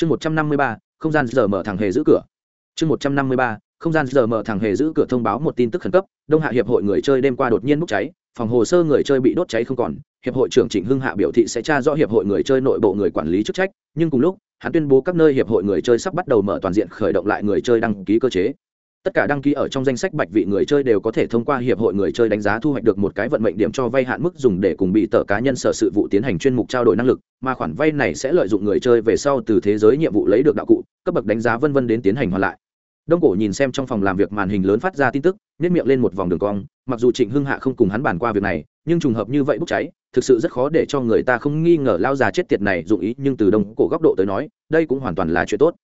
chương một trăm năm mươi ba, không gian giờ mở thẳng hề giữ cửa. Chương một trăm năm mươi ba, không gian giờ mở thẳng hề giữ cửa thông báo một tin tức khẩn cấp. Đông hạ hiệp hội người chơi đêm qua đột nhiên bốc cháy, phòng hồ sơ người chơi bị đốt cháy không còn. Hiệp hội trưởng trịnh hưng hạ biểu thị sẽ tra rõ hiệp hội người chơi nội bộ người quản lý chức trách, nhưng cùng lúc, hắn tuyên bố các nơi hiệp hội người chơi sắp bắt đầu mở toàn diện khởi động lại người chơi đăng ký cơ chế tất cả đăng ký ở trong danh sách bạch vị người chơi đều có thể thông qua hiệp hội người chơi đánh giá thu hoạch được một cái vận mệnh điểm cho vay hạn mức dùng để cùng bị tờ cá nhân sở sự vụ tiến hành chuyên mục trao đổi năng lực, mà khoản vay này sẽ lợi dụng người chơi về sau từ thế giới nhiệm vụ lấy được đạo cụ, cấp bậc đánh giá vân vân đến tiến hành hoàn lại. Đông cổ nhìn xem trong phòng làm việc màn hình lớn phát ra tin tức nếp miệng lên một vòng đường cong, mặc dù trịnh hưng hạ không cùng hắn bàn qua việc này, nhưng trùng hợp như vậy bốc cháy, thực sự rất khó để cho người ta không nghi ngờ lao già chết tiệt này dụng ý, nhưng từ đông cổ góc độ tới nói, đây cũng hoàn toàn là chuyện tốt.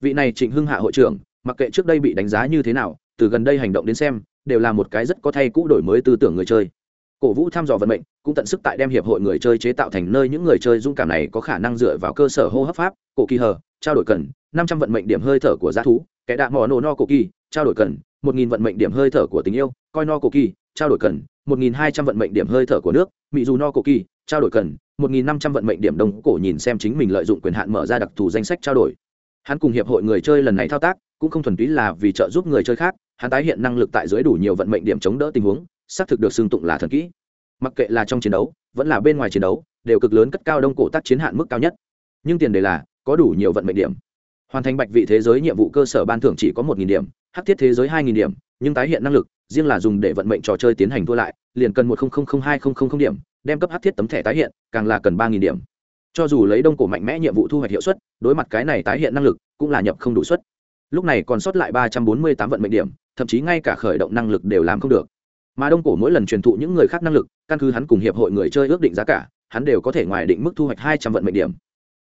Vị này trịnh hưng hạ hội trưởng mặc kệ trước đây bị đánh giá như thế nào, từ gần đây hành động đến xem, đều là một cái rất có thay cũ đổi mới tư tưởng người chơi. Cổ vũ thăm dò vận mệnh, cũng tận sức tại đem hiệp hội người chơi chế tạo thành nơi những người chơi dũng cảm này có khả năng dựa vào cơ sở hô hấp pháp, cổ kỳ hờ, trao đổi cần, năm trăm vận mệnh điểm hơi thở của giá thú, kẻ đạ mò nổ no cổ kỳ, trao đổi cần, một nghìn vận mệnh điểm hơi thở của tình yêu, coi no cổ kỳ, trao đổi cần, một nghìn hai trăm vận mệnh điểm hơi thở của nước mỹ dù no cổ kỳ, trao đổi cần, một nghìn năm trăm vận mệnh điểm đồng cổ nhìn xem chính mình lợi dụng quyền hạn mở ra đặc thù danh sách trao đổi. Hắn cùng hiệp hội người chơi lần này thao tác cũng không thuần túy là vì trợ giúp người chơi khác, hắn tái hiện năng lực tại dưới đủ nhiều vận mệnh điểm chống đỡ tình huống, xác thực được xưng tụng là thần kỹ. Mặc kệ là trong chiến đấu, vẫn là bên ngoài chiến đấu, đều cực lớn cất cao đông cổ tác chiến hạn mức cao nhất. Nhưng tiền đề là, có đủ nhiều vận mệnh điểm. Hoàn thành bạch vị thế giới nhiệm vụ cơ sở ban thưởng chỉ có một điểm, hắc thiết thế giới hai điểm, nhưng tái hiện năng lực, riêng là dùng để vận mệnh trò chơi tiến hành thua lại, liền cần một hai điểm, đem cấp hắc thiết tấm thẻ tái hiện, càng là cần ba điểm. Cho dù lấy đông cổ mạnh mẽ nhiệm vụ thu hoạch hiệu suất, đối mặt cái này tái hiện năng lực, cũng là nhập không đủ suất lúc này còn sót lại ba trăm bốn mươi tám vận mệnh điểm, thậm chí ngay cả khởi động năng lực đều làm không được. Mà đông cổ mỗi lần truyền thụ những người khác năng lực, căn cứ hắn cùng hiệp hội người chơi ước định giá cả, hắn đều có thể ngoài định mức thu hoạch hai trăm vận mệnh điểm.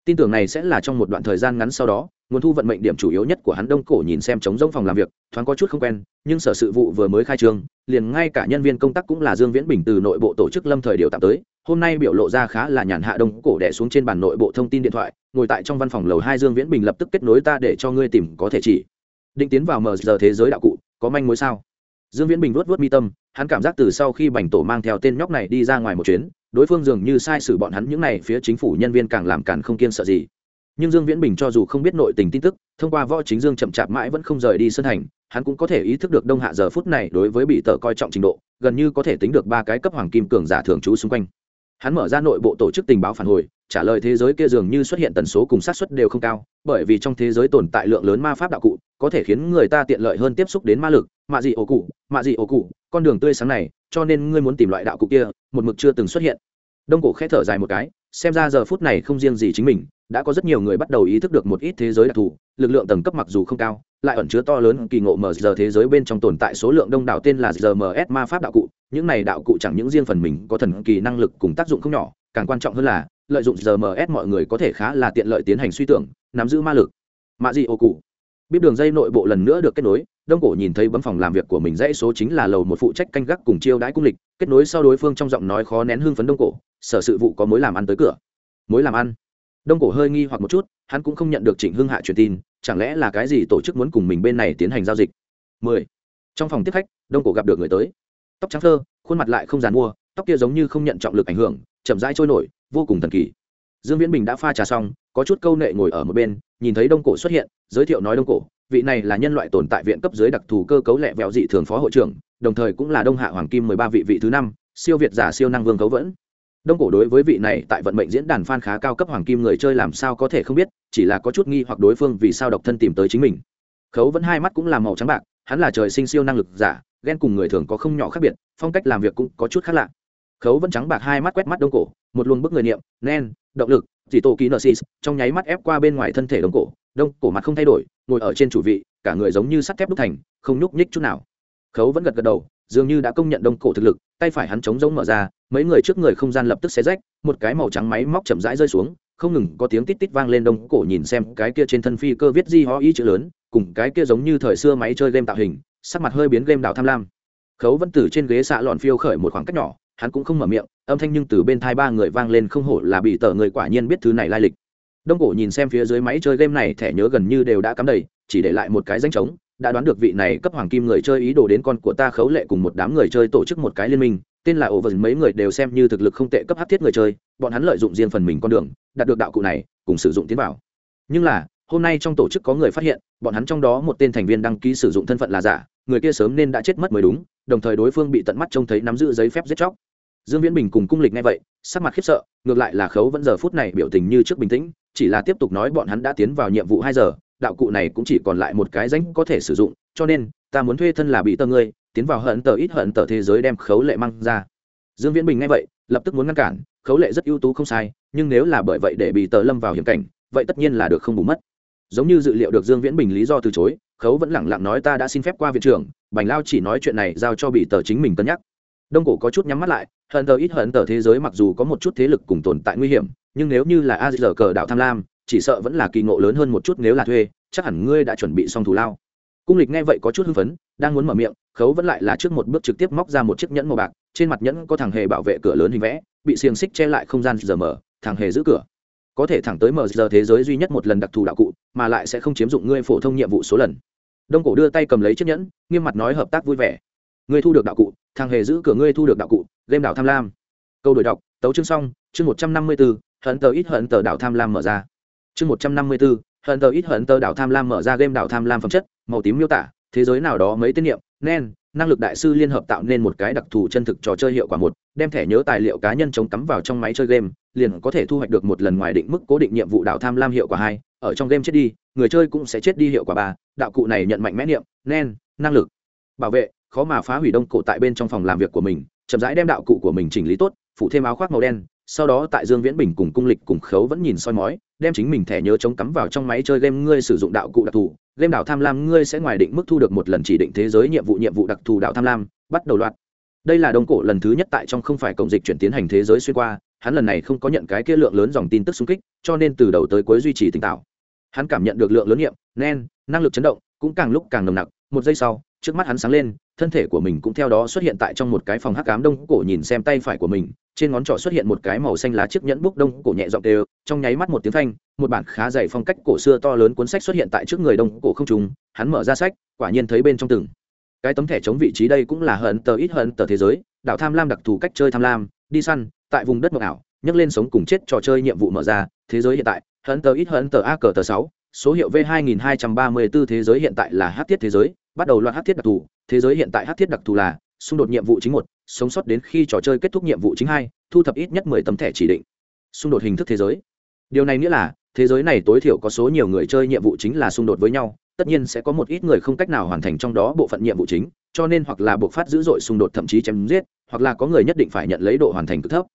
Tin tưởng này sẽ là trong một đoạn thời gian ngắn sau đó nguồn thu vận mệnh điểm chủ yếu nhất của hắn đông cổ nhìn xem trống rỗng phòng làm việc, thoáng có chút không quen, nhưng sở sự vụ vừa mới khai trương, liền ngay cả nhân viên công tác cũng là dương viễn bình từ nội bộ tổ chức lâm thời điều tạm tới, hôm nay biểu lộ ra khá là nhàn hạ đông cổ đẻ xuống trên bàn nội bộ thông tin điện thoại, ngồi tại trong văn phòng lầu hai dương viễn bình lập tức kết nối ta để cho ngươi tìm có thể chỉ. Định tiến vào mờ giờ thế giới đạo cụ, có manh mối sao? Dương viễn bình vuốt vuốt mi tâm, hắn cảm giác từ sau khi bành tổ mang theo tên nhóc này đi ra ngoài một chuyến, đối phương dường như sai sử bọn hắn những này, phía chính phủ nhân viên càng làm càng không kiên sợ gì nhưng dương viễn bình cho dù không biết nội tình tin tức, thông qua võ chính dương chậm chạp mãi vẫn không rời đi sân hành hắn cũng có thể ý thức được đông hạ giờ phút này đối với bị tờ coi trọng trình độ, gần như có thể tính được ba cái cấp hoàng kim cường giả thường trú xung quanh. Hắn mở ra nội bộ tổ chức tình báo phản hồi, trả lời thế giới kia dường như xuất hiện tần số cùng sát xuất đều không cao, bởi vì trong thế giới tồn tại lượng lớn ma pháp đạo cụ, có thể khiến người ta tiện lợi hơn tiếp xúc đến ma lực mạ dị ổ cụ mạ dị ổ cụ, con đường tươi sáng này, cho nên ngươi muốn tìm loại đạo cụ kia, một mực chưa từng xuất hiện. Đông cổ khẽ thở dài một cái, xem ra giờ phút này không riêng gì chính mình đã có rất nhiều người bắt đầu ý thức được một ít thế giới đặc thù, lực lượng tầng cấp mặc dù không cao, lại ẩn chứa to lớn kỳ ngộ mờ giờ thế giới bên trong tồn tại số lượng đông đảo tên là Ms ma pháp đạo cụ, những này đạo cụ chẳng những riêng phần mình có thần kỳ năng lực cùng tác dụng không nhỏ, càng quan trọng hơn là, lợi dụng Ms mọi người có thể khá là tiện lợi tiến hành suy tưởng, nắm giữ ma lực. Mạ dị ô cụ. Biết đường dây nội bộ lần nữa được kết nối, đông cổ nhìn thấy bấm phòng làm việc của mình dãy số chính là lầu một phụ trách canh gác cùng chiêu đãi cung lịch, kết nối sau đối phương trong giọng nói khó nén hương phấn đông cổ, sở sự vụ có mối làm ăn tới cửa. Mối làm ăn? Đông cổ hơi nghi hoặc một chút, hắn cũng không nhận được trịnh hưng hạ truyền tin, chẳng lẽ là cái gì tổ chức muốn cùng mình bên này tiến hành giao dịch? 10. trong phòng tiếp khách, đông cổ gặp được người tới. Tóc trắng thơ, khuôn mặt lại không dàn mua, tóc kia giống như không nhận trọng lực ảnh hưởng, chậm rãi trôi nổi, vô cùng thần kỳ. Dương viễn bình đã pha trà xong, có chút câu nệ ngồi ở một bên, nhìn thấy đông cổ xuất hiện, giới thiệu nói đông cổ, vị này là nhân loại tồn tại viện cấp dưới đặc thù cơ cấu lẹ vẹo dị thường phó hội trưởng, đồng thời cũng là đông hạ hoàng kim mười ba vị vị thứ năm, siêu việt giả siêu năng vương cấu vẫn đông cổ đối với vị này tại vận mệnh diễn đàn phan khá cao cấp hoàng kim người chơi làm sao có thể không biết, chỉ là có chút nghi hoặc đối phương vì sao độc thân tìm tới chính mình. Khấu vẫn hai mắt cũng là màu trắng bạc, hắn là trời sinh siêu năng lực giả, ghen cùng người thường có không nhỏ khác biệt, phong cách làm việc cũng có chút khác lạ. Khấu vẫn trắng bạc hai mắt quét mắt đông cổ, một luồng bức người niệm, nen, động lực, chỉ tổ ký nợ trong nháy mắt ép qua bên ngoài thân thể đông cổ đông cổ mặt không thay đổi, ngồi ở trên chủ vị, cả người giống như sắt thép đúc thành, không nhúc nhích chút nào. Khấu vẫn gật gật đầu dường như đã công nhận đông cổ thực lực, tay phải hắn chống giống mở ra, mấy người trước người không gian lập tức xé rách, một cái màu trắng máy móc chậm rãi rơi xuống, không ngừng có tiếng tít tít vang lên đông cổ nhìn xem cái kia trên thân phi cơ viết di ho ý chữ lớn, cùng cái kia giống như thời xưa máy chơi game tạo hình, sắc mặt hơi biến game đảo tham lam. Khấu vẫn từ trên ghế xạ lọn phiêu khởi một khoảng cách nhỏ, hắn cũng không mở miệng, âm thanh nhưng từ bên thai ba người vang lên không hổ là bị tờ người quả nhiên biết thứ này lai lịch. Đông cổ nhìn xem phía dưới máy chơi game này, thẻ nhớ gần như đều đã cắm đầy, chỉ để lại một cái danh trống đã đoán được vị này cấp hoàng kim người chơi ý đồ đến con của ta khấu lệ cùng một đám người chơi tổ chức một cái liên minh, tên là ổ vần mấy người đều xem như thực lực không tệ cấp hát thiết người chơi, bọn hắn lợi dụng riêng phần mình con đường, đạt được đạo cụ này, cùng sử dụng tiến vào. Nhưng là, hôm nay trong tổ chức có người phát hiện, bọn hắn trong đó một tên thành viên đăng ký sử dụng thân phận là giả, người kia sớm nên đã chết mất mới đúng, đồng thời đối phương bị tận mắt trông thấy nắm giữ giấy phép giết chóc. Dương viễn bình cùng cung lịch nghe vậy, sắc mặt khiếp sợ, ngược lại là khấu vẫn giờ phút này biểu tình như trước bình tĩnh, chỉ là tiếp tục nói bọn hắn đã tiến vào nhiệm vụ hai giờ đạo cụ này cũng chỉ còn lại một cái rãnh có thể sử dụng, cho nên, ta muốn thuê thân là bị tơ ngươi, tiến vào hận tờ ít hận tờ thế giới đem khấu lệ mang ra. Dương viễn bình nghe vậy, lập tức muốn ngăn cản, khấu lệ rất ưu tú không sai, nhưng nếu là bởi vậy để bị tờ lâm vào hiểm cảnh, vậy tất nhiên là được không bù mất. Giống như dự liệu được dương viễn bình lý do từ chối, khấu vẫn lẳng lặng nói ta đã xin phép qua viện trưởng, bành lao chỉ nói chuyện này giao cho bị tờ chính mình cân nhắc. Đông cổ có chút nhắm mắt lại, hận tờ ít hận tờ thế giới mặc dù có một chút thế lực cùng tồn tại nguy hiểm, nhưng nếu như là a giờ cờ đạo tham lam chỉ sợ vẫn là kỳ ngộ lớn hơn một chút nếu là thuê, chắc hẳn ngươi đã chuẩn bị xong thù lao. Cung lịch nghe vậy có chút hưng phấn, đang muốn mở miệng, khấu vẫn lại là trước một bước trực tiếp móc ra một chiếc nhẫn màu bạc, trên mặt nhẫn có thằng hề bảo vệ cửa lớn hình vẽ, bị xiềng xích che lại không gian giờ mở, thằng hề giữ cửa. Có thể thẳng tới mở giờ thế giới duy nhất một lần đặc thù đạo cụ, mà lại sẽ không chiếm dụng ngươi phổ thông nhiệm vụ số lần. Đông cổ đưa tay cầm lấy chiếc nhẫn, nghiêm mặt nói hợp tác vui vẻ. Ngươi thu được đạo cụ, thằng hề giữ cửa ngươi thu được đạo cụ, game đảo tham lam. Câu đổi đọc, tấu chương xong, chương một trăm năm mươi bốn hận tờ ít hận tờ đảo tham lam mở ra chương một trăm năm mươi bốn hận tờ ít hận tờ đảo tham lam mở ra game đảo tham lam phẩm chất, màu tím miêu tả, thế giới nào đó mấy tiết niệm, nen, năng lực đại sư liên hợp tạo nên một cái đặc thù chân thực trò chơi hiệu quả một, đem thẻ nhớ tài liệu cá nhân chống cắm vào trong máy chơi game, liền có thể thu hoạch được một lần ngoài định mức cố định nhiệm vụ đảo tham lam hiệu quả hai, ở trong game chết đi, người chơi cũng sẽ chết đi hiệu quả ba, đạo cụ này nhận mạnh mẽ niệm, nen, năng lực. Bảo vệ, khó mà phá hủy đông cổ tại bên trong phòng làm việc của mình, chậm rãi đem đạo cụ của mình chỉnh lý tốt phụ thêm áo khoác màu đen, sau đó tại dương viễn bình cùng cung lịch cùng khấu vẫn nhìn soi mói đem chính mình thẻ nhớ chống cắm vào trong máy chơi game ngươi sử dụng đạo cụ đặc thù, game đảo tham lam ngươi sẽ ngoài định mức thu được một lần chỉ định thế giới nhiệm vụ nhiệm vụ đặc thù đạo tham lam, bắt đầu loạt đây là đông cổ lần thứ nhất tại trong không phải cộng dịch chuyển tiến hành thế giới xuyên qua, hắn lần này không có nhận cái kia lượng lớn dòng tin tức xung kích, cho nên từ đầu tới cuối duy trì tỉnh táo. Hắn cảm nhận được lượng lớn nghiệm, nen, năng lực chấn động, cũng càng lúc càng nồng nặc, một giây sau trước mắt hắn sáng lên, thân thể của mình cũng theo đó xuất hiện tại trong một cái phòng hắc cám đông cổ nhìn xem tay phải của mình, trên ngón trỏ xuất hiện một cái màu xanh lá chiếc nhẫn bút đông cổ nhẹ giọng đều trong nháy mắt một tiếng thanh một bản khá dày phong cách cổ xưa to lớn cuốn sách xuất hiện tại trước người đông cổ không trùng hắn mở ra sách, quả nhiên thấy bên trong từng cái tấm thẻ chống vị trí đây cũng là hận tờ ít hận tờ thế giới, đảo tham lam đặc thù cách chơi tham lam, đi săn, tại vùng đất mộng ảo, nhấc lên sống cùng chết trò chơi nhiệm vụ mở ra, thế giới hiện tại, hận tờ ít hận tờ a cờ tờ sáu số hiệu v 2234 thế giới hiện tại là hát thiết thế giới, bắt đầu loạt hát thiết đặc thù, thế giới hiện tại hát thiết đặc thù là xung đột nhiệm vụ chính một, sống sót đến khi trò chơi kết thúc nhiệm vụ chính hai, thu thập ít nhất mười tấm thẻ chỉ định. Xung đột hình thức thế giới. Điều này nghĩa là, thế giới này tối thiểu có số nhiều người chơi nhiệm vụ chính là xung đột với nhau, tất nhiên sẽ có một ít người không cách nào hoàn thành trong đó bộ phận nhiệm vụ chính, cho nên hoặc là buộc phát dữ dội xung đột thậm chí chém giết, hoặc là có người nhất định phải nhận lấy độ hoàn thành cực thấp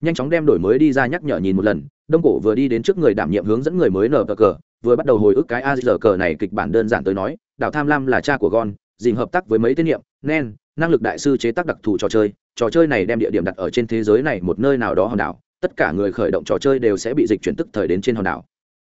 nhanh chóng đem đổi mới đi ra nhắc nhở nhìn một lần, đông cổ vừa đi đến trước người đảm nhiệm hướng dẫn người mới nở cờ vừa bắt đầu hồi ức cái a giờ cờ này kịch bản đơn giản tới nói đảo tham lam là cha của gon, dình hợp tác với mấy tên niệm, nen, năng lực đại sư chế tác đặc thù trò chơi trò chơi này đem địa điểm đặt ở trên thế giới này một nơi nào đó hòn đảo, tất cả người khởi động trò chơi đều sẽ bị dịch chuyển tức thời đến trên hòn đảo.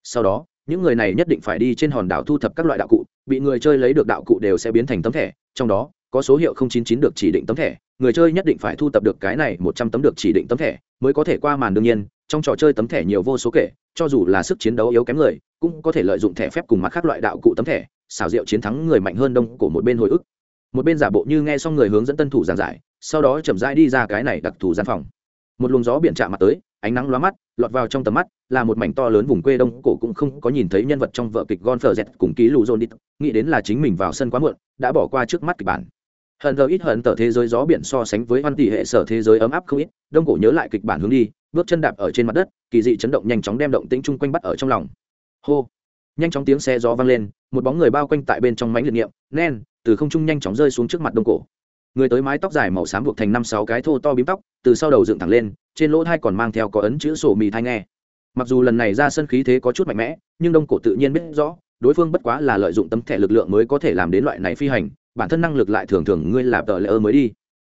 Sau đó, những người này nhất định phải đi trên hòn đảo thu thập các loại đạo cụ, bị người chơi lấy được đạo cụ đều sẽ biến thành tấm thẻ, trong đó có số hiệu 099 được chỉ định tấm thẻ người chơi nhất định phải thu thập được cái này một trăm tấm được chỉ định tấm thẻ mới có thể qua màn đương nhiên, trong trò chơi tấm thẻ nhiều vô số kể, cho dù là sức chiến đấu yếu kém người, cũng có thể lợi dụng thẻ phép cùng mặt khác loại đạo cụ tấm thẻ xảo diệu chiến thắng người mạnh hơn đông của một bên hồi ức. Một bên giả bộ như nghe xong người hướng dẫn tân thủ giảng giải, sau đó chậm rãi đi ra cái này đặc thù gian phòng. Một luồng gió biển chạm mặt tới, ánh nắng lóa mắt, lọt vào trong tầm mắt, là một mảnh to lớn vùng quê đông cổ cũng không có nhìn thấy nhân vật trong vợ kịch gon phờ dẹt cùng ký lù dồn đi nghĩ đến là chính mình vào sân quá muộn, đã bỏ qua trước mắt kịch bản hận thờ ít hận tờ thế giới gió biển so sánh với văn tỷ hệ sở thế giới ấm áp không ít, đông cổ nhớ lại kịch bản hướng đi, bước chân đạp ở trên mặt đất, kỳ dị chấn động nhanh chóng đem động tĩnh chung quanh bắt ở trong lòng. Hô! Nhanh chóng tiếng xe gió vang lên, một bóng người bao quanh tại bên trong mánh liệt niệm, nen! từ không trung nhanh chóng rơi xuống trước mặt đông cổ. Người tới mái tóc dài màu xám buộc thành năm sáu cái thô to bím tóc, từ sau đầu dựng thẳng lên, trên lỗ thai còn mang theo có ấn chữ sổ mì thai nghe. Mặc dù lần này ra sân khí thế có chút mạnh mẽ, nhưng đông cổ tự nhiên biết rõ, đối phương bất quá là lợi dụng tấm thẻ lực lượng mới có thể làm đến loại này phi hành bản thân năng lực lại thường thường ngươi là tờ lễ ơ mới đi.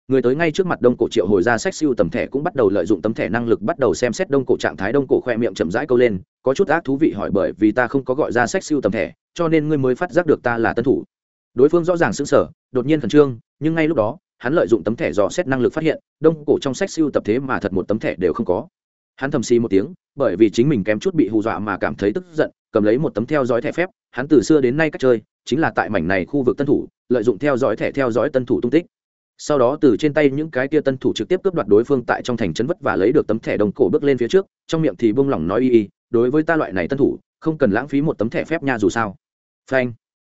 Người tới ngay trước mặt đông cổ triệu hồi ra sách siêu tầm thẻ cũng bắt đầu lợi dụng tấm thẻ năng lực bắt đầu xem xét đông cổ trạng thái. Đông cổ khoe miệng chậm rãi câu lên, có chút ác thú vị hỏi bởi vì ta không có gọi ra sách siêu tầm thẻ, cho nên ngươi mới phát giác được ta là tân thủ. Đối phương rõ ràng sững sờ, đột nhiên khẩn trương, nhưng ngay lúc đó, hắn lợi dụng tấm thẻ dò xét năng lực phát hiện, đông cổ trong sách siêu tập thế mà thật một tấm thẻ đều không có. Hắn thầm xì một tiếng, bởi vì chính mình kém chút bị hù dọa mà cảm thấy tức giận, cầm lấy một tấm theo dõi thẻ phép, hắn từ xưa đến nay cách chơi chính là tại mảnh này khu vực tân thủ, lợi dụng theo dõi thẻ theo dõi tân thủ tung tích. Sau đó từ trên tay những cái kia tân thủ trực tiếp cướp đoạt đối phương tại trong thành trấn vất và lấy được tấm thẻ đồng cổ bước lên phía trước, trong miệng thì buông lỏng nói y y, đối với ta loại này tân thủ, không cần lãng phí một tấm thẻ phép nha dù sao. Phanh.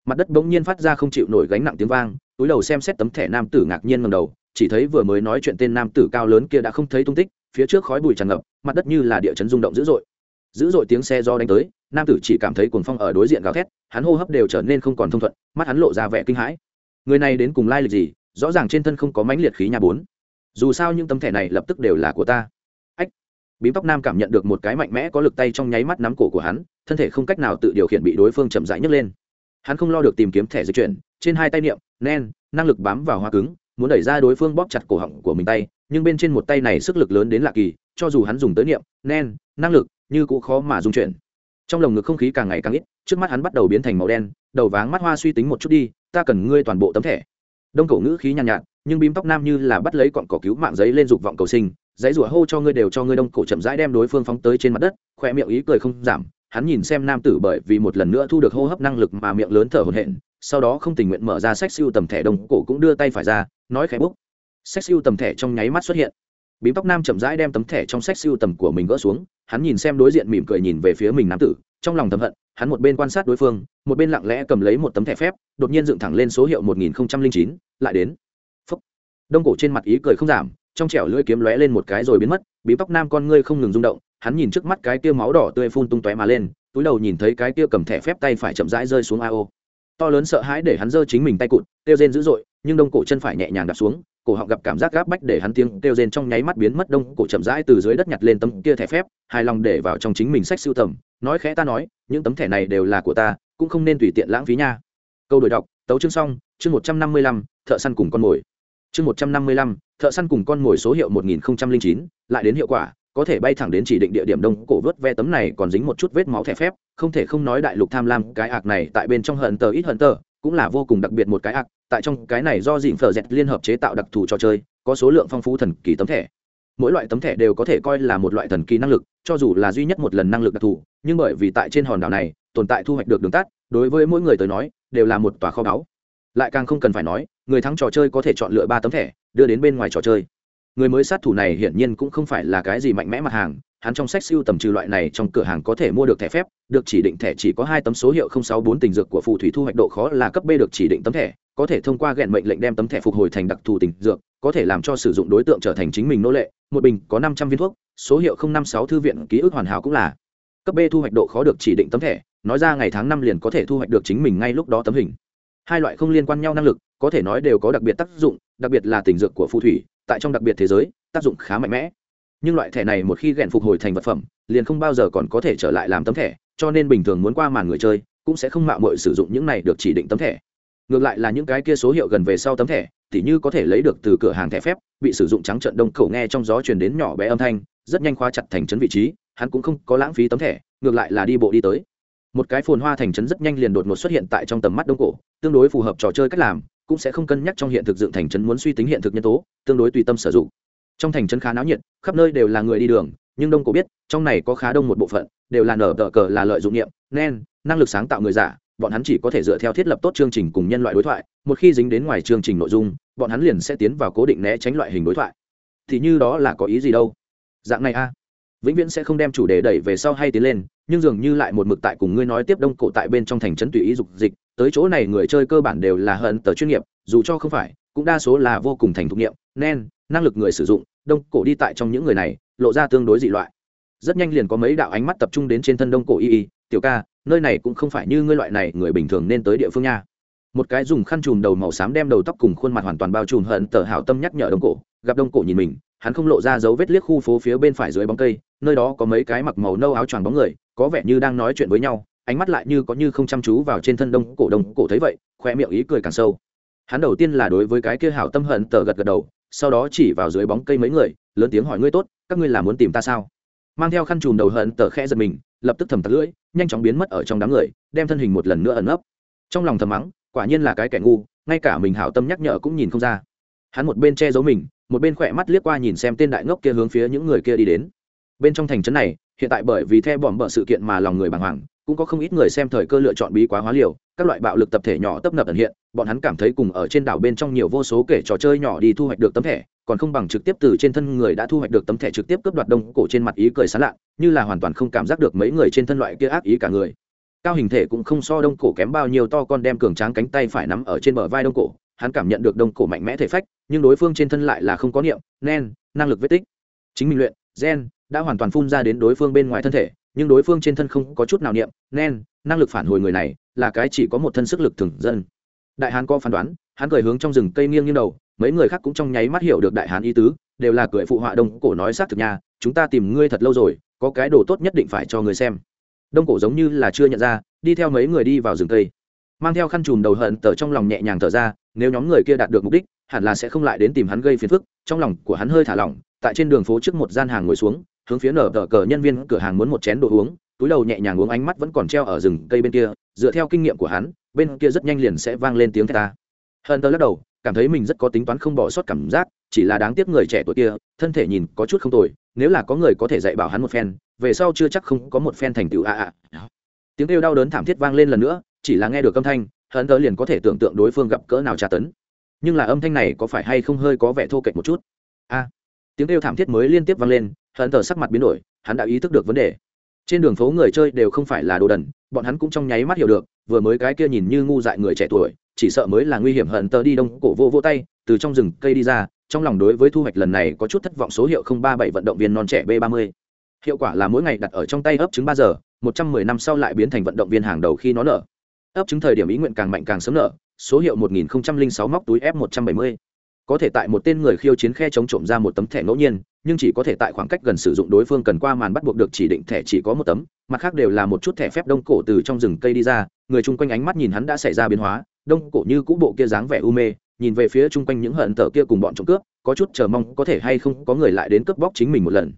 Mặt đất bỗng nhiên phát ra không chịu nổi gánh nặng tiếng vang, túi đầu xem xét tấm thẻ nam tử ngạc nhiên ngầm đầu, chỉ thấy vừa mới nói chuyện tên nam tử cao lớn kia đã không thấy tung tích, phía trước khói bụi tràn ngập, mặt đất như là địa chấn rung động dữ dội dữ dội tiếng xe do đánh tới, nam tử chỉ cảm thấy cuồng phong ở đối diện gào thét, hắn hô hấp đều trở nên không còn thông thuận, mắt hắn lộ ra vẻ kinh hãi. Người này đến cùng lai lịch gì, rõ ràng trên thân không có mãnh liệt khí nhà bốn. Dù sao những tấm thẻ này lập tức đều là của ta. Ách. Bím tóc nam cảm nhận được một cái mạnh mẽ có lực tay trong nháy mắt nắm cổ của hắn, thân thể không cách nào tự điều khiển bị đối phương chậm rãi nhấc lên. Hắn không lo được tìm kiếm thẻ dịch chuyển, trên hai tay niệm, nen, năng lực bám vào hoa cứng, muốn đẩy ra đối phương bóp chặt cổ họng của mình tay, nhưng bên trên một tay này sức lực lớn đến lạ kỳ, cho dù hắn dùng tới niệm, nen, năng lực như cũng khó mà dung chuyển. Trong lồng ngực không khí càng ngày càng ít trước mắt hắn bắt đầu biến thành màu đen đầu váng mắt hoa suy tính một chút đi ta cần ngươi toàn bộ tấm thẻ. Đông cổ ngữ khí nhàn nhạt, nhạt nhưng bím tóc nam như là bắt lấy cọn cỏ cứu mạng giấy lên dục vọng cầu sinh giấy rủa hô cho ngươi đều cho ngươi đông cổ chậm rãi đem đối phương phóng tới trên mặt đất khoe miệng ý cười không giảm hắn nhìn xem nam tử bởi vì một lần nữa thu được hô hấp năng lực mà miệng lớn thở hổn hển sau đó không tình nguyện mở ra sách siêu tầm thẻ đông cổ cũng đưa tay phải ra nói khẽ búc. Sách siêu tầm thẻ trong nháy mắt xuất hiện. Bím tóc nam chậm rãi đem tấm thẻ trong sách siêu tầm của mình gỡ xuống hắn nhìn xem đối diện mỉm cười nhìn về phía mình nam tử, trong lòng thầm hận, hắn một bên quan sát đối phương, một bên lặng lẽ cầm lấy một tấm thẻ phép, đột nhiên dựng thẳng lên số hiệu một nghìn chín, lại đến Phúc. đông cổ trên mặt ý cười không giảm, trong trẻo lưỡi kiếm lóe lên một cái rồi biến mất, bím tóc nam con ngươi không ngừng rung động, hắn nhìn trước mắt cái kia máu đỏ tươi phun tung tóe mà lên, túi đầu nhìn thấy cái kia cầm thẻ phép tay phải chậm rãi rơi xuống ao to lớn sợ hãi để hắn giơ chính mình tay cụt tiêu rên dữ dội, nhưng đông cổ chân phải nhẹ nhàng đạp xuống, cổ họng gặp cảm giác gáp bách để hắn tiếng kêu rên trong nháy mắt biến mất, đông cổ chậm rãi từ dưới đất nhặt lên tấm kia thẻ phép, hài lòng để vào trong chính mình sách sưu tầm, nói khẽ ta nói, những tấm thẻ này đều là của ta, cũng không nên tùy tiện lãng phí nha. Câu đổi đọc, tấu chương xong, chương một trăm năm mươi lăm, thợ săn cùng con mồi. Chương một trăm năm mươi lăm, thợ săn cùng con mồi số hiệu một nghìn chín, lại đến hiệu quả có thể bay thẳng đến chỉ định địa điểm đông cổ vớt ve tấm này còn dính một chút vết máu thẻ phép, không thể không nói đại lục tham lam, cái ạc này tại bên trong hận tờ ít hận tờ cũng là vô cùng đặc biệt một cái ạc, tại trong cái này do dịm phở dẹt liên hợp chế tạo đặc thù trò chơi, có số lượng phong phú thần kỳ tấm thẻ. Mỗi loại tấm thẻ đều có thể coi là một loại thần kỳ năng lực, cho dù là duy nhất một lần năng lực đặc thù, nhưng bởi vì tại trên hòn đảo này, tồn tại thu hoạch được đường tắt, đối với mỗi người tới nói, đều là một tòa kho báu. Lại càng không cần phải nói, người thắng trò chơi có thể chọn lựa ba tấm thẻ, đưa đến bên ngoài trò chơi người mới sát thủ này hiển nhiên cũng không phải là cái gì mạnh mẽ mặt hàng, hắn trong sách siêu tầm trừ loại này trong cửa hàng có thể mua được thẻ phép, được chỉ định thẻ chỉ có hai tấm số hiệu không sáu bốn tình dược của phù thủy thu hoạch độ khó là cấp b được chỉ định tấm thẻ, có thể thông qua ghẹn mệnh lệnh đem tấm thẻ phục hồi thành đặc thù tình dược, có thể làm cho sử dụng đối tượng trở thành chính mình nô lệ, một bình có năm trăm viên thuốc, số hiệu không năm sáu thư viện ký ức hoàn hảo cũng là cấp b thu hoạch độ khó được chỉ định tấm thẻ, nói ra ngày tháng năm liền có thể thu hoạch được chính mình ngay lúc đó tấm hình. Hai loại không liên quan nhau năng lực, có thể nói đều có đặc biệt tác dụng đặc biệt là tình dược của phù thủy, tại trong đặc biệt thế giới, tác dụng khá mạnh mẽ. Nhưng loại thẻ này một khi ghẹn phục hồi thành vật phẩm, liền không bao giờ còn có thể trở lại làm tấm thẻ, cho nên bình thường muốn qua màn người chơi, cũng sẽ không mạo mội sử dụng những này được chỉ định tấm thẻ. Ngược lại là những cái kia số hiệu gần về sau tấm thẻ, tỉ như có thể lấy được từ cửa hàng thẻ phép, bị sử dụng trắng trận đông khẩu nghe trong gió truyền đến nhỏ bé âm thanh, rất nhanh khóa chặt thành trấn vị trí, hắn cũng không có lãng phí tấm thẻ, ngược lại là đi bộ đi tới. Một cái phồn hoa thành trấn rất nhanh liền đột ngột xuất hiện tại trong tầm mắt đông cổ, tương đối phù hợp trò chơi cách làm cũng sẽ không cân nhắc trong hiện thực dựng thành trấn muốn suy tính hiện thực nhân tố, tương đối tùy tâm sử dụng. Trong thành trấn khá náo nhiệt, khắp nơi đều là người đi đường, nhưng đông cổ biết, trong này có khá đông một bộ phận, đều là nở tờ cờ là lợi dụng nghiệm, nên, năng lực sáng tạo người giả, bọn hắn chỉ có thể dựa theo thiết lập tốt chương trình cùng nhân loại đối thoại, một khi dính đến ngoài chương trình nội dung, bọn hắn liền sẽ tiến vào cố định né tránh loại hình đối thoại. Thì như đó là có ý gì đâu? Dạng này a. Vĩnh viễn sẽ không đem chủ đề đẩy về sau hay tiến lên nhưng dường như lại một mực tại cùng ngươi nói tiếp đông cổ tại bên trong thành trấn tùy ý dục dịch, tới chỗ này người chơi cơ bản đều là hận tờ chuyên nghiệp, dù cho không phải, cũng đa số là vô cùng thành thục nghiệm nen năng lực người sử dụng, đông cổ đi tại trong những người này, lộ ra tương đối dị loại. Rất nhanh liền có mấy đạo ánh mắt tập trung đến trên thân đông cổ y y, tiểu ca, nơi này cũng không phải như ngươi loại này người bình thường nên tới địa phương nha. Một cái dùng khăn chùm đầu màu xám đem đầu tóc cùng khuôn mặt hoàn toàn bao trùm hận tờ hảo tâm nhắc nhở đông cổ, gặp đông cổ nhìn mình, hắn không lộ ra dấu vết liếc khu phố phía bên phải dưới bóng cây, nơi đó có mấy cái mặc màu nâu áo choàng bóng người có vẻ như đang nói chuyện với nhau, ánh mắt lại như có như không chăm chú vào trên thân đông cổ đông cổ thấy vậy, khoe miệng ý cười càng sâu. Hắn đầu tiên là đối với cái kia hảo tâm hận tờ gật gật đầu, sau đó chỉ vào dưới bóng cây mấy người, lớn tiếng hỏi ngươi tốt, các ngươi là muốn tìm ta sao? Mang theo khăn chùm đầu hận tờ khẽ giật mình, lập tức thầm tắt lưỡi, nhanh chóng biến mất ở trong đám người, đem thân hình một lần nữa ẩn ấp trong lòng thầm mắng, quả nhiên là cái kẻ ngu, ngay cả mình hảo tâm nhắc nhở cũng nhìn không ra. Hắn một bên che giấu mình, một bên khỏe mắt liếc qua nhìn xem tên đại ngốc kia hướng phía những người kia đi đến. Bên trong thành trấn này hiện tại bởi vì theo bỏm bở sự kiện mà lòng người bàng hoàng, cũng có không ít người xem thời cơ lựa chọn bí quá hóa liều, các loại bạo lực tập thể nhỏ tấp nập ẩn hiện, bọn hắn cảm thấy cùng ở trên đảo bên trong nhiều vô số kể trò chơi nhỏ đi thu hoạch được tấm thẻ, còn không bằng trực tiếp từ trên thân người đã thu hoạch được tấm thẻ trực tiếp cướp đoạt đông cổ trên mặt ý cười sán lạ, như là hoàn toàn không cảm giác được mấy người trên thân loại kia ác ý cả người. Cao hình thể cũng không so đông cổ kém bao nhiêu to con đem cường tráng cánh tay phải nắm ở trên bờ vai đông cổ, hắn cảm nhận được đông cổ mạnh mẽ thể phách, nhưng đối phương trên thân lại là không có niệm, nen, năng lực vết tích. Chính mình luyện, gen đã hoàn toàn phun ra đến đối phương bên ngoài thân thể nhưng đối phương trên thân không có chút nào niệm nen năng lực phản hồi người này là cái chỉ có một thân sức lực thường dân. Đại hán có phán đoán hắn cười hướng trong rừng cây nghiêng như đầu mấy người khác cũng trong nháy mắt hiểu được đại hán ý tứ đều là cười phụ họa đông cổ nói xác thực nhà, chúng ta tìm ngươi thật lâu rồi có cái đồ tốt nhất định phải cho người xem. Đông cổ giống như là chưa nhận ra đi theo mấy người đi vào rừng cây. Mang theo khăn chùm đầu hận tờ trong lòng nhẹ nhàng thở ra nếu nhóm người kia đạt được mục đích hẳn là sẽ không lại đến tìm hắn gây phiền phức trong lòng của hắn hơi thả lỏng tại trên đường phố trước một gian hàng ngồi xuống hướng phía nở tờ cờ nhân viên cửa hàng muốn một chén đồ uống, túi đầu nhẹ nhàng uống ánh mắt vẫn còn treo ở rừng cây bên kia, dựa theo kinh nghiệm của hắn, bên kia rất nhanh liền sẽ vang lên tiếng ta. Hờn tờ lắc đầu, cảm thấy mình rất có tính toán không bỏ sót cảm giác, chỉ là đáng tiếc người trẻ tuổi kia, thân thể nhìn có chút không tồi, nếu là có người có thể dạy bảo hắn một phen, về sau chưa chắc không có một phen thành tựu a a. Tiếng kêu đau đớn thảm thiết vang lên lần nữa, chỉ là nghe được âm thanh hờn tờ liền có thể tưởng tượng đối phương gặp cỡ nào tra tấn. Nhưng là âm thanh này có phải hay không hơi có vẻ thô kệch một chút? A. Tiếng kêu thảm thiết mới liên tiếp vang lên hận tờ sắc mặt biến đổi, hắn đã ý thức được vấn đề. Trên đường phố người chơi đều không phải là đồ đần, bọn hắn cũng trong nháy mắt hiểu được, vừa mới cái kia nhìn như ngu dại người trẻ tuổi, chỉ sợ mới là nguy hiểm hận tờ đi đông cổ vô vô tay, từ trong rừng cây đi ra, trong lòng đối với thu hoạch lần này có chút thất vọng số hiệu không ba bảy vận động viên non trẻ b ba mươi. Hiệu quả là mỗi ngày đặt ở trong tay ấp trứng ba giờ, một trăm mười năm sau lại biến thành vận động viên hàng đầu khi nó nở. Ấp trứng thời điểm ý nguyện càng mạnh càng sớm nở, số hiệu một nghìn sáu móc túi f một trăm bảy mươi có thể tại một tên người khiêu chiến khe chống trộm ra một tấm thẻ ngẫu nhiên, nhưng chỉ có thể tại khoảng cách gần sử dụng đối phương cần qua màn bắt buộc được chỉ định thẻ chỉ có một tấm, mặt khác đều là một chút thẻ phép đông cổ từ trong rừng cây đi ra, người chung quanh ánh mắt nhìn hắn đã xảy ra biến hóa, đông cổ như cũ bộ kia dáng vẻ u mê, nhìn về phía chung quanh những hận tờ kia cùng bọn trộm cướp, có chút chờ mong có thể hay không có người lại đến cướp bóc chính mình một lần.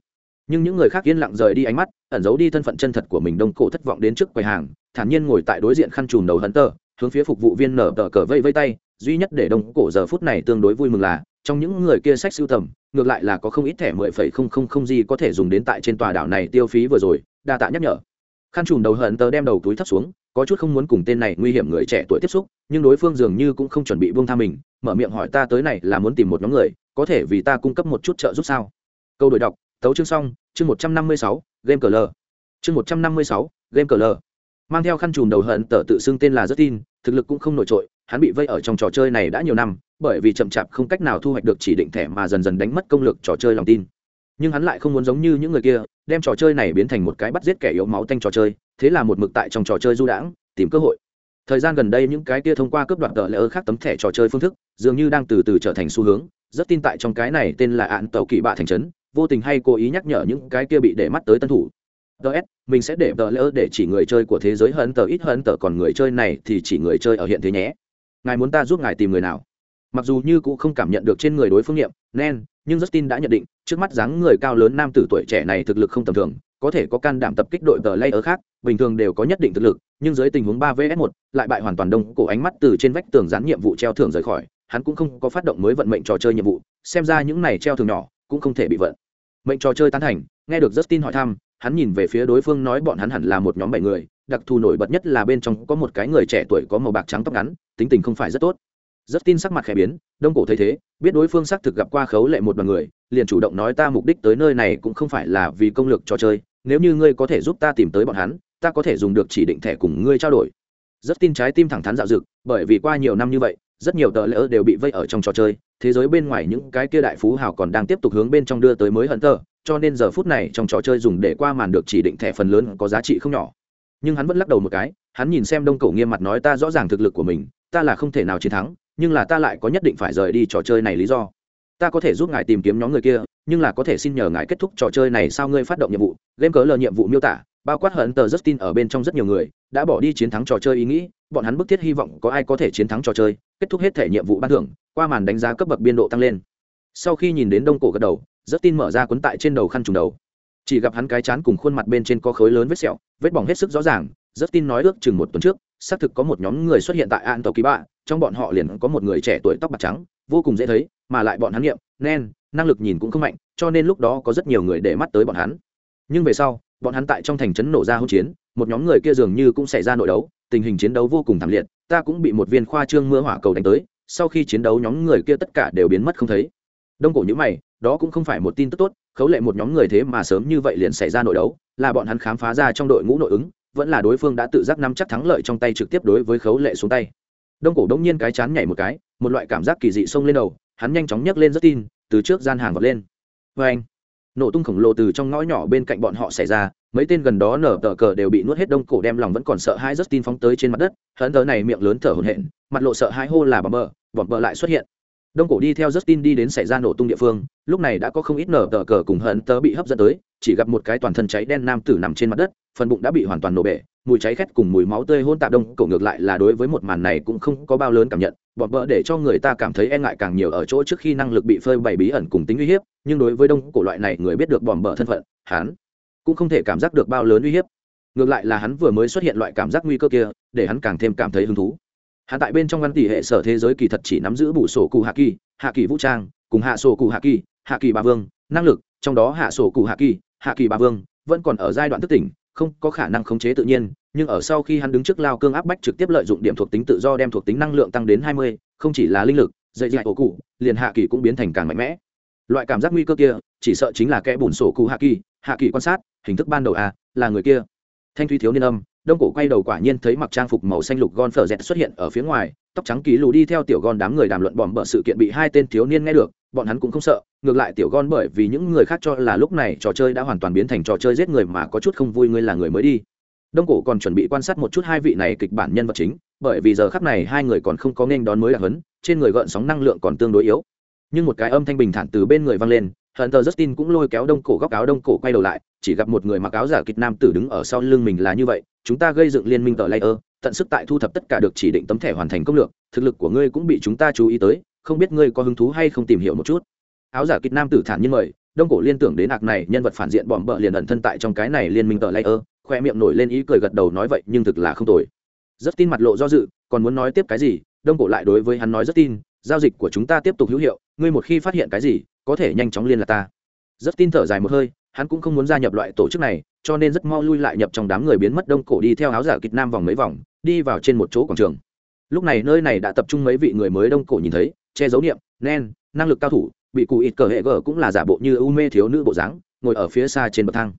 Nhưng những người khác yên lặng rời đi ánh mắt, ẩn giấu đi thân phận chân thật của mình đông cổ thất vọng đến trước quầy hàng, thản nhiên ngồi tại đối diện khăn trùm đầu hận tờ, hướng phía phục vụ viên nở tờ cờ vây vây tay duy nhất để đông cổ giờ phút này tương đối vui mừng là, trong những người kia sách sưu tầm, ngược lại là có không ít thẻ mười phẩy không không không gì có thể dùng đến tại trên tòa đảo này tiêu phí vừa rồi, đa tạ nhắc nhở. Khăn trùm đầu hận tờ đem đầu túi thấp xuống, có chút không muốn cùng tên này nguy hiểm người trẻ tuổi tiếp xúc, nhưng đối phương dường như cũng không chuẩn bị buông tha mình, mở miệng hỏi ta tới này là muốn tìm một nhóm người, có thể vì ta cung cấp một chút trợ giúp sao? Câu đổi đọc, tấu chương xong, chương một trăm năm mươi sáu, game cờ lờ. Chương một trăm năm mươi sáu, game cờ lờ. Mang theo khăn trùm đầu hận tờ tự xưng tên là rất tin, thực lực cũng không nổi trội hắn bị vây ở trong trò chơi này đã nhiều năm, bởi vì chậm chạp không cách nào thu hoạch được chỉ định thẻ mà dần dần đánh mất công lực trò chơi lòng tin. Nhưng hắn lại không muốn giống như những người kia, đem trò chơi này biến thành một cái bắt giết kẻ yếu máu tanh trò chơi, thế là một mực tại trong trò chơi du đãng, tìm cơ hội. Thời gian gần đây những cái kia thông qua cướp đoạt tờ lễ ơ khác tấm thẻ trò chơi phương thức, dường như đang từ từ trở thành xu hướng, rất tin tại trong cái này tên là ạn tàu kỳ bạ thành trấn, vô tình hay cố ý nhắc nhở những cái kia bị để mắt tới tân thủ. Ts mình sẽ để tờ lỡ để chỉ người chơi của thế giới hơn tờ ít hơn tờ, còn người chơi này thì chỉ người chơi ở hiện thế nhé ngài muốn ta giúp ngài tìm người nào? Mặc dù như cũng không cảm nhận được trên người đối phương nghiệm nen nhưng justin đã nhận định, trước mắt dáng người cao lớn nam tử tuổi trẻ này thực lực không tầm thường, có thể có can đảm tập kích đội tờ lay ở khác, bình thường đều có nhất định thực lực, nhưng dưới tình huống ba vs một, lại bại hoàn toàn đông, cổ ánh mắt từ trên vách tường dán nhiệm vụ treo thưởng rời khỏi, hắn cũng không có phát động mới vận mệnh trò chơi nhiệm vụ, xem ra những này treo thưởng nhỏ, cũng không thể bị vận. Mệnh trò chơi tán thành, nghe được justin hỏi thăm hắn nhìn về phía đối phương nói bọn hắn hẳn là một nhóm bảy người, đặc thù nổi bật nhất là bên trong có một cái người trẻ tuổi có màu bạc trắng tóc ngắn, tính tình không phải rất tốt. Rất tin sắc mặt khẽ biến, đông cổ thấy thế, biết đối phương xác thực gặp qua khấu lệ một đoàn người, liền chủ động nói ta mục đích tới nơi này cũng không phải là vì công lực trò chơi, nếu như ngươi có thể giúp ta tìm tới bọn hắn, ta có thể dùng được chỉ định thẻ cùng ngươi trao đổi. Rất tin trái tim thẳng thắn dạo dực, bởi vì qua nhiều năm như vậy, rất nhiều tờ lỡ đều bị vây ở trong trò chơi, thế giới bên ngoài những cái kia đại phú hào còn đang tiếp tục hướng bên trong đưa tới mới hận tờ cho nên giờ phút này trong trò chơi dùng để qua màn được chỉ định thẻ phần lớn có giá trị không nhỏ. Nhưng hắn vẫn lắc đầu một cái, hắn nhìn xem đông cổ nghiêm mặt nói ta rõ ràng thực lực của mình, ta là không thể nào chiến thắng, nhưng là ta lại có nhất định phải rời đi trò chơi này lý do. Ta có thể giúp ngài tìm kiếm nhóm người kia, nhưng là có thể xin nhờ ngài kết thúc trò chơi này sao ngươi phát động nhiệm vụ, game cớ lờ nhiệm vụ miêu tả, bao quát hận tờ Justin ở bên trong rất nhiều người, đã bỏ đi chiến thắng trò chơi ý nghĩ, bọn hắn bức thiết hy vọng có ai có thể chiến thắng trò chơi, kết thúc hết thể nhiệm vụ ban thưởng, qua màn đánh giá cấp bậc biên độ tăng lên. Sau khi nhìn đến đông cổ gật đầu Justin mở ra cuốn tại trên đầu khăn trùng đầu. Chỉ gặp hắn cái chán cùng khuôn mặt bên trên có khối lớn vết sẹo, vết bỏng hết sức rõ ràng Justin nói ước chừng một tuần trước, xác thực có một nhóm người xuất hiện tại an tàu kỳ bạ trong bọn họ liền có một người trẻ tuổi tóc bạc trắng, vô cùng dễ thấy, mà lại bọn hắn nghiệm, nen, năng lực nhìn cũng không mạnh, cho nên lúc đó có rất nhiều người để mắt tới bọn hắn. Nhưng về sau, bọn hắn tại trong thành trấn nổ ra hỗn chiến, một nhóm người kia dường như cũng xảy ra nội đấu, tình hình chiến đấu vô cùng thảm liệt, ta cũng bị một viên khoa trương mưa hỏa cầu đánh tới, sau khi chiến đấu nhóm người kia tất cả đều biến mất không thấy. Đông cổ nhữ mày đó cũng không phải một tin tức tốt, khấu lệ một nhóm người thế mà sớm như vậy liền xảy ra nội đấu, là bọn hắn khám phá ra trong đội ngũ nội ứng, vẫn là đối phương đã tự giác nắm chắc thắng lợi trong tay trực tiếp đối với khấu lệ xuống tay. Đông cổ đông nhiên cái chán nhảy một cái, một loại cảm giác kỳ dị xông lên đầu, hắn nhanh chóng nhấc lên rất tin, từ trước gian hàng vọt lên. Vê anh, nổ tung khổng lồ từ trong ngõ nhỏ bên cạnh bọn họ xảy ra, mấy tên gần đó nở tờ cờ đều bị nuốt hết đông cổ đem lòng vẫn còn sợ hai rất tin phóng tới trên mặt đất, hắn tờ này miệng lớn thở hổn hển, mặt lộ sợ hãi hô là bầm bờ bọt bờ lại xuất hiện đông cổ đi theo justin đi đến xảy ra nổ tung địa phương, lúc này đã có không ít nở tờ cờ cùng hận tớ bị hấp dẫn tới, chỉ gặp một cái toàn thân cháy đen nam tử nằm trên mặt đất, phần bụng đã bị hoàn toàn nổ bể, mùi cháy khét cùng mùi máu tươi hôn tạp đông cổ ngược lại là đối với một màn này cũng không có bao lớn cảm nhận, bọn vợ để cho người ta cảm thấy e ngại càng nhiều ở chỗ trước khi năng lực bị phơi bày bí ẩn cùng tính uy hiếp, nhưng đối với đông cổ loại này người biết được bòm bờ thân phận, hắn cũng không thể cảm giác được bao lớn uy hiếp. Ngược lại là hắn vừa mới xuất hiện loại cảm giác nguy cơ kia, để hắn càng thêm cảm thấy hứng thú hạ tại bên trong văn tỷ hệ sở thế giới kỳ thật chỉ nắm giữ bủ sổ cụ hạ kỳ hạ kỳ vũ trang, cùng hạ sổ cụ hạ kỳ hạ kỳ bà vương, năng lực, trong đó hạ sổ cụ hạ kỳ hạ kỳ bà vương, vẫn còn ở giai đoạn thức tỉnh, không có khả năng khống chế tự nhiên, nhưng ở sau khi hắn đứng trước lao cương áp bách trực tiếp lợi dụng điểm thuộc tính tự do đem thuộc tính năng lượng tăng đến hai mươi, không chỉ là linh lực, dạy dạy ổ cụ, liền hạ kỳ cũng biến thành càng mạnh mẽ. Loại cảm giác nguy cơ kia, chỉ sợ chính là kẽ bùn sổ cụ hạ kỳ hạ kỳ quan sát, hình thức ban đầu à là người kia. Thanh thúy thiếu niên âm đông cổ quay đầu quả nhiên thấy mặc trang phục màu xanh lục gon phở dẹt xuất hiện ở phía ngoài, tóc trắng ký lù đi theo tiểu gon đám người đàm luận bòm bở sự kiện bị hai tên thiếu niên nghe được, bọn hắn cũng không sợ, ngược lại tiểu gon bởi vì những người khác cho là lúc này trò chơi đã hoàn toàn biến thành trò chơi giết người mà có chút không vui ngươi là người mới đi. Đông cổ còn chuẩn bị quan sát một chút hai vị này kịch bản nhân vật chính, bởi vì giờ khắc này hai người còn không có nghênh đón mới đặc hấn, trên người gợn sóng năng lượng còn tương đối yếu. Nhưng một cái âm thanh bình thản từ bên người vang lên hận tờ justin cũng lôi kéo đông cổ góc áo đông cổ quay đầu lại, chỉ gặp một người mặc áo giả kịch nam tử đứng ở sau lưng mình là như vậy chúng ta gây dựng liên minh tờ layer, tận sức tại thu thập tất cả được chỉ định tấm thẻ hoàn thành công lược, thực lực của ngươi cũng bị chúng ta chú ý tới, không biết ngươi có hứng thú hay không tìm hiểu một chút. Áo giả kịch nam tử thản nhiên mời, đông cổ liên tưởng đến ạc này, nhân vật phản diện bỏm bợ liền ẩn thân tại trong cái này liên minh tờ layer, khoe miệng nổi lên ý cười gật đầu nói vậy, nhưng thực là không tồi. Rất tin mặt lộ do dự, còn muốn nói tiếp cái gì, đông cổ lại đối với hắn nói rất tin giao dịch của chúng ta tiếp tục hữu hiệu, ngươi một khi phát hiện cái gì, có thể nhanh chóng liên lạc ta. Rất tin thở dài một hơi hắn cũng không muốn gia nhập loại tổ chức này, cho nên rất mau lui lại nhập trong đám người biến mất đông cổ đi theo áo giả kịch nam vòng mấy vòng, đi vào trên một chỗ quảng trường. Lúc này nơi này đã tập trung mấy vị người mới đông cổ nhìn thấy, che giấu niệm, nen, năng lực cao thủ, bị cụ ít cờ hệ gờ cũng là giả bộ như u mê thiếu nữ bộ dáng, ngồi ở phía xa trên bậc thang.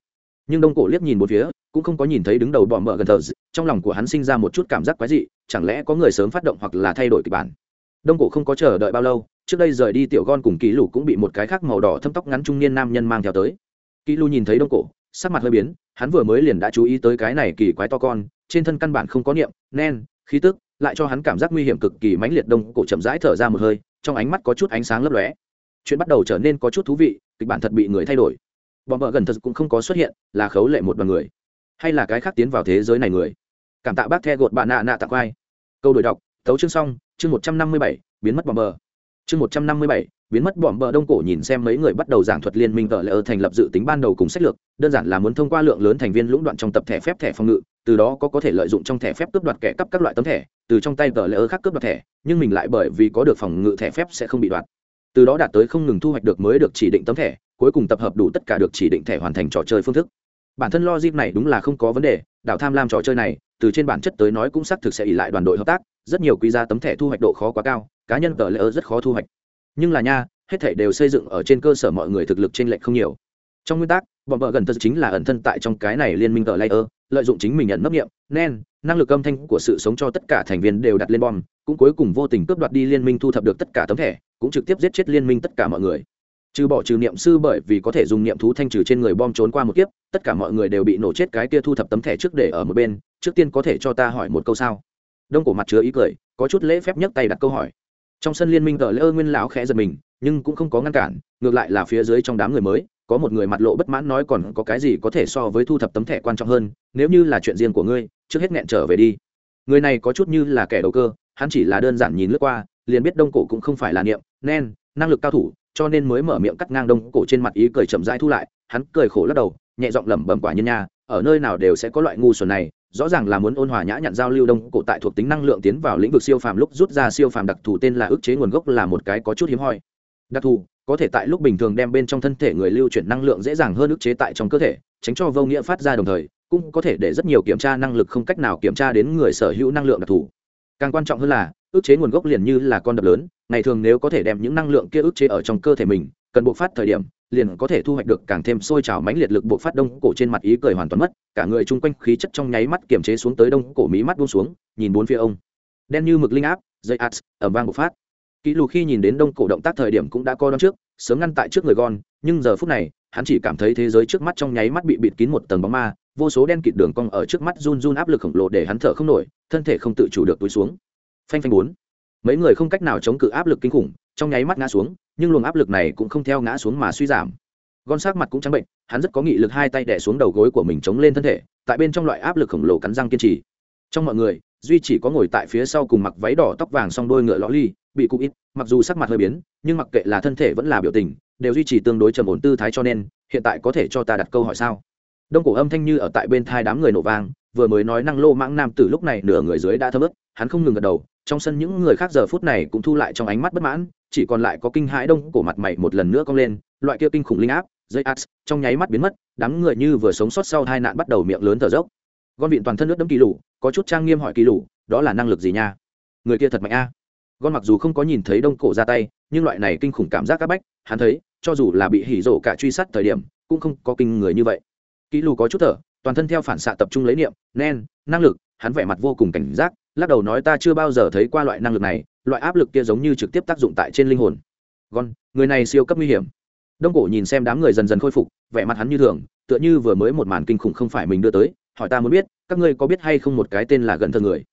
Nhưng đông cổ liếc nhìn một phía, cũng không có nhìn thấy đứng đầu bọ mợ gần thờ trong lòng của hắn sinh ra một chút cảm giác quái dị, chẳng lẽ có người sớm phát động hoặc là thay đổi kịch bản. Đông cổ không có chờ đợi bao lâu, trước đây rời đi tiểu gon cùng ký lục cũng bị một cái khác màu đỏ thâm tóc ngắn trung niên nam nhân mang theo tới ký lưu nhìn thấy đông cổ, sắc mặt hơi biến, hắn vừa mới liền đã chú ý tới cái này kỳ quái to con, trên thân căn bản không có niệm, nen, khí tức, lại cho hắn cảm giác nguy hiểm cực kỳ mãnh liệt đông cổ chậm rãi thở ra một hơi, trong ánh mắt có chút ánh sáng lấp lóe. Chuyện bắt đầu trở nên có chút thú vị, kịch bản thật bị người thay đổi. Bọn vợ gần thật cũng không có xuất hiện, là khấu lệ một bằng người. Hay là cái khác tiến vào thế giới này người? Cảm tạ bác the gột bạn nạ nạ tặng vai câu đổi đọc tấu chương xong, chương một trăm năm mươi bảy, biến mất bom bờ chương một trăm năm mươi bảy, biến mất bọm bờ đông cổ nhìn xem mấy người bắt đầu giảng thuật liên minh tờ lỡ thành lập dự tính ban đầu cùng sách lược, đơn giản là muốn thông qua lượng lớn thành viên lũng đoạn trong tập thẻ phép thẻ phòng ngự, từ đó có có thể lợi dụng trong thẻ phép cướp đoạt kẻ cắp các loại tấm thẻ, từ trong tay tờ lỡ khác cướp đoạt thẻ, nhưng mình lại bởi vì có được phòng ngự thẻ phép sẽ không bị đoạt. Từ đó đạt tới không ngừng thu hoạch được mới được chỉ định tấm thẻ, cuối cùng tập hợp đủ tất cả được chỉ định thẻ hoàn thành trò chơi phương thức bản thân logic này đúng là không có vấn đề, đảo tham lam trò chơi này, từ trên bản chất tới nói cũng xác thực sẽ ỉ lại đoàn đội hợp tác, rất nhiều quý giá tấm thẻ thu hoạch độ khó quá cao, cá nhân tờ lỡ rất khó thu hoạch. Nhưng là nha, hết thảy đều xây dựng ở trên cơ sở mọi người thực lực trên lệch không nhiều. Trong nguyên tắc, bọn vợ gần thật chính là ẩn thân tại trong cái này liên minh tờ layer lợi dụng chính mình nhận nấp nghiệm nen năng lực âm thanh của sự sống cho tất cả thành viên đều đặt lên bom, cũng cuối cùng vô tình cướp đoạt đi liên minh thu thập được tất cả tấm thẻ, cũng trực tiếp giết chết liên minh tất cả mọi người trừ bỏ trừ niệm sư bởi vì có thể dùng niệm thú thanh trừ trên người bom trốn qua một kiếp, tất cả mọi người đều bị nổ chết cái kia thu thập tấm thẻ trước để ở một bên, trước tiên có thể cho ta hỏi một câu sao? Đông cổ mặt chứa ý cười, có chút lễ phép nhấc tay đặt câu hỏi. Trong sân liên minh tờ lễ ơ nguyên lão khẽ giật mình, nhưng cũng không có ngăn cản, ngược lại là phía dưới trong đám người mới, có một người mặt lộ bất mãn nói còn có cái gì có thể so với thu thập tấm thẻ quan trọng hơn, nếu như là chuyện riêng của ngươi, trước hết nghẹn trở về đi. Người này có chút như là kẻ đầu cơ, hắn chỉ là đơn giản nhìn lướt qua, liền biết đông cổ cũng không phải là niệm nen năng lực cao thủ cho nên mới mở miệng cắt ngang đông cổ trên mặt ý cười chậm rãi thu lại, hắn cười khổ lắc đầu, nhẹ giọng lẩm bẩm quả nhiên nha, ở nơi nào đều sẽ có loại ngu xuẩn này, rõ ràng là muốn ôn hòa nhã nhặn giao lưu đông cổ tại thuộc tính năng lượng tiến vào lĩnh vực siêu phàm lúc rút ra siêu phàm đặc thù tên là ức chế nguồn gốc là một cái có chút hiếm hoi. Đặc thù, có thể tại lúc bình thường đem bên trong thân thể người lưu chuyển năng lượng dễ dàng hơn ức chế tại trong cơ thể, tránh cho vô nghĩa phát ra đồng thời, cũng có thể để rất nhiều kiểm tra năng lực không cách nào kiểm tra đến người sở hữu năng lượng đặc thù. Càng quan trọng hơn là ức chế nguồn gốc liền như là con đập lớn, ngày thường nếu có thể đem những năng lượng kia ức chế ở trong cơ thể mình, cần bộ phát thời điểm, liền có thể thu hoạch được càng thêm sôi trào mãnh liệt lực bộ phát đông cổ trên mặt ý cười hoàn toàn mất, cả người chung quanh khí chất trong nháy mắt kiềm chế xuống tới đông cổ mí mắt buông xuống, nhìn bốn phía ông. Đen như mực linh áp, dây ạt, ẩm vang bộc phát. Kỹ lù khi nhìn đến đông cổ động tác thời điểm cũng đã co đón trước, sớm ngăn tại trước người gon, nhưng giờ phút này, hắn chỉ cảm thấy thế giới trước mắt trong nháy mắt bị bịt kín một tầng bóng ma, vô số đen kịt đường cong ở trước mắt run run áp lực khổng lồ để hắn thở không nổi, thân thể không tự chủ được túi xuống phanh phanh bốn. Mấy người không cách nào chống cự áp lực kinh khủng, trong nháy mắt ngã xuống, nhưng luồng áp lực này cũng không theo ngã xuống mà suy giảm. Gon sát mặt cũng trắng bệnh, hắn rất có nghị lực hai tay đẻ xuống đầu gối của mình chống lên thân thể, tại bên trong loại áp lực khổng lồ cắn răng kiên trì. Trong mọi người, duy chỉ có ngồi tại phía sau cùng mặc váy đỏ tóc vàng song đôi ngựa lõ ly, bị cụ ít, mặc dù sắc mặt hơi biến, nhưng mặc kệ là thân thể vẫn là biểu tình, đều duy trì tương đối trầm ổn tư thái cho nên, hiện tại có thể cho ta đặt câu hỏi sao? Đông cổ âm thanh như ở tại bên thai đám người nổ vang vừa mới nói năng lô mãng nam tử lúc này nửa người dưới đã thấm ướt, hắn không ngừng gật đầu, trong sân những người khác giờ phút này cũng thu lại trong ánh mắt bất mãn, chỉ còn lại có kinh hãi đông cổ mặt mày một lần nữa cong lên, loại kia kinh khủng linh áp, dây ax trong nháy mắt biến mất, đám người như vừa sống sót sau hai nạn bắt đầu miệng lớn thở dốc. Con vịn toàn thân nước đấm kỳ lủ có chút trang nghiêm hỏi kỳ lủ đó là năng lực gì nha? Người kia thật mạnh a. À. con mặc dù không có nhìn thấy đông cổ ra tay, nhưng loại này kinh khủng cảm giác áp bách, hắn thấy, cho dù là bị hỉ rổ cả truy sát thời điểm, cũng không có kinh người như vậy. Kỳ lù có chút thở toàn thân theo phản xạ tập trung lấy niệm, nen, năng lực, hắn vẻ mặt vô cùng cảnh giác, lắc đầu nói ta chưa bao giờ thấy qua loại năng lực này, loại áp lực kia giống như trực tiếp tác dụng tại trên linh hồn. Gon, người này siêu cấp nguy hiểm. Đông cổ nhìn xem đám người dần dần khôi phục, vẻ mặt hắn như thường, tựa như vừa mới một màn kinh khủng không phải mình đưa tới, hỏi ta muốn biết, các ngươi có biết hay không một cái tên là gần thờ người?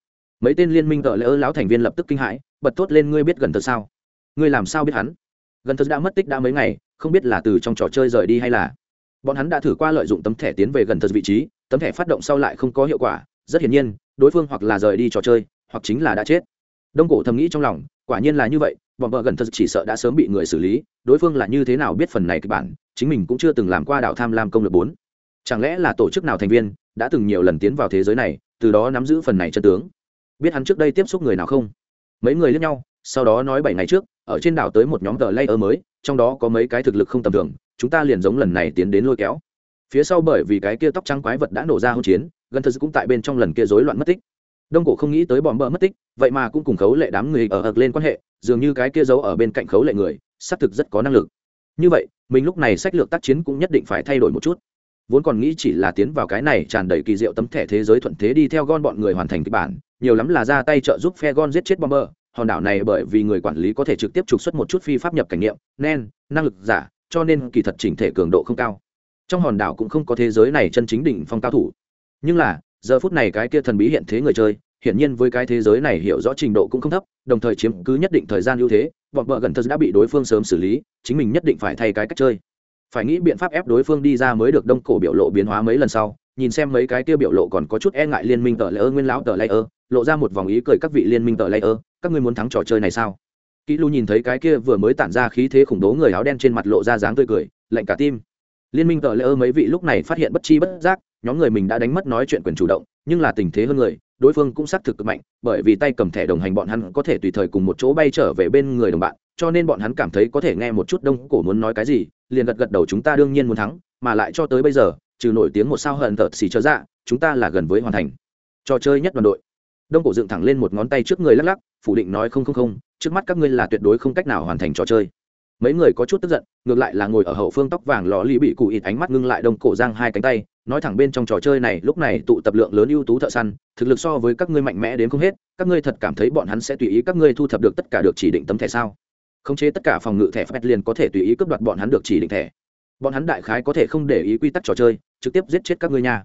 Mấy tên liên minh tợ lỡ lão thành viên lập tức kinh hãi, bật thốt lên ngươi biết gần thờ sao? Ngươi làm sao biết hắn? Gần thờ đã mất tích đã mấy ngày, không biết là từ trong trò chơi rời đi hay là? Bọn hắn đã thử qua lợi dụng tấm thẻ tiến về gần thật vị trí, tấm thẻ phát động sau lại không có hiệu quả, rất hiển nhiên, đối phương hoặc là rời đi trò chơi, hoặc chính là đã chết. Đông cổ thầm nghĩ trong lòng, quả nhiên là như vậy, bọn vợ gần thật chỉ sợ đã sớm bị người xử lý, đối phương là như thế nào biết phần này kịch bản, chính mình cũng chưa từng làm qua đạo tham lam công lược bốn. Chẳng lẽ là tổ chức nào thành viên, đã từng nhiều lần tiến vào thế giới này, từ đó nắm giữ phần này chân tướng? Biết hắn trước đây tiếp xúc người nào không? Mấy người lẫn nhau, sau đó nói bảy ngày trước, ở trên đảo tới một nhóm tờ layer mới, trong đó có mấy cái thực lực không tầm thường chúng ta liền giống lần này tiến đến lôi kéo. Phía sau bởi vì cái kia tóc trắng quái vật đã nổ ra hỗn chiến, gần thật cũng tại bên trong lần kia rối loạn mất tích. Đông cổ không nghĩ tới bòm bờ mất tích, vậy mà cũng cùng khấu lệ đám người ở ập lên quan hệ, dường như cái kia giấu ở bên cạnh khấu lệ người, xác thực rất có năng lực. Như vậy, mình lúc này sách lược tác chiến cũng nhất định phải thay đổi một chút. Vốn còn nghĩ chỉ là tiến vào cái này tràn đầy kỳ diệu tấm thẻ thế giới thuận thế đi theo gon bọn người hoàn thành kịch bản, nhiều lắm là ra tay trợ giúp phe gon giết chết bomber. Hòn đảo này bởi vì người quản lý có thể trực tiếp trục xuất một chút phi pháp nhập cảnh nghiệm nen năng lực giả cho nên kỳ thật chỉnh thể cường độ không cao. Trong hòn đảo cũng không có thế giới này chân chính đỉnh phong cao thủ. Nhưng là, giờ phút này cái kia thần bí hiện thế người chơi, hiển nhiên với cái thế giới này hiểu rõ trình độ cũng không thấp, đồng thời chiếm cứ nhất định thời gian ưu thế, bọn vợ gần thật đã bị đối phương sớm xử lý, chính mình nhất định phải thay cái cách chơi. Phải nghĩ biện pháp ép đối phương đi ra mới được đông cổ biểu lộ biến hóa mấy lần sau, nhìn xem mấy cái tiêu biểu lộ còn có chút e ngại liên minh tờ lễ ơ nguyên lão tờ lễ ơ lộ ra một vòng ý cười các vị liên minh tờ lễ ơ các ngươi muốn thắng trò chơi này sao? Kỹ lu nhìn thấy cái kia vừa mới tản ra khí thế khủng bố người áo đen trên mặt lộ ra dáng tươi cười, lạnh cả tim. Liên minh tờ lễ ơ mấy vị lúc này phát hiện bất chi bất giác, nhóm người mình đã đánh mất nói chuyện quyền chủ động, nhưng là tình thế hơn người, đối phương cũng xác thực cực mạnh, bởi vì tay cầm thẻ đồng hành bọn hắn có thể tùy thời cùng một chỗ bay trở về bên người đồng bạn, cho nên bọn hắn cảm thấy có thể nghe một chút đông cổ muốn nói cái gì, liền gật gật đầu chúng ta đương nhiên muốn thắng, mà lại cho tới bây giờ, trừ nổi tiếng một sao hận tợt xì trở ra dạ, chúng ta là gần với hoàn thành. Trò chơi nhất đoàn đội. Đông cổ dựng thẳng lên một ngón tay trước người lắc lắc, phủ định nói không không không trước mắt các ngươi là tuyệt đối không cách nào hoàn thành trò chơi. Mấy người có chút tức giận, ngược lại là ngồi ở hậu phương tóc vàng lò lì bị cụ ít ánh mắt ngưng lại đông cổ giang hai cánh tay, nói thẳng bên trong trò chơi này, lúc này tụ tập lượng lớn ưu tú thợ săn, thực lực so với các ngươi mạnh mẽ đến không hết, các ngươi thật cảm thấy bọn hắn sẽ tùy ý các ngươi thu thập được tất cả được chỉ định tấm thẻ sao? Khống chế tất cả phòng ngự thẻ phép liền có thể tùy ý cướp đoạt bọn hắn được chỉ định thẻ. Bọn hắn đại khái có thể không để ý quy tắc trò chơi, trực tiếp giết chết các ngươi nha.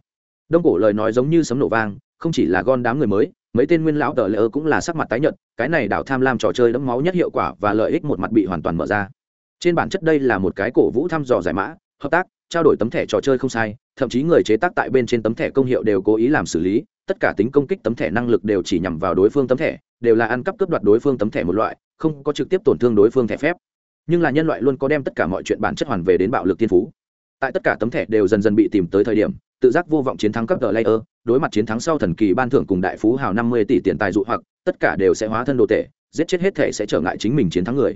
Đông cổ lời nói giống như sấm nổ vang, không chỉ là gon đám người mới mấy tên nguyên lão tờ lỡ cũng là sắc mặt tái nhợt, cái này đảo tham lam trò chơi đẫm máu nhất hiệu quả và lợi ích một mặt bị hoàn toàn mở ra. Trên bản chất đây là một cái cổ vũ thăm dò giải mã, hợp tác, trao đổi tấm thẻ trò chơi không sai, thậm chí người chế tác tại bên trên tấm thẻ công hiệu đều cố ý làm xử lý, tất cả tính công kích tấm thẻ năng lực đều chỉ nhằm vào đối phương tấm thẻ, đều là ăn cắp cướp đoạt đối phương tấm thẻ một loại, không có trực tiếp tổn thương đối phương thẻ phép. Nhưng là nhân loại luôn có đem tất cả mọi chuyện bản chất hoàn về đến bạo lực thiên phú. Tại tất cả tấm thẻ đều dần dần bị tìm tới thời điểm, tự giác vô vọng chiến thắng cấp tờ layer đối mặt chiến thắng sau thần kỳ ban thưởng cùng đại phú hào năm mươi tỷ tiền tài dụ hoặc, tất cả đều sẽ hóa thân đồ tệ giết chết hết thể sẽ trở ngại chính mình chiến thắng người.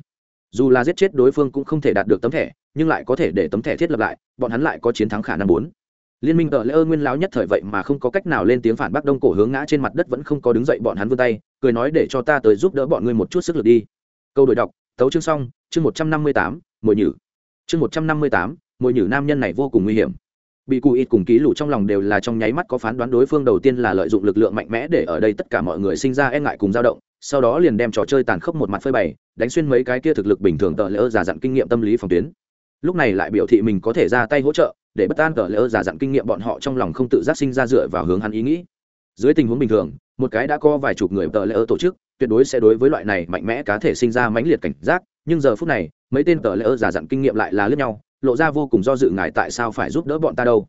Dù là giết chết đối phương cũng không thể đạt được tấm thẻ, nhưng lại có thể để tấm thẻ thiết lập lại, bọn hắn lại có chiến thắng khả năng bốn. Liên minh ở lễ ơ nguyên lão nhất thời vậy mà không có cách nào lên tiếng phản bác đông cổ hướng ngã trên mặt đất vẫn không có đứng dậy bọn hắn vươn tay, cười nói để cho ta tới giúp đỡ bọn ngươi một chút sức lực đi. Câu đổi đọc, tấu chương xong, chương một trăm năm mươi tám mùi nhử. Chương một trăm năm mươi tám mùi nhử nam nhân này vô cùng nguy hiểm bị cụ ít cùng ký lũ trong lòng đều là trong nháy mắt có phán đoán đối phương đầu tiên là lợi dụng lực lượng mạnh mẽ để ở đây tất cả mọi người sinh ra e ngại cùng dao động, sau đó liền đem trò chơi tàn khốc một mặt phơi bày, đánh xuyên mấy cái kia thực lực bình thường tờ lỡ giả dặn kinh nghiệm tâm lý phòng tuyến. Lúc này lại biểu thị mình có thể ra tay hỗ trợ, để bất an tờ lỡ giả dặn kinh nghiệm bọn họ trong lòng không tự giác sinh ra dựa vào hướng hắn ý nghĩ. Dưới tình huống bình thường, một cái đã có vài chục người tờ lỡ tổ chức, tuyệt đối sẽ đối với loại này mạnh mẽ cá thể sinh ra mãnh liệt cảnh giác, nhưng giờ phút này, mấy tên tờ lỡ giả dặn kinh nghiệm lại là lướt nhau lộ ra vô cùng do dự ngài tại sao phải giúp đỡ bọn ta đâu.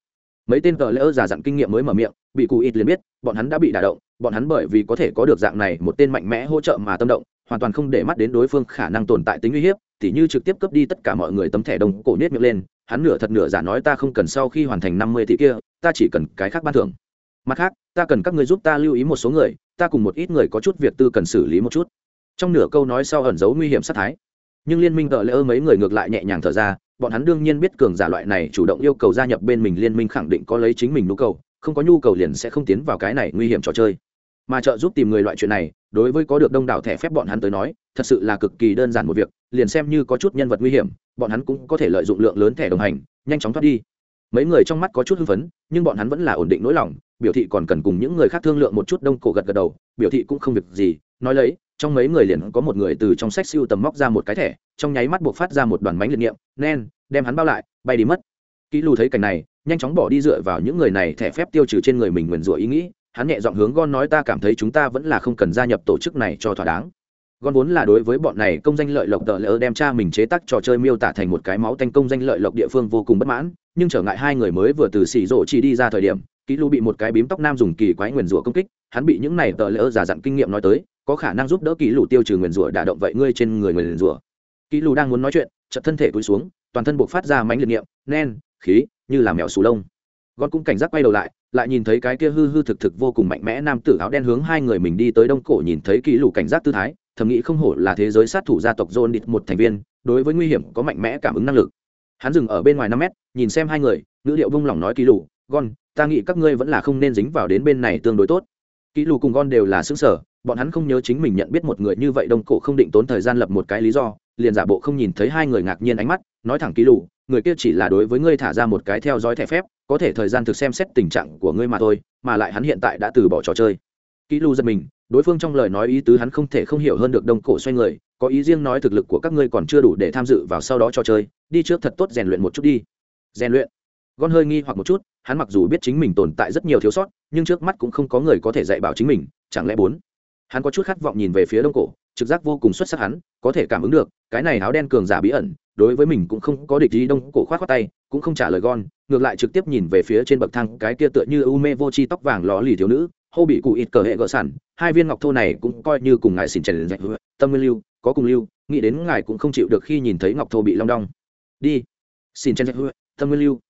Mấy tên tờ lỡ giả dặn kinh nghiệm mới mở miệng, bị cụ ít liền biết, bọn hắn đã bị đả động, bọn hắn bởi vì có thể có được dạng này một tên mạnh mẽ hỗ trợ mà tâm động, hoàn toàn không để mắt đến đối phương khả năng tồn tại tính uy hiếp, tỉ như trực tiếp cướp đi tất cả mọi người tấm thẻ đồng cổ nết miệng lên, hắn nửa thật nửa giả nói ta không cần sau khi hoàn thành năm mươi tỷ kia, ta chỉ cần cái khác ban thưởng. Mặt khác, ta cần các người giúp ta lưu ý một số người, ta cùng một ít người có chút việc tư cần xử lý một chút. Trong nửa câu nói sau ẩn giấu nguy hiểm sát thái. Nhưng liên minh tờ lỡ mấy người ngược lại nhẹ nhàng thở ra bọn hắn đương nhiên biết cường giả loại này chủ động yêu cầu gia nhập bên mình liên minh khẳng định có lấy chính mình nhu cầu, không có nhu cầu liền sẽ không tiến vào cái này nguy hiểm trò chơi. Mà trợ giúp tìm người loại chuyện này, đối với có được đông đảo thẻ phép bọn hắn tới nói, thật sự là cực kỳ đơn giản một việc, liền xem như có chút nhân vật nguy hiểm, bọn hắn cũng có thể lợi dụng lượng lớn thẻ đồng hành, nhanh chóng thoát đi. Mấy người trong mắt có chút hưng phấn, nhưng bọn hắn vẫn là ổn định nỗi lòng, biểu thị còn cần cùng những người khác thương lượng một chút đông cổ gật gật đầu, biểu thị cũng không việc gì, nói lấy trong mấy người liền có một người từ trong sách siêu tầm móc ra một cái thẻ, trong nháy mắt buộc phát ra một đoàn bánh liệt nghiệm nen, đem hắn bao lại, bay đi mất. Kỹ lù thấy cảnh này, nhanh chóng bỏ đi dựa vào những người này thẻ phép tiêu trừ trên người mình nguyền rủa ý nghĩ, hắn nhẹ giọng hướng gon nói, ta cảm thấy chúng ta vẫn là không cần gia nhập tổ chức này cho thỏa đáng. Gon vốn là đối với bọn này công danh lợi lộc tờ lỡ đem cha mình chế tác trò chơi miêu tả thành một cái máu tanh công danh lợi lộc địa phương vô cùng bất mãn, nhưng trở ngại hai người mới vừa từ xỉ rộ chỉ đi ra thời điểm, kỹ lù bị một cái bím tóc nam dùng kỳ quái nguyền rủa công kích, hắn bị những này tờ lỡ giả dặn kinh nghiệm nói tới có khả năng giúp đỡ Kỷ lù tiêu trừ nguyền rủa đả động vậy ngươi trên người nguyền rủa. Kỷ lù đang muốn nói chuyện, chợt thân thể cúi xuống, toàn thân buộc phát ra mánh liệt nghiệm nen, khí, như là mèo sù lông. Gọn cũng cảnh giác quay đầu lại lại nhìn thấy cái kia hư hư thực thực vô cùng mạnh mẽ nam tử áo đen hướng hai người mình đi tới đông cổ nhìn thấy Kỷ lù cảnh giác tư thái, thầm nghĩ không hổ là thế giới sát thủ gia tộc john đít một thành viên, đối với nguy hiểm có mạnh mẽ cảm ứng năng lực. Hắn dừng ở bên ngoài năm mét, nhìn xem hai người, ngữ liệu vung lòng nói Kỷ lù, gon, ta nghĩ các ngươi vẫn là không nên dính vào đến bên này tương đối tốt kỹ lù cùng gon đều là xứng sở bọn hắn không nhớ chính mình nhận biết một người như vậy đông cổ không định tốn thời gian lập một cái lý do, liền giả bộ không nhìn thấy hai người ngạc nhiên ánh mắt, nói thẳng kỹ lù, người kia chỉ là đối với ngươi thả ra một cái theo dõi thẻ phép, có thể thời gian thực xem xét tình trạng của ngươi mà thôi, mà lại hắn hiện tại đã từ bỏ trò chơi. Kỹ lù giật mình, đối phương trong lời nói ý tứ hắn không thể không hiểu hơn được đông cổ xoay người, có ý riêng nói thực lực của các ngươi còn chưa đủ để tham dự vào sau đó trò chơi, đi trước thật tốt rèn luyện một chút đi. Rèn luyện. Gon hơi nghi hoặc một chút hắn mặc dù biết chính mình tồn tại rất nhiều thiếu sót, nhưng trước mắt cũng không có người có thể dạy bảo chính mình, chẳng lẽ bốn? Hắn có chút khát vọng nhìn về phía đông cổ, trực giác vô cùng xuất sắc hắn, có thể cảm ứng được, cái này áo đen cường giả bí ẩn, đối với mình cũng không có địch ý, đông cổ khoát khoát tay, cũng không trả lời gon ngược lại trực tiếp nhìn về phía trên bậc thang cái kia tựa như u mê vô chi tóc vàng ló lì thiếu nữ, hô bị cụ ít cờ hệ gỡ sản hai viên ngọc thô này cũng coi như cùng ngài xin trần tâm nguyên lưu, có cùng lưu, nghĩ đến ngài cũng không chịu được khi nhìn thấy ngọc thô bị long đong. Đi xin trần tâm nguyên lưu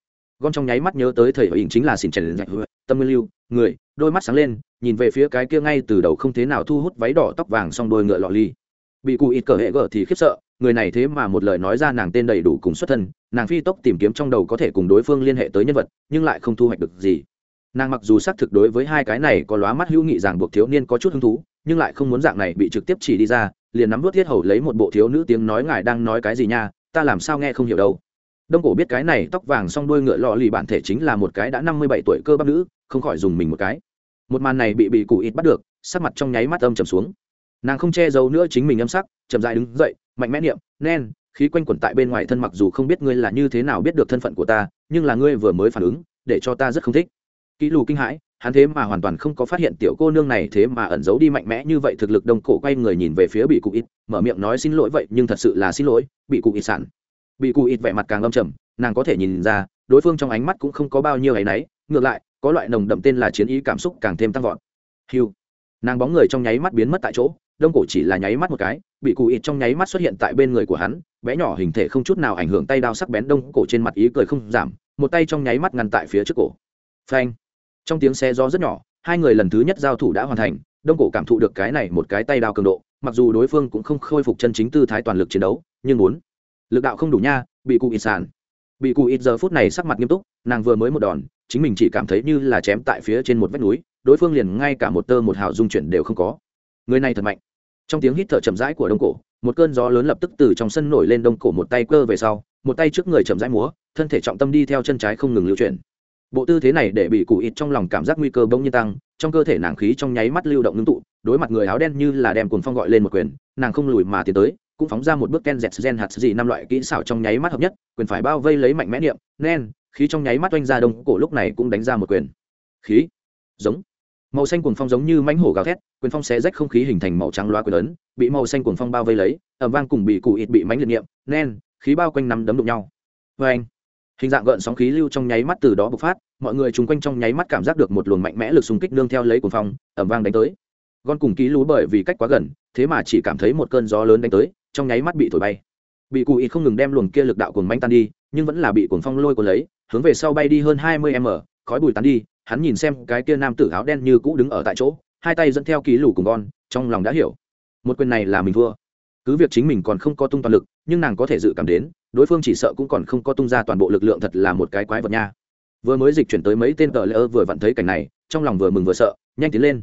gom trong nháy mắt nhớ tới thầy hình chính là xin trần dạch tâm nguyên lưu, người, đôi mắt sáng lên, nhìn về phía cái kia ngay từ đầu không thế nào thu hút váy đỏ tóc vàng xong đôi ngựa lọ ly. Bị cụ ít cờ hệ gở thì khiếp sợ, người này thế mà một lời nói ra nàng tên đầy đủ cùng xuất thân, nàng phi tốc tìm kiếm trong đầu có thể cùng đối phương liên hệ tới nhân vật, nhưng lại không thu hoạch được gì. Nàng mặc dù xác thực đối với hai cái này có lóa mắt hữu nghị rằng buộc thiếu niên có chút hứng thú, nhưng lại không muốn dạng này bị trực tiếp chỉ đi ra, liền nắm vớt thiết hầu lấy một bộ thiếu nữ tiếng nói ngài đang nói cái gì nha, ta làm sao nghe không hiểu đâu đông cổ biết cái này tóc vàng s o n g đuôi ngựa lò lì bản thể chính là một cái đã năm mươi bảy tuổi cơ bắp nữ, không khỏi dùng mình một cái. Một màn này bị bị cụ ít bắt được, sắc mặt trong nháy mắt âm trầm xuống. Nàng không che giấu nữa chính mình âm sắc, chậm dại đứng dậy, mạnh mẽ niệm, nen, khí quanh quẩn tại bên ngoài thân mặc dù không biết ngươi là như thế nào biết được thân phận của ta, nhưng là ngươi vừa mới phản ứng, để cho ta rất không thích. Kỹ lù kinh hãi, hắn thế mà hoàn toàn không có phát hiện tiểu cô nương này thế mà ẩn giấu đi mạnh mẽ như vậy thực lực đông cổ quay người nhìn về phía bị cụ ít, mở miệng nói xin lỗi vậy nhưng thật sự là xin lỗi, bị cụ ít sản bị cụ ít vẻ mặt càng âm trầm, nàng có thể nhìn ra, đối phương trong ánh mắt cũng không có bao nhiêu áy náy ngược lại, có loại nồng đậm tên là chiến ý cảm xúc càng thêm tăng vọt. Hiu nàng bóng người trong nháy mắt biến mất tại chỗ, đông cổ chỉ là nháy mắt một cái, bị cụ ít trong nháy mắt xuất hiện tại bên người của hắn, bé nhỏ hình thể không chút nào ảnh hưởng tay đao sắc bén đông cổ trên mặt ý cười không giảm, một tay trong nháy mắt ngăn tại phía trước cổ. Phanh. Trong tiếng xe gió rất nhỏ, hai người lần thứ nhất giao thủ đã hoàn thành, đông cổ cảm thụ được cái này một cái tay đao cường độ, mặc dù đối phương cũng không khôi phục chân chính tư thái toàn lực chiến đấu, nhưng muốn lực đạo không đủ nha, bị cụ ít sàn. Bị cụ ít giờ phút này sắc mặt nghiêm túc, nàng vừa mới một đòn, chính mình chỉ cảm thấy như là chém tại phía trên một vách núi, đối phương liền ngay cả một tơ một hào dung chuyển đều không có. Người này thật mạnh. Trong tiếng hít thở chậm rãi của đông cổ, một cơn gió lớn lập tức từ trong sân nổi lên đông cổ một tay cơ về sau, một tay trước người chậm rãi múa, thân thể trọng tâm đi theo chân trái không ngừng lưu chuyển. Bộ tư thế này để bị cụ ít trong lòng cảm giác nguy cơ bỗng nhiên tăng, trong cơ thể nàng khí trong nháy mắt lưu động ngưng tụ, đối mặt người áo đen như là đem cuồng phong gọi lên một quyền, nàng không lùi mà tiến tới cũng phóng ra một bước ken dẹt gen hạt gì năm loại kỹ xảo trong nháy mắt hợp nhất, quyền phải bao vây lấy mạnh mẽ niệm, nen, khí trong nháy mắt oanh ra đông cổ lúc này cũng đánh ra một quyền. Khí, giống, màu xanh cuồng phong giống như mãnh hổ gào thét, quyền phong xé rách không khí hình thành màu trắng loa quyền lớn bị màu xanh cuồng phong bao vây lấy ẩm vang cùng bị cụ ít bị mánh liệt niệm, nen, khí bao quanh nắm đấm đụng nhau. Vê anh hình dạng gợn sóng khí lưu trong nháy mắt từ đó bộc phát, mọi người chung quanh trong nháy mắt cảm giác được một luồng mạnh mẽ lực xung kích nương theo lấy cuồng phong ẩm vang đánh tới. Gon cùng ký lú bởi vì cách quá gần, thế mà chỉ cảm thấy một cơn gió lớn đánh tới trong nháy mắt bị thổi bay. Bị cụ ý không ngừng đem luồng kia lực đạo cuồng manh tan đi, nhưng vẫn là bị cuồng phong lôi cuốn lấy, hướng về sau bay đi hơn hai mươi m, khói bùi tán đi, hắn nhìn xem cái kia nam tử áo đen như cũ đứng ở tại chỗ, hai tay dẫn theo ký lù cùng con, trong lòng đã hiểu. Một quyền này là mình thua. Cứ việc chính mình còn không có tung toàn lực, nhưng nàng có thể dự cảm đến, đối phương chỉ sợ cũng còn không có tung ra toàn bộ lực lượng thật là một cái quái vật nha. Vừa mới dịch chuyển tới mấy tên cờ lỡ vừa vặn thấy cảnh này, trong lòng vừa mừng vừa sợ, nhanh tiến lên.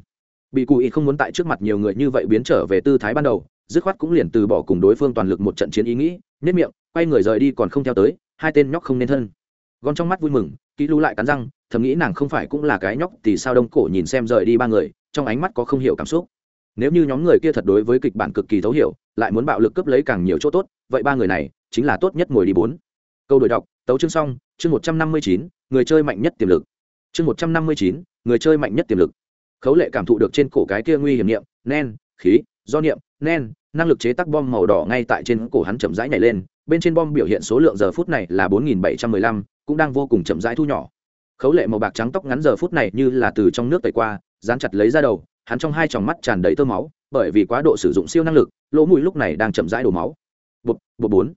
Bị cụ ý không muốn tại trước mặt nhiều người như vậy biến trở về tư thái ban đầu dứt khoát cũng liền từ bỏ cùng đối phương toàn lực một trận chiến ý nghĩ nếp miệng, quay người rời đi còn không theo tới, hai tên nhóc không nên thân. Gòn trong mắt vui mừng kỹ lưu lại cắn răng, thầm nghĩ nàng không phải cũng là cái nhóc thì sao đông cổ nhìn xem rời đi ba người, trong ánh mắt có không hiểu cảm xúc. Nếu như nhóm người kia thật đối với kịch bản cực kỳ thấu hiểu, lại muốn bạo lực cướp lấy càng nhiều chỗ tốt, vậy ba người này chính là tốt nhất ngồi đi bốn. Câu đổi đọc, tấu chương xong, chương một trăm năm mươi chín, người chơi mạnh nhất tiềm lực. Chương một trăm năm mươi chín, người chơi mạnh nhất tiềm lực. Khấu lệ cảm thụ được trên cổ cái kia nguy hiểm niệm, nen, khí, do niệm nen, năng lực chế tác bom màu đỏ ngay tại trên cổ hắn chậm rãi nhảy lên, bên trên bom biểu hiện số lượng giờ phút này là bốn nghìn bảy trăm mười lăm, cũng đang vô cùng chậm rãi thu nhỏ. Khấu lệ màu bạc trắng tóc ngắn giờ phút này như là từ trong nước tẩy qua, dán chặt lấy ra đầu, hắn trong hai tròng mắt tràn đầy tơ máu, bởi vì quá độ sử dụng siêu năng lực, lỗ mũi lúc này đang chậm rãi đổ máu. Bột bột bốn.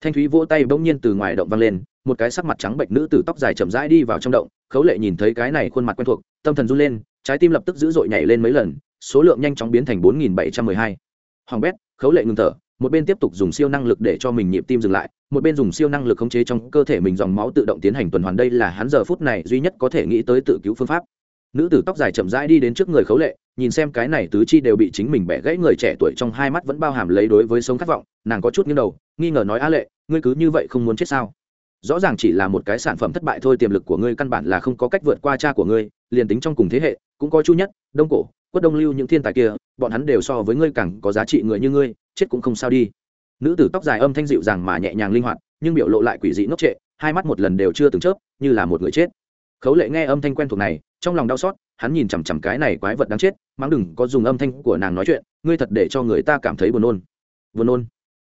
Thanh thúy vỗ tay bỗng nhiên từ ngoài động vang lên, một cái sắc mặt trắng bệnh nữ từ tóc dài chậm rãi đi vào trong động, khấu lệ nhìn thấy cái này khuôn mặt quen thuộc, tâm thần run lên, trái tim lập tức dữ dội nhảy lên mấy lần, số lượng nhanh chóng biến thành bốn nghìn bảy trăm mười hai hoàng bét, khấu lệ ngừng thở, một bên tiếp tục dùng siêu năng lực để cho mình nhịp tim dừng lại, một bên dùng siêu năng lực khống chế trong cơ thể mình dòng máu tự động tiến hành tuần hoàn. Đây là hắn giờ phút này duy nhất có thể nghĩ tới tự cứu phương pháp. Nữ tử tóc dài chậm rãi đi đến trước người khấu lệ, nhìn xem cái này tứ chi đều bị chính mình bẻ gãy người trẻ tuổi trong hai mắt vẫn bao hàm lấy đối với sống khát vọng, nàng có chút nghiêng đầu, nghi ngờ nói, a lệ, ngươi cứ như vậy không muốn chết sao? Rõ ràng chỉ là một cái sản phẩm thất bại thôi, tiềm lực của ngươi căn bản là không có cách vượt qua cha của ngươi, liền tính trong cùng thế hệ, cũng có chu nhất, đông cổ quất đông lưu những thiên tài kia, bọn hắn đều so với ngươi càng có giá trị người như ngươi, chết cũng không sao đi. Nữ tử tóc dài âm thanh dịu dàng mà nhẹ nhàng linh hoạt, nhưng biểu lộ lại quỷ dị ngốc trệ, hai mắt một lần đều chưa từng chớp, như là một người chết. Khấu lệ nghe âm thanh quen thuộc này, trong lòng đau xót, hắn nhìn chằm chằm cái này quái vật đáng chết, mắng đừng, có dùng âm thanh của nàng nói chuyện, ngươi thật để cho người ta cảm thấy buồn nôn. Buồn nôn.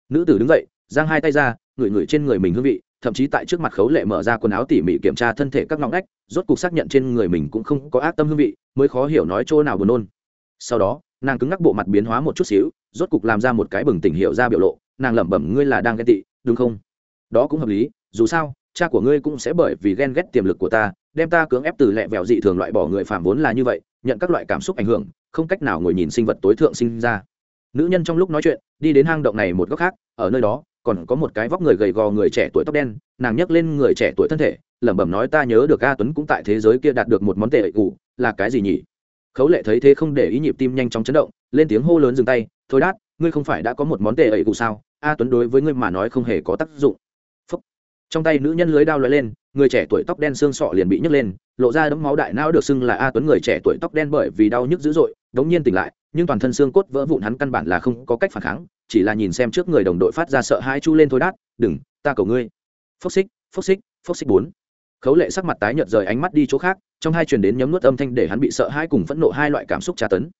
Nữ tử đứng dậy, giang hai tay ra, ngửi ngửi trên người mình hương vị, thậm chí tại trước mặt khấu lệ mở ra quần áo tỉ mỉ kiểm tra thân thể các ngõ ngách, rốt cuộc xác nhận trên người mình cũng không có ác tâm hương vị, mới khó hiểu nói chỗ nào buồn nôn sau đó, nàng cứng ngắc bộ mặt biến hóa một chút xíu, rốt cục làm ra một cái bừng tỉnh hiệu ra biểu lộ, nàng lẩm bẩm, ngươi là đang ghen tị, đúng không? Đó cũng hợp lý, dù sao, cha của ngươi cũng sẽ bởi vì ghen ghét tiềm lực của ta, đem ta cưỡng ép từ lẹ vẹo dị thường loại bỏ người phạm vốn là như vậy, nhận các loại cảm xúc ảnh hưởng, không cách nào ngồi nhìn sinh vật tối thượng sinh ra. Nữ nhân trong lúc nói chuyện, đi đến hang động này một góc khác, ở nơi đó, còn có một cái vóc người gầy gò người trẻ tuổi tóc đen, nàng nhấc lên người trẻ tuổi thân thể, lẩm bẩm nói, ta nhớ được a tuấn cũng tại thế giới kia đạt được một món tệ cụ là cái gì nhỉ? Khấu lệ thấy thế không để ý nhịp tim nhanh chóng chấn động, lên tiếng hô lớn dừng tay, thôi đát, ngươi không phải đã có một món tệ ẩy cụ sao? A tuấn đối với ngươi mà nói không hề có tác dụng. Phúc. trong tay nữ nhân lưới đao lóe lên, người trẻ tuổi tóc đen xương sọ liền bị nhấc lên, lộ ra đấm máu đại não được xưng là a tuấn người trẻ tuổi tóc đen bởi vì đau nhức dữ dội, đống nhiên tỉnh lại, nhưng toàn thân xương cốt vỡ vụn hắn căn bản là không có cách phản kháng, chỉ là nhìn xem trước người đồng đội phát ra sợ hãi chu lên thôi đát, đừng, ta cầu ngươi. Phốc xích phốc xích phốc xích bốn. Khấu lệ sắc mặt tái nhợt rời ánh mắt đi chỗ khác trong hai truyền đến nhấm nuốt âm thanh để hắn bị sợ hãi cùng phẫn nộ hai loại cảm xúc tra tấn.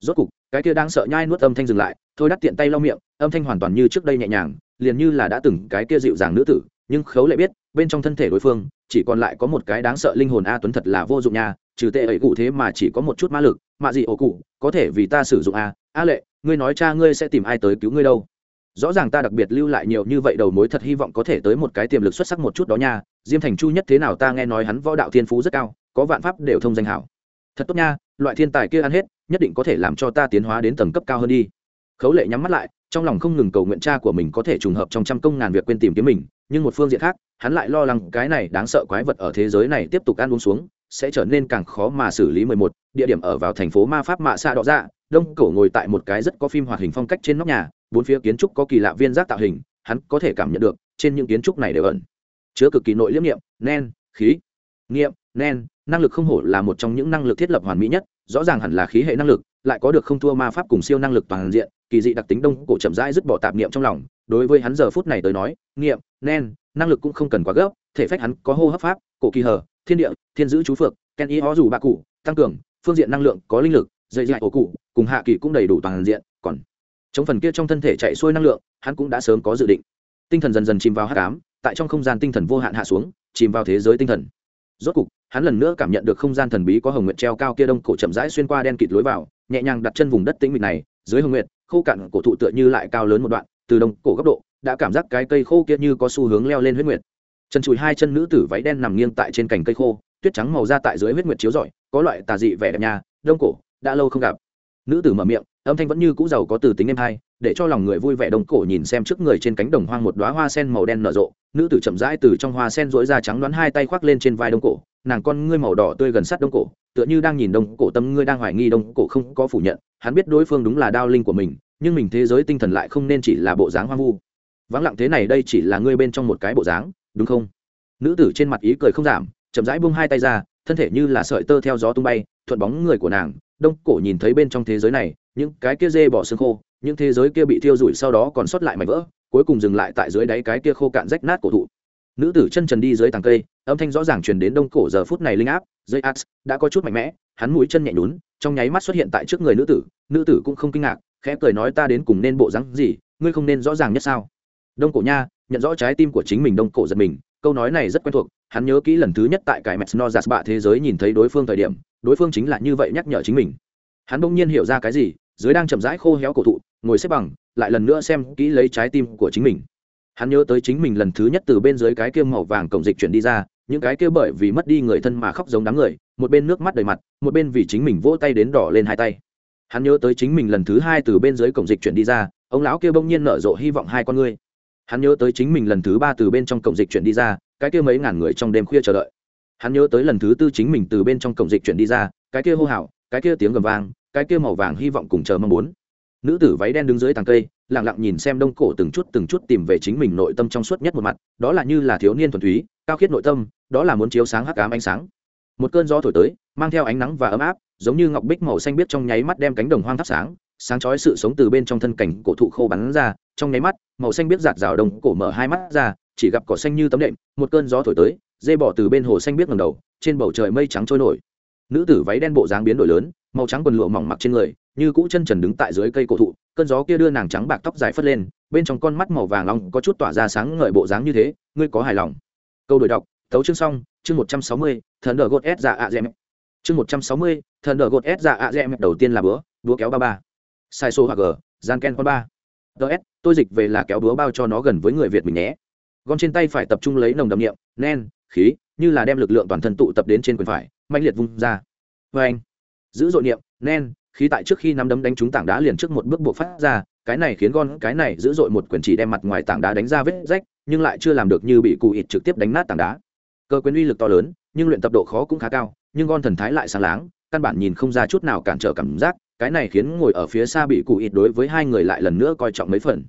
Rốt cục, cái kia đang sợ nhai nuốt âm thanh dừng lại, thôi đắt tiện tay lau miệng, âm thanh hoàn toàn như trước đây nhẹ nhàng, liền như là đã từng cái kia dịu dàng nữ tử, nhưng khấu lại biết, bên trong thân thể đối phương, chỉ còn lại có một cái đáng sợ linh hồn a tuấn thật là vô dụng nha, trừ tệ ấy cụ thế mà chỉ có một chút ma lực mạ gì ổ cụ, có thể vì ta sử dụng a a lệ, ngươi nói cha ngươi sẽ tìm ai tới cứu ngươi đâu? Rõ ràng ta đặc biệt lưu lại nhiều như vậy đầu mối thật hy vọng có thể tới một cái tiềm lực xuất sắc một chút đó nha, diêm thành chu nhất thế nào ta nghe nói hắn võ đạo thiên phú rất cao có vạn pháp đều thông danh hảo. Thật tốt nha, loại thiên tài kia ăn hết, nhất định có thể làm cho ta tiến hóa đến tầng cấp cao hơn đi. Khấu lệ nhắm mắt lại, trong lòng không ngừng cầu nguyện cha của mình có thể trùng hợp trong trăm công ngàn việc quên tìm kiếm mình, nhưng một phương diện khác, hắn lại lo lắng cái này đáng sợ quái vật ở thế giới này tiếp tục ăn uống xuống, sẽ trở nên càng khó mà xử lý mười một, địa điểm ở vào thành phố ma pháp mạ xa đỏ dạ đông cổ ngồi tại một cái rất có phim hoạt hình phong cách trên nóc nhà, bốn phía kiến trúc có kỳ lạ viên giác tạo hình, hắn có thể cảm nhận được, trên những kiến trúc này đều ẩn chứa cực kỳ nội liếm niệm, nen, khí nghiệm nen, năng lực không hổ là một trong những năng lực thiết lập hoàn mỹ nhất, rõ ràng hẳn là khí hệ năng lực, lại có được không thua ma pháp cùng siêu năng lực toàn diện, kỳ dị đặc tính đông cổ chậm rãi dứt bỏ tạp niệm trong lòng. Đối với hắn giờ phút này tới nói nghiệm nen, năng lực cũng không cần quá gấp, thể phách hắn có hô hấp pháp, cổ kỳ hờ, thiên địa, thiên giữ chú phược ken y ho dù bạ cụ, tăng cường, phương diện năng lượng có linh lực dạy dạy ổ cụ, cùng hạ kỳ cũng đầy đủ toàn diện, còn trong phần kia trong thân thể chạy xuôi năng lượng, hắn cũng đã sớm có dự định. Tinh thần dần dần chìm vào hát cám tại trong không gian tinh thần vô hạn hạ xuống, chìm vào thế giới tinh thần. Rốt cục hắn lần nữa cảm nhận được không gian thần bí có hồng nguyệt treo cao kia đông cổ chậm rãi xuyên qua đen kịt lối vào, nhẹ nhàng đặt chân vùng đất tĩnh mịch này, dưới hồng nguyệt, khô cạn cổ thụ tựa như lại cao lớn một đoạn, từ đông cổ góc độ, đã cảm giác cái cây khô kia như có xu hướng leo lên huyết nguyệt. Chân chùi hai chân nữ tử váy đen nằm nghiêng tại trên cành cây khô, tuyết trắng màu da tại dưới huyết nguyệt chiếu rọi, có loại tà dị vẻ đẹp nhà đông cổ, đã lâu không gặp. Nữ tử mở miệng, âm thanh vẫn như cũ giàu có từ tính êm hai để cho lòng người vui vẻ đông cổ nhìn xem trước người trên cánh đồng hoang một đoá hoa sen màu đen nở rộ. Nữ tử chậm rãi từ trong hoa sen rỗi ra trắng đoán hai tay khoác lên trên vai đông cổ nàng con ngươi màu đỏ tươi gần sát đông cổ, tựa như đang nhìn đông cổ tâm ngươi đang hoài nghi đông cổ không có phủ nhận, hắn biết đối phương đúng là đao linh của mình, nhưng mình thế giới tinh thần lại không nên chỉ là bộ dáng hoang vu. Vắng lặng thế này đây chỉ là ngươi bên trong một cái bộ dáng, đúng không? Nữ tử trên mặt ý cười không giảm, chậm rãi buông hai tay ra, thân thể như là sợi tơ theo gió tung bay, thuận bóng người của nàng, đông cổ nhìn thấy bên trong thế giới này, những cái kia dê bỏ xương khô, những thế giới kia bị thiêu rụi sau đó còn sót lại mảnh vỡ, cuối cùng dừng lại tại dưới đáy cái kia khô cạn rách nát cổ thụ nữ tử chân trần đi dưới tàng cây, âm thanh rõ ràng truyền đến đông cổ giờ phút này linh áp, dây ax đã có chút mạnh mẽ. Hắn mũi chân nhẹ nhún, trong nháy mắt xuất hiện tại trước người nữ tử nữ tử cũng không kinh ngạc, khẽ cười nói, ta đến cùng nên bộ rắn gì, ngươi không nên rõ ràng nhất sao? Đông cổ nha, nhận rõ trái tim của chính mình đông cổ giật mình, câu nói này rất quen thuộc, hắn nhớ kỹ lần thứ nhất tại cái mets no bạ thế giới nhìn thấy đối phương thời điểm, đối phương chính là như vậy nhắc nhở chính mình. Hắn bỗng nhiên hiểu ra cái gì, dưới đang chậm rãi khô héo cổ thụ, ngồi xếp bằng, lại lần nữa xem kỹ lấy trái tim của chính mình hắn nhớ tới chính mình lần thứ nhất từ bên dưới cái kia màu vàng cổng dịch chuyển đi ra, những cái kia bởi vì mất đi người thân mà khóc giống đám người, một bên nước mắt đầy mặt, một bên vì chính mình vỗ tay đến đỏ lên hai tay. Hắn nhớ tới chính mình lần thứ hai từ bên dưới cổng dịch chuyển đi ra, ông lão kia bỗng nhiên nở rộ hy vọng hai con ngươi. Hắn nhớ tới chính mình lần thứ ba từ bên trong cổng dịch chuyển đi ra, cái kia mấy ngàn người trong đêm khuya chờ đợi. Hắn nhớ tới lần thứ tư chính mình từ bên trong cổng dịch chuyển đi ra, cái kia hô hào, cái kia tiếng gầm vang, cái kia màu vàng hy vọng cùng chờ mong muốn nữ tử váy đen đứng dưới tàng cây, lặng lặng nhìn xem đông cổ từng chút từng chút tìm về chính mình nội tâm trong suốt nhất một mặt, đó là như là thiếu niên thuần túy, cao khiết nội tâm, đó là muốn chiếu sáng hắc ám ánh sáng. Một cơn gió thổi tới, mang theo ánh nắng và ấm áp, giống như ngọc bích màu xanh biết trong nháy mắt đem cánh đồng hoang thắp sáng sáng chói sự sống từ bên trong thân cảnh cổ thụ khô bắn ra, trong nháy mắt, màu xanh biết giạt rào đồng cổ mở hai mắt ra, chỉ gặp cỏ xanh như tấm đệm, một cơn gió thổi tới, dê bỏ từ bên hồ xanh biết ngầm đầu, trên bầu trời mây trắng trôi nổi. Nữ tử váy đen bộ dáng biến đổi lớn, màu trắng quần lụa mỏng mặc trên người như cũ chân trần đứng tại dưới cây cổ thụ, cơn gió kia đưa nàng trắng bạc tóc dài phất lên, bên trong con mắt màu vàng long có chút tỏa ra sáng ngời bộ dáng như thế, ngươi có hài lòng? Câu đổi đọc, thấu chương xong, chương một trăm sáu mươi thần đờ gột s dạ ạ dẹm. Chương một trăm sáu mươi thần đờ gột s dạ ạ dẹm đầu tiên là bữa búa kéo ba ba. Sai số hoặc g, gian ken con ba. Ts tôi dịch về là kéo búa bao cho nó gần với người việt mình nhé. Gom trên tay phải tập trung lấy nồng đậm niệm, nen, khí, như là đem lực lượng toàn thân tụ tập đến trên quyền phải mạnh liệt vung ra. Vê anh giữ dội niệm, nen khí tại trước khi nắm đấm đánh trúng tảng đá liền trước một bước buộc phát ra, cái này khiến gon, cái này dữ dội một quyền chỉ đem mặt ngoài tảng đá đánh ra vết rách, nhưng lại chưa làm được như bị cụ ịt trực tiếp đánh nát tảng đá. Cơ quyền uy lực to lớn, nhưng luyện tập độ khó cũng khá cao, nhưng gon thần thái lại sáng láng, căn bản nhìn không ra chút nào cản trở cảm giác, cái này khiến ngồi ở phía xa bị cụ ịt đối với hai người lại lần nữa coi trọng mấy phần.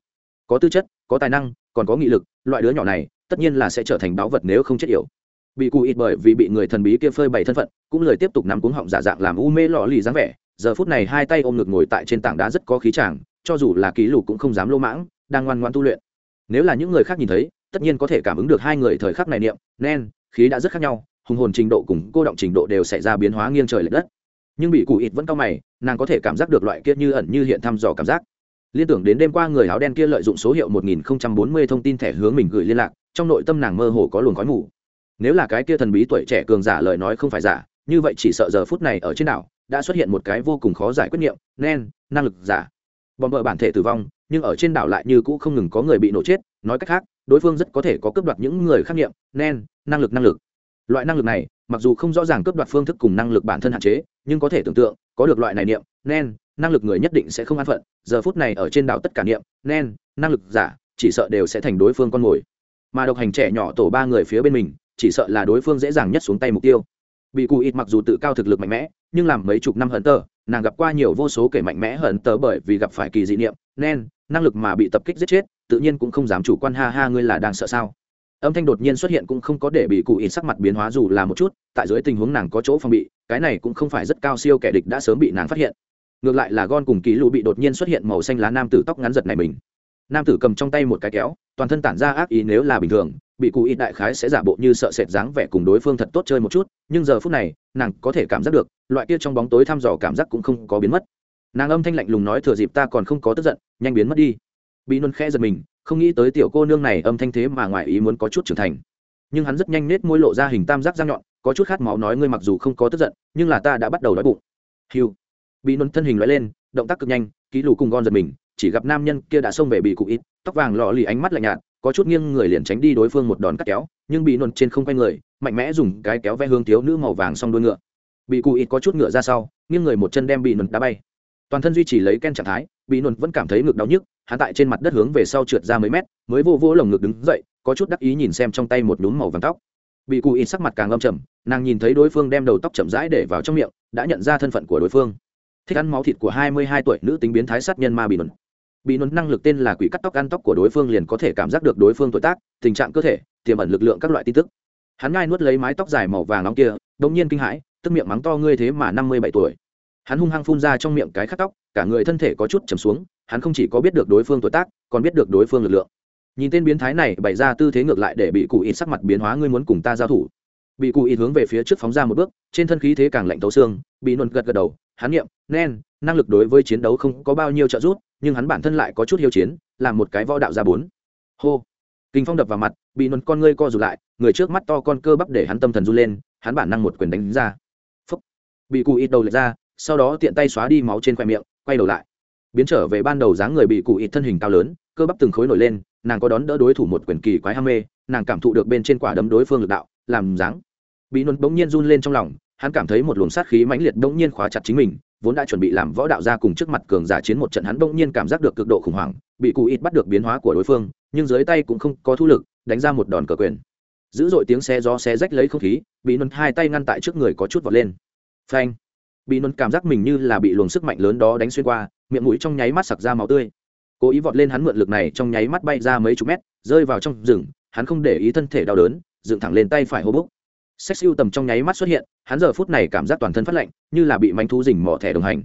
Có tư chất, có tài năng, còn có nghị lực, loại đứa nhỏ này, tất nhiên là sẽ trở thành báu vật nếu không chết yểu. Bị cụ ít bởi vì bị người thần bí kia phơi bày thân phận, cũng lời tiếp tục nắm cuống họng giả dạng làm u mê lò lì dáng vẻ giờ phút này hai tay ôm ngực ngồi tại trên tảng đá rất có khí chàng, cho dù là ký lục cũng không dám lô mãng, đang ngoan ngoan tu luyện. Nếu là những người khác nhìn thấy, tất nhiên có thể cảm ứng được hai người thời khắc này niệm, nen, khí đã rất khác nhau, hùng hồn trình độ cùng cô động trình độ đều xảy ra biến hóa nghiêng trời l ệ đất. Nhưng bị cụ ít vẫn cao mày, nàng có thể cảm giác được loại kia như ẩn như hiện thăm dò cảm giác. Liên tưởng đến đêm qua người áo đen kia lợi dụng số hiệu 1040 thông tin thẻ hướng mình gửi liên lạc, trong nội tâm nàng mơ hồ có luồng khói mù. Nếu là cái kia thần bí tuổi trẻ cường giả lời nói không phải giả, như vậy chỉ sợ giờ phút này ở trên đảo đã xuất hiện một cái vô cùng khó giải quyết nghiệm, nen, năng lực giả. Bom bờ bản thể tử vong, nhưng ở trên đảo lại như cũ không ngừng có người bị nổ chết, nói cách khác, đối phương rất có thể có cướp đoạt những người khác nghiệm, nen, năng lực năng lực. Loại năng lực này, mặc dù không rõ ràng cướp đoạt phương thức cùng năng lực bản thân hạn chế, nhưng có thể tưởng tượng, có được loại này niệm nen, năng lực người nhất định sẽ không an phận, giờ phút này ở trên đảo tất cả niệm nen, năng lực giả, chỉ sợ đều sẽ thành đối phương con mồi. Mà độc hành trẻ nhỏ tổ ba người phía bên mình, chỉ sợ là đối phương dễ dàng nhất xuống tay mục tiêu bị cụ ít mặc dù tự cao thực lực mạnh mẽ, nhưng làm mấy chục năm hận tờ, nàng gặp qua nhiều vô số kẻ mạnh mẽ hận tờ bởi vì gặp phải kỳ dị niệm, nên, năng lực mà bị tập kích giết chết, tự nhiên cũng không dám chủ quan, ha ha, ngươi là đang sợ sao? Âm thanh đột nhiên xuất hiện cũng không có để bị cụ ít sắc mặt biến hóa dù là một chút, tại dưới tình huống nàng có chỗ phòng bị, cái này cũng không phải rất cao siêu kẻ địch đã sớm bị nàng phát hiện. Ngược lại là gon cùng ký lụ bị đột nhiên xuất hiện màu xanh lá nam tử tóc ngắn giật này mình. Nam tử cầm trong tay một cái kéo, toàn thân tản ra ác ý nếu là bình thường bị cụ ít đại khái sẽ giả bộ như sợ sệt dáng vẻ cùng đối phương thật tốt chơi một chút, nhưng giờ phút này, nàng có thể cảm giác được, loại kia trong bóng tối thăm dò cảm giác cũng không có biến mất. Nàng âm thanh lạnh lùng nói thừa dịp ta còn không có tức giận, nhanh biến mất đi. Bị nôn khẽ giật mình, không nghĩ tới tiểu cô nương này âm thanh thế mà ngoài ý muốn có chút trưởng thành. Nhưng hắn rất nhanh nết môi lộ ra hình tam giác răng nhọn, có chút khát máu nói ngươi mặc dù không có tức giận, nhưng là ta đã bắt đầu đói bụng. Hiu bị nôn thân hình loại lên, động tác cực nhanh, ký lù cùng gon giật mình, chỉ gặp nam nhân kia đã xông về bị cụ ít, tóc vàng lò lì ánh mắt lạnh nhạt có chút nghiêng người liền tránh đi đối phương một đòn cắt kéo, nhưng bị nôn trên không quay người, mạnh mẽ dùng cái kéo ve hương thiếu nữ màu vàng xong đuôi ngựa. Bị cụ ít có chút ngựa ra sau, nghiêng người một chân đem bị nôn đá bay. Toàn thân duy trì lấy ken trạng thái, bị nôn vẫn cảm thấy ngực đau nhức, hắn tại trên mặt đất hướng về sau trượt ra mấy mét, mới vô vô lồng ngực đứng dậy, có chút đắc ý nhìn xem trong tay một nhúm màu vàng tóc. Bị cụ ít sắc mặt càng âm trầm, nàng nhìn thấy đối phương đem đầu tóc chậm rãi để vào trong miệng, đã nhận ra thân phận của đối phương. Thích ăn máu thịt của hai mươi hai tuổi nữ tính biến thái sát nhân ma bị nôn bị nôn năng lực tên là quỷ cắt tóc ăn tóc của đối phương liền có thể cảm giác được đối phương tuổi tác, tình trạng cơ thể, tiềm ẩn lực lượng các loại tin tức. Hắn ngai nuốt lấy mái tóc dài màu vàng nóng kia đ ỗ n g nhiên kinh hãi, tức miệng mắng to ngươi thế mà năm mươi bảy tuổi. Hắn hung hăng phun ra trong miệng cái cắt tóc, cả người thân thể có chút chầm xuống, hắn không chỉ có biết được đối phương tuổi tác, còn biết được đối phương lực lượng. Nhìn tên biến thái này bày ra tư thế ngược lại để bị cụ ít sắc mặt biến hóa, ngươi muốn cùng ta giao thủ. Bị cụ ít hướng về phía trước phóng ra một bước, trên thân khí thế càng lạnh tấu xương, bị nôn gật gật đầu, hắn nghiệm nen, năng lực đối với chiến đấu không có bao nhiêu trợ giúp nhưng hắn bản thân lại có chút hiếu chiến, làm một cái võ đạo ra bốn. Hô. Kinh phong đập vào mặt, bị nôn con ngươi co rụt lại, người trước mắt to con cơ bắp để hắn tâm thần run lên, hắn bản năng một quyền đánh ra. Phúc. bị cụ ít đầu lệch ra, sau đó tiện tay xóa đi máu trên khoe miệng, quay đầu lại. Biến trở về ban đầu dáng người bị cụ ít thân hình cao lớn, cơ bắp từng khối nổi lên, nàng có đón đỡ đối thủ một quyền kỳ quái ham mê, nàng cảm thụ được bên trên quả đấm đối phương lực đạo, làm dáng. Bị nôn bỗng nhiên run lên trong lòng hắn cảm thấy một luồng sát khí mãnh liệt bỗng nhiên khóa chặt chính mình, vốn đã chuẩn bị làm võ đạo ra cùng trước mặt cường giả chiến một trận, hắn bỗng nhiên cảm giác được cực độ khủng hoảng, bị cụ ít bắt được biến hóa của đối phương, nhưng dưới tay cũng không có thu lực, đánh ra một đòn cờ quyền. Dữ dội tiếng xe gió xe rách lấy không khí bị nôn hai tay ngăn tại trước người có chút vọt lên. Phanh! Bị nôn cảm giác mình như là bị luồng sức mạnh lớn đó đánh xuyên qua, miệng mũi trong nháy mắt sặc ra máu tươi. Cố ý vọt lên hắn mượn lực này trong nháy mắt bay ra mấy chục mét, rơi vào trong rừng, hắn không để ý thân thể đau đớn, dựng thẳng lên tay phải hô bốc sách siêu tầm trong nháy mắt xuất hiện, hắn giờ phút này cảm giác toàn thân phát lạnh, như là bị manh thú rình mỏ thẻ đồng hành.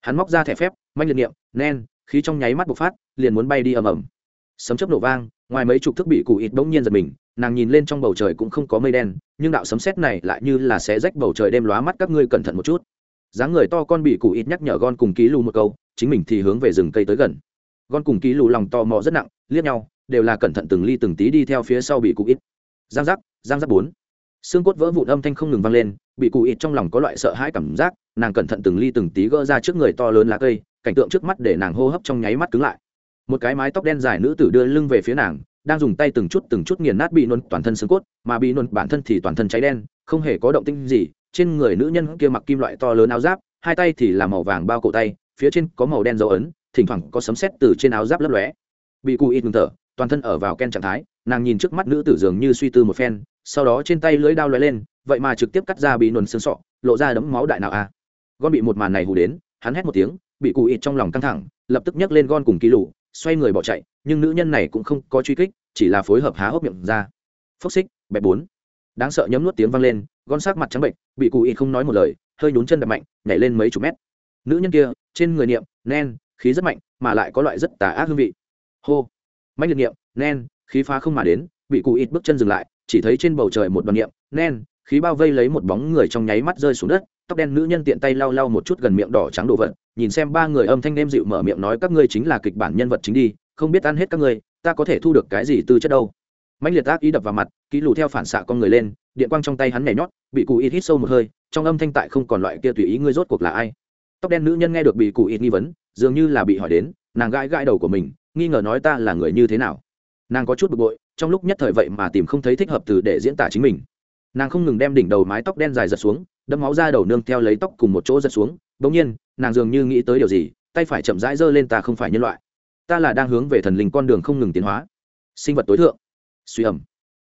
Hắn móc ra thẻ phép, manh liệt niệm, nen, khí trong nháy mắt bộc phát, liền muốn bay đi ầm ầm. Sấm chớp nổ vang, ngoài mấy chục thức bị cụ ít bỗng nhiên giật mình, nàng nhìn lên trong bầu trời cũng không có mây đen, nhưng đạo sấm sét này lại như là xé rách bầu trời đêm lóa mắt, các ngươi cẩn thận một chút. Dáng người to con bị cụ ít nhắc nhở gon cùng ký lù một câu, chính mình thì hướng về rừng cây tới gần. Gon cùng ký lù lòng to mò rất nặng, liếc nhau, đều là cẩn thận từng ly từng tí đi theo phía sau bị cụ ít giang giác giang giác bốn xương cốt vỡ vụn âm thanh không ngừng vang lên, bị cụ ít trong lòng có loại sợ hãi cảm giác, nàng cẩn thận từng ly từng tí gỡ ra trước người to lớn lá cây, cảnh tượng trước mắt để nàng hô hấp trong nháy mắt cứng lại. Một cái mái tóc đen dài nữ tử đưa lưng về phía nàng, đang dùng tay từng chút từng chút nghiền nát bị nôn toàn thân xương cốt, mà bị nôn bản thân thì toàn thân cháy đen, không hề có động tinh gì, trên người nữ nhân kia mặc kim loại to lớn áo giáp, hai tay thì là màu vàng bao cổ tay, phía trên có màu đen dấu ấn, thỉnh thoảng có sấm sét từ trên áo giáp lấp lóe. Bị cụ ít ngừng thở, toàn thân ở vào ken trạng thái, nàng nhìn trước mắt nữ tử dường như suy tư một phen sau đó trên tay lưỡi đao lóe lên, vậy mà trực tiếp cắt ra bị nồn xương sọ, lộ ra đấm máu đại nào a. À. gon bị một màn này hù đến, hắn hét một tiếng, bị cụ ịt trong lòng căng thẳng, lập tức nhấc lên gon cùng kỳ lù, xoay người bỏ chạy, nhưng nữ nhân này cũng không có truy kích, chỉ là phối hợp há hốc miệng ra. Phốc xích, bẹp bốn. Đáng sợ nhấm nuốt tiếng vang lên, gon sắc mặt trắng bệnh, bị cụ ịt không nói một lời, hơi nhún chân đập mạnh, nhảy lên mấy chục mét. Nữ nhân kia, trên người niệm, nen, khí rất mạnh, mà lại có loại rất tà ác hương vị. Hô. Mạnh liệt niệm, nen, khí phá không mà đến, bị cụ ịt bước chân dừng lại chỉ thấy trên bầu trời một đoàn niệm nen khí bao vây lấy một bóng người trong nháy mắt rơi xuống đất, tóc đen nữ nhân tiện tay lau lau một chút gần miệng đỏ trắng đồ vật, nhìn xem ba người âm thanh nêm dịu mở miệng nói các ngươi chính là kịch bản nhân vật chính đi, không biết ăn hết các ngươi, ta có thể thu được cái gì tư chất đâu. Mạnh liệt ác ý đập vào mặt ký lù theo phản xạ con người lên, điện quang trong tay hắn nhảy nhót, bị cụ ít hít sâu một hơi, trong âm thanh tại không còn loại kia tùy ý ngươi rốt cuộc là ai. Tóc đen nữ nhân nghe được bị cụ ít nghi vấn, dường như là bị hỏi đến, nàng gãi gãi đầu của mình, nghi ngờ nói ta là người như thế nào nàng có chút bực bội, trong lúc nhất thời vậy mà tìm không thấy thích hợp từ để diễn tả chính mình. Nàng không ngừng đem đỉnh đầu mái tóc đen dài giật xuống đâm máu ra đầu nương theo lấy tóc cùng một chỗ giật xuống. Đ ỗ n g nhiên, nàng dường như nghĩ tới điều gì, tay phải chậm rãi giơ lên ta không phải nhân loại. Ta là đang hướng về thần linh con đường không ngừng tiến hóa. Sinh vật tối thượng. Suy ẩm.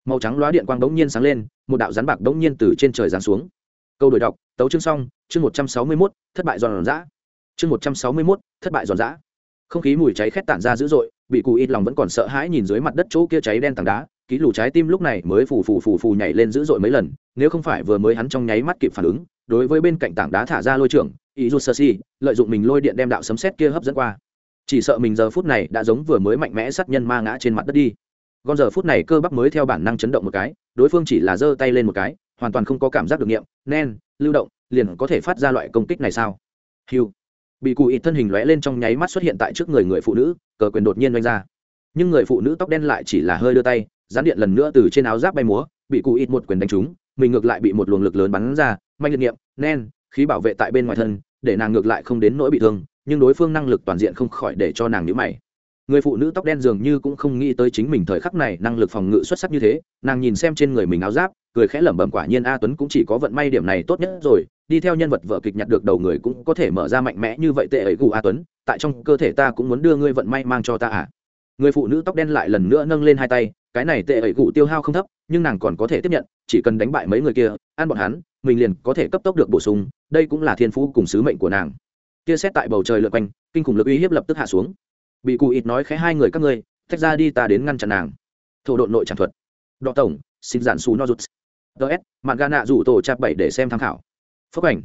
Màu trắng loá điện quang đống nhiên sáng lên, một đạo rắn bạc đống nhiên từ trên trời giáng xuống. Câu đổi đọc, tấu chương xong, chương một trăm sáu mươi mốt, thất bại giòn giã. Chương một trăm sáu mươi mốt, thất bại giòn giã không khí mùi cháy khét tản ra dữ dội, bị cụ ít lòng vẫn còn sợ hãi nhìn dưới mặt đất chỗ kia cháy đen tảng đá, ký lù trái tim lúc này mới phù phù phù phù nhảy lên dữ dội mấy lần, nếu không phải vừa mới hắn trong nháy mắt kịp phản ứng, đối với bên cạnh tảng đá thả ra lôi trưởng ý rút sơ si lợi dụng mình lôi điện đem đạo sấm xét kia hấp dẫn qua. Chỉ sợ mình giờ phút này đã giống vừa mới mạnh mẽ sát nhân ma ngã trên mặt đất đi. Con giờ phút này cơ bắp mới theo bản năng chấn động một cái, đối phương chỉ là giơ tay lên một cái, hoàn toàn không có cảm giác được nghiệm, nen, lưu động, liền có thể phát ra loại công kích này sao? Hiu bị cụ ít thân hình lóe lên trong nháy mắt xuất hiện tại trước người người phụ nữ, cờ quyền đột nhiên oanh ra. Nhưng người phụ nữ tóc đen lại chỉ là hơi đưa tay gián điện lần nữa từ trên áo giáp bay múa, bị cụ ít một quyền đánh trúng, mình ngược lại bị một luồng lực lớn bắn ra manh liệt nghiệm nen, khí bảo vệ tại bên ngoài thân, để nàng ngược lại không đến nỗi bị thương, nhưng đối phương năng lực toàn diện không khỏi để cho nàng nhữ mày. Người phụ nữ tóc đen dường như cũng không nghĩ tới chính mình thời khắc này năng lực phòng ngự xuất sắc như thế, nàng nhìn xem trên người mình áo giáp, cười khẽ lẩm bẩm, quả nhiên a tuấn cũng chỉ có vận may điểm này tốt nhất rồi đi theo nhân vật vợ kịch nhặt được đầu người cũng có thể mở ra mạnh mẽ như vậy tệ ấy gù a tuấn, tại trong cơ thể ta cũng muốn đưa ngươi vận may mang cho ta à? Người phụ nữ tóc đen lại lần nữa nâng lên hai tay, cái này tệ ấy gù tiêu hao không thấp, nhưng nàng còn có thể tiếp nhận, chỉ cần đánh bại mấy người kia, ăn bọn hắn, mình liền có thể cấp tốc được bổ sung, đây cũng là thiên phú cùng sứ mệnh của nàng. Kia xét tại bầu trời lượt quanh, kinh khủng lực uy hiếp lập tức hạ xuống. Bị cụ ít nói khẽ hai người các ngươi, tách ra đi ta đến ngăn chặn nàng. Thổ độn nội tràng thuật. Đọ tổng, xin giản xù no rút ts mạng gà nạ rủ tổ chạp bảy để xem tham khảo phước ảnh.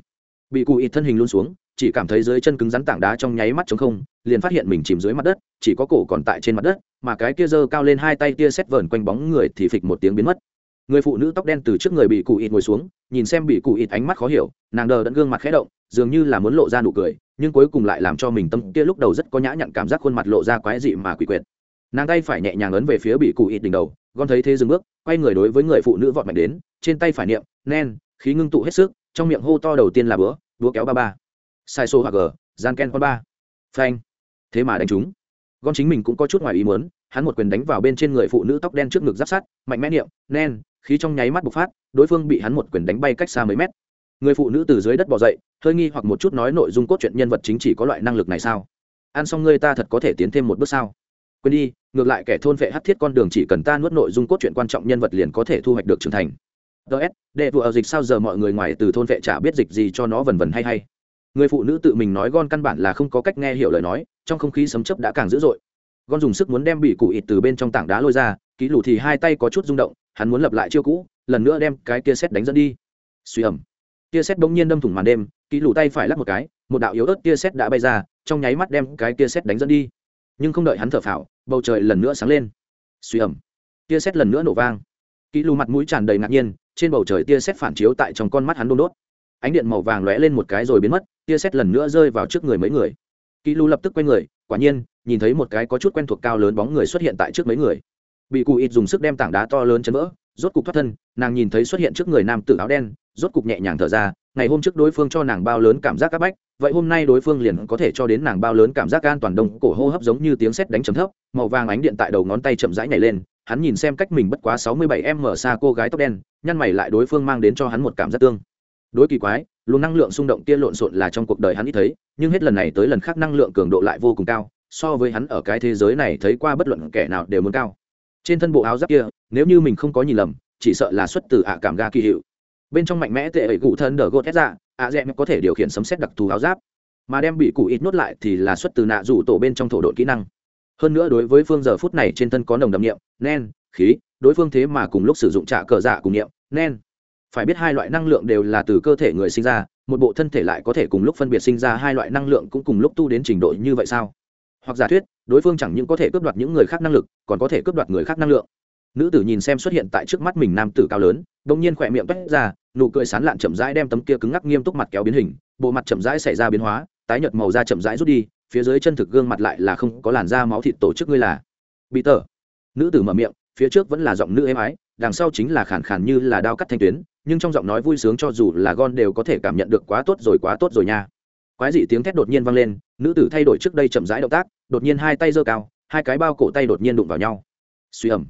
Bị cụ ít thân hình luôn xuống, chỉ cảm thấy dưới chân cứng rắn tảng đá trong nháy mắt trống không, liền phát hiện mình chìm dưới mặt đất, chỉ có cổ còn tại trên mặt đất, mà cái kia giơ cao lên hai tay kia xét vờn quanh bóng người thì phịch một tiếng biến mất. Người phụ nữ tóc đen từ trước người bị cụ ít ngồi xuống, nhìn xem bị cụ ít ánh mắt khó hiểu, nàng đờ đẫn gương mặt khẽ động, dường như là muốn lộ ra nụ cười, nhưng cuối cùng lại làm cho mình tâm kia lúc đầu rất có nhã nhặn cảm giác khuôn mặt lộ ra quái dị mà quỷ quyệt. Nàng tay phải nhẹ nhàng ấn về phía bị cụ ít đỉnh đầu gon thấy thế dừng bước, quay người đối với người phụ nữ vọt mạnh đến, trên tay phải niệm, nen, khí ngưng tụ hết sức trong miệng hô to đầu tiên là bữa búa kéo ba ba. Sai số g, gian ken con ba. Phanh. Thế mà đánh chúng gon chính mình cũng có chút ngoài ý muốn, hắn một quyền đánh vào bên trên người phụ nữ tóc đen trước ngực giáp sát, mạnh mẽ niệm, nen. Khí trong nháy mắt bộc phát, đối phương bị hắn một quyền đánh bay cách xa mấy mét. Người phụ nữ từ dưới đất bỏ dậy, hơi nghi hoặc một chút nói nội dung cốt truyện nhân vật chính chỉ có loại năng lực này sao? Ăn xong ngươi ta thật có thể tiến thêm một bước sao? Quên đi, ngược lại kẻ thôn vệ hắt thiết con đường chỉ cần ta nuốt nội dung cốt truyện quan trọng nhân vật liền có thể thu hoạch được trưởng thành ts đệ vụ ở dịch sao giờ mọi người ngoài từ thôn vệ chả biết dịch gì cho nó vần vần hay hay. Người phụ nữ tự mình nói gon căn bản là không có cách nghe hiểu lời nói, trong không khí sấm chấp đã càng dữ dội. Gon dùng sức muốn đem bị cụ ịt từ bên trong tảng đá lôi ra, ký lù thì hai tay có chút rung động, hắn muốn lập lại chiêu cũ, lần nữa đem cái kia xét đánh dẫn đi. Suy ẩm tia xét bỗng nhiên đâm thủng màn đêm, ký lù tay phải lắc một cái, một đạo yếu ớt tia xét đã bay ra, trong nháy mắt đem cái tia xét đánh dẫn đi. Nhưng không đợi hắn thở phào, bầu trời lần nữa sáng lên. Suy ẩm tia xét lần nữa nổ vang. Ký lù mặt mũi tràn đầy ngạc nhiên trên bầu trời tia xét phản chiếu tại trong con mắt hắn đôn đốt. Ánh điện màu vàng lóe lên một cái rồi biến mất, tia xét lần nữa rơi vào trước người mấy người. Kỳ lù lập tức quay người, quả nhiên, nhìn thấy một cái có chút quen thuộc cao lớn bóng người xuất hiện tại trước mấy người. Bị cụ ít dùng sức đem tảng đá to lớn chấn vỡ, rốt cục thoát thân, nàng nhìn thấy xuất hiện trước người nam tử áo đen, rốt cục nhẹ nhàng thở ra, ngày hôm trước đối phương cho nàng bao lớn cảm giác áp bách, vậy hôm nay đối phương liền có thể cho đến nàng bao lớn cảm giác an toàn đông cổ hô hấp giống như tiếng sét đánh chấm thấp, màu vàng ánh điện tại đầu ngón tay chậm rãi nhảy lên hắn nhìn xem cách mình bất quá sáu mươi bảy em mở xa cô gái tóc đen, nhăn mày lại đối phương mang đến cho hắn một cảm giác tương. Đối kỳ quái, luồng năng lượng xung động kia lộn xộn là trong cuộc đời hắn ít thấy, nhưng hết lần này tới lần khác năng lượng cường độ lại vô cùng cao, so với hắn ở cái thế giới này thấy qua bất luận kẻ nào đều muốn cao. Trên thân bộ áo giáp kia, nếu như mình không có nhìn lầm, chỉ sợ là xuất từ ạ cảm ga kỳ hiệu. Bên trong mạnh mẽ tệ ẩy cụ thân đờ gột hết ra ạ dẹm có thể điều khiển sấm xét đặc thù áo giáp. Mà đem bị cụ ít nốt lại thì là xuất từ nạ rủ tổ bên trong thổ độn kỹ năng hơn nữa đối với phương giờ phút này trên thân có nồng đậm niệm, nen, khí, đối phương thế mà cùng lúc sử dụng trả cờ dạ cùng niệm, nen. Phải biết hai loại năng lượng đều là từ cơ thể người sinh ra, một bộ thân thể lại có thể cùng lúc phân biệt sinh ra hai loại năng lượng cũng cùng lúc tu đến trình độ như vậy sao? Hoặc giả thuyết, đối phương chẳng những có thể cướp đoạt những người khác năng lực, còn có thể cướp đoạt người khác năng lượng. Nữ tử nhìn xem xuất hiện tại trước mắt mình nam tử cao lớn đ ỗ n g nhiên khỏe miệng toét ra, nụ cười sán lạn chậm rãi đem tấm kia cứng ngắc nghiêm túc mặt kéo biến hình, bộ mặt chậm rãi xảy ra biến hóa, tái nhợt màu da chậm rãi rút đi phía dưới chân thực gương mặt lại là không có làn da máu thịt tổ chức ngươi là. Bị tờ. Nữ tử mở miệng, phía trước vẫn là giọng nữ êm ái, đằng sau chính là khản khàn như là đao cắt thanh tuyến, nhưng trong giọng nói vui sướng cho dù là gon đều có thể cảm nhận được quá tốt rồi, quá tốt rồi nha. Quái dị tiếng thét đột nhiên vang lên, nữ tử thay đổi trước đây chậm rãi động tác, đột nhiên hai tay giơ cao, hai cái bao cổ tay đột nhiên đụng vào nhau. Suy ẩm.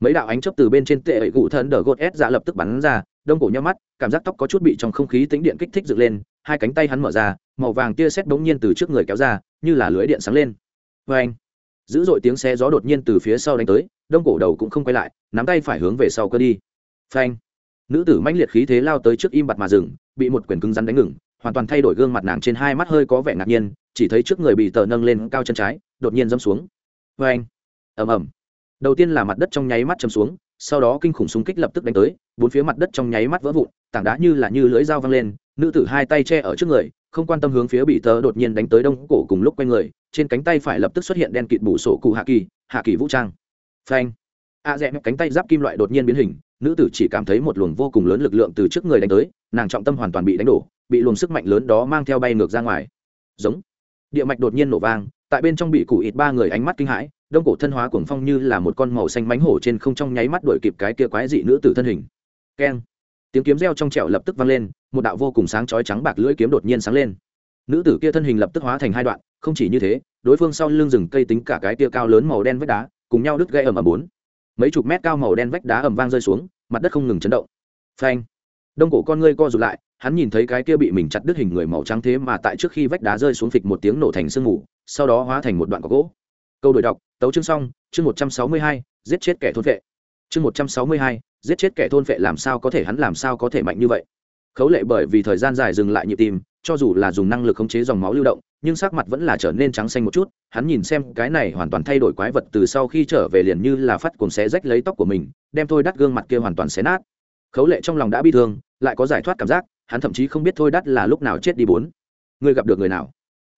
Mấy đạo ánh chớp từ bên trên tệ ẩy cụ thân đờ gột ép dạ lập tức bắn ra, đông cổ nhau mắt, cảm giác tóc có chút bị trong không khí tính điện kích thích dựng lên hai cánh tay hắn mở ra, màu vàng tia xét bỗng nhiên từ trước người kéo ra, như là lưới điện sáng lên. Vê anh, dữ dội tiếng xe gió đột nhiên từ phía sau đánh tới, đông cổ đầu cũng không quay lại, nắm tay phải hướng về sau cơ đi. Phanh nữ tử mãnh liệt khí thế lao tới trước im bặt mà dừng, bị một quyển cứng rắn đánh ngừng, hoàn toàn thay đổi gương mặt nàng trên hai mắt hơi có vẻ ngạc nhiên, chỉ thấy trước người bị tờ nâng lên cao chân trái, đột nhiên dâm xuống. Phanh ầm ầm. Đầu tiên là mặt đất trong nháy mắt chầm xuống, sau đó kinh khủng súng kích lập tức đánh tới, bốn phía mặt đất trong nháy mắt vỡ vụn, tảng đá như là như lưỡi dao văng lên nữ tử hai tay che ở trước người, không quan tâm hướng phía bị tờ đột nhiên đánh tới đông cổ cùng lúc quay người, trên cánh tay phải lập tức xuất hiện đen kịt bủ sổ cụ hạ kỳ hạ kỳ vũ trang. Phanh. A rẽ cánh tay giáp kim loại đột nhiên biến hình, nữ tử chỉ cảm thấy một luồng vô cùng lớn lực lượng từ trước người đánh tới, nàng trọng tâm hoàn toàn bị đánh đổ, bị luồng sức mạnh lớn đó mang theo bay ngược ra ngoài. Giống. Địa mạch đột nhiên nổ vang, tại bên trong bị cụ ít ba người ánh mắt kinh hãi, đông cổ thân hóa cuồng phong như là một con màu xanh mánh hổ trên không trong nháy mắt đuổi kịp cái kia quái dị nữ tử thân hình. Keng. Tiếng kiếm reo trong trẻo lập tức vang lên một đạo vô cùng sáng chói trắng bạc lưỡi kiếm đột nhiên sáng lên. Nữ tử kia thân hình lập tức hóa thành hai đoạn, không chỉ như thế, đối phương sau lưng rừng cây tính cả cái kia cao lớn màu đen vách đá, cùng nhau đứt gây ầm ầm bốn. Mấy chục mét cao màu đen vách đá ầm vang rơi xuống, mặt đất không ngừng chấn động. Phanh! Đông cổ con ngươi co rụt lại, hắn nhìn thấy cái kia bị mình chặt đứt hình người màu trắng thế mà tại trước khi vách đá rơi xuống phịch một tiếng nổ thành sương mù, sau đó hóa thành một đoạn có gỗ. Câu đổi đọc, tấu chương xong, chương một trăm sáu mươi hai, giết chết kẻ thôn vệ. Chương một trăm sáu mươi hai, giết chết kẻ thôn vệ làm sao có thể, hắn làm sao có thể mạnh như vậy? Khấu lệ bởi vì thời gian dài dừng lại nhịp tim, cho dù là dùng năng lực khống chế dòng máu lưu động, nhưng sắc mặt vẫn là trở nên trắng xanh một chút, hắn nhìn xem cái này hoàn toàn thay đổi quái vật từ sau khi trở về liền như là phát cuồng xé rách lấy tóc của mình, đem thôi đắt gương mặt kia hoàn toàn xé nát. Khấu lệ trong lòng đã bi thương, lại có giải thoát cảm giác, hắn thậm chí không biết thôi đắt là lúc nào chết đi bốn. Người gặp được người nào?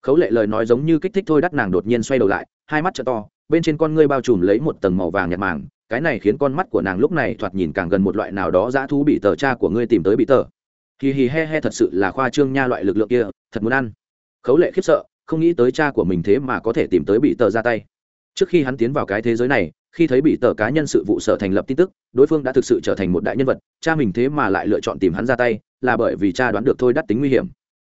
Khấu lệ lời nói giống như kích thích thôi đắt nàng đột nhiên xoay đầu lại, hai mắt t to, bên trên con ngươi bao trùm lấy một tầng màu vàng nhạt màng, cái này khiến con mắt của nàng lúc này thoạt nhìn càng gần một loại nào đó dã thú bị tờ cha của ngươi tìm tới bị tờ hì hì he he thật sự là khoa trương nha loại lực lượng kia, thật muốn ăn. Khấu lệ khiếp sợ, không nghĩ tới cha của mình thế mà có thể tìm tới bị tờ ra tay. Trước khi hắn tiến vào cái thế giới này, khi thấy bị tờ cá nhân sự vụ sở thành lập tin tức, đối phương đã thực sự trở thành một đại nhân vật, cha mình thế mà lại lựa chọn tìm hắn ra tay, là bởi vì cha đoán được thôi đắt tính nguy hiểm.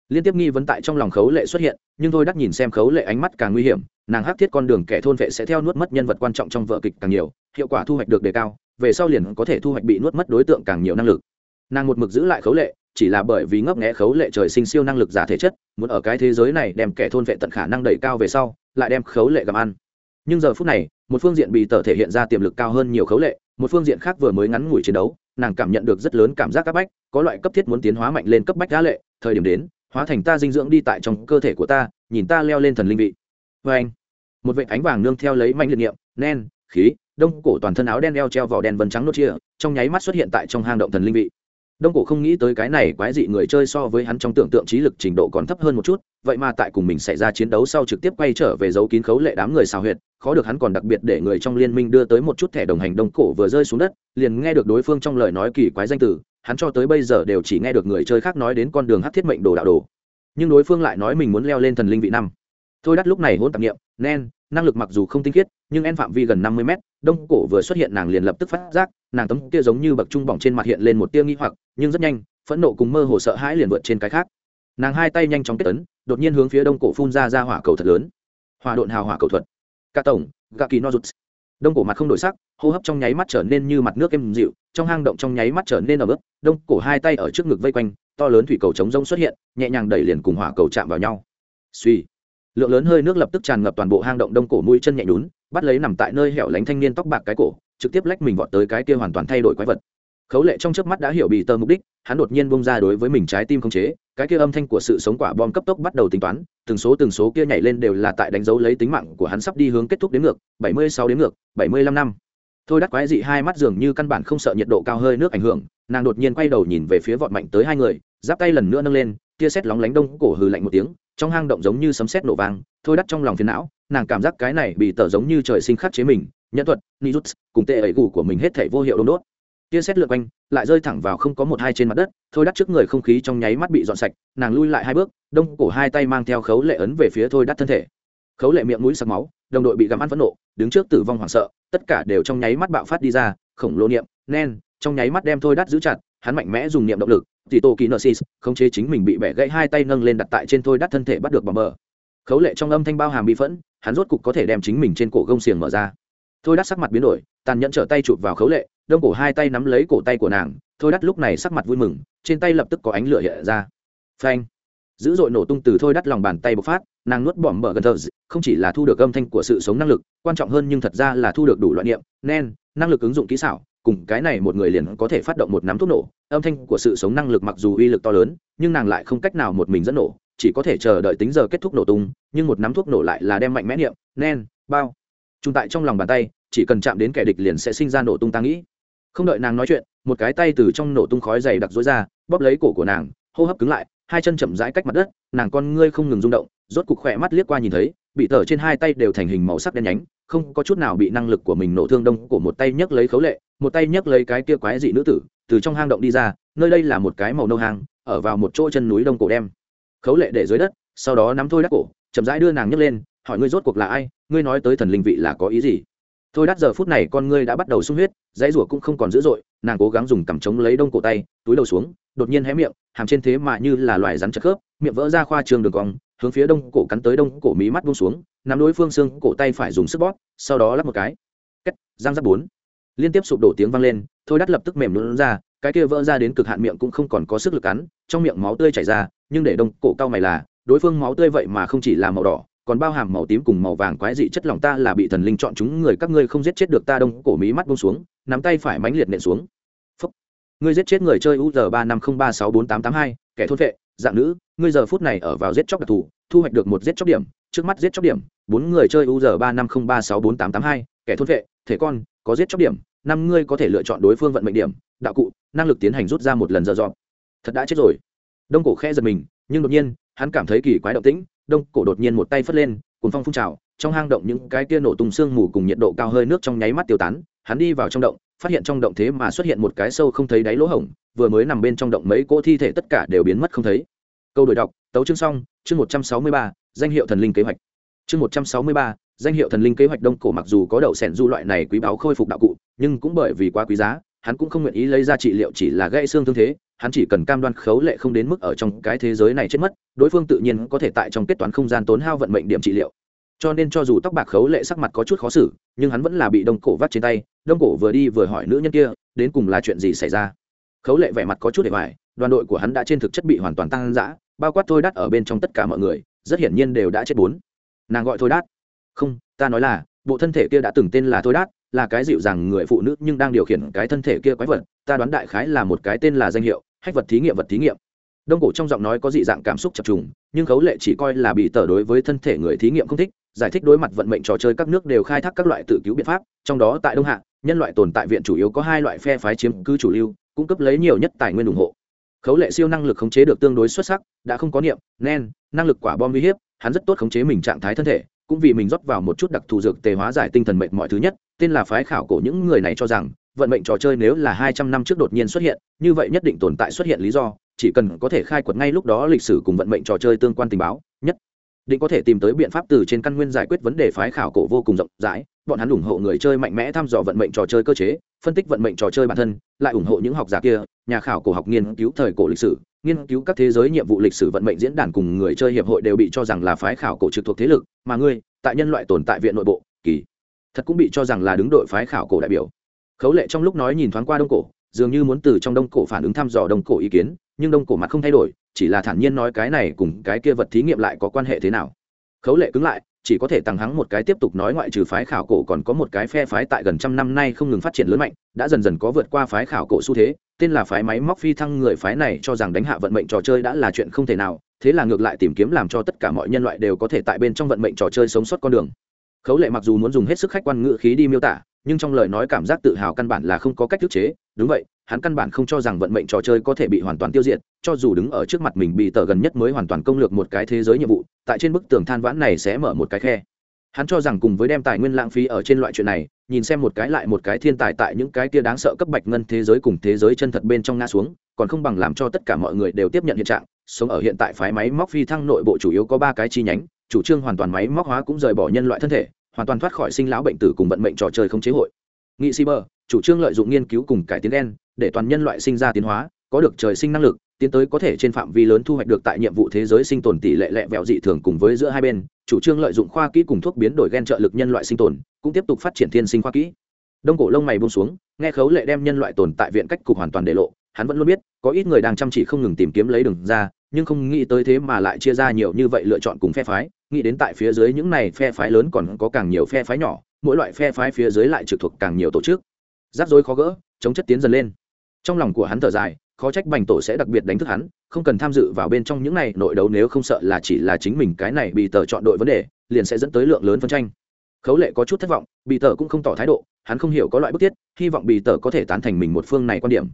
Liên tiếp nghi vấn tại trong lòng khấu lệ xuất hiện, nhưng thôi đắt nhìn xem khấu lệ ánh mắt càng nguy hiểm, nàng hắc thiết con đường kẻ thôn vệ sẽ theo nuốt mất nhân vật quan trọng trong vở kịch càng nhiều, hiệu quả thu hoạch được đề cao, về sau liền có thể thu hoạch bị nuốt mất đối tượng càng nhiều năng lực. Nàng một mực giữ lại khấu lệ chỉ là bởi vì ngấp nghẽ khấu lệ trời sinh siêu năng lực giả thể chất, muốn ở cái thế giới này đem kẻ thôn vệ tận khả năng đẩy cao về sau, lại đem khấu lệ gặm ăn. Nhưng giờ phút này, một phương diện bị tờ thể hiện ra tiềm lực cao hơn nhiều khấu lệ, một phương diện khác vừa mới ngắn ngủi chiến đấu, nàng cảm nhận được rất lớn cảm giác áp bách, có loại cấp thiết muốn tiến hóa mạnh lên cấp bách đá lệ, thời điểm đến, hóa thành ta dinh dưỡng đi tại trong cơ thể của ta, nhìn ta leo lên thần linh vị. Vê anh, một vệ ánh vàng nương theo lấy mạnh liệt niệm, nen, khí, đông cổ toàn thân áo đen đeo treo vào đen vân trắng nốt chia, trong nháy mắt xuất hiện tại trong hang động thần linh vị đông cổ không nghĩ tới cái này quái dị người chơi so với hắn trong tưởng tượng trí lực trình độ còn thấp hơn một chút, vậy mà tại cùng mình xảy ra chiến đấu sau trực tiếp quay trở về dấu kín khấu lệ đám người xào huyệt, khó được hắn còn đặc biệt để người trong liên minh đưa tới một chút thẻ đồng hành đông cổ vừa rơi xuống đất, liền nghe được đối phương trong lời nói kỳ quái danh từ, hắn cho tới bây giờ đều chỉ nghe được người chơi khác nói đến con đường hát thiết mệnh đồ đạo đồ. Nhưng đối phương lại nói mình muốn leo lên thần linh vị năm. Thôi đắt lúc này hôn tạp nghiệm nen, năng lực mặc dù không tinh khiết, nhưng en phạm vi gần năm mươi mét, đông cổ vừa xuất hiện nàng liền lập tức phát giác, nàng tấm kia giống như bậc trung bỏng trên mặt hiện lên một tia nghi hoặc, nhưng rất nhanh, phẫn nộ cùng mơ hồ sợ hãi liền vượt trên cái khác. Nàng hai tay nhanh chóng kết tấn đột nhiên hướng phía đông cổ phun ra ra hỏa cầu thật lớn. Hòa độn hào hỏa cầu thuật. Ca tổng gà kỳ no rụt. Đông cổ mặt không đổi sắc, hô hấp trong nháy mắt trở nên như mặt nước êm dịu, trong hang động trong nháy mắt trở nên ở bước đông cổ hai tay ở trước ngực vây quanh, to lớn thủy cầu chống rông xuất hiện, nhẹ nhàng đẩy liền cùng hỏa cầu chạm vào nhau. Suy lượng lớn hơi nước lập tức tràn ngập toàn bộ hang động đông cổ mũi chân nhẹ nhún, bắt lấy nằm tại nơi hẻo lánh thanh niên tóc bạc cái cổ, trực tiếp lách mình vọt tới cái kia hoàn toàn thay đổi quái vật. Khấu lệ trong chớp mắt đã hiểu bị tơ mục đích, hắn đột nhiên bung ra đối với mình trái tim không chế, cái kia âm thanh của sự sống quả bom cấp tốc bắt đầu tính toán, từng số từng số kia nhảy lên đều là tại đánh dấu lấy tính mạng của hắn sắp đi hướng kết thúc đến ngược, bảy mươi sáu đến ngược, bảy mươi lăm năm. Thôi đắt quái dị hai mắt dường như căn bản không sợ nhiệt độ cao hơi nước ảnh hưởng, nàng đột nhiên quay đầu nhìn về phía vọt mạnh tới hai người, giáp tay lần nữa nâng lên, tia sét lóng lánh đông cổ hừ lạnh một tiếng trong hang động giống như sấm sét nổ vang, thôi đắt trong lòng phiền não, nàng cảm giác cái này bị tở giống như trời sinh khắc chế mình, nhân thuật nijut cùng tệ ấy gù của mình hết thảy vô hiệu đông đốt. Tia sét lượt quanh, lại rơi thẳng vào không có một hai trên mặt đất, thôi đắt trước người không khí trong nháy mắt bị dọn sạch, nàng lui lại hai bước, đông cổ hai tay mang theo khấu lệ ấn về phía thôi đắt thân thể. Khấu lệ miệng mũi sặc máu, đồng đội bị gặm ăn phẫn nộ, đứng trước tử vong hoảng sợ, tất cả đều trong nháy mắt bạo phát đi ra, khổng lồ niệm, nen, trong nháy mắt đem thôi đắt giữ chặt, hắn mạnh mẽ dùng niệm động lực thì tô kỳ nợ không chế chính mình bị bẻ gãy hai tay nâng lên đặt tại trên thôi đắt thân thể bắt được bằng bờ khấu lệ trong âm thanh bao hàm bị phẫn, hắn rốt cục có thể đem chính mình trên cổ gông xiềng mở ra. Thôi đắt sắc mặt biến đổi, tàn nhẫn trở tay chụp vào khấu lệ, đông cổ hai tay nắm lấy cổ tay của nàng, thôi đắt lúc này sắc mặt vui mừng, trên tay lập tức có ánh lửa hiện ra. Phanh! Dữ dội nổ tung từ thôi đắt lòng bàn tay bộc phát, nàng nuốt bỏm mở gần thờ không chỉ là thu được âm thanh của sự sống năng lực, quan trọng hơn nhưng thật ra là thu được đủ loại niệm, nen, năng lực ứng dụng kỹ xảo cùng cái này một người liền có thể phát động một nắm thuốc nổ. Âm thanh của sự sống năng lực mặc dù uy lực to lớn, nhưng nàng lại không cách nào một mình dẫn nổ, chỉ có thể chờ đợi tính giờ kết thúc nổ tung, nhưng một nắm thuốc nổ lại là đem mạnh mẽ niệm, nen, bao trung tại trong lòng bàn tay, chỉ cần chạm đến kẻ địch liền sẽ sinh ra nổ tung ta nghĩ. Không đợi nàng nói chuyện, một cái tay từ trong nổ tung khói dày đặc dối ra, bóp lấy cổ của nàng, hô hấp cứng lại, hai chân chậm rãi cách mặt đất, nàng con ngươi không ngừng rung động, rốt cục khỏe mắt liếc qua nhìn thấy, bị tở trên hai tay đều thành hình màu sắc đen nhánh, không có chút nào bị năng lực của mình nổ thương đông của một tay nhấc lấy khấu lệ một tay nhấc lấy cái kia quái dị nữ tử, từ trong hang động đi ra, nơi đây là một cái màu nâu hang, ở vào một chỗ chân núi đông cổ đem. Khấu lệ để dưới đất, sau đó nắm thôi đắt cổ, chậm rãi đưa nàng nhấc lên, hỏi ngươi rốt cuộc là ai, ngươi nói tới thần linh vị là có ý gì? Thôi đắt giờ phút này con ngươi đã bắt đầu sung huyết, dãy rủa cũng không còn dữ dội, nàng cố gắng dùng cằm trống lấy đông cổ tay, túi đầu xuống, đột nhiên hé miệng, hàm trên thế mà như là loài rắn chật khớp, miệng vỡ ra khoa trường đường cong, hướng phía đông cổ cắn tới đông cổ mí mắt buông xuống, nắm đối phương xương cổ tay phải dùng sức bóp, sau đó lắp một cái. Cách giang giáp bốn liên tiếp sụp đổ tiếng vang lên, thôi đắt lập tức mềm lún ra, cái kia vỡ ra đến cực hạn miệng cũng không còn có sức lực cắn, trong miệng máu tươi chảy ra, nhưng để đông cổ cao mày là, đối phương máu tươi vậy mà không chỉ là màu đỏ, còn bao hàm màu tím cùng màu vàng quái dị chất lỏng ta là bị thần linh chọn chúng người, các ngươi không giết chết được ta, đông cổ mí mắt buông xuống, nắm tay phải mánh liệt nện xuống Phúc. ngươi giết chết người chơi u giờ ba năm không ba sáu bốn tám tám hai, kẻ thốt vệ, dạng nữ, ngươi giờ phút này ở vào giết chóc đặc thù, thu hoạch được một giết chóc điểm, trước mắt giết chóc điểm, bốn người chơi u giờ ba năm không ba sáu bốn tám tám hai, kẻ thốt vệ, thể con có giết chóc điểm, năm ngươi có thể lựa chọn đối phương vận mệnh điểm, đạo cụ, năng lực tiến hành rút ra một lần giờ dọn thật đã chết rồi. Đông cổ khe giật mình, nhưng đột nhiên, hắn cảm thấy kỳ quái động tĩnh, đông cổ đột nhiên một tay phất lên cuốn phong phun trào, trong hang động những cái kia nổ tung sương mù cùng nhiệt độ cao hơi nước trong nháy mắt tiêu tán, hắn đi vào trong động, phát hiện trong động thế mà xuất hiện một cái sâu không thấy đáy lỗ hổng, vừa mới nằm bên trong động mấy cỗ thi thể tất cả đều biến mất không thấy. Câu đổi đọc, tấu chương xong, chương một trăm sáu mươi ba, danh hiệu thần linh kế hoạch. Chương một trăm sáu mươi ba danh hiệu thần linh kế hoạch đông cổ mặc dù có đậu sẻn du loại này quý báo khôi phục đạo cụ, nhưng cũng bởi vì quá quý giá, hắn cũng không nguyện ý lấy ra trị liệu chỉ là gãy xương thương thế, hắn chỉ cần cam đoan khấu lệ không đến mức ở trong cái thế giới này chết mất, đối phương tự nhiên có thể tại trong kết toán không gian tốn hao vận mệnh điểm trị liệu. Cho nên cho dù tóc bạc khấu lệ sắc mặt có chút khó xử, nhưng hắn vẫn là bị đông cổ vắt trên tay, đông cổ vừa đi vừa hỏi nữ nhân kia, đến cùng là chuyện gì xảy ra? Khấu lệ vẻ mặt có chút để hoài, đoàn đội của hắn đã trên thực chất bị hoàn toàn tăng giã bao quát thôi đắt ở bên trong tất cả mọi người, rất hiển nhiên đều đã chết bốn. Nàng gọi thôi đắt không ta nói là bộ thân thể kia đã từng tên là thôi Đát, là cái dịu dàng người phụ nữ nhưng đang điều khiển cái thân thể kia quái vật ta đoán đại khái là một cái tên là danh hiệu hách vật thí nghiệm vật thí nghiệm. Đông cổ trong giọng nói có dị dạng cảm xúc chập trùng nhưng khấu lệ chỉ coi là bị tờ đối với thân thể người thí nghiệm không thích giải thích đối mặt vận mệnh trò chơi các nước đều khai thác các loại tự cứu biện pháp trong đó tại đông hạ nhân loại tồn tại viện chủ yếu có hai loại phe phái chiếm cứ chủ lưu cung cấp lấy nhiều nhất tài nguyên ủng hộ. Khấu lệ siêu năng lực khống chế được tương đối xuất sắc đã không có niệm nen năng lực quả bom uy hiếp hắn rất tốt khống chế mình trạng thái thân thể cũng vì mình rót vào một chút đặc thù dược tề hóa giải tinh thần mệnh mọi thứ nhất, tên là phái khảo cổ những người này cho rằng, vận mệnh trò chơi nếu là hai trăm năm trước đột nhiên xuất hiện, như vậy nhất định tồn tại xuất hiện lý do, chỉ cần có thể khai quật ngay lúc đó lịch sử cùng vận mệnh trò chơi tương quan tình báo, nhất định có thể tìm tới biện pháp từ trên căn nguyên giải quyết vấn đề phái khảo cổ vô cùng rộng rãi. Bọn hắn ủng hộ người chơi mạnh mẽ thăm dò vận mệnh trò chơi cơ chế, phân tích vận mệnh trò chơi bản thân, lại ủng hộ những học giả kia, nhà khảo cổ học nghiên cứu thời cổ lịch sử, nghiên cứu các thế giới nhiệm vụ lịch sử vận mệnh diễn đàn cùng người chơi hiệp hội đều bị cho rằng là phái khảo cổ trực thuộc thế lực, mà ngươi, tại nhân loại tồn tại viện nội bộ, kỳ, thật cũng bị cho rằng là đứng đội phái khảo cổ đại biểu. Khấu lệ trong lúc nói nhìn thoáng qua đông cổ, dường như muốn từ trong đông cổ phản ứng thăm dò đông cổ ý kiến, nhưng đông cổ mặt không thay đổi chỉ là thản nhiên nói cái này cùng cái kia vật thí nghiệm lại có quan hệ thế nào. Khấu lệ cứng lại, chỉ có thể tăng hắng một cái tiếp tục nói ngoại trừ phái khảo cổ còn có một cái phe phái tại gần trăm năm nay không ngừng phát triển lớn mạnh, đã dần dần có vượt qua phái khảo cổ xu thế, tên là phái máy móc phi thăng người phái này cho rằng đánh hạ vận mệnh trò chơi đã là chuyện không thể nào, thế là ngược lại tìm kiếm làm cho tất cả mọi nhân loại đều có thể tại bên trong vận mệnh trò chơi sống sót con đường. Khấu lệ mặc dù muốn dùng hết sức khách quan ngữ khí đi miêu tả nhưng trong lời nói cảm giác tự hào căn bản là không có cách thức chế. Đúng vậy, hắn căn bản không cho rằng vận mệnh trò chơi có thể bị hoàn toàn tiêu diệt, cho dù đứng ở trước mặt mình bị tờ gần nhất mới hoàn toàn công lược một cái thế giới nhiệm vụ, tại trên bức tường than vãn này sẽ mở một cái khe. Hắn cho rằng cùng với đem tài nguyên lãng phí ở trên loại chuyện này, nhìn xem một cái lại một cái thiên tài tại những cái kia đáng sợ cấp bạch ngân thế giới cùng thế giới chân thật bên trong ngã xuống, còn không bằng làm cho tất cả mọi người đều tiếp nhận hiện trạng. Sống ở hiện tại phái máy móc phi thăng nội bộ chủ yếu có ba cái chi nhánh, chủ trương hoàn toàn máy móc hóa cũng rời bỏ nhân loại thân thể hoàn toàn thoát khỏi sinh lão bệnh tử cùng vận mệnh trò chơi không chế hội. Nghị sĩ bờ, chủ trương lợi dụng nghiên cứu cùng cải tiến gen, để toàn nhân loại sinh ra tiến hóa, có được trời sinh năng lực, tiến tới có thể trên phạm vi lớn thu hoạch được tại nhiệm vụ thế giới sinh tồn tỷ lệ lẹ vẹo dị thường cùng với giữa hai bên, chủ trương lợi dụng khoa kỹ cùng thuốc biến đổi gen trợ lực nhân loại sinh tồn, cũng tiếp tục phát triển thiên sinh khoa kỹ. Đông cổ lông mày buông xuống, nghe khấu lệ đem nhân loại tồn tại viện cách cục hoàn toàn để lộ, hắn vẫn luôn biết, có ít người đang chăm chỉ không ngừng tìm kiếm lấy đường ra nhưng không nghĩ tới thế mà lại chia ra nhiều như vậy lựa chọn cùng phe phái, nghĩ đến tại phía dưới những này phe phái lớn còn có càng nhiều phe phái nhỏ, mỗi loại phe phái phía dưới lại trực thuộc càng nhiều tổ chức. Rắc rối khó gỡ, chống chất tiến dần lên. Trong lòng của hắn thở dài, khó trách bành tổ sẽ đặc biệt đánh thức hắn, không cần tham dự vào bên trong những này, nội đấu nếu không sợ là chỉ là chính mình cái này bị tờ chọn đội vấn đề, liền sẽ dẫn tới lượng lớn phân tranh. Khấu lệ có chút thất vọng, bị tờ cũng không tỏ thái độ, hắn không hiểu có loại bức thiết, hy vọng bị tờ có thể tán thành mình một phương này quan điểm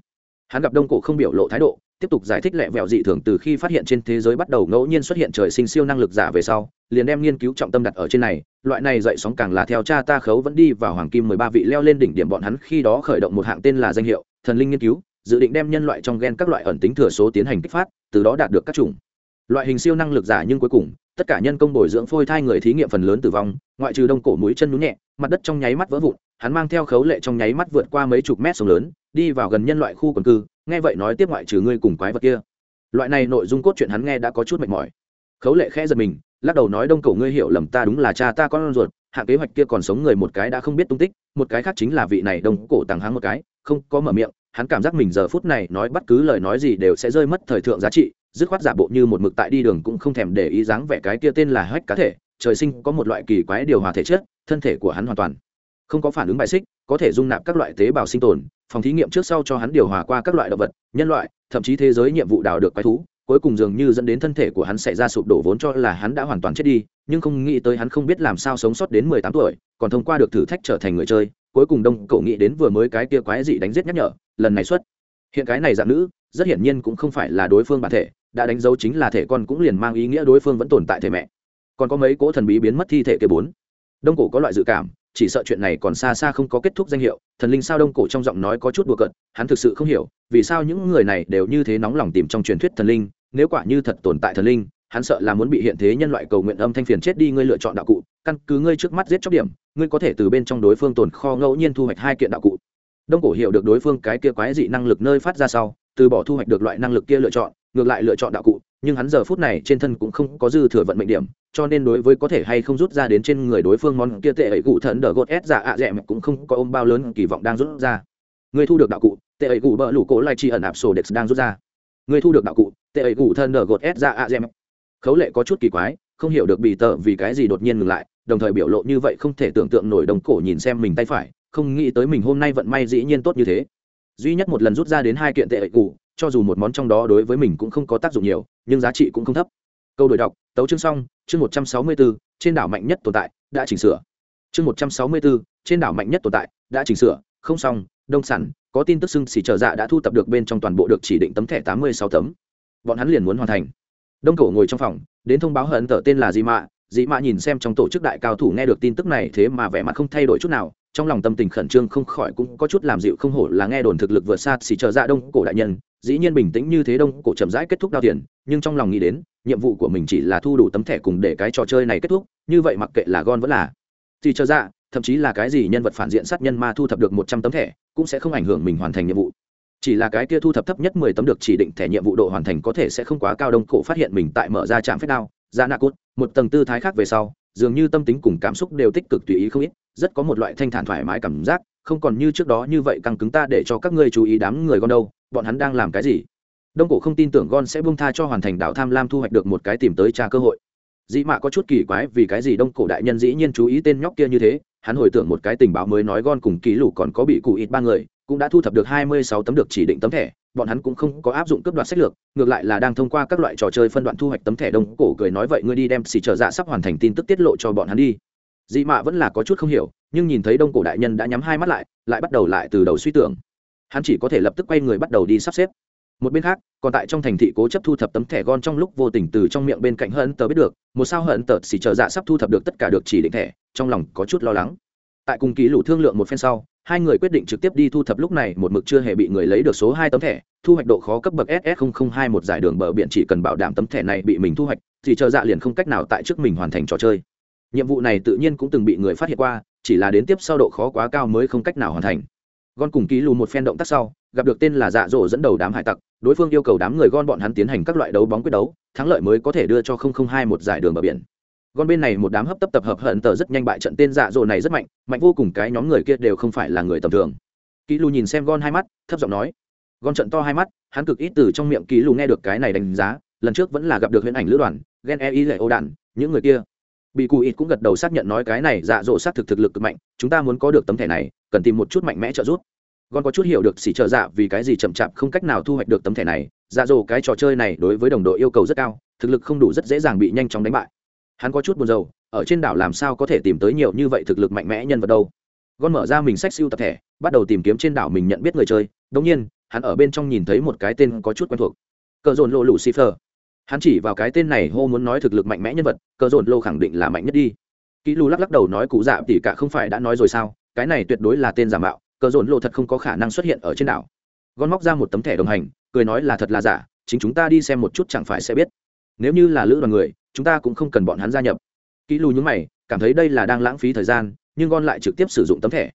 hắn gặp đông cổ không biểu lộ thái độ, tiếp tục giải thích lẹ vẹo dị thường từ khi phát hiện trên thế giới bắt đầu ngẫu nhiên xuất hiện trời sinh siêu năng lực giả về sau, liền đem nghiên cứu trọng tâm đặt ở trên này. Loại này dậy sóng càng là theo cha ta khấu vẫn đi vào hoàng kim mười ba vị leo lên đỉnh điểm bọn hắn khi đó khởi động một hạng tên là danh hiệu, thần linh nghiên cứu, dự định đem nhân loại trong gen các loại ẩn tính thừa số tiến hành kích phát, từ đó đạt được các chủng. Loại hình siêu năng lực giả nhưng cuối cùng tất cả nhân công bồi dưỡng phôi thai người thí nghiệm phần lớn tử vong, ngoại trừ đông cổ mũi chân nhún nhẹ, mặt đất trong nháy mắt vỡ vụn, hắn mang theo khấu lệ trong nháy mắt vượt qua mấy chục mét sông lớn, đi vào gần nhân loại khu quần cư, nghe vậy nói tiếp ngoại trừ ngươi cùng quái vật kia. Loại này nội dung cốt truyện hắn nghe đã có chút mệt mỏi. Khấu lệ khẽ giật mình, lắc đầu nói đông cổ ngươi hiểu lầm ta đúng là cha ta con ruột, hạ kế hoạch kia còn sống người một cái đã không biết tung tích, một cái khác chính là vị này đông cổ tàng háng một cái, không có mở miệng, hắn cảm giác mình giờ phút này nói bất cứ lời nói gì đều sẽ rơi mất thời thượng giá trị dứt khoát giả bộ như một mực tại đi đường cũng không thèm để ý dáng vẻ cái kia tên là hách cá thể, trời sinh có một loại kỳ quái điều hòa thể chất, thân thể của hắn hoàn toàn không có phản ứng bài xích, có thể dung nạp các loại tế bào sinh tồn, phòng thí nghiệm trước sau cho hắn điều hòa qua các loại động vật, nhân loại, thậm chí thế giới nhiệm vụ đào được quái thú, cuối cùng dường như dẫn đến thân thể của hắn xảy ra sụp đổ vốn cho là hắn đã hoàn toàn chết đi, nhưng không nghĩ tới hắn không biết làm sao sống sót đến mười tám tuổi, còn thông qua được thử thách trở thành người chơi, cuối cùng đông cậu nghĩ đến vừa mới cái kia quái dị đánh giết nhắc nhở, lần này xuất. Hiện cái này dạng nữ, rất hiển nhiên cũng không phải là đối phương bản thể đã đánh dấu chính là thể con cũng liền mang ý nghĩa đối phương vẫn tồn tại thể mẹ. Còn có mấy cỗ thần bí biến mất thi thể kia bốn. Đông cổ có loại dự cảm, chỉ sợ chuyện này còn xa xa không có kết thúc danh hiệu, thần linh sao đông cổ trong giọng nói có chút đùa cợt, hắn thực sự không hiểu, vì sao những người này đều như thế nóng lòng tìm trong truyền thuyết thần linh, nếu quả như thật tồn tại thần linh, hắn sợ là muốn bị hiện thế nhân loại cầu nguyện âm thanh phiền chết đi ngươi lựa chọn đạo cụ, căn cứ ngươi trước mắt giết chóc điểm, ngươi có thể từ bên trong đối phương tồn kho ngẫu nhiên thu hoạch hai kiện đạo cụ. Đông cổ hiểu được đối phương cái kia quái dị năng lực nơi phát ra sau, từ bỏ thu hoạch được loại năng lực kia lựa chọn ngược lại lựa chọn đạo cụ, nhưng hắn giờ phút này trên thân cũng không có dư thừa vận mệnh điểm, cho nên đối với có thể hay không rút ra đến trên người đối phương món kia tệ ấy cụ thần đờ gột ép giả dạ ạ à cũng không có ôm bao lớn kỳ vọng đang rút ra. Người thu được đạo cụ, tệ ấy cụ bỡ lũ cổ lai chi ẩn ạp sổ dex đang rút ra. Người thu được đạo cụ, tệ ấy cụ thần đờ gột ép giả dạ ạ à dẹ khấu lệ có chút kỳ quái, không hiểu được bì tờ vì cái gì đột nhiên ngừng lại, đồng thời biểu lộ như vậy không thể tưởng tượng nổi đồng cổ nhìn xem mình tay phải, không nghĩ tới mình hôm nay vận may dĩ nhiên tốt như thế. Duy nhất một lần rút ra đến hai kiện tệ ấy cụ cho dù một món trong đó đối với mình cũng không có tác dụng nhiều, nhưng giá trị cũng không thấp. Câu đổi đọc, tấu chương xong, chương một trăm sáu mươi bốn trên đảo mạnh nhất tồn tại, đã chỉnh sửa. Chương một trăm sáu mươi bốn trên đảo mạnh nhất tồn tại, đã chỉnh sửa, không xong, đông sản, có tin tức xưng xỉ trở dạ đã thu tập được bên trong toàn bộ được chỉ định tấm thẻ tám mươi sáu tấm. Bọn hắn liền muốn hoàn thành. Đông cổ ngồi trong phòng, đến thông báo hận tở tên là gì mạ dị mạ nhìn xem trong tổ chức đại cao thủ nghe được tin tức này thế mà vẻ mặt không thay đổi chút nào, trong lòng tâm tình khẩn trương không khỏi cũng có chút làm dịu không hổ là nghe đồn thực lực vượt xa xỉ trở dạ đông cổ đại nhân, dĩ nhiên bình tĩnh như thế đông cổ chậm rãi kết thúc đao tiền, nhưng trong lòng nghĩ đến, nhiệm vụ của mình chỉ là thu đủ tấm thẻ cùng để cái trò chơi này kết thúc, như vậy mặc kệ là gon vẫn là xỉ trở dạ thậm chí là cái gì nhân vật phản diện sát nhân ma thu thập được một trăm tấm thẻ, cũng sẽ không ảnh hưởng mình hoàn thành nhiệm vụ chỉ là cái kia thu thập thấp nhất mười tấm được chỉ định thẻ nhiệm vụ độ hoàn thành có thể sẽ không quá cao, đông cổ phát hiện mình tại mở ra trạm phép đao, ra nạ cốt, một tầng tư thái khác về sau, dường như tâm tính cùng cảm xúc đều tích cực tùy ý không ít, rất có một loại thanh thản thoải mái cảm giác, không còn như trước đó như vậy căng cứng ta để cho các ngươi chú ý đám người con đâu, bọn hắn đang làm cái gì? Đông cổ không tin tưởng gon sẽ bung tha cho hoàn thành đạo tham lam thu hoạch được một cái tìm tới tra cơ hội. Dĩ mạ có chút kỳ quái vì cái gì đông cổ đại nhân dĩ nhiên chú ý tên nhóc kia như thế, hắn hồi tưởng một cái tình báo mới nói gon cùng ký lục còn có bị cụ ít ba người cũng đã thu thập được hai mươi sáu tấm được chỉ định tấm thẻ, bọn hắn cũng không có áp dụng cấp đoạt sách lược, ngược lại là đang thông qua các loại trò chơi phân đoạn thu hoạch tấm thẻ đông cổ cười nói vậy ngươi đi đem xì trở dạ sắp hoàn thành tin tức tiết lộ cho bọn hắn đi. Dị mạ vẫn là có chút không hiểu, nhưng nhìn thấy đông cổ đại nhân đã nhắm hai mắt lại lại bắt đầu lại từ đầu suy tưởng. Hắn chỉ có thể lập tức quay người bắt đầu đi sắp xếp. Một bên khác, còn tại trong thành thị cố chấp thu thập tấm thẻ gon trong lúc vô tình từ trong miệng bên cạnh hận tờ biết được, một sao hận tờ xì trợ dạ sắp thu thập được tất cả được chỉ định thẻ, trong lòng có chút lo lắng. Tại cùng ký lũ thương lượng một phen sau hai người quyết định trực tiếp đi thu thập lúc này một mực chưa hề bị người lấy được số hai tấm thẻ, thu hoạch độ khó cấp bậc ss hai một giải đường bờ biển chỉ cần bảo đảm tấm thẻ này bị mình thu hoạch, thì chờ dạ liền không cách nào tại trước mình hoàn thành trò chơi. Nhiệm vụ này tự nhiên cũng từng bị người phát hiện qua, chỉ là đến tiếp sau độ khó quá cao mới không cách nào hoàn thành. Gon cùng ký lù một phen động tác sau, gặp được tên là dạ dỗ dẫn đầu đám hải tặc, đối phương yêu cầu đám người gon bọn hắn tiến hành các loại đấu bóng quyết đấu, thắng lợi mới có thể đưa cho hai một giải đường bờ biển con bên này một đám hấp tấp tập hợp hận tờ rất nhanh bại trận tên dạ dỗ này rất mạnh mạnh vô cùng cái nhóm người kia đều không phải là người tầm thường. Ký lù nhìn xem gon hai mắt, thấp giọng nói. Gon trận to hai mắt, hắn cực ít từ trong miệng ký lù nghe được cái này đánh giá, lần trước vẫn là gặp được huyễn ảnh lữ đoàn, gen e y lệ ô đạn, những người kia. Bị cụ ít cũng gật đầu xác nhận nói cái này dạ dỗ xác thực thực lực cực mạnh, chúng ta muốn có được tấm thẻ này, cần tìm một chút mạnh mẽ trợ giúp. Gon có chút hiểu được xỉ trợ dạ vì cái gì chậm chạp không cách nào thu hoạch được tấm thẻ này dạ dỗ cái trò chơi này đối với đồng đội yêu cầu rất cao, thực lực không đủ rất dễ dàng bị nhanh chóng đánh bại hắn có chút buồn rầu, ở trên đảo làm sao có thể tìm tới nhiều như vậy thực lực mạnh mẽ nhân vật đâu. Gon mở ra mình sách siêu tập thẻ, bắt đầu tìm kiếm trên đảo mình nhận biết người chơi. Đống nhiên, hắn ở bên trong nhìn thấy một cái tên có chút quen thuộc. Cờ dồn lộ lũ xì phờ hắn chỉ vào cái tên này hô muốn nói thực lực mạnh mẽ nhân vật, cờ dồn lô khẳng định là mạnh nhất đi. Kỹ lù lắc lắc đầu nói cụ dạ tỉ cả không phải đã nói rồi sao, cái này tuyệt đối là tên giả mạo, cờ dồn lô thật không có khả năng xuất hiện ở trên đảo. Gon móc ra một tấm thẻ đồng hành, cười nói là thật là giả, chính chúng ta đi xem một chút chẳng phải sẽ biết. Nếu như là lữ đoàn người chúng ta cũng không cần bọn hắn gia nhập. Kỹ lù nhúng mày, cảm thấy đây là đang lãng phí thời gian, nhưng gon lại trực tiếp sử dụng tấm thẻ.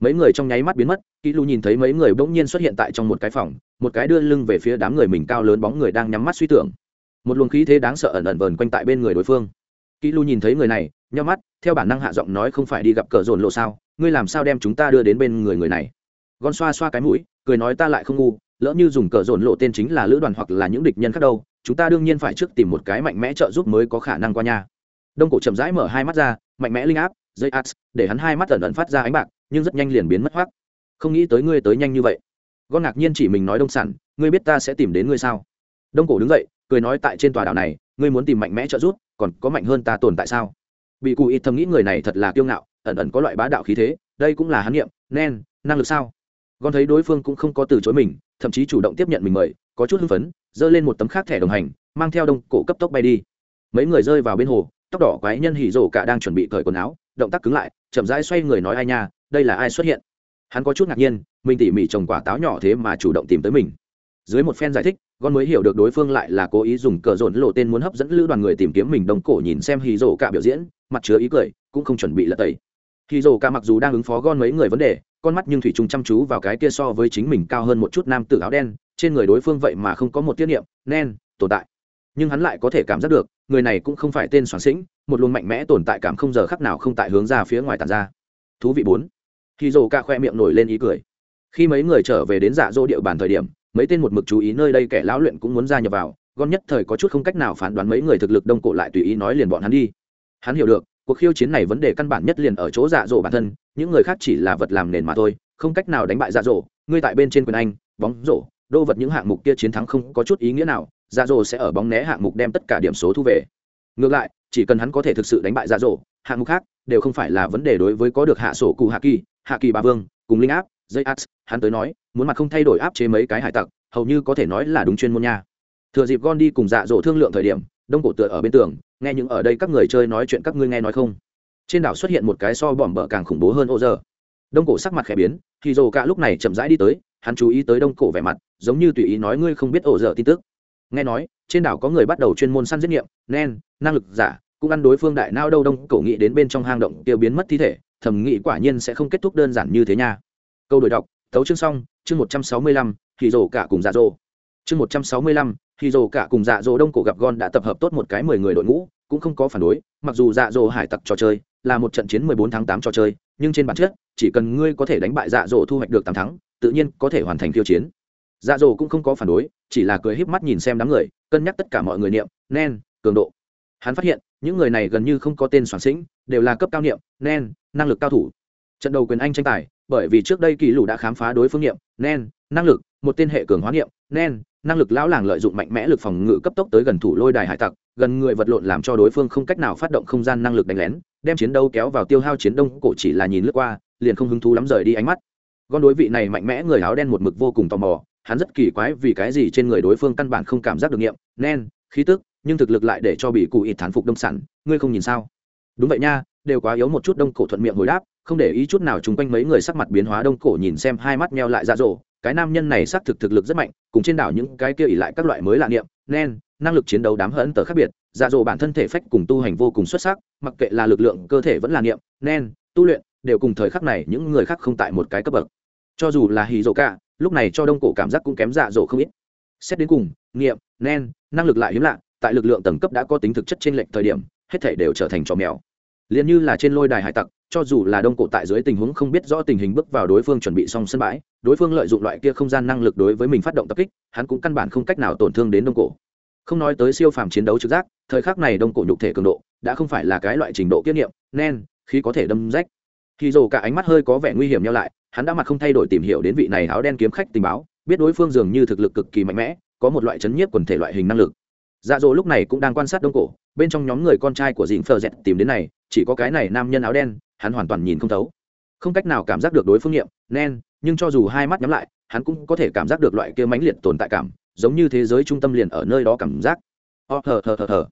Mấy người trong nháy mắt biến mất, kỹ lù nhìn thấy mấy người bỗng nhiên xuất hiện tại trong một cái phòng, một cái đưa lưng về phía đám người mình cao lớn bóng người đang nhắm mắt suy tưởng. Một luồng khí thế đáng sợ ẩn ẩn vờn quanh tại bên người đối phương. Kỹ Lù nhìn thấy người này nhau mắt, theo bản năng hạ giọng nói không phải đi gặp cờ dồn lộ sao, ngươi làm sao đem chúng ta đưa đến bên người người này? Gon xoa xoa cái mũi, cười nói ta lại không ngu, lỡ như dùng cờ dồn lộ tên chính là lữ đoàn hoặc là những địch nhân khác đâu chúng ta đương nhiên phải trước tìm một cái mạnh mẽ trợ giúp mới có khả năng qua nhà đông cổ chậm rãi mở hai mắt ra, mạnh mẽ linh áp, dây ats để hắn hai mắt ẩn ẩn phát ra ánh bạc, nhưng rất nhanh liền biến mất hoác không nghĩ tới ngươi tới nhanh như vậy. Gon ngạc nhiên chỉ mình nói đông sản, ngươi biết ta sẽ tìm đến ngươi sao? Đông cổ đứng dậy, cười nói tại trên tòa đảo này, ngươi muốn tìm mạnh mẽ trợ giúp, còn có mạnh hơn ta tồn tại sao? Bị cụ ít thầm nghĩ người này thật là kiêu ngạo, ẩn ẩn có loại bá đạo khí thế, đây cũng là hắn nghiệm nen năng lực sao? Con thấy đối phương cũng không có từ chối mình, thậm chí chủ động tiếp nhận mình mời, có chút hưng phấn giơ lên một tấm khác thẻ đồng hành, mang theo đông cổ cấp tốc bay đi. Mấy người rơi vào bên hồ, tóc đỏ quái nhân hỉ rổ cả đang chuẩn bị cởi quần áo, động tác cứng lại, chậm rãi xoay người nói ai nha, đây là ai xuất hiện? Hắn có chút ngạc nhiên, mình tỉ mỉ trồng quả táo nhỏ thế mà chủ động tìm tới mình. Dưới một phen giải thích, con mới hiểu được đối phương lại là cố ý dùng cờ rộn lộ tên muốn hấp dẫn lữ đoàn người tìm kiếm mình đông cổ nhìn xem hì rổ cả biểu diễn, mặt chứa ý cười, cũng không chuẩn bị lật tẩy. Hì rổ cả mặc dù đang ứng phó gon mấy người vấn đề con mắt nhưng thủy chung chăm chú vào cái kia so với chính mình cao hơn một chút nam tử áo đen, trên người đối phương vậy mà không có một tiết niệm, nen, tồn tại. Nhưng hắn lại có thể cảm giác được, người này cũng không phải tên soạn sĩnh, một luồng mạnh mẽ tồn tại cảm không giờ khắc nào không tại hướng ra phía ngoài tàn ra. Thú vị bốn. Khi rồ ca khoe miệng nổi lên ý cười. Khi mấy người trở về đến dạ dỗ địa bàn thời điểm, mấy tên một mực chú ý nơi đây kẻ lão luyện cũng muốn gia nhập vào, gom nhất thời có chút không cách nào phán đoán mấy người thực lực đông cổ lại tùy ý nói liền bọn hắn đi. Hắn hiểu được cuộc khiêu chiến này vấn đề căn bản nhất liền ở chỗ dạ dỗ bản thân, những người khác chỉ là vật làm nền mà thôi, không cách nào đánh bại dạ dỗ. Ngươi tại bên trên quyền anh, bóng rổ, đô vật những hạng mục kia chiến thắng không có chút ý nghĩa nào dạ dỗ sẽ ở bóng né hạng mục đem tất cả điểm số thu về. Ngược lại, chỉ cần hắn có thể thực sự đánh bại dạ dỗ, hạng mục khác đều không phải là vấn đề đối với có được hạ sổ cụ hạ kỳ hạ kỳ ba vương, cùng linh áp, dây áp hắn tới nói, muốn mặt không thay đổi áp chế mấy cái hải tặc, hầu như có thể nói là đúng chuyên môn nha. Thừa dịp gon đi cùng dạ dỗ thương lượng thời điểm, đông cổ tựa ở bên tường nghe những ở đây các người chơi nói chuyện các ngươi nghe nói không? Trên đảo xuất hiện một cái so bỏm bở càng khủng bố hơn ô giờ đông cổ sắc mặt khẽ biến, thì dồ cả lúc này chậm rãi đi tới, hắn chú ý tới đông cổ vẻ mặt, giống như tùy ý nói ngươi không biết ổ giờ tin tức. Nghe nói, trên đảo có người bắt đầu chuyên môn săn giết nghiệm, nen, năng lực giả, cũng ăn đối phương đại nao đâu đông cổ nghĩ đến bên trong hang động tiêu biến mất thi thể, thầm nghĩ quả nhiên sẽ không kết thúc đơn giản như thế nha. Câu đổi đọc tấu chương xong, chương một trăm sáu mươi lăm, thì rổ cả cùng giả dỗ chương một trăm sáu mươi lăm thì dồ cả cùng dạ dỗ đông cổ gặp gon đã tập hợp tốt một cái mười người đội ngũ, cũng không có phản đối, mặc dù dạ dỗ hải tặc trò chơi là một trận chiến mười bốn tháng tám trò chơi, nhưng trên bản chất, chỉ cần ngươi có thể đánh bại dạ dỗ thu hoạch được tám thắng, tự nhiên có thể hoàn thành tiêu chiến. Dạ dỗ cũng không có phản đối, chỉ là cười híp mắt nhìn xem đám người, cân nhắc tất cả mọi người niệm, nen, cường độ. Hắn phát hiện, những người này gần như không có tên soạn sĩnh, đều là cấp cao niệm, nen, năng lực cao thủ. Trận đầu quyền anh tranh tài, bởi vì trước đây kỳ lù đã khám phá đối phương niệm, nen, năng lực, một tên hệ cường hóa niệm, nen năng lực lão làng lợi dụng mạnh mẽ lực phòng ngự cấp tốc tới gần thủ lôi đài hải tặc, gần người vật lộn làm cho đối phương không cách nào phát động không gian năng lực đánh lén, đem chiến đấu kéo vào tiêu hao chiến đông, cổ chỉ là nhìn lướt qua, liền không hứng thú lắm rời đi ánh mắt. Con đối vị này mạnh mẽ người áo đen một mực vô cùng tò mò, hắn rất kỳ quái vì cái gì trên người đối phương căn bản không cảm giác được nghiệm, nen, khí tức, nhưng thực lực lại để cho bị cụ ít thán phục đông sản ngươi không nhìn sao? Đúng vậy nha, đều quá yếu một chút đông cổ thuận miệng hồi đáp, không để ý chút nào chung quanh mấy người sắc mặt biến hóa đông cổ nhìn xem hai mắt meo lại ra rộ cái nam nhân này xác thực thực lực rất mạnh cùng trên đảo những cái kia ỉ lại các loại mới lạ niệm, nen, năng lực chiến đấu đám hẫn tờ khác biệt dạ dỗ bản thân thể phách cùng tu hành vô cùng xuất sắc, mặc kệ là lực lượng cơ thể vẫn là niệm, nen, tu luyện, đều cùng thời khắc này những người khác không tại một cái cấp bậc. Cho dù là hì dỗ cả, lúc này cho đông cổ cảm giác cũng kém dạ dỗ không ít. Xét đến cùng, niệm, nen, năng lực lại hiếm lạ, tại lực lượng tầng cấp đã có tính thực chất trên lệnh thời điểm, hết thể đều trở thành trò mèo liền như là trên lôi đài hải tặc, cho dù là đông cổ tại dưới tình huống không biết rõ tình hình bước vào đối phương chuẩn bị xong sân bãi, đối phương lợi dụng loại kia không gian năng lực đối với mình phát động tập kích, hắn cũng căn bản không cách nào tổn thương đến đông cổ. Không nói tới siêu phàm chiến đấu trực giác, thời khắc này đông cổ nhục thể cường độ, đã không phải là cái loại trình độ kiết nghiệm nen khi có thể đâm rách. Khi dồ cả ánh mắt hơi có vẻ nguy hiểm nhau lại, hắn đã mặt không thay đổi tìm hiểu đến vị này áo đen kiếm khách tình báo, biết đối phương dường như thực lực cực kỳ mạnh mẽ, có một loại chấn nhiếp quần thể loại hình năng lực. Dạ dỗ lúc này cũng đang quan sát đông cổ, bên trong nhóm người con trai của dịn phờ dẹt tìm đến này chỉ có cái này nam nhân áo đen, hắn hoàn toàn nhìn không thấu. Không cách nào cảm giác được đối phương nghiệm, nen, nhưng cho dù hai mắt nhắm lại, hắn cũng có thể cảm giác được loại kia mãnh liệt tồn tại cảm, giống như thế giới trung tâm liền ở nơi đó cảm giác. Ờ, Ho thờ thờ thờ thờ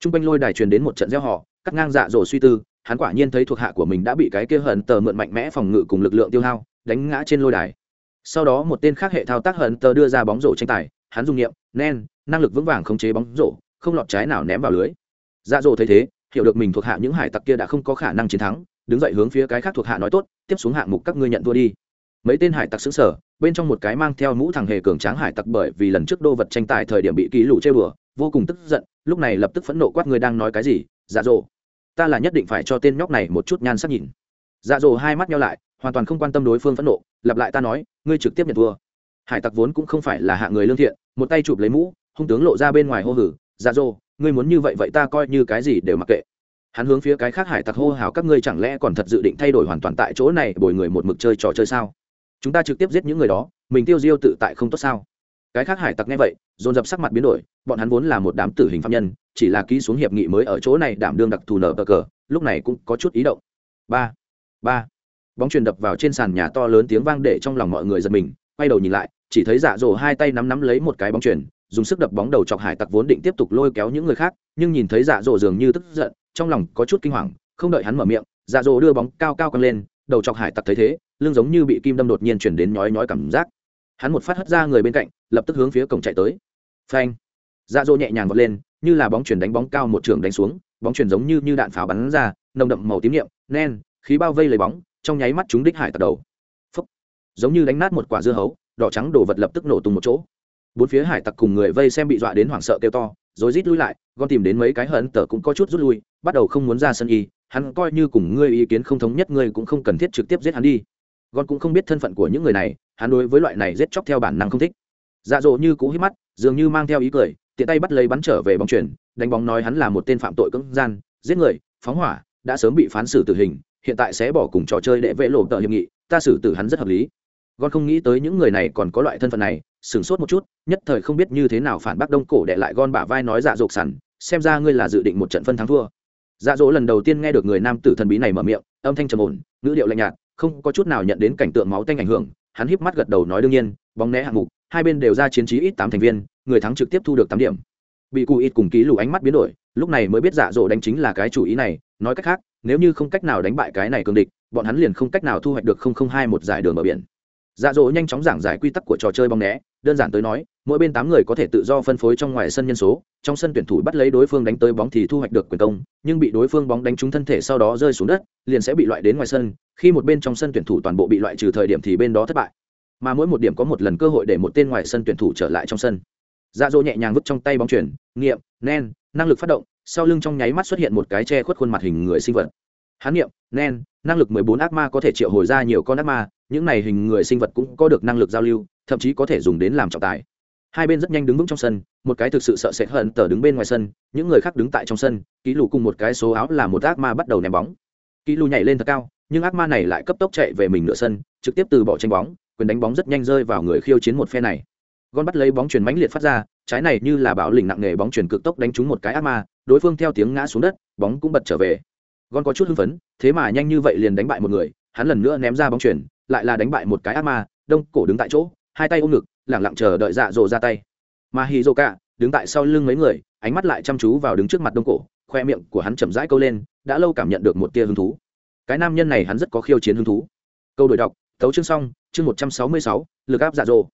t r u n g quanh lôi đài truyền đến một trận gieo họ, cắt ngang dạ dỗ suy tư, hắn quả nhiên thấy thuộc hạ của mình đã bị cái kia hận tờ mượn mạnh mẽ phòng ngự cùng lực lượng tiêu hao, đánh ngã trên lôi đài. Sau đó một tên khác hệ thao tác hận tờ đưa ra bóng rổ tranh tài, hắn dùng nghiệm, nen, năng lực vững vàng khống chế bóng rổ, không lọt trái nào ném vào lưới. Dạ dỗ thấy thế hiểu được mình thuộc hạ những hải tặc kia đã không có khả năng chiến thắng, đứng dậy hướng phía cái khác thuộc hạ nói tốt, tiếp xuống hạng mục các ngươi nhận thua đi. Mấy tên hải tặc xứng sở bên trong một cái mang theo mũ thằng hề cường tráng hải tặc bởi vì lần trước đô vật tranh tài thời điểm bị ký lũ chơi bừa, vô cùng tức giận, lúc này lập tức phẫn nộ quát người đang nói cái gì dạ dỗ. Ta là nhất định phải cho tên nhóc này một chút nhan sắc nhìn. Dạ dỗ hai mắt nhau lại, hoàn toàn không quan tâm đối phương phẫn nộ, lặp lại ta nói, ngươi trực tiếp nhận thua. Hải tặc vốn cũng không phải là hạ người lương thiện, một tay chụp lấy mũ, hung tướng lộ ra bên ngoài hô hử dạ dỗ ngươi muốn như vậy vậy ta coi như cái gì đều mặc kệ. Hắn hướng phía cái khác hải tặc hô hào, các ngươi chẳng lẽ còn thật dự định thay đổi hoàn toàn tại chỗ này, bồi người một mực chơi trò chơi sao? Chúng ta trực tiếp giết những người đó, mình tiêu diêu tự tại không tốt sao? Cái khác hải tặc nghe vậy, dồn dập sắc mặt biến đổi, bọn hắn vốn là một đám tử hình phạm nhân, chỉ là ký xuống hiệp nghị mới ở chỗ này đảm đương đặc thù nở bờ cờ, lúc này cũng có chút ý động. Ba ba. Bóng truyền đập vào trên sàn nhà to lớn tiếng vang để trong lòng mọi người giật mình, quay đầu nhìn lại, chỉ thấy dạ dỗ hai tay nắm nắm lấy một cái bóng truyền dùng sức đập bóng đầu chọc hải tặc vốn định tiếp tục lôi kéo những người khác, nhưng nhìn thấy dạ dỗ dường như tức giận, trong lòng có chút kinh hoàng, không đợi hắn mở miệng dạ dỗ đưa bóng cao cao căng lên, đầu chọc hải tặc thấy thế, lưng giống như bị kim đâm đột nhiên chuyển đến nhói nhói cảm giác. Hắn một phát hất ra người bên cạnh, lập tức hướng phía cổng chạy tới. Phanh! Dạ dỗ nhẹ nhàng vọt lên, như là bóng chuyển đánh bóng cao một trường đánh xuống, bóng chuyển giống như như đạn pháo bắn ra, nồng đậm màu tím niệm, nen, khí bao vây lấy bóng, trong nháy mắt chúng đích hải tặc đầu. Phúc. giống như đánh nát một quả dưa hấu, đỏ trắng đổ vật lập tức nổ tung một chỗ bốn phía hải tặc cùng người vây xem bị dọa đến hoảng sợ kêu to, rồi rít lui lại, gom tìm đến mấy cái hận tờ cũng có chút rút lui, bắt đầu không muốn ra sân y, hắn coi như cùng ngươi ý kiến không thống nhất, ngươi cũng không cần thiết trực tiếp giết hắn đi. Gon cũng không biết thân phận của những người này, hắn đối với loại này giết chóc theo bản năng không thích. Dạ dỗ như cũ hít mắt, dường như mang theo ý cười, tiện tay bắt lấy bắn trở về bóng chuyển đánh bóng nói hắn là một tên phạm tội cưỡng gian, giết người, phóng hỏa, đã sớm bị phán xử tử hình, hiện tại sẽ bỏ cùng trò chơi để vẽ lộ tờ hiệp nghị, ta xử tử hắn rất hợp lý. Gon không nghĩ tới những người này còn có loại thân phận này sửng sốt một chút, nhất thời không biết như thế nào phản bác đông cổ để lại gon bả vai nói dạ dột sẵn, xem ra ngươi là dự định một trận phân thắng thua. Dạ dỗ lần đầu tiên nghe được người nam tử thần bí này mở miệng, âm thanh trầm ổn, ngữ điệu lạnh nhạt, không có chút nào nhận đến cảnh tượng máu tanh ảnh hưởng, hắn híp mắt gật đầu nói đương nhiên, bóng né hạng mục, hai bên đều ra chiến trí ít tám thành viên, người thắng trực tiếp thu được tám điểm. Bị cụ ít cùng ký lù ánh mắt biến đổi, lúc này mới biết dạ dỗ đánh chính là cái chủ ý này, nói cách khác, nếu như không cách nào đánh bại cái này cường địch, bọn hắn liền không cách nào thu hoạch được không không hai một giải đường bờ biển dạ dỗ nhanh chóng giảng giải quy tắc của trò chơi bóng né, đơn giản tới nói, mỗi bên tám người có thể tự do phân phối trong ngoài sân nhân số, trong sân tuyển thủ bắt lấy đối phương đánh tới bóng thì thu hoạch được quyền công, nhưng bị đối phương bóng đánh trúng thân thể sau đó rơi xuống đất, liền sẽ bị loại đến ngoài sân, khi một bên trong sân tuyển thủ toàn bộ bị loại trừ thời điểm thì bên đó thất bại. Mà mỗi một điểm có một lần cơ hội để một tên ngoài sân tuyển thủ trở lại trong sân. Dạ dỗ nhẹ nhàng vứt trong tay bóng chuyển, nghiệm, nen, năng lực phát động, sau lưng trong nháy mắt xuất hiện một cái che khuất khuôn mặt hình người sinh vật. Hán nghiệm, nen, năng lực mười bốn ác ma có thể triệu hồi ra nhiều con ác ma những này hình người sinh vật cũng có được năng lực giao lưu, thậm chí có thể dùng đến làm trọng tài. Hai bên rất nhanh đứng vững trong sân, một cái thực sự sợ sệt hận tờ đứng bên ngoài sân, những người khác đứng tại trong sân, ký lù cùng một cái số áo là một ác ma bắt đầu ném bóng. Ký lù nhảy lên thật cao, nhưng ác ma này lại cấp tốc chạy về mình nửa sân, trực tiếp từ bỏ tranh bóng, quyền đánh bóng rất nhanh rơi vào người khiêu chiến một phe này. Gon bắt lấy bóng chuyển mãnh liệt phát ra, trái này như là bão lình nặng nghề bóng chuyển cực tốc đánh trúng một cái ác ma, đối phương theo tiếng ngã xuống đất, bóng cũng bật trở về. Gon có chút hưng phấn, thế mà nhanh như vậy liền đánh bại một người, hắn lần nữa ném ra bóng chuyển lại là đánh bại một cái ác ma, đông cổ đứng tại chỗ, hai tay ôm ngực, lẳng lặng chờ đợi dạ dỗ ra tay. Mà hì dô cả đứng tại sau lưng mấy người, ánh mắt lại chăm chú vào đứng trước mặt đông cổ, khoe miệng của hắn chậm rãi câu lên, đã lâu cảm nhận được một tia hứng thú. Cái nam nhân này hắn rất có khiêu chiến hứng thú. Câu đổi đọc, thấu chương xong, chương một trăm sáu mươi sáu, lực áp dạ dỗ.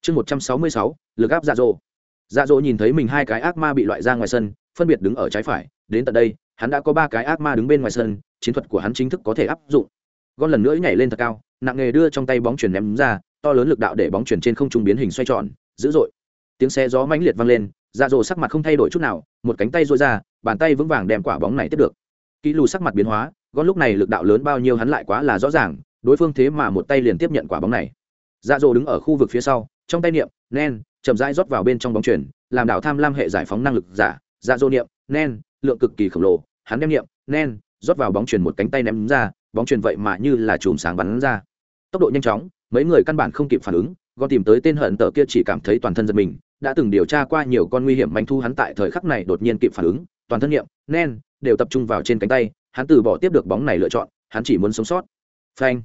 Chương một trăm sáu mươi sáu, lực áp dạ dỗ. Dạ dỗ nhìn thấy mình hai cái ác ma bị loại ra ngoài sân, phân biệt đứng ở trái phải, đến tận đây, hắn đã có ba cái ác ma đứng bên ngoài sân, chiến thuật của hắn chính thức có thể áp dụng gon lần nữa nhảy lên thật cao, nặng nghề đưa trong tay bóng chuyển ném ra, to lớn lực đạo để bóng chuyển trên không trung biến hình xoay tròn, dữ dội. Tiếng xe gió mãnh liệt vang lên dạ dỗ sắc mặt không thay đổi chút nào, một cánh tay dội ra, bàn tay vững vàng đem quả bóng này tiếp được. Kỹ lù sắc mặt biến hóa, gon lúc này lực đạo lớn bao nhiêu hắn lại quá là rõ ràng, đối phương thế mà một tay liền tiếp nhận quả bóng này. Dạ dỗ đứng ở khu vực phía sau, trong tay niệm, nen chậm rãi rót vào bên trong bóng chuyển làm đảo tham lam hệ giải phóng năng lực giả. Dạ rồ niệm, nen lượng cực kỳ khổng lồ, hắn đem niệm, nen rót vào bóng chuyển một cánh tay ném ra bóng truyền vậy mà như là chùm sáng bắn ra. Tốc độ nhanh chóng, mấy người căn bản không kịp phản ứng gọn tìm tới tên hận tờ kia chỉ cảm thấy toàn thân giật mình, đã từng điều tra qua nhiều con nguy hiểm manh thu hắn tại thời khắc này đột nhiên kịp phản ứng, toàn thân niệm, nen, đều tập trung vào trên cánh tay, hắn từ bỏ tiếp được bóng này lựa chọn, hắn chỉ muốn sống sót. Phanh.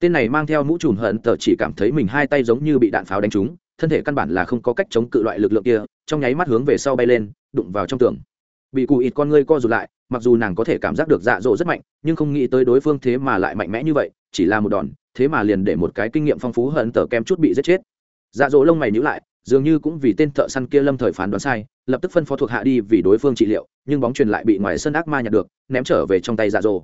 Tên này mang theo mũ trùm hận tờ chỉ cảm thấy mình hai tay giống như bị đạn pháo đánh trúng, thân thể căn bản là không có cách chống cự loại lực lượng kia, trong nháy mắt hướng về sau bay lên, đụng vào trong tường. Bị cụ ít con ngươi co rụt lại mặc dù nàng có thể cảm giác được dạ dỗ rất mạnh, nhưng không nghĩ tới đối phương thế mà lại mạnh mẽ như vậy, chỉ là một đòn, thế mà liền để một cái kinh nghiệm phong phú hận tờ kem chút bị giết chết. Dạ dỗ lông mày nhữ lại, dường như cũng vì tên thợ săn kia lâm thời phán đoán sai, lập tức phân phó thuộc hạ đi vì đối phương trị liệu, nhưng bóng truyền lại bị ngoài sân ác ma nhặt được, ném trở về trong tay dạ dỗ.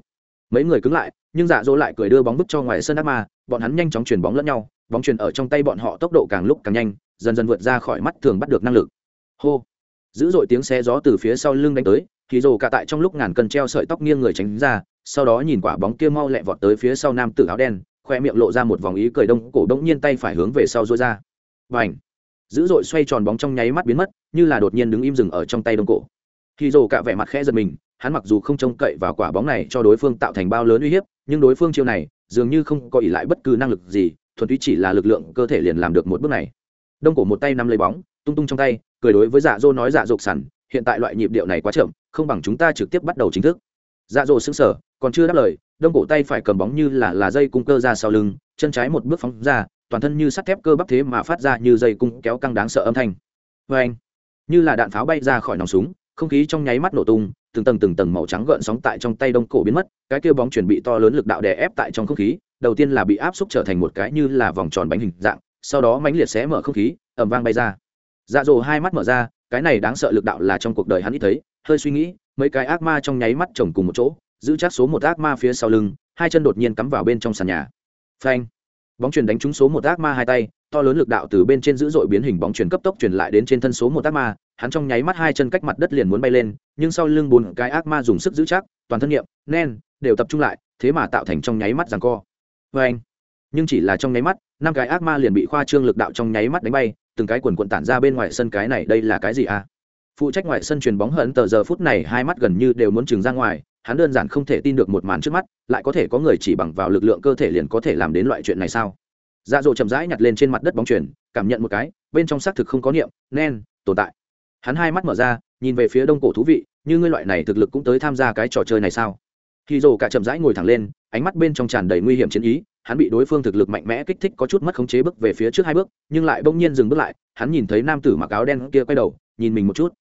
Mấy người cứng lại, nhưng dạ dỗ lại cười đưa bóng bức cho ngoài sân ác ma, bọn hắn nhanh chóng chuyển bóng lẫn nhau, bóng truyền ở trong tay bọn họ tốc độ càng lúc càng nhanh, dần dần vượt ra khỏi mắt thường bắt được năng lực. Hô! Dữ dội tiếng xe gió từ phía sau lưng đánh tới thì rồ cả tại trong lúc ngàn cân treo sợi tóc nghiêng người tránh ra, sau đó nhìn quả bóng kia mau lẹ vọt tới phía sau nam tử áo đen, khoe miệng lộ ra một vòng ý cười đông, cổ đông nhiên tay phải hướng về sau dối ra. Và ảnh dữ dội xoay tròn bóng trong nháy mắt biến mất, như là đột nhiên đứng im dừng ở trong tay đông cổ. Thì rồ cả vẻ mặt khẽ giật mình, hắn mặc dù không trông cậy vào quả bóng này cho đối phương tạo thành bao lớn uy hiếp, nhưng đối phương chiêu này dường như không có ỉ lại bất cứ năng lực gì, thuần túy chỉ là lực lượng cơ thể liền làm được một bước này. Đông cổ một tay nắm lấy bóng, tung tung trong tay, cười đối với dạ dô nói dạ dột sẵn hiện tại loại nhịp điệu này quá chậm, không bằng chúng ta trực tiếp bắt đầu chính thức. Dạ dỗ xứng sở còn chưa đáp lời, đông cổ tay phải cầm bóng như là là dây cung cơ ra sau lưng, chân trái một bước phóng ra, toàn thân như sắt thép cơ bắp thế mà phát ra như dây cung kéo căng đáng sợ âm thanh. Vê anh, như là đạn pháo bay ra khỏi nòng súng, không khí trong nháy mắt nổ tung, từng tầng từng tầng màu trắng gợn sóng tại trong tay đông cổ biến mất, cái kia bóng chuẩn bị to lớn lực đạo đè ép tại trong không khí, đầu tiên là bị áp xúc trở thành một cái như là vòng tròn bánh hình dạng, sau đó mãnh liệt xé mở không khí ẩm vang bay ra. Dạ dỗ hai mắt mở ra cái này đáng sợ lực đạo là trong cuộc đời hắn ít thấy, hơi suy nghĩ, mấy cái ác ma trong nháy mắt chồng cùng một chỗ, giữ chắc số một ác ma phía sau lưng, hai chân đột nhiên cắm vào bên trong sàn nhà. Phanh. Bóng truyền đánh trúng số một ác ma hai tay, to lớn lực đạo từ bên trên dữ dội biến hình bóng truyền cấp tốc truyền lại đến trên thân số một ác ma, hắn trong nháy mắt hai chân cách mặt đất liền muốn bay lên, nhưng sau lưng bốn cái ác ma dùng sức giữ chắc, toàn thân nghiệm nen, đều tập trung lại, thế mà tạo thành trong nháy mắt rằng co. Phanh. Nhưng chỉ là trong nháy mắt, năm cái ác ma liền bị khoa trương lực đạo trong nháy mắt đánh bay từng cái quần quần tản ra bên ngoài sân cái này đây là cái gì à? Phụ trách ngoại sân truyền bóng hận tờ giờ phút này hai mắt gần như đều muốn trừng ra ngoài, hắn đơn giản không thể tin được một màn trước mắt, lại có thể có người chỉ bằng vào lực lượng cơ thể liền có thể làm đến loại chuyện này sao? Dạ dỗ chậm rãi nhặt lên trên mặt đất bóng truyền cảm nhận một cái, bên trong xác thực không có niệm, nen, tồn tại. Hắn hai mắt mở ra, nhìn về phía đông cổ thú vị, như ngươi loại này thực lực cũng tới tham gia cái trò chơi này sao? Khi dồ cả chậm rãi ngồi thẳng lên, ánh mắt bên trong tràn đầy nguy hiểm chiến ý hắn bị đối phương thực lực mạnh mẽ kích thích có chút mất khống chế bước về phía trước hai bước, nhưng lại bỗng nhiên dừng bước lại, hắn nhìn thấy nam tử mặc áo đen kia quay đầu, nhìn mình một chút.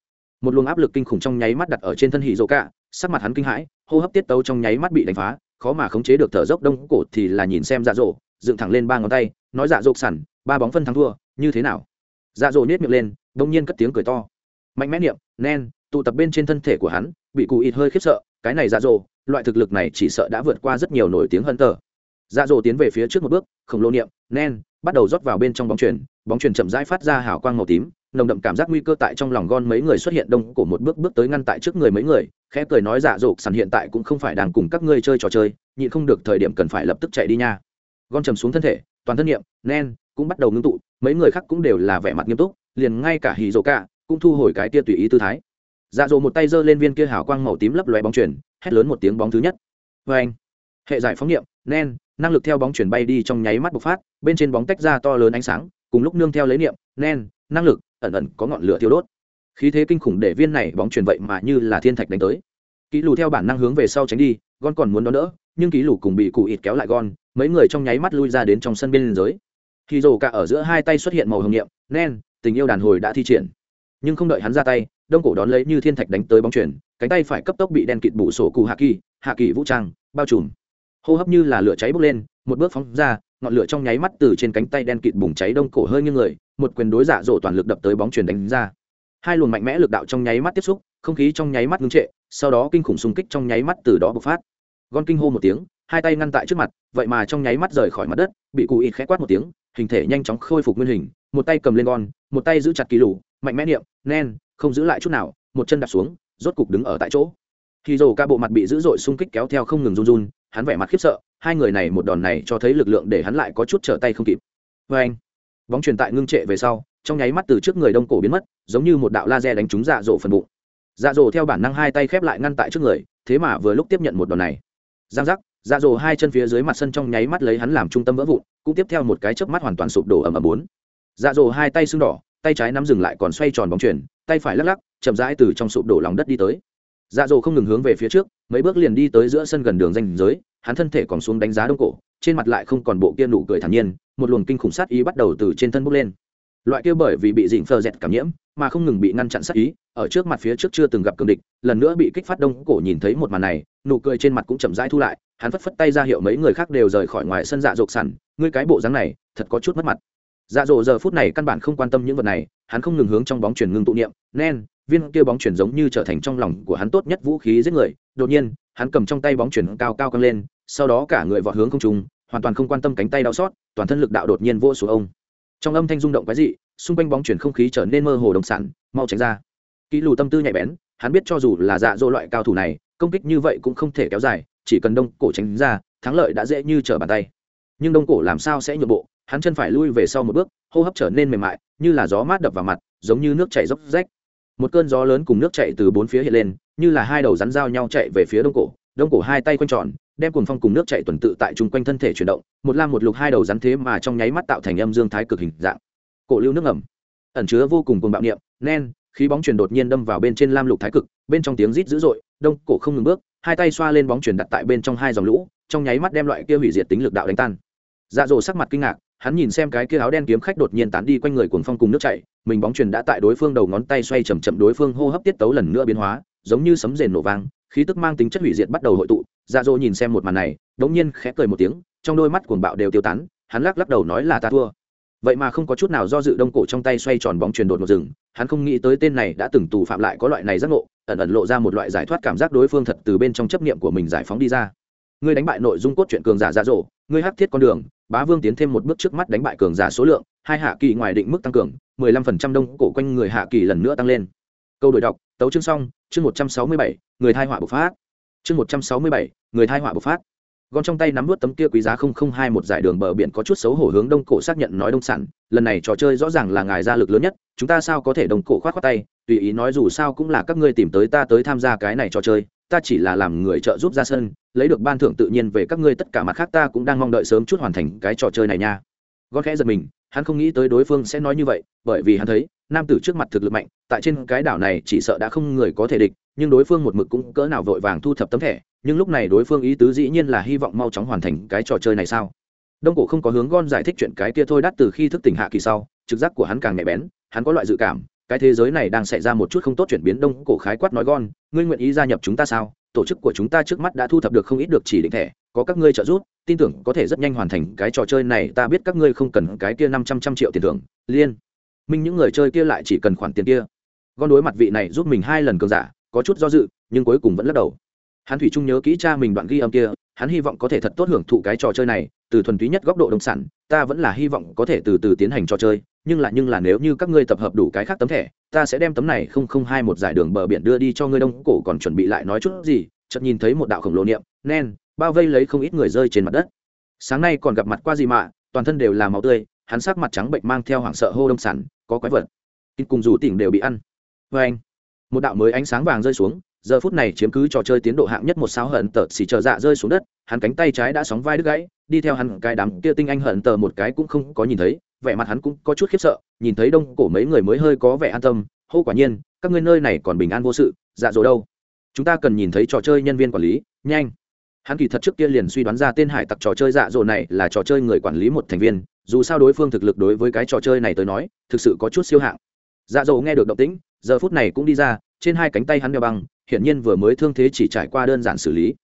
Một luồng áp lực kinh khủng trong nháy mắt đặt ở trên thân hỉ dỗ cả sắc mặt hắn kinh hãi, hô hấp tiết tấu trong nháy mắt bị đánh phá, khó mà khống chế được thở dốc đông cổ thì là nhìn xem dạ dỗ, dựng thẳng lên ba ngón tay, nói dạ dỗ sẵn, ba bóng phân thắng thua, như thế nào? Dạ dỗ nhét miệng lên, đông nhiên cất tiếng cười to. Mạnh mẽ niệm, nen, tụ tập bên trên thân thể của hắn, bị cụ ít hơi khiếp sợ, cái này dạ dỗ, loại thực lực này chỉ sợ đã vượt qua rất nhiều nổi tiếng hơn tờ dạ dỗ tiến về phía trước một bước, khổng lồ niệm, nen, bắt đầu rót vào bên trong bóng chuyền bóng chuyền chậm rãi phát ra hào quang màu tím, nồng đậm cảm giác nguy cơ tại trong lòng gon mấy người xuất hiện đông cổ một bước bước tới ngăn tại trước người mấy người, khẽ cười nói dạ dỗ, sẵn hiện tại cũng không phải đang cùng các ngươi chơi trò chơi, nhịn không được thời điểm cần phải lập tức chạy đi nha. Gon trầm xuống thân thể, toàn thân niệm, nen, cũng bắt đầu ngưng tụ. Mấy người khác cũng đều là vẻ mặt nghiêm túc, liền ngay cả hì dỗ cả cũng thu hồi cái tia tùy ý tư thái. Dạ dỗ một tay giơ lên viên kia hào quang màu tím lấp lóe bóng chuyền hét lớn một tiếng bóng thứ nhất. Vê anh hệ giải phóng niệm nen năng lực theo bóng chuyển bay đi trong nháy mắt bộc phát, bên trên bóng tách ra to lớn ánh sáng, cùng lúc nương theo lấy niệm nen năng lực, ẩn ẩn có ngọn lửa thiêu đốt. Khí thế kinh khủng để viên này bóng chuyển vậy mà như là thiên thạch đánh tới. Ký lù theo bản năng hướng về sau tránh đi gon còn muốn đón đỡ, nhưng ký lù cùng bị cụ ịt kéo lại gon, mấy người trong nháy mắt lui ra đến trong sân bên giới. Khi rồ cả ở giữa hai tay xuất hiện màu hồng niệm nen tình yêu đàn hồi đã thi triển. Nhưng không đợi hắn ra tay, đông cổ đón lấy như thiên thạch đánh tới bóng chuyển, cánh tay phải cấp tốc bị đen kịt bủ sổ cụ hạ kỳ hạ kỳ vũ trang, bao trùm hô hấp như là lửa cháy bốc lên, một bước phóng ra, ngọn lửa trong nháy mắt từ trên cánh tay đen kịt bùng cháy đông cổ hơi như người, một quyền đối giả dỗ toàn lực đập tới bóng chuyền đánh ra. Hai luồng mạnh mẽ lực đạo trong nháy mắt tiếp xúc, không khí trong nháy mắt ngưng trệ, sau đó kinh khủng xung kích trong nháy mắt từ đó bộc phát. Gon kinh hô một tiếng, hai tay ngăn tại trước mặt, vậy mà trong nháy mắt rời khỏi mặt đất, bị cụ ít khẽ quát một tiếng, hình thể nhanh chóng khôi phục nguyên hình, một tay cầm lên gon một tay giữ chặt kỳ lù mạnh mẽ niệm, nen, không giữ lại chút nào. Một chân đạp xuống, rốt cục đứng ở tại chỗ khi dồ ca bộ mặt bị dữ dội xung kích kéo theo không ngừng run run, hắn vẻ mặt khiếp sợ, hai người này một đòn này cho thấy lực lượng để hắn lại có chút trở tay không kịp. Vê anh, bóng truyền tại ngưng trệ về sau, trong nháy mắt từ trước người đông cổ biến mất, giống như một đạo laser đánh trúng dạ dỗ phần bụng. Dạ dỗ theo bản năng hai tay khép lại ngăn tại trước người, thế mà vừa lúc tiếp nhận một đòn này. Giang giác dạ dỗ hai chân phía dưới mặt sân trong nháy mắt lấy hắn làm trung tâm vỡ vụn, cũng tiếp theo một cái chớp mắt hoàn toàn sụp đổ ầm ầm bốn. Dạ dỗ hai tay sưng đỏ, tay trái nắm dừng lại còn xoay tròn bóng chuyển tay phải lắc lắc, chậm rãi từ trong sụp đổ lòng đất đi tới dạ dỗ không ngừng hướng về phía trước, mấy bước liền đi tới giữa sân gần đường danh giới, hắn thân thể còn xuống đánh giá đông cổ, trên mặt lại không còn bộ kia nụ cười thản nhiên, một luồng kinh khủng sát ý bắt đầu từ trên thân bốc lên. Loại kia bởi vì bị dịnh phờ dẹt cảm nhiễm, mà không ngừng bị ngăn chặn sát ý, ở trước mặt phía trước chưa từng gặp cường địch, lần nữa bị kích phát đông cổ nhìn thấy một màn này, nụ cười trên mặt cũng chậm rãi thu lại, hắn phất phất tay ra hiệu mấy người khác đều rời khỏi ngoài sân dạ dột sẵn, ngươi cái bộ dáng này, thật có chút mất mặt. Dạ dỗ giờ phút này căn bản không quan tâm những vật này, hắn không ngừng hướng trong bóng chuyển ngưng tụ niệm, nen viên kia bóng chuyển giống như trở thành trong lòng của hắn tốt nhất vũ khí giết người. Đột nhiên, hắn cầm trong tay bóng chuyển cao cao căng lên, sau đó cả người vọt hướng không trung, hoàn toàn không quan tâm cánh tay đau xót, toàn thân lực đạo đột nhiên vô xuống ông. Trong âm thanh rung động cái gì xung quanh bóng chuyển không khí trở nên mơ hồ đồng sản mau tránh ra. Kỹ lù tâm tư nhạy bén, hắn biết cho dù là dạ dỗ loại cao thủ này, công kích như vậy cũng không thể kéo dài, chỉ cần đông cổ tránh ra, thắng lợi đã dễ như trở bàn tay. Nhưng đông cổ làm sao sẽ nhượng bộ, hắn chân phải lui về sau một bước, hô hấp trở nên mềm mại, như là gió mát đập vào mặt, giống như nước chảy dốc rách một cơn gió lớn cùng nước chạy từ bốn phía hiện lên, như là hai đầu rắn dao nhau chạy về phía đông cổ. Đông cổ hai tay quanh tròn, đem cuồng phong cùng nước chạy tuần tự tại chung quanh thân thể chuyển động, một lam một lục hai đầu rắn thế mà trong nháy mắt tạo thành âm dương thái cực hình dạng. Cổ lưu nước ẩm ẩn chứa vô cùng cùng bạo niệm, nen, khí bóng chuyển đột nhiên đâm vào bên trên lam lục thái cực, bên trong tiếng rít dữ dội, đông cổ không ngừng bước, hai tay xoa lên bóng chuyển đặt tại bên trong hai dòng lũ, trong nháy mắt đem loại kia hủy diệt tính lực đạo đánh tan. Dạ dỗ sắc mặt kinh ngạc hắn nhìn xem cái kia áo đen kiếm khách đột nhiên tán đi quanh người cuồng phong cùng nước chảy, mình bóng truyền đã tại đối phương đầu ngón tay xoay chậm chậm đối phương hô hấp tiết tấu lần nữa biến hóa, giống như sấm rền nổ vang, khí tức mang tính chất hủy diệt bắt đầu hội tụ. Ra dỗ nhìn xem một màn này, đống nhiên khẽ cười một tiếng, trong đôi mắt cuồng bạo đều tiêu tán, hắn lắc lắc đầu nói là ta thua. Vậy mà không có chút nào do dự đông cổ trong tay xoay tròn bóng truyền đột một rừng hắn không nghĩ tới tên này đã từng tù phạm lại có loại này giác ngộ, ẩn ẩn lộ ra một loại giải thoát cảm giác đối phương thật từ bên trong chấp niệm của mình giải phóng đi ra. Ngươi đánh bại nội dung cốt truyện cường giả ra dỗ, ngươi hắc thiết con đường bá vương tiến thêm một bước trước mắt đánh bại cường giả số lượng, hai hạ kỳ ngoài định mức tăng cường, mười lăm phần trăm đông cổ quanh người hạ kỳ lần nữa tăng lên. Câu đổi đọc, tấu chương xong, chương một trăm sáu mươi bảy, người thai họa bộc phát. Chương một trăm sáu mươi bảy, người thai họa bộc phát. Gọn trong tay nắm vút tấm kia quý giá không không hai một giải đường bờ biển có chút xấu hổ hướng đông cổ xác nhận nói đông sản lần này trò chơi rõ ràng là ngài ra lực lớn nhất, chúng ta sao có thể đồng cổ khoát khoát tay, tùy ý nói dù sao cũng là các ngươi tìm tới ta tới tham gia cái này trò chơi, ta chỉ là làm người trợ giúp ra sân, lấy được ban thưởng tự nhiên về các ngươi tất cả mặt khác ta cũng đang mong đợi sớm chút hoàn thành cái trò chơi này nha. Gót khẽ giật mình, hắn không nghĩ tới đối phương sẽ nói như vậy, bởi vì hắn thấy, nam tử trước mặt thực lực mạnh, tại trên cái đảo này chỉ sợ đã không người có thể địch, nhưng đối phương một mực cũng cỡ nào vội vàng thu thập tấm thẻ, nhưng lúc này đối phương ý tứ dĩ nhiên là hy vọng mau chóng hoàn thành cái trò chơi này sao? Đông cổ không có hướng gon giải thích chuyện cái kia thôi, đắt từ khi thức tỉnh hạ kỳ sau, trực giác của hắn càng nhạy bén, hắn có loại dự cảm, cái thế giới này đang xảy ra một chút không tốt chuyển biến, đông cổ khái quát nói, gon, ngươi nguyện ý gia nhập chúng ta sao? Tổ chức của chúng ta trước mắt đã thu thập được không ít được chỉ định thẻ, có các ngươi trợ giúp, tin tưởng có thể rất nhanh hoàn thành cái trò chơi này, ta biết các ngươi không cần cái kia năm trăm trăm triệu tiền thưởng, liên minh những người chơi kia lại chỉ cần khoản tiền kia. Gon đối mặt vị này giúp mình hai lần cường giả, có chút do dự, nhưng cuối cùng vẫn lắc đầu. Hắn thủy trung nhớ kỹ cha mình đoạn ghi âm kia, hắn hy vọng có thể thật tốt hưởng thụ cái trò chơi này từ thuần túy nhất góc độ đồng sản, ta vẫn là hy vọng có thể từ từ tiến hành trò chơi, nhưng là nhưng là nếu như các ngươi tập hợp đủ cái khác tấm thẻ, ta sẽ đem tấm này không không hai một giải đường bờ biển đưa đi cho ngươi đông cổ còn chuẩn bị lại nói chút gì, chợt nhìn thấy một đạo khổng lồ niệm, nen, bao vây lấy không ít người rơi trên mặt đất. Sáng nay còn gặp mặt qua gì mà, toàn thân đều là máu tươi, hắn sắc mặt trắng bệnh mang theo hoảng sợ hô đông sản, có quái vật. Cùng dù tỉnh đều bị ăn. Vê anh một đạo mới ánh sáng vàng rơi xuống giờ phút này chiếm cứ trò chơi tiến độ hạng nhất một sao hận tờ xì chờ dạ rơi xuống đất, hắn cánh tay trái đã sóng vai đứt gãy, đi theo hắn cái đám kia tinh anh hận tờ một cái cũng không có nhìn thấy, vẻ mặt hắn cũng có chút khiếp sợ, nhìn thấy đông cổ mấy người mới hơi có vẻ an tâm, hô quả nhiên, các ngươi nơi này còn bình an vô sự dạ dỗ đâu? Chúng ta cần nhìn thấy trò chơi nhân viên quản lý, nhanh. Hắn kỳ thật trước kia liền suy đoán ra tên hải tặc trò chơi dạ dỗ này là trò chơi người quản lý một thành viên, dù sao đối phương thực lực đối với cái trò chơi này tới nói, thực sự có chút siêu hạng. Dạ dỗ nghe được động tĩnh, giờ phút này cũng đi ra, trên hai cánh tay hắn đeo băng hiển nhiên vừa mới thương thế chỉ trải qua đơn giản xử lý.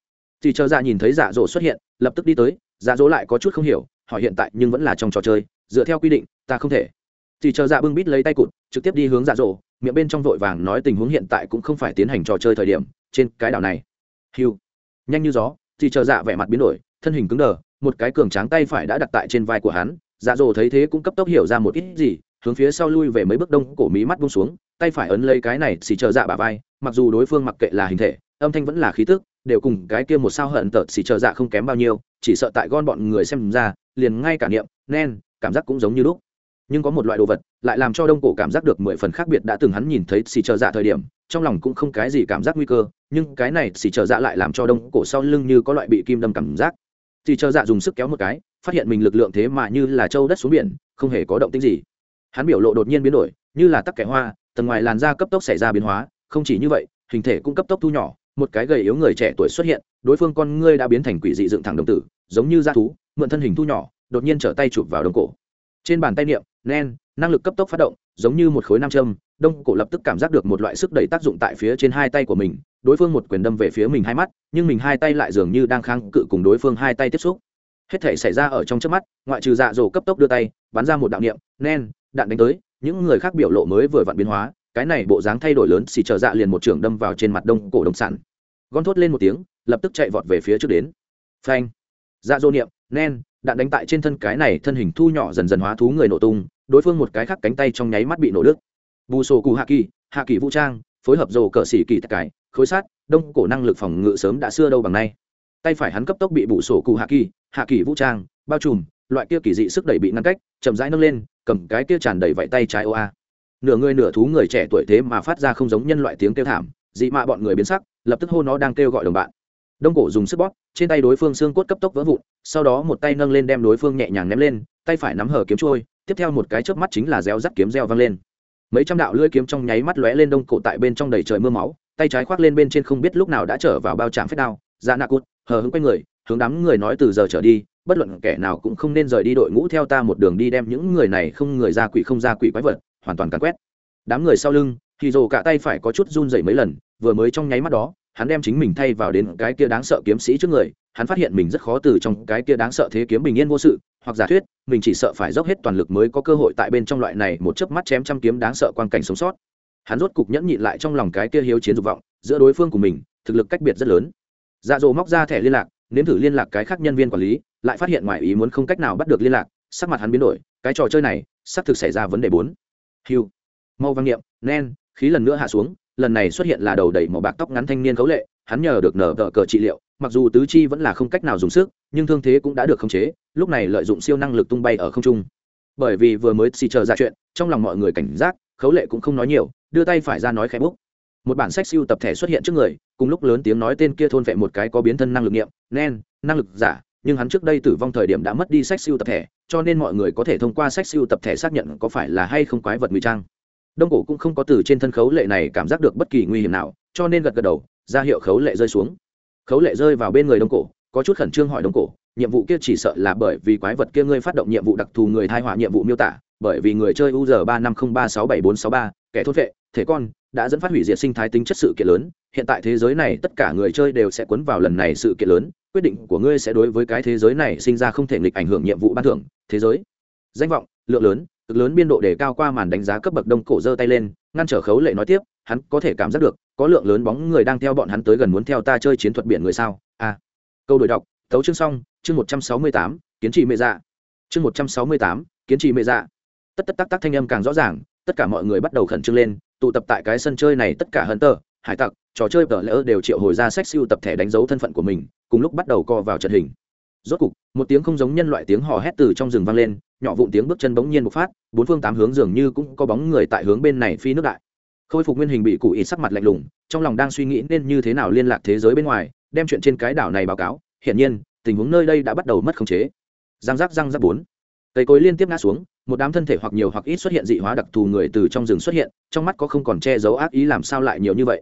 Thì chờ dạ nhìn thấy dạ dỗ xuất hiện, lập tức đi tới dạ dỗ lại có chút không hiểu, hỏi hiện tại nhưng vẫn là trong trò chơi, dựa theo quy định, ta không thể. Thì chờ dạ bưng bít lấy tay cụt, trực tiếp đi hướng dạ dỗ miệng bên trong vội vàng nói tình huống hiện tại cũng không phải tiến hành trò chơi thời điểm, trên cái đảo này. Hiu. Nhanh như gió thì chờ dạ vẻ mặt biến đổi, thân hình cứng đờ, một cái cường tráng tay phải đã đặt tại trên vai của hắn dạ dỗ thấy thế cũng cấp tốc hiểu ra một ít gì, hướng phía sau lui về mấy bước đông cổ mí mắt bung xuống tay phải ấn lấy cái này xì chờ dạ bà vai, mặc dù đối phương mặc kệ là hình thể, âm thanh vẫn là khí tức, đều cùng cái kia một sao hận tợt xì chờ dạ không kém bao nhiêu, chỉ sợ tại gon bọn người xem ra, liền ngay cả niệm, nen, cảm giác cũng giống như lúc. Nhưng có một loại đồ vật, lại làm cho đông cổ cảm giác được mười phần khác biệt đã từng hắn nhìn thấy xì chờ dạ thời điểm, trong lòng cũng không cái gì cảm giác nguy cơ, nhưng cái này xì chờ dạ lại làm cho đông cổ sau lưng như có loại bị kim đâm cảm giác. Xì chờ dạ dùng sức kéo một cái, phát hiện mình lực lượng thế mà như là trâu đất xuống biển, không hề có động tĩnh gì. Hắn biểu lộ đột nhiên biến đổi, như là tắc kẻ hoa tầng ngoài làn da cấp tốc xảy ra biến hóa, không chỉ như vậy, hình thể cũng cấp tốc thu nhỏ, một cái gầy yếu người trẻ tuổi xuất hiện, đối phương con ngươi đã biến thành quỷ dị dựng thẳng đồng tử, giống như da thú, mượn thân hình thu nhỏ, đột nhiên trở tay chụp vào đồng cổ. Trên bàn tay niệm, nen, năng lực cấp tốc phát động, giống như một khối nam châm, đông cổ lập tức cảm giác được một loại sức đẩy tác dụng tại phía trên hai tay của mình, đối phương một quyền đâm về phía mình hai mắt, nhưng mình hai tay lại dường như đang kháng cự cùng đối phương hai tay tiếp xúc. Hết thể xảy ra ở trong trước mắt, ngoại trừ dạ dỗ cấp tốc đưa tay, bắn ra một đạo niệm, nen, đạn đánh tới những người khác biểu lộ mới vừa vặn biến hóa, cái này bộ dáng thay đổi lớn xì chờ dạ liền một trường đâm vào trên mặt đông cổ đồng sản gom thốt lên một tiếng, lập tức chạy vọt về phía trước đến. Phanh. Dạ dô niệm, nen, đạn đánh tại trên thân cái này thân hình thu nhỏ dần dần hóa thú người nổ tung, đối phương một cái khác cánh tay trong nháy mắt bị nổ đứt. Bù sổ cụ hạ kỳ hạ kỳ vũ trang, phối hợp dồ cờ xỉ kỳ tạc cải, khối sát, đông cổ năng lực phòng ngự sớm đã xưa đâu bằng nay. Tay phải hắn cấp tốc bị bù sổ cụ hạ kỳ hạ kỳ vũ trang, bao trùm, loại kia kỳ dị sức đẩy bị ngăn cách, chậm rãi nâng lên cầm cái kia tràn đầy vẫy tay trái ô a. Nửa người nửa thú người trẻ tuổi thế mà phát ra không giống nhân loại tiếng kêu thảm, dị mạ bọn người biến sắc, lập tức hô nó đang kêu gọi đồng bạn. Đông cổ dùng sức bóp, trên tay đối phương xương cốt cấp tốc vỡ vụn, sau đó một tay nâng lên đem đối phương nhẹ nhàng ném lên, tay phải nắm hở kiếm trôi, tiếp theo một cái chớp mắt chính là reo rắt kiếm reo vang lên. Mấy trăm đạo lưỡi kiếm trong nháy mắt lóe lên đông cổ tại bên trong đầy trời mưa máu, tay trái khoác lên bên trên không biết lúc nào đã trở vào bao trạm phép đao ra nạ cút hờ hững quay người, hướng đám người nói từ giờ trở đi bất luận kẻ nào cũng không nên rời đi đội ngũ theo ta một đường đi đem những người này không người ra quỷ không ra quỷ quái vật, hoàn toàn càn quét. Đám người sau lưng thì dồ cả tay phải có chút run dậy mấy lần, vừa mới trong nháy mắt đó, hắn đem chính mình thay vào đến cái kia đáng sợ kiếm sĩ trước người, hắn phát hiện mình rất khó từ trong cái kia đáng sợ thế kiếm bình yên vô sự, hoặc giả thuyết, mình chỉ sợ phải dốc hết toàn lực mới có cơ hội tại bên trong loại này một chớp mắt chém trăm kiếm đáng sợ quan cảnh sống sót. Hắn rốt cục nhẫn nhịn lại trong lòng cái kia hiếu chiến dục vọng, giữa đối phương của mình, thực lực cách biệt rất lớn. Dạ dỗ móc ra thẻ liên lạc, nếm thử liên lạc cái khác nhân viên quản lý lại phát hiện ngoài ý muốn không cách nào bắt được liên lạc, sắc mặt hắn biến đổi, cái trò chơi này, xác thực xảy ra vấn đề bốn. Hiu mau văn niệm, nen, khí lần nữa hạ xuống, lần này xuất hiện là đầu đầy màu bạc tóc ngắn thanh niên khấu lệ, hắn nhờ được nở tờ cờ trị liệu, mặc dù tứ chi vẫn là không cách nào dùng sức, nhưng thương thế cũng đã được khống chế, lúc này lợi dụng siêu năng lực tung bay ở không trung. Bởi vì vừa mới xì chờ ra chuyện, trong lòng mọi người cảnh giác, khấu lệ cũng không nói nhiều, đưa tay phải ra nói khẽ búc một bản sách siêu tập thể xuất hiện trước người, cùng lúc lớn tiếng nói tên kia thôn vệ một cái có biến thân năng lực nghiệm nen, năng lực giả nhưng hắn trước đây tử vong thời điểm đã mất đi sách siêu tập thể cho nên mọi người có thể thông qua sách siêu tập thể xác nhận có phải là hay không quái vật nguy trang. Đông cổ cũng không có từ trên thân khấu lệ này cảm giác được bất kỳ nguy hiểm nào, cho nên gật gật đầu, ra hiệu khấu lệ rơi xuống. Khấu lệ rơi vào bên người đông cổ, có chút khẩn trương hỏi đông cổ, nhiệm vụ kia chỉ sợ là bởi vì quái vật kia ngươi phát động nhiệm vụ đặc thù người thai họa nhiệm vụ miêu tả, bởi vì người chơi u giờ ba năm không ba sáu bảy bốn sáu ba, kẻ thốt vệ, thể con, đã dẫn phát hủy diệt sinh thái tính chất sự kiện lớn. Hiện tại thế giới này tất cả người chơi đều sẽ cuốn vào lần này sự kiện lớn quyết định của ngươi sẽ đối với cái thế giới này sinh ra không thể nghịch ảnh hưởng nhiệm vụ ban thưởng, thế giới. Danh vọng, lượng lớn, cực lớn biên độ để cao qua màn đánh giá cấp bậc đông cổ giơ tay lên, ngăn trở khấu lệ nói tiếp, hắn có thể cảm giác được, có lượng lớn bóng người đang theo bọn hắn tới gần muốn theo ta chơi chiến thuật biển người sao? A à. câu đổi đọc, thấu chương xong, chương một trăm sáu mươi tám, kiến trì mệ dạ. Chương một trăm sáu mươi tám, kiến trì mệ dạ. Tất tất tắc tắc thanh âm càng rõ ràng, tất cả mọi người bắt đầu khẩn trương lên, tụ tập tại cái sân chơi này tất cả hận tờ hải tặc, trò chơi tờ lỡ đều triệu hồi ra sách siêu tập thẻ đánh dấu thân phận của mình cùng lúc bắt đầu co vào trận hình. Rốt cục, một tiếng không giống nhân loại tiếng hò hét từ trong rừng vang lên, nhỏ vụn tiếng bước chân bỗng nhiên bộc phát, bốn phương tám hướng dường như cũng có bóng người tại hướng bên này phi nước đại. Khôi phục nguyên hình bị cụ ít sắc mặt lạnh lùng, trong lòng đang suy nghĩ nên như thế nào liên lạc thế giới bên ngoài, đem chuyện trên cái đảo này báo cáo. Hiển nhiên, tình huống nơi đây đã bắt đầu mất khống chế. Giang giác răng rắc bốn. Cây cối liên tiếp ngã xuống, một đám thân thể hoặc nhiều hoặc ít xuất hiện dị hóa đặc thù người từ trong rừng xuất hiện, trong mắt có không còn che giấu ác ý làm sao lại nhiều như vậy.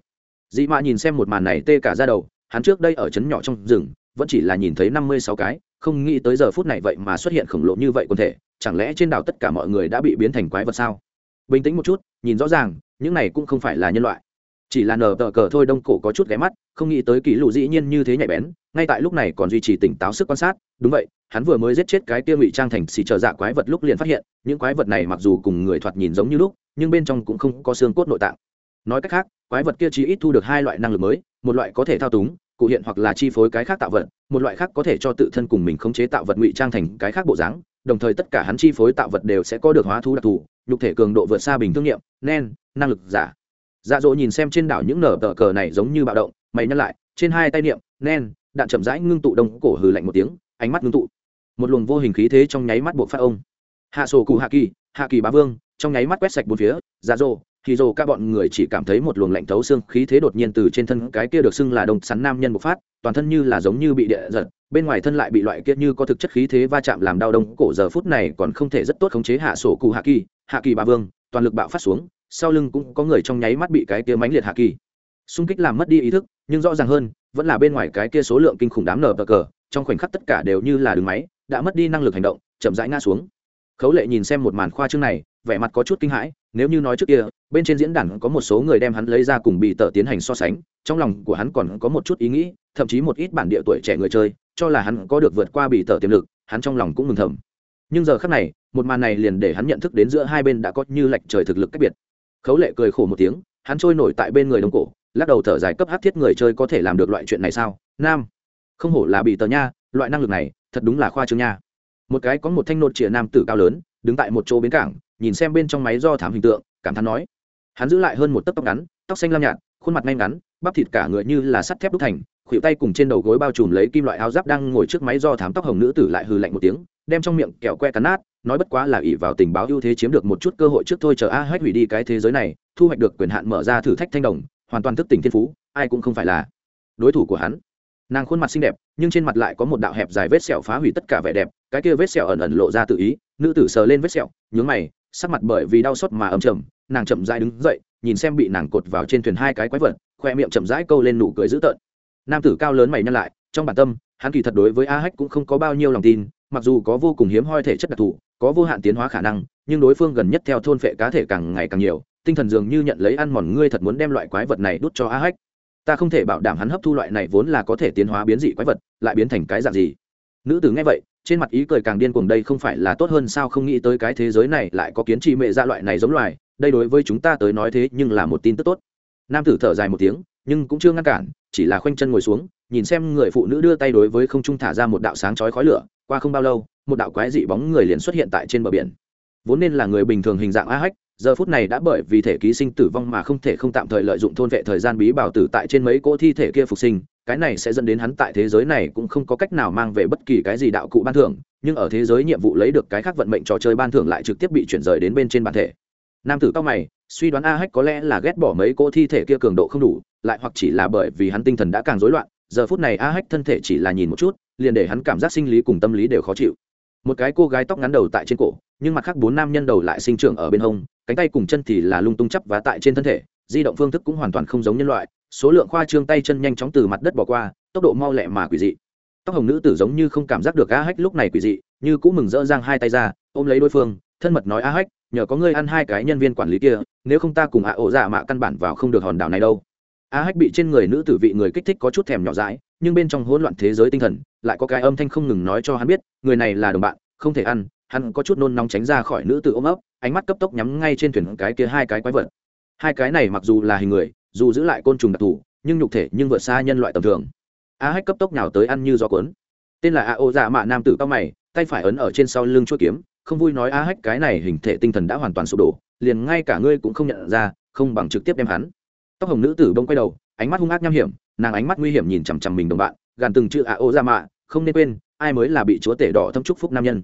Dị mạ nhìn xem một màn này tê cả ra đầu hắn trước đây ở trấn nhỏ trong rừng, vẫn chỉ là nhìn thấy năm mươi sáu cái, không nghĩ tới giờ phút này vậy mà xuất hiện khổng lồ như vậy quần thể, chẳng lẽ trên đảo tất cả mọi người đã bị biến thành quái vật sao? Bình tĩnh một chút, nhìn rõ ràng, những này cũng không phải là nhân loại. Chỉ là nở tờ cờ thôi đông cổ có chút ghé mắt, không nghĩ tới kỷ lụ dĩ nhiên như thế nhạy bén, ngay tại lúc này còn duy trì tỉnh táo sức quan sát, đúng vậy, hắn vừa mới giết chết cái tiêu ngụy trang thành xì chờ dạ quái vật lúc liền phát hiện, những quái vật này mặc dù cùng người thoạt nhìn giống như lúc, nhưng bên trong cũng không có xương cốt nội tạng. Nói cách khác, quái vật kia chỉ ít thu được hai loại năng lực mới một loại có thể thao túng, cụ hiện hoặc là chi phối cái khác tạo vật, một loại khác có thể cho tự thân cùng mình khống chế tạo vật ngụy trang thành cái khác bộ dáng, đồng thời tất cả hắn chi phối tạo vật đều sẽ có được hóa thú đặc thù, nhục thể cường độ vượt xa bình thương nghiệm, nen, năng lực giả. Dạ dỗ nhìn xem trên đảo những nở tờ cờ này giống như bạo động, mày nhắc lại, trên hai tay niệm, nen, đạn chậm rãi ngưng tụ đông cổ hừ lạnh một tiếng, ánh mắt ngưng tụ. Một luồng vô hình khí thế trong nháy mắt buộc phát ông. Hạ sổ cụ hạ kỳ hạ kỳ bá vương, trong nháy mắt quét sạch bốn phía dạ dỗ thì dồ các bọn người chỉ cảm thấy một luồng lạnh thấu xương khí thế đột nhiên từ trên thân cái kia được xưng là đồng sắn nam nhân bộc phát, toàn thân như là giống như bị địa giật, bên ngoài thân lại bị loại kia như có thực chất khí thế va chạm làm đau đông, cổ giờ phút này còn không thể rất tốt khống chế hạ sổ cụ hạ kỳ hạ kỳ bá vương, toàn lực bạo phát xuống, sau lưng cũng có người trong nháy mắt bị cái kia mãnh liệt hạ kỳ. Xung kích làm mất đi ý thức, nhưng rõ ràng hơn, vẫn là bên ngoài cái kia số lượng kinh khủng đám nở bờ cờ, trong khoảnh khắc tất cả đều như là đường máy, đã mất đi năng lực hành động, chậm rãi ngã xuống. Khấu lệ nhìn xem một màn khoa trương này vẻ mặt có chút kinh hãi, nếu như nói trước kia, bên trên diễn đàn có một số người đem hắn lấy ra cùng bị tờ tiến hành so sánh, trong lòng của hắn còn có một chút ý nghĩ, thậm chí một ít bản địa tuổi trẻ người chơi, cho là hắn có được vượt qua bị tờ tiềm lực, hắn trong lòng cũng mừng thầm. Nhưng giờ khác này, một màn này liền để hắn nhận thức đến giữa hai bên đã có như lệch trời thực lực cách biệt. Khấu lệ cười khổ một tiếng, hắn trôi nổi tại bên người đông cổ, lắc đầu thở dài cấp hát thiết người chơi có thể làm được loại chuyện này sao? Nam. Không hổ là bị tờ nha, loại năng lực này, thật đúng là khoa trương nha. Một cái có một thanh nột chìa nam tử cao lớn, đứng tại một chỗ bến cảng nhìn xem bên trong máy do thám hình tượng, cảm thán nói. Hắn giữ lại hơn một tấc tóc ngắn, tóc xanh lam nhạt, khuôn mặt ngay ngắn, bắp thịt cả người như là sắt thép đúc thành, khuỷu tay cùng trên đầu gối bao trùm lấy kim loại áo giáp đang ngồi trước máy do thám tóc hồng nữ tử lại hừ lạnh một tiếng, đem trong miệng kẹo que cắn nát, nói bất quá là ỷ vào tình báo ưu thế chiếm được một chút cơ hội trước thôi chờ a hách hủy đi cái thế giới này, thu hoạch được quyền hạn mở ra thử thách thanh đồng, hoàn toàn thức tỉnh thiên phú, ai cũng không phải là đối thủ của hắn. Nàng khuôn mặt xinh đẹp, nhưng trên mặt lại có một đạo hẹp dài vết sẹo phá hủy tất cả vẻ đẹp, cái kia vết sẹo ẩn ẩn lộ ra tự ý, nữ tử sờ lên vết sẹo, nhướng mày sắc mặt bởi vì đau xót mà ầm trầm, nàng chậm rãi đứng dậy nhìn xem bị nàng cột vào trên thuyền hai cái quái vật khoe miệng chậm rãi câu lên nụ cười dữ tợn. Nam tử cao lớn mày nhăn lại trong bản tâm hắn kỳ thật đối với a hách cũng không có bao nhiêu lòng tin mặc dù có vô cùng hiếm hoi thể chất đặc thù có vô hạn tiến hóa khả năng nhưng đối phương gần nhất theo thôn phệ cá thể càng ngày càng nhiều tinh thần dường như nhận lấy ăn mòn ngươi thật muốn đem loại quái vật này đút cho a hách. Ta không thể bảo đảm hắn hấp thu loại này vốn là có thể tiến hóa biến dị quái vật lại biến thành cái dạng gì. Nữ tử nghe vậy trên mặt ý cười càng điên cuồng đây không phải là tốt hơn sao? Không nghĩ tới cái thế giới này lại có kiến trì mệ ra loại này giống loài. Đây đối với chúng ta tới nói thế nhưng là một tin tức tốt. Nam tử thở dài một tiếng, nhưng cũng chưa ngăn cản, chỉ là khoanh chân ngồi xuống, nhìn xem người phụ nữ đưa tay đối với không trung thả ra một đạo sáng chói khói lửa. Qua không bao lâu, một đạo quái dị bóng người liền xuất hiện tại trên bờ biển. Vốn nên là người bình thường hình dạng a hách giờ phút này đã bởi vì thể ký sinh tử vong mà không thể không tạm thời lợi dụng thôn vệ thời gian bí bảo tử tại trên mấy cỗ thi thể kia phục sinh. Cái này sẽ dẫn đến hắn tại thế giới này cũng không có cách nào mang về bất kỳ cái gì đạo cụ ban thưởng, nhưng ở thế giới nhiệm vụ lấy được cái khác vận mệnh trò chơi ban thưởng lại trực tiếp bị chuyển rời đến bên trên bản thể. Nam tử cao mày, suy đoán a hách có lẽ là ghét bỏ mấy cỗ thi thể kia cường độ không đủ, lại hoặc chỉ là bởi vì hắn tinh thần đã càng rối loạn. Giờ phút này a hách thân thể chỉ là nhìn một chút, liền để hắn cảm giác sinh lý cùng tâm lý đều khó chịu một cái cô gái tóc ngắn đầu tại trên cổ, nhưng mặt khác bốn nam nhân đầu lại sinh trưởng ở bên hông, cánh tay cùng chân thì là lung tung chắp và tại trên thân thể, di động phương thức cũng hoàn toàn không giống nhân loại, số lượng khoa trương tay chân nhanh chóng từ mặt đất bỏ qua, tốc độ mau lẹ mà quỷ dị. Tóc hồng nữ tử giống như không cảm giác được a hách lúc này quỷ dị, như cũng mừng rỡ giang hai tay ra, ôm lấy đối phương, thân mật nói a hách, nhờ có ngươi ăn hai cái nhân viên quản lý kia, nếu không ta cùng ạ ổ dạ mạ căn bản vào không được hòn đảo này đâu. A hách bị trên người nữ tử vị người kích thích có chút thèm nhỏ dãi nhưng bên trong hỗn loạn thế giới tinh thần, lại có cái âm thanh không ngừng nói cho hắn biết, người này là đồng bạn, không thể ăn, hắn có chút nôn nóng tránh ra khỏi nữ tử ôm ấp, ánh mắt cấp tốc nhắm ngay trên thuyền cái kia hai cái quái vật. Hai cái này mặc dù là hình người, dù giữ lại côn trùng đặc thù, nhưng nhục thể nhưng vượt xa nhân loại tầm thường. A hách cấp tốc nào tới ăn như gió cuốn. Tên là a ô dạ mạ nam tử cao mày, tay phải ấn ở trên sau lưng chuỗi kiếm, không vui nói a hách cái này hình thể tinh thần đã hoàn toàn sụp đổ, liền ngay cả ngươi cũng không nhận ra, không bằng trực tiếp đem hắn. Tóc hồng nữ tử bông quay đầu, ánh mắt hung ác nham hiểm nàng ánh mắt nguy hiểm nhìn chằm chằm mình đồng bạn, gàn từng chữ a ô Ra mạ không nên quên, ai mới là bị chúa tể đỏ thâm trúc phúc nam nhân.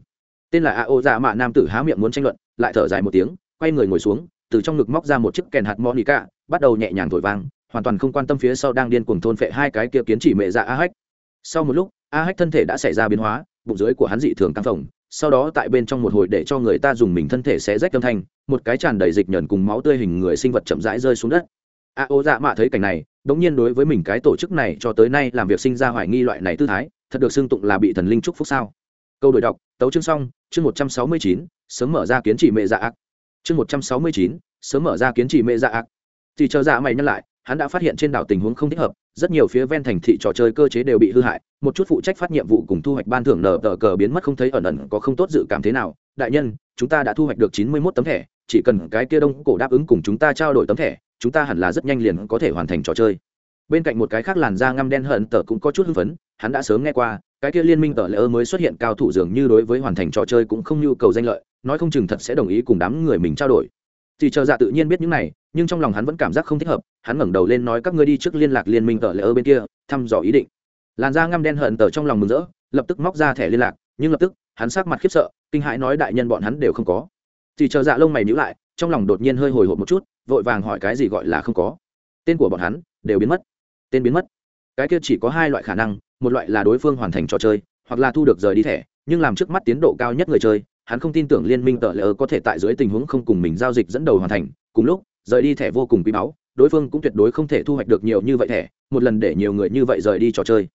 Tên là a ô dạ mạ nam tử há miệng muốn tranh luận, lại thở dài một tiếng, quay người ngồi xuống, từ trong ngực móc ra một chiếc kèn hạt monica, bắt đầu nhẹ nhàng thổi vang, hoàn toàn không quan tâm phía sau đang điên cuồng thôn phệ hai cái kia kiến chỉ mẹ dạ a hách. Sau một lúc, a hách thân thể đã xảy ra biến hóa, bụng dưới của hắn dị thường căng phồng, sau đó tại bên trong một hồi để cho người ta dùng mình thân thể sẽ rách âm thanh, một cái tràn đầy dịch nhờn cùng máu tươi hình người sinh vật chậm rãi rơi xuống đất. A ô dạ mạ thấy cảnh này đống nhiên đối với mình cái tổ chức này cho tới nay làm việc sinh ra hoài nghi loại này tư thái, thật được xưng tụng là bị thần linh chúc phúc sao? Câu đổi đọc, tấu chương xong, chương một trăm sáu mươi chín, sớm mở ra kiến chỉ mẹ dạ ác. Chương một trăm sáu mươi chín, sớm mở ra kiến chỉ mẹ dạ ác. Thì chờ dạ mày nhân lại, hắn đã phát hiện trên đảo tình huống không thích hợp, rất nhiều phía ven thành thị trò chơi cơ chế đều bị hư hại, một chút phụ trách phát nhiệm vụ cùng thu hoạch ban thưởng nở tờ cờ biến mất không thấy ẩn ẩn có không tốt dự cảm thế nào. Đại nhân, chúng ta đã thu hoạch được chín mươi mốt tấm thẻ chỉ cần cái kia đông cổ đáp ứng cùng chúng ta trao đổi tấm thẻ, chúng ta hẳn là rất nhanh liền có thể hoàn thành trò chơi. Bên cạnh một cái khác làn da ngăm đen hận tờ cũng có chút hưng phấn, hắn đã sớm nghe qua, cái kia liên minh tờ lỡ mới xuất hiện cao thủ dường như đối với hoàn thành trò chơi cũng không nhu cầu danh lợi, nói không chừng thật sẽ đồng ý cùng đám người mình trao đổi. Thì chờ dạ tự nhiên biết những này, nhưng trong lòng hắn vẫn cảm giác không thích hợp, hắn ngẩng đầu lên nói các ngươi đi trước liên lạc liên minh tờ lỡ bên kia, thăm dò ý định. Làn da ngăm đen hận tờ trong lòng mừng rỡ, lập tức móc ra thẻ liên lạc, nhưng lập tức, hắn sắc mặt khiếp sợ, kinh hãi nói đại nhân bọn hắn đều không có thì chờ dạ lông mày nhữ lại, trong lòng đột nhiên hơi hồi hộp một chút, vội vàng hỏi cái gì gọi là không có. Tên của bọn hắn đều biến mất. Tên biến mất. Cái kia chỉ có hai loại khả năng, một loại là đối phương hoàn thành trò chơi, hoặc là thu được rời đi thẻ, nhưng làm trước mắt tiến độ cao nhất người chơi, hắn không tin tưởng liên minh tợ lỡ có thể tại dưới tình huống không cùng mình giao dịch dẫn đầu hoàn thành. Cùng lúc, rời đi thẻ vô cùng quý báu, đối phương cũng tuyệt đối không thể thu hoạch được nhiều như vậy thẻ, một lần để nhiều người như vậy rời đi trò chơi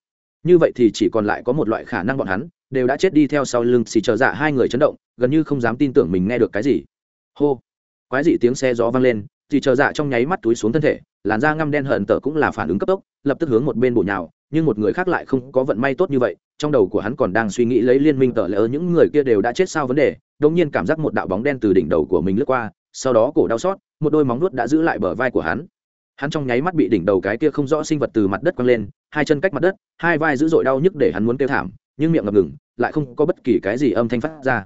như vậy thì chỉ còn lại có một loại khả năng bọn hắn, đều đã chết đi theo sau lưng xì chờ dạ hai người chấn động, gần như không dám tin tưởng mình nghe được cái gì. Hô. Quái dị tiếng xe gió vang lên, xì chờ dạ trong nháy mắt túi xuống thân thể, làn da ngăm đen hận tở cũng là phản ứng cấp tốc, lập tức hướng một bên bổ nhào, nhưng một người khác lại không có vận may tốt như vậy, trong đầu của hắn còn đang suy nghĩ lấy liên minh tờ lỡ những người kia đều đã chết sao vấn đề đông nhiên cảm giác một đạo bóng đen từ đỉnh đầu của mình lướt qua, sau đó cổ đau xót, một đôi móng nuốt đã giữ lại bờ vai của hắn. Hắn trong nháy mắt bị đỉnh đầu cái kia không rõ sinh vật từ mặt đất quăng lên hai chân cách mặt đất, hai vai dữ dội đau nhức để hắn muốn kêu thảm, nhưng miệng ngập ngừng, lại không có bất kỳ cái gì âm thanh phát ra.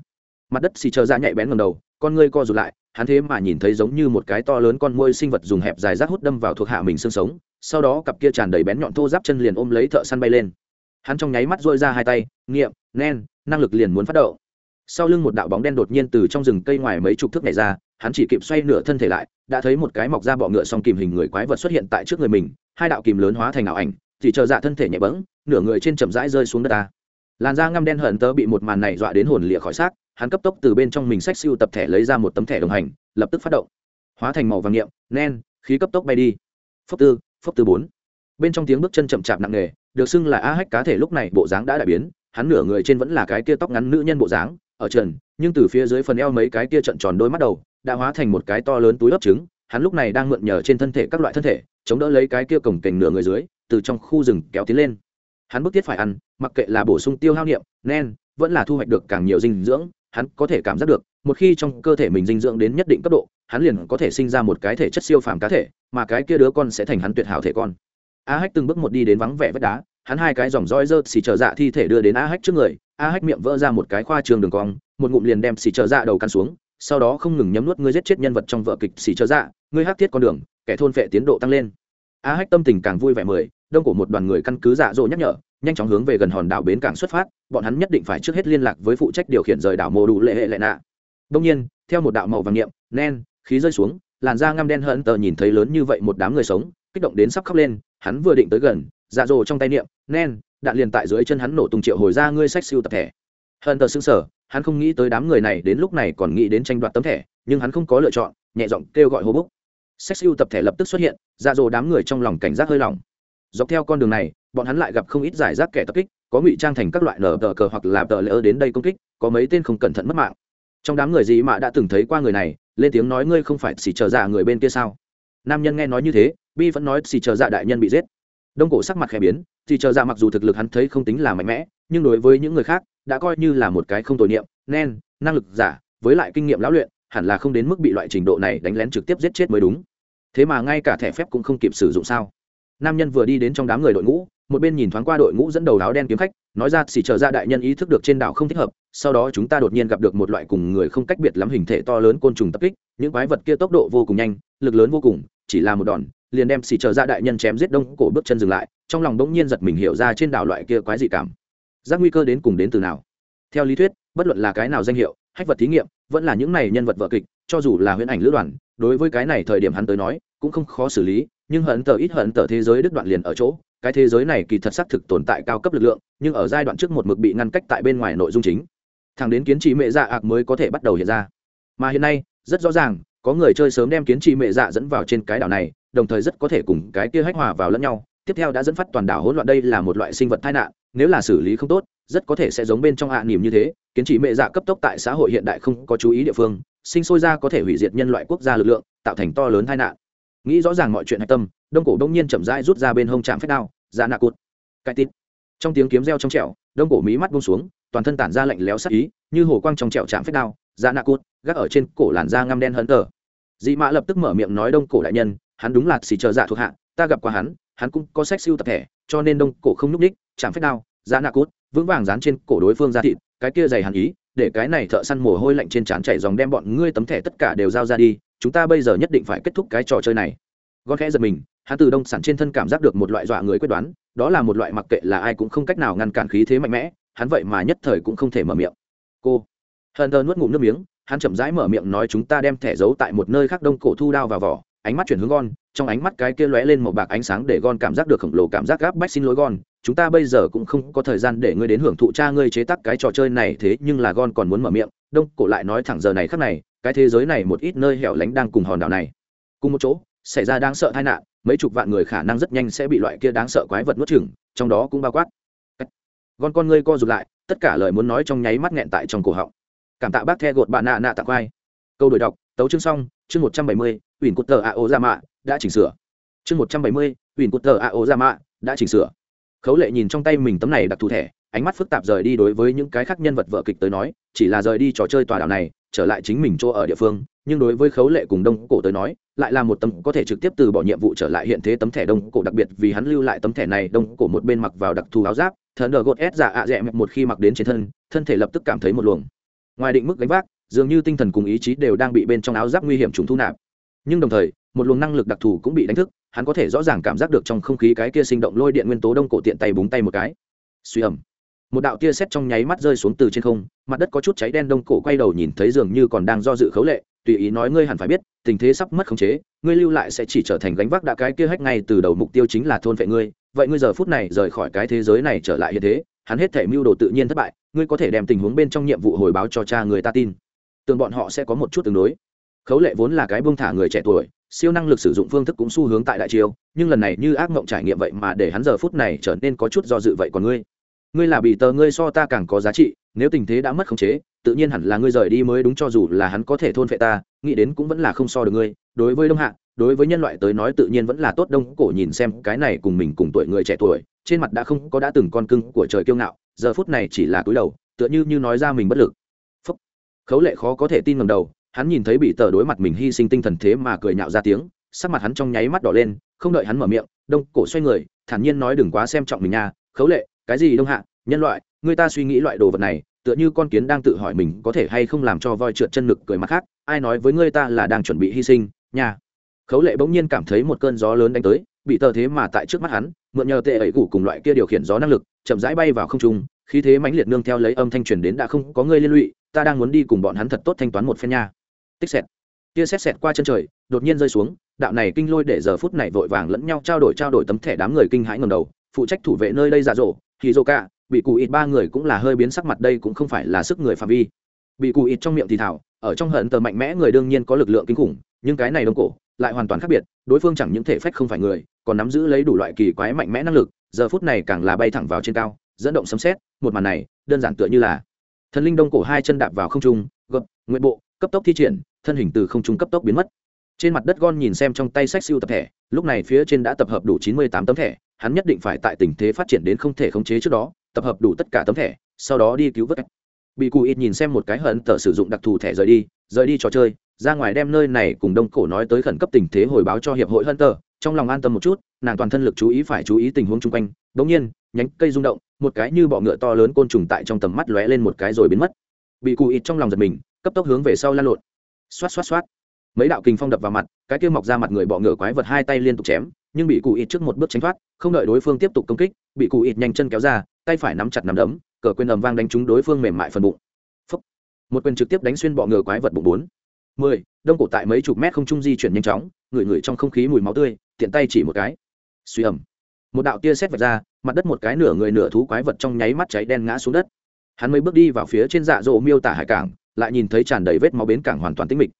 Mặt đất xì chờ ra nhạy bén ngầm đầu, con ngươi co rụt lại, hắn thế mà nhìn thấy giống như một cái to lớn con môi sinh vật dùng hẹp dài rác hút đâm vào thuộc hạ mình xương sống, sau đó cặp kia tràn đầy bén nhọn thô giáp chân liền ôm lấy thợ săn bay lên. Hắn trong nháy mắt dôi ra hai tay, nghiệm, nen, năng lực liền muốn phát động. Sau lưng một đạo bóng đen đột nhiên từ trong rừng cây ngoài mấy chục thước này ra, hắn chỉ kịp xoay nửa thân thể lại, đã thấy một cái mọc ra bọ ngựa song kìm hình người quái vật xuất hiện tại trước người mình, hai đạo kìm lớn hóa thành ảo ảnh chỉ chờ dạ thân thể nhẹ bẫng, nửa người trên chậm rãi rơi xuống đất ta. Làn da ngăm đen hận tớ bị một màn này dọa đến hồn lịa khỏi xác, hắn cấp tốc từ bên trong mình sách siêu tập thẻ lấy ra một tấm thẻ đồng hành, lập tức phát động. Hóa thành màu vàng nghiệm nen, khí cấp tốc bay đi. Phốc tư phốc tư bốn. Bên trong tiếng bước chân chậm chạp nặng nề, được xưng là a hách cá thể lúc này bộ dáng đã đại biến, hắn nửa người trên vẫn là cái kia tóc ngắn nữ nhân bộ dáng, ở trần, nhưng từ phía dưới phần eo mấy cái kia trận tròn đôi mắt đầu, đã hóa thành một cái to lớn túi ấp trứng, hắn lúc này đang mượn nhờ trên thân thể các loại thân thể, chống đỡ lấy cái kia cổng kềnh nửa người dưới từ trong khu rừng kéo tiến lên. Hắn bức thiết phải ăn, mặc kệ là bổ sung tiêu hao niệm, nen, vẫn là thu hoạch được càng nhiều dinh dưỡng, hắn có thể cảm giác được, một khi trong cơ thể mình dinh dưỡng đến nhất định cấp độ, hắn liền có thể sinh ra một cái thể chất siêu phàm cá thể, mà cái kia đứa con sẽ thành hắn tuyệt hảo thể con. A hách từng bước một đi đến vắng vẻ vách đá, hắn hai cái dòng roi dơ xì trở dạ thi thể đưa đến a hách trước người, a hách miệng vỡ ra một cái khoa trường đường cong, một ngụm liền đem xì trở dạ đầu căn xuống, sau đó không ngừng nhấm nuốt ngươi giết chết nhân vật trong vợ kịch xì trở dạ ngươi hắc thiết con đường, kẻ thôn vệ tiến độ tăng lên. A hách tâm tình càng vui vẻ mười đông của một đoàn người căn cứ dạ dỗ nhắc nhở, nhanh chóng hướng về gần hòn đảo bến cảng xuất phát, bọn hắn nhất định phải trước hết liên lạc với phụ trách điều khiển rời đảo mô đủ lệ hệ lệ nạ. Đông nhiên, theo một đạo màu vàng niệm, nen, khí rơi xuống, làn da ngăm đen hận tờ nhìn thấy lớn như vậy một đám người sống, kích động đến sắp khóc lên, hắn vừa định tới gần dạ dỗ trong tay niệm, nen, đạn liền tại dưới chân hắn nổ tung triệu hồi ra ngươi sách siêu tập thẻ. Hận tờ xứng sở hắn không nghĩ tới đám người này đến lúc này còn nghĩ đến tranh đoạt tấm thẻ, nhưng hắn không có lựa chọn, nhẹ giọng kêu gọi hô búc. Sách siêu tập thẻ lập tức xuất hiện dạ dỗ đám người trong lòng cảnh giác hơi lòng dọc theo con đường này, bọn hắn lại gặp không ít giải rác kẻ tập kích, có ngụy trang thành các loại nở tờ cờ hoặc là tờ lỡ đến đây công kích, có mấy tên không cẩn thận mất mạng. Trong đám người gì mà đã từng thấy qua người này, lên tiếng nói ngươi không phải xì chờ dạ người bên kia sao? Nam nhân nghe nói như thế, bi vẫn nói xì chờ dạ đại nhân bị giết. Đông cổ sắc mặt khẽ biến, xì chờ dạ mặc dù thực lực hắn thấy không tính là mạnh mẽ, nhưng đối với những người khác, đã coi như là một cái không tội niệm nen năng lực giả, với lại kinh nghiệm lão luyện, hẳn là không đến mức bị loại trình độ này đánh lén trực tiếp giết chết mới đúng. Thế mà ngay cả thẻ phép cũng không kịp sử dụng sao? Nam nhân vừa đi đến trong đám người đội ngũ, một bên nhìn thoáng qua đội ngũ dẫn đầu áo đen kiếm khách, nói ra, xỉ trợ ra đại nhân ý thức được trên đảo không thích hợp, sau đó chúng ta đột nhiên gặp được một loại cùng người không cách biệt lắm hình thể to lớn côn trùng tập kích, những quái vật kia tốc độ vô cùng nhanh, lực lớn vô cùng, chỉ là một đòn, liền đem xỉ trợ ra đại nhân chém giết đông cổ bước chân dừng lại, trong lòng bỗng nhiên giật mình hiểu ra trên đảo loại kia quái dị cảm. Giác nguy cơ đến cùng đến từ nào? Theo lý thuyết, bất luận là cái nào danh hiệu, hách vật thí nghiệm, vẫn là những này nhân vật vợ kịch, cho dù là huyễn ảnh lữ đoàn, đối với cái này thời điểm hắn tới nói, cũng không khó xử lý nhưng hận tờ ít hận tờ thế giới đứt đoạn liền ở chỗ, cái thế giới này kỳ thật xác thực tồn tại cao cấp lực lượng, nhưng ở giai đoạn trước một mực bị ngăn cách tại bên ngoài nội dung chính. Thằng đến kiến trì mệ dạ ạc mới có thể bắt đầu hiện ra. Mà hiện nay, rất rõ ràng, có người chơi sớm đem kiến trì mệ dạ dẫn vào trên cái đảo này, đồng thời rất có thể cùng cái kia hách hòa vào lẫn nhau. Tiếp theo đã dẫn phát toàn đảo hỗn loạn đây là một loại sinh vật tai nạn, nếu là xử lý không tốt, rất có thể sẽ giống bên trong hạ à niềm như thế, kiến trì mệ dạ cấp tốc tại xã hội hiện đại không có chú ý địa phương, sinh sôi ra có thể hủy diệt nhân loại quốc gia lực lượng, tạo thành to lớn tai nạn nghĩ rõ ràng mọi chuyện hạch tâm, đông cổ đông nhiên chậm rãi rút ra bên hông chạm phép đao ra nạ cụt. Cái tít. Trong tiếng kiếm reo trong trẹo đông cổ mí mắt bông xuống, toàn thân tản ra lạnh lẽo sắc ý, như hồ quang trong trẹo chạm phép đao ra nạ cụt, gác ở trên cổ làn da ngăm đen hấn tờ dị mã lập tức mở miệng nói đông cổ đại nhân, hắn đúng là xì chờ dạ thuộc hạ, ta gặp qua hắn hắn cũng có sách siêu tập thể, cho nên đông cổ không n ních chạm phép đao ra nạ cụt, vững vàng dán trên cổ đối phương ra thịt, cái kia dày hàn ý, để cái này thợ săn mồ hôi lạnh trên trán chảy dòng đem bọn ngươi tấm thẻ tất cả đều giao ra đi chúng ta bây giờ nhất định phải kết thúc cái trò chơi này. Gon khẽ giật mình, hắn từ đông sản trên thân cảm giác được một loại dọa người quyết đoán, đó là một loại mặc kệ là ai cũng không cách nào ngăn cản khí thế mạnh mẽ, hắn vậy mà nhất thời cũng không thể mở miệng. Cô hờn thơ nuốt ngụm nước miếng, hắn chậm rãi mở miệng nói chúng ta đem thẻ giấu tại một nơi khác đông cổ thu đao vào vỏ, ánh mắt chuyển hướng gon, trong ánh mắt cái kia lóe lên một bạc ánh sáng để gon cảm giác được khổng lồ cảm giác gáp bách xin lỗi gon, chúng ta bây giờ cũng không có thời gian để ngươi đến hưởng thụ cha ngươi chế tác cái trò chơi này thế nhưng là gon còn muốn mở miệng, đông cổ lại nói thẳng giờ này khắc này cái thế giới này một ít nơi hẻo lánh đang cùng hòn đảo này. Cùng một chỗ, xảy ra đáng sợ tai nạn, mấy chục vạn người khả năng rất nhanh sẽ bị loại kia đáng sợ quái vật nuốt chửng, trong đó cũng bao quát. Gon con ngươi co rụt lại, tất cả lời muốn nói trong nháy mắt nghẹn tại trong cổ họng. Cảm tạ bác the gột bạn nạ nạ tặng vai câu đổi đọc, tấu chương xong, chương một trăm bảy mươi ủy cột tờ a ô ra mạ, đã chỉnh sửa. Chương một trăm bảy mươi ủy cột tờ a ô ra mạ, đã chỉnh sửa. Khấu lệ nhìn trong tay mình tấm này đặc thù thẻ, ánh mắt phức tạp rời đi đối với những cái khác nhân vật vợ kịch tới nói, chỉ là rời đi trò chơi tòa đảo này trở lại chính mình chỗ ở địa phương, nhưng đối với khấu lệ cùng đông cổ tới nói, lại là một tấm có thể trực tiếp từ bỏ nhiệm vụ trở lại hiện thế tấm thẻ đông cổ, đặc biệt vì hắn lưu lại tấm thẻ này, đông cổ một bên mặc vào đặc thù áo giáp, thần đờ gột ép giả dạ ạ rẽ một khi mặc đến trên thân thân thể lập tức cảm thấy một luồng ngoài định mức gánh vác, dường như tinh thần cùng ý chí đều đang bị bên trong áo giáp nguy hiểm trùng thu nạp. Nhưng đồng thời, một luồng năng lực đặc thù cũng bị đánh thức, hắn có thể rõ ràng cảm giác được trong không khí cái kia sinh động lôi điện nguyên tố đông cổ tiện tay búng tay một cái. Suy ẩm một đạo tia sét trong nháy mắt rơi xuống từ trên không, mặt đất có chút cháy đen đông cổ quay đầu nhìn thấy dường như còn đang do dự khấu lệ, tùy ý nói ngươi hẳn phải biết, tình thế sắp mất khống chế, ngươi lưu lại sẽ chỉ trở thành gánh vác đã cái kia hách ngay từ đầu mục tiêu chính là thôn vệ ngươi, vậy ngươi giờ phút này rời khỏi cái thế giới này trở lại hiện thế, hắn hết thể mưu đồ tự nhiên thất bại, ngươi có thể đem tình huống bên trong nhiệm vụ hồi báo cho cha người ta tin. Tưởng bọn họ sẽ có một chút tương đối. Khấu lệ vốn là cái buông thả người trẻ tuổi, siêu năng lực sử dụng phương thức cũng xu hướng tại đại chiêu, nhưng lần này như ác mộng trải nghiệm vậy mà để hắn giờ phút này trở nên có chút do dự vậy còn ngươi ngươi là bị tờ ngươi so ta càng có giá trị, nếu tình thế đã mất khống chế, tự nhiên hẳn là ngươi rời đi mới đúng cho dù là hắn có thể thôn phệ ta, nghĩ đến cũng vẫn là không so được ngươi. Đối với đông hạ, đối với nhân loại tới nói tự nhiên vẫn là tốt. Đông cổ nhìn xem cái này cùng mình cùng tuổi người trẻ tuổi, trên mặt đã không có đã từng con cưng của trời kiêu ngạo, giờ phút này chỉ là cúi đầu, tựa như như nói ra mình bất lực. Phúc. khấu lệ khó có thể tin ngầm đầu, hắn nhìn thấy bị tờ đối mặt mình hy sinh tinh thần thế mà cười nhạo ra tiếng, sắc mặt hắn trong nháy mắt đỏ lên, không đợi hắn mở miệng, đông cổ xoay người, thản nhiên nói đừng quá xem trọng mình nha, khấu lệ cái gì đông hạ, nhân loại, người ta suy nghĩ loại đồ vật này, tựa như con kiến đang tự hỏi mình có thể hay không làm cho voi trượt chân lực cười mặt khác, ai nói với người ta là đang chuẩn bị hy sinh nhà. khấu lệ bỗng nhiên cảm thấy một cơn gió lớn đánh tới, bị tờ thế mà tại trước mắt hắn, mượn nhờ tệ ấy củ cùng loại kia điều khiển gió năng lực, chậm rãi bay vào không trung, khí thế mãnh liệt nương theo lấy âm thanh truyền đến đã không có người liên lụy, ta đang muốn đi cùng bọn hắn thật tốt thanh toán một phen nha tích xẹt tia xét xẹt qua chân trời, đột nhiên rơi xuống, đạo này kinh lôi để giờ phút này vội vàng lẫn nhau trao đổi trao đổi tấm thẻ đám người kinh hãi ngầm đầu, phụ trách thủ vệ nơi đây giả rộ thì dô cả bị cụ ít ba người cũng là hơi biến sắc mặt đây cũng không phải là sức người phạm vi. Bị cụ ít trong miệng thì thảo, ở trong hận tờ mạnh mẽ người đương nhiên có lực lượng kinh khủng, nhưng cái này đông cổ, lại hoàn toàn khác biệt, đối phương chẳng những thể phách không phải người, còn nắm giữ lấy đủ loại kỳ quái mạnh mẽ năng lực, giờ phút này càng là bay thẳng vào trên cao, dẫn động sấm xét một màn này, đơn giản tựa như là thần linh đông cổ hai chân đạp vào không trung, gập, nguyện bộ, cấp tốc thi triển, thân hình từ không trung cấp tốc biến mất. Trên mặt đất gon nhìn xem trong tay sách siêu tập thẻ, lúc này phía trên đã tập hợp đủ chín mươi tám tấm thẻ hắn nhất định phải tại tình thế phát triển đến không thể khống chế trước đó, tập hợp đủ tất cả tấm thẻ, sau đó đi cứu vớt. Bị cụ ít nhìn xem một cái hận tờ sử dụng đặc thù thẻ rời đi rời đi trò chơi, ra ngoài đem nơi này cùng đông cổ nói tới khẩn cấp tình thế hồi báo cho hiệp hội hận tờ trong lòng an tâm một chút, nàng toàn thân lực chú ý phải chú ý tình huống chung quanh. Đ nhiên, nhánh cây rung động, một cái như bọ ngựa to lớn côn trùng tại trong tầm mắt lóe lên một cái rồi biến mất. Bị cụ ít trong lòng giật mình, cấp tốc hướng về sau lan lộn. Xoát xoát xoát. Mấy đạo kinh phong đập vào mặt, cái kia mọc ra mặt người bọ ngựa quái vật hai tay liên tục chém nhưng bị cụ ít trước một bước tránh thoát, không đợi đối phương tiếp tục công kích, bị cụ ít nhanh chân kéo ra, tay phải nắm chặt nắm đấm, cờ quyền ầm vang đánh trúng đối phương mềm mại phần bụng. Phúc. một quyền trực tiếp đánh xuyên bọ ngựa quái vật bụng bốn. Mười, đông cổ tại mấy chục mét không trung di chuyển nhanh chóng ngửi ngửi trong không khí mùi máu tươi, tiện tay chỉ một cái. Suy ẩm một đạo tia xét vạch ra, mặt đất một cái nửa người nửa thú quái vật trong nháy mắt cháy đen ngã xuống đất. Hắn mới bước đi vào phía trên dạ dỗ miêu tả hải cảng, lại nhìn thấy tràn đầy vết máu bến cảng hoàn toàn tĩnh mịch.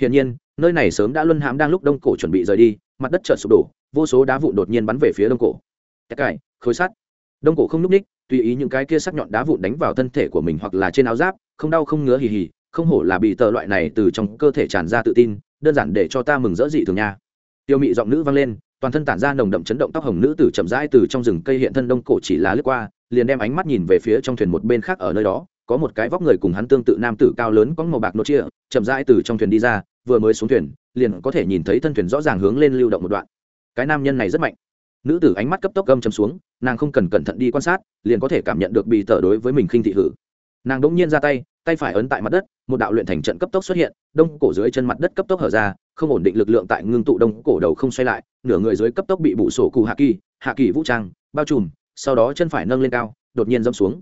Hiển nhiên nơi này sớm đã luân hãm đang lúc đông cổ chuẩn bị rời đi, mặt đất chợt sụp đổ, vô số đá vụn đột nhiên bắn về phía đông cổ. Tất cải khối sắt. Đông cổ không núp ních tùy ý những cái kia sắc nhọn đá vụn đánh vào thân thể của mình hoặc là trên áo giáp, không đau không ngứa hì hì, không hổ là bị tờ loại này từ trong cơ thể tràn ra tự tin, đơn giản để cho ta mừng rỡ dị thường nha. Tiêu mị giọng nữ vang lên, toàn thân tản ra nồng đậm chấn động, tóc hồng nữ tử chậm rãi từ trong rừng cây hiện thân đông cổ chỉ là lướt qua, liền đem ánh mắt nhìn về phía trong thuyền một bên khác ở nơi đó, có một cái vóc người cùng hắn tương tự nam tử cao lớn có màu bạc nốt chia chậm rãi từ trong thuyền đi ra vừa mới xuống thuyền, liền có thể nhìn thấy thân thuyền rõ ràng hướng lên lưu động một đoạn. Cái nam nhân này rất mạnh. Nữ tử ánh mắt cấp tốc gâm chấm xuống, nàng không cần cẩn thận đi quan sát, liền có thể cảm nhận được bị tờ đối với mình khinh thị hử. Nàng đỗng nhiên ra tay tay phải ấn tại mặt đất, một đạo luyện thành trận cấp tốc xuất hiện, đông cổ dưới chân mặt đất cấp tốc hở ra, không ổn định lực lượng tại ngưng tụ đông cổ đầu không xoay lại, nửa người dưới cấp tốc bị bụ sổ cụ hạ kỳ hạ kỳ vũ trang, bao trùm, sau đó chân phải nâng lên cao, đột nhiên dâm xuống.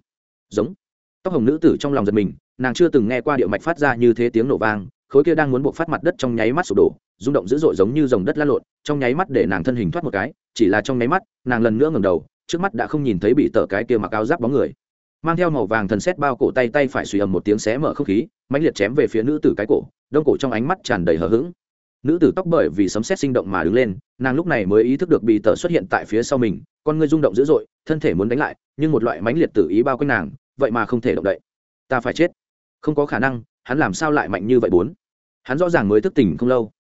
Giống. Tóc hồng nữ tử trong lòng giật mình, nàng chưa từng nghe qua điệu mạch phát ra như thế tiếng nổ vang khối kia đang muốn buộc phát mặt đất trong nháy mắt sụp đổ, rung động dữ dội giống như dòng đất lăn lộn, trong nháy mắt để nàng thân hình thoát một cái, chỉ là trong nháy mắt, nàng lần nữa ngẩng đầu, trước mắt đã không nhìn thấy bị tờ cái kia mặc áo giáp bóng người. Mang theo màu vàng thần xét bao cổ tay tay phải suy ầm một tiếng xé mở không khí, mãnh liệt chém về phía nữ tử cái cổ, đông cổ trong ánh mắt tràn đầy hờ hững. Nữ tử tóc bởi vì sấm xét sinh động mà đứng lên, nàng lúc này mới ý thức được bị tờ xuất hiện tại phía sau mình, con ngươi rung động dữ dội, thân thể muốn đánh lại, nhưng một loại mãnh liệt tự ý bao quanh nàng, vậy mà không thể động đậy. Ta phải chết. Không có khả năng, hắn làm sao lại mạnh như vậy bốn? Hắn rõ ràng mới thức tỉnh không lâu.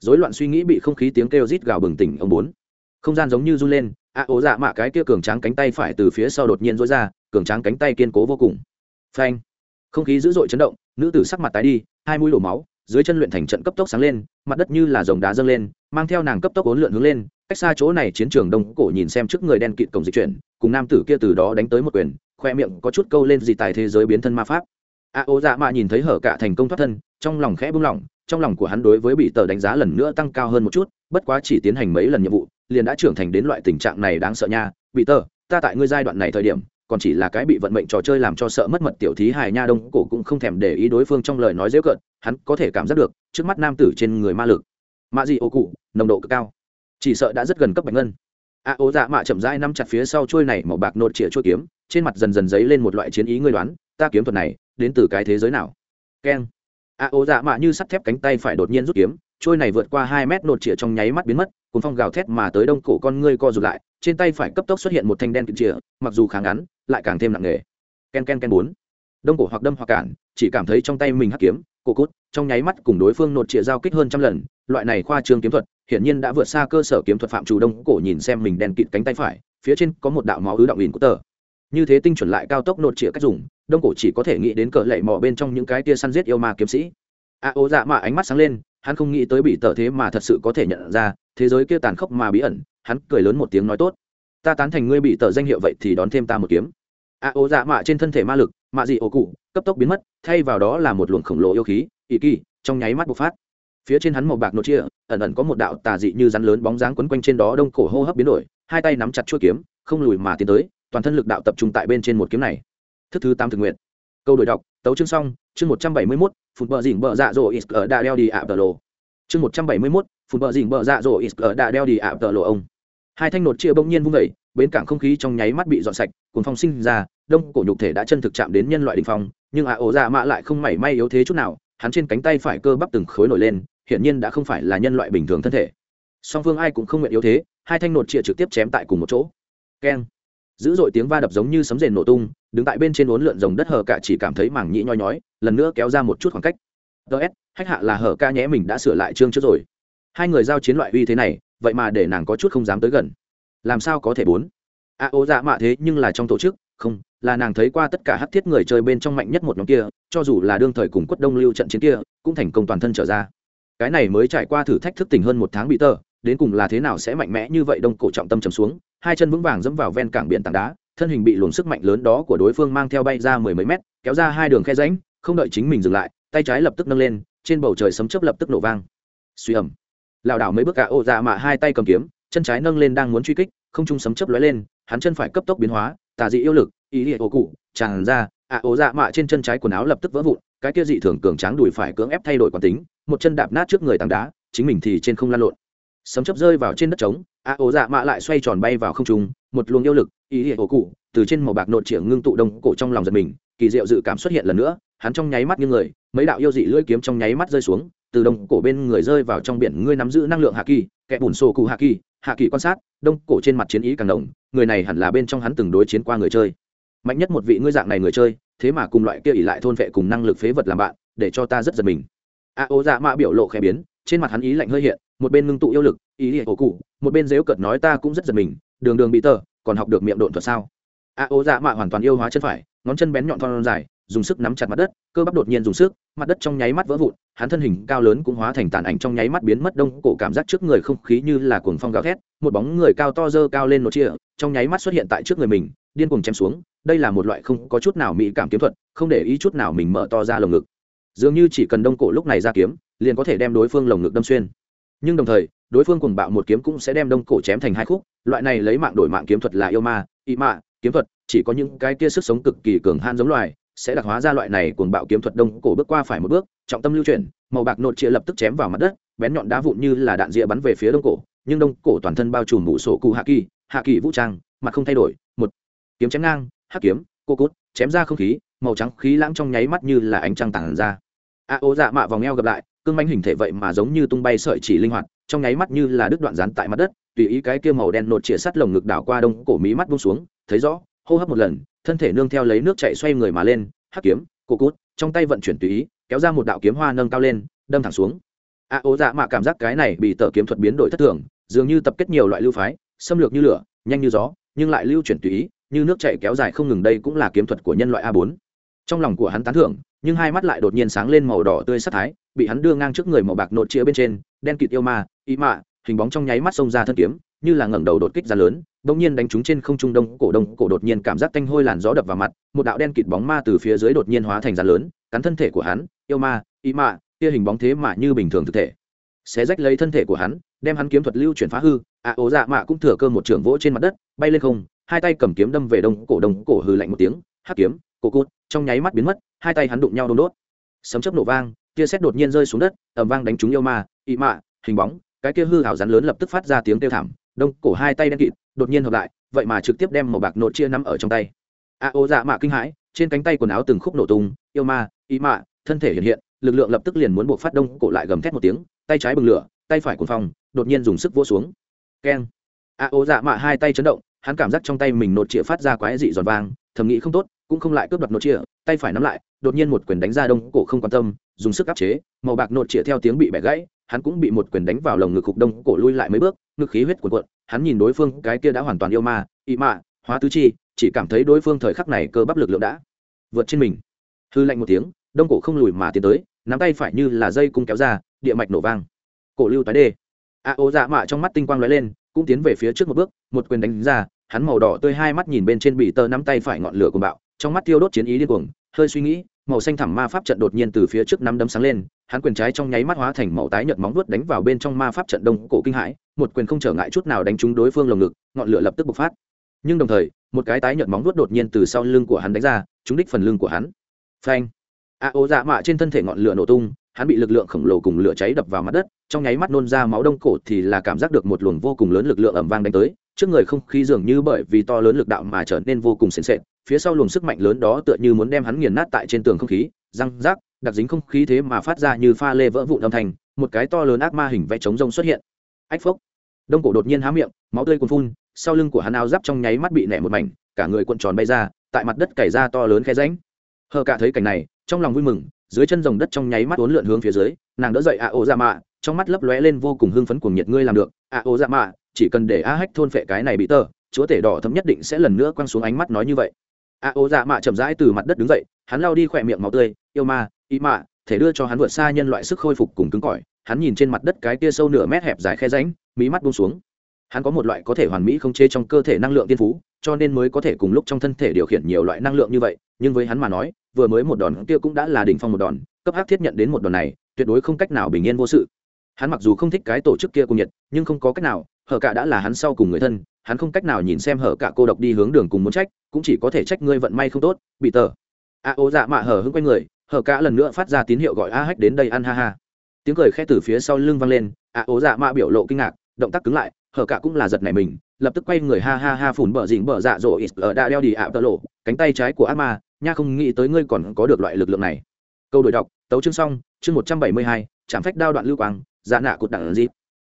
Rối loạn suy nghĩ bị không khí tiếng kêu rít gào bừng tỉnh ông bốn. Không gian giống như run lên a à, ố dạ mạ cái kia cường tráng cánh tay phải từ phía sau đột nhiên rối ra cường tráng cánh tay kiên cố vô cùng. Phanh. Không khí dữ dội chấn động nữ tử sắc mặt tái đi hai mũi đổ máu dưới chân luyện thành trận cấp tốc sáng lên mặt đất như là dòng đá dâng lên mang theo nàng cấp tốc ốn lượn hướng lên cách xa chỗ này chiến trường đông cổ nhìn xem trước người đen kịt cổng dịch chuyển cùng nam tử kia từ đó đánh tới một quyền khoe miệng có chút câu lên gì tài thế giới biến thân ma pháp. A à, ô dạ mạ nhìn thấy hở cả thành công thoát thân trong lòng khẽ buông lỏng trong lòng của hắn đối với bị tờ đánh giá lần nữa tăng cao hơn một chút bất quá chỉ tiến hành mấy lần nhiệm vụ liền đã trưởng thành đến loại tình trạng này đáng sợ nha. Bị tờ ta tại ngươi giai đoạn này thời điểm còn chỉ là cái bị vận mệnh trò chơi làm cho sợ mất mật tiểu thí hài nha đông cổ cũng không thèm để ý đối phương trong lời nói dễ cợt hắn có thể cảm giác được trước mắt nam tử trên người ma lực. Mạ gì ô cụ nồng độ cực cao. Chỉ sợ đã rất gần cấp bạch ngân. A à, ô dạ mạ chậm rãi nắm chặt phía sau trôi này màu bạc nột chĩa trôi kiếm trên mặt dần dần dấy lên một loại chiến ý ngươi đoán ta kiếm thuật này đến từ cái thế giới nào? Keng a ô dạ mạ như sắt thép cánh tay phải đột nhiên rút kiếm, trôi này vượt qua hai mét nột chĩa trong nháy mắt biến mất cùng phong gào thét mà tới đông cổ con ngươi co rụt lại, trên tay phải cấp tốc xuất hiện một thanh đen kịt chĩa mặc dù khá ngắn, lại càng thêm nặng nề. Ken ken ken bốn. Đông cổ hoặc đâm hoặc cản, chỉ cảm thấy trong tay mình hắc kiếm, cổ cút, trong nháy mắt cùng đối phương nột chĩa giao kích hơn trăm lần, loại này khoa trương kiếm thuật, hiển nhiên đã vượt xa cơ sở kiếm thuật phạm chủ đông cổ nhìn xem mình đen kịt cánh tay phải, phía trên có một đạo máu ứ động ỉn của tờ như thế tinh chuẩn lại cao tốc nột chĩa cách dùng, đông cổ chỉ có thể nghĩ đến cỡ lệ mỏ bên trong những cái tia săn giết yêu ma kiếm sĩ. A ô dạ mà ánh mắt sáng lên, hắn không nghĩ tới bị tờ thế mà thật sự có thể nhận ra, thế giới kia tàn khốc mà bí ẩn, hắn cười lớn một tiếng nói tốt. Ta tán thành ngươi bị tờ danh hiệu vậy thì đón thêm ta một kiếm. A ô dạ mạ trên thân thể ma lực, mạ dị ô cụ, cấp tốc biến mất, thay vào đó là một luồng khổng lồ yêu khí ỵ kỳ, trong nháy mắt bộc phát. Phía trên hắn màu bạc nốt chia ẩn ẩn có một đạo tà dị như rắn lớn bóng dáng quấn quanh trên đó đông cổ hô hấp biến đổi, hai tay nắm chặt chuôi kiếm, không lùi mà tiến tới toàn thân lực đạo tập trung tại bên trên một kiếm này. Thức thứ tam thực nguyện. Câu đổi đọc, tấu chương xong, chương một trăm bảy mươi mốt, phụt bờ dỉnh bờ dạ dỗ is ở đà đeo đi ạ tờ lộ chương một trăm bảy mươi mốt, phụt bờ dỉnh bờ dạ dỗ is ở đà đeo đi ạ tờ lộ ông. Hai thanh nột chia bỗng nhiên vung vẩy bến cảng không khí trong nháy mắt bị dọn sạch cuốn phong sinh ra, đông cổ nhục thể đã chân thực chạm đến nhân loại đình phong, nhưng ạ ổ dạ mạ lại không mảy may yếu thế chút nào, hắn trên cánh tay phải cơ bắp từng khối nổi lên, hiển nhiên đã không phải là nhân loại bình thường thân thể. Song phương ai cũng không nguyện yếu thế, hai thanh nột chia trực tiếp chém tại cùng một chỗ. Keng dữ dội tiếng va đập giống như sấm rền nổ tung, đứng tại bên trên uốn lượn rồng đất hờ cả chỉ cảm thấy mảng nhĩ nhoi nhói, lần nữa kéo ra một chút khoảng cách. Ts hách hạ là hờ ca nhé mình đã sửa lại chương trước rồi. Hai người giao chiến loại uy thế này, vậy mà để nàng có chút không dám tới gần. Làm sao có thể bốn? A ô dạ mạ thế nhưng là trong tổ chức, không, là nàng thấy qua tất cả hát thiết người chơi bên trong mạnh nhất một nhóm kia, cho dù là đương thời cùng quất đông lưu trận chiến kia, cũng thành công toàn thân trở ra. Cái này mới trải qua thử thách thức tỉnh hơn một tháng bị tơ đến cùng là thế nào sẽ mạnh mẽ như vậy đông cổ trọng tâm trầm xuống hai chân vững vàng dẫm vào ven cảng biển tảng đá, thân hình bị luồng sức mạnh lớn đó của đối phương mang theo bay ra mười mấy mét, kéo ra hai đường khe ránh không đợi chính mình dừng lại, tay trái lập tức nâng lên, trên bầu trời sấm chớp lập tức nổ vang. Suy ẩm lảo đảo mấy bước cả ô dạ mạ hai tay cầm kiếm, chân trái nâng lên đang muốn truy kích, không trung sấm chớp lóe lên, hắn chân phải cấp tốc biến hóa, tà dị yêu lực, ý địa ổ cụ, tràn ra, ạ ổ dạ mạ trên chân trái quần áo lập tức vỡ vụn, cái kia dị thường cường tráng đùi phải cưỡng ép thay đổi quán tính, một chân đạp nát trước người tảng đá, chính mình thì trên không lan lộn. Sấm chớp rơi vào trên đất trống a ổ dạ mạ lại xoay tròn bay vào không trung, một luồng yêu lực, ý địa ổ cụ, từ trên màu bạc nộn triển ngưng tụ đông cổ trong lòng giật mình, kỳ diệu dự cảm xuất hiện lần nữa, hắn trong nháy mắt như người, mấy đạo yêu dị lưỡi kiếm trong nháy mắt rơi xuống, từ đông cổ bên người rơi vào trong biển, ngươi nắm giữ năng lượng hạ kỳ, kẻ bùn sổ cụ hạ kỳ hạ kỳ quan sát, đông cổ trên mặt chiến ý càng đồng người này hẳn là bên trong hắn từng đối chiến qua người chơi. Mạnh nhất một vị ngươi dạng này người chơi, thế mà cùng loại kia ỉ lại thôn vệ cùng năng lực phế vật làm bạn, để cho ta rất giật mình. A ô dạ mạ biểu lộ khẽ biến, trên mặt hắn ý lạnh hơi hiện một bên ngưng tụ yêu lực, ý hệ ổ cụ, một bên dếu cợt nói ta cũng rất giật mình, đường đường bị tờ, còn học được miệng độn thuật sao? A ô dạ mạ hoàn toàn yêu hóa chân phải, ngón chân bén nhọn thon dài, dùng sức nắm chặt mặt đất, cơ bắp đột nhiên dùng sức, mặt đất trong nháy mắt vỡ vụn, hắn thân hình cao lớn cũng hóa thành tàn ảnh trong nháy mắt biến mất, đông cổ cảm giác trước người không khí như là cuồng phong gào thét, một bóng người cao to dơ cao lên một chia trong nháy mắt xuất hiện tại trước người mình, điên cuồng chém xuống, đây là một loại không có chút nào mỹ cảm kiếm thuật, không để ý chút nào mình mở to ra lồng ngực. Dường như chỉ cần đông cổ lúc này ra kiếm, liền có thể đem đối phương lồng ngực đâm xuyên nhưng đồng thời, đối phương cùng bạo một kiếm cũng sẽ đem đông cổ chém thành hai khúc. Loại này lấy mạng đổi mạng kiếm thuật là yêu ma y mạ, kiếm thuật, chỉ có những cái kia sức sống cực kỳ cường han giống loài sẽ đặc hóa ra loại này cuồng bạo kiếm thuật đông cổ bước qua phải một bước, trọng tâm lưu chuyển, màu bạc nột chia lập tức chém vào mặt đất, bén nhọn đá vụn như là đạn rịa bắn về phía đông cổ, nhưng đông cổ toàn thân bao trùm mũ sổ cụ hạ kỳ hạ kỳ vũ trang, mặt không thay đổi, một kiếm chém ngang, hắc kiếm, cô cốt chém ra không khí, màu trắng khí lãng trong nháy mắt như là ánh trăng tản ra. A ố dạ mạ vòng eo gặp lại cương manh hình thể vậy mà giống như tung bay sợi chỉ linh hoạt, trong nháy mắt như là đứt đoạn rán tại mặt đất, tùy ý cái kia màu đen nột chĩa sắt lồng ngực đảo qua đông cổ mí mắt bung xuống, thấy rõ, hô hấp một lần, thân thể nương theo lấy nước chạy xoay người mà lên, hắc kiếm cô cút, trong tay vận chuyển tùy ý, kéo ra một đạo kiếm hoa nâng cao lên, đâm thẳng xuống. A ố dạ mạ cảm giác cái này bị tờ kiếm thuật biến đổi thất thường, dường như tập kết nhiều loại lưu phái, xâm lược như lửa, nhanh như gió, nhưng lại lưu chuyển tùy ý, như nước chảy kéo dài không ngừng, đây cũng là kiếm thuật của nhân loại a bốn. Trong lòng của hắn tán thưởng nhưng hai mắt lại đột nhiên sáng lên màu đỏ tươi sắc thái bị hắn đưa ngang trước người màu bạc nột chĩa bên trên đen kịt yêu ma ý mạ hình bóng trong nháy mắt xông ra thân kiếm như là ngẩng đầu đột kích ra lớn bỗng nhiên đánh trúng trên không trung đông cổ đông cổ đột nhiên cảm giác tanh hôi làn gió đập vào mặt một đạo đen kịt bóng ma từ phía dưới đột nhiên hóa thành ra lớn cắn thân thể của hắn yêu ma ý mạ kia hình bóng thế mà như bình thường thực thể. Xé rách lấy thân thể của hắn đem hắn kiếm thuật lưu chuyển phá hư ạ à, ố dạ mạ cũng thừa cơ một trường vỗ trên mặt đất bay lên không hai tay cầm kiếm đâm về đông cổ đông cổ hư lạnh một tiếng hắc kiếm cổ cụt, trong nháy mắt biến mất, hai tay hắn đụng nhau đôn đốt. Sấm chớp nổ vang, tia xét đột nhiên rơi xuống đất, ầm vang đánh trúng yêu ma, ị mạ, hình bóng, cái kia hư hảo rắn lớn lập tức phát ra tiếng kêu thảm, đông cổ hai tay đen kịt, đột nhiên hợp lại, vậy mà trực tiếp đem màu bạc nột chia nắm ở trong tay. A ô dạ mạ kinh hãi, trên cánh tay quần áo từng khúc nổ tung, yêu ma, ị mạ, thân thể hiện hiện, lực lượng lập tức liền muốn buộc phát đông cổ lại gầm thét một tiếng, tay trái bừng lửa, tay phải cuồng phong, đột nhiên dùng sức vỗ xuống. Keng. A ô dạ mạ hai tay chấn động, hắn cảm giác trong tay mình nột chĩa phát ra quái dị giòn vang, thầm nghĩ không tốt cũng không lại cướp đoạt nốt chĩa tay phải nắm lại, đột nhiên một quyền đánh ra đông cổ không quan tâm, dùng sức áp chế, màu bạc nốt chĩa theo tiếng bị bẻ gãy, hắn cũng bị một quyền đánh vào lồng ngực cục đông cổ lui lại mấy bước, ngực khí huyết cuộn cuộn, hắn nhìn đối phương, cái kia đã hoàn toàn yêu ma y mạ, hóa tứ chi, chỉ cảm thấy đối phương thời khắc này cơ bắp lực lượng đã vượt trên mình. Hư lạnh một tiếng, đông cổ không lùi mà tiến tới, nắm tay phải như là dây cung kéo ra, địa mạch nổ vang. Cổ lưu tái đê. A ô dạ mạ trong mắt tinh quang lóe lên, cũng tiến về phía trước một bước, một quyền đánh ra, hắn màu đỏ tươi hai mắt nhìn bên trên bị tơ nắm tay phải ngọn lửa của bạo trong mắt tiêu đốt chiến ý điên cuồng, hơi suy nghĩ, màu xanh thẳm ma pháp trận đột nhiên từ phía trước nắm đấm sáng lên, hắn quyền trái trong nháy mắt hóa thành màu tái nhợt móng vuốt đánh vào bên trong ma pháp trận đông cổ kinh hãi, một quyền không trở ngại chút nào đánh trúng đối phương lồng ngực, ngọn lửa lập tức bộc phát. Nhưng đồng thời, một cái tái nhợt móng vuốt đột nhiên từ sau lưng của hắn đánh ra, trúng đích phần lưng của hắn. Phanh! A ô dạ mạ trên thân thể ngọn lửa nổ tung, hắn bị lực lượng khổng lồ cùng lửa cháy đập vào mặt đất, trong nháy mắt nôn ra máu đông cổ thì là cảm giác được một luồng vô cùng lớn lực lượng ẩm vang đánh tới trước người không khí dường như bởi vì to lớn lực đạo mà trở nên vô cùng sền sệt, phía sau luồng sức mạnh lớn đó tựa như muốn đem hắn nghiền nát tại trên tường không khí, răng rác, đặc dính không khí thế mà phát ra như pha lê vỡ vụn âm thanh, một cái to lớn ác ma hình vẽ trống rông xuất hiện. Ách phốc. Đông cổ đột nhiên há miệng, máu tươi cuồn phun, sau lưng của hắn áo giáp trong nháy mắt bị nẻ một mảnh, cả người cuộn tròn bay ra, tại mặt đất cày ra to lớn khe ránh hờ cả thấy cảnh này, trong lòng vui mừng, dưới chân dòng đất trong nháy mắt uốn lượn hướng phía dưới, nàng đỡ dậy a ô dạ mạ, trong mắt lấp lóe lên vô cùng hưng phấn cuồng nhiệt ngươi làm được. A ô dạ mạ chỉ cần để a hách thôn phệ cái này bị tơ, chúa tể đỏ thấm nhất định sẽ lần nữa quăng xuống ánh mắt nói như vậy. A ô dạ mạ chậm rãi từ mặt đất đứng dậy, hắn lao đi khỏe miệng máu tươi, yêu ma, y mạ, thể đưa cho hắn vượt xa nhân loại sức khôi phục cùng cứng cỏi. Hắn nhìn trên mặt đất cái kia sâu nửa mét hẹp dài khe ránh mí mắt buông xuống. Hắn có một loại có thể hoàn mỹ không chê trong cơ thể năng lượng tiên phú, cho nên mới có thể cùng lúc trong thân thể điều khiển nhiều loại năng lượng như vậy, nhưng với hắn mà nói, vừa mới một đòn kia cũng đã là đỉnh phong một đòn, cấp hắc thiết nhận đến một đòn này, tuyệt đối không cách nào bình yên vô sự. Hắn mặc dù không thích cái tổ chức kia cùng nhiệt, nhưng không có cách nào hở cả đã là hắn sau cùng người thân, hắn không cách nào nhìn xem hở cả cô độc đi hướng đường cùng muốn trách, cũng chỉ có thể trách ngươi vận may không tốt, bị tờ. A ô dạ mạ hở hưng quanh người, hở cả lần nữa phát ra tín hiệu gọi a hách đến đây ăn ha ha. Tiếng cười khẽ từ phía sau lưng vang lên, a ô dạ mạ biểu lộ kinh ngạc, động tác cứng lại, hở cả cũng là giật nảy mình, lập tức quay người ha ha ha phủn bờ dịnh bờ dạ dỗ ít ở đã đeo đi ạ tơ lộ, cánh tay trái của ác ma, nha không nghĩ tới ngươi còn có được loại lực lượng này. Câu đổi đọc, tấu chương xong, chương một trăm bảy mươi hai, chạm phách đao đoạn lưu quang dạ nạ cột đặng dịp.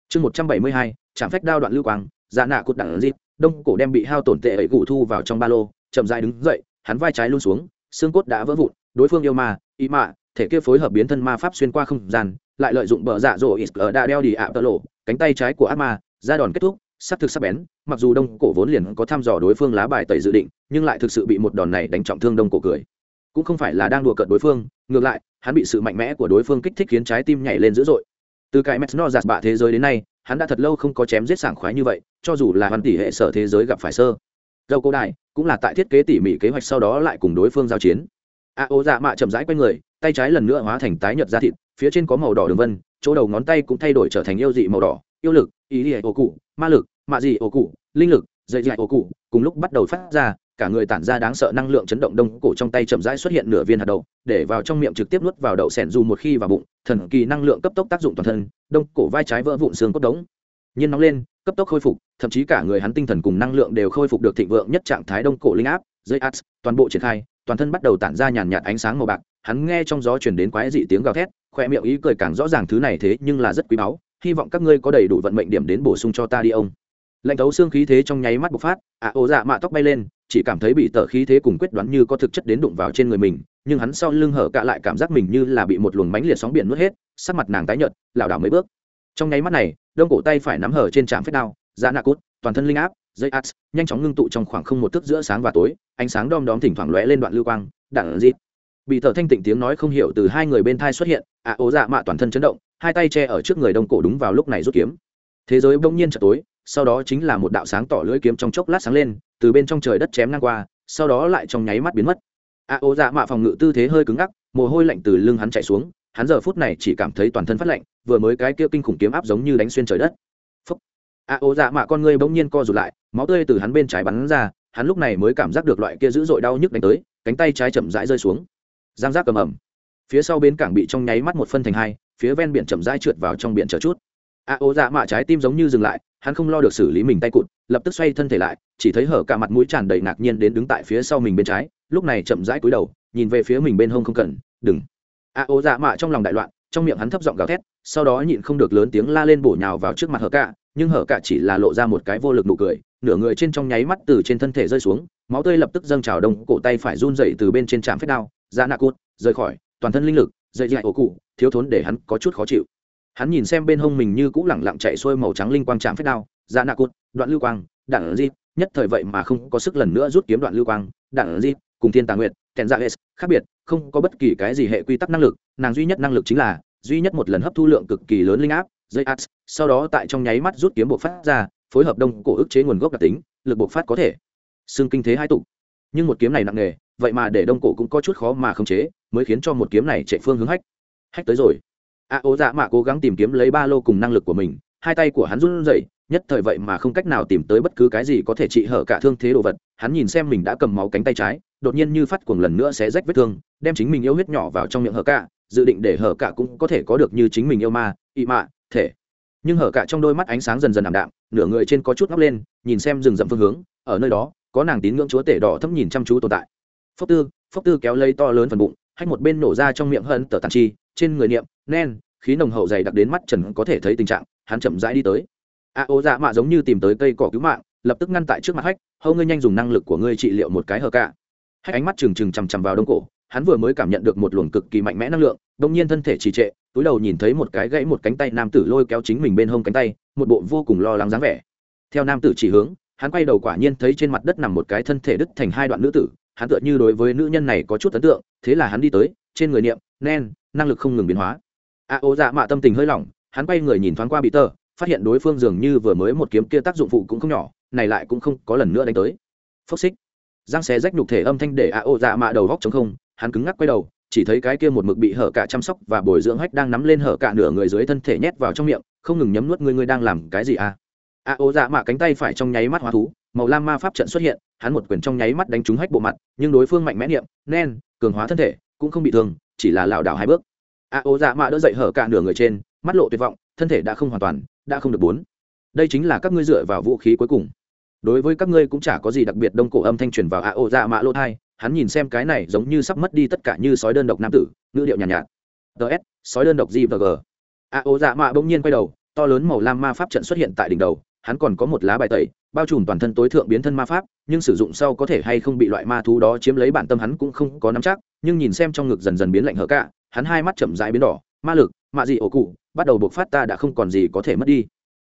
Chương một trăm bảy mươi hai chạm phách đao đoạn lưu quang dạ nạ cụt đặng dịp, đông cổ đem bị hao tổn tệ ấy gù thu vào trong ba lô, chậm dài đứng dậy, hắn vai trái luôn xuống, xương cốt đã vỡ vụn, đối phương yêu ma, ý mạ, thể kia phối hợp biến thân ma pháp xuyên qua không gian, lại lợi dụng bờ dạ dỗ ít ở đã đeo đi ạ tơ lộ, cánh tay trái của ác ma, ra đòn kết thúc, sắc thực sắc bén, mặc dù đông cổ vốn liền có thăm dò đối phương lá bài tẩy dự định, nhưng lại thực sự bị một đòn này đánh trọng thương đông cổ cười. Cũng không phải là đang đùa cợt đối phương, ngược lại, hắn bị sự mạnh mẽ của đối phương kích thích khiến trái tim nhảy lên dữ dội. Từ cái mets no giạt bạ thế giới đến nay hắn đã thật lâu không có chém giết sảng khoái như vậy, cho dù là hoàn tỷ hệ sở thế giới gặp phải sơ. Dâu cổ đại cũng là tại thiết kế tỉ mỉ kế hoạch sau đó lại cùng đối phương giao chiến. A ô dạ mạ chậm rãi quay người, tay trái lần nữa hóa thành tái nhợt da thịt, phía trên có màu đỏ đường vân, chỗ đầu ngón tay cũng thay đổi trở thành yêu dị màu đỏ, yêu lực, ý hệ ổ cụ, ma lực, mạ dị ổ cụ, linh lực dạy dạy ổ cụ, cùng lúc bắt đầu phát ra cả người tản ra đáng sợ năng lượng chấn động đông cổ trong tay chậm rãi xuất hiện nửa viên hạt đậu để vào trong miệng trực tiếp nuốt vào đậu sẻn dù một khi vào bụng thần kỳ năng lượng cấp tốc tác dụng toàn thân đông cổ vai trái vỡ vụn xương cốt đống. Nhiên nóng lên cấp tốc khôi phục thậm chí cả người hắn tinh thần cùng năng lượng đều khôi phục được thịnh vượng nhất trạng thái đông cổ linh áp dây áp toàn bộ triển khai toàn thân bắt đầu tản ra nhàn nhạt ánh sáng màu bạc hắn nghe trong gió chuyển đến quái dị tiếng gào thét khoe miệng ý cười càng rõ ràng thứ này thế nhưng là rất quý báu hy vọng các ngươi có đầy đủ vận mệnh điểm đến bổ sung cho ta đi ông. Lạnh thấu xương khí thế trong nháy mắt bộc phát ạ à, dạ mạ tóc bay lên chỉ cảm thấy bị tở khí thế cùng quyết đoán như có thực chất đến đụng vào trên người mình nhưng hắn sau lưng hở cạ lại cảm giác mình như là bị một luồng mánh liệt sóng biển nuốt hết sắc mặt nàng tái nhợt lảo đảo mấy bước. Trong nháy mắt này đông cổ tay phải nắm hở trên trạm phép đao dạ nạ cút toàn thân linh áp dây át nhanh chóng ngưng tụ trong khoảng không một thước giữa sáng và tối ánh sáng đom đóm thỉnh thoảng lóe lên đoạn lưu quang đạn dịp. Bị thở thanh tịnh tiếng nói không hiểu từ hai người bên thai xuất hiện ạ à, ố dạ mạ toàn thân chấn động hai tay che ở trước người đông cổ đúng vào lúc này rút kiếm. Thế giới bỗng nhiên chợt tối sau đó chính là một đạo sáng tỏ lưỡi kiếm trong chốc lát sáng lên, từ bên trong trời đất chém ngang qua, sau đó lại trong nháy mắt biến mất. A, ô dạ mạ phòng ngự tư thế hơi cứng ngắc, mồ hôi lạnh từ lưng hắn chạy xuống, hắn giờ phút này chỉ cảm thấy toàn thân phát lạnh, vừa mới cái kia kinh khủng kiếm áp giống như đánh xuyên trời đất. A, ô dạ mạ con ngươi bỗng nhiên co rụt lại, máu tươi từ hắn bên trái bắn ra, hắn lúc này mới cảm giác được loại kia dữ dội đau nhức đánh tới, cánh tay trái chậm rãi rơi xuống. Giang giác cầm ẩm phía sau bến cảng bị trong nháy mắt một phân thành hai, phía ven biển chậm rãi trượt vào trong biển chờ chút. A, ô dạ mạ trái tim giống như dừng lại hắn không lo được xử lý mình tay cụt, lập tức xoay thân thể lại, chỉ thấy hở cả mặt mũi tràn đầy ngạc nhiên đến đứng tại phía sau mình bên trái, lúc này chậm rãi cúi đầu, nhìn về phía mình bên hông không cần, đừng. A ô dạ mạ trong lòng đại loạn, trong miệng hắn thấp giọng gào thét, sau đó nhịn không được lớn tiếng la lên bổ nhào vào trước mặt hở cả, nhưng hở cả chỉ là lộ ra một cái vô lực nụ cười, nửa người trên trong nháy mắt từ trên thân thể rơi xuống, máu tươi lập tức dâng trào đông, cổ tay phải run dậy từ bên trên trạm phép đao ra nạ cút rời khỏi, toàn thân linh lực, dậy dạy ổ cụ, thiếu thốn để hắn có chút khó chịu hắn nhìn xem bên hông mình như cũng lẳng lặng chạy xuôi màu trắng linh quang chạm phép đao ra nạ cốt đoạn lưu quang, đạn di nhất thời vậy mà không có sức lần nữa rút kiếm đoạn lưu quang, đạn di cùng thiên tà nguyệt kèn dạ s khác biệt, không có bất kỳ cái gì hệ quy tắc năng lực, nàng duy nhất năng lực chính là, duy nhất một lần hấp thu lượng cực kỳ lớn linh áp, dây áp, sau đó tại trong nháy mắt rút kiếm bộ phát ra, phối hợp đông cổ ức chế nguồn gốc đặc tính, lực bộ phát có thể. Xương kinh thế hai tụ. Nhưng một kiếm này nặng nề, vậy mà để đông cổ cũng có chút khó mà khống chế, mới khiến cho một kiếm này chạy phương hướng hách. Hách tới rồi a ố dạ mạ cố gắng tìm kiếm lấy ba lô cùng năng lực của mình, hai tay của hắn run rẩy, nhất thời vậy mà không cách nào tìm tới bất cứ cái gì có thể trị hở cả thương thế đồ vật, hắn nhìn xem mình đã cầm máu cánh tay trái, đột nhiên như phát cuồng lần nữa sẽ rách vết thương, đem chính mình yêu huyết nhỏ vào trong miệng hở cả, dự định để hở cả cũng có thể có được như chính mình yêu ma, ị mạ, thể. Nhưng hở cả trong đôi mắt ánh sáng dần dần ảm đạm, nửa người trên có chút ngóc lên, nhìn xem rừng rậm phương hướng, ở nơi đó, có nàng tín ngưỡng chúa tể đỏ thấp nhìn chăm chú tồn tại. Phốc tư phốc tư kéo lấy to lớn phần bụng, hách một bên nổ ra trong miệng hận tờ tàn chi trên người niệm, nen, khí nồng hậu dày đặc đến mắt trần có thể thấy tình trạng, hắn chậm rãi đi tới. A ô dạ mạ giống như tìm tới cây cỏ cứu mạng, lập tức ngăn tại trước mặt hách, hâu ngươi nhanh dùng năng lực của ngươi trị liệu một cái hờ cả. Hách ánh mắt trừng trừng chằm chằm vào đông cổ, hắn vừa mới cảm nhận được một luồng cực kỳ mạnh mẽ năng lượng đông nhiên thân thể trì trệ, túi đầu nhìn thấy một cái gãy một cánh tay nam tử lôi kéo chính mình bên hông cánh tay, một bộ vô cùng lo lắng dáng vẻ. Theo nam tử chỉ hướng, hắn quay đầu quả nhiên thấy trên mặt đất nằm một cái thân thể đứt thành hai đoạn nữ tử, hắn tựa như đối với nữ nhân này có chút ấn tượng, thế là hắn đi tới, trên người niệm, nen năng lực không ngừng biến hóa. A ô dạ mạ tâm tình hơi lỏng hắn quay người nhìn thoáng qua bị tờ, phát hiện đối phương dường như vừa mới một kiếm kia tác dụng phụ cũng không nhỏ này lại cũng không có lần nữa đánh tới. Phốc xích. Giang xé rách nhục thể âm thanh để a ô dạ mạ đầu góc chống không hắn cứng ngắc quay đầu chỉ thấy cái kia một mực bị hở cả chăm sóc và bồi dưỡng hách đang nắm lên hở cả nửa người dưới thân thể nhét vào trong miệng không ngừng nhấm nuốt người người đang làm cái gì à? A ô dạ mạ cánh tay phải trong nháy mắt hóa thú màu lam ma pháp trận xuất hiện hắn một quyền trong nháy mắt đánh trúng hách bộ mặt nhưng đối phương mạnh mẽ niệm nen cường hóa thân thể cũng không bị thương chỉ là lảo đảo hai bước. A ô dạ mạ đỡ dậy hở cả nửa người trên mắt lộ tuyệt vọng thân thể đã không hoàn toàn đã không được bốn. Đây chính là các ngươi dựa vào vũ khí cuối cùng. Đối với các ngươi cũng chả có gì đặc biệt đông cổ âm thanh truyền vào a ô dạ mạ lỗ thai hắn nhìn xem cái này giống như sắp mất đi tất cả như sói đơn độc nam tử ngữ điệu nhàn nhạt, nhạt. Ts sói đơn độc gì và g. A ô dạ mạ bỗng nhiên quay đầu to lớn màu lam ma pháp trận xuất hiện tại đỉnh đầu hắn còn có một lá bài tẩy bao trùm toàn thân tối thượng biến thân ma pháp, nhưng sử dụng sau có thể hay không bị loại ma thú đó chiếm lấy bản tâm hắn cũng không có nắm chắc, nhưng nhìn xem trong ngực dần dần biến lạnh hở cả, hắn hai mắt chậm rãi biến đỏ, ma lực, mạ dị ổ cụ, bắt đầu buộc phát ta đã không còn gì có thể mất đi.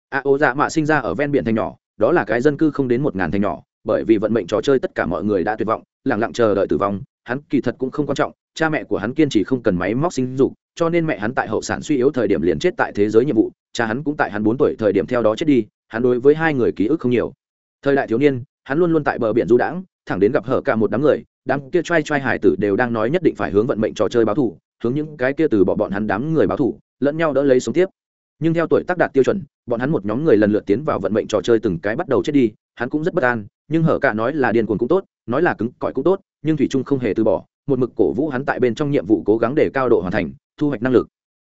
A ô dạ mạ sinh ra ở ven biển thành nhỏ, đó là cái dân cư không đến một ngàn thành nhỏ, bởi vì vận mệnh trò chơi tất cả mọi người đã tuyệt vọng lẳng lặng chờ đợi tử vong, hắn kỳ thật cũng không quan trọng, cha mẹ của hắn kiên trì không cần máy móc sinh dục, cho nên mẹ hắn tại hậu sản suy yếu thời điểm liền chết tại thế giới nhiệm vụ, cha hắn cũng tại hắn bốn tuổi thời điểm theo đó chết đi hắn đối với hai người ký ức không nhiều. Thời đại thiếu niên, hắn luôn luôn tại bờ biển du đãng, thẳng đến gặp hở cả một đám người, đám kia trai trai hải tử đều đang nói nhất định phải hướng vận mệnh trò chơi báo thủ hướng những cái kia từ bỏ bọn hắn đám người báo thủ lẫn nhau đỡ lấy sống tiếp. Nhưng theo tuổi tác đạt tiêu chuẩn, bọn hắn một nhóm người lần lượt tiến vào vận mệnh trò chơi từng cái bắt đầu chết đi, hắn cũng rất bất an, nhưng hở cả nói là điên cuồng cũng tốt, nói là cứng cỏi cũng tốt, nhưng thủy trung không hề từ bỏ, một mực cổ vũ hắn tại bên trong nhiệm vụ cố gắng để cao độ hoàn thành, thu hoạch năng lực.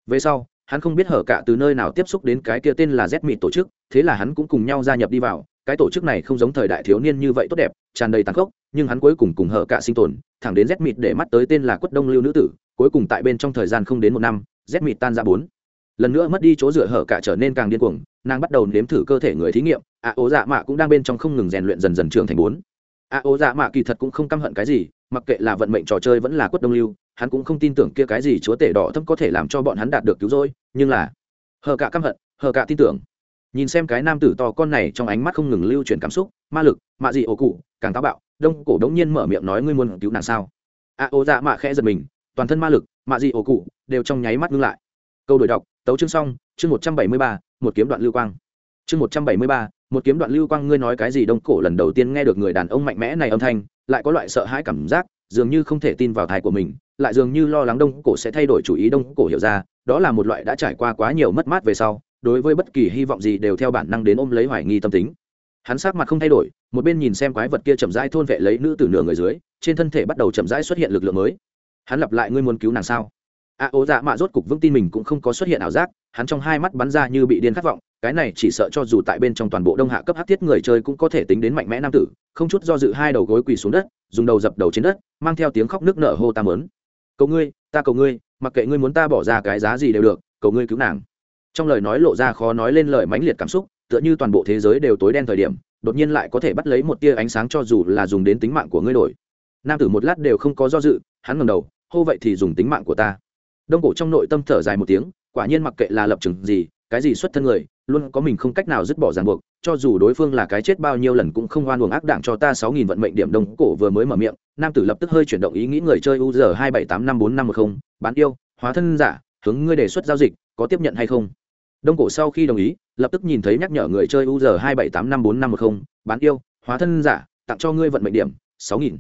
Về sau hắn không biết hở cả từ nơi nào tiếp xúc đến cái kia tên là z mịt tổ chức thế là hắn cũng cùng nhau gia nhập đi vào. Cái tổ chức này không giống thời đại thiếu niên như vậy tốt đẹp tràn đầy tàn khốc nhưng hắn cuối cùng cùng hở cả sinh tồn thẳng đến z mịt để mắt tới tên là quất đông lưu nữ tử cuối cùng tại bên trong thời gian không đến một năm z mịt tan ra bốn. Lần nữa mất đi chỗ dựa hở cả trở nên càng điên cuồng nàng bắt đầu nếm thử cơ thể người thí nghiệm ạ à, ố dạ mạ cũng đang bên trong không ngừng rèn luyện dần dần trưởng thành bốn. Ạ à, ố dạ mạ kỳ thật cũng không căm hận cái gì mặc kệ là vận mệnh trò chơi vẫn là quất đông lưu hắn cũng không tin tưởng kia cái gì chúa tể đỏ thâm có thể làm cho bọn hắn đạt được cứu rỗi, nhưng là, hờ cả căm hận, hờ cả tin tưởng. Nhìn xem cái nam tử to con này trong ánh mắt không ngừng lưu chuyển cảm xúc, ma lực, mạ dị ổ cụ, càng táo bạo, đông cổ đống nhiên mở miệng nói ngươi muốn cứu nàng sao? A, ô dạ mạ khẽ giật mình, toàn thân ma lực, mạ dị ổ cụ, đều trong nháy mắt ngưng lại. Câu đổi đọc, tấu chương xong, chương một trăm bảy mươi ba, một kiếm đoạn lưu quang. Chương một trăm bảy mươi ba, một kiếm đoạn lưu quang, ngươi nói cái gì? Đông cổ lần đầu tiên nghe được người đàn ông mạnh mẽ này âm thanh, lại có loại sợ hãi cảm giác, dường như không thể tin vào thai của mình lại dường như lo lắng đông cổ sẽ thay đổi chủ ý đông cổ hiểu ra đó là một loại đã trải qua quá nhiều mất mát về sau đối với bất kỳ hy vọng gì đều theo bản năng đến ôm lấy hoài nghi tâm tính. Hắn sát mặt không thay đổi một bên nhìn xem quái vật kia chậm rãi thôn vệ lấy nữ tử nửa người dưới trên thân thể bắt đầu chậm rãi xuất hiện lực lượng mới. Hắn lặp lại ngươi muốn cứu nàng sao? A à, ố dạ mạ rốt cục vững tin mình cũng không có xuất hiện ảo giác hắn trong hai mắt bắn ra như bị điên khát vọng cái này chỉ sợ cho dù tại bên trong toàn bộ đông hạ cấp hát thiết người chơi cũng có thể tính đến mạnh mẽ nam tử không chút do dự hai đầu gối quỳ xuống đất dùng đầu dập đầu trên đất mang theo tiếng khóc nước nở hô ta ớn cầu ngươi, ta cầu ngươi, mặc kệ ngươi muốn ta bỏ ra cái giá gì đều được, cầu ngươi cứu nàng. Trong lời nói lộ ra khó nói lên lời mãnh liệt cảm xúc, tựa như toàn bộ thế giới đều tối đen thời điểm, đột nhiên lại có thể bắt lấy một tia ánh sáng cho dù là dùng đến tính mạng của ngươi đổi. Nam tử một lát đều không có do dự, hắn ngầm đầu, hô vậy thì dùng tính mạng của ta. Đông cổ trong nội tâm thở dài một tiếng, quả nhiên mặc kệ là lập trường gì, cái gì xuất thân người, luôn có mình không cách nào dứt bỏ ràng buộc cho dù đối phương là cái chết bao nhiêu lần cũng không oan uổng ác đảng cho ta sáu nghìn vận mệnh điểm đông cổ vừa mới mở miệng, nam tử lập tức hơi chuyển động ý nghĩ người chơi u giờ hai bảy tám năm bốn năm một không, bán yêu, hóa thân giả, hướng ngươi đề xuất giao dịch, có tiếp nhận hay không? Đông cổ sau khi đồng ý, lập tức nhìn thấy nhắc nhở người chơi u giờ hai bảy tám năm bốn năm một không, bán yêu, hóa thân giả, tặng cho ngươi vận mệnh điểm, sáu nghìn.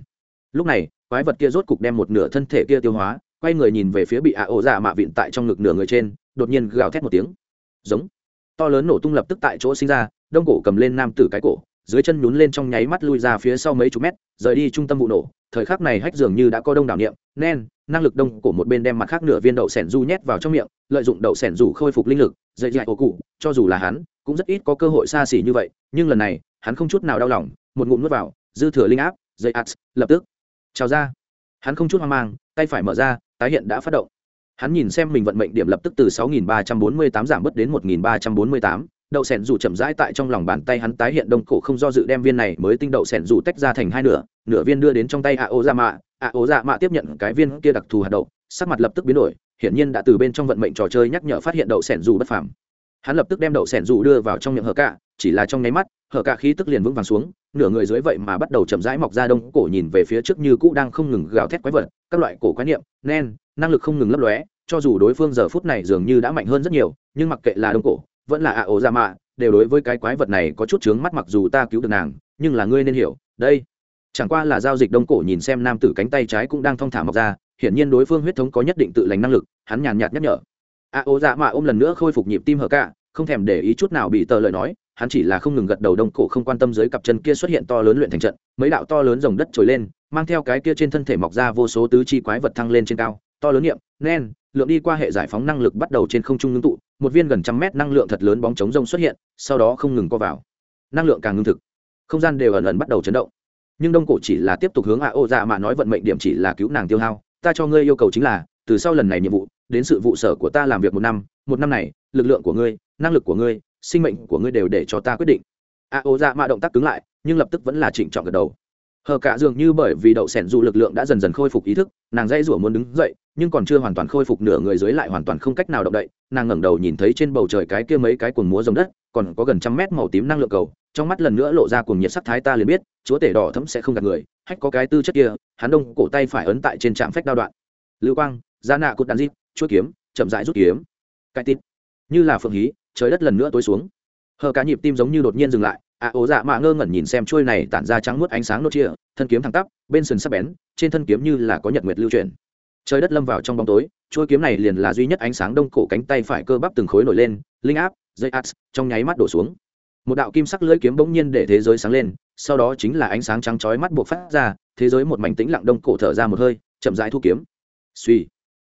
Lúc này, quái vật kia rốt cục đem một nửa thân thể kia tiêu hóa, quay người nhìn về phía bị ạ ổ giả mạ vịn tại trong ngực nửa người trên, đột nhiên gào thét một tiếng. Giống. To lớn nổ tung lập tức tại chỗ sinh ra đông cổ cầm lên nam tử cái cổ dưới chân nhún lên trong nháy mắt lui ra phía sau mấy chục mét rời đi trung tâm vụ nổ. Thời khắc này hách dường như đã có đông đảo niệm nen năng lực đông cổ một bên đem mặt khác nửa viên đậu sẻn du nhét vào trong miệng lợi dụng đậu sẻn du khôi phục linh lực dạy dạy ổ cụ cho dù là hắn cũng rất ít có cơ hội xa xỉ như vậy nhưng lần này hắn không chút nào đau lòng một ngụm nuốt vào dư thừa linh áp dây ạt lập tức trào ra. Hắn không chút hoang mang tay phải mở ra tái hiện đã phát động. Hắn nhìn xem mình vận mệnh điểm lập tức từ 6.348 giảm bớt đến 1.348, đậu sẻn dù chậm rãi tại trong lòng bàn tay hắn tái hiện đông cổ không do dự đem viên này mới tinh đậu sẻn dù tách ra thành hai nửa nửa viên đưa đến trong tay a ô dạ mạ a ô dạ mạ tiếp nhận cái viên kia đặc thù hạt đậu, sắc mặt lập tức biến đổi, hiển nhiên đã từ bên trong vận mệnh trò chơi nhắc nhở phát hiện đậu sẻn dù bất phàm. Hắn lập tức đem đậu sẻn dù đưa vào trong miệng hở cả, chỉ là trong nháy mắt, hở cả khí tức liền vững vàng xuống, nửa người dưới vậy mà bắt đầu chậm rãi mọc ra đông cổ nhìn về phía trước như cũ đang không ngừng gào thét quái vật, các loại cổ quái niệm, nen, năng lực không ngừng lấp lóe, cho dù đối phương giờ phút này dường như đã mạnh hơn rất nhiều, nhưng mặc kệ là đông cổ vẫn là ạ, ổ ra mạ, đều đối với cái quái vật này có chút chướng mắt mặc dù ta cứu được nàng, nhưng là ngươi nên hiểu, đây, chẳng qua là giao dịch đông cổ nhìn xem nam tử cánh tay trái cũng đang thong thả mọc ra, hiển nhiên đối phương huyết thống có nhất định tự lành năng lực, hắn nhàn nhạt nhắc nhở. A ô dạ mạ ôm lần nữa khôi phục nhịp tim hở cả, không thèm để ý chút nào bị tờ lời nói, hắn chỉ là không ngừng gật đầu đông cổ không quan tâm dưới cặp chân kia xuất hiện to lớn luyện thành trận, mấy đạo to lớn dòng đất trồi lên, mang theo cái kia trên thân thể mọc ra vô số tứ chi quái vật thăng lên trên cao, to lớn niệm, nen lượng đi qua hệ giải phóng năng lực bắt đầu trên không trung ngưng tụ, một viên gần trăm mét năng lượng thật lớn bóng chống rông xuất hiện, sau đó không ngừng co vào. Năng lượng càng ngưng thực, không gian đều ẩn ẩn bắt đầu chấn động. Nhưng đông cổ chỉ là tiếp tục hướng hạ ô dạ mà nói vận mệnh điểm chỉ là cứu nàng tiêu hao. Ta cho ngươi yêu cầu chính là, từ sau lần này nhiệm vụ, đến sự vụ sở của ta làm việc một năm một năm này, lực lượng của ngươi, năng lực của ngươi, sinh mệnh của ngươi đều để cho ta quyết định. A ô dạ mạ động tác cứng lại, nhưng lập tức vẫn là chỉnh trọng gật đầu hờ cả dường như bởi vì đậu sẻn dù lực lượng đã dần dần khôi phục ý thức, nàng dãy rủa muốn đứng dậy, nhưng còn chưa hoàn toàn khôi phục nửa người dưới lại hoàn toàn không cách nào động đậy. Nàng ngẩng đầu nhìn thấy trên bầu trời cái kia mấy cái cuồng múa giống đất, còn có gần trăm mét màu tím năng lượng cầu, trong mắt lần nữa lộ ra cuồng nhiệt sắc thái ta liền biết, chúa tể đỏ thấm sẽ không gạt người, hách có cái tư chất kia, hắn đông cổ tay phải ấn tại trên trạm phách đao đoạn. Lưu quang, gia nạ cút đàn dịp chuỗi kiếm, chậm rãi rút kiếm. Cái tít. Như là phượng hí, trời đất lần nữa tối xuống. Hờ cả nhịp tim giống như đột nhiên dừng lại ạ à, ố dạ mạ ngơ ngẩn nhìn xem trôi này tản ra trắng muốt ánh sáng nốt chia thân kiếm thẳng tắp bên sườn sắp bén trên thân kiếm như là có nhật nguyệt lưu truyền trời đất lâm vào trong bóng tối trôi kiếm này liền là duy nhất ánh sáng đông cổ cánh tay phải cơ bắp từng khối nổi lên linh áp dây át, trong nháy mắt đổ xuống. Một đạo kim sắc lưỡi kiếm bỗng nhiên để thế giới sáng lên sau đó chính là ánh sáng trắng chói mắt buộc phát ra thế giới một mảnh tĩnh lặng đông cổ thở ra một hơi chậm rãi thu kiếm. Suy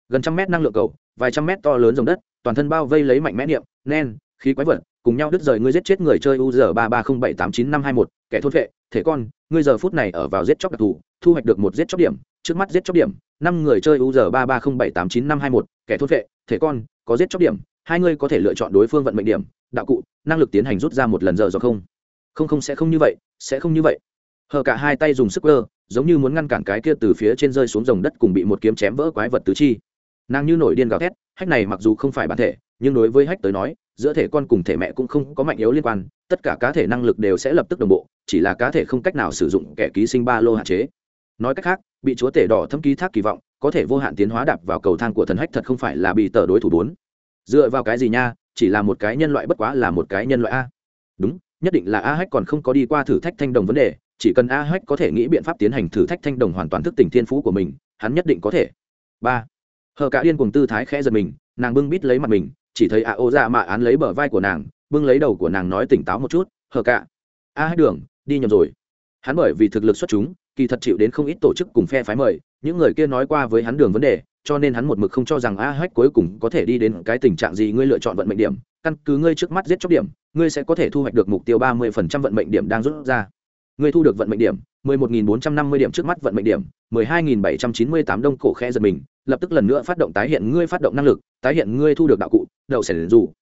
gần trăm mét năng lượng cầu vài trăm mét to lớn dòng đất toàn thân bao vây lấy mạnh mẽ niệm nen khí quái vật, cùng nhau đứt rời ngươi giết chết người chơi u giờ ba ba không bảy tám chín năm hai một, kẻ thôn vệ thể con, ngươi giờ phút này ở vào giết chóc đặc thù, thu hoạch được một giết chóc điểm, trước mắt giết chóc điểm, năm người chơi u giờ ba ba không bảy tám chín năm hai một, kẻ thôn vệ thể con, có giết chóc điểm, hai ngươi có thể lựa chọn đối phương vận mệnh điểm, đạo cụ, năng lực tiến hành rút ra một lần giờ do không. Không không, sẽ không như vậy, sẽ không như vậy. Hờ cả hai tay dùng sức cơ giống như muốn ngăn cản cái kia từ phía trên rơi xuống dòng đất cùng bị một kiếm chém vỡ quái vật tứ chi. Nàng như nổi điên gào thét hách này mặc dù không phải bản thể, nhưng đối với hách tới nói, giữa thể con cùng thể mẹ cũng không có mạnh yếu liên quan, tất cả cá thể năng lực đều sẽ lập tức đồng bộ, chỉ là cá thể không cách nào sử dụng kẻ ký sinh ba lô hạn chế. Nói cách khác, bị chúa tể đỏ thâm ký thác kỳ vọng, có thể vô hạn tiến hóa đạp vào cầu thang của thần hách thật không phải là bị tờ đối thủ bốn. Dựa vào cái gì nha, chỉ là một cái nhân loại bất quá là một cái nhân loại a. Đúng, nhất định là a hách còn không có đi qua thử thách thanh đồng vấn đề, chỉ cần a hách có thể nghĩ biện pháp tiến hành thử thách thanh đồng hoàn toàn thức tỉnh thiên phú của mình, hắn nhất định có thể. Ba hờ cả điên cùng tư thái khẽ giật mình, nàng bưng bít lấy mặt mình, chỉ thấy a ô dạ mạ án lấy bờ vai của nàng, bưng lấy đầu của nàng nói tỉnh táo một chút, hờ cả, a hết đường, đi nhầm rồi. Hắn bởi vì thực lực xuất chúng, kỳ thật chịu đến không ít tổ chức cùng phe phái mời, những người kia nói qua với hắn đường vấn đề, cho nên hắn một mực không cho rằng a hách cuối cùng có thể đi đến cái tình trạng gì, ngươi lựa chọn vận mệnh điểm, căn cứ ngươi trước mắt giết chóc điểm, ngươi sẽ có thể thu hoạch được mục tiêu ba mươi phần trăm vận mệnh điểm đang rút ra. Ngươi thu được vận mệnh điểm, mười một nghìn bốn trăm năm mươi điểm trước mắt vận mệnh điểm, mười hai nghìn bảy trăm chín mươi tám đông cổ khe giật mình lập tức lần nữa phát động tái hiện ngươi phát động năng lực, tái hiện ngươi thu được đạo cụ, đậu sẻn rủ.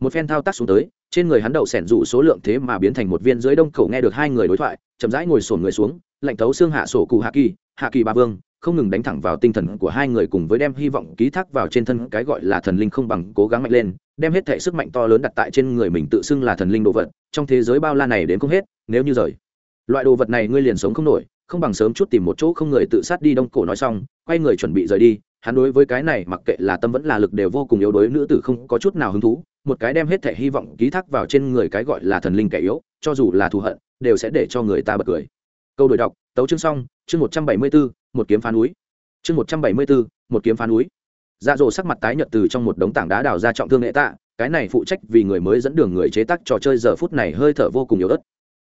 Một phen thao tác xuống tới, trên người hắn đậu sẻn rủ số lượng thế mà biến thành một viên dưới đông cổ nghe được hai người đối thoại, chậm rãi ngồi sổn người xuống, lạnh thấu xương hạ sổ cụ hạ kỳ hạ kỳ ba vương, không ngừng đánh thẳng vào tinh thần của hai người cùng với đem hy vọng ký thác vào trên thân cái gọi là thần linh không bằng cố gắng mạnh lên, đem hết thể sức mạnh to lớn đặt tại trên người mình tự xưng là thần linh đồ vật, trong thế giới bao la này đến không hết, nếu như rời. Loại đồ vật này ngươi liền sống không nổi, không bằng sớm chút tìm một chỗ không người tự sát đi đông cổ nói xong, quay người chuẩn bị rời đi hắn đối với cái này mặc kệ là tâm vẫn là lực đều vô cùng yếu đuối nữ tử không có chút nào hứng thú, một cái đem hết thể hy vọng ký thác vào trên người cái gọi là thần linh kẻ yếu, cho dù là thù hận, đều sẽ để cho người ta bật cười. Câu đổi đọc, tấu chương xong, chương một trăm bảy mươi bốn, một kiếm phá núi. Chương một trăm bảy mươi bốn, một kiếm phá núi. Dạ dỗ sắc mặt tái nhợt từ trong một đống tảng đá đào ra trọng thương nghệ tạ, cái này phụ trách vì người mới dẫn đường người chế tác trò chơi giờ phút này hơi thở vô cùng yếu ớt.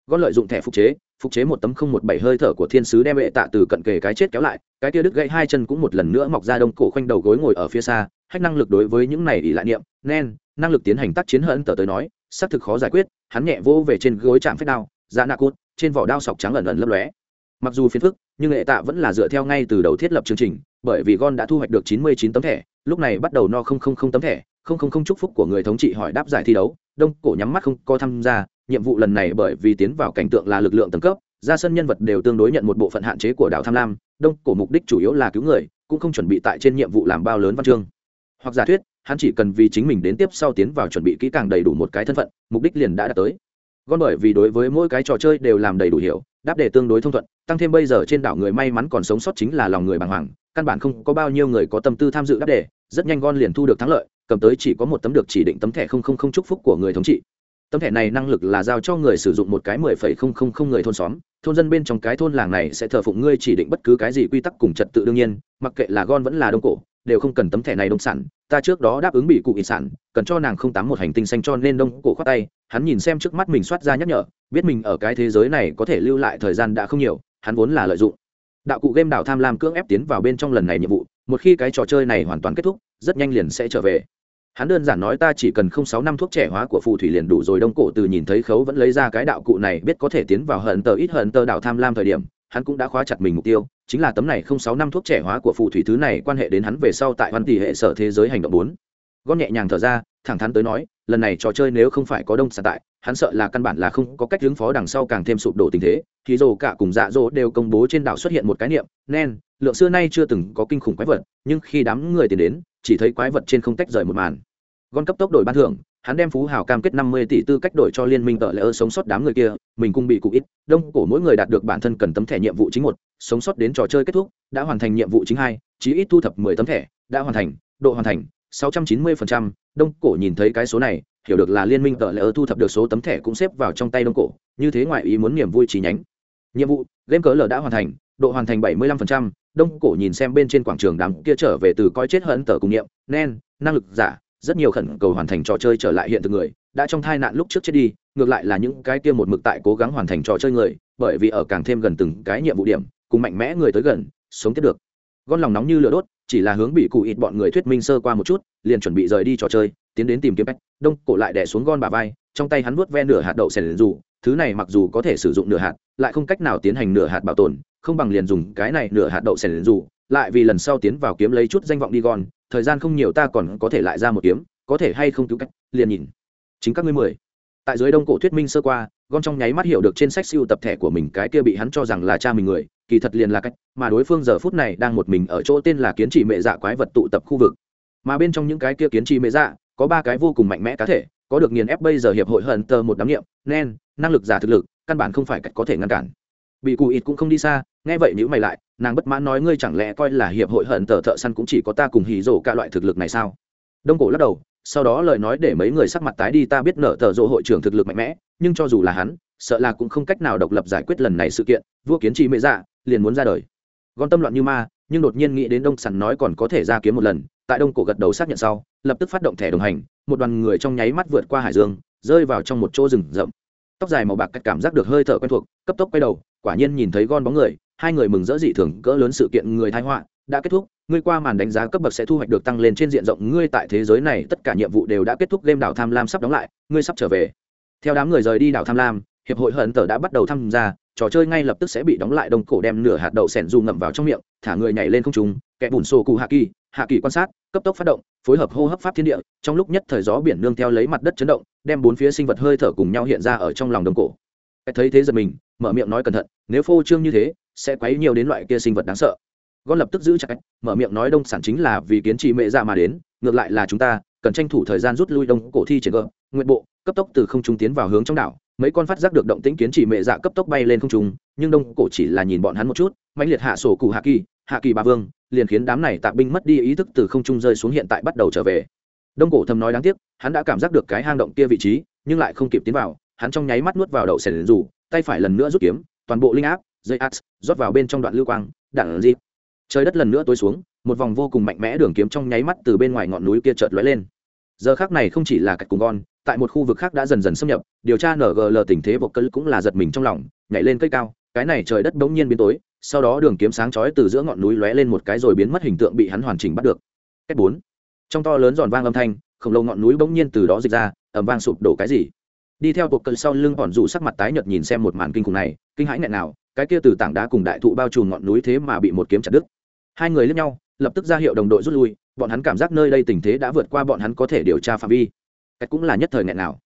Gót lợi dụng thẻ phục chế phục chế một tấm không một bảy hơi thở của thiên sứ đem hệ tạ từ cận kề cái chết kéo lại, cái kia đứt gãy hai chân cũng một lần nữa mọc ra đông cổ khoanh đầu gối ngồi ở phía xa, hách năng lực đối với những này ỉ lại niệm, nen, năng lực tiến hành tác chiến hận tờ tới nói, xác thực khó giải quyết, hắn nhẹ vỗ về trên gối chạm phép đao da nạ cốt trên vỏ đao sọc trắng ẩn ẩn lấp lóe. Mặc dù phiền phức, nhưng hệ tạ vẫn là dựa theo ngay từ đầu thiết lập chương trình, bởi vì gon đã thu hoạch được chín mươi chín tấm thẻ, lúc này bắt đầu no không không không tấm thẻ, không không không chúc phúc của người thống trị hỏi đáp giải thi đấu, đông cổ nhắm mắt không có tham gia nhiệm vụ lần này bởi vì tiến vào cảnh tượng là lực lượng tầng cấp, ra sân nhân vật đều tương đối nhận một bộ phận hạn chế của đảo tham lam, đông, cổ mục đích chủ yếu là cứu người, cũng không chuẩn bị tại trên nhiệm vụ làm bao lớn văn chương. Hoặc giả thuyết, hắn chỉ cần vì chính mình đến tiếp sau tiến vào chuẩn bị kỹ càng đầy đủ một cái thân phận, mục đích liền đã đạt tới. Gon bởi vì đối với mỗi cái trò chơi đều làm đầy đủ hiểu, đáp đề tương đối thông thuận, tăng thêm bây giờ trên đảo người may mắn còn sống sót chính là lòng người bàng hoàng, căn bản không có bao nhiêu người có tâm tư tham dự đáp đề, rất nhanh gon liền thu được thắng lợi, cầm tới chỉ có một tấm được chỉ định tấm thẻ không không không chúc phúc của người thống trị tấm thẻ này năng lực là giao cho người sử dụng một cái mười phẩy không không không người thôn xóm. Thôn dân bên trong cái thôn làng này sẽ thờ phụng ngươi chỉ định bất cứ cái gì quy tắc cùng trật tự đương nhiên, mặc kệ là gon vẫn là đông cổ, đều không cần tấm thẻ này đông sản. Ta trước đó đáp ứng bị cụ ít sản, cần cho nàng không tám một hành tinh xanh cho nên đông cổ khoát tay. Hắn nhìn xem trước mắt mình soát ra nhắc nhở, biết mình ở cái thế giới này có thể lưu lại thời gian đã không nhiều, hắn vốn là lợi dụng. Đạo cụ game đảo tham lam cưỡng ép tiến vào bên trong lần này nhiệm vụ, một khi cái trò chơi này hoàn toàn kết thúc, rất nhanh liền sẽ trở về hắn đơn giản nói ta chỉ cần không sáu năm thuốc trẻ hóa của phù thủy liền đủ rồi, đông cổ từ nhìn thấy khấu vẫn lấy ra cái đạo cụ này, biết có thể tiến vào hận tờ ít hận tờ đảo tham lam thời điểm, hắn cũng đã khóa chặt mình mục tiêu, chính là tấm này không sáu năm thuốc trẻ hóa của phù thủy thứ này quan hệ đến hắn về sau tại văn tỷ hệ sở thế giới hành động bốn. Gót nhẹ nhàng thở ra, thẳng thắn tới nói, lần này trò chơi nếu không phải có đông sản tại, hắn sợ là căn bản là không có cách ứng phó đằng sau càng thêm sụp đổ tình thế. Thì dồ cả cùng dạ dỗ đều công bố trên đảo xuất hiện một cái niệm, nen, lượng xưa nay chưa từng có kinh khủng quái vật, nhưng khi đám người tìm đến chỉ thấy quái vật trên không tách rời một màn. Gon cấp tốc đổi ban thưởng, hắn đem phú hào cam kết năm mươi tỷ tư cách đổi cho liên minh tợ lỡ sống sót đám người kia, mình cũng bị cụ ít, đông cổ mỗi người đạt được bản thân cần tấm thẻ nhiệm vụ chính một, sống sót đến trò chơi kết thúc, đã hoàn thành nhiệm vụ chính hai, chí ít thu thập mười tấm thẻ, đã hoàn thành, độ hoàn thành, sáu trăm chín mươi phần trăm, đông cổ nhìn thấy cái số này, hiểu được là liên minh tợ lỡ thu thập được số tấm thẻ cũng xếp vào trong tay đông cổ, như thế ngoại ý muốn niềm vui trí nhánh. Nhiệm vụ, game cỡ lờ đã hoàn thành độ hoàn thành bảy mươi lăm phần trăm, đông cổ nhìn xem bên trên quảng trường đám kia trở về từ coi chết hận tờ cùng niệm, nen, năng lực giả, rất nhiều khẩn cầu hoàn thành trò chơi trở lại hiện thực người, đã trong tai nạn lúc trước chết đi, ngược lại là những cái kia một mực tại cố gắng hoàn thành trò chơi người, bởi vì ở càng thêm gần từng cái nhiệm vụ điểm, cùng mạnh mẽ người tới gần, sống tiếp được. Gọn lòng nóng như lửa đốt, chỉ là hướng bị cụ ít bọn người thuyết minh sơ qua một chút, liền chuẩn bị rời đi trò chơi, tiến đến tìm kiếm cách đông cổ lại đẻ xuống gon bà vai, trong tay hắn vuốt ve nửa hạt đậu xẻn dù thứ này mặc dù có thể sử dụng nửa hạt, lại không cách nào tiến hành nửa hạt bảo tồn, không bằng liền dùng cái này nửa hạt đậu xẻn dù lại vì lần sau tiến vào kiếm lấy chút danh vọng đi gòn, thời gian không nhiều ta còn có thể lại ra một kiếm, có thể hay không cứu cách, liền nhìn. Chính các ngươi mười. Tại dưới đông cổ thuyết minh sơ qua gon trong nháy mắt hiểu được trên sách siêu tập thẻ của mình cái kia bị hắn cho rằng là cha mình người, kỳ thật liền là cách, mà đối phương giờ phút này đang một mình ở chỗ tên là kiến trì mệ dạ quái vật tụ tập khu vực. Mà bên trong những cái kia kiến trì mệ dạ có ba cái vô cùng mạnh mẽ cá thể có được nghiền ép bây giờ hiệp hội hận tờ một đám nghiệm nen năng lực giả thực lực, căn bản không phải cách có thể ngăn cản. Bị cụ ít cũng không đi xa, nghe vậy nếu mày lại, nàng bất mãn nói ngươi chẳng lẽ coi là hiệp hội hận tờ thợ săn cũng chỉ có ta cùng hì rổ cả loại thực lực này sao? Đông cổ lắc đầu, sau đó lời nói để mấy người sắc mặt tái đi ta biết nợ tờ rộ hội trưởng thực lực mạnh mẽ, nhưng cho dù là hắn, sợ là cũng không cách nào độc lập giải quyết lần này sự kiện, vua kiến trì mệ dạ liền muốn ra đời. Gọn tâm loạn như ma, nhưng đột nhiên nghĩ đến đông sản nói còn có thể ra kiếm một lần tại đông cổ gật đầu xác nhận sau, lập tức phát động thẻ đồng hành, một đoàn người trong nháy mắt vượt qua hải dương, rơi vào trong một chỗ rừng rậm. Tóc dài màu bạc cách cảm giác được hơi thở quen thuộc, cấp tốc quay đầu, quả nhiên nhìn thấy gon bóng người, hai người mừng rỡ dị thường, cỡ lớn sự kiện người thái họa, đã kết thúc, ngươi qua màn đánh giá cấp bậc sẽ thu hoạch được tăng lên trên diện rộng, ngươi tại thế giới này tất cả nhiệm vụ đều đã kết thúc game đảo tham lam sắp đóng lại, ngươi sắp trở về. Theo đám người rời đi đảo tham lam, hiệp hội hận tờ đã bắt đầu tham gia, trò chơi ngay lập tức sẽ bị đóng lại, đông cổ đem nửa hạt đậu sẻn dù ngậm vào trong miệng, thả người nhảy lên không trung kẻ bùn xô cụ hạ kỳ hạ kỳ quan sát, cấp tốc phát động, phối hợp hô hấp pháp thiên địa, trong lúc nhất thời gió biển nương theo lấy mặt đất chấn động, đem bốn phía sinh vật hơi thở cùng nhau hiện ra ở trong lòng đồng cổ. Thấy thế giật mình, mở miệng nói cẩn thận, nếu phô trương như thế, sẽ quấy nhiều đến loại kia sinh vật đáng sợ. Gon lập tức giữ chặt, mở miệng nói đông sản chính là vì kiến trì mệ ra dạ mà đến, ngược lại là chúng ta, cần tranh thủ thời gian rút lui đông cổ thi triển gỡ nguyện bộ, cấp tốc từ không trung tiến vào hướng trong đảo. Mấy con phát giác được động tĩnh kiến trì mệ dạ cấp tốc bay lên không trung, nhưng đông cổ chỉ là nhìn bọn hắn một chút, mãnh liệt hạ sổ cụ hạ kỳ hạ kỳ ba vương liền khiến đám này tạ binh mất đi ý thức từ không trung rơi xuống hiện tại bắt đầu trở về. Đông cổ thầm nói đáng tiếc, hắn đã cảm giác được cái hang động kia vị trí, nhưng lại không kịp tiến vào, hắn trong nháy mắt nuốt vào đậu sẻn rủ, tay phải lần nữa rút kiếm, toàn bộ linh áp, dây áp rót vào bên trong đoạn lưu quang, đạn dịp. Trời đất lần nữa tối xuống, một vòng vô cùng mạnh mẽ đường kiếm trong nháy mắt từ bên ngoài ngọn núi kia chợt lóe lên. Giờ khác này không chỉ là cạch cùng con tại một khu vực khác đã dần dần xâm nhập, điều tra ngl tình thế bộc cân cũng là giật mình trong lòng, nhảy lên cây cao, cái này trời đất bỗng nhiên biến tối sau đó đường kiếm sáng chói từ giữa ngọn núi lóe lên một cái rồi biến mất hình tượng bị hắn hoàn chỉnh bắt được. Cách bốn. Trong to lớn giòn vang âm thanh, khổng lồ ngọn núi bỗng nhiên từ đó dịch ra ẩm vang sụp đổ cái gì? Đi theo cuộc cân sau lưng bọn rủ sắc mặt tái nhợt nhìn xem một màn kinh khủng này, kinh hãi nghẹn nào cái kia từ tảng đá cùng đại thụ bao trùm ngọn núi thế mà bị một kiếm chặt đứt. Hai người lướt nhau, lập tức ra hiệu đồng đội rút lui, bọn hắn cảm giác nơi đây tình thế đã vượt qua bọn hắn có thể điều tra phạm vi. Cách cũng là nhất thời nghẹn nào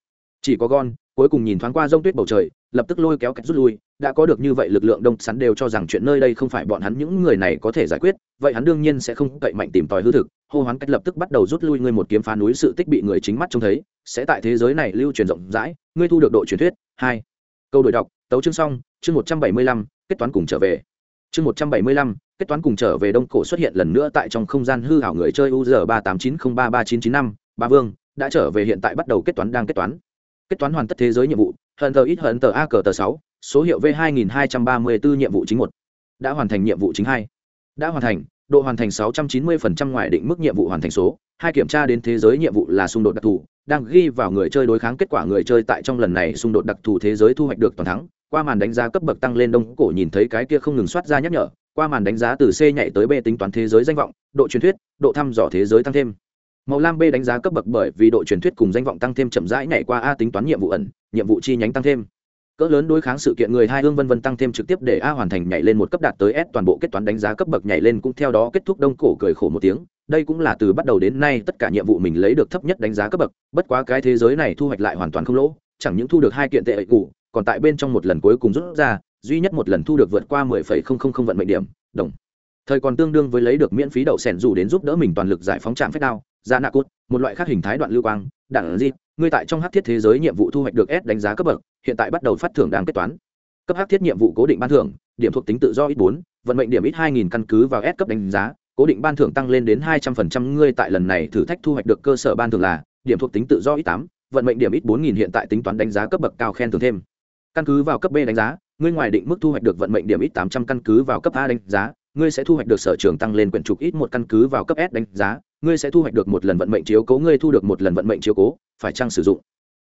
chỉ có gon, cuối cùng nhìn thoáng qua rông tuyết bầu trời lập tức lôi kéo cách rút lui, đã có được như vậy lực lượng đông sắn đều cho rằng chuyện nơi đây không phải bọn hắn những người này có thể giải quyết, vậy hắn đương nhiên sẽ không cậy mạnh tìm tòi hư thực. Hô hoán cách lập tức bắt đầu rút lui ngươi một kiếm phá núi sự tích bị người chính mắt trông thấy, sẽ tại thế giới này lưu truyền rộng rãi, ngươi thu được độ truyền thuyết. Hai. Câu đổi đọc, tấu chương xong, chương một trăm bảy mươi lăm, kết toán cùng trở về. Chương một trăm bảy mươi lăm, kết toán cùng trở về đông cổ xuất hiện lần nữa tại trong không gian hư hảo người chơi u z ba tám chín không ba ba chín chín năm, ba vương, đã trở về hiện tại bắt đầu kết toán đang kết toán. Kết toán hoàn tất thế giới nhiệm vụ hận tờ ít hận tờ a cờ tờ sáu, số hiệu v hai nghìn hai trăm ba mươi bốn nhiệm vụ chính một. Đã hoàn thành nhiệm vụ chính hai. Đã hoàn thành, độ hoàn thành sáu trăm chín mươi phần trăm ngoài định mức nhiệm vụ hoàn thành số. Hai kiểm tra đến thế giới nhiệm vụ là xung đột đặc thù, đang ghi vào người chơi đối kháng kết quả người chơi tại trong lần này xung đột đặc thù thế giới thu hoạch được toàn thắng. Qua màn đánh giá cấp bậc tăng lên đông cổ nhìn thấy cái kia không ngừng soát ra nhắc nhở. Qua màn đánh giá từ c nhảy tới b tính toán thế giới danh vọng, độ truyền thuyết, độ thăm dò thế giới tăng thêm. Màu lam b đánh giá cấp bậc bởi vì độ truyền thuyết cùng danh vọng tăng thêm chậm rãi nhảy qua a tính toán nhiệm vụ ẩn nhiệm vụ chi nhánh tăng thêm. Cỡ lớn đối kháng sự kiện người hai hương vân vân tăng thêm trực tiếp để a hoàn thành nhảy lên một cấp đạt tới s, toàn bộ kết toán đánh giá cấp bậc nhảy lên cũng theo đó kết thúc đông cổ cười khổ một tiếng. Đây cũng là từ bắt đầu đến nay tất cả nhiệm vụ mình lấy được thấp nhất đánh giá cấp bậc, bất quá cái thế giới này thu hoạch lại hoàn toàn không lỗ, chẳng những thu được hai kiện tệ ẩy cụ còn tại bên trong một lần cuối cùng rút ra, duy nhất một lần thu được vượt qua mười phẩy không không không vận mệnh điểm, đồng. Thời còn tương đương với lấy được miễn phí đậu sẻn dù đến giúp đỡ mình toàn lực giải phóng trạm phép đao ra nạ cốt một loại khác hình thái đoạn lưu quang, đạn di ngươi tại trong hát thiết thế giới nhiệm vụ thu hoạch được s đánh giá cấp bậc, hiện tại bắt đầu phát thưởng đang kết toán. Cấp hát thiết nhiệm vụ cố định ban thưởng, điểm thuộc tính tự do ít bốn, vận mệnh điểm ít hai nghìn căn cứ vào s cấp đánh giá, cố định ban thưởng tăng lên đến hai trăm phần trăm, ngươi tại lần này thử thách thu hoạch được cơ sở ban thưởng là, điểm thuộc tính tự do ít tám, vận mệnh điểm ít bốn nghìn hiện tại tính toán đánh giá cấp bậc cao khen thưởng thêm. Căn cứ vào cấp b đánh giá, ngươi ngoài định mức thu hoạch được vận mệnh điểm ít tám trăm căn cứ vào cấp a đánh giá, ngươi sẽ thu hoạch được sở trường tăng lên quyển trục ít một căn cứ vào cấp s đánh giá ngươi sẽ thu hoạch được một lần vận mệnh chiếu cố, ngươi thu được một lần vận mệnh chiếu cố, phải chăng sử dụng?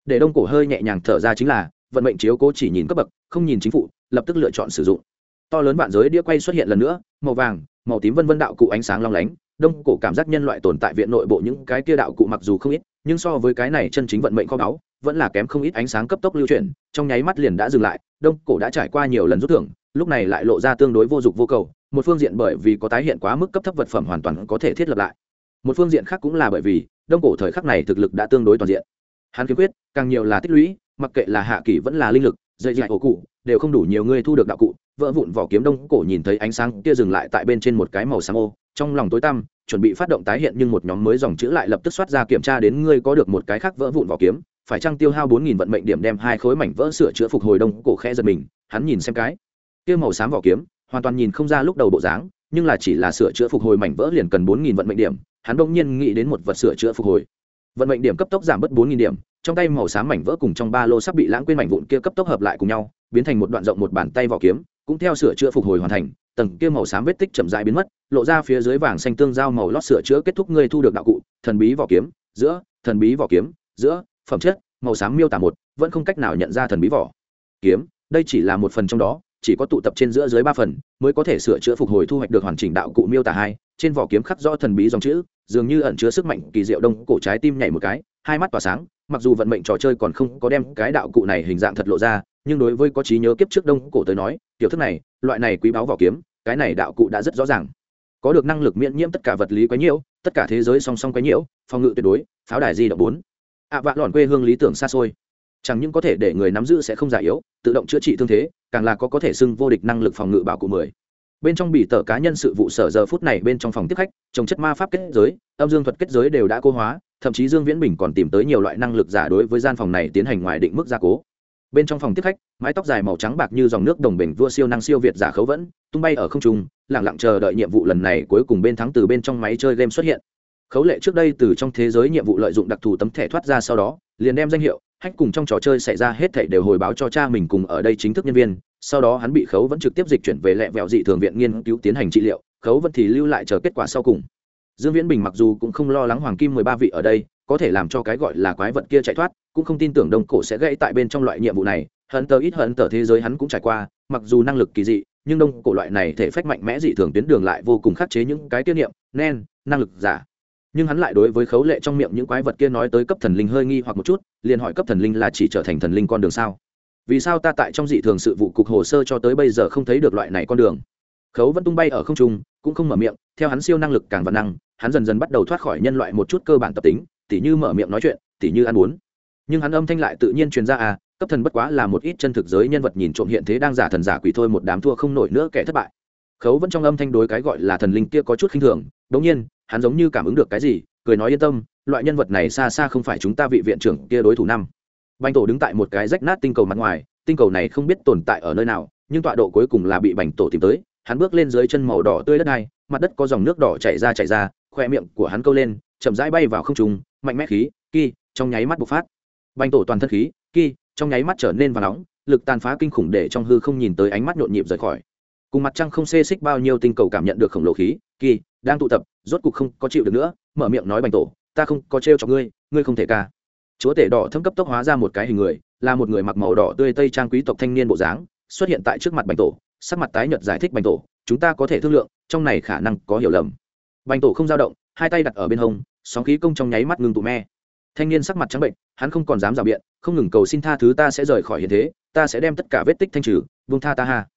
Để đông cổ hơi nhẹ nhàng thở ra chính là, vận mệnh chiếu cố chỉ nhìn cấp bậc, không nhìn chính phủ lập tức lựa chọn sử dụng. To lớn vạn giới đĩa quay xuất hiện lần nữa, màu vàng, màu tím vân vân đạo cụ ánh sáng long lánh. Đông cổ cảm giác nhân loại tồn tại viện nội bộ những cái kia đạo cụ mặc dù không ít, nhưng so với cái này chân chính vận mệnh kho báu, vẫn là kém không ít ánh sáng cấp tốc lưu chuyển, trong nháy mắt liền đã dừng lại, đông cổ đã trải qua nhiều lần rút thưởng, lúc này lại lộ ra tương đối vô dụng vô cầu, một phương diện bởi vì có tái hiện quá mức cấp thấp vật phẩm hoàn toàn có thể thiết lập lại một phương diện khác cũng là bởi vì, đông cổ thời khắc này thực lực đã tương đối toàn diện. Hắn kiếm quyết, càng nhiều là tích lũy, mặc kệ là hạ kỳ vẫn là linh lực, dây dạy ổ cụ, đều không đủ nhiều người thu được đạo cụ. Vỡ vụn vỏ kiếm đông cổ nhìn thấy ánh sáng kia dừng lại tại bên trên một cái màu xám ô, trong lòng tối tăm, chuẩn bị phát động tái hiện nhưng một nhóm mới dòng chữ lại lập tức xoát ra kiểm tra đến ngươi có được một cái khác vỡ vụn vỏ kiếm. Phải chăng tiêu hao bốn nghìn vận mệnh điểm đem hai khối mảnh vỡ sửa chữa phục hồi đông cổ khẽ giật mình, hắn nhìn xem cái kia màu xám vỏ kiếm, hoàn toàn nhìn không ra lúc đầu bộ dáng nhưng là chỉ là sửa chữa phục hồi mảnh vỡ liền cần bốn nghìn vận mệnh điểm, hắn bỗng nhiên nghĩ đến một vật sửa chữa phục hồi. Vận mệnh điểm cấp tốc giảm bớt bốn nghìn điểm, trong tay màu xám mảnh vỡ cùng trong ba lô sắp bị lãng quên mảnh vụn kia cấp tốc hợp lại cùng nhau, biến thành một đoạn rộng một bàn tay vỏ kiếm, cũng theo sửa chữa phục hồi hoàn thành, tầng kia màu xám vết tích chậm rãi biến mất, lộ ra phía dưới vàng xanh tương giao màu lót sửa chữa kết thúc ngươi thu được đạo cụ, thần bí vỏ kiếm, giữa, thần bí vỏ kiếm, giữa, phẩm chất, màu xám miêu tả một, vẫn không cách nào nhận ra thần bí vỏ kiếm, đây chỉ là một phần trong đó chỉ có tụ tập trên giữa dưới ba phần mới có thể sửa chữa phục hồi thu hoạch được hoàn chỉnh đạo cụ miêu tả hai trên vỏ kiếm khắc rõ thần bí dòng chữ dường như ẩn chứa sức mạnh kỳ diệu đông cổ trái tim nhảy một cái hai mắt tỏa sáng mặc dù vận mệnh trò chơi còn không có đem cái đạo cụ này hình dạng thật lộ ra nhưng đối với có trí nhớ kiếp trước đông cổ tới nói tiểu thức này loại này quý báu vỏ kiếm cái này đạo cụ đã rất rõ ràng. Có được năng lực miễn nhiễm tất cả vật lý quấy nhiễu tất cả thế giới song song quấy nhiễu phòng ngự tuyệt đối pháo đài di động bốn. Ạ à, vạ lòn quê hương lý tưởng xa xôi chẳng những có thể để người nắm giữ sẽ không già yếu, tự động chữa trị thương thế, càng là có có thể xưng vô địch năng lực phòng ngự bảo cụ mười. Bên trong bỉ tờ cá nhân sự vụ sở giờ phút này bên trong phòng tiếp khách, trồng chất ma pháp kết giới, âm dương thuật kết giới đều đã cô hóa, thậm chí dương viễn bình còn tìm tới nhiều loại năng lực giả đối với gian phòng này tiến hành ngoài định mức gia cố. Bên trong phòng tiếp khách, mái tóc dài màu trắng bạc như dòng nước đồng bình vua siêu năng siêu việt giả khấu vẫn, tung bay ở không trung lẳng lặng chờ đợi nhiệm vụ lần này cuối cùng bên thắng từ bên trong máy chơi game xuất hiện. Khấu lệ trước đây từ trong thế giới nhiệm vụ lợi dụng đặc thù tấm thẻ thoát ra sau đó, liền đem danh hiệu hách cùng trong trò chơi xảy ra hết thảy đều hồi báo cho cha mình cùng ở đây chính thức nhân viên, sau đó hắn bị khấu vẫn trực tiếp dịch chuyển về lẹ vẹo dị thường viện nghiên cứu tiến hành trị liệu, khấu vẫn thì lưu lại chờ kết quả sau cùng. Dương viễn bình mặc dù cũng không lo lắng hoàng kim mười ba vị ở đây, có thể làm cho cái gọi là quái vật kia chạy thoát, cũng không tin tưởng đông cổ sẽ gãy tại bên trong loại nhiệm vụ này hận tờ ít hận tờ thế giới hắn cũng trải qua, mặc dù năng lực kỳ dị, nhưng đông cổ loại này thể phách mạnh mẽ dị thường tuyến đường lại vô cùng khắc chế những cái tiết niệm, nen, năng lực giả nhưng hắn lại đối với khấu lệ trong miệng những quái vật kia nói tới cấp thần linh hơi nghi hoặc một chút, liền hỏi cấp thần linh là chỉ trở thành thần linh con đường sao? Vì sao ta tại trong dị thường sự vụ cục hồ sơ cho tới bây giờ không thấy được loại này con đường? Khấu vẫn tung bay ở không trung, cũng không mở miệng, theo hắn siêu năng lực càng văn năng, hắn dần dần bắt đầu thoát khỏi nhân loại một chút cơ bản tập tính, tỉ như mở miệng nói chuyện, tỉ như ăn uống. Nhưng hắn âm thanh lại tự nhiên truyền ra à cấp thần bất quá là một ít chân thực giới nhân vật nhìn trộm hiện thế đang giả thần giả quỷ thôi một đám thua không nổi nữa kẻ thất bại. Khấu vẫn trong âm thanh đối cái gọi là thần linh kia có chút khinh thường, đống nhiên hắn giống như cảm ứng được cái gì, cười nói yên tâm, loại nhân vật này xa xa không phải chúng ta vị viện trưởng kia đối thủ năm. Bành tổ đứng tại một cái rách nát tinh cầu mặt ngoài, tinh cầu này không biết tồn tại ở nơi nào, nhưng tọa độ cuối cùng là bị bành tổ tìm tới, hắn bước lên dưới chân màu đỏ tươi đất này, mặt đất có dòng nước đỏ chảy ra chảy ra khoe miệng của hắn câu lên, chậm rãi bay vào không trung, mạnh mẽ khí kỳ trong nháy mắt bộc phát. Bành tổ toàn thân khí kỳ trong nháy mắt trở nên và nóng, lực tàn phá kinh khủng để trong hư không nhìn tới ánh mắt nhộn nhịp rời khỏi. Cùng mặt trăng không xê xích bao nhiêu tinh cầu cảm nhận được khổng lồ khí kỳ đang tụ tập, rốt cục không có chịu được nữa, mở miệng nói bành tổ, ta không có trêu cho ngươi ngươi không thể ca. Chúa tể đỏ thâm cấp tốc hóa ra một cái hình người, là một người mặc màu đỏ tươi tây trang quý tộc thanh niên bộ dáng, xuất hiện tại trước mặt bành tổ, sắc mặt tái nhợt giải thích bành tổ, chúng ta có thể thương lượng, trong này khả năng có hiểu lầm. Bành tổ không dao động, hai tay đặt ở bên hông, sóng khí công trong nháy mắt ngưng tụ me. Thanh niên sắc mặt trắng bệnh, hắn không còn dám rào biện, không ngừng cầu xin tha thứ ta sẽ rời khỏi hiện thế, ta sẽ đem tất cả vết tích thanh trừ vung tha ta ha.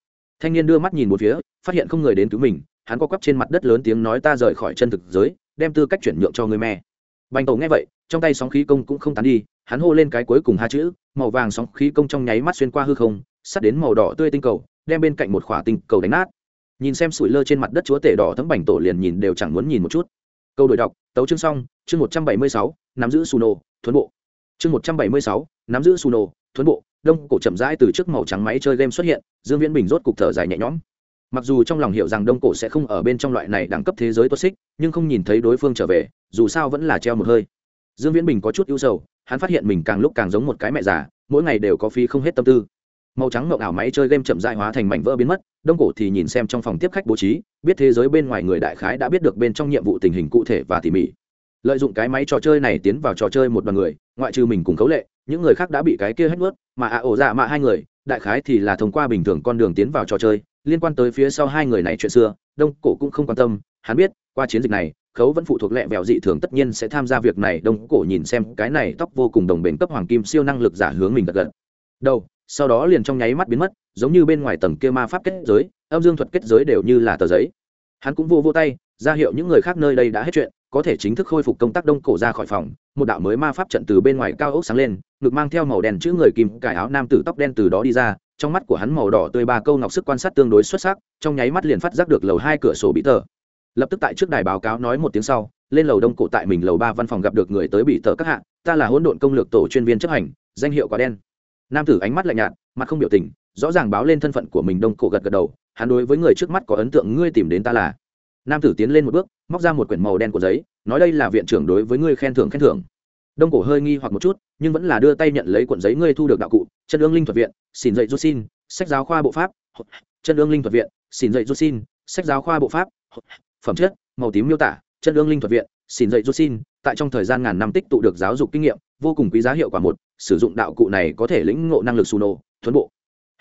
Thanh niên đưa mắt nhìn một phía, phát hiện không người đến cứu mình hắn co quắp trên mặt đất lớn tiếng nói ta rời khỏi chân thực giới, đem tư cách chuyển nhượng cho người me bành tổ nghe vậy, trong tay sóng khí công cũng không tán đi, hắn hô lên cái cuối cùng hai chữ, màu vàng sóng khí công trong nháy mắt xuyên qua hư không sắt đến màu đỏ tươi tinh cầu, đem bên cạnh một khỏa tinh cầu đánh nát. Nhìn xem sủi lơ trên mặt đất chúa tể đỏ thấm bành tổ liền nhìn đều chẳng muốn nhìn một chút. Câu đổi đọc, tấu chương xong, chương một trăm bảy mươi sáu, nắm giữ su nổ thuấn bộ. Chương một trăm bảy mươi sáu, nắm giữ su nổ thuấn bộ, đông cổ chậm rãi từ trước màu trắng máy chơi game xuất hiện, dương viễn bình rốt cục thở dài nhẹ nhõm mặc dù trong lòng hiểu rằng đông cổ sẽ không ở bên trong loại này đẳng cấp thế giới tốt xích, nhưng không nhìn thấy đối phương trở về, dù sao vẫn là treo một hơi. Dương viễn bình có chút ưu sầu, hắn phát hiện mình càng lúc càng giống một cái mẹ già, mỗi ngày đều có phí không hết tâm tư. Màu trắng mộng ảo máy chơi game chậm dại hóa thành mảnh vỡ biến mất, đông cổ thì nhìn xem trong phòng tiếp khách bố trí, biết thế giới bên ngoài người đại khái đã biết được bên trong nhiệm vụ tình hình cụ thể và tỉ mỉ. Lợi dụng cái máy trò chơi này tiến vào trò chơi một đoàn người, ngoại trừ mình cùng cấu lệ, những người khác đã bị cái kia hết ướt mà ạ ổ dạ mạ hai người, đại khái thì là thông qua bình thường con đường tiến vào trò chơi liên quan tới phía sau hai người này chuyện xưa, đông cổ cũng không quan tâm, hắn biết, qua chiến dịch này, khấu vẫn phụ thuộc lẹ vẹo dị thường tất nhiên sẽ tham gia việc này. Đông cổ nhìn xem cái này tóc vô cùng đồng bền cấp hoàng kim siêu năng lực giả hướng mình gật gật. Đầu, sau đó liền trong nháy mắt biến mất, giống như bên ngoài tầng kia ma pháp kết giới, âm dương thuật kết giới đều như là tờ giấy. Hắn cũng vô vô tay, ra hiệu những người khác nơi đây đã hết chuyện, có thể chính thức khôi phục công tác đông cổ ra khỏi phòng. Một đạo mới ma pháp trận từ bên ngoài cao ốc sáng lên, ngực mang theo màu đen chữ người kim cải áo nam tử tóc đen từ đó đi ra trong mắt của hắn màu đỏ tươi ba câu ngọc sức quan sát tương đối xuất sắc, trong nháy mắt liền phát giác được lầu hai cửa sổ bị tờ. Lập tức tại trước đài báo cáo nói một tiếng sau, lên lầu đông cổ tại mình lầu ba văn phòng gặp được người tới bị tờ các hạng ta là hỗn độn công lược tổ chuyên viên chấp hành, danh hiệu quả đen. Nam tử ánh mắt lạnh nhạt, mặt không biểu tình, rõ ràng báo lên thân phận của mình đông cổ gật gật đầu, hắn đối với người trước mắt có ấn tượng, ngươi tìm đến ta là. Nam tử tiến lên một bước, móc ra một quyển màu đen của giấy, nói đây là viện trưởng đối với ngươi khen thưởng khen thưởng đông cổ hơi nghi hoặc một chút, nhưng vẫn là đưa tay nhận lấy cuộn giấy ngươi thu được đạo cụ, chân ương linh thuật viện xin dạy rút xin, sách giáo khoa bộ pháp chân ương linh thuật viện xin dạy rút xin, sách giáo khoa bộ pháp phẩm chất, màu tím miêu tả, chân ương linh thuật viện xin dạy rút xin, tại trong thời gian ngàn năm tích tụ được giáo dục kinh nghiệm, vô cùng quý giá hiệu quả một, sử dụng đạo cụ này có thể lĩnh ngộ năng lực suno, thuấn bộ.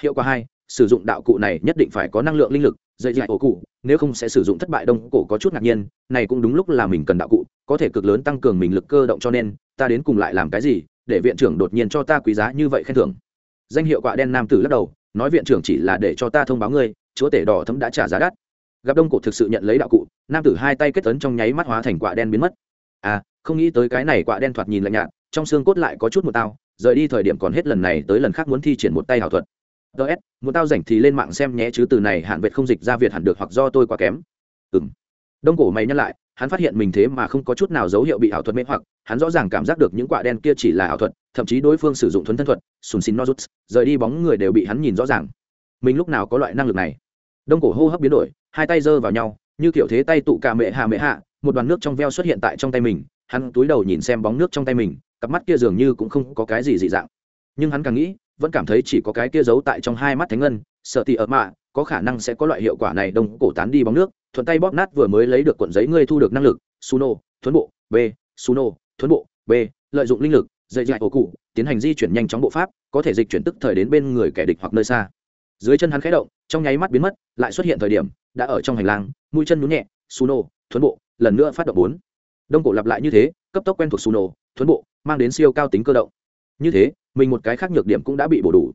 Hiệu quả hai, sử dụng đạo cụ này nhất định phải có năng lượng linh lực, dạy dạy ổ cụ, nếu không sẽ sử dụng thất bại đông cổ có chút ngạc nhiên, này cũng đúng lúc là mình cần đạo cụ có thể cực lớn tăng cường mình lực cơ động cho nên, ta đến cùng lại làm cái gì, để viện trưởng đột nhiên cho ta quý giá như vậy khen thưởng. Danh hiệu quạ đen nam tử lắc đầu, nói viện trưởng chỉ là để cho ta thông báo ngươi, chúa tể đỏ thấm đã trả giá đắt. Gặp đông cổ thực sự nhận lấy đạo cụ, nam tử hai tay kết tấn trong nháy mắt hóa thành quạ đen biến mất. À không nghĩ tới cái này quạ đen thoạt nhìn lạnh nhạt, trong xương cốt lại có chút một tao, rời đi thời điểm còn hết lần này tới lần khác muốn thi triển một tay hảo thuật. Ts muốn tao rảnh thì lên mạng xem nhé chứ từ này hạn việt không dịch ra việt hẳn được hoặc do tôi quá kém. Ừng đông cổ mày nhắc lại hắn phát hiện mình thế mà không có chút nào dấu hiệu bị ảo thuật mê hoặc, hắn rõ ràng cảm giác được những quả đen kia chỉ là ảo thuật, thậm chí đối phương sử dụng thuấn thân thuật sùn xin nozuts rời đi bóng người đều bị hắn nhìn rõ ràng. Mình lúc nào có loại năng lực này? Đông cổ hô hấp biến đổi, hai tay giơ vào nhau, như kiểu thế tay tụ cả mệ hạ mệ hạ, một đoàn nước trong veo xuất hiện tại trong tay mình, hắn túi đầu nhìn xem bóng nước trong tay mình, cặp mắt kia dường như cũng không có cái gì dị dạng. Nhưng hắn càng nghĩ, vẫn cảm thấy chỉ có cái kia giấu tại trong hai mắt thánh ngân sợ tị ở mạ, có khả năng sẽ có loại hiệu quả này đông cổ tán đi bóng nước, thuận tay bóp nát vừa mới lấy được cuộn giấy ngươi thu được năng lực, suno, thuấn bộ, b, suno, thuấn bộ, b, lợi dụng linh lực, dạy dạy ổ cụ, tiến hành di chuyển nhanh chóng bộ pháp, có thể dịch chuyển tức thời đến bên người kẻ địch hoặc nơi xa. Dưới chân hắn khẽ động, trong nháy mắt biến mất, lại xuất hiện thời điểm, đã ở trong hành lang, mũi chân nhún nhẹ, suno, thuấn bộ, lần nữa phát động bốn. Đông cổ lặp lại như thế, cấp tốc quen thuộc suno, thuấn bộ, mang đến siêu cao tính cơ động. Như thế, mình một cái khác nhược điểm cũng đã bị bổ đủ.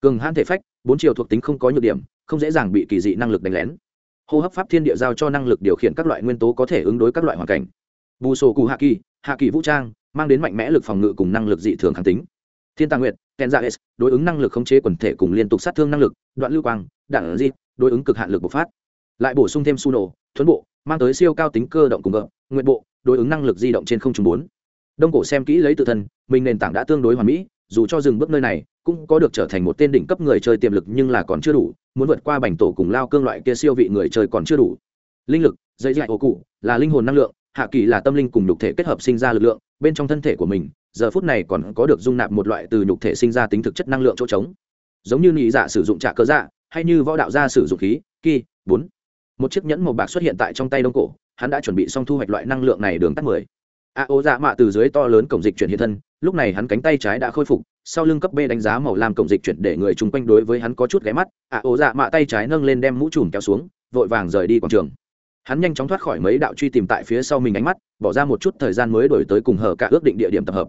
Cường hãn thể phách bốn chiều thuộc tính không có nhược điểm, không dễ dàng bị kỳ dị năng lực đánh lén. Hô hấp pháp thiên địa giao cho năng lực điều khiển các loại nguyên tố có thể ứng đối các loại hoàn cảnh. Bù sổ cụ hạ kỳ hạ kỳ vũ trang, mang đến mạnh mẽ lực phòng ngự cùng năng lực dị thường kháng tính. Thiên tàng nguyệt dạ s đối ứng năng lực khống chế quần thể cùng liên tục sát thương năng lực, đoạn lưu quang, đạn di đối ứng cực hạn lực bộc phát. Lại bổ sung thêm su nổ thuấn bộ, mang tới siêu cao tính cơ động cùng gợp nguyện bộ, đối ứng năng lực di động trên không trung bốn. Đông cổ xem kỹ lấy tự thân, mình nền tảng đã tương đối hoàn mỹ dù cho dừng bước nơi này, cũng có được trở thành một tên đỉnh cấp người chơi tiềm lực nhưng là còn chưa đủ, muốn vượt qua bành tổ cùng lao cương loại kia siêu vị người chơi còn chưa đủ. Linh lực, dây dạy ô cụ, là linh hồn năng lượng, hạ kỳ là tâm linh cùng nhục thể kết hợp sinh ra lực lượng, bên trong thân thể của mình, giờ phút này còn có được dung nạp một loại từ nhục thể sinh ra tính thực chất năng lượng chỗ trống. Giống như nhị dạ sử dụng trạ cơ dạ hay như võ đạo gia sử dụng khí kỳ bốn. Một chiếc nhẫn màu bạc xuất hiện tại trong tay đông cổ, hắn đã chuẩn bị xong thu hoạch loại năng lượng này đường tắt mười. A ô dạ mạ từ dưới to lớn cổng dịch chuyển hiện thân lúc này hắn cánh tay trái đã khôi phục, sau lưng cấp b đánh giá màu lam cổng dịch chuyển để người chung quanh đối với hắn có chút ghé mắt. A ô dạ mạ tay trái nâng lên đem mũ trùm kéo xuống, vội vàng rời đi quảng trường. Hắn nhanh chóng thoát khỏi mấy đạo truy tìm tại phía sau mình ánh mắt, bỏ ra một chút thời gian mới đổi tới cùng hở cả ước định địa điểm tập hợp.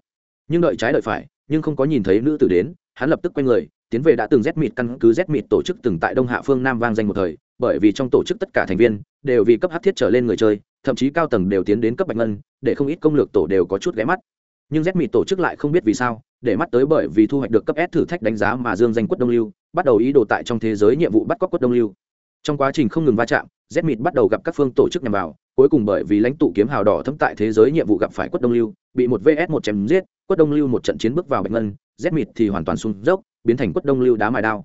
Nhưng đợi trái đợi phải, nhưng không có nhìn thấy nữ tử đến, hắn lập tức quay người, tiến về đã từng rét mịt căn cứ rét mịt tổ chức từng tại đông hạ phương nam vang danh một thời, bởi vì trong tổ chức tất cả thành viên đều vì cấp hát thiết trở lên người chơi, thậm chí cao tầng đều tiến đến cấp bạch ngân, để không ít công lược tổ đều có chút ghé mắt nhưng z mịt tổ chức lại không biết vì sao, để mắt tới bởi vì thu hoạch được cấp s thử thách đánh giá mà dương danh quất đông lưu, bắt đầu ý đồ tại trong thế giới nhiệm vụ bắt cóc quất đông lưu. Trong quá trình không ngừng va chạm, z mịt bắt đầu gặp các phương tổ chức nhằm vào, cuối cùng bởi vì lãnh tụ kiếm hào đỏ thấm tại thế giới nhiệm vụ gặp phải quất đông lưu, bị một vs một chém giết, quất đông lưu một trận chiến bước vào bạch ngân, z mịt thì hoàn toàn sung dốc, biến thành quất đông lưu đá mài đao.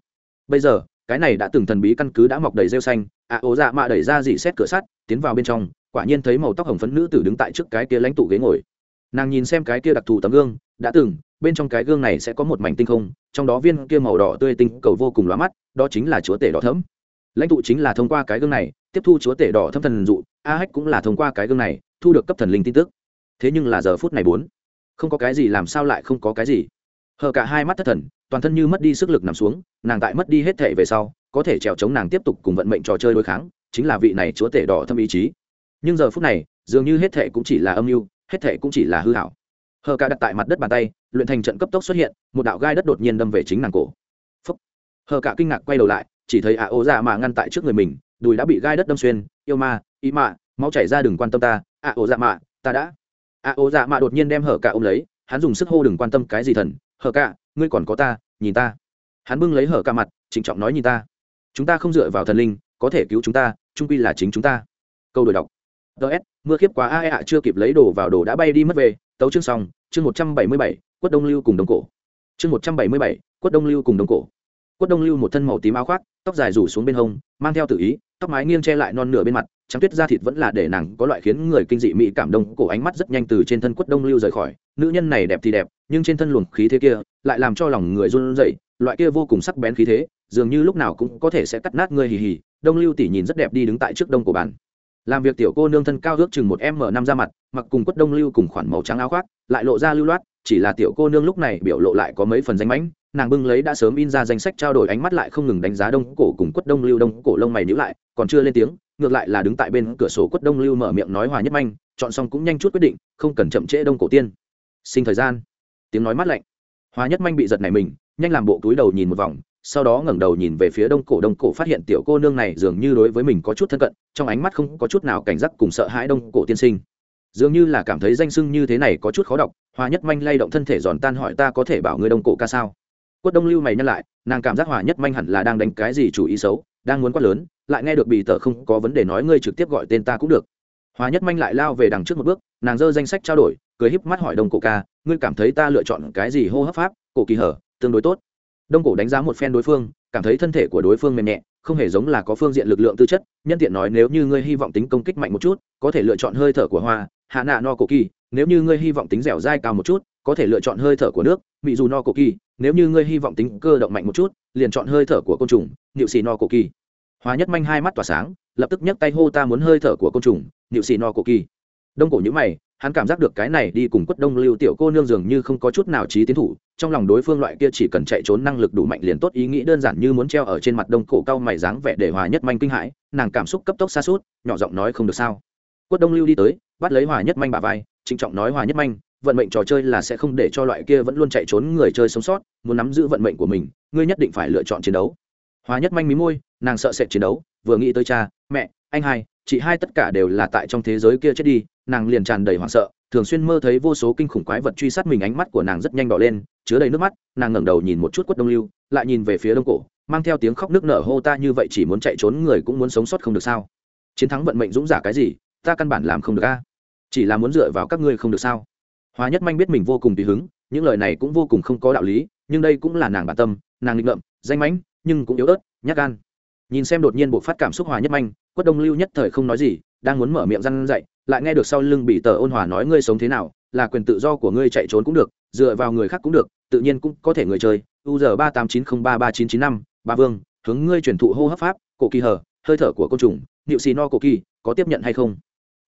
Bây giờ, cái này đã từng thần bí căn cứ đã mọc đầy rêu xanh, ạ ố dạ mạ đẩy ra dị xét cửa sắt, tiến vào bên trong, quả nhiên thấy màu tóc hồng phấn nữ tử đứng tại trước cái kia lãnh tụ ghế ngồi nàng nhìn xem cái kia đặc thù tấm gương, đã từng, bên trong cái gương này sẽ có một mảnh tinh không, trong đó viên kia màu đỏ tươi tinh cầu vô cùng lóa mắt, đó chính là chúa tể đỏ thấm lãnh tụ chính là thông qua cái gương này, tiếp thu chúa tể đỏ thâm thần dụ, a hách cũng là thông qua cái gương này, thu được cấp thần linh tin tức. Thế nhưng là giờ phút này bốn, không có cái gì làm sao lại không có cái gì. Hờ cả hai mắt thất thần, toàn thân như mất đi sức lực nằm xuống, nàng tại mất đi hết thể về sau, có thể trèo chống nàng tiếp tục cùng vận mệnh trò chơi đối kháng, chính là vị này chúa tể đỏ thâm ý chí. Nhưng giờ phút này, dường như hết thể cũng chỉ là âm mưu hết thể cũng chỉ là hư hảo. Hờ cả đặt tại mặt đất bàn tay, luyện thành trận cấp tốc xuất hiện, một đạo gai đất đột nhiên đâm về chính nàng cổ. Phúc. hờ cả kinh ngạc quay đầu lại, chỉ thấy ạ ô dạ mà ngăn tại trước người mình, đùi đã bị gai đất đâm xuyên, yêu ma, ý mạ máu chảy ra đừng quan tâm ta ạ ô dạ mạ, ta đã. Ạ ô dạ mạ đột nhiên đem hờ cả ôm lấy, hắn dùng sức hô đừng quan tâm cái gì thần, hờ cả ngươi còn có ta, nhìn ta. Hắn bưng lấy hở cả mặt, trịnh trọng nói nhìn ta, chúng ta không dựa vào thần linh, có thể cứu chúng ta, trung quy là chính chúng ta. Câu đổi đọc ts mưa khiếp quá a ạ, chưa kịp lấy đồ vào đồ đã bay đi mất về. Tấu chương xong, chương một trăm bảy mươi bảy, quất đông lưu cùng đồng cổ. Chương một trăm bảy mươi bảy, quất đông lưu cùng đồng cổ. Quất đông lưu một thân màu tím áo khoác, tóc dài rủ xuống bên hông, mang theo tự ý, tóc mái nghiêng che lại non nửa bên mặt, trắng tuyết da thịt vẫn là để nàng có loại khiến người kinh dị mỹ cảm đông cổ ánh mắt rất nhanh từ trên thân quất đông lưu rời khỏi. Nữ nhân này đẹp thì đẹp, nhưng trên thân luồng khí thế kia lại làm cho lòng người run rẩy, loại kia vô cùng sắc bén khí thế, dường như lúc nào cũng có thể sẽ cắt nát người hì hì. Đông lưu tỷ nhìn rất đẹp đi đứng tại trước đông của bàn làm việc tiểu cô nương thân cao ước chừng một m năm ra mặt, mặc cùng quất đông lưu cùng khoản màu trắng áo khoác, lại lộ ra lưu loát, chỉ là tiểu cô nương lúc này biểu lộ lại có mấy phần danh mãnh, nàng bưng lấy đã sớm in ra danh sách trao đổi ánh mắt lại không ngừng đánh giá đông cổ cùng quất đông lưu đông cổ lông mày nhữ lại, còn chưa lên tiếng, ngược lại là đứng tại bên cửa sổ quất đông lưu mở miệng nói hòa nhất manh, chọn xong cũng nhanh chút quyết định, không cần chậm trễ đông cổ tiên. Sinh thời gian. Tiếng nói mắt lạnh. Hòa nhất manh bị giật này mình, nhanh làm bộ túi đầu nhìn một vòng sau đó ngẩng đầu nhìn về phía đông cổ đông cổ phát hiện tiểu cô nương này dường như đối với mình có chút thân cận, trong ánh mắt không có chút nào cảnh giác cùng sợ hãi đông cổ tiên sinh. Dường như là cảm thấy danh sưng như thế này có chút khó đọc hòa nhất manh lay động thân thể giòn tan hỏi ta có thể bảo người đông cổ ca sao? Quất đông lưu mày nhắc lại, nàng cảm giác hòa nhất manh hẳn là đang đánh cái gì chủ ý xấu, đang muốn quát lớn, lại nghe được bị tờ không có vấn đề nói ngươi trực tiếp gọi tên ta cũng được. Hòa nhất manh lại lao về đằng trước một bước, nàng giơ danh sách trao đổi, cười híp mắt hỏi đông cổ ca, ngươi cảm thấy ta lựa chọn cái gì hô hấp pháp, cổ kỳ hở, tương đối tốt đông cổ đánh giá một phen đối phương, cảm thấy thân thể của đối phương mềm nhẹ, không hề giống là có phương diện lực lượng tư chất. Nhân tiện nói nếu như ngươi hy vọng tính công kích mạnh một chút, có thể lựa chọn hơi thở của hoa, hạ nạ no cổ kỳ. Nếu như ngươi hy vọng tính dẻo dai cao một chút, có thể lựa chọn hơi thở của nước, mị dù no cổ kỳ. Nếu như ngươi hy vọng tính cơ động mạnh một chút, liền chọn hơi thở của côn trùng nịu xì no cổ kỳ. Hóa nhất manh hai mắt tỏa sáng, lập tức nhấc tay hô ta muốn hơi thở của côn trùng nịu xì no cổ kỳ. Đông cổ nhữ mày hắn cảm giác được cái này đi cùng quất đông lưu tiểu cô nương dường như không có chút nào trí tiến thủ, trong lòng đối phương loại kia chỉ cần chạy trốn năng lực đủ mạnh liền tốt, ý nghĩ đơn giản như muốn treo ở trên mặt đông cổ cao mày dáng vẻ để hòa nhất manh kinh hãi, nàng cảm xúc cấp tốc xa suốt nhỏ giọng nói không được sao. Quất đông lưu đi tới, bắt lấy hòa nhất manh bà vai, trịnh trọng nói hòa nhất manh, vận mệnh trò chơi là sẽ không để cho loại kia vẫn luôn chạy trốn người chơi sống sót, muốn nắm giữ vận mệnh của mình, ngươi nhất định phải lựa chọn chiến đấu. Hòa nhất manh mí môi, nàng sợ sệt chiến đấu, vừa nghĩ tới cha, mẹ, anh hai, chị hai tất cả đều là tại trong thế giới kia chết đi nàng liền tràn đầy hoảng sợ, thường xuyên mơ thấy vô số kinh khủng quái vật truy sát mình, ánh mắt của nàng rất nhanh đỏ lên, chứa đầy nước mắt, nàng ngẩng đầu nhìn một chút quất đông lưu, lại nhìn về phía đông cổ, mang theo tiếng khóc nước nở hô ta như vậy chỉ muốn chạy trốn người cũng muốn sống sót không được sao? Chiến thắng vận mệnh dũng giả cái gì? Ta căn bản làm không được a. Chỉ là muốn dựa vào các ngươi không được sao? Hóa nhất manh biết mình vô cùng tùy hứng, những lời này cũng vô cùng không có đạo lý, nhưng đây cũng là nàng bản tâm, nàng nghịch ngậm danh mãnh, nhưng cũng yếu ớt, nhát gan. Nhìn xem đột nhiên bộ phát cảm xúc hòa nhất manh, quất đông lưu nhất thời không nói gì, đang muốn mở miệng răn dậy lại nghe được sau lưng bị tờ ôn hòa nói ngươi sống thế nào, là quyền tự do của ngươi chạy trốn cũng được, dựa vào người khác cũng được, tự nhiên cũng có thể người chơi. U giờ ba tám chín không ba ba chín chín năm, ba vương, hướng ngươi truyền thụ hô hấp pháp, cổ kỳ hở, hơi thở của côn trùng nịu xì no cổ kỳ, có tiếp nhận hay không?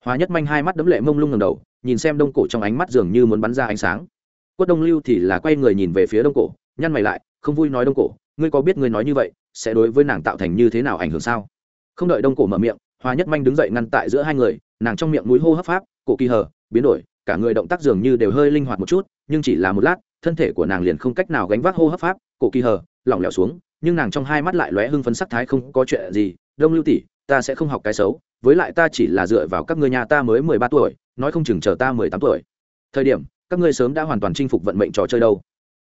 Hóa nhất manh hai mắt đấm lệ mông lung ngầm đầu, nhìn xem đông cổ trong ánh mắt dường như muốn bắn ra ánh sáng. Quất đông lưu thì là quay người nhìn về phía đông cổ, nhăn mày lại, không vui nói đông cổ, ngươi có biết ngươi nói như vậy, sẽ đối với nàng tạo thành như thế nào ảnh hưởng sao? Không đợi đông cổ mở miệng hoa nhất manh đứng dậy ngăn tại giữa hai người, nàng trong miệng mũi hô hấp pháp, cổ kỳ hờ, biến đổi, cả người động tác dường như đều hơi linh hoạt một chút, nhưng chỉ là một lát, thân thể của nàng liền không cách nào gánh vác hô hấp pháp, cổ kỳ hờ, lỏng lẻo xuống, nhưng nàng trong hai mắt lại lóe hưng phấn sắc thái không có chuyện gì. Đông lưu tỷ, ta sẽ không học cái xấu, với lại ta chỉ là dựa vào các ngươi nhà ta mới mười ba tuổi, nói không chừng chờ ta mười tám tuổi. Thời điểm, các ngươi sớm đã hoàn toàn chinh phục vận mệnh trò chơi đâu.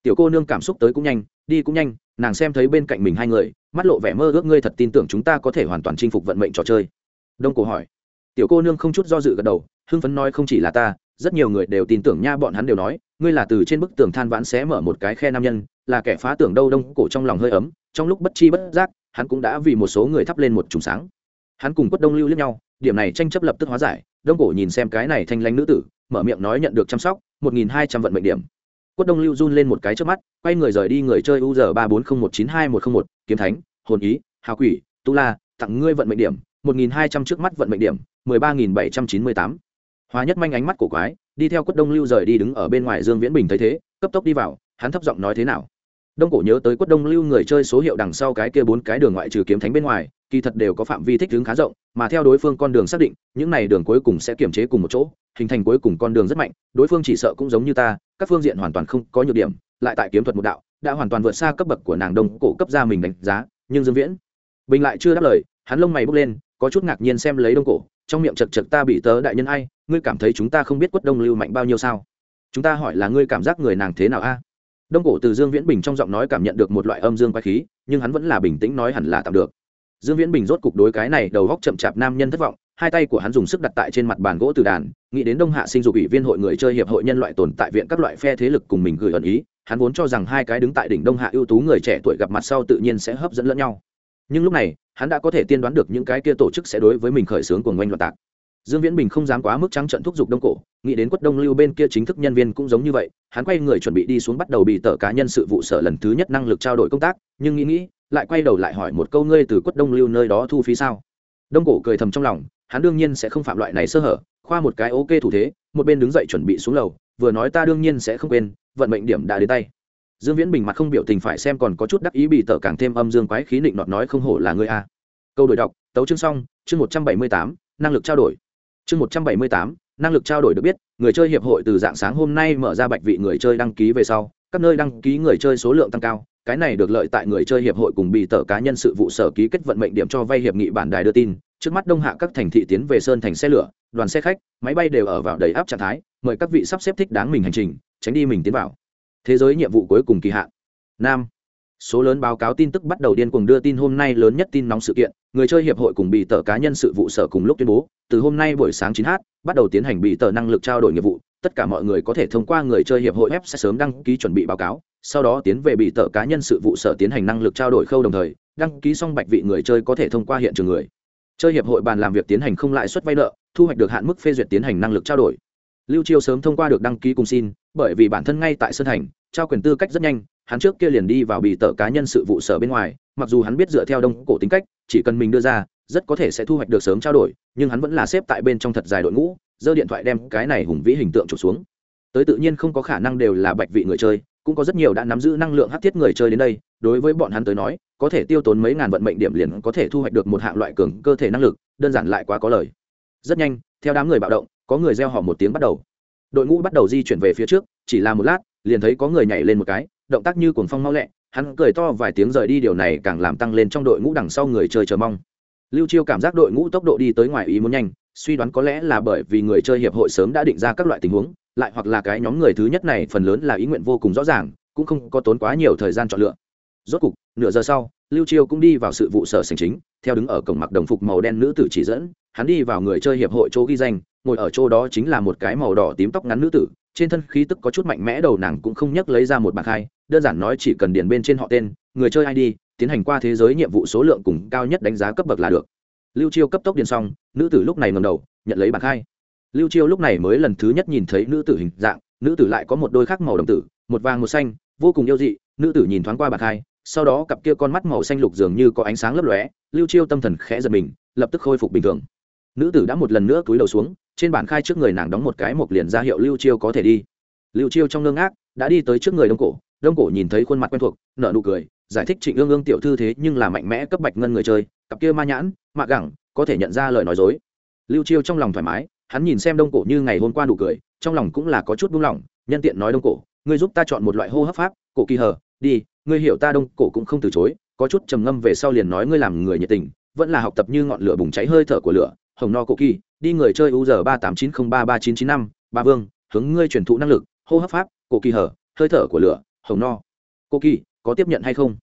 Tiểu cô nương cảm xúc tới cũng nhanh, đi cũng nhanh, nàng xem thấy bên cạnh mình hai người, mắt lộ vẻ mơ ước ngươi thật tin tưởng chúng ta có thể hoàn toàn chinh phục vận mệnh trò chơi đông cổ hỏi. Tiểu cô nương không chút do dự gật đầu, hưng phấn nói không chỉ là ta, rất nhiều người đều tin tưởng nha, bọn hắn đều nói, ngươi là từ trên bức tường than vãn xé mở một cái khe nam nhân, là kẻ phá tưởng đâu, đông cổ trong lòng hơi ấm, trong lúc bất chi bất giác, hắn cũng đã vì một số người thắp lên một trùng sáng. Hắn cùng quất đông lưu lẫn nhau, điểm này tranh chấp lập tức hóa giải, đông cổ nhìn xem cái này thanh lãnh nữ tử, mở miệng nói nhận được chăm sóc, một nghìn hai trăm vận mệnh điểm. Quất đông lưu run lên một cái trước mắt, quay người rời đi người chơi u giờ ba bốn không một chín hai một không một, kiếm thánh, hồn ý, hào quỷ, tu la, tặng ngươi vận mệnh điểm một nghìn hai trăm trước mắt vận mệnh điểm, mười ba nghìn bảy trăm chín mươi tám. Hóa nhất manh ánh mắt của quái, đi theo quất đông lưu rời đi đứng ở bên ngoài dương viễn bình thấy thế, cấp tốc đi vào, hắn thấp giọng nói thế nào? Đông cổ nhớ tới quất đông lưu người chơi số hiệu đằng sau cái kia bốn cái đường ngoại trừ kiếm thánh bên ngoài, kỳ thật đều có phạm vi thích ứng khá rộng, mà theo đối phương con đường xác định, những này đường cuối cùng sẽ kiềm chế cùng một chỗ, hình thành cuối cùng con đường rất mạnh, đối phương chỉ sợ cũng giống như ta, các phương diện hoàn toàn không có nhược điểm, lại tại kiếm thuật một đạo, đã hoàn toàn vượt xa cấp bậc của nàng đông cổ cấp ra mình đánh giá, nhưng dương viễn bình lại chưa đáp lời, hắn lông mày bốc lên có chút ngạc nhiên xem lấy đông cổ, trong miệng chật chật ta bị tớ đại nhân ai, ngươi cảm thấy chúng ta không biết quất đông lưu mạnh bao nhiêu sao? Chúng ta hỏi là ngươi cảm giác người nàng thế nào a? Đông cổ từ dương viễn bình trong giọng nói cảm nhận được một loại âm dương quái khí, nhưng hắn vẫn là bình tĩnh nói hẳn là tạm được. Dương viễn bình rốt cục đối cái này đầu góc chậm chạp nam nhân thất vọng, hai tay của hắn dùng sức đặt tại trên mặt bàn gỗ từ đàn, nghĩ đến đông hạ sinh dục ủy viên hội người chơi hiệp hội nhân loại tồn tại viện các loại phe thế lực cùng mình gửi ẩn ý, hắn vốn cho rằng hai cái đứng tại đỉnh đông hạ ưu tú người trẻ tuổi gặp mặt sau tự nhiên sẽ hấp dẫn lẫn nhau. Nhưng lúc này hắn đã có thể tiên đoán được những cái kia tổ chức sẽ đối với mình khởi xướng của ngoanh loạn tạc. Dương viễn bình không dám quá mức trắng trận thúc giục đông cổ, nghĩ đến quất đông lưu bên kia chính thức nhân viên cũng giống như vậy, hắn quay người chuẩn bị đi xuống bắt đầu bị tờ cá nhân sự vụ sở lần thứ nhất năng lực trao đổi công tác, nhưng nghĩ nghĩ, lại quay đầu lại hỏi một câu ngươi từ quất đông lưu nơi đó thu phí sao? Đông cổ cười thầm trong lòng, hắn đương nhiên sẽ không phạm loại này sơ hở, khoa một cái ok thủ thế, một bên đứng dậy chuẩn bị xuống lầu, vừa nói ta đương nhiên sẽ không quên, vận mệnh điểm đã đến tay dương viễn bình mặt không biểu tình phải xem còn có chút đắc ý bị tở càng thêm âm dương quái khí định nọt nói không hổ là ngươi a. Câu đổi đọc, tấu chương xong, chương một trăm bảy mươi tám, năng lực trao đổi. Chương một trăm bảy mươi tám, năng lực trao đổi được biết, người chơi hiệp hội từ dạng sáng hôm nay mở ra bạch vị người chơi đăng ký về sau, các nơi đăng ký người chơi số lượng tăng cao, cái này được lợi tại người chơi hiệp hội cùng bị tờ cá nhân sự vụ sở ký kết vận mệnh điểm cho vay hiệp nghị bản đài đưa tin, trước mắt đông hạ các thành thị tiến về sơn thành xe lửa, đoàn xe khách, máy bay đều ở vào đầy áp trạng thái, mời các vị sắp xếp thích đáng mình hành trình, tránh đi mình tiến vào thế giới nhiệm vụ cuối cùng kỳ hạn. Nam. Số lớn báo cáo tin tức bắt đầu điên cuồng đưa tin hôm nay lớn nhất tin nóng sự kiện, người chơi hiệp hội cùng bị tờ cá nhân sự vụ sở cùng lúc tuyên bố, từ hôm nay buổi sáng 9 h bắt đầu tiến hành bị tờ năng lực trao đổi nghiệp vụ, tất cả mọi người có thể thông qua người chơi hiệp hội web sẽ sớm đăng ký chuẩn bị báo cáo, sau đó tiến về bị tờ cá nhân sự vụ sở tiến hành năng lực trao đổi khâu đồng thời, đăng ký xong bạch vị người chơi có thể thông qua hiện trường người. Chơi hiệp hội bàn làm việc tiến hành không lãi suất vay nợ, thu hoạch được hạn mức phê duyệt tiến hành năng lực trao đổi lưu chiêu sớm thông qua được đăng ký cùng xin, bởi vì bản thân ngay tại sơn thành, trao quyền tư cách rất nhanh, hắn trước kia liền đi vào bị tờ cá nhân sự vụ sở bên ngoài, mặc dù hắn biết dựa theo đông cổ tính cách, chỉ cần mình đưa ra, rất có thể sẽ thu hoạch được sớm trao đổi, nhưng hắn vẫn là xếp tại bên trong thật dài đội ngũ, giơ điện thoại đem cái này hùng vĩ hình tượng chụp xuống. Tới tự nhiên không có khả năng đều là bạch vị người chơi, cũng có rất nhiều đã nắm giữ năng lượng hát thiết người chơi đến đây, đối với bọn hắn tới nói, có thể tiêu tốn mấy ngàn vận mệnh điểm liền có thể thu hoạch được một hạng loại cường cơ thể năng lực, đơn giản lại quá có lời rất nhanh, theo đám người bạo động, có người gieo họ một tiếng bắt đầu. Đội ngũ bắt đầu di chuyển về phía trước, chỉ là một lát, liền thấy có người nhảy lên một cái, động tác như cuồng phong mau lẹ, hắn cười to vài tiếng rời đi, điều này càng làm tăng lên trong đội ngũ đằng sau người chơi chờ mong. Lưu chiêu cảm giác đội ngũ tốc độ đi tới ngoài ý muốn nhanh, suy đoán có lẽ là bởi vì người chơi hiệp hội sớm đã định ra các loại tình huống, lại hoặc là cái nhóm người thứ nhất này phần lớn là ý nguyện vô cùng rõ ràng, cũng không có tốn quá nhiều thời gian chọn lựa. Rốt cục, nửa giờ sau, lưu chiêu cũng đi vào sự vụ sở sành chính, theo đứng ở cổng mặc đồng phục màu đen nữ tử chỉ dẫn hắn đi vào người chơi hiệp hội chỗ ghi danh, ngồi ở chỗ đó chính là một cái màu đỏ tím tóc ngắn nữ tử, trên thân khí tức có chút mạnh mẽ đầu nàng cũng không nhắc lấy ra một bạc hai, đơn giản nói chỉ cần điền bên trên họ tên, người chơi id tiến hành qua thế giới nhiệm vụ số lượng cùng cao nhất đánh giá cấp bậc là được. Lưu chiêu cấp tốc điền xong, nữ tử lúc này ngầm đầu, nhận lấy bạc hai. Lưu chiêu lúc này mới lần thứ nhất nhìn thấy nữ tử hình dạng, nữ tử lại có một đôi khác màu đồng tử, một vàng một xanh, vô cùng yêu dị, nữ tử nhìn thoáng qua bạc hai, sau đó cặp kia con mắt màu xanh lục dường như có ánh sáng lấp lóe, lưu chiêu tâm thần khẽ giật mình, lập tức khôi phục bình thường nữ tử đã một lần nữa cúi đầu xuống, trên bản khai trước người nàng đóng một cái một liền ra hiệu lưu chiêu có thể đi. Lưu chiêu trong ngưng ác đã đi tới trước người đông cổ đông cổ nhìn thấy khuôn mặt quen thuộc, nở nụ cười, giải thích trịnh ương ương tiểu thư thế nhưng là mạnh mẽ cấp bạch ngân người chơi, cặp kia ma nhãn, mạ gẳng, có thể nhận ra lời nói dối. Lưu chiêu trong lòng thoải mái, hắn nhìn xem đông cổ như ngày hôm qua nụ cười, trong lòng cũng là có chút buông lỏng, nhân tiện nói đông cổ, ngươi giúp ta chọn một loại hô hấp pháp, cổ kỳ hờ đi, ngươi hiểu ta đông cổ cũng không từ chối, có chút trầm ngâm về sau liền nói ngươi làm người nhiệt tình, vẫn là học tập như ngọn lửa bùng cháy hơi thở của lửa hồng no cổ kỳ, đi người chơi u giờ ba tám chín không ba ba chín chín năm, ba vương, hướng ngươi truyền thụ năng lực, hô hấp pháp, cổ kỳ hở, hơi thở của lửa, hồng no. Cổ kỳ, có tiếp nhận hay không?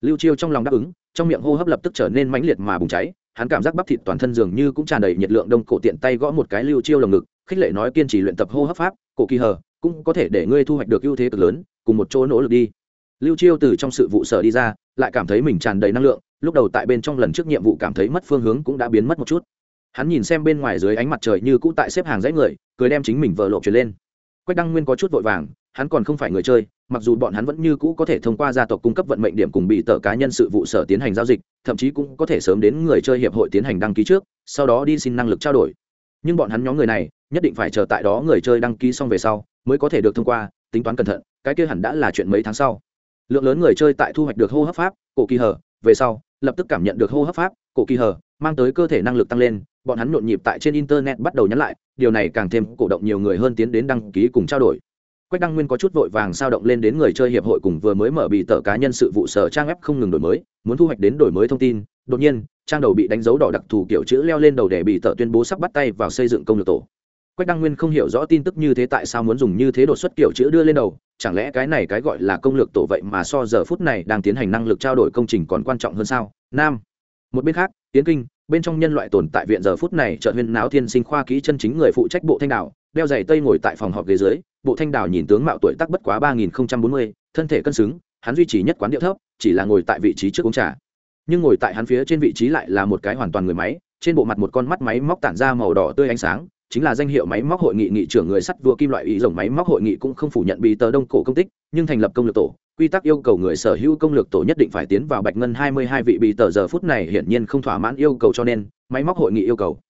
Lưu chiêu trong lòng đáp ứng, trong miệng hô hấp lập tức trở nên mãnh liệt mà bùng cháy, hắn cảm giác bắp thịt toàn thân dường như cũng tràn đầy nhiệt lượng đông cổ tiện tay gõ một cái lưu chiêu lồng ngực, khích lệ nói kiên trì luyện tập hô hấp pháp, cổ kỳ hở, cũng có thể để ngươi thu hoạch được ưu thế cực lớn, cùng một chỗ nỗ lực đi. Lưu chiêu từ trong sự vụ sở đi ra, lại cảm thấy mình tràn đầy năng lượng, lúc đầu tại bên trong lần trước nhiệm vụ cảm thấy mất phương hướng cũng đã biến mất một chút hắn nhìn xem bên ngoài dưới ánh mặt trời như cũ tại xếp hàng dãy người, cười đem chính mình vợ lộ truyền lên. Quách đăng nguyên có chút vội vàng, hắn còn không phải người chơi, mặc dù bọn hắn vẫn như cũ có thể thông qua gia tộc cung cấp vận mệnh điểm cùng bị tờ cá nhân sự vụ sở tiến hành giao dịch, thậm chí cũng có thể sớm đến người chơi hiệp hội tiến hành đăng ký trước, sau đó đi xin năng lực trao đổi. Nhưng bọn hắn nhóm người này, nhất định phải chờ tại đó người chơi đăng ký xong về sau, mới có thể được thông qua, tính toán cẩn thận, cái kia hẳn đã là chuyện mấy tháng sau. Lượng lớn người chơi tại thu hoạch được hô hấp pháp, cổ kỳ hở, về sau, lập tức cảm nhận được hô hấp pháp, cổ kỳ hở, mang tới cơ thể năng lực tăng lên bọn hắn nhộn nhịp tại trên internet bắt đầu nhắn lại, điều này càng thêm cổ động nhiều người hơn tiến đến đăng ký cùng trao đổi. Quách đăng nguyên có chút vội vàng sao động lên đến người chơi hiệp hội cùng vừa mới mở bị tờ cá nhân sự vụ sở trang web không ngừng đổi mới, muốn thu hoạch đến đổi mới thông tin. Đột nhiên, trang đầu bị đánh dấu đỏ đặc thù kiểu chữ leo lên đầu để bị tờ tuyên bố sắp bắt tay vào xây dựng công lược tổ. Quách đăng nguyên không hiểu rõ tin tức như thế tại sao muốn dùng như thế đột xuất kiểu chữ đưa lên đầu, chẳng lẽ cái này cái gọi là công lược tổ vậy mà so giờ phút này đang tiến hành năng lực trao đổi công trình còn quan trọng hơn sao? Nam. Một bên khác tiến kinh bên trong nhân loại tồn tại viện giờ phút này trợ huyên náo thiên sinh khoa kỹ chân chính người phụ trách bộ thanh đạo đeo giày tây ngồi tại phòng họp ghế dưới, bộ thanh đảo nhìn tướng mạo tuổi tác bất quá ba nghìn bốn mươi, thân thể cân xứng, hắn duy trì nhất quán điệu thấp, chỉ là ngồi tại vị trí trước uống trà. Nhưng ngồi tại hắn phía trên vị trí lại là một cái hoàn toàn người máy, trên bộ mặt một con mắt máy móc tản ra màu đỏ tươi ánh sáng, chính là danh hiệu máy móc hội nghị nghị trưởng người sắt vua kim loại ý rồng máy móc hội nghị cũng không phủ nhận bị tờ đông cổ công tích, nhưng thành lập công lược tổ quy tắc yêu cầu người sở hữu công lược tổ nhất định phải tiến vào bạch ngân hai mươi hai vị bị tờ giờ phút này hiển nhiên không thỏa mãn yêu cầu cho nên, máy móc hội nghị yêu cầu.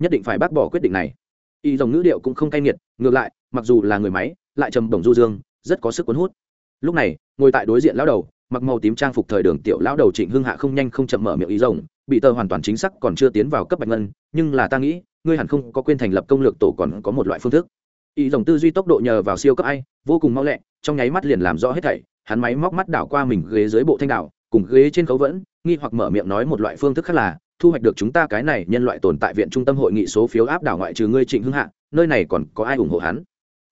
Nhất định phải bác bỏ quyết định này. Y dòng ngữ điệu cũng không cay nghiệt, ngược lại, mặc dù là người máy, lại trầm bổng du dương, rất có sức cuốn hút. Lúc này, ngồi tại đối diện lão đầu, mặc màu tím trang phục thời đường tiểu lão đầu trịnh hưng hạ không nhanh không chậm mở miệng ý rồng, bị tờ hoàn toàn chính xác còn chưa tiến vào cấp bạch ngân, nhưng là ta nghĩ, ngươi hẳn không có quên thành lập công lược tổ còn có một loại phương thức. Ý rồng tư duy tốc độ nhờ vào siêu cấp ai, vô cùng mau lẹ, trong nháy mắt liền làm rõ hết thảy hắn máy móc mắt đảo qua mình ghế dưới bộ thanh đảo, cùng ghế trên khấu vẫn, nghi hoặc mở miệng nói một loại phương thức khác là, thu hoạch được chúng ta cái này nhân loại tồn tại viện trung tâm hội nghị số phiếu áp đảo ngoại trừ ngươi trịnh hưng hạ, nơi này còn có ai ủng hộ hắn?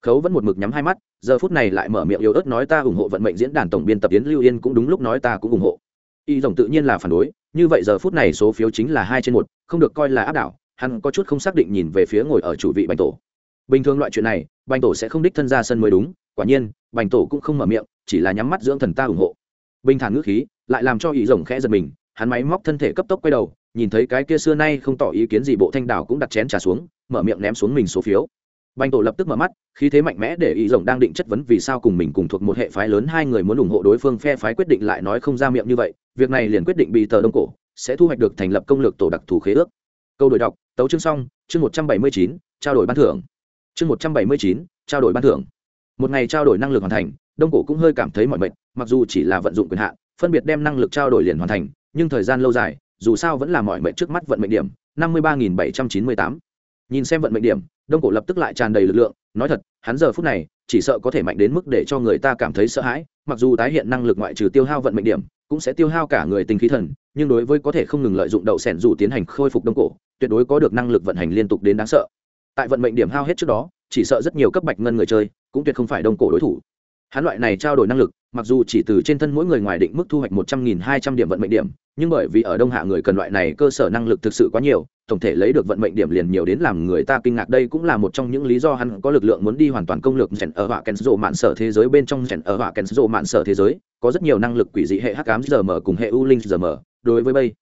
Khấu vẫn một mực nhắm hai mắt, giờ phút này lại mở miệng yếu ớt nói ta ủng hộ vận mệnh diễn đàn tổng biên tập yến lưu yên cũng đúng lúc nói ta cũng ủng hộ. Y tổng tự nhiên là phản đối, như vậy giờ phút này số phiếu chính là hai trên một, không được coi là áp đảo, hắn có chút không xác định nhìn về phía ngồi ở chủ vị bành tổ. Bình thường loại chuyện này, bành tổ sẽ không đích thân ra sân mới đúng, quả nhiên, bành tổ cũng không mở miệng chỉ là nhắm mắt dưỡng thần ta ủng hộ. Bình thản ngữ khí, lại làm cho y rồng khẽ giật mình, hắn máy móc thân thể cấp tốc quay đầu, nhìn thấy cái kia xưa nay không tỏ ý kiến gì bộ thanh đảo cũng đặt chén trà xuống, mở miệng ném xuống mình số phiếu. Bành tổ lập tức mở mắt, khí thế mạnh mẽ để ý rồng đang định chất vấn vì sao cùng mình cùng thuộc một hệ phái lớn hai người muốn ủng hộ đối phương phe phái quyết định lại nói không ra miệng như vậy, việc này liền quyết định bị tờ đông cổ sẽ thu hoạch được thành lập công lược tổ đặc thù khế ước. Câu đổi đọc, tấu chương xong, chương một trăm bảy mươi chín, trao đổi ban thưởng. Chương một trăm bảy mươi chín, trao đổi ban thưởng. Một ngày trao đổi năng lực hoàn thành đông cổ cũng hơi cảm thấy mọi mệnh mặc dù chỉ là vận dụng quyền hạn, phân biệt đem năng lực trao đổi liền hoàn thành, nhưng thời gian lâu dài, dù sao vẫn là mọi mệnh trước mắt vận mệnh điểm, năm mươi ba nghìn bảy trăm chín mươi tám. Nhìn xem vận mệnh điểm, đông cổ lập tức lại tràn đầy lực lượng, nói thật, hắn giờ phút này, chỉ sợ có thể mạnh đến mức để cho người ta cảm thấy sợ hãi, mặc dù tái hiện năng lực ngoại trừ tiêu hao vận mệnh điểm, cũng sẽ tiêu hao cả người tinh khí thần, nhưng đối với có thể không ngừng lợi dụng đậu sẻn dù tiến hành khôi phục đông cổ, tuyệt đối có được năng lực vận hành liên tục đến đáng sợ. Tại vận mệnh điểm hao hết trước đó, chỉ sợ rất nhiều cấp bạch ngân người chơi, cũng tuyệt không phải đông cổ đối thủ hắn loại này trao đổi năng lực, mặc dù chỉ từ trên thân mỗi người ngoài định mức thu hoạch một trăm nghìn hai trăm điểm vận mệnh điểm, nhưng bởi vì ở đông hạ người cần loại này cơ sở năng lực thực sự quá nhiều, tổng thể lấy được vận mệnh điểm liền nhiều đến làm người ta kinh ngạc. Đây cũng là một trong những lý do hắn có lực lượng muốn đi hoàn toàn công lược rèn ở họa kèn rộ mạn sở thế giới bên trong rèn ở họa kèn rộ mạn sở thế giới, có rất nhiều năng lực quỷ dị hệ hắc cám giờ mở cùng hệ u linh giờ mở đối với bây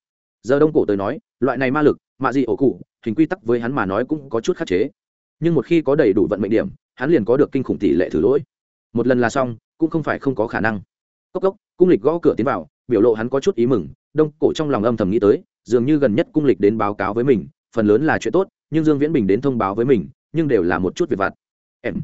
giờ đông cổ tới nói, loại này ma lực, mạ dị ổ cụ, hình quy tắc với hắn mà nói cũng có chút khắc chế. Nhưng một khi có đầy đủ vận mệnh điểm, hắn liền có được kinh khủng tỷ lệ thử lỗi một lần là xong, cũng không phải không có khả năng. Cốc cốc, cung lịch gõ cửa tiến vào, biểu lộ hắn có chút ý mừng, đông cổ trong lòng âm thầm nghĩ tới, dường như gần nhất cung lịch đến báo cáo với mình, phần lớn là chuyện tốt, nhưng dương viễn bình đến thông báo với mình, nhưng đều là một chút việc vặt. Em,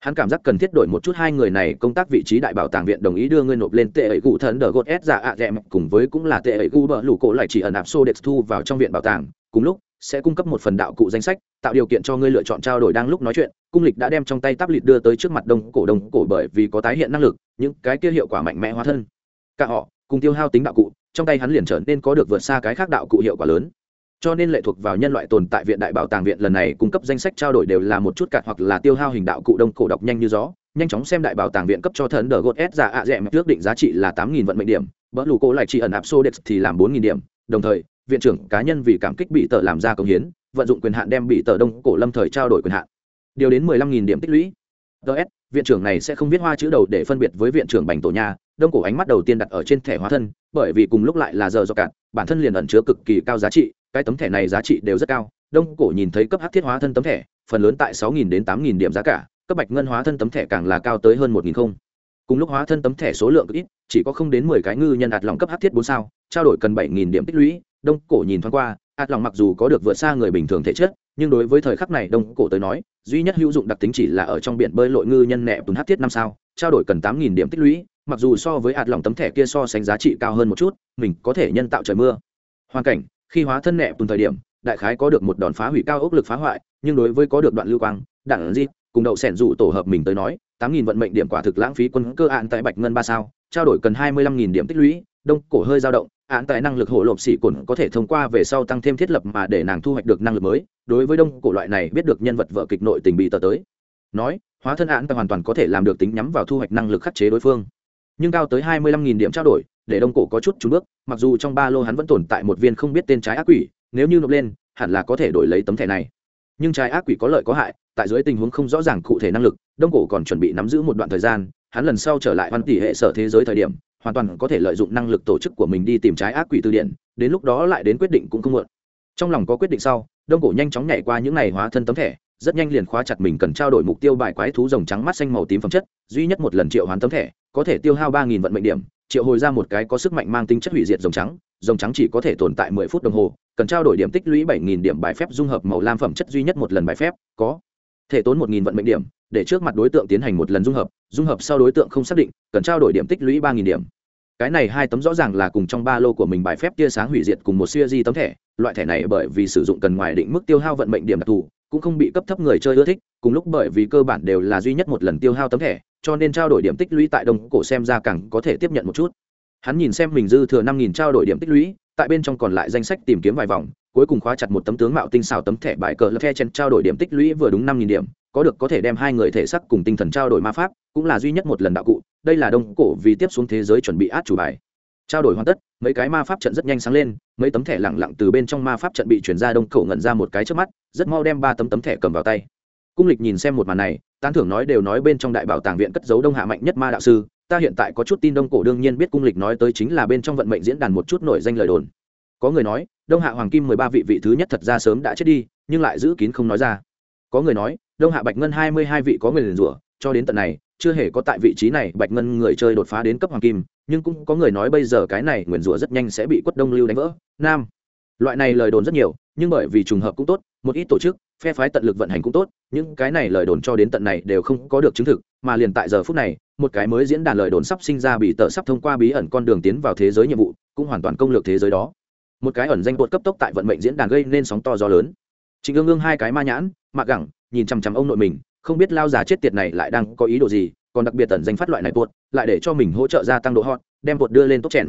hắn cảm giác cần thiết đổi một chút hai người này công tác vị trí đại bảo tàng viện đồng ý đưa ngươi nộp lên tệ ấy cụ thần đờ gột s giả ạ dẹm cùng với cũng là tệ ấy cụ bờ lũ cổ lại chỉ ẩn áp xô đệt thu vào trong viện bảo tàng. Cùng lúc sẽ cung cấp một phần đạo cụ danh sách, tạo điều kiện cho ngươi lựa chọn trao đổi đang lúc nói chuyện. Cung lịch đã đem trong tay táp lịch đưa tới trước mặt đông cổ đông cổ bởi vì có tái hiện năng lực, những cái kia hiệu quả mạnh mẽ hóa thân. Cả họ, cùng tiêu hao tính đạo cụ, trong tay hắn liền trở nên có được vượt xa cái khác đạo cụ hiệu quả lớn. Cho nên lệ thuộc vào nhân loại tồn tại viện đại bảo tàng viện lần này cung cấp danh sách trao đổi đều là một chút cạn hoặc là tiêu hao hình đạo cụ đông cổ đọc nhanh như gió. Nhanh chóng xem đại bảo tàng viện cấp cho thần đờ gột s giả ạ dẹm ước định giá trị là tám nghìn vận mệnh điểm, bỡ lù cổ lại chỉ ẩn áp xô đệt thì làm bốn nghìn điểm. Đồng thời viện trưởng cá nhân vì cảm kích bị tờ làm ra công hiến, vận dụng quyền hạn đem bị tờ đông cổ lâm thời trao đổi quyền hạn. Điều đến mười lăm nghìn điểm tích lũy. Ts viện trưởng này sẽ không viết hoa chữ đầu để phân biệt với viện trưởng bành tổ nhà. đông cổ ánh mắt đầu tiên đặt ở trên thẻ hóa thân, bởi vì cùng lúc lại là giờ do cạn, bản thân liền ẩn chứa cực kỳ cao giá trị, cái tấm thẻ này giá trị đều rất cao. Đông cổ nhìn thấy cấp hát thiết hóa thân tấm thẻ, phần lớn tại sáu nghìn đến tám nghìn điểm giá cả, cấp bạch ngân hóa thân tấm thẻ càng là cao tới hơn một nghìn không. Cùng lúc hóa thân tấm thẻ số lượng ít, chỉ có không đến mười cái ngư nhân đạt lòng cấp hát thiết bốn sao, trao đổi cần bảy nghìn điểm tích lũy đông cổ nhìn thoáng qua, ạt lòng mặc dù có được vượt xa người bình thường thể chất, nhưng đối với thời khắc này đông cổ tới nói, duy nhất hữu dụng đặc tính chỉ là ở trong biển bơi lội ngư nhân nẹ tùn hát thiết năm sao, trao đổi cần tám nghìn điểm tích lũy, mặc dù so với ạt lòng tấm thẻ kia so sánh giá trị cao hơn một chút, mình có thể nhân tạo trời mưa. Hoàn cảnh, khi hóa thân nẹ tùn thời điểm, đại khái có được một đòn phá hủy cao ốc lực phá hoại, nhưng đối với có được đoạn lưu quang, đạn di, cùng đậu sẻn dụ tổ hợp mình tới nói, tám nghìn vận mệnh điểm quả thực lãng phí quân cơ hạn tại bạch ngân ba sao, trao đổi cần hai mươi lăm nghìn điểm tích lũy, đông cổ hơi dao động án tại năng lực hộ lộp xỉ cồn có thể thông qua về sau tăng thêm thiết lập mà để nàng thu hoạch được năng lực mới, đối với đông cổ loại này biết được nhân vật vợ kịch nội tình bị tờ tới. Nói, hóa thân án tại hoàn toàn có thể làm được tính nhắm vào thu hoạch năng lực khắc chế đối phương. Nhưng cao tới hai mươi lăm nghìn điểm trao đổi, để đông cổ có chút trúng bước, mặc dù trong ba lô hắn vẫn tồn tại một viên không biết tên trái ác quỷ, nếu như nộp lên, hẳn là có thể đổi lấy tấm thẻ này. Nhưng trái ác quỷ có lợi có hại, tại dưới tình huống không rõ ràng cụ thể năng lực, đông cổ còn chuẩn bị nắm giữ một đoạn thời gian, hắn lần sau trở lại hoàn tỷ hệ sở thế giới thời điểm hoàn toàn có thể lợi dụng năng lực tổ chức của mình đi tìm trái ác quỷ từ điển, đến lúc đó lại đến quyết định cũng không muộn. Trong lòng có quyết định sau, đông cổ nhanh chóng nhảy qua những ngày hóa thân tấm thẻ, rất nhanh liền khóa chặt mình cần trao đổi mục tiêu bài quái thú rồng trắng mắt xanh màu tím phẩm chất, duy nhất một lần triệu hoán tấm thẻ, có thể tiêu hao ba nghìn vận mệnh điểm, triệu hồi ra một cái có sức mạnh mang tính chất hủy diệt rồng trắng rồng trắng chỉ có thể tồn tại mười phút đồng hồ, cần trao đổi điểm tích lũy bảy nghìn điểm bài phép dung hợp màu lam phẩm chất duy nhất một lần bài phép, có thể tốn một nghìn vận mệnh điểm, để trước mặt đối tượng tiến hành một lần dung hợp dung hợp sau đối tượng không xác định, cần trao đổi điểm tích lũy ba nghìn điểm cái này hai tấm rõ ràng là cùng trong ba lô của mình bài phép tia sáng hủy diệt cùng một siêu di tấm thẻ. Loại thẻ này bởi vì sử dụng cần ngoài định mức tiêu hao vận mệnh điểm đặc thù, cũng không bị cấp thấp người chơi ưa thích, cùng lúc bởi vì cơ bản đều là duy nhất một lần tiêu hao tấm thẻ, cho nên trao đổi điểm tích lũy tại đông cổ xem ra càng có thể tiếp nhận một chút. Hắn nhìn xem mình dư thừa năm nghìn trao đổi điểm tích lũy, tại bên trong còn lại danh sách tìm kiếm vài vòng, cuối cùng khóa chặt một tấm tướng mạo tinh xảo tấm thẻ bài cờ lập phe chen trao đổi điểm tích lũy vừa đúng năm nghìn điểm có được có thể đem hai người thể sắc cùng tinh thần trao đổi ma pháp, cũng là duy nhất một lần đạo cụ, đây là đông cổ vì tiếp xuống thế giới chuẩn bị át chủ bài. Trao đổi hoàn tất, mấy cái ma pháp trận rất nhanh sáng lên, mấy tấm thẻ lẳng lặng từ bên trong ma pháp trận bị chuyển ra đông cổ ngẩn ra một cái trước mắt, rất mau đem ba tấm tấm thẻ cầm vào tay. Cung lịch nhìn xem một màn này, tán thưởng nói đều nói bên trong đại bảo tàng viện cất giấu đông hạ mạnh nhất ma đạo sư, ta hiện tại có chút tin đông cổ đương nhiên biết cung lịch nói tới chính là bên trong vận mệnh diễn đàn một chút nổi danh lời đồn. Có người nói, đông hạ hoàng kim mười ba vị vị thứ nhất thật ra sớm đã chết đi, nhưng lại giữ kín không nói ra. Có người nói đông hạ bạch ngân hai mươi hai vị có người liền rủa, cho đến tận này, chưa hề có tại vị trí này bạch ngân người chơi đột phá đến cấp hoàng kim, nhưng cũng có người nói bây giờ cái này nguyền rủa rất nhanh sẽ bị quất đông lưu đánh vỡ. Nam. Loại này lời đồn rất nhiều, nhưng bởi vì trùng hợp cũng tốt, một ít tổ chức, phe phái tận lực vận hành cũng tốt, những cái này lời đồn cho đến tận này đều không có được chứng thực, mà liền tại giờ phút này, một cái mới diễn đàn lời đồn sắp sinh ra bị tờ sắp thông qua bí ẩn con đường tiến vào thế giới nhiệm vụ, cũng hoàn toàn công lược thế giới đó. Một cái ẩn danh bột cấp tốc tại vận mệnh diễn đàn gây nên sóng to gió lớn. Trịnh ương ương hai cái ma nhãn, mạc gẳng nhìn chằm chằm ông nội mình, không biết lao già chết tiệt này lại đang có ý đồ gì, còn đặc biệt tần danh phát loại này bột lại để cho mình hỗ trợ gia tăng độ hot, đem bột đưa lên tốt chèn.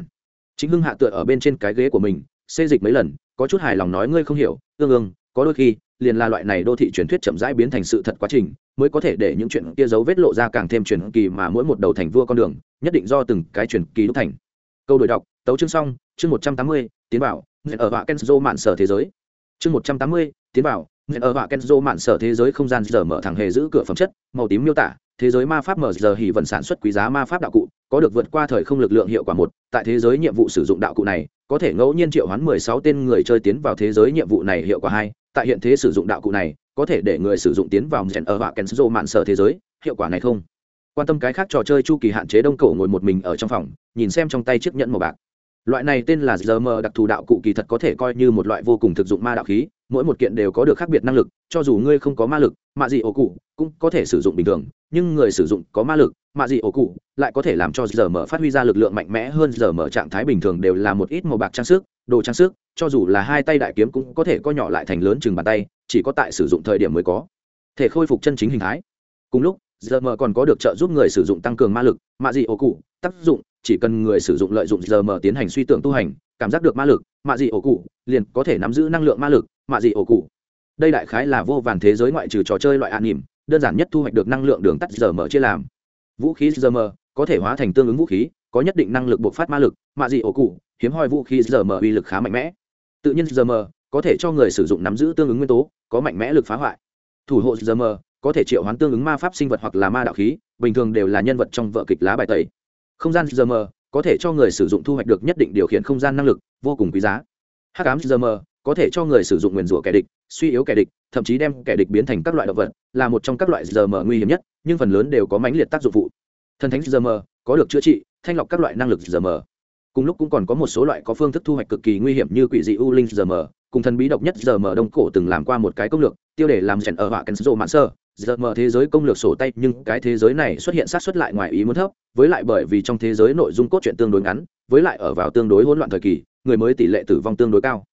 Chính hưng hạ tựa ở bên trên cái ghế của mình, xê dịch mấy lần, có chút hài lòng nói ngươi không hiểu, tương ương, có đôi khi, liền là loại này đô thị truyền thuyết chậm rãi biến thành sự thật quá trình, mới có thể để những chuyện kia dấu vết lộ ra càng thêm truyền kỳ mà mỗi một đầu thành vua con đường, nhất định do từng cái truyền kỳ đúc thành. Câu đổi đọc, tấu chương xong, chương một trăm tám mươi, tiến bảo ở vạ kenzo mạn sở thế giới. Chương một trăm tám mươi, tiến vào ở họa kenzo mạn sở thế giới không gian giờ mở thẳng hề giữ cửa phẩm chất, màu tím miêu tả, thế giới ma pháp mở giờ hỉ vận sản xuất quý giá ma pháp đạo cụ, có được vượt qua thời không lực lượng hiệu quả một, tại thế giới nhiệm vụ sử dụng đạo cụ này, có thể ngẫu nhiên triệu hoán mười sáu tên người chơi tiến vào thế giới nhiệm vụ này hiệu quả hai, tại hiện thế sử dụng đạo cụ này, có thể để người sử dụng tiến vào rèn ở họa kenzo mạn sở thế giới, hiệu quả này không? Quan tâm cái khác trò chơi chu kỳ hạn chế đông cổ ngồi một mình ở trong phòng, nhìn xem trong tay chiếc nhẫn màu bạc. Loại này tên là giờ mờ đặc thù đạo cụ kỳ thật có thể coi như một loại vô cùng thực dụng ma đạo khí mỗi một kiện đều có được khác biệt năng lực, cho dù ngươi không có ma lực, mạ dị ổ cụ cũng có thể sử dụng bình thường, nhưng người sử dụng có ma lực, mạ dị ổ cụ lại có thể làm cho giờ mở phát huy ra lực lượng mạnh mẽ hơn, giờ mở trạng thái bình thường đều là một ít màu bạc trang sức, đồ trang sức, cho dù là hai tay đại kiếm cũng có thể co nhỏ lại thành lớn chừng bàn tay, chỉ có tại sử dụng thời điểm mới có thể khôi phục chân chính hình thái. Cùng lúc, giờ mở còn có được trợ giúp người sử dụng tăng cường ma lực, mạ dị ổ cụ tác dụng, chỉ cần người sử dụng lợi dụng giờ mở tiến hành suy tưởng tu hành, cảm giác được ma lực, mạ dị ổ cụ liền có thể nắm giữ năng lượng ma lực mạ dị ổ cụ. Đây đại khái là vô vàn thế giới ngoại trừ trò chơi loại an nỉm, đơn giản nhất thu hoạch được năng lượng đường tắt giờ mở chia làm. Vũ khí giờ mở có thể hóa thành tương ứng vũ khí, có nhất định năng lực bộc phát ma lực, mạ dị ổ cụ, hiếm hoi vũ khí giờ mở uy lực khá mạnh mẽ. Tự nhiên giờ mở có thể cho người sử dụng nắm giữ tương ứng nguyên tố, có mạnh mẽ lực phá hoại. Thủ hộ giờ mở có thể triệu hoán tương ứng ma pháp sinh vật hoặc là ma đạo khí, bình thường đều là nhân vật trong vợ kịch lá bài tẩy. Không gian giờ mở có thể cho người sử dụng thu hoạch được nhất định điều khiển không gian năng lực, vô cùng quý giá. Hắc ám giờ mở có thể cho người sử dụng nguyền rủa kẻ địch, suy yếu kẻ địch, thậm chí đem kẻ địch biến thành các loại động vật, là một trong các loại giờ mờ nguy hiểm nhất, nhưng phần lớn đều có mãnh liệt tác dụng phụ. Thần thánh giờ mờ có được chữa trị, thanh lọc các loại năng lực giờ mờ. Cùng lúc cũng còn có một số loại có phương thức thu hoạch cực kỳ nguy hiểm như quỷ dị u linh giờ mờ, cùng thần bí độc nhất giờ đông cổ từng làm qua một cái công lược, tiêu đề làm rèn ở họa cần sô mạn sơ. Giờ thế giới công lược sổ tay, nhưng cái thế giới này xuất hiện sát xuất lại ngoài ý muốn thấp, với lại bởi vì trong thế giới nội dung cốt truyện tương đối ngắn, với lại ở vào tương đối hỗn loạn thời kỳ, người mới tỷ lệ tử vong tương đối cao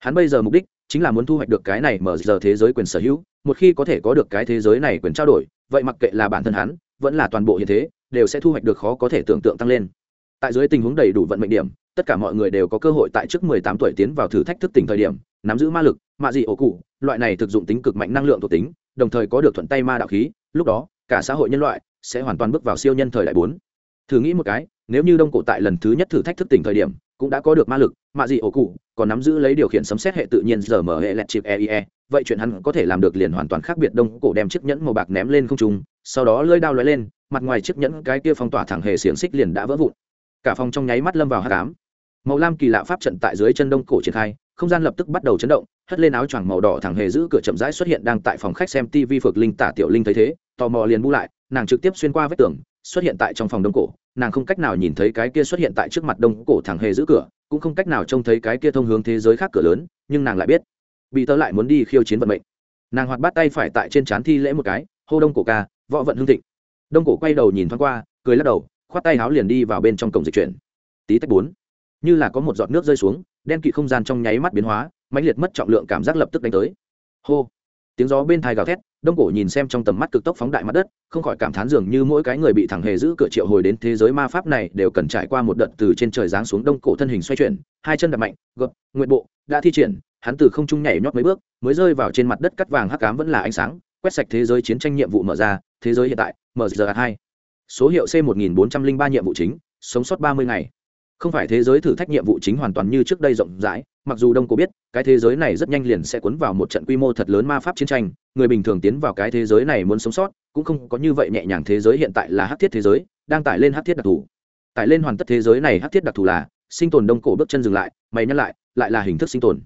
hắn bây giờ mục đích chính là muốn thu hoạch được cái này mở giờ thế giới quyền sở hữu, một khi có thể có được cái thế giới này quyền trao đổi, vậy mặc kệ là bản thân hắn, vẫn là toàn bộ hiện thế, đều sẽ thu hoạch được khó có thể tưởng tượng tăng lên. Tại dưới tình huống đầy đủ vận mệnh điểm, tất cả mọi người đều có cơ hội tại trước 18 tuổi tiến vào thử thách thức tỉnh thời điểm, nắm giữ ma lực, mạ dị ổ cụ, loại này thực dụng tính cực mạnh năng lượng thuộc tính, đồng thời có được thuận tay ma đạo khí, lúc đó, cả xã hội nhân loại sẽ hoàn toàn bước vào siêu nhân thời đại bốn. Thử nghĩ một cái, nếu như đông cổ tại lần thứ nhất thử thách thức tỉnh thời điểm cũng đã có được ma lực mạ dị ổ cụ, còn nắm giữ lấy điều khiển sấm xét hệ tự nhiên giờ mở hệ lẹt chip eie vậy chuyện hắn có thể làm được liền hoàn toàn khác biệt đông cổ đem chiếc nhẫn màu bạc ném lên không trung, sau đó lơi đao lóe lên, mặt ngoài chiếc nhẫn cái kia phong tỏa thẳng hề xiềng xích liền đã vỡ vụn. Cả phòng trong nháy mắt lâm vào hát cám màu lam kỳ lạ pháp trận tại dưới chân đông cổ triển khai, không gian lập tức bắt đầu chấn động, hất lên áo choàng màu đỏ thẳng hề giữ cửa chậm rãi xuất hiện đang tại phòng khách xem tv phược linh tả tiểu linh thấy thế, tò mò liền bu lại, nàng trực tiếp xuyên qua vết tường xuất hiện tại trong phòng đông cổ, nàng không cách nào nhìn thấy cái kia xuất hiện tại trước mặt đông cổ thẳng hề giữ cửa, cũng không cách nào trông thấy cái kia thông hướng thế giới khác cửa lớn, nhưng nàng lại biết. Bị tớ lại muốn đi khiêu chiến vận mệnh. Nàng hoạt bắt tay phải tại trên trán thi lễ một cái, hô đông cổ ca, võ vận hương thịnh. Đông cổ quay đầu nhìn thoáng qua, cười lắc đầu, khoát tay háo liền đi vào bên trong cổng dịch chuyển. Tí tách bốn. Như là có một giọt nước rơi xuống, đen kịt không gian trong nháy mắt biến hóa, mãnh liệt mất trọng lượng cảm giác lập tức đánh tới. Hô. Tiếng gió bên thai gào thét đông cổ nhìn xem trong tầm mắt cực tốc phóng đại mặt đất, không khỏi cảm thán dường như mỗi cái người bị thẳng hề giữ cửa triệu hồi đến thế giới ma pháp này đều cần trải qua một đợt từ trên trời giáng xuống đông cổ thân hình xoay chuyển, hai chân đập mạnh, gập, nguyện bộ, đã thi triển, hắn từ không trung nhảy nhót mấy bước, mới rơi vào trên mặt đất cắt vàng hắc cám vẫn là ánh sáng, quét sạch thế giới chiến tranh nhiệm vụ mở ra, thế giới hiện tại, mở giờ hai. Số hiệu c một nghìn bốn trăm linh ba nhiệm vụ chính, sống sót ba mươi ngày. Không phải thế giới thử thách nhiệm vụ chính hoàn toàn như trước đây rộng rãi mặc dù đông cổ biết, cái thế giới này rất nhanh liền sẽ cuốn vào một trận quy mô thật lớn ma pháp chiến tranh, người bình thường tiến vào cái thế giới này muốn sống sót, cũng không có như vậy nhẹ nhàng thế giới hiện tại là hát thiết thế giới, đang tải lên hát thiết đặc thù. Tải lên hoàn tất thế giới này hát thiết đặc thù là, sinh tồn đông cổ bước chân dừng lại, mày nhắc lại lại là hình thức sinh tồn.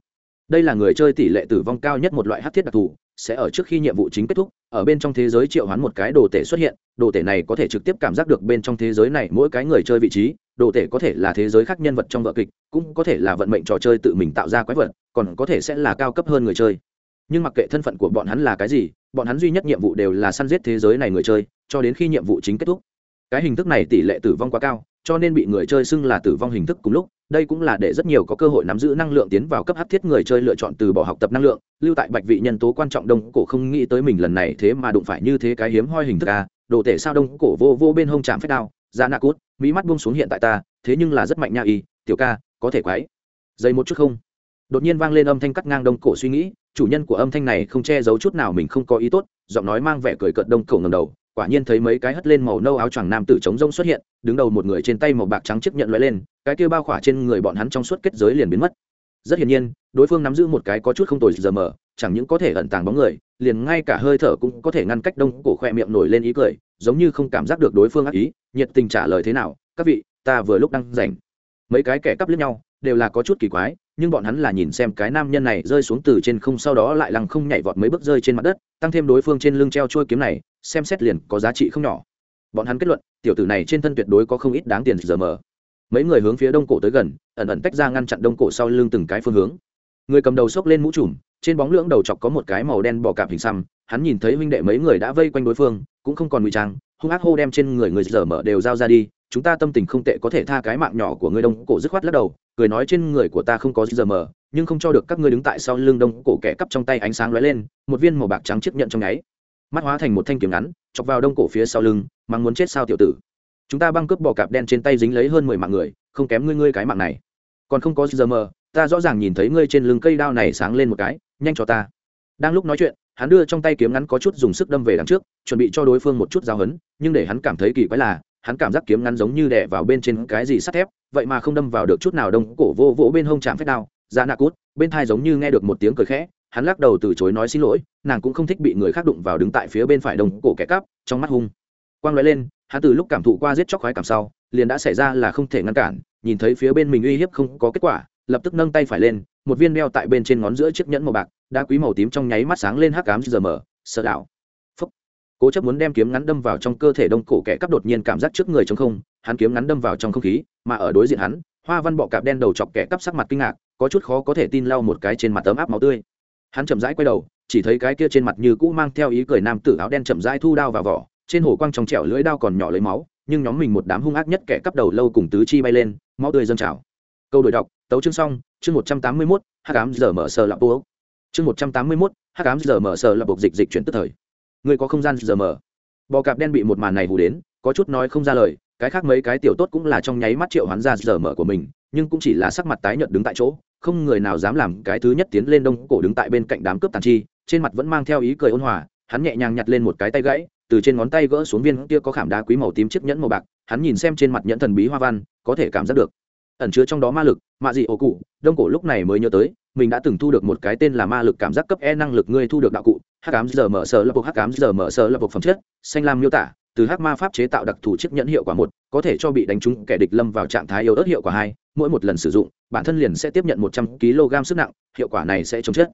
Đây là người chơi tỷ lệ tử vong cao nhất một loại hát thiết đặc thù, sẽ ở trước khi nhiệm vụ chính kết thúc, ở bên trong thế giới triệu hoán một cái đồ tể xuất hiện, đồ tể này có thể trực tiếp cảm giác được bên trong thế giới này mỗi cái người chơi vị trí đồ tể có thể là thế giới khác nhân vật trong vợ kịch, cũng có thể là vận mệnh trò chơi tự mình tạo ra quái vật, còn có thể sẽ là cao cấp hơn người chơi. Nhưng mặc kệ thân phận của bọn hắn là cái gì, bọn hắn duy nhất nhiệm vụ đều là săn giết thế giới này người chơi, cho đến khi nhiệm vụ chính kết thúc. Cái hình thức này tỷ lệ tử vong quá cao, cho nên bị người chơi xưng là tử vong hình thức cùng lúc, đây cũng là để rất nhiều có cơ hội nắm giữ năng lượng tiến vào cấp hấp thiết người chơi lựa chọn từ bỏ học tập năng lượng, lưu tại bạch vị nhân tố quan trọng đông cổ không nghĩ tới mình lần này thế mà đụng phải như thế cái hiếm hoi hình thức a, đồ tể sao đông cổ vô vô bên hông chạm phép đao ra nạ cút mỹ mắt buông xuống hiện tại ta, thế nhưng là rất mạnh nha y, tiểu ca, có thể quái. Dày một chút không? Đột nhiên vang lên âm thanh cắt ngang đông cổ suy nghĩ, chủ nhân của âm thanh này không che giấu chút nào mình không có ý tốt, giọng nói mang vẻ cười cợt đông cổ ngầm đầu, quả nhiên thấy mấy cái hất lên màu nâu áo choàng nam tử chống rông xuất hiện, đứng đầu một người trên tay màu bạc trắng chiếc nhận loại lên, cái kia bao khỏa trên người bọn hắn trong suốt kết giới liền biến mất. Rất hiển nhiên, đối phương nắm giữ một cái có chút không tồi giờ mờ chẳng những có thể ẩn tàng bóng người, liền ngay cả hơi thở cũng có thể ngăn cách đông cổ khoe miệng nổi lên ý cười giống như không cảm giác được đối phương ác ý, nhiệt tình trả lời thế nào, các vị, ta vừa lúc đang rảnh. Mấy cái kẻ cắp lướt nhau, đều là có chút kỳ quái, nhưng bọn hắn là nhìn xem cái nam nhân này rơi xuống từ trên không sau đó lại lăng không nhảy vọt mấy bước rơi trên mặt đất, tăng thêm đối phương trên lưng treo trôi kiếm này, xem xét liền có giá trị không nhỏ. Bọn hắn kết luận, tiểu tử này trên thân tuyệt đối có không ít đáng tiền giờ mờ. Mấy người hướng phía đông cổ tới gần, ẩn ẩn tách ra ngăn chặn đông cổ sau lưng từng cái phương hướng. Người cầm đầu xốc lên mũ trùm trên bóng lưỡng đầu chọc có một cái màu đen bò cạp hình xăm hắn nhìn thấy huynh đệ mấy người đã vây quanh đối phương cũng không còn ngụy trang hung ác hô đem trên người người dở mở đều giao ra đi chúng ta tâm tình không tệ có thể tha cái mạng nhỏ của người đông cổ dứt khoát lắc đầu cười nói trên người của ta không có giờ mở, nhưng không cho được các ngươi đứng tại sau lưng đông cổ kẻ cắp trong tay ánh sáng lóe lên một viên màu bạc trắng chiếc nhận trong nháy mắt hóa thành một thanh kiếm ngắn chọc vào đông cổ phía sau lưng mang muốn chết sao tiểu tử. Chúng ta băng cướp bò cạp đen trên tay dính lấy hơn mười mạng người không kém ngươi ngươi cái mạng này. Còn không có giờ mờ ta rõ ràng nhìn thấy ngươi trên lưng cây đao này sáng lên một cái nhanh cho ta. Đang lúc nói chuyện, hắn đưa trong tay kiếm ngắn có chút dùng sức đâm về đằng trước, chuẩn bị cho đối phương một chút giao hấn nhưng để hắn cảm thấy kỳ quái là, hắn cảm giác kiếm ngắn giống như đè vào bên trên cái gì sắt thép, vậy mà không đâm vào được chút nào đông, cổ vô vỗ bên hông chạm phép đao ra nạ cút, bên thai giống như nghe được một tiếng cười khẽ, hắn lắc đầu từ chối nói xin lỗi, nàng cũng không thích bị người khác đụng vào đứng tại phía bên phải đông, cổ kẻ cắp, trong mắt hung. Quang nói lên, hắn từ lúc cảm thụ qua giết chóc khoái cảm sau, liền đã xảy ra là không thể ngăn cản, nhìn thấy phía bên mình uy hiếp không có kết quả, lập tức nâng tay phải lên một viên đeo tại bên trên ngón giữa chiếc nhẫn màu bạc, đá quý màu tím trong nháy mắt sáng lên hắc cám giờ mở, sợ đạo. Phúc. Cố chấp muốn đem kiếm ngắn đâm vào trong cơ thể đông cổ kẻ cắp đột nhiên cảm giác trước người trong không, hắn kiếm ngắn đâm vào trong không khí, mà ở đối diện hắn, hoa văn bọ cạp đen đầu chọc kẻ cắp sắc mặt kinh ngạc, có chút khó có thể tin lau một cái trên mặt tấm áp máu tươi. Hắn chậm rãi quay đầu, chỉ thấy cái kia trên mặt như cũ mang theo ý cười nam tử áo đen chậm rãi thu đao vào vỏ, trên hồ quang trong trẻo lưỡi đao còn nhỏ lấy máu, nhưng nhóm mình một đám hung ác nhất kẻ cắp đầu lâu cùng tứ chi bay lên, máu tươi dâng trào câu đổi đọc, tấu chương xong, chương một trăm tám mươi mốt, hắc ám giờ mở sờ lạp bố chương một trăm tám mươi mốt, hắc ám giờ mở sờ lạp buộc dịch dịch chuyển tức thời. Người có không gian giờ mở. Bò cạp đen bị một màn này hù đến, có chút nói không ra lời, cái khác mấy cái tiểu tốt cũng là trong nháy mắt triệu hoán ra giờ mở của mình, nhưng cũng chỉ là sắc mặt tái nhợt đứng tại chỗ, không người nào dám làm cái thứ nhất tiến lên đông cổ đứng tại bên cạnh đám cướp tàn chi, trên mặt vẫn mang theo ý cười ôn hòa, hắn nhẹ nhàng nhặt lên một cái tay gãy, từ trên ngón tay gỡ xuống viên kia có khảm đá quý màu tím chiếc nhẫn màu bạc, hắn nhìn xem trên mặt nhẫn thần bí hoa văn, có thể cảm giác được ẩn chứa trong đó ma lực, mạ dị ổ cụ, đông cổ lúc này mới nhớ tới, mình đã từng thu được một cái tên là ma lực cảm giác cấp e năng lực ngươi thu được đạo cụ, hắc ám giờ mở sở lập bộ hắc ám giờ mở sở lập bộ phẩm chất, xanh lam miêu tả, từ hắc ma pháp chế tạo đặc thù chiếc nhẫn hiệu quả một, có thể cho bị đánh trúng kẻ địch lâm vào trạng thái yếu ớt hiệu quả hai, mỗi một lần sử dụng, bản thân liền sẽ tiếp nhận một trăm kg sức nặng, hiệu quả này sẽ chống chết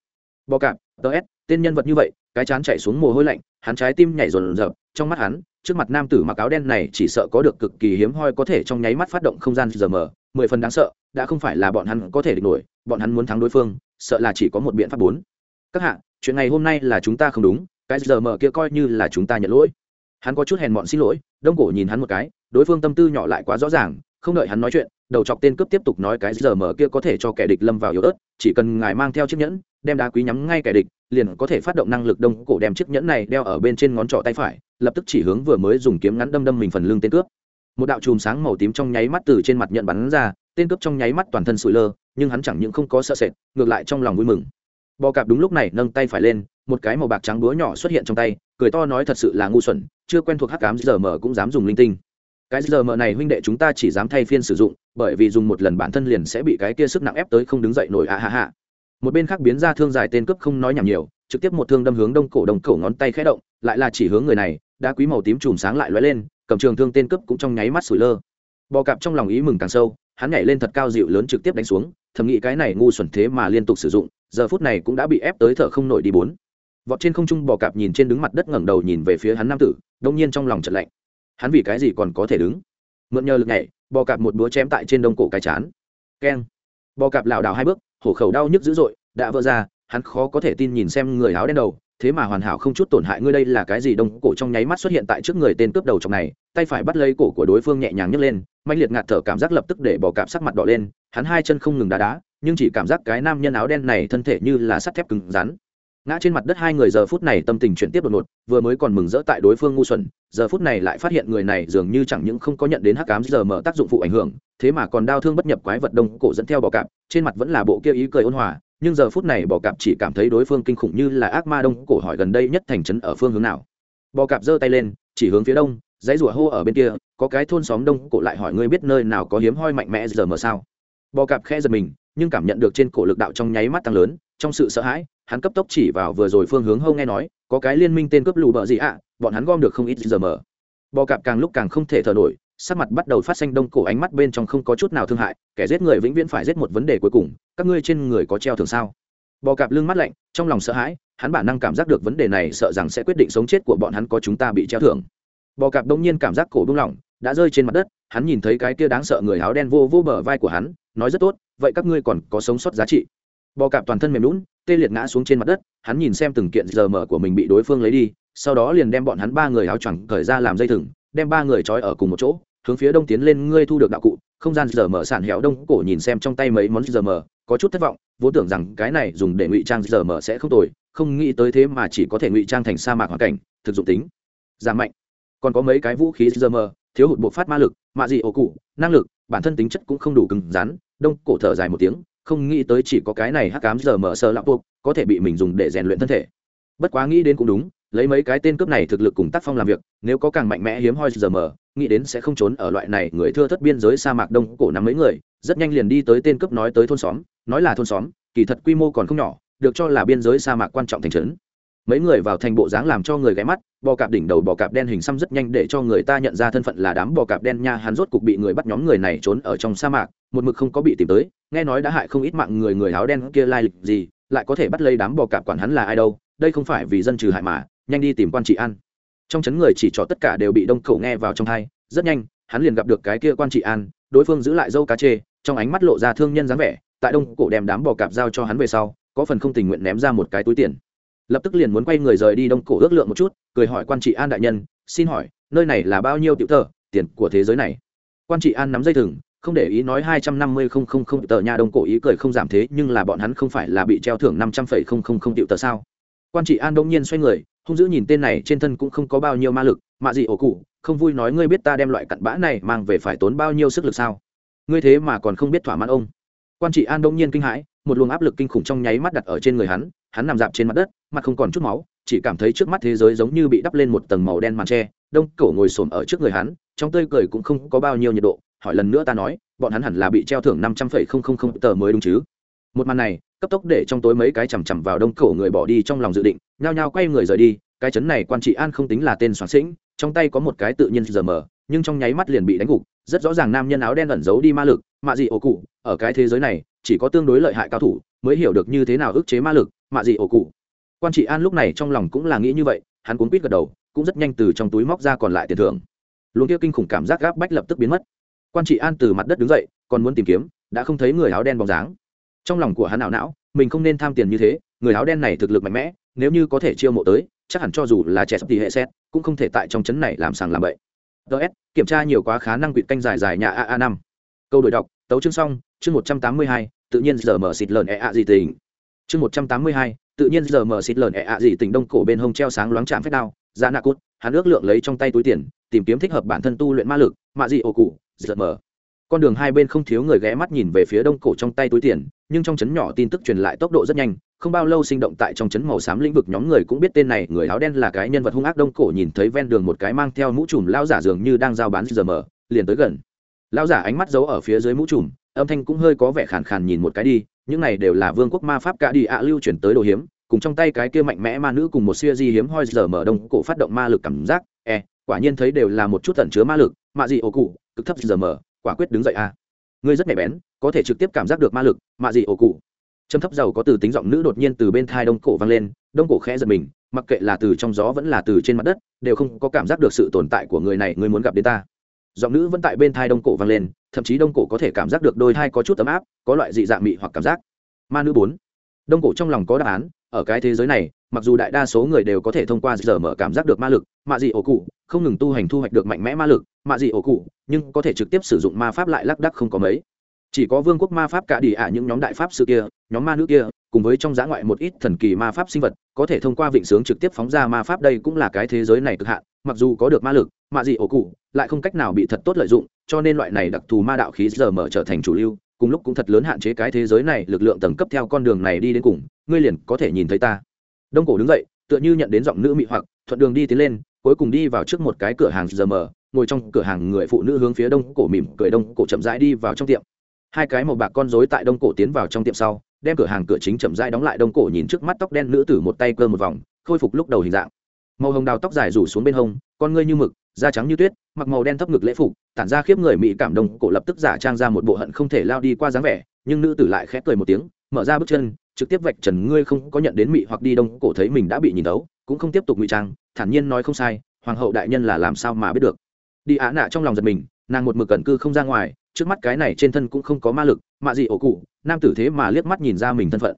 bò cạp ts tên nhân vật như vậy, cái chán chạy xuống mồ hôi lạnh, hắn trái tim nhảy rồn rập, trong mắt hắn, trước mặt nam tử mặc áo đen này chỉ sợ có được cực kỳ hiếm hoi có thể trong nháy mắt phát động không gian giờ mờ, mười phần đáng sợ, đã không phải là bọn hắn có thể địch nổi, bọn hắn muốn thắng đối phương, sợ là chỉ có một biện pháp bốn. Các hạ, chuyện ngày hôm nay là chúng ta không đúng, cái giờ mờ kia coi như là chúng ta nhận lỗi. Hắn có chút hèn mọn xin lỗi, đông cổ nhìn hắn một cái, đối phương tâm tư nhỏ lại quá rõ ràng không đợi hắn nói chuyện, đầu chọc tên cướp tiếp tục nói cái giờ mở kia có thể cho kẻ địch lâm vào yếu ớt, chỉ cần ngài mang theo chiếc nhẫn, đem đá quý nhắm ngay kẻ địch, liền có thể phát động năng lực đông cổ đem chiếc nhẫn này đeo ở bên trên ngón trỏ tay phải, lập tức chỉ hướng vừa mới dùng kiếm ngắn đâm đâm mình phần lưng tên cướp. Một đạo chùm sáng màu tím trong nháy mắt từ trên mặt nhận bắn ra, tên cướp trong nháy mắt toàn thân sụi lơ, nhưng hắn chẳng những không có sợ sệt, ngược lại trong lòng vui mừng. Bò cạp đúng lúc này nâng tay phải lên, một cái màu bạc trắng búa nhỏ xuất hiện trong tay, cười to nói thật sự là ngu xuẩn, chưa quen thuộc hắc cám giờ mở cũng dám dùng linh tinh cái giờ mở này huynh đệ chúng ta chỉ dám thay phiên sử dụng, bởi vì dùng một lần bản thân liền sẽ bị cái kia sức nặng ép tới không đứng dậy nổi à ha ha. Một bên khác biến ra thương dài tên cướp không nói nhảm nhiều, trực tiếp một thương đâm hướng đông cổ đồng cổ ngón tay khẽ động, lại là chỉ hướng người này đã quý màu tím chùm sáng lại lóe lên, cầm trường thương tên cướp cũng trong nháy mắt sủi lơ. Bò cạp trong lòng ý mừng càng sâu, hắn nhảy lên thật cao dịu lớn trực tiếp đánh xuống, thầm nghĩ cái này ngu xuẩn thế mà liên tục sử dụng, giờ phút này cũng đã bị ép tới thở không nổi đi bốn. Vọt trên không trung bò cạp nhìn trên đứng mặt đất ngẩng đầu nhìn về phía hắn nam tử, đông nhiên trong lòng chợt lạnh hắn vì cái gì còn có thể đứng? Mượn nhờ lực nhảy, bò cạp một búa chém tại trên đông cổ cái chán. Keng. Bò cạp lảo đảo hai bước, hổ khẩu đau nhức dữ dội, đã vỡ ra, hắn khó có thể tin nhìn xem người áo đen đầu, thế mà hoàn hảo không chút tổn hại. Ngươi đây là cái gì? Đông cổ trong nháy mắt xuất hiện tại trước người tên cướp đầu trong này, tay phải bắt lấy cổ của đối phương nhẹ nhàng nhấc lên mạnh liệt ngạt thở cảm giác lập tức để bò cạp sắc mặt đỏ lên. Hắn hai chân không ngừng đá đá, nhưng chỉ cảm giác cái nam nhân áo đen này thân thể như là sắt thép cứng rắn ngã trên mặt đất hai người giờ phút này tâm tình chuyển tiếp đột ngột, vừa mới còn mừng rỡ tại đối phương ngu xuẩn, giờ phút này lại phát hiện người này dường như chẳng những không có nhận đến hắc cám giờ mở tác dụng phụ ảnh hưởng, thế mà còn đau thương bất nhập quái vật đông cổ dẫn theo bò cạp, trên mặt vẫn là bộ kia ý cười ôn hòa, nhưng giờ phút này bò cạp chỉ cảm thấy đối phương kinh khủng như là ác ma đông cổ hỏi gần đây nhất thành trấn ở phương hướng nào. Bò cạp giơ tay lên, chỉ hướng phía đông, dãy rủa hô ở bên kia, có cái thôn xóm đông cổ lại hỏi ngươi biết nơi nào có hiếm hoi mạnh mẽ giờ mở sao? Bò cạp khẽ giật mình, nhưng cảm nhận được trên cổ lực đạo trong nháy mắt tăng lớn, trong sự sợ hãi hắn cấp tốc chỉ vào vừa rồi phương hướng hâu nghe nói, có cái liên minh tên cướp lù bợ gì ạ, bọn hắn gom được không ít giờ mở. Bò cạp càng lúc càng không thể thở nổi, sắc mặt bắt đầu phát xanh đông cổ ánh mắt bên trong không có chút nào thương hại, kẻ giết người vĩnh viễn phải giết một vấn đề cuối cùng, các ngươi trên người có treo thường sao? Bò cạp lưng mắt lạnh, trong lòng sợ hãi, hắn bản năng cảm giác được vấn đề này sợ rằng sẽ quyết định sống chết của bọn hắn có chúng ta bị treo thưởng. Bò cạp đông nhiên cảm giác cổ buông lỏng, đã rơi trên mặt đất, hắn nhìn thấy cái kia đáng sợ người áo đen vô vô bờ vai của hắn, nói rất tốt, vậy các ngươi còn có sống sót giá trị? Bò cạp toàn thân mềm lún tê liệt ngã xuống trên mặt đất, hắn nhìn xem từng kiện giờ mở của mình bị đối phương lấy đi, sau đó liền đem bọn hắn ba người áo choàng cởi ra làm dây thừng, đem ba người trói ở cùng một chỗ, hướng phía đông tiến lên ngươi thu được đạo cụ, không gian giờ mở sản héo đông cổ nhìn xem trong tay mấy món giờ mở, có chút thất vọng, vốn tưởng rằng cái này dùng để ngụy trang giờ mở sẽ không tồi, không nghĩ tới thế mà chỉ có thể ngụy trang thành sa mạc hoàn cảnh, thực dụng tính, giảm mạnh. Còn có mấy cái vũ khí giờ mở, thiếu hụt bộ phát ma lực, mạ dị ổ cụ, năng lực, bản thân tính chất cũng không đủ cứng rắn, đông cổ thở dài một tiếng không nghĩ tới chỉ có cái này hắc cám giờ mở sơ lạo buộc, có thể bị mình dùng để rèn luyện thân thể. Bất quá nghĩ đến cũng đúng, lấy mấy cái tên cướp này thực lực cùng tác phong làm việc, nếu có càng mạnh mẽ hiếm hoi giờ mở, nghĩ đến sẽ không trốn ở loại này người thưa thất biên giới sa mạc đông cổ nắm mấy người, rất nhanh liền đi tới tên cướp nói tới thôn xóm, nói là thôn xóm, kỳ thật quy mô còn không nhỏ, được cho là biên giới sa mạc quan trọng thành trấn mấy người vào thành bộ dáng làm cho người ghé mắt, bò cạp đỉnh đầu bò cạp đen hình xăm rất nhanh để cho người ta nhận ra thân phận là đám bò cạp đen nha. Hắn rốt cục bị người bắt nhóm người này trốn ở trong sa mạc, một mực không có bị tìm tới. Nghe nói đã hại không ít mạng người người áo đen kia lai lịch gì, lại có thể bắt lấy đám bò cạp quản hắn là ai đâu. Đây không phải vì dân trừ hại mà, nhanh đi tìm quan trị an. Trong chấn người chỉ cho tất cả đều bị đông khẩu nghe vào trong thai rất nhanh, hắn liền gặp được cái kia quan trị an, đối phương giữ lại dâu cá chê, trong ánh mắt lộ ra thương nhân dáng vẻ. Tại đông cổ đem đám bò cạp giao cho hắn về sau, có phần không tình nguyện ném ra một cái túi tiền lập tức liền muốn quay người rời đi đông cổ ước lượng một chút, cười hỏi quan trị an đại nhân, xin hỏi, nơi này là bao nhiêu tiểu tờ, tiền của thế giới này? Quan trị an nắm dây thừng, không để ý nói hai trăm năm mươi không không không tờ nhà đông cổ ý cười không giảm thế, nhưng là bọn hắn không phải là bị treo thưởng năm trăm phẩy không không không tiểu tờ sao? Quan trị an đông nhiên xoay người, hung dữ nhìn tên này, trên thân cũng không có bao nhiêu ma lực, mạ gì ổ cụ, không vui nói ngươi biết ta đem loại cặn bã này mang về phải tốn bao nhiêu sức lực sao? Ngươi thế mà còn không biết thỏa mãn ông. Quan trị an đông nhiên kinh hãi, một luồng áp lực kinh khủng trong nháy mắt đặt ở trên người hắn hắn nằm dạp trên mặt đất, mặt không còn chút máu, chỉ cảm thấy trước mắt thế giới giống như bị đắp lên một tầng màu đen màn tre, đông cổ ngồi xổm ở trước người hắn, trong tươi cười cũng không có bao nhiêu nhiệt độ, hỏi lần nữa ta nói, bọn hắn hẳn là bị treo thưởng năm trăm phẩy không không không tờ mới đúng chứ? Một màn này, cấp tốc để trong tối mấy cái chằm chằm vào đông cổ người bỏ đi trong lòng dự định, nhao nhao quay người rời đi, cái chấn này quan trị an không tính là tên soạn sĩnh, trong tay có một cái tự nhiên giờ mờ nhưng trong nháy mắt liền bị đánh gục, rất rõ ràng nam nhân áo đen ẩn giấu đi ma lực, mạ dị ổ cụ, ở cái thế giới này, chỉ có tương đối lợi hại cao thủ mới hiểu được như thế nào ức chế ma lực, mạ dị ổ cụ. Quan trị an lúc này trong lòng cũng là nghĩ như vậy, hắn cuốn quýt gật đầu, cũng rất nhanh từ trong túi móc ra còn lại tiền thưởng. Luôn kia kinh khủng cảm giác gáp bách lập tức biến mất. Quan trị an từ mặt đất đứng dậy, còn muốn tìm kiếm, đã không thấy người áo đen bóng dáng. Trong lòng của hắn ảo não, mình không nên tham tiền như thế, người áo đen này thực lực mạnh mẽ, nếu như có thể chiêu mộ tới, chắc hẳn cho dù là trẻ sắp thì hệ xét, cũng không thể tại trong chấn này làm sàng làm bậy. Ts kiểm tra nhiều quá khả năng quỵt canh dài dài nhà aa năm. Câu đổi đọc, tấu chương xong, chương một trăm tám mươi hai tự nhiên giờ mở xịt lợn ẹ ạ gì tình. Chương một trăm tám mươi hai, tự nhiên giờ mở xịt lợn ẹ ạ gì tình đông cổ bên hông treo sáng loáng chạm phép đao. Ra nạ cút, hắn ước lượng lấy trong tay túi tiền, tìm kiếm thích hợp bản thân tu luyện ma lực, mạ dị ổ cụ, giờ mở. Con đường hai bên không thiếu người ghé mắt nhìn về phía đông cổ trong tay túi tiền, nhưng trong chấn nhỏ tin tức truyền lại tốc độ rất nhanh, không bao lâu sinh động tại trong chấn màu xám lĩnh vực nhóm người cũng biết tên này, người áo đen là cái nhân vật hung ác đông cổ nhìn thấy ven đường một cái mang theo mũ trùm lao giả dường như đang giao bán giờ mở, liền tới gần. Lao giả ánh mắt giấu ở phía dưới mũ trùm âm thanh cũng hơi có vẻ khàn khàn nhìn một cái đi, những này đều là vương quốc ma pháp cả đi ạ lưu chuyển tới đồ hiếm, cùng trong tay cái kia mạnh mẽ ma nữ cùng một siêu di hiếm hoi giờ mở đông cổ phát động ma lực cảm giác e quả nhiên thấy đều là một chút tẩn chứa ma lực, mạ gì ồ cụ, cực thấp giờ mở, quả quyết đứng dậy a. Ngươi rất nhạy bén, có thể trực tiếp cảm giác được ma lực, mạ gì ồ cụ. Trầm thấp giàu có từ tính giọng nữ đột nhiên từ bên thai đông cổ vang lên, đông cổ khẽ giật mình, mặc kệ là từ trong gió vẫn là từ trên mặt đất, đều không có cảm giác được sự tồn tại của người này ngươi muốn gặp đến ta. Giọng nữ vẫn tại bên thai đông cổ vang lên thậm chí đông cổ có thể cảm giác được đôi thai có chút ấm áp, có loại dị dạng mị hoặc cảm giác. Ma nữ bốn. Đông cổ trong lòng có đáp án, ở cái thế giới này, mặc dù đại đa số người đều có thể thông qua giờ mở cảm giác được ma lực mạ dị ổ cụ, không ngừng tu hành thu hoạch được mạnh mẽ ma lực mạ dị ổ cụ, nhưng có thể trực tiếp sử dụng ma pháp lại lác đắc không có mấy chỉ có vương quốc ma pháp cả đi ạ, những nhóm đại pháp sư kia, nhóm ma nữ kia, cùng với trong giã ngoại một ít thần kỳ ma pháp sinh vật, có thể thông qua vịnh sướng trực tiếp phóng ra ma pháp đây cũng là cái thế giới này cực hạn, mặc dù có được ma lực mạ dị ổ cụ lại không cách nào bị thật tốt lợi dụng, cho nên loại này đặc thù ma đạo khí giờ mở trở thành chủ lưu, cùng lúc cũng thật lớn hạn chế cái thế giới này lực lượng tầng cấp theo con đường này đi đến cùng, ngươi liền có thể nhìn thấy ta. Đông cổ đứng dậy, tựa như nhận đến giọng nữ mị hoặc, thuận đường đi tiến lên, cuối cùng đi vào trước một cái cửa hàng giờ mở, ngồi trong cửa hàng người phụ nữ hướng phía đông cổ mỉm cười, đông cổ chậm rãi đi vào trong tiệm hai cái màu bạc con rối tại đông cổ tiến vào trong tiệm sau, đem cửa hàng cửa chính chậm rãi đóng lại đông cổ nhìn trước mắt tóc đen nữ tử một tay cơ một vòng, khôi phục lúc đầu hình dạng. Màu hồng đào tóc dài rủ xuống bên hông, con ngươi như mực, da trắng như tuyết, mặc màu đen thấp ngực lễ phục, tản ra khiếp người mỹ cảm đông cổ lập tức giả trang ra một bộ hận không thể lao đi qua dáng vẻ, nhưng nữ tử lại khẽ cười một tiếng, mở ra bước chân, trực tiếp vạch trần ngươi không có nhận đến mỹ hoặc đi đông cổ thấy mình đã bị nhìn tấu cũng không tiếp tục ngụy trang, thản nhiên nói không sai, hoàng hậu đại nhân là làm sao mà biết được. Đi á nạ trong lòng giật mình, nàng một mực cẩn cư không ra ngoài trước mắt cái này trên thân cũng không có ma lực mạ gì ổ cụ, nam tử thế mà liếc mắt nhìn ra mình thân phận.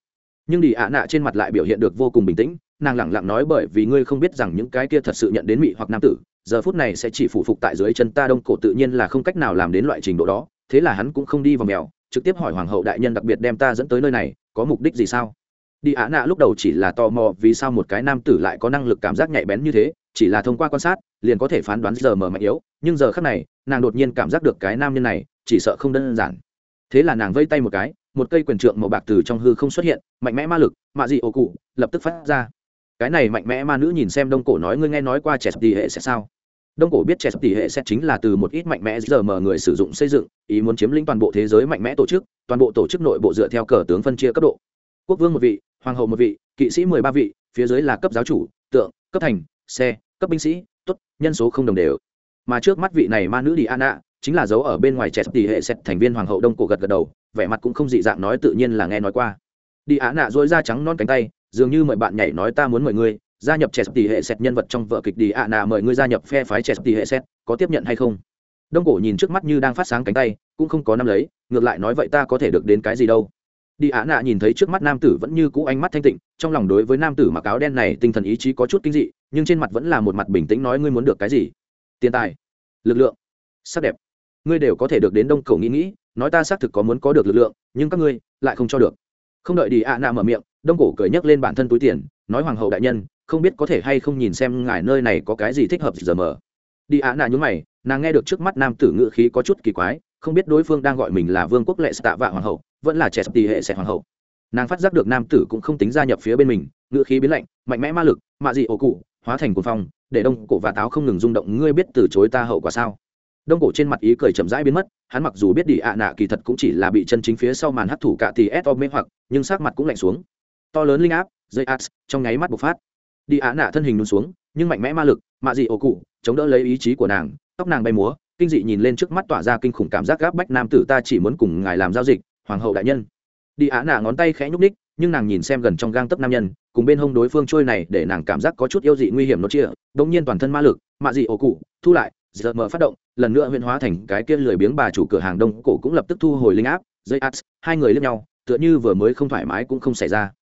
Nhưng đi ạ nạ trên mặt lại biểu hiện được vô cùng bình tĩnh, nàng lẳng lặng nói bởi vì ngươi không biết rằng những cái kia thật sự nhận đến mị hoặc nam tử, giờ phút này sẽ chỉ phụ phục tại dưới chân ta đông cổ tự nhiên là không cách nào làm đến loại trình độ đó, thế là hắn cũng không đi vào mèo, trực tiếp hỏi hoàng hậu đại nhân đặc biệt đem ta dẫn tới nơi này, có mục đích gì sao? Đi ạ nạ lúc đầu chỉ là tò mò vì sao một cái nam tử lại có năng lực cảm giác nhạy bén như thế, chỉ là thông qua quan sát, liền có thể phán đoán giờ mờ mạnh yếu nhưng giờ khác này, nàng đột nhiên cảm giác được cái nam nhân này, chỉ sợ không đơn giản. Thế là nàng vây tay một cái, một cây quyền trượng màu bạc từ trong hư không xuất hiện, mạnh mẽ ma lực, mạ dị ổ cụ, lập tức phát ra. Cái này mạnh mẽ ma nữ nhìn xem đông cổ nói, ngươi nghe nói qua trẻ tỷ hệ sẽ sao? Đông cổ biết trẻ tỷ hệ sẽ chính là từ một ít mạnh mẽ giờ mở người sử dụng xây dựng, ý muốn chiếm lĩnh toàn bộ thế giới mạnh mẽ tổ chức, toàn bộ tổ chức nội bộ dựa theo cờ tướng phân chia cấp độ. Quốc vương một vị, hoàng hậu một vị, kỵ sĩ mười ba vị, phía dưới là cấp giáo chủ, tượng, cấp thành, xe, cấp binh sĩ, tốt, nhân số không đồng đều mà trước mắt vị này ma nữ đi an ạ chính là dấu ở bên ngoài trẻ tỷ hệ xét thành viên hoàng hậu đông cổ gật gật đầu, vẻ mặt cũng không dị dạng nói tự nhiên là nghe nói qua. Đi á nạ dối da trắng non cánh tay, dường như mời bạn nhảy nói ta muốn mời ngươi, gia nhập trẻ tỷ hệ xét nhân vật trong vợ kịch đi ạ nạ mời ngươi gia nhập phe phái trẻ tỷ hệ xét có tiếp nhận hay không? Đông cổ nhìn trước mắt như đang phát sáng cánh tay, cũng không có năm lấy, ngược lại nói, vậy ta có thể được đến cái gì đâu? Đi án nạ nhìn thấy trước mắt nam tử vẫn như cũ ánh mắt thanh tịnh, trong lòng đối với nam tử mặc áo đen này tinh thần ý chí có chút kinh dị, nhưng trên mặt vẫn là một mặt bình tĩnh nói, ngươi muốn được cái gì? Tiền tài, lực lượng, sắc đẹp. Ngươi đều có thể được đến đông cổ nghĩ nghĩ, nói ta xác thực có muốn có được lực lượng, nhưng các ngươi lại không cho được. Không đợi đi ạ nạ mở miệng, đông cổ cười nhấc lên bản thân túi tiền, nói hoàng hậu đại nhân, không biết có thể hay không nhìn xem ngài nơi này có cái gì thích hợp giờ mở đi ạ nạ nhúng mày, nàng nghe được trước mắt nam tử ngự khí có chút kỳ quái, không biết đối phương đang gọi mình là vương quốc lệ tạ vạ hoàng hậu, vẫn là trẻ sập tỷ hệ sẽ hoàng hậu. Nàng phát giác được nam tử cũng không tính gia nhập phía bên mình ngự khí biến lạnh, mạnh mẽ ma lực, mạ dị ổ cụ, hóa thành cuồng phong để đông cổ và táo không ngừng rung động, ngươi biết từ chối ta hậu quả sao? Đông cổ trên mặt ý cười chậm rãi biến mất, hắn mặc dù biết đi ạ nạ kỳ thật cũng chỉ là bị chân chính phía sau màn hấp thủ cả thì s mê hoặc, nhưng sắc mặt cũng lạnh xuống. To lớn linh áp, dây ax trong nháy mắt bộc phát. Đi ạ nạ thân hình nôn xuống, nhưng mạnh mẽ ma lực, mạ dị ổ cụ, chống đỡ lấy ý chí của nàng, tóc nàng bay múa, kinh dị nhìn lên trước mắt tỏa ra kinh khủng cảm giác gáp bách nam tử ta chỉ muốn cùng ngài làm giao dịch, hoàng hậu đại nhân. Đi ạ nạ ngón tay khẽ nhúc ních nhưng nàng nhìn xem gần trong gang tấp nam nhân, cùng bên hông đối phương trôi này để nàng cảm giác có chút yêu dị nguy hiểm nó chia đ ỗ n g nhiên toàn thân ma lực, mạ dị ổ cụ, thu lại giờ mở phát động, lần nữa huyện hóa thành cái kia lười biếng bà chủ cửa hàng đông cổ cũng lập tức thu hồi linh áp, dây áp hai người lên nhau, tựa như vừa mới không thoải mái cũng không xảy ra.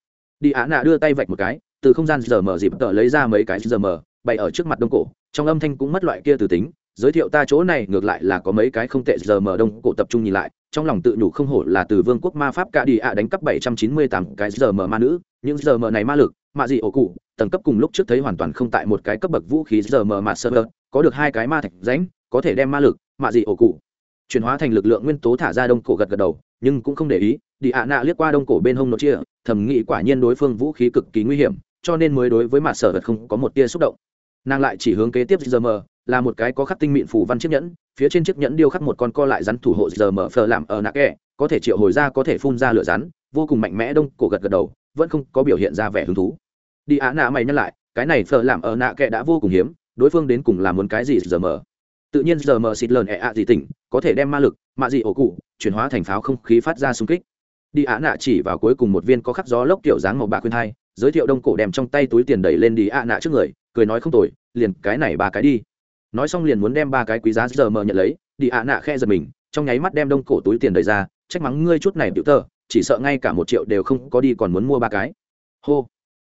Đi á nạ đưa tay vạch một cái, từ không gian giờ mở dịp tờ lấy ra mấy cái giờ mở, bày ở trước mặt đông cổ, trong âm thanh cũng mất loại kia từ tính, giới thiệu ta chỗ này, ngược lại là có mấy cái không tệ giờ mở đông cổ tập trung nhìn lại trong lòng tự nhủ không hổ là từ vương quốc ma pháp cả đi ạ đánh cắp bảy trăm chín mươi tám cái giờ mở ma nữ, những giờ mở này ma lực, mạ dị ổ cụ, tầng cấp cùng lúc trước thấy hoàn toàn không tại một cái cấp bậc vũ khí giờ mở mà sơ có được hai cái ma thạch ránh có thể đem ma lực, mạ dị ổ cụ chuyển hóa thành lực lượng nguyên tố thả ra đông cổ gật gật đầu, nhưng cũng không để ý, đi ạ nạ liếc qua đông cổ bên hông nó chia, thầm nghĩ quả nhiên đối phương vũ khí cực kỳ nguy hiểm, cho nên mới đối với mặt sở vật không có một tia xúc động. Nàng lại chỉ hướng kế tiếp giờ mờ là một cái có khắc tinh mịn phủ văn chiếc nhẫn, phía trên chiếc nhẫn điêu khắc một con co lại rắn thủ hộ giờ mở phờ làm ở nạ kẹ, có thể triệu hồi ra, có thể phun ra lửa rắn, vô cùng mạnh mẽ đông cổ gật gật đầu, vẫn không có biểu hiện ra vẻ hứng thú. Đi á nạ mày nhắc lại, cái này phờ làm ở nạ kẹ đã vô cùng hiếm, đối phương đến cùng làm muốn cái gì giờ mở? Tự nhiên giờ mở xịt lờn ẹ ạ gì tỉnh, có thể đem ma lực, mạ dị ổ cụ, chuyển hóa thành pháo không khí phát ra xung kích. Đi á nạ chỉ vào cuối cùng một viên có khắc gió lốc kiểu dáng màu bạc khuyên hai, giới thiệu đông cổ đem trong tay túi tiền đẩy lên đi á nạ trước người, cười nói không tồi, liền cái này ba cái đi nói xong liền muốn đem ba cái quý giá giờ mờ nhận lấy, đi ạ nạ khe giật mình, trong nháy mắt đem đông cổ túi tiền đầy ra, trách mắng ngươi chút này biểu tờ, chỉ sợ ngay cả một triệu đều không có đi còn muốn mua ba cái. Hô.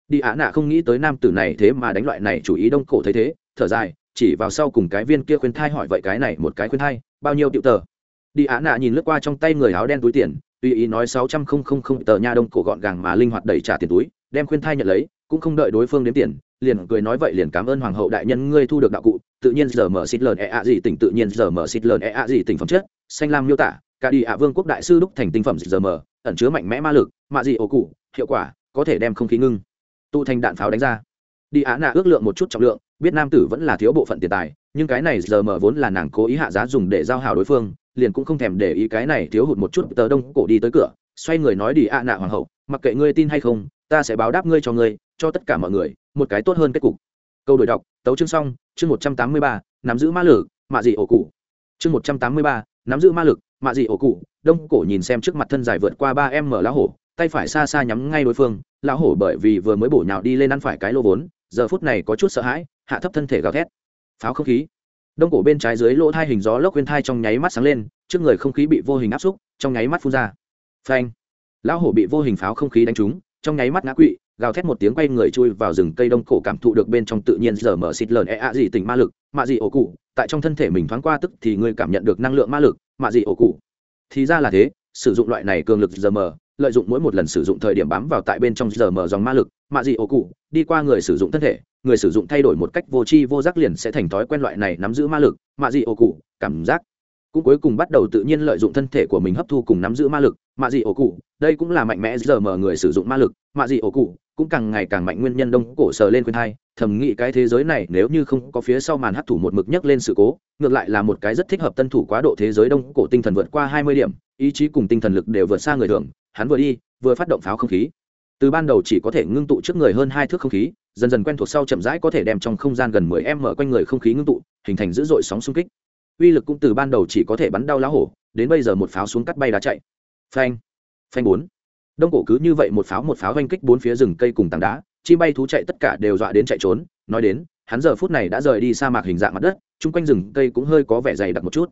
Đi ạ nạ không nghĩ tới nam tử này thế mà đánh loại này chủ ý đông cổ thấy thế, thở dài, chỉ vào sau cùng cái viên kia khuyên thai hỏi vậy cái này một cái khuyên thai, bao nhiêu tiểu tờ? Đi ạ nạ nhìn lướt qua trong tay người áo đen túi tiền, tùy ý nói sáu trăm không không không tờ nha đông cổ gọn gàng mà linh hoạt đẩy trả tiền túi, đem khuyên thai nhận lấy, cũng không đợi đối phương đếm tiền liền cười nói vậy liền cảm ơn hoàng hậu đại nhân, ngươi thu được đạo cụ, tự nhiên giờ mở xịt lợn e ạ gì tỉnh, tự nhiên giờ mở xịt lợn e ạ gì tỉnh phẩm chất, xanh lam miêu tả, cả đi ạ vương quốc đại sư đúc thành tinh phẩm giờ mở, ẩn chứa mạnh mẽ ma lực, mạ gì ổ cụ, hiệu quả, có thể đem không khí ngưng. Tụ thành đạn pháo đánh ra. Đi ạ nạ ước lượng một chút trọng lượng, biết nam tử vẫn là thiếu bộ phận tiền tài, nhưng cái này giờ mở vốn là nàng cố ý hạ giá dùng để giao hảo đối phương, liền cũng không thèm để ý cái này thiếu hụt một chút, tờ đông cổ đi tới cửa, xoay người nói đi ạ nạ hoàng hậu, mặc kệ ngươi tin hay không ta sẽ báo đáp ngươi cho ngươi, cho tất cả mọi người, một cái tốt hơn kết cục. Câu đổi đọc, tấu chương xong, chương một trăm tám mươi ba, nắm giữ ma lực, mạ dị ổ cụ. Chương một trăm tám mươi ba, nắm giữ ma lực, mạ dị ổ cụ. Đông cổ nhìn xem trước mặt thân dài vượt qua ba em mở lá hổ, tay phải xa xa nhắm ngay đối phương. Lá hổ bởi vì vừa mới bổ nhào đi lên ăn phải cái lô vốn, giờ phút này có chút sợ hãi, hạ thấp thân thể gào thét. Pháo không khí. Đông cổ bên trái dưới lỗ thai hình gió lốc nguyên thai trong nháy mắt sáng lên, trước người không khí bị vô hình áp xúc, trong nháy mắt phun ra. Phanh. Lão hổ bị vô hình pháo không khí đánh trúng trong nháy mắt ngã quỵ, gào thét một tiếng quay người chui vào rừng cây đông cổ cảm thụ được bên trong tự nhiên giờ mở xịt lờn e ạ gì tình ma lực, mạ gì ổ cụ. Tại trong thân thể mình thoáng qua tức thì ngươi cảm nhận được năng lượng ma lực, mạ gì ổ cụ. Thì ra là thế, sử dụng loại này cường lực giờ mở, lợi dụng mỗi một lần sử dụng thời điểm bám vào tại bên trong giờ mở dòng ma lực, mạ gì ổ cụ, đi qua người sử dụng thân thể, người sử dụng thay đổi một cách vô tri vô giác liền sẽ thành thói quen loại này nắm giữ ma lực, mạ gì ổ cụ, cảm giác cũng cuối cùng bắt đầu tự nhiên lợi dụng thân thể của mình hấp thu cùng nắm giữ ma lực, mạ dị ổ cụ. Đây cũng là mạnh mẽ giờ mở người sử dụng ma lực, mạ dị ổ cụ cũng càng ngày càng mạnh nguyên nhân đông cổ sờ lên khuyên thai. Thầm nghĩ cái thế giới này nếu như không có phía sau màn hấp thủ một mực nhấc lên sự cố, ngược lại là một cái rất thích hợp tân thủ quá độ thế giới đông cổ tinh thần vượt qua hai mươi điểm, ý chí cùng tinh thần lực đều vượt xa người thường. Hắn vừa đi, vừa phát động pháo không khí. Từ ban đầu chỉ có thể ngưng tụ trước người hơn hai thước không khí, dần dần quen thuộc sau chậm rãi có thể đem trong không gian gần mười em mở quanh người không khí ngưng tụ, hình thành dữ dội sóng xung kích uy lực cũng từ ban đầu chỉ có thể bắn đau lá hổ, đến bây giờ một pháo xuống cắt bay đá chạy. Phanh. Phanh bốn. Đông cổ cứ như vậy một pháo một pháo oanh kích bốn phía rừng cây cùng tảng đá chi bay thú chạy tất cả đều dọa đến chạy trốn. Nói đến, hắn giờ phút này đã rời đi sa mạc hình dạng mặt đất, chung quanh rừng cây cũng hơi có vẻ dày đặc một chút.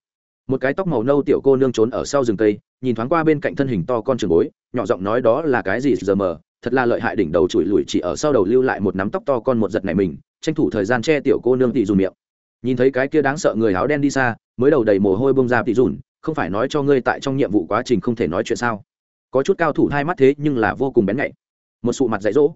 Một cái tóc màu nâu tiểu cô nương trốn ở sau rừng cây, nhìn thoáng qua bên cạnh thân hình to con trường bối, nhỏ giọng nói đó là cái gì giờ mờ, thật là lợi hại đỉnh đầu chùi lùi chỉ ở sau đầu lưu lại một nắm tóc to con một giật này mình, tranh thủ thời gian che tiểu cô nương tị dù miệng nhìn thấy cái kia đáng sợ người áo đen đi xa, mới đầu đầy mồ hôi bông ra tỉ dùn, không phải nói cho ngươi tại trong nhiệm vụ quá trình không thể nói chuyện sao? Có chút cao thủ hai mắt thế nhưng là vô cùng bén nhạy. Một sụ mặt dạy dỗ.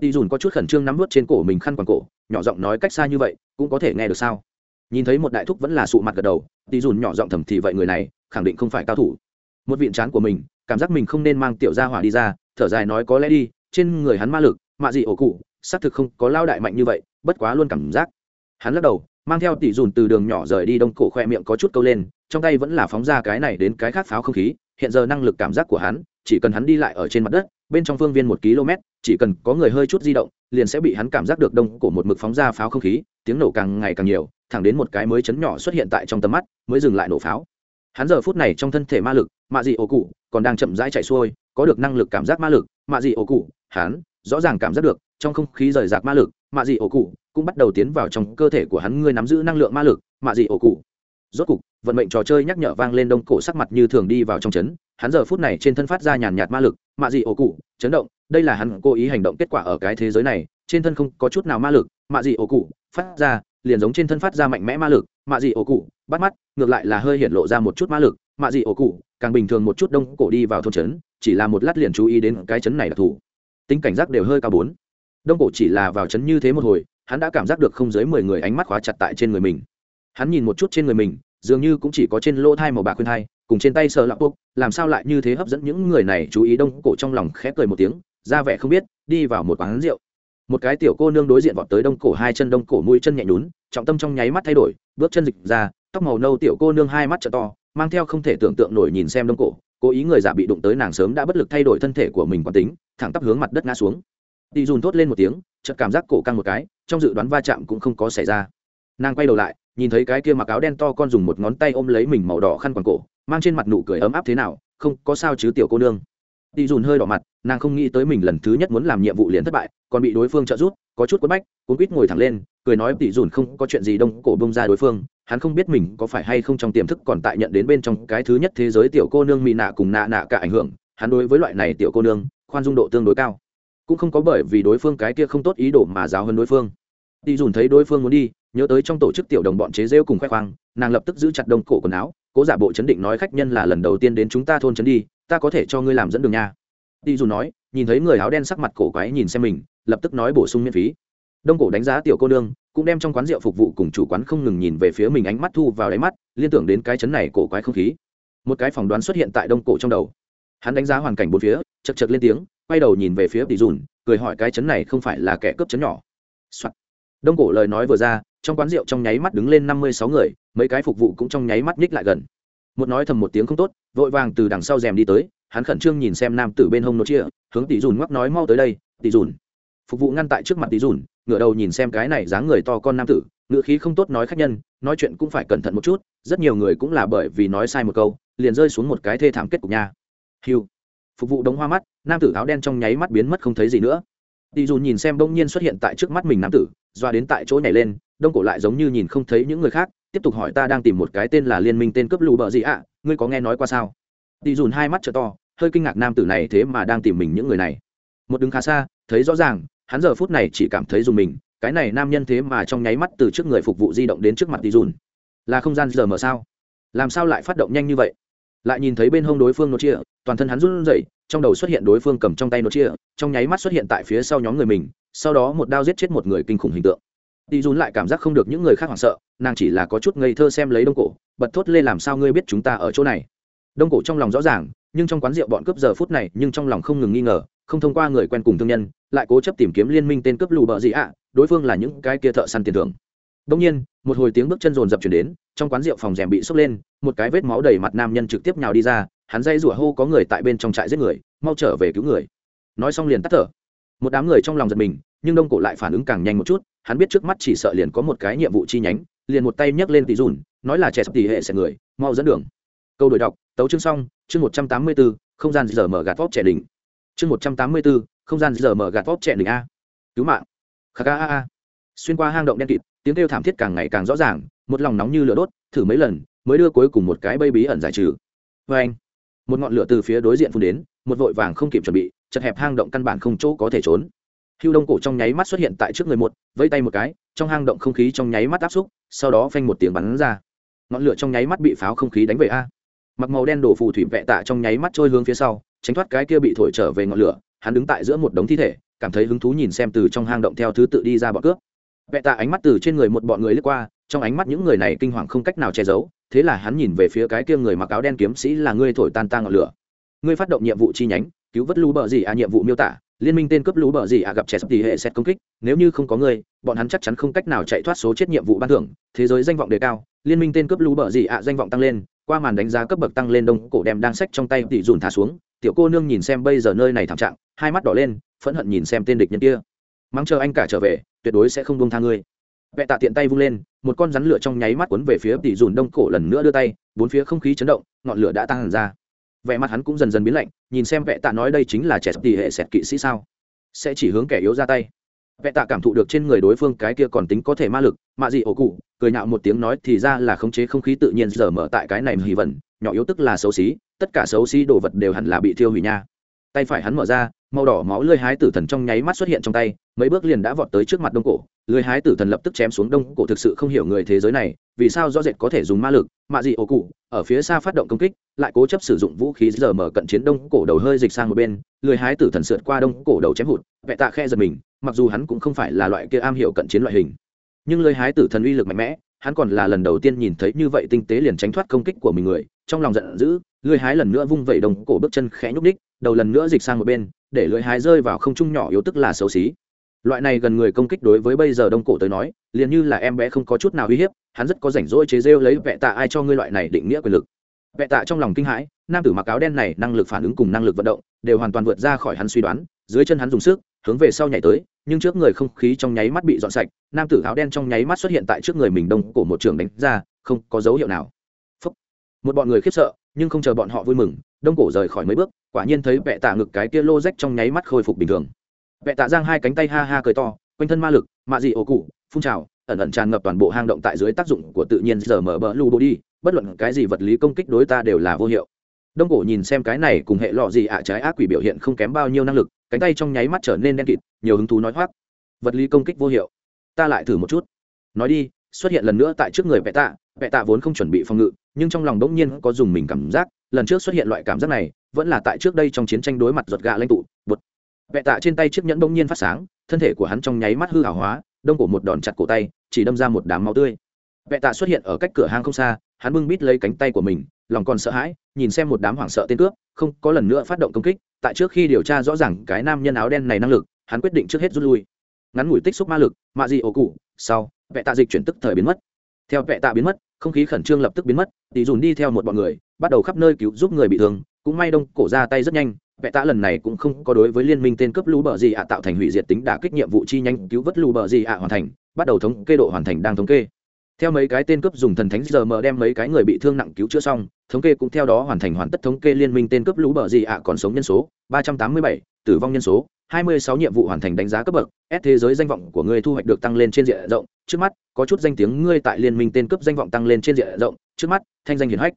Tỉ dùn có chút khẩn trương nắm vớt trên cổ mình khăn quàng cổ, nhỏ giọng nói cách xa như vậy, cũng có thể nghe được sao? Nhìn thấy một đại thúc vẫn là sụ mặt gật đầu, tỉ dùn nhỏ giọng thầm thì vậy người này, khẳng định không phải cao thủ. Một viện trán của mình, cảm giác mình không nên mang tiểu gia hỏa đi ra, thở dài nói có lẽ đi, trên người hắn ma lực, mạ gì ổ cụ, xác thực không có lao đại mạnh như vậy, bất quá luôn cảm giác. Hắn lắc đầu mang theo tỷ dùn từ đường nhỏ rời đi đông cổ khoe miệng có chút câu lên, trong tay vẫn là phóng ra cái này đến cái khác pháo không khí, hiện giờ năng lực cảm giác của hắn, chỉ cần hắn đi lại ở trên mặt đất, bên trong phương viên một km, chỉ cần có người hơi chút di động, liền sẽ bị hắn cảm giác được đông cổ một mực phóng ra pháo không khí, tiếng nổ càng ngày càng nhiều, thẳng đến một cái mới chấn nhỏ xuất hiện tại trong tầm mắt, mới dừng lại nổ pháo. Hắn giờ phút này trong thân thể ma lực, mạ dị ổ cụ, còn đang chậm rãi chạy xuôi, có được năng lực cảm giác ma lực, mạ dị ổ cụ, hắn, rõ ràng cảm giác được, trong không khí rời rạc ma lực mạ dị ổ cụ cũng bắt đầu tiến vào trong cơ thể của hắn ngươi nắm giữ năng lượng ma lực, mạ dị ổ cụ. Rốt cục, vận mệnh trò chơi nhắc nhở vang lên đông cổ sắc mặt như thường đi vào trong chấn, hắn giờ phút này trên thân phát ra nhàn nhạt ma lực, mạ dị ổ cụ, chấn động, đây là hắn cố ý hành động kết quả ở cái thế giới này, trên thân không có chút nào ma lực, mạ dị ổ cụ, phát ra, liền giống trên thân phát ra mạnh mẽ ma lực, mạ dị ổ cụ, bắt mắt, ngược lại là hơi hiện lộ ra một chút ma lực, mạ dị ổ cụ, càng bình thường một chút đông cổ đi vào thôn trấn chỉ là một lát liền chú ý đến cái chấn này đặc thù tính cảnh giác đều hơi cao bốn đông cổ chỉ là vào chấn như thế một hồi, hắn đã cảm giác được không dưới mười người ánh mắt khóa chặt tại trên người mình. Hắn nhìn một chút trên người mình, dường như cũng chỉ có trên lỗ thai màu bạc khuyên thai, cùng trên tay sờ lạc quốc làm sao lại như thế hấp dẫn những người này chú ý đông cổ trong lòng khẽ cười một tiếng, ra vẻ không biết, đi vào một quán rượu. Một cái tiểu cô nương đối diện vọt tới đông cổ hai chân, đông cổ mũi chân nhẹ nhún, trọng tâm trong nháy mắt thay đổi, bước chân dịch ra, tóc màu nâu tiểu cô nương hai mắt trợ to, mang theo không thể tưởng tượng nổi nhìn xem đông cổ, cố ý người giả bị đụng tới nàng sớm đã bất lực thay đổi thân thể của mình quán tính, thẳng tắp hướng mặt đất ngã xuống. Tỷ dùn thốt lên một tiếng, chợt cảm giác cổ căng một cái, trong dự đoán va chạm cũng không có xảy ra. Nàng quay đầu lại, nhìn thấy cái kia mặc áo đen to con dùng một ngón tay ôm lấy mình màu đỏ khăn quàng cổ, mang trên mặt nụ cười ấm áp thế nào, không, có sao chứ tiểu cô nương. Tỷ dùn hơi đỏ mặt, nàng không nghĩ tới mình lần thứ nhất muốn làm nhiệm vụ liền thất bại, còn bị đối phương trợ giúp, có chút quất bách, cuốn quýt ngồi thẳng lên, cười nói tỷ dùn không có chuyện gì đông, cổ bông ra đối phương, hắn không biết mình có phải hay không trong tiềm thức còn tại nhận đến bên trong cái thứ nhất thế giới tiểu cô nương mỹ nạ cùng nạ nạ cả ảnh hưởng, hắn đối với loại này tiểu cô nương, khoan dung độ tương đối cao cũng không có bởi vì đối phương cái kia không tốt ý đồ mà giáo hơn đối phương. Đi dùn thấy đối phương muốn đi, nhớ tới trong tổ chức tiểu đồng bọn chế rêu cùng khoe khoang, nàng lập tức giữ chặt đông cổ quần áo, cố giả bộ chấn định nói khách nhân là lần đầu tiên đến chúng ta thôn trấn đi, ta có thể cho ngươi làm dẫn đường nha. Đi dùn nói, nhìn thấy người áo đen sắc mặt cổ quái nhìn xem mình, lập tức nói bổ sung miễn phí. Đông cổ đánh giá tiểu cô nương, cũng đem trong quán rượu phục vụ cùng chủ quán không ngừng nhìn về phía mình ánh mắt thu vào đáy mắt, liên tưởng đến cái chấn này cổ quái không khí. Một cái phỏng đoán xuất hiện tại đông cổ trong đầu. Hắn đánh giá hoàn cảnh bốn phía, chật chật lên tiếng quay đầu nhìn về phía tỷ dùn, cười hỏi cái chấn này không phải là kẻ cướp chấn nhỏ、Soạn. đông cổ lời nói vừa ra, trong quán rượu trong nháy mắt đứng lên năm mươi sáu người, mấy cái phục vụ cũng trong nháy mắt nhích lại gần. Một nói thầm một tiếng không tốt, vội vàng từ đằng sau rèm đi tới, hắn khẩn trương nhìn xem nam tử bên hông nô chia, hướng tỷ dùn ngoắc nói mau tới đây, tỷ dùn. Phục vụ ngăn tại trước mặt tỷ dùn, ngửa đầu nhìn xem cái này dáng người to con nam tử ngựa khí không tốt nói khách nhân, nói chuyện cũng phải cẩn thận một chút, rất nhiều người cũng là bởi vì nói sai một câu, liền rơi xuống một cái thê thảm kết cục nha. Hiu phục vụ đống hoa mắt nam tử áo đen trong nháy mắt biến mất không thấy gì nữa. Tỷ dùn nhìn xem bỗng nhiên xuất hiện tại trước mắt mình nam tử, doa đến tại chỗ nhảy lên, đông cổ lại giống như nhìn không thấy những người khác, tiếp tục hỏi ta đang tìm một cái tên là liên minh tên cướp lù bợ gì ạ, ngươi có nghe nói qua sao? Tỷ dùn hai mắt t to, hơi kinh ngạc nam tử này thế mà đang tìm mình những người này. Một đứng khá xa, thấy rõ ràng, hắn giờ phút này chỉ cảm thấy dùng mình, cái này nam nhân thế mà trong nháy mắt từ trước người phục vụ di động đến trước mặt tỷ dùn là không gian giờ mở sao? Làm sao lại phát động nhanh như vậy? Lại nhìn thấy bên hông đối phương nốt chia toàn thân hắn run rẩy, trong đầu xuất hiện đối phương cầm trong tay nốt chia trong nháy mắt xuất hiện tại phía sau nhóm người mình, sau đó một đao giết chết một người kinh khủng hình tượng. Đi dùn lại cảm giác không được những người khác hoảng sợ, nàng chỉ là có chút ngây thơ xem lấy đông cổ, bật thốt lên làm sao ngươi biết chúng ta ở chỗ này? Đông cổ trong lòng rõ ràng, nhưng trong quán rượu bọn cướp giờ phút này, nhưng trong lòng không ngừng nghi ngờ, không thông qua người quen cùng thương nhân, lại cố chấp tìm kiếm liên minh tên cướp lù bợ gì ạ, đối phương là những cái kia thợ săn tiền thưởng đông nhiên, một hồi tiếng bước chân rồn rập chuyển đến, trong quán rượu phòng rèm bị sốc lên, một cái vết máu đầy mặt nam nhân trực tiếp nhào đi ra, hắn dây rủa hô có người tại bên trong trại giết người, mau trở về cứu người. Nói xong liền tắt thở. Một đám người trong lòng giật mình, nhưng đông cổ lại phản ứng càng nhanh một chút, hắn biết trước mắt chỉ sợ liền có một cái nhiệm vụ chi nhánh, liền một tay nhấc lên tỷ dùn, nói là trẻ sắp tỷ hệ sẽ người, mau dẫn đường. Câu đổi đọc, tấu chương xong, chương một trăm tám mươi bốn không gian giờ mở gạt vóp trẻ đỉnh. Chương một trăm tám mươi bốn không gian giờ mở gạt vóp trẻ đỉnh a. Cứu mạng. Khắc a a. Xuyên qua hang động đen kịt tiếng kêu thảm thiết càng ngày càng rõ ràng, một lòng nóng như lửa đốt, thử mấy lần, mới đưa cuối cùng một cái bây bí ẩn giải trừ. Vê anh, một ngọn lửa từ phía đối diện phun đến, một vội vàng không kịp chuẩn bị, chật hẹp hang động căn bản không chỗ có thể trốn. Hưu đông cổ trong nháy mắt xuất hiện tại trước người một, vẫy tay một cái, trong hang động không khí trong nháy mắt áp xúc, sau đó phanh một tiếng bắn ra. Ngọn lửa trong nháy mắt bị pháo không khí đánh về a. Mặc màu đen đổ phù thủy vẹ tạ trong nháy mắt trôi hướng phía sau, tránh thoát cái kia bị thổi trở về ngọn lửa, hắn đứng tại giữa một đống thi thể, cảm thấy hứng thú nhìn xem từ trong hang động theo thứ tự đi ra bọn cướp vẹ tạ ánh mắt từ trên người một bọn người lướt qua, trong ánh mắt những người này kinh hoàng không cách nào che giấu, thế là hắn nhìn về phía cái kia người mặc áo đen kiếm sĩ là ngươi thổi tan tang ngọn lửa. Ngươi phát động nhiệm vụ chi nhánh, cứu vớt lũ bờ gì à nhiệm vụ miêu tả, liên minh tên cướp lũ bờ gì à gặp trẻ sắp tỷ hệ xét công kích, nếu như không có ngươi, bọn hắn chắc chắn không cách nào chạy thoát số chết nhiệm vụ ban thưởng, thế giới danh vọng đề cao, liên minh tên cướp lũ bờ gì à danh vọng tăng lên, qua màn đánh giá cấp bậc tăng lên đông cổ đem đang sách trong tay tỷ dùn thả xuống, tiểu cô nương nhìn xem bây giờ nơi này thảm trạng, hai mắt đỏ lên, phẫn hận nhìn xem tên địch nhân kia mắng chờ anh cả trở về, tuyệt đối sẽ không buông tha ngươi. Vệ tạ tiện tay vung lên, một con rắn lửa trong nháy mắt quấn về phía tỷ dùn đông cổ lần nữa đưa tay, bốn phía không khí chấn động, ngọn lửa đã tăng hẳn ra. Vẻ mặt hắn cũng dần dần biến lạnh, nhìn xem Vệ tạ nói đây chính là trẻ tỷ hệ sẹt kỵ sĩ sao? Sẽ chỉ hướng kẻ yếu ra tay. Vệ tạ cảm thụ được trên người đối phương cái kia còn tính có thể ma lực, mạ gì ổ cụ, cười nhạo một tiếng nói thì ra là khống chế không khí tự nhiên giờ mở tại cái này hì vẩn, nhỏ yếu tức là xấu xí, tất cả xấu xí đồ vật đều hẳn là bị thiêu hủy nha tay phải hắn mở ra, màu đỏ máu lưỡi hái tử thần trong nháy mắt xuất hiện trong tay, mấy bước liền đã vọt tới trước mặt đông cổ. Lưỡi hái tử thần lập tức chém xuống đông cổ, thực sự không hiểu người thế giới này, vì sao do dệt có thể dùng ma lực mạ gì ổ cụ, ở phía xa phát động công kích, lại cố chấp sử dụng vũ khí giờ mở cận chiến đông cổ đầu hơi dịch sang một bên. Lưỡi hái tử thần sượt qua đông cổ đầu chém hụt vẹ tạ khe giật mình, mặc dù hắn cũng không phải là loại kia am hiểu cận chiến loại hình. Nhưng lưỡi hái tử thần uy lực mạnh mẽ, hắn còn là lần đầu tiên nhìn thấy như vậy tinh tế liền tránh thoát công kích của mình người. Trong lòng giận dữ, lưỡi hái lần nữa vung vẩy đông cổ bước chân khẽ nhúc ních đầu lần nữa dịch sang một bên, để lưỡi hái rơi vào không trung nhỏ yếu tức là xấu xí. Loại này gần người công kích đối với bây giờ đông cổ tới nói, liền như là em bé không có chút nào uy hiếp, hắn rất có rảnh rỗi chế rêu lấy vẹ tạ ai cho ngươi loại này định nghĩa quyền lực. Vẹ tạ trong lòng kinh hãi, nam tử mặc áo đen này năng lực phản ứng cùng năng lực vận động, đều hoàn toàn vượt ra khỏi hắn suy đoán, dưới chân hắn dùng sức, hướng về sau nhảy tới, nhưng trước người không khí trong nháy mắt bị dọn sạch, nam tử áo đen trong nháy mắt xuất hiện tại trước người mình đông cổ một trường đánh ra, không có dấu hiệu nào. Phúc. một bọn người khiếp sợ, nhưng không chờ bọn họ vui mừng đông cổ rời khỏi mấy bước, quả nhiên thấy vệ tạ ngực cái kia lô rách trong nháy mắt khôi phục bình thường. Vệ tạ giang hai cánh tay ha ha cười to, quanh thân ma lực, mạ dị ổ cụ, phun trào, ẩn ẩn tràn ngập toàn bộ hang động tại dưới tác dụng của tự nhiên giờ mở bờ lu body bất luận cái gì vật lý công kích đối ta đều là vô hiệu. Đông cổ nhìn xem cái này cùng hệ lọ gì ạ, trái ác quỷ biểu hiện không kém bao nhiêu năng lực, cánh tay trong nháy mắt trở nên đen kịt, nhiều hứng thú nói thoát vật lý công kích vô hiệu. Ta lại thử một chút. Nói đi, xuất hiện lần nữa tại trước người vệ tạ vệ tạ vốn không chuẩn bị phòng ngự, nhưng trong lòng đ nhiên có dùng mình cảm giác lần trước xuất hiện loại cảm giác này, vẫn là tại trước đây trong chiến tranh đối mặt giọt gà lãnh tụ, bột. Vẹ tạ trên tay chiếc nhẫn bỗng nhiên phát sáng, thân thể của hắn trong nháy mắt hư hảo hóa, đông cổ một đòn chặt cổ tay, chỉ đâm ra một đám máu tươi. Vẹ tạ xuất hiện ở cách cửa hang không xa, hắn bưng bít lấy cánh tay của mình, lòng còn sợ hãi, nhìn xem một đám hoảng sợ tên cướp, không có lần nữa phát động công kích, tại trước khi điều tra rõ ràng cái nam nhân áo đen này năng lực, hắn quyết định trước hết rút lui. Ngắn ngủi tích xúc ma lực, mạ dị ổ cụ, sau, vẹ tạ dịch chuyển tức thời biến mất. Theo vẹ tạ biến mất, không khí khẩn trương lập tức biến mất tỷ dùn đi theo một bọn người bắt đầu khắp nơi cứu giúp người bị thương, cũng may đông cổ ra tay rất nhanh vệ tạ lần này cũng không có đối với liên minh tên cấp lũ bờ gì ạ tạo thành hủy diệt tính đả kích nhiệm vụ chi nhanh cứu vớt lũ bờ gì ạ hoàn thành, bắt đầu thống kê độ hoàn thành đang thống kê. Theo mấy cái tên cướp dùng thần thánh giờ mờ đem mấy cái người bị thương nặng cứu chữa xong, thống kê cũng theo đó hoàn thành hoàn tất thống kê liên minh tên cướp lũ bờ gì ạ còn sống nhân số, ba trăm tám mươi bảy, tử vong nhân số, hai mươi sáu nhiệm vụ hoàn thành đánh giá cấp bậc, S thế giới danh vọng của ngươi thu hoạch được tăng lên trên diện rộng. Trước mắt, có chút danh tiếng ngươi tại liên minh tên cướp danh vọng tăng lên trên diện rộng. Trước mắt, thanh danh hiển hách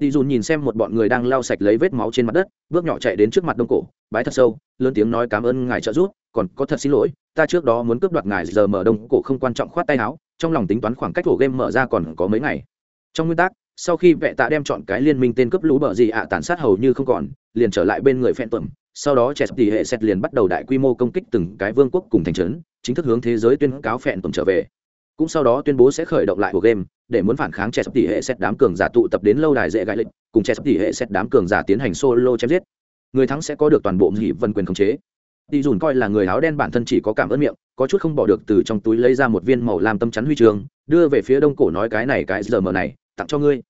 đi dùn nhìn xem một bọn người đang lau sạch lấy vết máu trên mặt đất, bước nhỏ chạy đến trước mặt đông cổ, bái thật sâu, lớn tiếng nói cảm ơn ngài trợ giúp, còn có thật xin lỗi, ta trước đó muốn cướp đoạt ngài, giờ mở đông cổ không quan trọng khoát tay áo, trong lòng tính toán khoảng cách của game mở ra còn có mấy ngày. Trong nguyên tắc, sau khi vệ tạ đem chọn cái liên minh tên cướp lũ bờ gì ạ à, tàn sát hầu như không còn, liền trở lại bên người phen tuẩm sau đó trẻ tỷ hệ xét liền bắt đầu đại quy mô công kích từng cái vương quốc cùng thành trấn, chính thức hướng thế giới tuyên cáo phèn tuẩm trở về cũng sau đó tuyên bố sẽ khởi động lại của game, để muốn phản kháng trẻ tỷ hệ xét đám cường giả tụ tập đến lâu đài dễ gãi lịch, cùng trẻ tỷ hệ xét đám cường giả tiến hành solo chém giết. Người thắng sẽ có được toàn bộ dị vân quyền khống chế. Đi dùn coi là người áo đen bản thân chỉ có cảm ơn miệng, có chút không bỏ được từ trong túi lấy ra một viên màu làm tâm chắn huy trường, đưa về phía đông cổ nói cái này, cái giờ mờ này, tặng cho ngươi.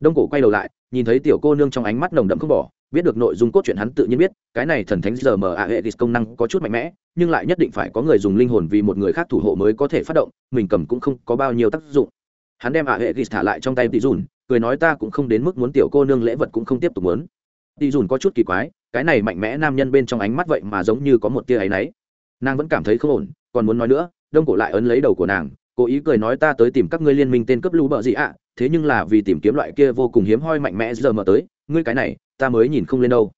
Đông cổ quay đầu lại, nhìn thấy tiểu cô nương trong ánh mắt nồng đậm không bỏ biết được nội dung cốt truyện hắn tự nhiên biết, cái này thần thánh giờ mờ a hệ công năng có chút mạnh mẽ, nhưng lại nhất định phải có người dùng linh hồn vì một người khác thủ hộ mới có thể phát động, mình cầm cũng không có bao nhiêu tác dụng. Hắn đem a hệ thả lại trong tay tỷ dùn, cười nói ta cũng không đến mức muốn tiểu cô nương lễ vật cũng không tiếp tục muốn. Tỷ dùn có chút kỳ quái, cái này mạnh mẽ nam nhân bên trong ánh mắt vậy mà giống như có một tia áy náy. Nàng vẫn cảm thấy không ổn, còn muốn nói nữa, đông cổ lại ấn lấy đầu của nàng cố ý cười nói ta tới tìm các ngươi liên minh tên cấp lũ bợ gì ạ? Thế nhưng là vì tìm kiếm loại kia vô cùng hiếm hoi mạnh mẽ giờ mở tới, ngươi cái này, ta mới nhìn không lên đâu.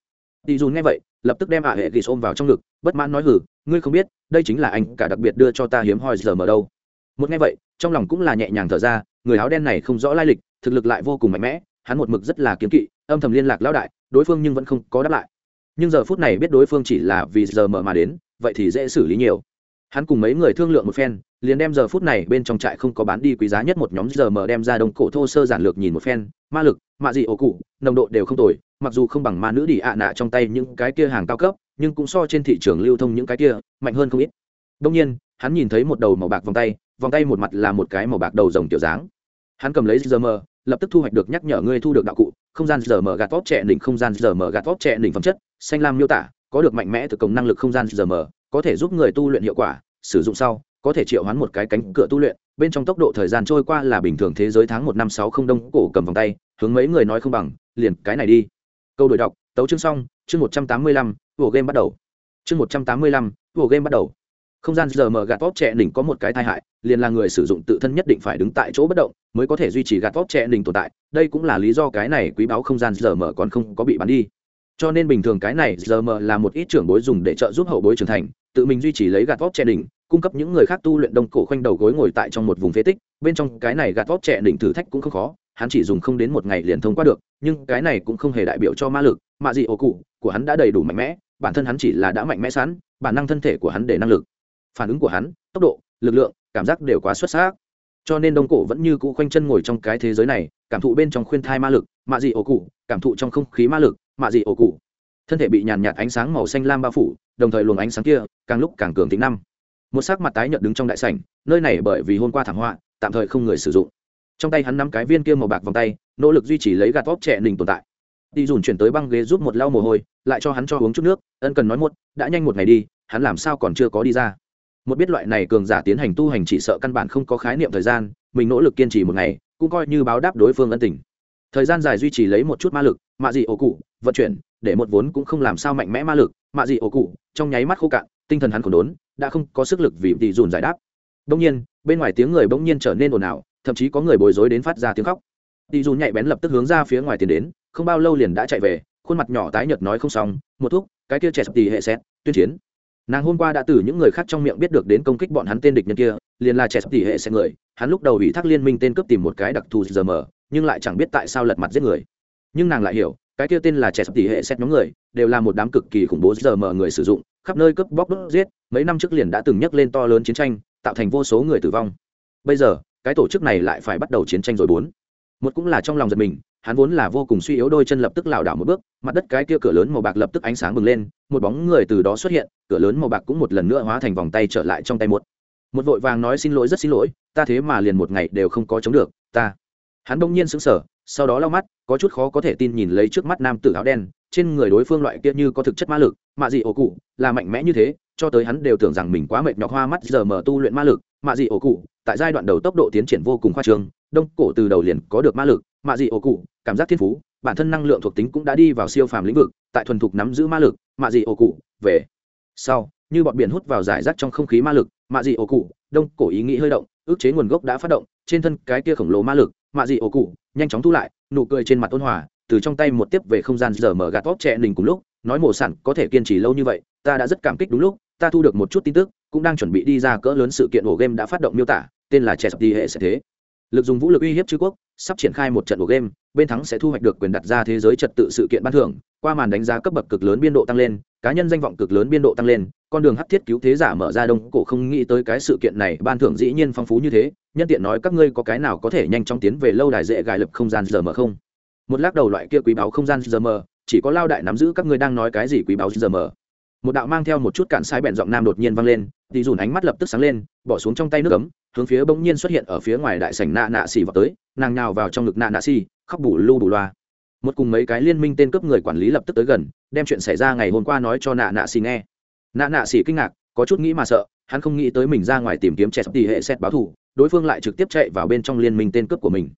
Đi dùn nghe vậy, lập tức đem ạ hệ ghis ôm vào trong ngực, bất mãn nói hử ngươi không biết, đây chính là anh cả đặc biệt đưa cho ta hiếm hoi giờ mở đâu. Một nghe vậy, trong lòng cũng là nhẹ nhàng thở ra, người áo đen này không rõ lai lịch, thực lực lại vô cùng mạnh mẽ, hắn một mực rất là kiếm kỵ, âm thầm liên lạc lão đại, đối phương nhưng vẫn không có đáp lại. Nhưng giờ phút này biết đối phương chỉ là vì giờ mở mà đến, vậy thì dễ xử lý nhiều hắn cùng mấy người thương lượng một phen, liền đem giờ phút này bên trong trại không có bán đi quý giá nhất một nhóm giờ mở đem ra đồng cổ thô sơ giản lược nhìn một phen, ma lực mạ dị ổ cụ, nồng độ đều không tồi, mặc dù không bằng ma nữ đi ạ nạ trong tay những cái kia hàng cao cấp, nhưng cũng so trên thị trường lưu thông những cái kia, mạnh hơn không ít. Đông nhiên, hắn nhìn thấy một đầu màu bạc vòng tay vòng tay một mặt là một cái màu bạc đầu rồng tiểu dáng. Hắn cầm lấy giờ mờ lập tức thu hoạch được nhắc nhở ngươi thu được đạo cụ, không gian giờ mờ gạt vót trẻ đỉnh, không gian giờ mờ gạt vót trẻ đỉnh phẩm chất, xanh lam miêu tả, có được mạnh mẽ từ công năng lực không gian giờ mờ có thể giúp người tu luyện hiệu quả, sử dụng sau, có thể triệu hoán một cái cánh cửa tu luyện. Bên trong tốc độ thời gian trôi qua là bình thường thế giới tháng một năm sáu không đông, cổ cầm vòng tay, hướng mấy người nói không bằng, liền cái này đi. Câu đổi đọc, tấu chương xong, chương một trăm tám mươi lăm vồ game bắt đầu. Chương một trăm tám mươi lăm vồ game bắt đầu. Không gian giờ mở gạt vót trẻ đỉnh có một cái tai hại, liền là người sử dụng tự thân nhất định phải đứng tại chỗ bất động, mới có thể duy trì gạt vót trẻ đỉnh tồn tại. Đây cũng là lý do cái này quý báo không gian giờ mở còn không có bị bắn đi. Cho nên bình thường cái này giờ mở là một ít trưởng bối dùng để trợ giúp hậu bối trưởng thành tự mình duy trì lấy gạt vóc trẻ đỉnh, cung cấp những người khác tu luyện đông cổ khoanh đầu gối ngồi tại trong một vùng phế tích, bên trong cái này gạt vóc trẻ đỉnh thử thách cũng không khó, hắn chỉ dùng không đến một ngày liền thông qua được, nhưng cái này cũng không hề đại biểu cho ma lực mạ dị ổ cụ của hắn đã đầy đủ mạnh mẽ, bản thân hắn chỉ là đã mạnh mẽ sẵn, bản năng thân thể của hắn để năng lực. Phản ứng của hắn, tốc độ, lực lượng, cảm giác đều quá xuất sắc. Cho nên đông cổ vẫn như cũ khoanh chân ngồi trong cái thế giới này, cảm thụ bên trong khuyên thai ma lực mạ dị ổ cụ, cảm thụ trong không khí ma lực mạ dị ổ cụ. Thân thể bị nhàn nhạt ánh sáng màu xanh lam bao phủ đồng thời luồng ánh sáng kia, càng lúc càng cường tính năm. Một sắc mặt tái nhợt đứng trong đại sảnh, nơi này bởi vì hôm qua thảm họa, tạm thời không người sử dụng. Trong tay hắn nắm cái viên kia màu bạc vòng tay, nỗ lực duy trì lấy gạt vóp trẻ nình tồn tại. Đi dùn chuyển tới băng ghế giúp một lau mồ hôi, lại cho hắn cho uống chút nước, ân cần nói một đã nhanh một ngày đi, hắn làm sao còn chưa có đi ra. Một biết loại này cường giả tiến hành tu hành chỉ sợ căn bản không có khái niệm thời gian, mình nỗ lực kiên trì một ngày, cũng coi như báo đáp đối phương ân tình. Thời gian dài duy trì lấy một chút ma lực, mạ dị ổ cụ, vận chuyển, để một vốn cũng không làm sao mạnh mẽ ma lực mạ dị ổ cụ, trong nháy mắt khô cạn, tinh thần hắn còn đốn, đã không có sức lực vì tỷ dùn giải đáp. Đông nhiên, bên ngoài tiếng người bỗng nhiên trở nên ồn ào, thậm chí có người bối rối đến phát ra tiếng khóc. Tỷ dùn nhạy bén lập tức hướng ra phía ngoài tiến đến, không bao lâu liền đã chạy về, khuôn mặt nhỏ tái nhợt nói không xong, một thuốc cái kia trẻ sập tỷ hệ xét, tuyên chiến. Nàng hôm qua đã từ những người khác trong miệng biết được đến công kích bọn hắn tên địch nhân kia, liền là trẻ sập tỷ hệ xét người, hắn lúc đầu ủy thác liên minh tên cướp tìm một cái đặc thù giờ mờ, nhưng lại chẳng biết tại sao lật mặt giết người. Nhưng nàng lại hiểu, cái kia tên là trẻ sập tỷ hệ xét nhóm người đều là một đám cực kỳ khủng bố giờ mở người sử dụng, khắp nơi cướp bóc đốt giết, mấy năm trước liền đã từng nhắc lên to lớn chiến tranh, tạo thành vô số người tử vong. Bây giờ, cái tổ chức này lại phải bắt đầu chiến tranh rồi bốn. Một cũng là trong lòng giật mình, hắn vốn là vô cùng suy yếu đôi chân lập tức lảo đảo một bước, mặt đất cái kia cửa lớn màu bạc lập tức ánh sáng bừng lên, một bóng người từ đó xuất hiện, cửa lớn màu bạc cũng một lần nữa hóa thành vòng tay trở lại trong tay một. Một vội vàng nói xin lỗi, rất xin lỗi, ta thế mà liền một ngày đều không có chống được, ta. Hắn đông nhiên sững sờ, sau đó lau mắt, có chút khó có thể tin nhìn lấy trước mắt nam tử áo đen trên người đối phương loại kia như có thực chất ma lực, mạ dị ổ cụ là mạnh mẽ như thế, cho tới hắn đều tưởng rằng mình quá mệt nhọc hoa mắt giờ mở tu luyện ma lực, mạ dị ổ cụ tại giai đoạn đầu tốc độ tiến triển vô cùng khoa trương, đông cổ từ đầu liền có được ma lực, mạ dị ổ cụ, cảm giác thiên phú, bản thân năng lượng thuộc tính cũng đã đi vào siêu phàm lĩnh vực, tại thuần thục nắm giữ ma lực, mạ dị ổ cụ, về sau, như bọn biển hút vào giải rác trong không khí ma lực, mạ dị ổ cụ, đông cổ ý nghĩ hơi động, ước chế nguồn gốc đã phát động, trên thân cái kia khổng lồ ma lực, mạ dị ổ cụ, nhanh chóng thu lại, nụ cười trên mặt ôn hòa từ trong tay một tiếp về không gian giờ mở gạt vóc trẻ đình cùng lúc, nói mổ sản có thể kiên trì lâu như vậy, ta đã rất cảm kích đúng lúc, ta thu được một chút tin tức, cũng đang chuẩn bị đi ra cỡ lớn sự kiện ổ game đã phát động miêu tả, tên là trẻ sập đi hệ sẽ thế. Lực dùng vũ lực uy hiếp chư quốc, sắp triển khai một trận ổ game, bên thắng sẽ thu hoạch được quyền đặt ra thế giới trật tự sự kiện ban thưởng, qua màn đánh giá cấp bậc cực lớn biên độ tăng lên, cá nhân danh vọng cực lớn biên độ tăng lên, con đường hắc thiết cứu thế giả mở ra đông cổ không nghĩ tới cái sự kiện này ban thưởng dĩ nhiên phong phú như thế, nhân tiện nói các ngươi có cái nào có thể nhanh chóng tiến về lâu đài dễ gài lập không gian giờ mở không? Một lát đầu loại kia quý báo không gian giờ mở chỉ có lao đại nắm giữ các ngươi đang nói cái gì quý báo giờ mở một đạo mang theo một chút cạn sai bẹn giọng nam đột nhiên vang lên thì dùn ánh mắt lập tức sáng lên, bỏ xuống trong tay nước ấm, hướng phía bỗng nhiên xuất hiện ở phía ngoài đại sảnh nạ nạ xì vào tới, nàng nhào vào trong ngực nạ nạ xì, khóc bù lu bù loa. Một cùng mấy cái liên minh tên cướp người quản lý lập tức tới gần, đem chuyện xảy ra ngày hôm qua nói cho nạ nạ xì nghe. Nạ nạ xì kinh ngạc, có chút nghĩ mà sợ, hắn không nghĩ tới mình ra ngoài tìm kiếm trẻ tỷ hệ xét báo thù, đối phương lại trực tiếp chạy vào bên trong liên minh tên cướp của mình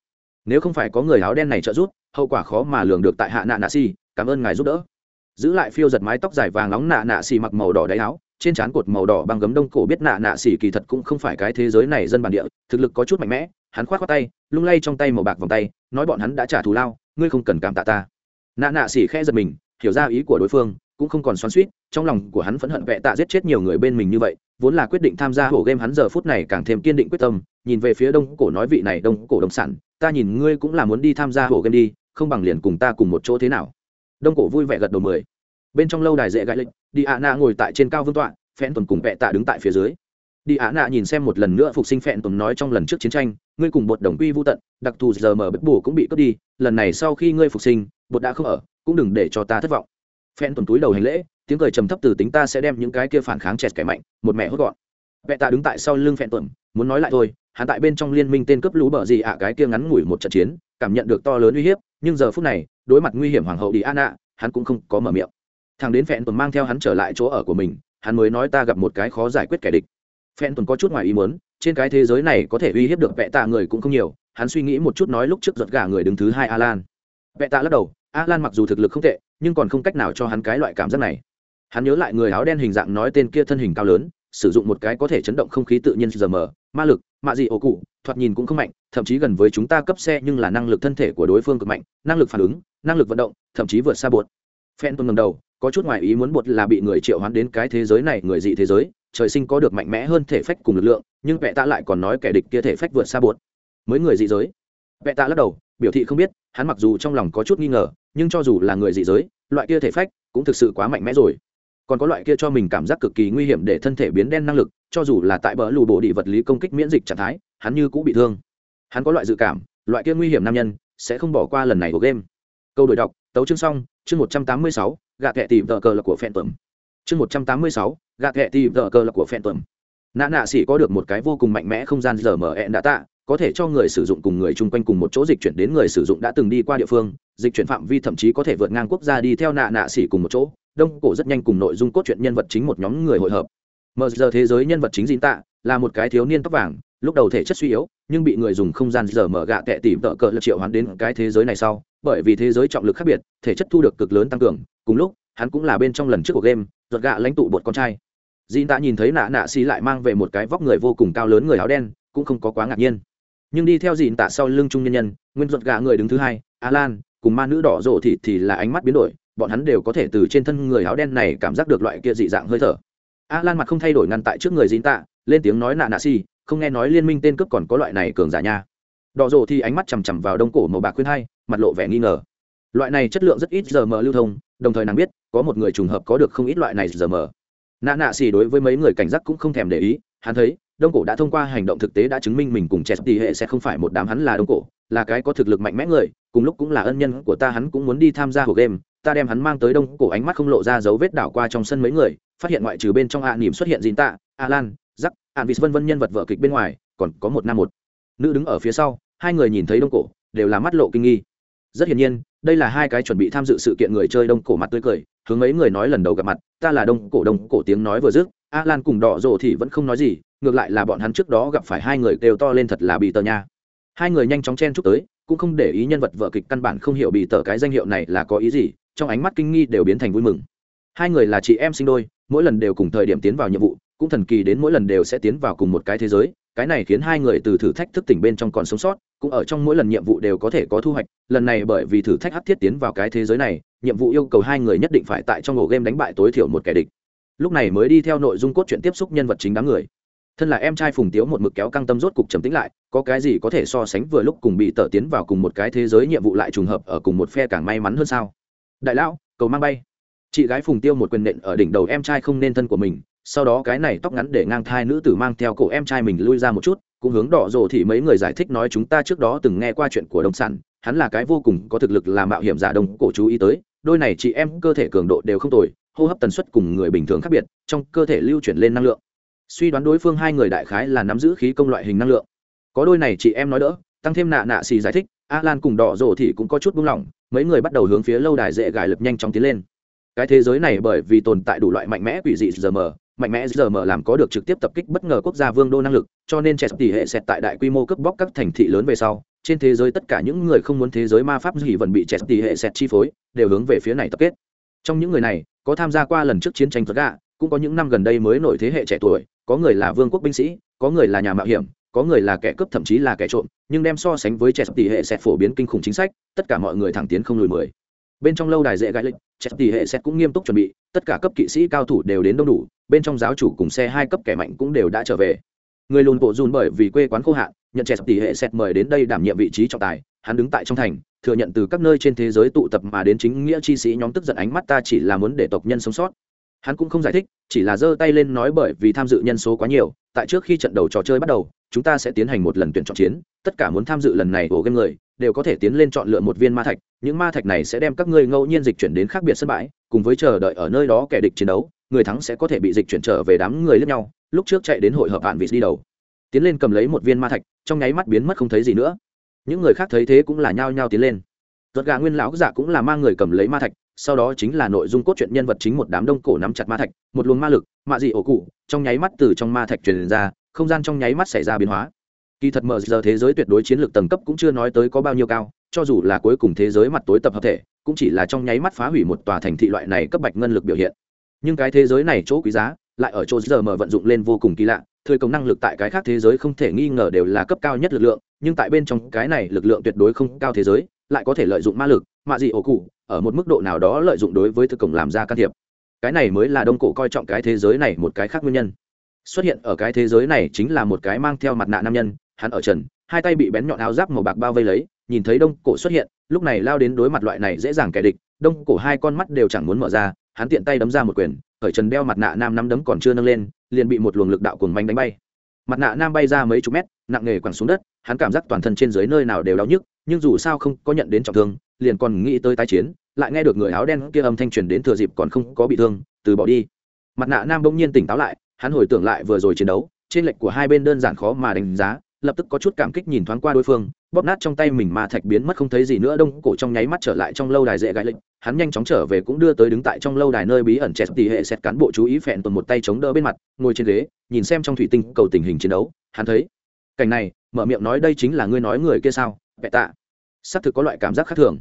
nếu không phải có người áo đen này trợ giúp, hậu quả khó mà lường được tại hạ nạ nạ xì cảm ơn ngài giúp đỡ. Giữ lại phiêu giật mái tóc dài vàng nóng nạ nạ xì mặc màu đỏ đáy áo, trên trán cột màu đỏ băng gấm đông cổ biết nạ nạ xì kỳ thật cũng không phải cái thế giới này dân bản địa, thực lực có chút mạnh mẽ, hắn khoát khoát tay, lung lay trong tay màu bạc vòng tay, nói bọn hắn đã trả thù lao, ngươi không cần cảm tạ ta. Nạ nạ xì khẽ giật mình, hiểu ra ý của đối phương, cũng không còn xoắn suýt trong lòng của hắn phẫn hận vẹ tạ giết chết nhiều người bên mình như vậy, vốn là quyết định tham gia hổ game hắn giờ phút này càng thêm kiên định quyết tâm, nhìn về phía đông cổ nói vị này đông cổ đồng sản ta nhìn ngươi cũng là muốn đi tham gia hổ game đi, không bằng liền cùng ta cùng một chỗ thế nào? Đông cổ vui vẻ gật đầu mười. Bên trong lâu đài dễ gãi lệnh đi ạ nạ ngồi tại trên cao vương tọa phen tuần cùng vẹ tạ đứng tại phía dưới. Đi ạ nạ nhìn xem một lần nữa phục sinh phen tuần nói trong lần trước chiến tranh, ngươi cùng bột đồng quy vô tận, đặc thù giờ mở bếp bù cũng bị cướp đi, lần này sau khi ngươi phục sinh, bột đã không ở, cũng đừng để cho ta thất vọng. Phen tuần túi đầu hành lễ, tiếng cười trầm thấp từ tính ta sẽ đem những cái kia phản kháng chẹt kẻ mạnh, một mẹ hốt gọn. Vẹ tạ đứng tại sau lưng phen tuần muốn nói lại thôi hắn tại bên trong liên minh tên cướp lũ bờ gì ạ, cái kia ngắn ngủi một trận chiến, cảm nhận được to lớn uy hiếp, nhưng giờ phút này, đối mặt nguy hiểm hoàng hậu đi an hắn cũng không có mở miệng. Thằng đến phẹn tuần mang theo hắn trở lại chỗ ở của mình, hắn mới nói ta gặp một cái khó giải quyết kẻ địch. Phẹn tuần có chút ngoài ý muốn, trên cái thế giới này có thể uy hiếp được vẹ tạ người cũng không nhiều, hắn suy nghĩ một chút nói lúc trước giật gà người đứng thứ hai alan. Vẹ tạ lắc đầu, alan mặc dù thực lực không tệ, nhưng còn không cách nào cho hắn cái loại cảm giác này. Hắn nhớ lại người áo đen hình dạng nói tên kia thân hình cao lớn, sử dụng một cái có thể chấn động không khí tự nhiên giờ mờ, ma lực mạ dị ổ cụ, thoạt nhìn cũng không mạnh, thậm chí gần với chúng ta cấp xe nhưng là năng lực thân thể của đối phương cực mạnh, năng lực phản ứng, năng lực vận động, thậm chí vượt xa bột. Phen tuần ngầm đầu, có chút ngoài ý muốn bột là bị người triệu hoán đến cái thế giới này, người dị thế giới, trời sinh có được mạnh mẽ hơn thể phách cùng lực lượng, nhưng vẹ tạ lại còn nói kẻ địch kia thể phách vượt xa bột. Mới người dị giới. Vẹ tạ lắc đầu, biểu thị không biết, hắn mặc dù trong lòng có chút nghi ngờ, nhưng cho dù là người dị giới, loại kia thể phách cũng thực sự quá mạnh mẽ rồi còn có loại kia cho mình cảm giác cực kỳ nguy hiểm để thân thể biến đen năng lực, cho dù là tại bờ lù bộ đi vật lý công kích miễn dịch trạng thái, hắn như cũng bị thương. Hắn có loại dự cảm, loại kia nguy hiểm nam nhân sẽ không bỏ qua lần này của game. Câu đổi đọc, tấu chương xong, chương một trăm tám mươi sáu, gạ thẹ tìm tờ cờ là của phen tuẩm chương một trăm tám mươi sáu, gạ thẹ tìm tờ cờ là của phen tuẩm nạ nạ xỉ có được một cái vô cùng mạnh mẽ không gian giờ mở ẹn đã tạ, có thể cho người sử dụng cùng người chung quanh cùng một chỗ dịch chuyển đến người sử dụng đã từng đi qua địa phương, dịch chuyển phạm vi thậm chí có thể vượt ngang quốc gia đi theo nạ nạ xỉ cùng một chỗ đông cổ rất nhanh cùng nội dung cốt truyện nhân vật chính một nhóm người hội hợp. Mờ giờ thế giới nhân vật chính dìn tạ là một cái thiếu niên tóc vàng, lúc đầu thể chất suy yếu, nhưng bị người dùng không gian giờ mở gạ tệ tìm tợ cỡ là triệu hắn đến cái thế giới này sau, bởi vì thế giới trọng lực khác biệt, thể chất thu được cực lớn tăng cường, cùng lúc, hắn cũng là bên trong lần trước của game, ruột gạ lãnh tụ bột con trai. Dìn tạ nhìn thấy nạ nạ xì lại mang về một cái vóc người vô cùng cao lớn người áo đen, cũng không có quá ngạc nhiên. Nhưng đi theo dìn tạ sau lưng trung nhân nhân, nguyên ruột gạ người đứng thứ hai, alan, cùng ma nữ đỏ rộ thì thì là ánh mắt biến đổi bọn hắn đều có thể từ trên thân người áo đen này cảm giác được loại kia dị dạng hơi thở. A lan mặt không thay đổi ngăn tại trước người dính tạ lên tiếng nói nạ nạ si không nghe nói liên minh tên cướp còn có loại này cường giả nha. Đỏ rồ thì ánh mắt chằm chằm vào đông cổ màu bạc khuyên hai, mặt lộ vẻ nghi ngờ. Loại này chất lượng rất ít giờ mờ lưu thông, đồng thời nàng biết, có một người trùng hợp có được không ít loại này giờ mờ nạ nạ xì đối với mấy người cảnh giác cũng không thèm để ý, hắn thấy, đông cổ đã thông qua hành động thực tế đã chứng minh mình cùng trẻ tỷ hệ sẽ không phải một đám hắn là đông cổ, là cái có thực lực mạnh mẽ người, cùng lúc cũng là ân nhân của ta hắn cũng muốn đi tham gia cuộc game ta đem hắn mang tới đông cổ ánh mắt không lộ ra dấu vết đảo qua trong sân mấy người, phát hiện ngoại trừ bên trong hạ nỉm xuất hiện dìn tạ, alan giắc ạn vịt vân vân nhân vật vợ kịch bên ngoài, còn có một nam một. Nữ đứng ở phía sau, hai người nhìn thấy đông cổ, đều là mắt lộ kinh nghi. Rất hiển nhiên, đây là hai cái chuẩn bị tham dự sự kiện người chơi đông cổ mặt tươi cười, hướng mấy người nói lần đầu gặp mặt, ta là đông cổ đông cổ tiếng nói vừa dứt, alan cùng đỏ rồ thì vẫn không nói gì, ngược lại là bọn hắn trước đó gặp phải hai người đều to lên thật là bị tờ nha. Hai người nhanh chóng chen chúc tới, cũng không để ý nhân vật vợ kịch căn bản không hiểu bị tờ cái danh hiệu này là có ý gì trong ánh mắt kinh nghi đều biến thành vui mừng. Hai người là chị em sinh đôi, mỗi lần đều cùng thời điểm tiến vào nhiệm vụ, cũng thần kỳ đến mỗi lần đều sẽ tiến vào cùng một cái thế giới, cái này khiến hai người từ thử thách thức tỉnh bên trong còn sống sót, cũng ở trong mỗi lần nhiệm vụ đều có thể có thu hoạch, lần này bởi vì thử thách hấp thiết tiến vào cái thế giới này, nhiệm vụ yêu cầu hai người nhất định phải tại trong ổ game đánh bại tối thiểu một kẻ địch. Lúc này mới đi theo nội dung cốt truyện tiếp xúc nhân vật chính đám người. Thân là em trai phùng tiếu một mực kéo căng tâm rốt cục trầm tĩnh lại, có cái gì có thể so sánh vừa lúc cùng bị tở tiến vào cùng một cái thế giới nhiệm vụ lại trùng hợp ở cùng một phe càng may mắn hơn sao? Đại lão, cầu mang bay. Chị gái phùng tiêu một quyền nện ở đỉnh đầu em trai không nên thân của mình, sau đó cái này tóc ngắn để ngang thai nữ tử mang theo cổ em trai mình lui ra một chút, cũng hướng đỏ rồ thì mấy người giải thích nói chúng ta trước đó từng nghe qua chuyện của đông sản, hắn là cái vô cùng có thực lực làm mạo hiểm giả đông cổ chú ý tới, đôi này chị em cơ thể cường độ đều không tồi, hô hấp tần suất cùng người bình thường khác biệt, trong cơ thể lưu chuyển lên năng lượng. Suy đoán đối phương hai người đại khái là nắm giữ khí công loại hình năng lượng. Có đôi này chị em nói đỡ, tăng thêm nạ nạ xì giải thích a lan cùng đỏ rồ thì cũng có chút buông lỏng mấy người bắt đầu hướng phía lâu đài dễ gài lực nhanh chóng tiến lên. Cái thế giới này bởi vì tồn tại đủ loại mạnh mẽ quỷ dị giờ mờ, mạnh mẽ giờ mờ làm có được trực tiếp tập kích bất ngờ quốc gia vương đô năng lực, cho nên trẻ tỷ hệ xẹt tại đại quy mô cướp bóc các thành thị lớn về sau, trên thế giới tất cả những người không muốn thế giới ma pháp gì vẫn bị trẻ tỷ hệ xẹt chi phối, đều hướng về phía này tập kết. Trong những người này, có tham gia qua lần trước chiến tranh thuật gạ cũng có những năm gần đây mới nổi thế hệ trẻ tuổi, có người là vương quốc binh sĩ, có người là nhà mạo hiểm có người là kẻ cướp, thậm chí là kẻ trộm, nhưng đem so sánh với trẻ sắp tỷ hệ sẽ phổ biến kinh khủng chính sách, tất cả mọi người thẳng tiến không lùi mười. Bên trong lâu đài dễ gãi lịch trẻ tỷ hệ sẽ cũng nghiêm túc chuẩn bị, tất cả cấp kỵ sĩ cao thủ đều đến đông đủ, bên trong giáo chủ cùng xe hai cấp kẻ mạnh cũng đều đã trở về. Người lùn bộ dùn bởi vì quê quán khô hạn, nhận trẻ sắp tỷ hệ xét mời đến đây đảm nhiệm vị trí trọng tài, hắn đứng tại trong thành, thừa nhận từ các nơi trên thế giới tụ tập mà đến chính nghĩa chi sĩ nhóm tức giận ánh mắt ta chỉ là muốn để tộc nhân sống sót hắn cũng không giải thích, chỉ là giơ tay lên nói bởi vì tham dự nhân số quá nhiều, tại trước khi trận đầu trò chơi bắt đầu, chúng ta sẽ tiến hành một lần tuyển chọn chiến, tất cả muốn tham dự lần này của game người, đều có thể tiến lên chọn lựa một viên ma thạch, những ma thạch này sẽ đem các ngươi ngẫu nhiên dịch chuyển đến khác biệt sân bãi, cùng với chờ đợi ở nơi đó kẻ địch chiến đấu, người thắng sẽ có thể bị dịch chuyển trở về đám người lẫn nhau, lúc trước chạy đến hội hợp hạn vị đi đầu. Tiến lên cầm lấy một viên ma thạch, trong nháy mắt biến mất không thấy gì nữa. Những người khác thấy thế cũng là nhao nhao tiến lên. Tuột gà nguyên lão giả cũng là mang người cầm lấy ma thạch sau đó chính là nội dung cốt truyện nhân vật chính một đám đông cổ nắm chặt ma thạch, một luồng ma lực, mạ dị ổ cụ, trong nháy mắt từ trong ma thạch truyền ra, không gian trong nháy mắt xảy ra biến hóa. Kỳ thật mở giờ thế giới tuyệt đối chiến lược tầng cấp cũng chưa nói tới có bao nhiêu cao, cho dù là cuối cùng thế giới mặt tối tập hợp thể, cũng chỉ là trong nháy mắt phá hủy một tòa thành thị loại này cấp bạch ngân lực biểu hiện. Nhưng cái thế giới này chỗ quý giá, lại ở chỗ giờ mở vận dụng lên vô cùng kỳ lạ, thời công năng lực tại cái khác thế giới không thể nghi ngờ đều là cấp cao nhất lực lượng, nhưng tại bên trong cái này lực lượng tuyệt đối không cao thế giới lại có thể lợi dụng ma lực mạ dị ổ cụ, ở một mức độ nào đó lợi dụng đối với thực cổng làm ra can thiệp. Cái này mới là đông cổ coi trọng cái thế giới này một cái khác nguyên nhân. Xuất hiện ở cái thế giới này chính là một cái mang theo mặt nạ nam nhân, hắn ở trần, hai tay bị bén nhọn áo giáp màu bạc bao vây lấy, nhìn thấy đông cổ xuất hiện, lúc này lao đến đối mặt loại này dễ dàng kẻ địch, đông cổ hai con mắt đều chẳng muốn mở ra, hắn tiện tay đấm ra một quyền, khởi trần đeo mặt nạ nam nắm đấm còn chưa nâng lên, liền bị một luồng lực đạo cuồng manh đánh bay. Mặt nạ nam bay ra mấy chục mét, nặng nề quẳng xuống đất, hắn cảm giác toàn thân trên dưới nơi nào đều đau nhức nhưng dù sao không có nhận đến trọng thương, liền còn nghĩ tới tái chiến, lại nghe được người áo đen kia âm thanh truyền đến thừa dịp còn không có bị thương, từ bỏ đi. Mặt nạ nam bỗng nhiên tỉnh táo lại, hắn hồi tưởng lại vừa rồi chiến đấu, trên lệnh của hai bên đơn giản khó mà đánh giá, lập tức có chút cảm kích nhìn thoáng qua đối phương, bóp nát trong tay mình mà thạch biến mất không thấy gì nữa, đông cổ trong nháy mắt trở lại trong lâu đài dễ gãi lệnh, hắn nhanh chóng trở về cũng đưa tới đứng tại trong lâu đài nơi bí ẩn chẹt tỷ hệ xét cán bộ chú ý phẹn tuần một tay chống đỡ bên mặt, ngồi trên ghế, nhìn xem trong thủy tinh cầu tình hình chiến đấu, hắn thấy, cảnh này, mở miệng nói đây chính là ngươi nói người kia sao? Vẹ tạ. Xác thực có loại cảm giác khác thường.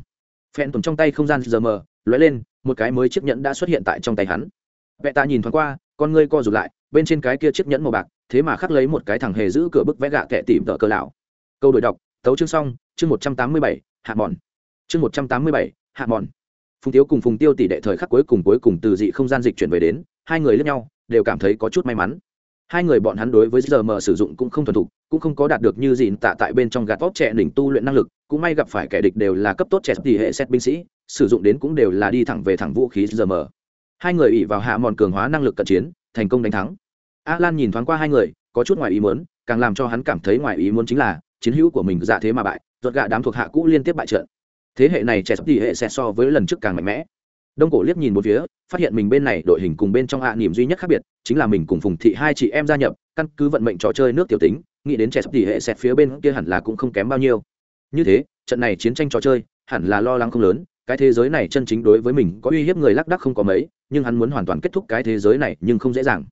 Phen tuần trong tay không gian giờ mờ, lóe lên, một cái mới chiếc nhẫn đã xuất hiện tại trong tay hắn. Vẹ tạ nhìn thoáng qua, con ngươi co rụt lại, bên trên cái kia chiếc nhẫn màu bạc, thế mà khắc lấy một cái thằng hề giữ cửa bức vẽ gạ kẻ tìm tợ cơ lão. Câu đổi đọc, tấu chương xong, chương một trăm tám mươi bảy, hạ mòn. Chương một trăm tám mươi bảy, hạ mòn. Phùng tiếu cùng phùng tiêu tỷ đệ thời khắc cuối cùng cuối cùng từ dị không gian dịch chuyển về đến, hai người lẫn nhau, đều cảm thấy có chút may mắn hai người bọn hắn đối với giờ mờ sử dụng cũng không thuần thục, cũng không có đạt được như gì tạ tại bên trong gạt vót trẻ đỉnh tu luyện năng lực, cũng may gặp phải kẻ địch đều là cấp tốt trẻ tỷ hệ xét binh sĩ, sử dụng đến cũng đều là đi thẳng về thẳng vũ khí giờ mờ hai người ỉ vào hạ mòn cường hóa năng lực cận chiến, thành công đánh thắng. A lan nhìn thoáng qua hai người, có chút ngoài ý muốn, càng làm cho hắn cảm thấy ngoài ý muốn chính là, chiến hữu của mình dạ thế mà bại, ruột gạ đám thuộc hạ cũ liên tiếp bại trận. Thế hệ này trẻ tỷ hệ sẽ so với lần trước càng mạnh mẽ đông cổ liếc nhìn một phía, phát hiện mình bên này đội hình cùng bên trong hạ niềm duy nhất khác biệt, chính là mình cùng phùng thị hai chị em gia nhập, căn cứ vận mệnh trò chơi nước tiểu tính, nghĩ đến trẻ sắp tỷ hệ xẹt phía bên kia hẳn là cũng không kém bao nhiêu. Như thế, trận này chiến tranh trò chơi, hẳn là lo lắng không lớn, cái thế giới này chân chính đối với mình có uy hiếp người lác đắc không có mấy, nhưng hắn muốn hoàn toàn kết thúc cái thế giới này nhưng không dễ dàng.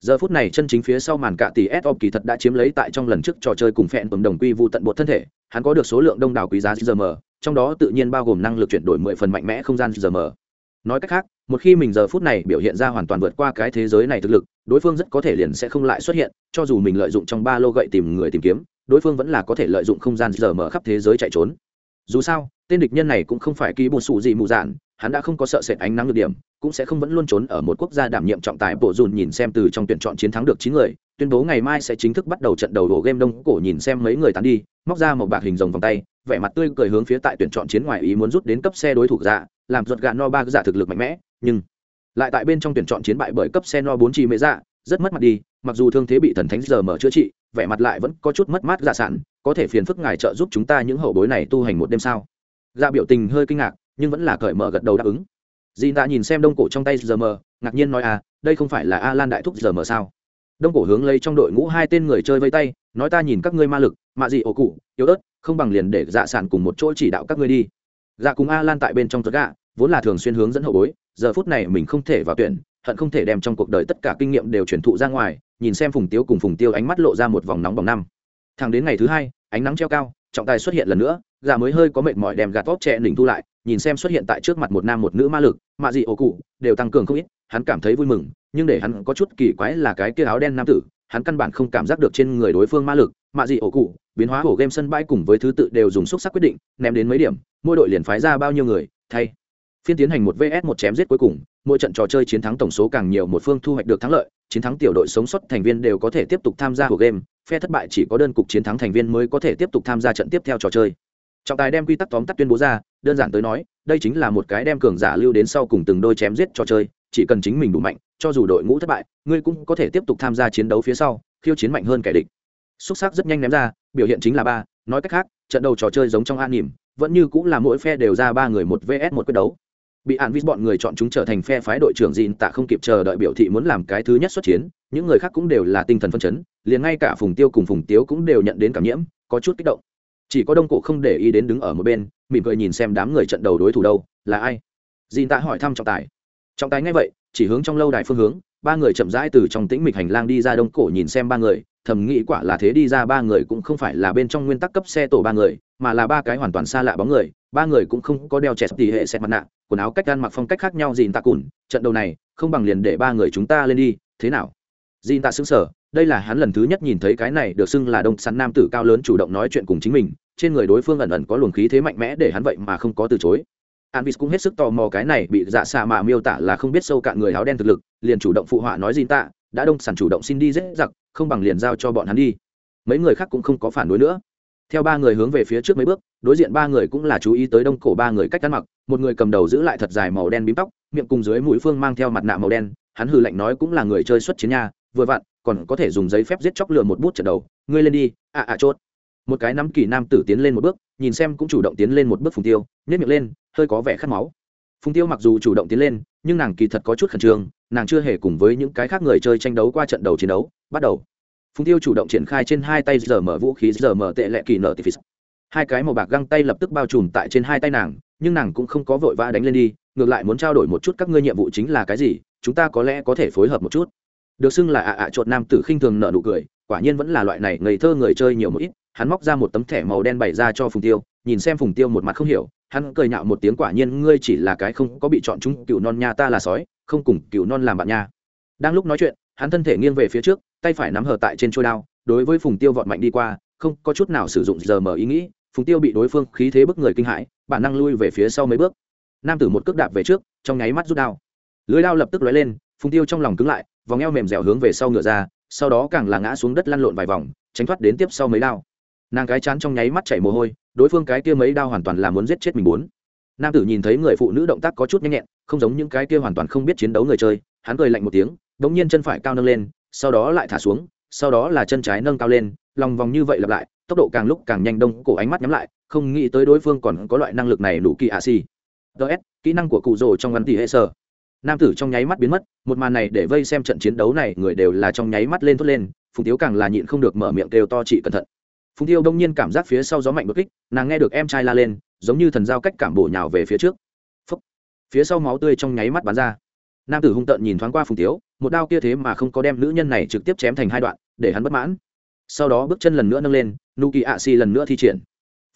Giờ phút này chân chính phía sau màn cạ tỷ s kỳ thật đã chiếm lấy tại trong lần trước trò chơi cùng phẹn tuần đồng quy vụ tận bột thân thể, hắn có được số lượng đông đảo quý giá gm trong đó tự nhiên bao gồm năng lực chuyển đổi mười phần mạnh mẽ không gian gm nói cách khác, một khi mình giờ phút này biểu hiện ra hoàn toàn vượt qua cái thế giới này thực lực, đối phương rất có thể liền sẽ không lại xuất hiện, cho dù mình lợi dụng trong ba lô gậy tìm người tìm kiếm, đối phương vẫn là có thể lợi dụng không gian giờ mở khắp thế giới chạy trốn. Dù sao, tên địch nhân này cũng không phải ký bột sụ gì mù dạn, hắn đã không có sợ sệt ánh nắng được điểm, cũng sẽ không vẫn luôn trốn ở một quốc gia đảm nhiệm trọng tài bộ dùn nhìn xem từ trong tuyển chọn chiến thắng được chín người, tuyên bố ngày mai sẽ chính thức bắt đầu trận đầu đổ game đông cổ nhìn xem mấy người tán đi, móc ra một bạc hình rồng vòng tay vẻ mặt tươi cười hướng phía tại tuyển chọn chiến ngoài ý muốn rút đến cấp xe đối thủ giả làm ruột gà no ba giả thực lực mạnh mẽ, nhưng lại tại bên trong tuyển chọn chiến bại bởi cấp xe no bốn chi mễ dạ rất mất mặt đi, mặc dù thương thế bị thần thánh giờ mở chữa trị, vẻ mặt lại vẫn có chút mất mát dạ sản, có thể phiền phức ngài trợ giúp chúng ta những hậu bối này tu hành một đêm sao? Dạ biểu tình hơi kinh ngạc, nhưng vẫn là cởi mở gật đầu đáp ứng. Dì đã nhìn xem đông cổ trong tay giờ mờ ngạc nhiên nói à đây không phải là a lan đại thúc giờ mờ sao? Đông cổ hướng lấy trong đội ngũ hai tên người chơi vây tay, nói ta nhìn các ngươi ma lực mạ gì ổ cụ, yếu ớt, không bằng liền để dạ sản cùng một chỗ chỉ đạo các ngươi đi. Dạ cùng a lan tại bên trong tất gạ, vốn là thường xuyên hướng dẫn hậu bối, giờ phút này mình không thể vào tuyển, hận không thể đem trong cuộc đời tất cả kinh nghiệm đều truyền thụ ra ngoài, nhìn xem phùng tiêu cùng phùng tiêu ánh mắt lộ ra một vòng nóng bỏng năm. Thẳng đến ngày thứ hai, ánh nắng treo cao, trọng tài xuất hiện lần nữa, gà mới hơi có mệt mỏi đem gạt tóp trẻ đỉnh thu lại, nhìn xem xuất hiện tại trước mặt một nam một nữ ma lực, mạ dị ổ cụ, đều tăng cường không ít, hắn cảm thấy vui mừng, nhưng để hắn có chút kỳ quái là cái kia áo đen nam tử hắn căn bản không cảm giác được trên người đối phương ma lực, mạ dị ổ cụ, biến hóa ổ game sân bãi cùng với thứ tự đều dùng xúc sắc quyết định, ném đến mấy điểm, mỗi đội liền phái ra bao nhiêu người, thay. Phiên tiến hành một vs một chém giết cuối cùng, mỗi trận trò chơi chiến thắng tổng số càng nhiều một phương thu hoạch được thắng lợi, chiến thắng tiểu đội sống sót thành viên đều có thể tiếp tục tham gia ổ game, phe thất bại chỉ có đơn cục chiến thắng thành viên mới có thể tiếp tục tham gia trận tiếp theo trò chơi. Trọng tài đem quy tắc tóm tắt tuyên bố ra, đơn giản tới nói, đây chính là một cái đem cường giả lưu đến sau cùng từng đôi chém giết trò chơi chỉ cần chính mình đủ mạnh, cho dù đội ngũ thất bại, ngươi cũng có thể tiếp tục tham gia chiến đấu phía sau, khiêu chiến mạnh hơn kẻ địch. Xúc sắc rất nhanh ném ra, biểu hiện chính là ba, nói cách khác, trận đầu trò chơi giống trong an nỉm, vẫn như cũng là mỗi phe đều ra ba người một vs một quyết đấu. Bị hạn vít bọn người chọn chúng trở thành phe phái đội trưởng dìn tạ không kịp chờ đợi biểu thị muốn làm cái thứ nhất xuất chiến, những người khác cũng đều là tinh thần phân chấn, liền ngay cả phùng tiêu cùng phùng tiếu cũng đều nhận đến cảm nhiễm, có chút kích động. Chỉ có đông cổ không để ý đến đứng ở một bên, mỉm cười nhìn xem đám người trận đầu đối thủ đâu, là ai? Dìn tạ hỏi thăm trọng tài trọng tài ngay vậy, chỉ hướng trong lâu đài phương hướng, ba người chậm rãi từ trong tĩnh mịch hành lang đi ra đông cổ nhìn xem ba người, thầm nghĩ quả là thế đi ra ba người cũng không phải là bên trong nguyên tắc cấp xe tổ ba người, mà là ba cái hoàn toàn xa lạ bóng người, ba người cũng không có đeo chẹt tỉ hệ xẹt mặt nạ, quần áo cách ăn mặc phong cách khác nhau dìn tạ cùn, trận đầu này, không bằng liền để ba người chúng ta lên đi, thế nào? Dìn tạ xứng sở đây là hắn lần thứ nhất nhìn thấy cái này được xưng là đông sắn nam tử cao lớn chủ động nói chuyện cùng chính mình, trên người đối phương ẩn ẩn có luồng khí thế mạnh mẽ để hắn vậy mà không có từ chối. Anvis cũng hết sức tò mò cái này bị dạ xạ mạ miêu tả là không biết sâu cạn người áo đen thực lực, liền chủ động phụ họa nói Jin tạ, đã đông sản chủ động xin đi dễ giặc, không bằng liền giao cho bọn hắn đi. Mấy người khác cũng không có phản đối nữa. Theo ba người hướng về phía trước mấy bước, đối diện ba người cũng là chú ý tới đông cổ ba người cách ăn mặc, một người cầm đầu giữ lại thật dài màu đen bím tóc, miệng cùng dưới mũi phương mang theo mặt nạ màu đen, hắn hừ lạnh nói cũng là người chơi xuất chiến nha, vừa vặn, còn có thể dùng giấy phép giết chóc lừa một bút trận đầu, ngươi lên đi, à à, chốt. Một cái nắm kỳ nam tử tiến lên một bước, nhìn xem cũng chủ động tiến lên một bước phùng tiêu, nhét miệng lên, hơi có vẻ khát máu. Phùng tiêu mặc dù chủ động tiến lên, nhưng nàng kỳ thật có chút khẩn trương, nàng chưa hề cùng với những cái khác người chơi tranh đấu qua trận đầu chiến đấu, bắt đầu. Phùng tiêu chủ động triển khai trên hai tay giờ mở vũ khí, giờ mở tệ lệ kỳ nở tifis hai cái màu bạc găng tay lập tức bao trùm tại trên hai tay nàng, nhưng nàng cũng không có vội vã đánh lên đi, ngược lại muốn trao đổi một chút các ngươi nhiệm vụ chính là cái gì, chúng ta có lẽ có thể phối hợp một chút. Được xưng là ạ ạ à chột nam tử khinh thường nợ nụ cười, quả nhiên vẫn là loại này ngây thơ người chơi nhiều một ít, hắn móc ra một tấm thẻ màu đen bày ra cho phùng tiêu, nhìn xem phùng tiêu một mặt không hiểu hắn cười nhạo một tiếng quả nhiên ngươi chỉ là cái không có bị chọn chúng cựu non nha ta là sói, không cùng cựu non làm bạn nha. Đang lúc nói chuyện, hắn thân thể nghiêng về phía trước, tay phải nắm hờ tại trên trôi đao, đối với phùng tiêu vọt mạnh đi qua, không có chút nào sử dụng giờ mở ý nghĩ, phùng tiêu bị đối phương khí thế bức người kinh hãi, bản năng lui về phía sau mấy bước. Nam tử một cước đạp về trước, trong nháy mắt rút đao. Lưới đao lập tức lóe lên, phùng tiêu trong lòng cứng lại, vòng eo mềm dẻo hướng về sau ngựa ra, sau đó càng là ngã xuống đất lăn lộn vài vòng, tránh thoát đến tiếp sau mấy đao nàng cái chán trong nháy mắt chảy mồ hôi, đối phương cái kia mấy đao hoàn toàn là muốn giết chết mình muốn nam tử nhìn thấy người phụ nữ động tác có chút nhanh nhẹn, không giống những cái kia hoàn toàn không biết chiến đấu người chơi, hắn cười lạnh một tiếng đ ỗ n g nhiên chân phải cao nâng lên, sau đó lại thả xuống, sau đó là chân trái nâng cao lên, lòng vòng như vậy lặp lại, tốc độ càng lúc càng nhanh đông, cổ ánh mắt nhắm lại, không nghĩ tới đối phương còn có loại năng lực này đủ kỳ ạ xì. Ts kỹ năng của cụ rồ trong ngắn tỷ hệ sơ nam tử trong nháy mắt biến mất, một màn này để vây xem trận chiến đấu này, người đều là trong nháy mắt lên thốt lên, phùng tiếu càng là nhịn không được mở miệng kêu to chị cẩn thận phùng tiêu đông nhiên cảm giác phía sau gió mạnh bất kích, nàng nghe được em trai la lên, giống như thần giao cách cảm bổ nhào về phía trước. Phúc. phía sau máu tươi trong nháy mắt bắn ra. Nam tử hung tợn nhìn thoáng qua phùng tiếu một đao kia thế mà không có đem nữ nhân này trực tiếp chém thành hai đoạn, để hắn bất mãn. Sau đó bước chân lần nữa nâng lên nụ kỳ ạ xì lần nữa thi triển.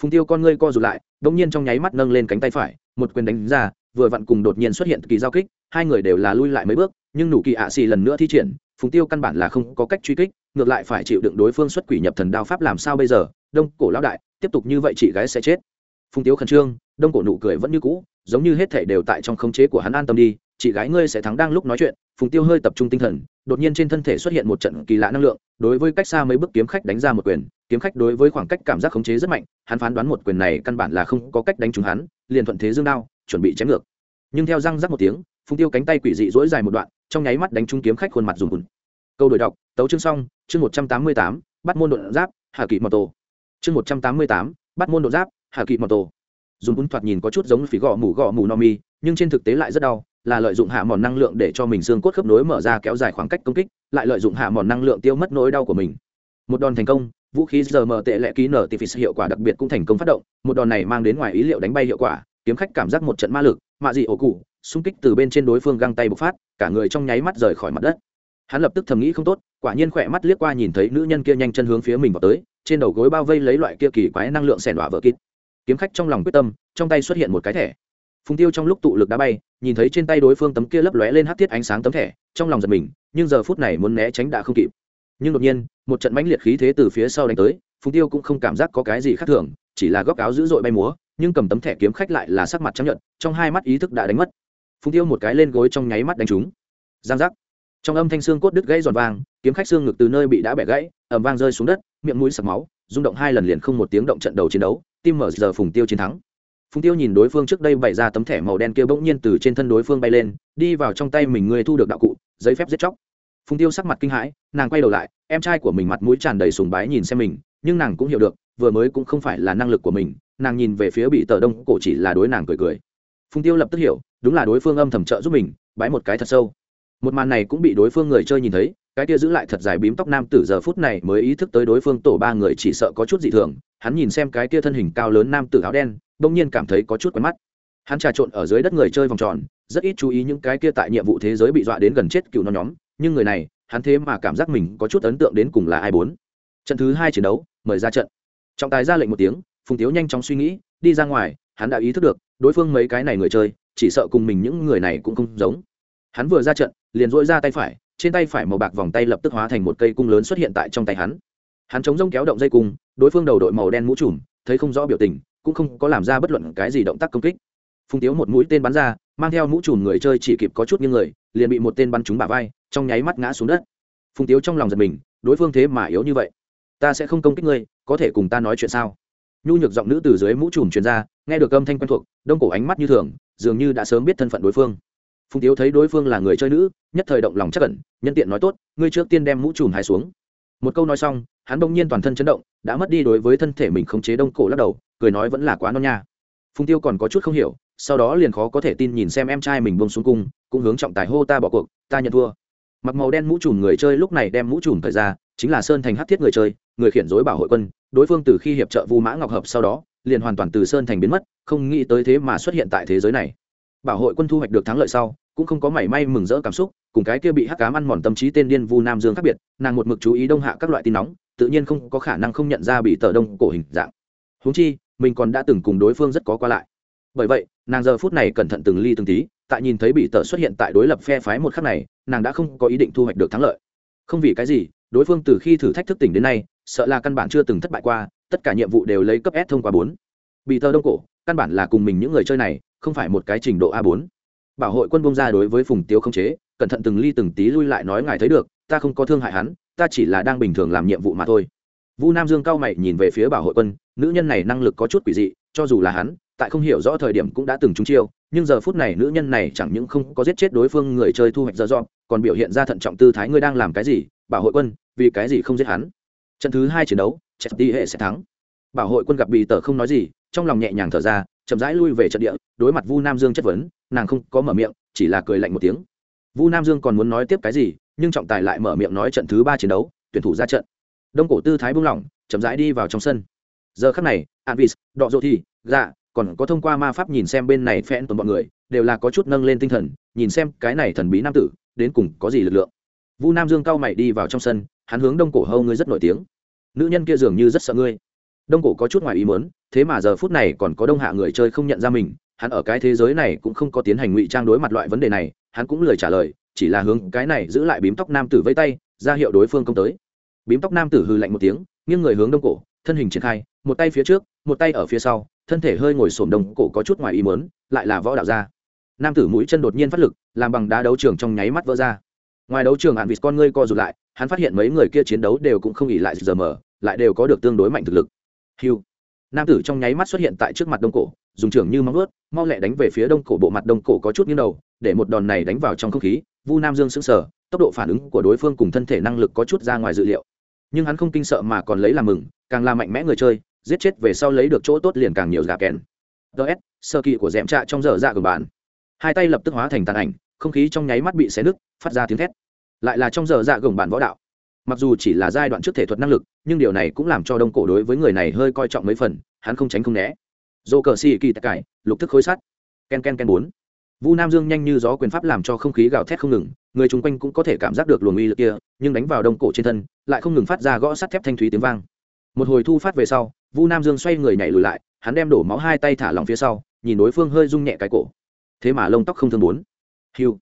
Phùng tiêu con ngươi co rụt lại, đông nhiên trong nháy mắt nâng lên cánh tay phải, một quyền đánh ra, vừa vặn cùng đột nhiên xuất hiện kỳ giao kích, hai người đều là lui lại mấy bước, nhưng nụ kỳ ạ xì lần nữa thi triển phùng tiêu căn bản là không có cách truy kích, ngược lại phải chịu đựng đối phương xuất quỷ nhập thần đao pháp làm sao bây giờ? Đông cổ lão đại, tiếp tục như vậy chị gái sẽ chết. Phùng Tiêu khẩn trương, đông cổ nụ cười vẫn như cũ, giống như hết thể đều tại trong khống chế của hắn an tâm đi. Chị gái ngươi sẽ thắng đang lúc nói chuyện. Phùng tiêu hơi tập trung tinh thần, đột nhiên trên thân thể xuất hiện một trận kỳ lạ năng lượng, đối với cách xa mấy bước kiếm khách đánh ra một quyền. Kiếm khách đối với khoảng cách cảm giác khống chế rất mạnh, hắn phán đoán một quyền này căn bản là không có cách đánh trúng hắn, liền thuận thế dương đao, chuẩn bị chém ngược. Nhưng theo răng rắc một tiếng, phùng tiêu cánh tay quỷ dị dỗi dài một đoạn trong nháy mắt đánh trúng kiếm khách khuôn mặt dùng bùn. Câu đổi đọc, tấu chương xong, chương một trăm tám mươi tám, bắt môn đột giáp hạ kỵ mật tổ. Chương một trăm tám mươi tám, bắt môn đột giáp hạ kỵ mật tổ. Dùng bùn thoạt nhìn có chút giống phí gõ mù gõ mù no mi, nhưng trên thực tế lại rất đau, là lợi dụng hạ mòn năng lượng để cho mình xương cốt khớp nối mở ra kéo dài khoảng cách công kích, lại lợi dụng hạ mòn năng lượng tiêu mất nỗi đau của mình. Một đòn thành công, vũ khí giờ mở tệ lệ ký nở tỷ hiệu quả đặc biệt cũng thành công phát động, một đòn này mang đến ngoài ý liệu đánh bay hiệu quả kiếm khách cảm giác một trận ma lực, mạ dị ổ cụ, xung kích từ bên trên đối phương găng tay bộc phát, cả người trong nháy mắt rời khỏi mặt đất. Hắn lập tức thầm nghĩ không tốt, quả nhiên khỏe mắt liếc qua nhìn thấy nữ nhân kia nhanh chân hướng phía mình vào tới, trên đầu gối bao vây lấy loại kia kỳ quái năng lượng xẻn đọa vỡ kít kiếm khách trong lòng quyết tâm, trong tay xuất hiện một cái thẻ. Phùng tiêu trong lúc tụ lực đá bay, nhìn thấy trên tay đối phương tấm kia lấp lóe lên hát tiết ánh sáng tấm thẻ, trong lòng giật mình, nhưng giờ phút này muốn né tránh đã không kịp. Nhưng đột nhiên, một trận mãnh liệt khí thế từ phía sau đánh tới, phùng tiêu cũng không cảm giác có cái gì khác thường, chỉ là góc áo dữ dội bay múa nhưng cầm tấm thẻ kiếm khách lại là sắc mặt chấp nhận trong hai mắt ý thức đã đánh mất. Phùng tiêu một cái lên gối trong nháy mắt đánh trúng. Giang giác. Trong âm thanh xương cốt đứt gãy giòn vang, kiếm khách xương ngực từ nơi bị đã bẻ gãy ẩm vang rơi xuống đất, miệng mũi sặc máu, rung động hai lần liền không một tiếng động trận đầu chiến đấu, tim mở giờ phùng tiêu chiến thắng. Phùng tiêu nhìn đối phương trước đây bày ra tấm thẻ màu đen kia bỗng nhiên từ trên thân đối phương bay lên, đi vào trong tay mình người thu được đạo cụ, giấy phép giết chóc. Phùng tiêu sắc mặt kinh hãi, nàng quay đầu lại, em trai của mình mặt mũi tràn đầy sùng bái nhìn xem mình, nhưng nàng cũng hiểu được, vừa mới cũng không phải là năng lực của mình nàng nhìn về phía bị tờ đông cổ chỉ là đối nàng cười cười. Phùng tiêu lập tức hiểu, đúng là đối phương âm thầm trợ giúp mình, bái một cái thật sâu. Một màn này cũng bị đối phương người chơi nhìn thấy, cái kia giữ lại thật dài bím tóc nam tử giờ phút này mới ý thức tới đối phương tổ ba người chỉ sợ có chút dị thường, hắn nhìn xem cái kia thân hình cao lớn nam tử áo đen, bỗng nhiên cảm thấy có chút quen mắt. Hắn trà trộn ở dưới đất người chơi vòng tròn, rất ít chú ý những cái kia tại nhiệm vụ thế giới bị dọa đến gần chết cựu nó nhóm, nhưng người này, hắn thế mà cảm giác mình có chút ấn tượng đến cùng là ai bốn. Trận thứ hai chiến đấu, mời ra trận. Trọng tài ra lệnh một tiếng phùng tiếu nhanh chóng suy nghĩ, đi ra ngoài, hắn đã ý thức được, đối phương mấy cái này người chơi, chỉ sợ cùng mình những người này cũng không giống. Hắn vừa ra trận, liền dỗi ra tay phải, trên tay phải màu bạc vòng tay lập tức hóa thành một cây cung lớn xuất hiện tại trong tay hắn. Hắn chống rông kéo động dây cung, đối phương đầu đội màu đen mũ trùm, thấy không rõ biểu tình, cũng không có làm ra bất luận cái gì động tác công kích. Phùng tiếu một mũi tên bắn ra, mang theo mũ trùm người chơi chỉ kịp có chút như người, liền bị một tên bắn trúng bả vai, trong nháy mắt ngã xuống đất. Phùng tiếu trong lòng giật mình, đối phương thế mà yếu như vậy? Ta sẽ không công kích ngươi, có thể cùng ta nói chuyện sao? Nhu nhược giọng nữ từ dưới mũ trùm truyền ra, nghe được âm thanh quen thuộc, đông cổ ánh mắt như thường, dường như đã sớm biết thân phận đối phương. Phùng tiếu thấy đối phương là người chơi nữ, nhất thời động lòng chắc cẩn nhân tiện nói tốt, ngươi trước tiên đem mũ trùm hai xuống. Một câu nói xong, hắn bỗng nhiên toàn thân chấn động, đã mất đi đối với thân thể mình khống chế đông cổ lắc đầu, cười nói vẫn là quá non nha. Phùng tiêu còn có chút không hiểu, sau đó liền khó có thể tin nhìn xem em trai mình bông xuống cung, cũng hướng trọng tài hô ta bỏ cuộc, ta nhận thua. Mặc màu đen mũ trùm người chơi lúc này đem mũ trùm thời ra, chính là sơn thành hát thiết người chơi, người khiển dối bảo hội quân đối phương từ khi hiệp trợ vu mã ngọc hợp sau đó, liền hoàn toàn từ sơn thành biến mất, không nghĩ tới thế mà xuất hiện tại thế giới này. Bảo hội quân thu hoạch được thắng lợi sau, cũng không có mảy may mừng rỡ cảm xúc, cùng cái kia bị hắc cám ăn mòn tâm trí tên điên vu nam dương khác biệt, nàng một mực chú ý đông hạ các loại tin nóng, tự nhiên không có khả năng không nhận ra bị tờ đông cổ hình dạng. Húng chi, mình còn đã từng cùng đối phương rất có qua lại. Bởi vậy, nàng giờ phút này cẩn thận từng ly từng tí, tại nhìn thấy bị tờ xuất hiện tại đối lập phe phái một khắc này, nàng đã không có ý định thu hoạch được thắng lợi. Không vì cái gì đối phương từ khi thử thách thức tỉnh đến nay, sợ là căn bản chưa từng thất bại qua, tất cả nhiệm vụ đều lấy cấp s thông qua bốn. Bị thơ đông cổ, căn bản là cùng mình những người chơi này, không phải một cái trình độ a bốn. Bảo hội quân bông ra đối với phùng tiêu không chế, cẩn thận từng ly từng tí lui lại nói ngài thấy được, ta không có thương hại hắn, ta chỉ là đang bình thường làm nhiệm vụ mà thôi. Vu nam dương cao mày nhìn về phía bảo hội quân, nữ nhân này năng lực có chút quỷ dị, cho dù là hắn, tại không hiểu rõ thời điểm cũng đã từng trúng chiêu, nhưng giờ phút này nữ nhân này chẳng những không có giết chết đối phương người chơi thu hoạch dở dọn còn biểu hiện ra thận trọng tư thái ngươi đang làm cái gì bảo hội quân, vì cái gì không giết hắn? Trận thứ hai chiến đấu chết đi hệ sẽ thắng. Bảo hội quân gặp bị tờ không nói gì, trong lòng nhẹ nhàng thở ra, chậm rãi lui về trận địa, đối mặt vu nam dương chất vấn, nàng không có mở miệng, chỉ là cười lạnh một tiếng. Vu nam dương còn muốn nói tiếp cái gì, nhưng trọng tài lại mở miệng nói trận thứ ba chiến đấu, tuyển thủ ra trận. Đông cổ tư thái buông lỏng, chậm rãi đi vào trong sân. Giờ khắc này, anvis, đọ dỗ thi dạ còn có thông qua ma pháp nhìn xem bên này phen tuần bọn người, đều là có chút nâng lên tinh thần, nhìn xem cái này thần bí nam tử, đến cùng có gì lực lượng vu nam dương cao mày đi vào trong sân, hắn hướng đông cổ hâu ngươi rất nổi tiếng. Nữ nhân kia dường như rất sợ ngươi. Đông cổ có chút ngoài ý muốn, thế mà giờ phút này còn có đông hạ người chơi không nhận ra mình, hắn ở cái thế giới này cũng không có tiến hành ngụy trang đối mặt loại vấn đề này, hắn cũng lời trả lời, chỉ là hướng cái này giữ lại bím tóc nam tử vây tay, ra hiệu đối phương công tới. Bím tóc nam tử hư lạnh một tiếng, nghiêng người hướng đông cổ, thân hình triển khai, một tay phía trước, một tay ở phía sau, thân thể hơi ngồi xổm đông cổ có chút ngoài ý mớn lại là võ đạo gia. Nam tử mũi chân đột nhiên phát lực, làm bằng đá đấu trường trong nháy mắt vỡ ra ngoài đấu trường hạn vịt con ngươi co rụt lại, hắn phát hiện mấy người kia chiến đấu đều cũng không ỉ lại giờ mở, lại đều có được tương đối mạnh thực lực. Hiu nam tử trong nháy mắt xuất hiện tại trước mặt đông cổ, dùng trưởng như móng ướt mau lẹ đánh về phía đông cổ bộ mặt đông cổ có chút như đầu, để một đòn này đánh vào trong không khí, vu nam dương sững sờ, tốc độ phản ứng của đối phương cùng thân thể năng lực có chút ra ngoài dự liệu. Nhưng hắn không kinh sợ mà còn lấy làm mừng, càng là mạnh mẽ người chơi, giết chết về sau lấy được chỗ tốt liền càng nhiều gà kèn. Ts sơ kỳ của d trạ trong dở dạ của bạn. Hai tay lập tức hóa thành tàn ảnh không khí trong nháy mắt bị xé nứt, phát ra tiếng thét. Lại là trong giờ dạ gồng bản võ đạo. Mặc dù chỉ là giai đoạn trước thể thuật năng lực, nhưng điều này cũng làm cho đông cổ đối với người này hơi coi trọng mấy phần, hắn không tránh không né. Dô cờ xì kỳ tạc cải, lục thức khối sắt. Ken ken ken bốn. Vu nam dương nhanh như gió quyền pháp làm cho không khí gào thét không ngừng, người chung quanh cũng có thể cảm giác được luồng uy lực kia, nhưng đánh vào đông cổ trên thân, lại không ngừng phát ra gõ sắt thép thanh thúy tiếng vang. Một hồi thu phát về sau, vu nam dương xoay người nhảy lùi lại, hắn đem đổ máu hai tay thả lòng phía sau, nhìn đối phương hơi rung nhẹ cái cổ. Thế mà lông tóc không thương bốn hiu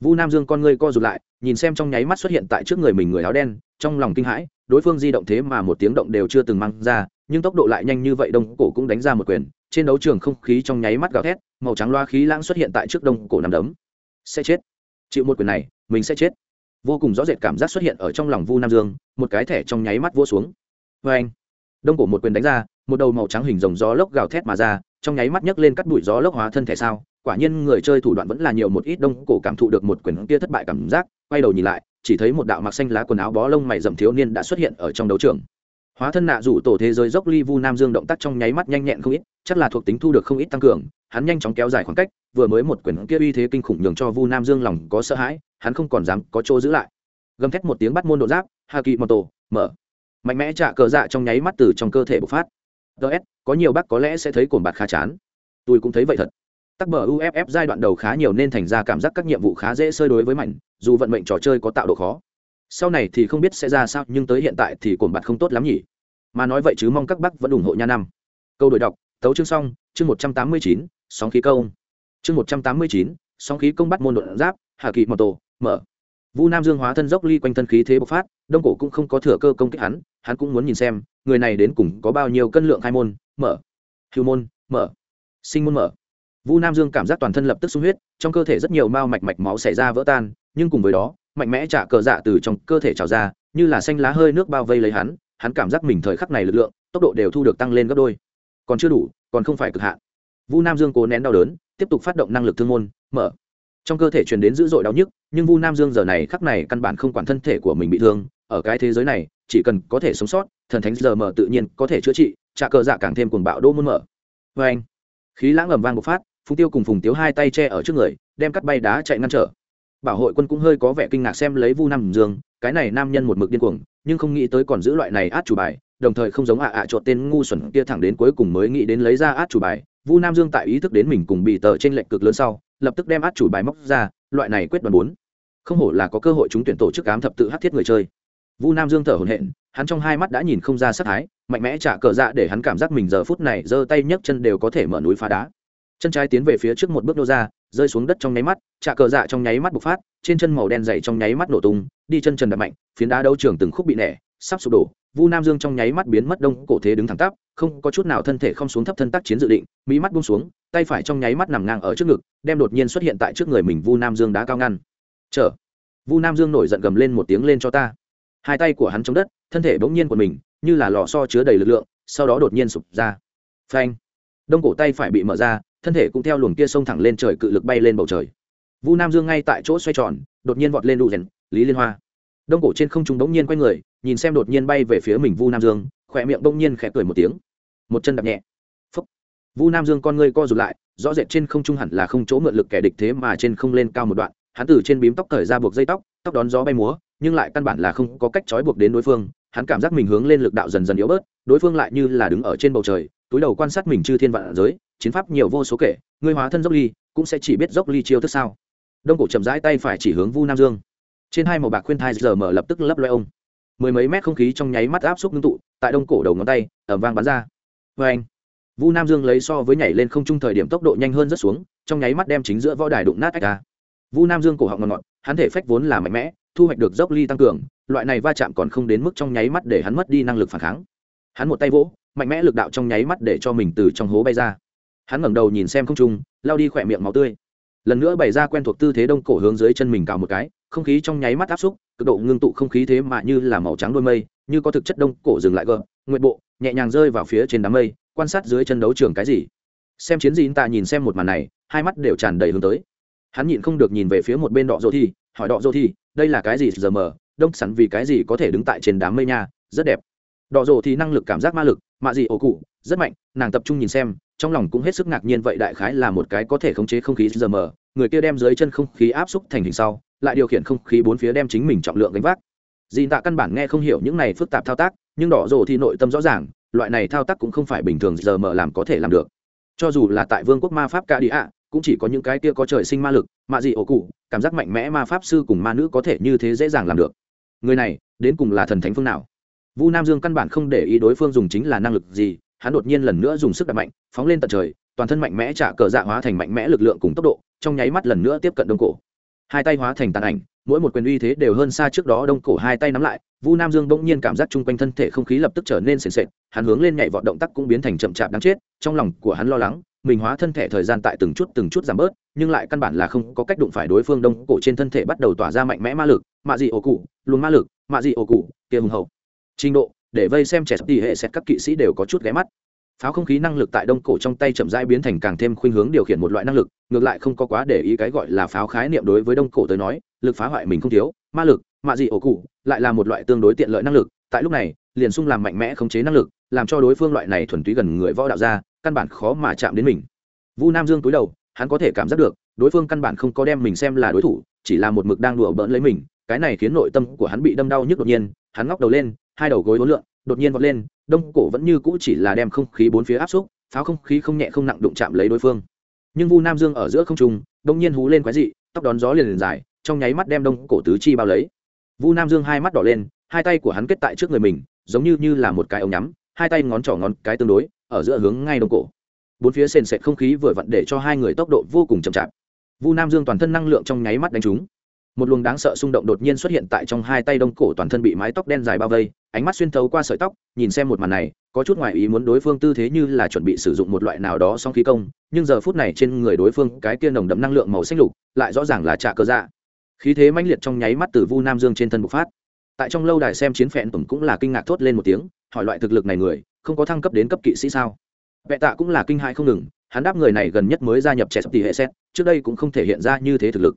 vu nam dương con ngươi co rụt lại, nhìn xem trong nháy mắt xuất hiện tại trước người mình người áo đen, trong lòng kinh hãi, đối phương di động thế mà một tiếng động đều chưa từng mang ra, nhưng tốc độ lại nhanh như vậy, đông cổ cũng đánh ra một quyền, trên đấu trường không khí trong nháy mắt gào thét, màu trắng loa khí lãng xuất hiện tại trước đông cổ nằm đấm. Sẽ chết. Chịu một quyền này, mình sẽ chết. Vô cùng rõ rệt cảm giác xuất hiện ở trong lòng vu nam dương, một cái thẻ trong nháy mắt vua xuống. Vê anh đông cổ một quyền đánh ra, một đầu màu trắng hình rồng gió lốc gào thét mà ra trong nháy mắt nhấc lên cắt bụi gió lốc hóa thân thể sao? Quả nhiên người chơi thủ đoạn vẫn là nhiều một ít đông cổ cảm thụ được một quyền kia thất bại cảm giác. Quay đầu nhìn lại, chỉ thấy một đạo mặc xanh lá quần áo bó lông mày rậm thiếu niên đã xuất hiện ở trong đấu trường. Hóa thân nạ rủ tổ thế giới dốc ly vu nam dương động tác trong nháy mắt nhanh nhẹn không ít, chắc là thuộc tính thu được không ít tăng cường. Hắn nhanh chóng kéo dài khoảng cách, vừa mới một quyền kia uy thế kinh khủng nhường cho vu nam dương lòng có sợ hãi, hắn không còn dám có chỗ giữ lại. Gầm thét một tiếng bắt môn độ giáp hà kỳ mở. Mạnh mẽ trả cờ dạ trong nháy mắt từ trong cơ thể bộc phát ts có nhiều bác có lẽ sẽ thấy cồn bạc khá chán. Tôi cũng thấy vậy thật. Tắc bờ uff giai đoạn đầu khá nhiều nên thành ra cảm giác các nhiệm vụ khá dễ sơi đối với mạnh dù vận mệnh trò chơi có tạo độ khó. Sau này thì không biết sẽ ra sao, nhưng tới hiện tại thì cồn bạc không tốt lắm nhỉ. Mà nói vậy chứ mong các bác vẫn ủng hộ nha năm câu đổi đọc, tấu chương xong, chương một trăm tám mươi chín, sóng khí công. Chương một trăm tám mươi chín, sóng khí công bắt môn đột giáp, hà kỳ mô tô mở vu nam dương hóa thân dốc ly quanh thân khí thế bộc phát, đông cổ cũng không có thừa cơ công kích hắn hắn cũng muốn nhìn xem, người này đến cùng có bao nhiêu cân lượng hai môn, mở, hưu môn, mở, sinh môn mở. Vu nam dương cảm giác toàn thân lập tức sung huyết, trong cơ thể rất nhiều mao mạch mạch máu xảy ra vỡ tan, nhưng cùng với đó, mạnh mẽ trả cờ dạ từ trong cơ thể trào ra, như là xanh lá hơi nước bao vây lấy hắn hắn cảm giác mình thời khắc này lực lượng, tốc độ đều thu được tăng lên gấp đôi. Còn chưa đủ, còn không phải cực hạn. Vu nam dương cố nén đau đớn, tiếp tục phát động năng lực thương môn, mở trong cơ thể truyền đến dữ dội đau nhức, nhưng vu nam dương giờ này khắc này căn bản không quản thân thể của mình bị thương, ở cái thế giới này, chỉ cần có thể sống sót, thần thánh giờ mở tự nhiên có thể chữa trị, trả cờ dạ càng thêm cuồng bạo đô môn mở. Vê anh, khí lãng ầm vang bộc phát, phùng tiêu cùng phùng tiếu hai tay che ở trước người, đem cắt bay đá chạy ngăn trở. Bảo hội quân cũng hơi có vẻ kinh ngạc xem lấy vu nam dương, cái này nam nhân một mực điên cuồng, nhưng không nghĩ tới còn giữ loại này át chủ bài, đồng thời không giống ạ ạ à tên ngu xuẩn kia thẳng đến cuối cùng mới nghĩ đến lấy ra át chủ bài. Vu nam dương tại ý thức đến mình cùng bị tờ trên lệnh cực lớn sau lập tức đem át chủ bài móc ra, loại này quyết đoán bốn. Không hổ là có cơ hội chúng tuyển tổ chức cám thập tự hát thiết người chơi. Vu nam dương thở hổn hển, hắn trong hai mắt đã nhìn không ra sát thái, mạnh mẽ trả cờ dạ để hắn cảm giác mình giờ phút này giơ tay nhấc chân đều có thể mở núi phá đá. Chân trái tiến về phía trước một bước nô ra, rơi xuống đất trong nháy mắt, trả cờ dạ trong nháy mắt bộc phát, trên chân màu đen dày trong nháy mắt nổ tung, đi chân trần đập mạnh, phiến đá đấu trường từng khúc bị nẻ sắp sụp đổ, vu nam dương trong nháy mắt biến mất đông cổ thế đứng thẳng tắp, không có chút nào thân thể không xuống thấp thân tác chiến dự định mỹ mắt buông xuống, tay phải trong nháy mắt nằm ngang ở trước ngực, đem đột nhiên xuất hiện tại trước người mình vu nam dương đá cao ngăn. Chở vu nam dương nổi giận gầm lên một tiếng lên cho ta. Hai tay của hắn chống đất, thân thể bỗng nhiên của mình, như là lò so chứa đầy lực lượng, sau đó đột nhiên sụp ra. Phanh. Đông cổ tay phải bị mở ra, thân thể cũng theo luồng kia sông thẳng lên trời cự lực bay lên bầu trời. Vu nam dương ngay tại chỗ xoay tròn, đột nhiên vọt lên đủ rèn, lý liên hoa. Đông cổ trên không trung bỗng nhiên quay người nhìn xem đột nhiên bay về phía mình vu nam dương, khỏe miệng bỗng nhiên khẽ cười một tiếng. Một chân đập nhẹ. Phúc. Vu nam dương con ngươi co rụt lại, rõ rệt trên không trung hẳn là không chỗ mượn lực kẻ địch thế mà trên không lên cao một đoạn, hắn từ trên bím tóc cởi ra buộc dây tóc tóc đón gió bay múa, nhưng lại căn bản là không có cách trói buộc đến đối phương, hắn cảm giác mình hướng lên lực đạo dần dần yếu bớt, đối phương lại như là đứng ở trên bầu trời, túi đầu quan sát mình chư thiên vạn giới, chiến pháp nhiều vô số kể, ngươi hóa thân dốc ly, cũng sẽ chỉ biết dốc ly chiêu thức sao. Đông cổ chậm rãi tay phải chỉ hướng vu nam dương. Trên hai màu bạc khuyên thai giờ mở lập tức lấp loe ông mười mấy mét không khí trong nháy mắt áp xúc ngưng tụ, tại đông cổ đầu ngón tay ẩm vang bắn ra. Vê anh, vu nam dương lấy so với nhảy lên không trung thời điểm tốc độ nhanh hơn rất xuống, trong nháy mắt đem chính giữa võ đài đụng nát ách ra. Vu nam dương cổ họng ngọt ngọt, hắn thể phách vốn là mạnh mẽ, thu hoạch được dốc ly tăng cường, loại này va chạm còn không đến mức trong nháy mắt để hắn mất đi năng lực phản kháng. Hắn một tay vỗ, mạnh mẽ lực đạo trong nháy mắt để cho mình từ trong hố bay ra. Hắn ngẩng đầu nhìn xem không trung lao đi khỏe miệng máu tươi lần nữa bày ra quen thuộc tư thế đông cổ hướng dưới chân mình cào một cái, không khí trong nháy mắt áp xúc, cực độ ngưng tụ không khí thế mà như là màu trắng đôi mây, như có thực chất đông cổ dừng lại gờ nguyện bộ, nhẹ nhàng rơi vào phía trên đám mây, quan sát dưới chân đấu trường cái gì. Xem chiến gì ta nhìn xem một màn này, hai mắt đều tràn đầy hướng tới. Hắn nhịn không được nhìn về phía một bên đọ dô thi, hỏi đọ dô thi, đây là cái gì giờ mờ, đông sẵn vì cái gì có thể đứng tại trên đám mây nha, rất đẹp. Đọ dô thì năng lực cảm giác ma lực, mạ gì ổ cụ, rất mạnh, nàng tập trung nhìn xem trong lòng cũng hết sức ngạc nhiên vậy đại khái là một cái có thể khống chế không khí giờ mờ. Người kia đem dưới chân không khí áp xúc thành hình sau, lại điều khiển không khí bốn phía đem chính mình trọng lượng gánh vác. Dì tạ căn bản nghe không hiểu những này phức tạp thao tác, nhưng đỏ rồ thì nội tâm rõ ràng, loại này thao tác cũng không phải bình thường giờ mở làm có thể làm được. Cho dù là tại vương quốc ma pháp ca đi ạ, cũng chỉ có những cái kia có trời sinh ma lực mạ dị ổ cụ, cảm giác mạnh mẽ ma pháp sư cùng ma nữ có thể như thế dễ dàng làm được. Người này, đến cùng là thần thánh phương nào? Vu nam dương căn bản không để ý đối phương dùng chính là năng lực gì hắn đột nhiên lần nữa dùng sức đạp mạnh, phóng lên tận trời, toàn thân mạnh mẽ trả cờ dạ hóa thành mạnh mẽ lực lượng cùng tốc độ, trong nháy mắt lần nữa tiếp cận đông cổ. Hai tay hóa thành tàn ảnh, mỗi một quyền uy thế đều hơn xa trước đó đông cổ hai tay nắm lại, vu nam dương bỗng nhiên cảm giác chung quanh thân thể không khí lập tức trở nên sền sệt, hắn hướng lên nhảy vọt động tác cũng biến thành chậm chạp đáng chết, trong lòng của hắn lo lắng, mình hóa thân thể thời gian tại từng chút từng chút giảm bớt, nhưng lại căn bản là không có cách đụng phải đối phương đông cổ trên thân thể bắt đầu tỏa ra mạnh mẽ ma lực, mạ dị ổ cụ luôn ma lực, mạ dị ổ cụ, kia hùng hậu. Trình độ để vây xem trẻ sắp hệ xét các kỵ sĩ đều có chút ghé mắt. Pháo không khí năng lực tại đông cổ trong tay chậm rãi biến thành càng thêm khuynh hướng điều khiển một loại năng lực, ngược lại không có quá để ý cái gọi là pháo khái niệm đối với đông cổ tới nói, lực phá hoại mình không thiếu, ma lực, mạ dị ổ cụ, lại là một loại tương đối tiện lợi năng lực, tại lúc này, liền sung làm mạnh mẽ khống chế năng lực, làm cho đối phương loại này thuần túy gần người võ đạo ra, căn bản khó mà chạm đến mình. Vu nam dương túi đầu, hắn có thể cảm giác được, đối phương căn bản không có đem mình xem là đối thủ, chỉ là một mực đang đùa bỡn lấy mình, cái này khiến nội tâm của hắn bị đâm đau nhức đột nhiên, hắn ngóc đầu lên hai đầu gối uốn lượn, đột nhiên vọt lên, đông cổ vẫn như cũ chỉ là đem không khí bốn phía áp xúc, pháo không khí không nhẹ không nặng đụng chạm lấy đối phương. Nhưng vu nam dương ở giữa không trung đông nhiên hú lên quái dị, tóc đón gió liền liền dài, trong nháy mắt đem đông cổ tứ chi bao lấy. Vu nam dương hai mắt đỏ lên, hai tay của hắn kết tại trước người mình, giống như như là một cái ống nhắm, hai tay ngón trỏ ngón cái tương đối, ở giữa hướng ngay đông cổ. Bốn phía sền sệt không khí vừa vặn để cho hai người tốc độ vô cùng chậm chạp. Vu nam dương toàn thân năng lượng trong nháy mắt đánh trúng một luồng đáng sợ xung động đột nhiên xuất hiện tại trong hai tay đông cổ toàn thân bị mái tóc đen dài bao vây, ánh mắt xuyên thấu qua sợi tóc, nhìn xem một màn này, có chút ngoại ý muốn đối phương tư thế như là chuẩn bị sử dụng một loại nào đó song khí công, nhưng giờ phút này trên người đối phương cái kia nồng đậm năng lượng màu xanh lục, lại rõ ràng là trạ cơ dạ. Khí thế mãnh liệt trong nháy mắt từ vu nam dương trên thân bộc phát. Tại trong lâu đài xem chiến phẹn tùng cũng là kinh ngạc thốt lên một tiếng, hỏi loại thực lực này người, không có thăng cấp đến cấp kỵ sĩ sao? Vệ tạ cũng là kinh hại không ngừng, hắn đáp người này gần nhất mới gia nhập trẻ sắp tỷ hệ xét, trước đây cũng không thể hiện ra như thế thực lực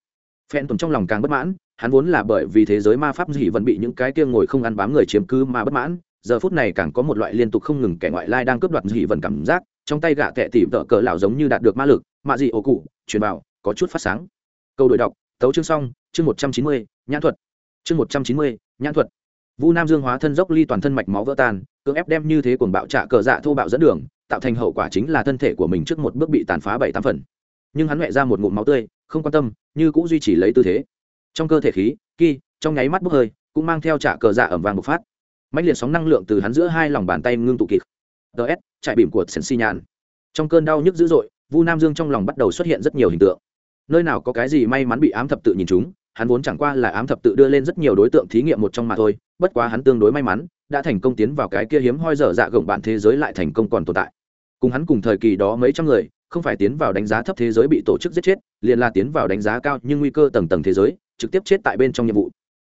phen tồn trong lòng càng bất mãn, hắn vốn là bởi vì thế giới ma pháp gì vẫn bị những cái kia ngồi không ăn bám người chiếm cứ mà bất mãn, giờ phút này càng có một loại liên tục không ngừng kẻ ngoại lai đang cướp đoạt dị vẫn cảm giác, trong tay gạ tệ tỉ vợ cờ lão giống như đạt được ma lực mạ dị ổ cụ, truyền vào, có chút phát sáng. Câu đổi đọc, tấu chương xong, chương một trăm chín mươi, nhãn thuật. Chương một trăm chín mươi, nhãn thuật. Vu nam dương hóa thân dốc ly toàn thân mạch máu vỡ tan, cưỡng ép đem như thế cuồng bạo trả cờ dạ thô bạo dẫn đường, tạo thành hậu quả chính là thân thể của mình trước một bước bị tàn phá bảy tám phần. Nhưng hắn mẹ ra một ngụm máu tươi không quan tâm như cũng duy trì lấy tư thế. Trong cơ thể khí ki, trong nháy mắt bốc hơi cũng mang theo trả cờ dạ ẩm vàng bộc phát. Mạnh liệt sóng năng lượng từ hắn giữa hai lòng bàn tay ngưng tụ kịp. Ts chạy bìm của sần xi nhàn trong cơn đau nhức dữ dội vu nam dương trong lòng bắt đầu xuất hiện rất nhiều hình tượng. Nơi nào có cái gì may mắn bị ám thập tự nhìn chúng hắn vốn chẳng qua là ám thập tự đưa lên rất nhiều đối tượng thí nghiệm một trong mà thôi bất quá hắn tương đối may mắn đã thành công tiến vào cái kia hiếm hoi dở dạ gồng bạn thế giới lại thành công còn tồn tại. Cùng hắn cùng thời kỳ đó mấy trăm người không phải tiến vào đánh giá thấp thế giới bị tổ chức giết chết, liền là tiến vào đánh giá cao nhưng nguy cơ tầng tầng thế giới, trực tiếp chết tại bên trong nhiệm vụ.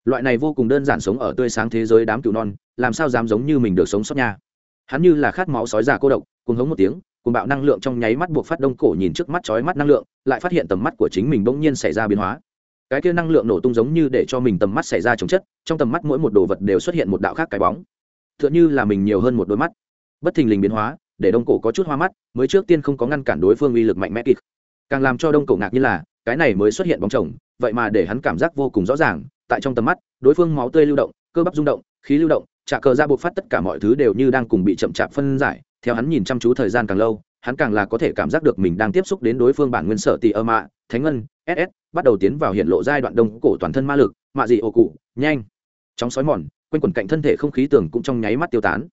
Loại này vô cùng đơn giản sống ở tươi sáng thế giới đám cừu non, làm sao dám giống như mình được sống sót nha. Hắn như là khát máu sói già cô độc cùng hống một tiếng cùng bạo năng lượng trong nháy mắt buộc phát đông cổ nhìn trước mắt chói mắt năng lượng, lại phát hiện tầm mắt của chính mình bỗng nhiên xảy ra biến hóa. Cái kia năng lượng nổ tung giống như để cho mình tầm mắt xảy ra chống chất, trong tầm mắt mỗi một đồ vật đều xuất hiện một đạo khác cái bóng. T h ư ợ n như là mình nhiều hơn một đôi mắt. Bất thình lình biến hóa để đông cổ có chút hoa mắt mới trước tiên không có ngăn cản đối phương uy lực mạnh mẽ kịch, càng làm cho đông cổ ngạc như là cái này mới xuất hiện bóng chồng vậy mà để hắn cảm giác vô cùng rõ ràng tại trong tầm mắt đối phương máu tươi lưu động cơ bắp rung động khí lưu động trả cờ ra buộc phát tất cả mọi thứ đều như đang cùng bị chậm chạp phân giải. Theo hắn nhìn chăm chú thời gian càng lâu hắn càng là có thể cảm giác được mình đang tiếp xúc đến đối phương bản nguyên sở tì ơ mạ thánh ngân ss bắt đầu tiến vào hiện lộ giai đoạn đông cổ toàn thân ma lực mạ dị ô cụ nhanh. Chóng sói mòn quanh quẩn cạnh thân thể không khí tường cũng trong nháy mắt tiêu tán.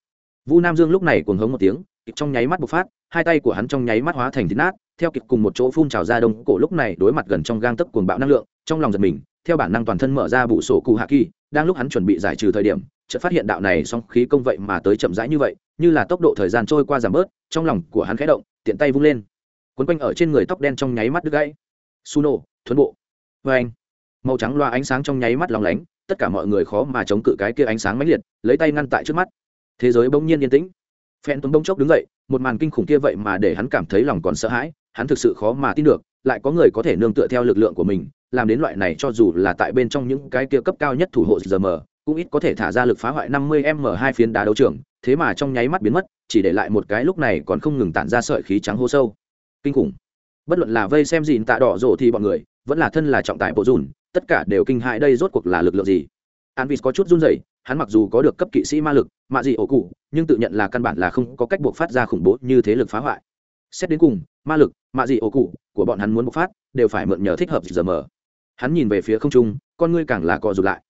Vu nam dương lúc này cuồng hống một tiếng trong nháy mắt bộc phát, hai tay của hắn trong nháy mắt hóa thành thịt nát, theo kịp cùng một chỗ phun trào ra đông cổ lúc này đối mặt gần trong gang tấc cuồng bạo năng lượng, trong lòng giật mình, theo bản năng toàn thân mở ra bụ sổ cụ hạ kỳ, đang lúc hắn chuẩn bị giải trừ thời điểm, chợt phát hiện đạo này song khí công vậy mà tới chậm rãi như vậy, như là tốc độ thời gian trôi qua giảm bớt, trong lòng của hắn khẽ động, tiện tay vung lên. Quấn quanh ở trên người tóc đen trong nháy mắt đứt gãy. Suno thuấn bộ. Vê anh. Màu trắng loa ánh sáng trong nháy mắt lòng lánh, tất cả mọi người khó mà chống cự cái kia ánh sáng mãnh liệt, lấy tay ngăn tại trước mắt. Thế giới bỗng nhiên yên tĩnh phen tuấn đông chốc đứng dậy, một màn kinh khủng kia vậy mà để hắn cảm thấy lòng còn sợ hãi, hắn thực sự khó mà tin được, lại có người có thể nương tựa theo lực lượng của mình, làm đến loại này cho dù là tại bên trong những cái kia cấp cao nhất thủ hộ giờ mờ, cũng ít có thể thả ra lực phá hoại 50 m hai phiến đá đấu trường, thế mà trong nháy mắt biến mất, chỉ để lại một cái lúc này còn không ngừng tản ra sợi khí trắng hô sâu. Kinh khủng. Bất luận là vây xem gìn tạ đỏ rổ thì bọn người, vẫn là thân là trọng tài bộ dùn, tất cả đều kinh hại đây rốt cuộc là lực lượng gì an vịt có chút run rẩy, hắn mặc dù có được cấp kỵ sĩ ma lực mạ dị ổ cụ, nhưng tự nhận là căn bản là không có cách buộc phát ra khủng bố như thế lực phá hoại. Xét đến cùng, ma lực mạ dị ổ cụ của bọn hắn muốn bộc phát, đều phải mượn nhờ thích hợp giờ mở hắn nhìn về phía không trung, con ngươi càng là co rụt lại.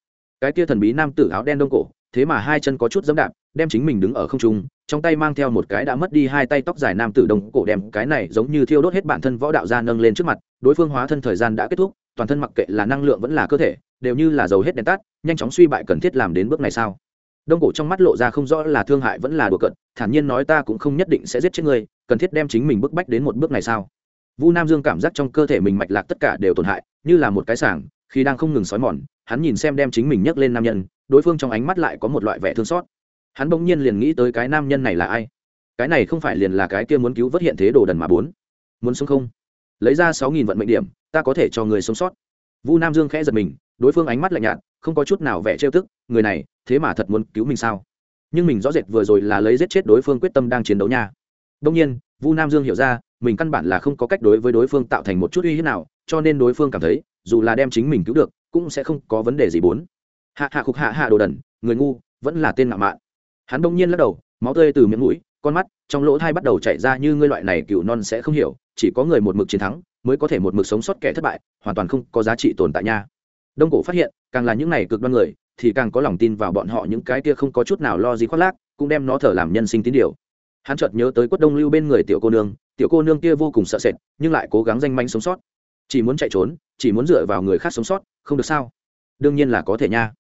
Cái kia thần bí nam tử áo đen đông cổ, thế mà hai chân có chút dẫm đạp, đem chính mình đứng ở không trung, trong tay mang theo một cái đã mất đi hai tay tóc dài nam tử đông cổ đem cái này giống như thiêu đốt hết bản thân võ đạo ra nâng lên trước mặt, đối phương hóa thân thời gian đã kết thúc, toàn thân mặc kệ là năng lượng vẫn là cơ thể đều như là dầu hết đèn tắt, nhanh chóng suy bại cần thiết làm đến bước này sao? Đông cổ trong mắt lộ ra không rõ là thương hại vẫn là đùa cợt. thản nhiên nói ta cũng không nhất định sẽ giết chết ngươi, cần thiết đem chính mình bức bách đến một bước này sao? Vu nam dương cảm giác trong cơ thể mình mạch lạc tất cả đều tổn hại, như là một cái sảng, khi đang không ngừng xói mòn, hắn nhìn xem đem chính mình nhấc lên nam nhân, đối phương trong ánh mắt lại có một loại vẻ thương xót. Hắn bỗng nhiên liền nghĩ tới cái nam nhân này là ai? Cái này không phải liền là cái kia muốn cứu vớt hiện thế đồ đần mà bốn. Muốn sống không? Lấy ra sáu nghìn vận mệnh điểm, ta có thể cho người sống sót. Vu nam dương khẽ giật mình đối phương ánh mắt lạnh nhạt, không có chút nào vẻ trêu tức, người này, thế mà thật muốn cứu mình sao? Nhưng mình rõ rệt vừa rồi là lấy giết chết đối phương quyết tâm đang chiến đấu nha. Đông nhiên, vu nam dương hiểu ra, mình căn bản là không có cách đối với đối phương tạo thành một chút uy hiếp nào, cho nên đối phương cảm thấy, dù là đem chính mình cứu được, cũng sẽ không có vấn đề gì bốn. Hạ hạ khục hạ hạ đồ đần, người ngu, vẫn là tên ngạo mạn. Hắn đông nhiên lắc đầu, máu tươi từ miệng mũi, con mắt trong lỗ thai bắt đầu chảy ra như ngươi loại này cựu non sẽ không hiểu, chỉ có người một mực chiến thắng, mới có thể một mực sống sót kẻ thất bại, hoàn toàn không có giá trị tồn tại nha đông cổ phát hiện càng là những này cực đoan người thì càng có lòng tin vào bọn họ những cái kia không có chút nào lo gì khoác lác cũng đem nó thở làm nhân sinh tín điều. Hắn chợt nhớ tới quất đông lưu bên người tiểu cô nương tiểu cô nương kia vô cùng sợ sệt nhưng lại cố gắng danh manh sống sót. Chỉ muốn chạy trốn chỉ muốn dựa vào người khác sống sót không được sao? Đương nhiên là có thể nha.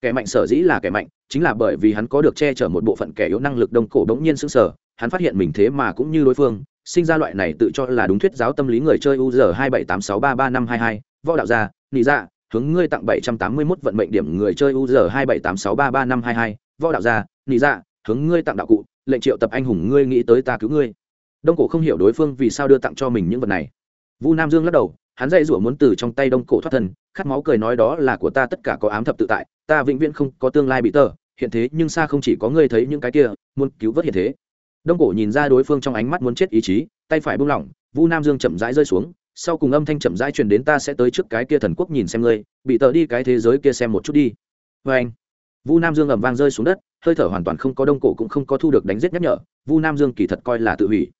Kẻ mạnh sở dĩ là kẻ mạnh chính là bởi vì hắn có được che chở một bộ phận kẻ yếu năng lực đông cổ đống nhiên sướng sở, hắn phát hiện mình thế mà cũng như đối phương sinh ra loại này tự cho là đúng thuyết giáo tâm lý người chơi u giờ hai bảy tám sáu ba ba năm hai hai võ đạo gia nị dạ hướng ngươi tặng bảy trăm tám mươi mốt vận mệnh điểm người chơi u giờ hai bảy tám sáu ba ba năm hai hai. Võ đạo gia, nị dạ hướng ngươi tặng đạo cụ, lệnh triệu tập anh hùng ngươi nghĩ tới ta cứu ngươi. Đông cổ không hiểu đối phương vì sao đưa tặng cho mình những vật này. Vu nam dương lắc đầu, hắn dãy rủa muốn từ trong tay đông cổ thoát thân, khát máu cười nói đó là của ta, tất cả có ám thập tự tại, ta vĩnh viễn không có tương lai bị tờ. Hiện thế nhưng xa không chỉ có ngươi thấy những cái kia, muốn cứu vớt hiện thế. Đông cổ nhìn ra đối phương trong ánh mắt muốn chết ý chí, tay phải buông lỏng, vu nam dương chậm rãi rơi xuống sau cùng âm thanh chậm rãi truyền đến ta sẽ tới trước cái kia thần quốc nhìn xem ngươi, bị tờ đi cái thế giới kia xem một chút đi. Vê anh. Vu nam dương ầm vang rơi xuống đất, hơi thở hoàn toàn không có đông cổ cũng không có thu được đánh giết nhắc nhở, vu nam dương kỳ thật coi là tự hủy.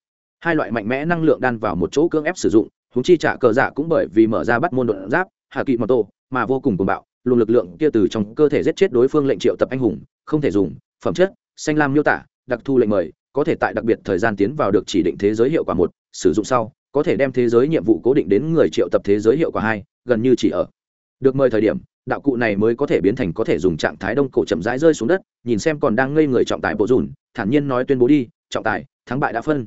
Hai loại mạnh mẽ năng lượng đan vào một chỗ cưỡng ép sử dụng húng chi trả cờ dạ cũng bởi vì mở ra bắt môn đột giáp, hạ kỵ mô tô mà vô cùng cuồng bạo, luồng lực lượng kia từ trong cơ thể giết chết đối phương lệnh triệu tập anh hùng, không thể dùng, phẩm chất, xanh lam miêu tả, đặc thu lệnh mời, có thể tại đặc biệt thời gian tiến vào được chỉ định thế giới hiệu quả một, sử dụng sau có thể đem thế giới nhiệm vụ cố định đến người triệu tập thế giới hiệu quả hai gần như chỉ ở. Được mời thời điểm đạo cụ này mới có thể biến thành có thể dùng trạng thái đông cổ chậm rãi rơi xuống đất nhìn xem còn đang ngây người trọng tài bộ dùn thản nhiên nói tuyên bố đi trọng tài thắng bại đã phân.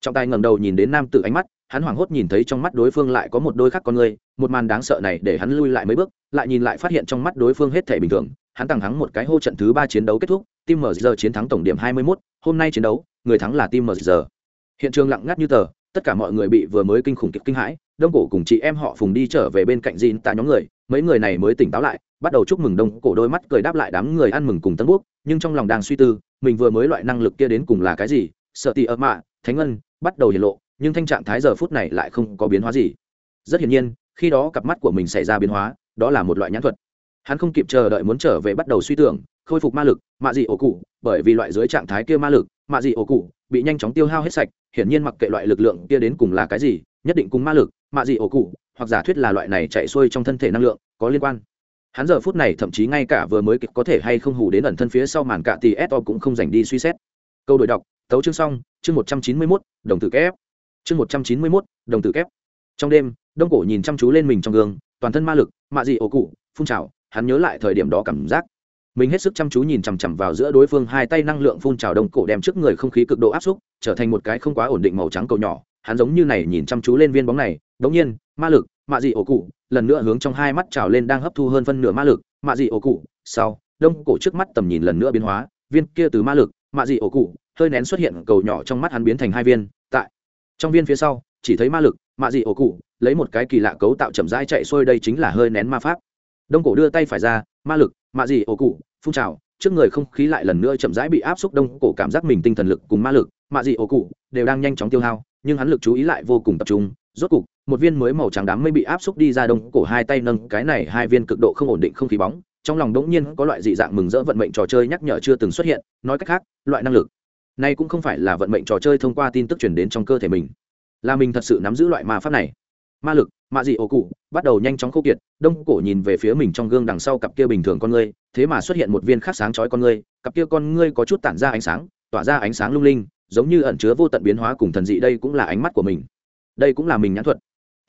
Trọng tài ngẩng đầu nhìn đến nam tử ánh mắt hắn hoảng hốt nhìn thấy trong mắt đối phương lại có một đôi khác con người một màn đáng sợ này để hắn lui lại mấy bước lại nhìn lại phát hiện trong mắt đối phương hết thể bình thường hắn tặng thắng một cái hô trận thứ ba chiến đấu kết thúc team mở giờ chiến thắng tổng điểm hai mươi 21, hôm nay chiến đấu người thắng là team mở giờ hiện trường lặng ngắt như tờ tất cả mọi người bị vừa mới kinh khủng kịch kinh hãi, đông cổ cùng chị em họ phùng đi trở về bên cạnh dìn tại nhóm người, mấy người này mới tỉnh táo lại, bắt đầu chúc mừng đông cổ đôi mắt cười đáp lại đám người ăn mừng cùng tân quốc nhưng trong lòng đang suy tư, mình vừa mới loại năng lực kia đến cùng là cái gì, sợ tị ơ mạ, thánh ngân, bắt đầu hiện lộ, nhưng thanh trạng thái giờ phút này lại không có biến hóa gì. Rất hiển nhiên, khi đó cặp mắt của mình xảy ra biến hóa, đó là một loại nhãn thuật. Hắn không kịp chờ đợi muốn trở về bắt đầu suy tưởng, khôi phục ma lực, mạ dị ổ cụ, bởi vì loại dưới trạng thái kia ma lực, mạ dị ổ cụ bị nhanh chóng tiêu hao hết sạch, hiển nhiên mặc kệ loại lực lượng kia đến cùng là cái gì, nhất định cùng ma lực, mạ dị ổ cụ, hoặc giả thuyết là loại này chạy xuôi trong thân thể năng lượng, có liên quan. Hắn giờ phút này thậm chí ngay cả vừa mới kịp có thể hay không hủ đến ẩn thân phía sau màn cạ tì o cũng không dành đi suy xét. Câu đổi đọc, tấu chương xong, chương một trăm chín mươi mốt, đồng tử kép. Chương một trăm chín mươi mốt, đồng tử kép. Trong đêm, đông cổ nhìn chăm chú lên mình trong gương, toàn thân ma lực, mạ dị ổ cụ, phun trào, hắn nhớ lại thời điểm đó cảm giác mình hết sức chăm chú nhìn chằm chằm vào giữa đối phương, hai tay năng lượng phun trào đông cổ đem trước người không khí cực độ áp xúc, trở thành một cái không quá ổn định màu trắng cầu nhỏ. Hắn giống như này nhìn chăm chú lên viên bóng này, đống nhiên, ma lực, mạ dị ổ cụ, lần nữa hướng trong hai mắt trào lên đang hấp thu hơn phân nửa ma lực, mạ dị ổ cụ, sau, đông cổ trước mắt tầm nhìn lần nữa biến hóa, viên kia từ ma lực, mạ dị ổ cụ, hơi nén xuất hiện cầu nhỏ trong mắt hắn biến thành hai viên, tại, trong viên phía sau, chỉ thấy ma lực, mạ dị ổ cụ, lấy một cái kỳ lạ cấu tạo chậm rãi chạy xuôi đây chính là hơi nén ma pháp. Đông cổ đưa tay phải ra, ma lực mạ dị ổ cụ, phun trào, trước người không khí lại lần nữa chậm rãi bị áp xúc đông cổ cảm giác mình tinh thần lực cùng ma lực, mạ dị ổ cụ đều đang nhanh chóng tiêu hao, nhưng hắn lực chú ý lại vô cùng tập trung, rốt cục, một viên mới màu trắng đám mây bị áp xúc đi ra đông cổ hai tay nâng, cái này hai viên cực độ không ổn định không khí bóng, trong lòng đống nhiên có loại dị dạng mừng rỡ vận mệnh trò chơi nhắc nhở chưa từng xuất hiện, nói cách khác, loại năng lực này cũng không phải là vận mệnh trò chơi thông qua tin tức truyền đến trong cơ thể mình. Là mình thật sự nắm giữ loại ma pháp này. Ma lực mạ dị ổ cụ, bắt đầu nhanh chóng khô kiệt, đông cổ nhìn về phía mình trong gương đằng sau cặp kia bình thường con ngươi, thế mà xuất hiện một viên khác sáng chói con ngươi, cặp kia con ngươi có chút tản ra ánh sáng, tỏa ra ánh sáng lung linh, giống như ẩn chứa vô tận biến hóa cùng thần dị, đây cũng là ánh mắt của mình. Đây cũng là mình nhãn thuật.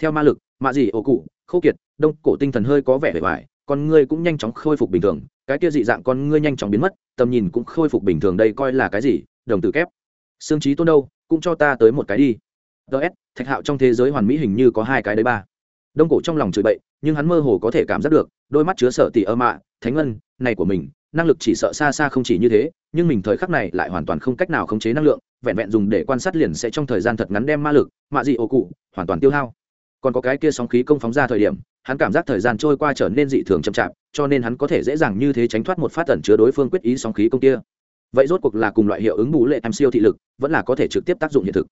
Theo ma lực, mạ dị ổ cụ, khô kiệt, đông cổ tinh thần hơi có vẻ vẻ vải con ngươi cũng nhanh chóng khôi phục bình thường, cái kia dị dạng con ngươi nhanh chóng biến mất, tầm nhìn cũng khôi phục bình thường, đây coi là cái gì? Đồng tử kép. Xương trí tôn đâu? Cũng cho ta tới một cái đi ts thạch hạo trong thế giới hoàn mỹ hình như có hai cái đấy ba. Đông cổ trong lòng chửi bậy, nhưng hắn mơ hồ có thể cảm giác được, đôi mắt chứa sợ tỉ ơ mạ, thánh ngân, này của mình, năng lực chỉ sợ xa xa không chỉ như thế, nhưng mình thời khắc này lại hoàn toàn không cách nào khống chế năng lượng, vẹn vẹn dùng để quan sát liền sẽ trong thời gian thật ngắn đem ma lực, mạ dị ô cụ, hoàn toàn tiêu hao. Còn có cái kia sóng khí công phóng ra thời điểm, hắn cảm giác thời gian trôi qua trở nên dị thường chậm chạp, cho nên hắn có thể dễ dàng như thế tránh thoát một phát tẩn chứa đối phương quyết ý sóng khí công kia. Vậy rốt cuộc là cùng loại hiệu ứng bù lệ em siêu thị lực, vẫn là có thể trực tiếp tác dụng hiện thực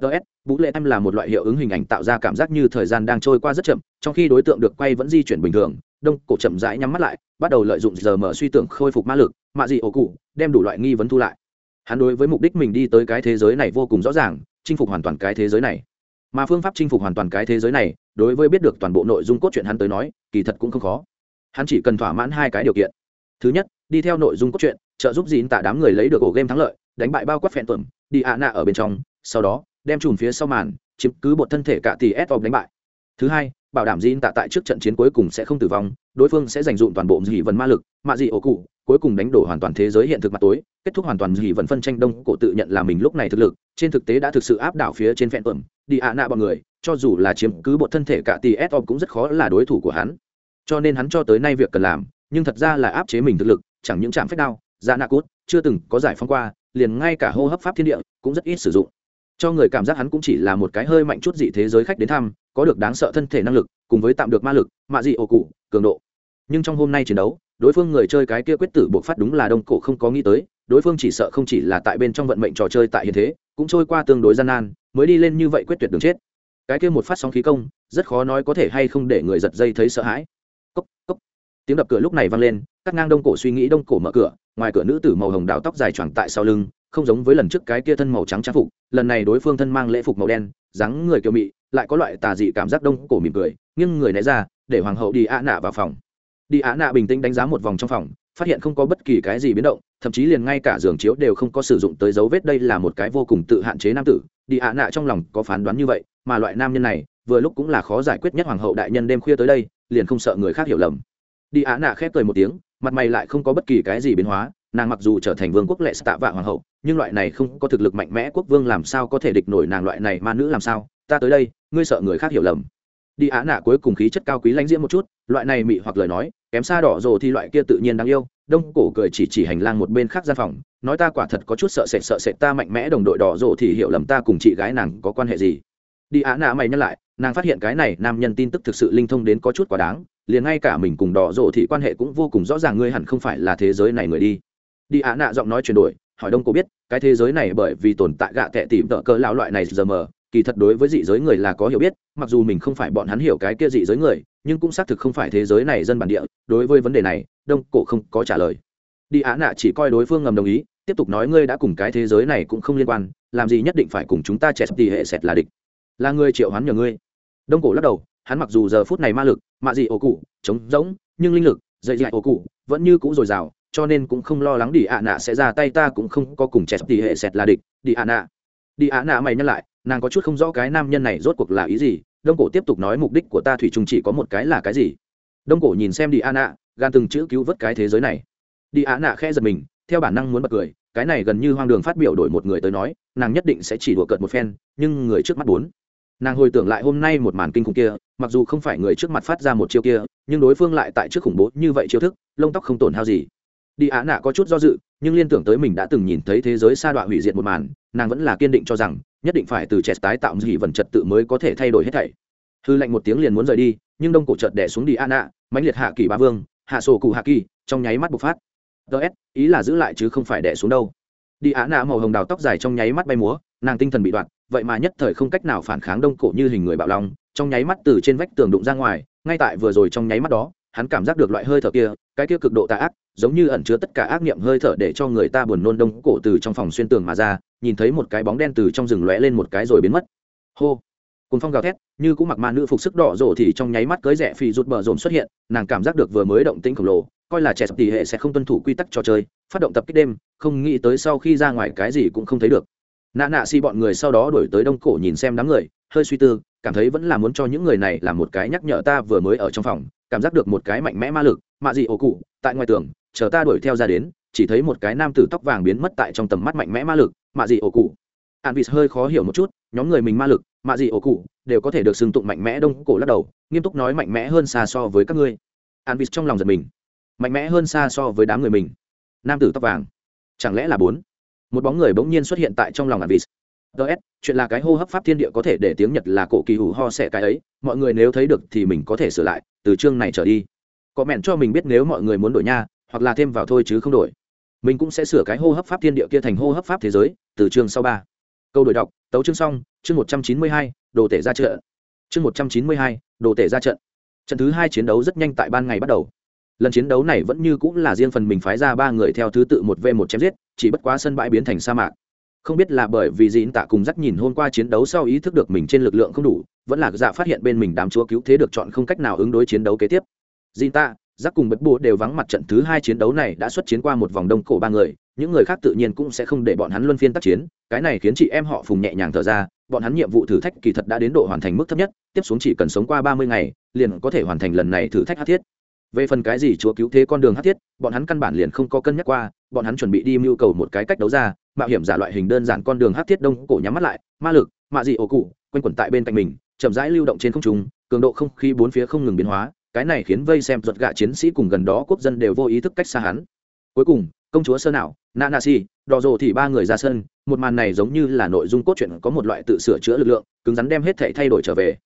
ts vũ lệ em là một loại hiệu ứng hình ảnh tạo ra cảm giác như thời gian đang trôi qua rất chậm, trong khi đối tượng được quay vẫn di chuyển bình thường, đông cổ chậm rãi nhắm mắt lại, bắt đầu lợi dụng giờ mở suy tưởng khôi phục ma lực, mạ dị ổ cụ, đem đủ loại nghi vấn thu lại. Hắn đối với mục đích mình đi tới cái thế giới này vô cùng rõ ràng, chinh phục hoàn toàn cái thế giới này. Mà phương pháp chinh phục hoàn toàn cái thế giới này, đối với biết được toàn bộ nội dung cốt truyện hắn tới nói, kỳ thật cũng không khó. Hắn chỉ cần thỏa mãn hai cái điều kiện. Thứ nhất, đi theo nội dung cốt truyện, trợ giúp dịn tạ đám người lấy được ổ game thắng lợi, đánh bại bao quát phẹn tuẩm đi ạ nạ ở bên trong, sau đó đem chùm phía sau màn, chiếm cứ bột thân thể cả tỷ s đánh bại. Thứ hai, bảo đảm dịn tạ tại trước trận chiến cuối cùng sẽ không tử vong, đối phương sẽ dành dụng toàn bộ dị vần ma lực mạ dị ổ cụ, cuối cùng đánh đổ hoàn toàn thế giới hiện thực mặt tối, kết thúc hoàn toàn dị vần phân tranh đông cổ tự nhận là mình lúc này thực lực, trên thực tế đã thực sự áp đảo phía trên phẹn tuẩm đi ạ nạ bọn người, cho dù là chiếm cứ bộ thân thể cả tỷ s cũng rất khó là đối thủ của hắn. Cho nên hắn cho tới nay việc cần làm, nhưng thật ra là áp chế mình thực lực, chẳng những chạm phép đao dạ nạ cút, chưa từng có giải phóng qua, liền ngay cả hô hấp pháp thiên địa cũng rất ít sử dụng cho người cảm giác hắn cũng chỉ là một cái hơi mạnh chút dị thế giới khách đến thăm, có được đáng sợ thân thể năng lực, cùng với tạm được ma lực, mạ dị ổ cụ, cường độ. Nhưng trong hôm nay chiến đấu, đối phương người chơi cái kia quyết tử buộc phát đúng là đông cổ không có nghĩ tới, đối phương chỉ sợ không chỉ là tại bên trong vận mệnh trò chơi tại hiện thế, cũng trôi qua tương đối gian nan, mới đi lên như vậy quyết tuyệt đường chết. Cái kia một phát sóng khí công, rất khó nói có thể hay không để người giật dây thấy sợ hãi. Cốc cốc. Tiếng đập cửa lúc này vang lên, cắt ngang đông cổ suy nghĩ đông cổ mở cửa, ngoài cửa nữ tử màu hồng đào tóc dài choàng tại sau lưng không giống với lần trước cái kia thân màu trắng trang phục, lần này đối phương thân mang lễ phục màu đen, dáng người kiều mị, lại có loại tà dị cảm giác đông cổ mỉm cười nhưng người né ra, để hoàng hậu đi ạ nạ vào phòng. Đi ạ nạ bình tĩnh đánh giá một vòng trong phòng, phát hiện không có bất kỳ cái gì biến động, thậm chí liền ngay cả giường chiếu đều không có sử dụng tới dấu vết đây là một cái vô cùng tự hạn chế nam tử. Đi ạ nạ trong lòng có phán đoán như vậy, mà loại nam nhân này, vừa lúc cũng là khó giải quyết nhất hoàng hậu đại nhân đêm khuya tới đây, liền không sợ người khác hiểu lầm. Đi ạ nạ khép cười một tiếng, mặt mày lại không có bất kỳ cái gì biến hóa nàng mặc dù trở thành vương quốc lệ tạ vạ hoàng hậu, nhưng loại này không có thực lực mạnh mẽ quốc vương làm sao có thể địch nổi nàng loại này ma nữ làm sao? Ta tới đây, ngươi sợ người khác hiểu lầm. Đi á nạ cuối cùng khí chất cao quý lãnh diễm một chút, loại này mị hoặc lời nói, kém xa đỏ rồ thì loại kia tự nhiên đáng yêu, đông cổ cười chỉ chỉ hành lang một bên khác gian phòng, nói ta quả thật có chút sợ sệt sợ sệt ta mạnh mẽ đồng đội đỏ rồ thì hiểu lầm ta cùng chị gái nàng có quan hệ gì? Đi á nạ mày nhắc lại, nàng phát hiện cái này nam nhân tin tức thực sự linh thông đến có chút quá đáng, liền ngay cả mình cùng đỏ rồ thì quan hệ cũng vô cùng rõ ràng, ngươi hẳn không phải là thế giới này người đi đi ạ nạ giọng nói chuyển đổi, hỏi đông cổ biết, cái thế giới này bởi vì tồn tại gạ tệ tìm tợ cỡ lão loại này giờ mờ, kỳ thật đối với dị giới người là có hiểu biết, mặc dù mình không phải bọn hắn hiểu cái kia dị giới người, nhưng cũng xác thực không phải thế giới này dân bản địa. Đối với vấn đề này, đông cổ không có trả lời. Đi á nạ chỉ coi đối phương ngầm đồng ý, tiếp tục nói ngươi đã cùng cái thế giới này cũng không liên quan, làm gì nhất định phải cùng chúng ta chẹt tỉ hệ sẹt là địch. Là ngươi triệu hắn nhờ ngươi. Đông cổ lắc đầu, hắn mặc dù giờ phút này ma lực, mạ dị ổ cụ chống rỗng, nhưng linh lực dạy dạy ổ cụ, vẫn như cũ dồi dào cho nên cũng không lo lắng đi ạ nạ sẽ ra tay, ta cũng không có cùng chẹt tỉ hệ sẹt là địch. Đi ạ nạ. Đi ạ nạ mày nhắc lại, nàng có chút không rõ cái nam nhân này rốt cuộc là ý gì. Đông cổ tiếp tục nói mục đích của ta thủy chung chỉ có một cái là cái gì? Đông cổ nhìn xem đi ạ nạ, gan từng chữ cứu vớt cái thế giới này. Đi ạ nạ khẽ giật mình, theo bản năng muốn bật cười, cái này gần như hoang đường phát biểu đổi một người tới nói, nàng nhất định sẽ chỉ đùa cợt một phen, nhưng người trước mắt bốn. Nàng hồi tưởng lại hôm nay một màn kinh khủng kia, mặc dù không phải người trước mặt phát ra một chiêu kia, nhưng đối phương lại tại trước khủng bố như vậy chiêu thức, lông tóc không tổn hao gì đi á nạ có chút do dự, nhưng liên tưởng tới mình đã từng nhìn thấy thế giới sa đọa hủy diệt một màn, nàng vẫn là kiên định cho rằng, nhất định phải từ trẻ tái tạo dị vần trật tự mới có thể thay đổi hết thảy. Hư lệnh một tiếng liền muốn rời đi, nhưng đông cổ chợt đẻ xuống đi a nạ, mãnh liệt hạ kỳ ba vương, hạ sổ cụ hạ kỳ, trong nháy mắt bộc phát. Ts ý là giữ lại chứ không phải đẻ xuống đâu. Đi á nạ màu hồng đào tóc dài trong nháy mắt bay múa, nàng tinh thần bị đoạn, vậy mà nhất thời không cách nào phản kháng đông cổ như hình người bạo long, trong nháy mắt từ trên vách tường đụng ra ngoài, ngay tại vừa rồi trong nháy mắt đó, hắn cảm giác được loại hơi thở kia, cái kia cực độ tà ác giống như ẩn chứa tất cả ác niệm hơi thở để cho người ta buồn nôn đông cổ từ trong phòng xuyên tường mà ra, nhìn thấy một cái bóng đen từ trong rừng lóe lên một cái rồi biến mất. Hô! Cùng phong gào thét, như cũng mặc ma nữ phục sức đỏ rổ thì trong nháy mắt cưới rẻ phi rụt bờ rồn xuất hiện, nàng cảm giác được vừa mới động tĩnh khổng lồ, coi là trẻ sập tỷ hệ sẽ không tuân thủ quy tắc trò chơi, phát động tập kích đêm, không nghĩ tới sau khi ra ngoài cái gì cũng không thấy được. Nạ nạ si bọn người sau đó đổi tới đông cổ nhìn xem đám người, hơi suy tư, cảm thấy vẫn là muốn cho những người này làm một cái nhắc nhở ta vừa mới ở trong phòng, cảm giác được một cái mạnh mẽ ma lực, mạ gì ổ cụ, tại ngoài tường chờ ta đuổi theo ra đến, chỉ thấy một cái nam tử tóc vàng biến mất tại trong tầm mắt mạnh mẽ ma lực, mạ gì ổ cụ. An vịt hơi khó hiểu một chút, nhóm người mình ma lực, mạ gì ổ cụ, đều có thể được xưng tụng mạnh mẽ đông cổ lắc đầu, nghiêm túc nói mạnh mẽ hơn xa so với các ngươi. An vịt trong lòng giật mình. Mạnh mẽ hơn xa so với đám người mình. Nam tử tóc vàng. Chẳng lẽ là bốn? Một bóng người bỗng nhiên xuất hiện tại trong lòng an vịt ts chuyện là cái hô hấp pháp thiên địa có thể để tiếng nhật là cổ kỳ hủ ho sẽ cái ấy, mọi người nếu thấy được thì mình có thể sửa lại, từ chương này trở đi. Có mẹn cho mình biết nếu mọi người muốn đổi nha hoặc là thêm vào thôi chứ không đổi. Mình cũng sẽ sửa cái hô hấp pháp thiên địa kia thành hô hấp pháp thế giới, từ chương sau ba. Câu đổi đọc, tấu chương xong, chương một trăm chín mươi hai, đồ tể ra trận. Chương một trăm chín mươi hai, đồ tể ra trận. Trận thứ hai chiến đấu rất nhanh tại ban ngày bắt đầu. Lần chiến đấu này vẫn như cũng là riêng phần mình phái ra ba người theo thứ tự một v một chém giết, chỉ bất quá sân bãi biến thành sa mạc. Không biết là bởi vì dịn tạ cùng dắt nhìn hôm qua chiến đấu sau ý thức được mình trên lực lượng không đủ, vẫn là dạ phát hiện bên mình đám chúa cứu thế được chọn không cách nào ứng đối chiến đấu kế tiếp. Dịn tạ giác cùng bất bố đều vắng mặt trận thứ hai chiến đấu này đã xuất chiến qua một vòng đông cổ ba người, những người khác tự nhiên cũng sẽ không để bọn hắn luân phiên tác chiến, cái này khiến chị em họ phùng nhẹ nhàng thở ra, bọn hắn nhiệm vụ thử thách kỳ thật đã đến độ hoàn thành mức thấp nhất, tiếp xuống chỉ cần sống qua ba mươi ngày, liền có thể hoàn thành lần này thử thách hát thiết. Về phần cái gì chúa cứu thế con đường hát thiết, bọn hắn căn bản liền không có cân nhắc qua, bọn hắn chuẩn bị đi mưu cầu một cái cách đấu ra, mạo hiểm giả loại hình đơn giản con đường hát thiết đông cổ nhắm mắt lại, ma lực, mạ dị ổ cụ, quanh quẩn tại bên cạnh mình, chậm rãi lưu động trên không trung, cường độ không khí bốn phía không ngừng biến hóa cái này khiến vây xem ruột gạ chiến sĩ cùng gần đó quốc dân đều vô ý thức cách xa hắn. Cuối cùng, công chúa sơ nào nana si đò rồ thì ba người ra sân, một màn này giống như là nội dung cốt truyện có một loại tự sửa chữa lực lượng, cứng rắn đem hết thể thay đổi trở về.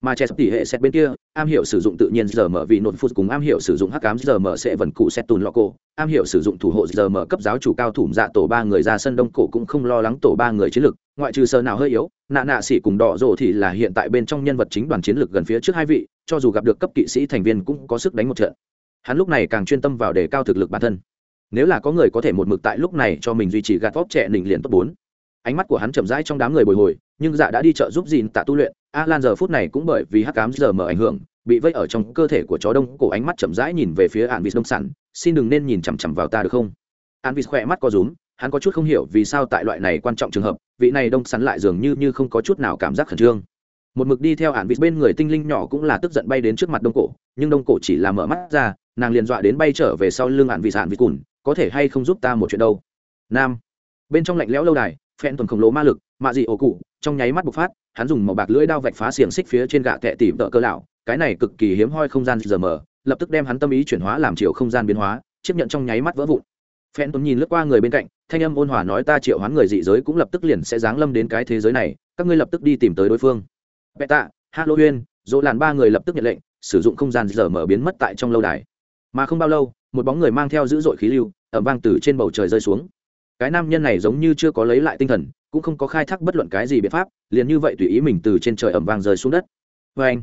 Mà che tỷ hệ xét bên kia, am hiểu sử dụng tự nhiên giờ mở vị nột phút cùng am hiểu sử dụng hắc cám giờ mở sẽ vần cụ xét tùn lọ cổ, am hiểu sử dụng thủ hộ giờ mở cấp giáo chủ cao thủ dạ tổ ba người ra sân đông cổ cũng không lo lắng tổ ba người chiến lực, ngoại trừ sơ nào hơi yếu nạ nạ xỉ cùng đỏ rồ thì là hiện tại bên trong nhân vật chính đoàn chiến lực gần phía trước hai vị cho dù gặp được cấp kỵ sĩ thành viên cũng có sức đánh một trận. Hắn lúc này càng chuyên tâm vào đề cao thực lực bản thân. Nếu là có người có thể một mực tại lúc này cho mình duy trì gạt vóc trẻ đỉnh liền top bốn. Ánh mắt của hắn chậm rãi trong đám người bồi hồi, nhưng dạ đã đi chợ giúp dìn tạ tu luyện. A lan giờ phút này cũng bởi vì hắc cám giờ mở ảnh hưởng, bị vây ở trong cơ thể của chó đông, cổ ánh mắt chậm rãi nhìn về phía an vịt đông sản. Xin đừng nên nhìn chằm chằm vào ta được không? An vịt khỏe mắt có rúm, hắn có chút không hiểu vì sao tại loại này quan trọng trường hợp, vị này đông sắn lại dường như như không có chút nào cảm giác khẩn trương một mực đi theo ạn vịt bên người tinh linh nhỏ cũng là tức giận bay đến trước mặt đông cổ, nhưng đông cổ chỉ là mở mắt ra, nàng liền dọa đến bay trở về sau lưng ạn vịt ạn vịt cùn, có thể hay không giúp ta một chuyện đâu? Nam. Bên trong lạnh lẽo lâu đài phen tuần khổng lồ ma lực, mạ dị ổ cụ, trong nháy mắt bộc phát, hắn dùng màu bạc lưỡi đao vạch phá xiềng xích phía trên gạ tệ tỉ vợ cơ lão, cái này cực kỳ hiếm hoi không gian giờ mờ lập tức đem hắn tâm ý chuyển hóa làm chiều không gian biến hóa chấp nhận trong nháy mắt vỡ vụn. Phen tuần nhìn lướt qua người bên cạnh, thanh âm ôn hòa nói ta triệu hoán người dị giới cũng lập tức liền sẽ giáng lâm đến cái thế giới này, các ngươi lập tức đi tìm tới đối phương bệ tạ, halloween, dỗ làn ba người lập tức nhận lệnh, sử dụng không gian giờ mở biến mất tại trong lâu đài. Mà không bao lâu, một bóng người mang theo dữ dội khí lưu ẩm vang từ trên bầu trời rơi xuống. Cái nam nhân này giống như chưa có lấy lại tinh thần, cũng không có khai thác bất luận cái gì biện pháp, liền như vậy tùy ý mình từ trên trời ẩm vang rơi xuống đất. Vê anh,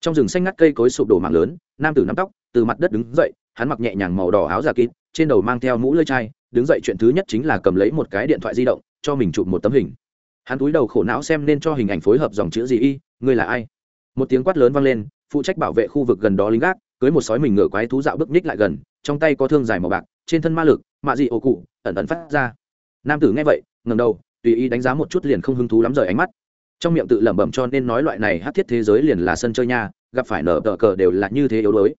trong rừng xanh ngắt cây cối sụp đổ mạng lớn, nam tử nắm tóc, từ mặt đất đứng dậy, hắn mặc nhẹ nhàng màu đỏ áo giả kín, trên đầu mang theo mũ lơi chai, đứng dậy chuyện thứ nhất chính là cầm lấy một cái điện thoại di động, cho mình chụp một tấm hình hắn cúi đầu khổ não xem nên cho hình ảnh phối hợp dòng chữ gì y, ngươi là ai? Một tiếng quát lớn vang lên, phụ trách bảo vệ khu vực gần đó lính gác, cưới một sói mình ngựa quái thú dạo bước ních lại gần, trong tay có thương dài màu bạc, trên thân ma lực, mạ dị ổ cụ, ẩn ẩn phát ra. Nam tử nghe vậy ngầm đầu, tùy ý đánh giá một chút liền không hứng thú lắm rời ánh mắt. Trong miệng tự lẩm bẩm cho nên nói loại này hát thiết thế giới liền là sân chơi nha, gặp phải nở tờ cờ đều là như thế yếu đuối.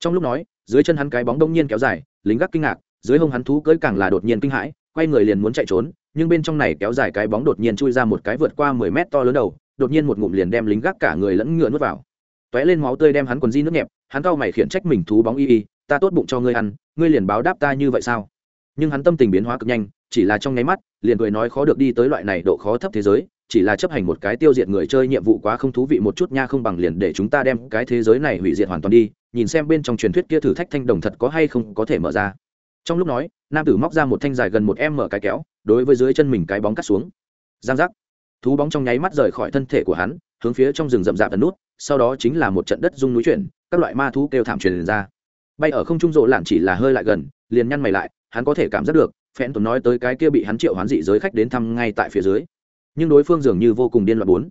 Trong lúc nói, dưới chân hắn cái bóng đông nhiên kéo dài, lính gác kinh ngạc, dưới hông hắn thú cưỡi càng là đột nhiên kinh hãi, quay người liền muốn chạy trốn nhưng bên trong này kéo dài cái bóng đột nhiên chui ra một cái vượt qua mười mét to lớn đầu, đột nhiên một ngụm liền đem lính gác cả người lẫn ngựa nuốt vào. Tóe lên máu tươi đem hắn quần di nước nhẹp, hắn cau mày khiển trách mình thú bóng y y, ta tốt bụng cho ngươi ăn, ngươi liền báo đáp ta như vậy sao? Nhưng hắn tâm tình biến hóa cực nhanh, chỉ là trong nháy mắt, liền cười nói khó được đi tới loại này độ khó thấp thế giới, chỉ là chấp hành một cái tiêu diệt người chơi nhiệm vụ quá không thú vị một chút nha, không bằng liền để chúng ta đem cái thế giới này hủy diệt hoàn toàn đi, nhìn xem bên trong truyền thuyết kia thử thách thanh đồng thật có hay không có thể mở ra. Trong lúc nói, nam tử móc ra một thanh dài gần một em mở cái kéo đối với dưới chân mình cái bóng cắt xuống. Giang giác. Thú bóng trong nháy mắt rời khỏi thân thể của hắn, hướng phía trong rừng rậm rạp ẩn nút, sau đó chính là một trận đất rung núi chuyển, các loại ma thú kêu thảm truyền ra. Bay ở không trung rộ lạn chỉ là hơi lại gần, liền nhăn mày lại, hắn có thể cảm giác được phen tuấn nói tới cái kia bị hắn triệu hoán dị giới khách đến thăm ngay tại phía dưới. Nhưng đối phương dường như vô cùng điên loạn bốn.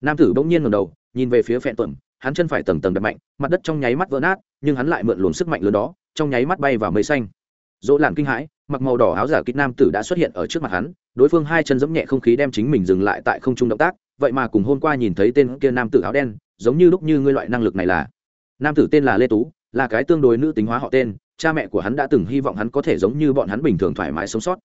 Nam tử bỗng nhiên ngẩng đầu, nhìn về phía phẹn tuấn hắn chân phải tầng tầng đập mạnh, mặt đất trong nháy mắt vỡ nát, nhưng hắn lại mượn luồng sức mạnh lớn đó, trong nháy mắt bay vào mây xanh dỗ làn kinh hãi, mặc màu đỏ áo giả kích nam tử đã xuất hiện ở trước mặt hắn, đối phương hai chân giẫm nhẹ không khí đem chính mình dừng lại tại không trung động tác, vậy mà cùng hôm qua nhìn thấy tên kia nam tử áo đen, giống như lúc như ngươi loại năng lực này là. Nam tử tên là lê tú, là cái tương đối nữ tính hóa họ tên, cha mẹ của hắn đã từng hy vọng hắn có thể giống như bọn hắn bình thường thoải mái sống sót.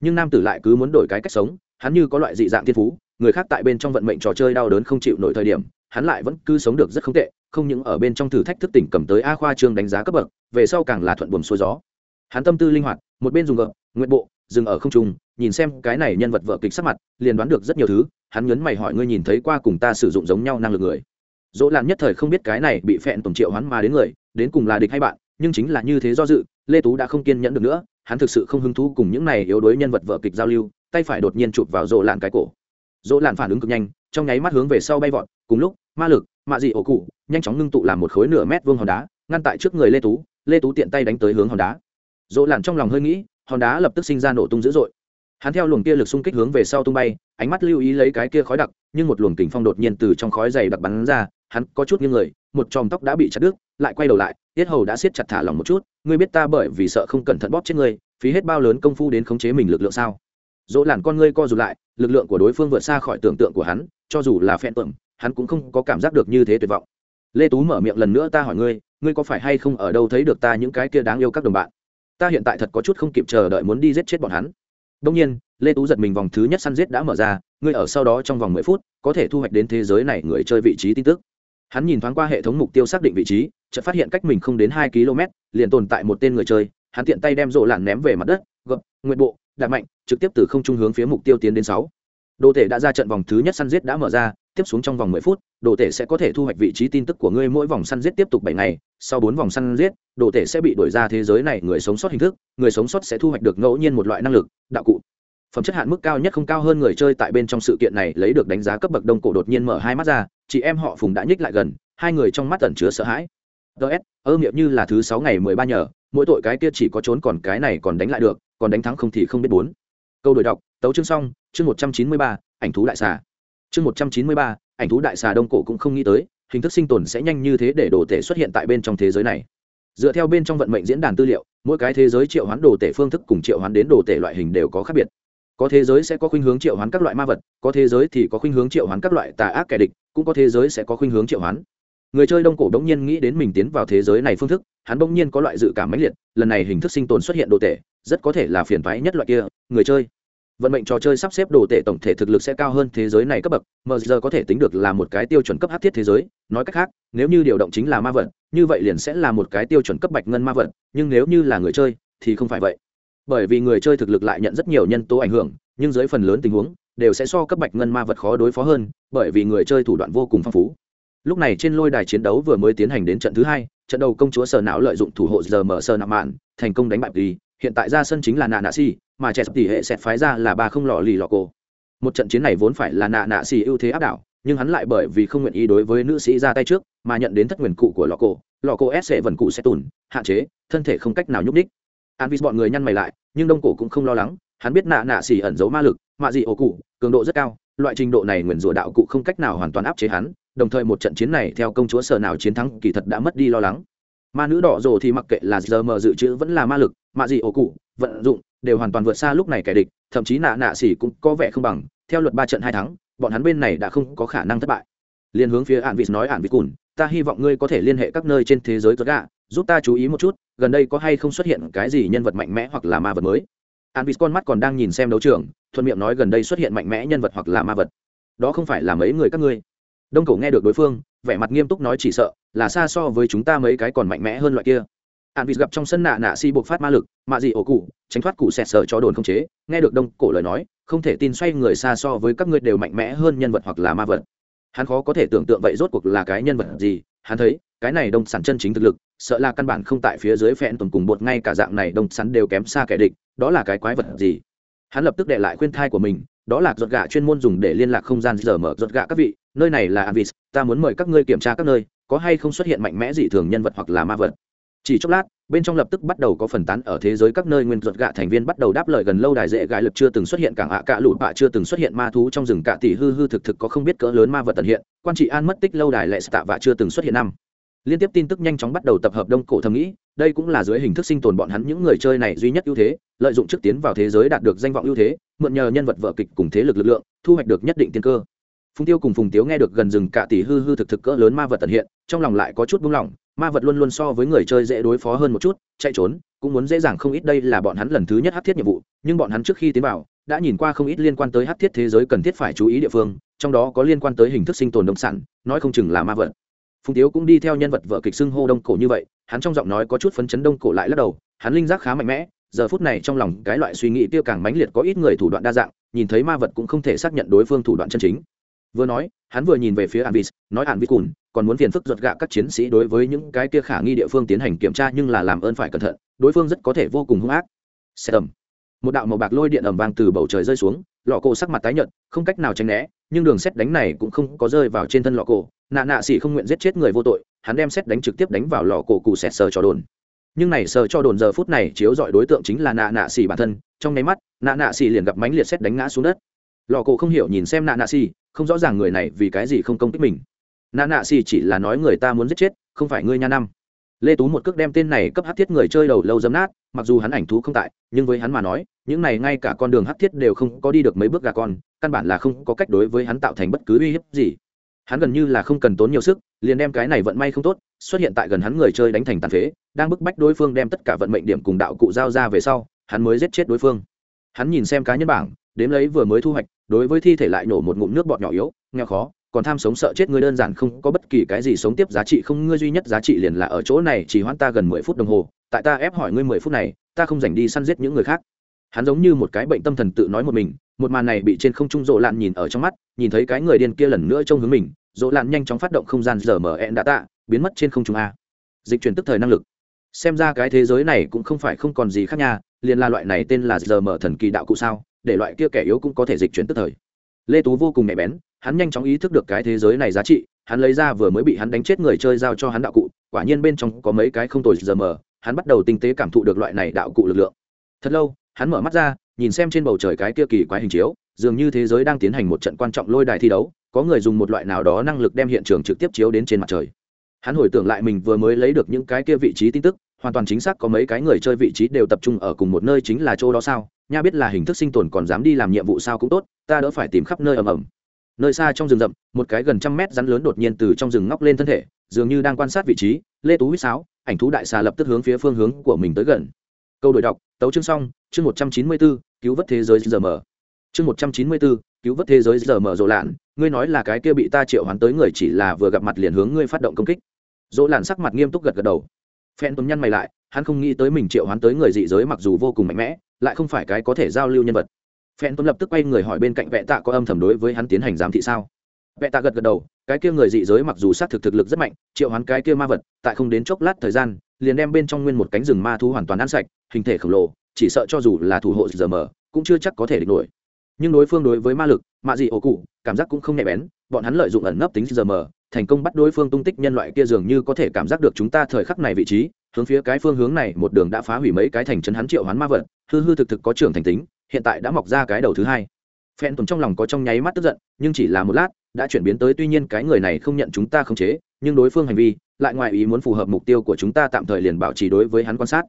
Nhưng nam tử lại cứ muốn đổi cái cách sống, hắn như có loại dị dạng thiên phú, người khác tại bên trong vận mệnh trò chơi đau đớn không chịu nổi thời điểm, hắn lại vẫn cứ sống được rất không tệ, không những ở bên trong thử thách thức tỉnh cầm tới a khoa trương đánh giá cấp bậc, về sau càng là thuận buồm xuôi gió hắn tâm tư linh hoạt, một bên dùng gợp, nguyện bộ, dừng ở không trung, nhìn xem cái này nhân vật vợ kịch sắc mặt, liền đoán được rất nhiều thứ, hắn nhấn mày hỏi ngươi nhìn thấy qua cùng ta sử dụng giống nhau năng lực người. Dỗ lạn nhất thời không biết cái này bị phẹn tổng triệu hắn mà đến người, đến cùng là địch hay bạn, nhưng chính là như thế do dự, lê tú đã không kiên nhẫn được nữa, hắn thực sự không hứng thú cùng những này yếu đuối nhân vật vợ kịch giao lưu, tay phải đột nhiên chụp vào dỗ lạn cái cổ. Dỗ lạn phản ứng cực nhanh, trong nháy mắt hướng về sau bay vọt, cùng lúc, ma lực, mạ dị ổ cụ, nhanh chóng ngưng tụ làm một khối nửa mét vuông hòn đá, ngăn tại trước người lê tú lê tú tiện tay đánh tới hướng hòn đá dỗ lặn trong lòng hơi nghĩ hòn đá lập tức sinh ra nổ tung dữ dội. Hắn theo luồng kia lực xung kích hướng về sau tung bay ánh mắt lưu ý lấy cái kia khói đặc nhưng một luồng kình phong đột nhiên từ trong khói dày đặc bắn ra hắn có chút như người một chòm tóc đã bị chặt đứt lại quay đầu lại tiết hầu đã siết chặt thả lòng một chút ngươi biết ta bởi vì sợ không cẩn thận bóp chết ngươi phí hết bao lớn công phu đến khống chế mình lực lượng sao? Dỗ làn con ngươi co rụt lại lực lượng của đối phương vượt xa khỏi tưởng tượng của hắn cho dù là phen tưởng, hắn cũng không có cảm giác được như thế tuyệt vọng. Lê tú mở miệng lần nữa ta hỏi ngươi ngươi có phải hay không ở đâu thấy được ta những cái kia đáng yêu các đồng bạn? Ta hiện tại thật có chút không kịp chờ đợi muốn đi giết chết bọn hắn. Đông nhiên, lê tú giật mình vòng thứ nhất săn giết đã mở ra, ngươi ở sau đó trong vòng mười phút, có thể thu hoạch đến thế giới này người chơi vị trí tin tức. Hắn nhìn thoáng qua hệ thống mục tiêu xác định vị trí, chợt phát hiện cách mình không đến hai km, liền tồn tại một tên người chơi, hắn tiện tay đem rộ lặn ném về mặt đất, gập, nguyện bộ, đạp mạnh, trực tiếp từ không trung hướng phía mục tiêu tiến đến sáu. Đồ thể đã ra trận vòng thứ nhất săn giết đã mở ra tiếp xuống trong vòng mười phút, đồ tể sẽ có thể thu hoạch vị trí tin tức của ngươi mỗi vòng săn giết tiếp tục bảy ngày, sau bốn vòng săn giết, đồ tể sẽ bị đổi ra thế giới này, người sống sót hình thức, người sống sót sẽ thu hoạch được ngẫu nhiên một loại năng lực, đạo cụ. Phẩm chất hạn mức cao nhất không cao hơn người chơi tại bên trong sự kiện này lấy được đánh giá cấp bậc đông cổ đột nhiên mở hai mắt ra, chị em họ phùng đã nhích lại gần, hai người trong mắt tẩn chứa sợ hãi. Ts ơ miệng như là thứ sáu ngày mười ba nhờ, mỗi tội cái kia chỉ có trốn còn cái này còn đánh lại được, còn đánh thắng không thì không biết bốn. Câu đổi đọc, tấu chương xong, chương một trăm chín mươi ba, ảnh thú đại xà chương một trăm chín mươi ba, ảnh thú đại xà đông cổ cũng không nghĩ tới, hình thức sinh tồn sẽ nhanh như thế để đồ tể xuất hiện tại bên trong thế giới này. Dựa theo bên trong vận mệnh diễn đàn tư liệu, mỗi cái thế giới triệu hoán đồ tể phương thức cùng triệu hoán đến đồ tể loại hình đều có khác biệt. Có thế giới sẽ có khuynh hướng triệu hoán các loại ma vật, có thế giới thì có khuynh hướng triệu hoán các loại tà ác kẻ địch, cũng có thế giới sẽ có khuynh hướng triệu hoán. Người chơi đông cổ đ n g nhiên nghĩ đến mình tiến vào thế giới này phương thức, hắn bỗng nhiên có loại dự cảm mãnh liệt, lần này hình thức sinh tồn xuất hiện đồ tể, rất có thể là phiền thoái nhất loại kia, người chơi vận mệnh trò chơi sắp xếp đồ tể tổng thể thực lực sẽ cao hơn thế giới này cấp bậc mờ giờ có thể tính được là một cái tiêu chuẩn cấp hát thiết thế giới. Nói cách khác, nếu như điều động chính là ma vật, như vậy liền sẽ là một cái tiêu chuẩn cấp bạch ngân ma vật, nhưng nếu như là người chơi, thì không phải vậy. Bởi vì người chơi thực lực lại nhận rất nhiều nhân tố ảnh hưởng, nhưng dưới phần lớn tình huống, đều sẽ so cấp bạch ngân ma vật khó đối phó hơn, bởi vì người chơi thủ đoạn vô cùng phong phú. Lúc này trên lôi đài chiến đấu vừa mới tiến hành đến trận thứ hai, trận đầu công chúa sờ não lợi dụng thủ hộ giờ mở sơ nạp mạn, thành công đánh bại kỳ hiện tại ra sân chính là nạ nạ xì, mà trẻ sập tỷ hệ sẽ phái ra là ba không lò lì lò cổ. Một trận chiến này vốn phải là nạ nạ xì ưu thế áp đảo nhưng hắn lại bởi vì không nguyện ý đối với nữ sĩ ra tay trước mà nhận đến thất nguyền cụ của lò cổ lò cổ s sẽ vần cụ sẽ tùn hạn chế thân thể không cách nào nhúc đích an vis bọn người nhăn mày lại nhưng đông cổ cũng không lo lắng hắn biết nạ nạ xì ẩn giấu ma lực mạ dị ổ cụ cường độ rất cao loại trình độ này nguyền rủa đạo cụ không cách nào hoàn toàn áp chế hắn đồng thời một trận chiến này theo công chúa sở nào chiến thắng kỳ thật đã mất đi lo lắng. Ma nữ đỏ rồ thì mặc kệ là giờ mờ dự trữ vẫn là ma lực mạ dị ổ cụ, vận dụng, đều hoàn toàn vượt xa lúc này kẻ địch, thậm chí nạ nạ xỉ cũng có vẻ không bằng. Theo luật ba trận hai thắng bọn hắn bên này đã không có khả năng thất bại. Liên hướng phía ạn vịt nói ạn vịt cùn, ta hy vọng ngươi có thể liên hệ các nơi trên thế giới giọt gạ giúp ta chú ý một chút, gần đây có hay không xuất hiện cái gì nhân vật mạnh mẽ hoặc là ma vật mới? An vịt con mắt còn đang nhìn xem đấu trường, thuận miệng nói gần đây xuất hiện mạnh mẽ nhân vật hoặc là ma vật. Đó không phải là mấy người các ngươi. Đông cổ nghe được đối phương, vẻ mặt nghiêm túc nói chỉ sợ, là xa so với chúng ta mấy cái còn mạnh mẽ hơn loại kia an vịt gặp trong sân nạ nạ si buộc phát ma lực mạ gì ổ cụ, tránh thoát cụ xẹt sở cho đồn không chế, nghe được đông cổ lời nói, không thể tin xoay người xa so với các ngươi đều mạnh mẽ hơn nhân vật hoặc là ma vật. Hắn khó có thể tưởng tượng vậy rốt cuộc là cái nhân vật gì, hắn thấy, cái này đông sản chân chính thực lực, sợ là căn bản không tại phía dưới phẹn tuần cùng bột ngay cả dạng này đông sắn đều kém xa kẻ địch, đó là cái quái vật gì? Hắn lập tức để lại khuyên thai của mình, đó là giọt gạ chuyên môn dùng để liên lạc không gian giờ mở giọt gạ các vị, nơi này là avis ta muốn mời các ngươi kiểm tra các nơi, có hay không xuất hiện mạnh mẽ dị thường nhân vật hoặc là ma vật chỉ chốc lát, bên trong lập tức bắt đầu có phần tán ở thế giới các nơi nguyên ruột gạ thành viên bắt đầu đáp lời gần lâu đài dễ gãi lực chưa từng xuất hiện cảng ạ cạ lụt bạ chưa từng xuất hiện, ma thú trong rừng cạ tỷ hư hư thực thực có không biết cỡ lớn ma vật tận hiện, quan trị an mất tích lâu đài lệ tạ và chưa từng xuất hiện năm. Liên tiếp tin tức nhanh chóng bắt đầu tập hợp đông cổ thầm nghĩ, đây cũng là dưới hình thức sinh tồn bọn hắn những người chơi này duy nhất ưu thế, lợi dụng trước tiến vào thế giới đạt được danh vọng ưu thế, mượn nhờ nhân vật vợ kịch cùng thế lực lực lượng, thu hoạch được nhất định tiên cơ. Phùng tiêu cùng phùng tiếu nghe được gần rừng cạ tỷ hư hư thực thực cỡ lớn ma vật tận hiện, trong lòng lại có chút buông lỏng ma vật luôn luôn so với người chơi dễ đối phó hơn một chút, chạy trốn, cũng muốn dễ dàng không ít. Đây là bọn hắn lần thứ nhất hát thiết nhiệm vụ, nhưng bọn hắn trước khi tiến vào, đã nhìn qua không ít liên quan tới hát thiết thế giới cần thiết phải chú ý địa phương, trong đó có liên quan tới hình thức sinh tồn đông sản, nói không chừng là ma vật. Phùng tiếu cũng đi theo nhân vật vợ kịch xưng hô đông cổ như vậy, hắn trong giọng nói có chút phấn chấn đông cổ lại lắc đầu, hắn linh giác khá mạnh mẽ, giờ phút này trong lòng cái loại suy nghĩ tiêu càng mãnh liệt có ít người thủ đoạn đa dạng, nhìn thấy ma vật cũng không thể xác nhận đối phương thủ đoạn chân chính vừa nói hắn vừa nhìn về phía Anvis, nói Anvis cùn, còn muốn phiền phức ruột gạ các chiến sĩ đối với những cái kia khả nghi địa phương tiến hành kiểm tra nhưng là làm ơn phải cẩn thận, đối phương rất có thể vô cùng hung ác. Xe tầm. Một đạo màu bạc lôi điện ầm vang từ bầu trời rơi xuống, lọ cổ sắc mặt tái nhợt, không cách nào tránh né, nhưng đường xét đánh này cũng không có rơi vào trên thân lọ cổ, nạ nạ xỉ không nguyện giết chết người vô tội, hắn đem xét đánh trực tiếp đánh vào lọ cổ cụ sẹt sờ cho đồn. Nhưng này sờ cho đồn giờ phút này chiếu dọi đối tượng chính là nạ nạ xỉ bản thân, trong nháy mắt, nạ nạ xỉ liền gặp mánh liệt xét đánh ngã xuống đất. Lọ cổ không hiểu nhìn xem nạ nạ xỉ không rõ ràng người này vì cái gì không công kích mình. Nạ nạ xì chỉ là nói người ta muốn giết chết, không phải ngươi nha năm. Lê tú một cước đem tên này cấp hát thiết người chơi đầu lâu dấm nát, mặc dù hắn ảnh thú không tại, nhưng với hắn mà nói, những này ngay cả con đường hát thiết đều không có đi được mấy bước gà con, căn bản là không có cách đối với hắn tạo thành bất cứ uy hiếp gì. Hắn gần như là không cần tốn nhiều sức, liền đem cái này vận may không tốt, xuất hiện tại gần hắn người chơi đánh thành tàn phế, đang bức bách đối phương đem tất cả vận mệnh điểm cùng đạo cụ giao ra về sau, hắn mới giết chết đối phương. Hắn nhìn xem cá nhân bảng đếm lấy vừa mới thu hoạch, đối với thi thể lại nổ một ngụm nước bọt nhỏ yếu, nghèo khó, còn tham sống sợ chết ngươi đơn giản không có bất kỳ cái gì sống tiếp giá trị, không, ngươi duy nhất giá trị liền là ở chỗ này, chỉ hoãn ta gần mười phút đồng hồ, tại ta ép hỏi ngươi mười phút này, ta không dành đi săn giết những người khác. Hắn giống như một cái bệnh tâm thần tự nói một mình, một màn này bị trên không trung rộ lạn nhìn ở trong mắt, nhìn thấy cái người điên kia lần nữa trông hướng mình rộ lạn nhanh chóng phát động không gian giờ mở ẹn đã tạ, biến mất trên không trung a. Dịch chuyển tức thời năng lực. Xem ra cái thế giới này cũng không phải không còn gì khác nha, liền là loại này tên là giờ mở thần kỳ đạo cụ sao? Để loại kia kẻ yếu cũng có thể dịch chuyển tức thời. Lê tú vô cùng nhạy bén, hắn nhanh chóng ý thức được cái thế giới này giá trị, hắn lấy ra vừa mới bị hắn đánh chết người chơi giao cho hắn đạo cụ, quả nhiên bên trong có mấy cái không tồi giờ mờ, hắn bắt đầu tinh tế cảm thụ được loại này đạo cụ lực lượng. Thật lâu, hắn mở mắt ra, nhìn xem trên bầu trời cái kia kỳ quái hình chiếu, dường như thế giới đang tiến hành một trận quan trọng lôi đài thi đấu, có người dùng một loại nào đó năng lực đem hiện trường trực tiếp chiếu đến trên mặt trời. Hắn hồi tưởng lại mình vừa mới lấy được những cái kia vị trí tin tức hoàn toàn chính xác có mấy cái người chơi vị trí đều tập trung ở cùng một nơi chính là chỗ đó sao? Nha biết là hình thức sinh tồn còn dám đi làm nhiệm vụ sao cũng tốt, ta đỡ phải tìm khắp nơi ầm ầm. Nơi xa trong rừng rậm, một cái gần trăm mét rắn lớn đột nhiên từ trong rừng ngóc lên thân thể, dường như đang quan sát vị trí, lê tú huýt sáo, ảnh thú đại xà lập tức hướng phía phương hướng của mình tới gần. Câu đổi đọc, tấu chương xong, chương một trăm chín mươi bốn cứu vớt thế giới giờ mở chương một trăm chín mươi bốn cứu vớt thế giới giờ mở rộ lạn, ngươi nói là cái kia bị ta triệu hoán tới người chỉ là vừa gặp mặt liền hướng ngươi phát động công kích. Dỗ lạn sắc mặt nghiêm túc gật gật đầu phen tuấn nhăn mày lại hắn không nghĩ tới mình triệu hoán tới người dị giới mặc dù vô cùng mạnh mẽ lại không phải cái có thể giao lưu nhân vật. Phen tuấn lập tức quay người hỏi bên cạnh vệ tạ có âm thầm đối với hắn tiến hành giám thị sao? Vệ tạ gật gật đầu cái kia người dị giới mặc dù sát thực thực lực rất mạnh triệu hoán cái kia ma vật tại không đến chốc lát thời gian liền đem bên trong nguyên một cánh rừng ma thú hoàn toàn ăn sạch hình thể khổng lồ chỉ sợ cho dù là thủ hộ giờ mở, cũng chưa chắc có thể địch nổi. Nhưng đối phương đối với ma lực mạ dị ổ cụ cảm giác cũng không nhạy bén bọn hắn lợi dụng ẩn nấp tính giờ mờ thành công bắt đối phương tung tích nhân loại kia dường như có thể cảm giác được chúng ta thời khắc này vị trí, hướng phía cái phương hướng này một đường đã phá hủy mấy cái thành trấn hắn triệu hoán ma vật, hư hư thực thực có trưởng thành tính, hiện tại đã mọc ra cái đầu thứ hai. Phen tuần trong lòng có trong nháy mắt tức giận, nhưng chỉ là một lát, đã chuyển biến tới tuy nhiên cái người này không nhận chúng ta khống chế, nhưng đối phương hành vi, lại ngoài ý muốn phù hợp mục tiêu của chúng ta tạm thời liền bảo trì đối với hắn quan sát.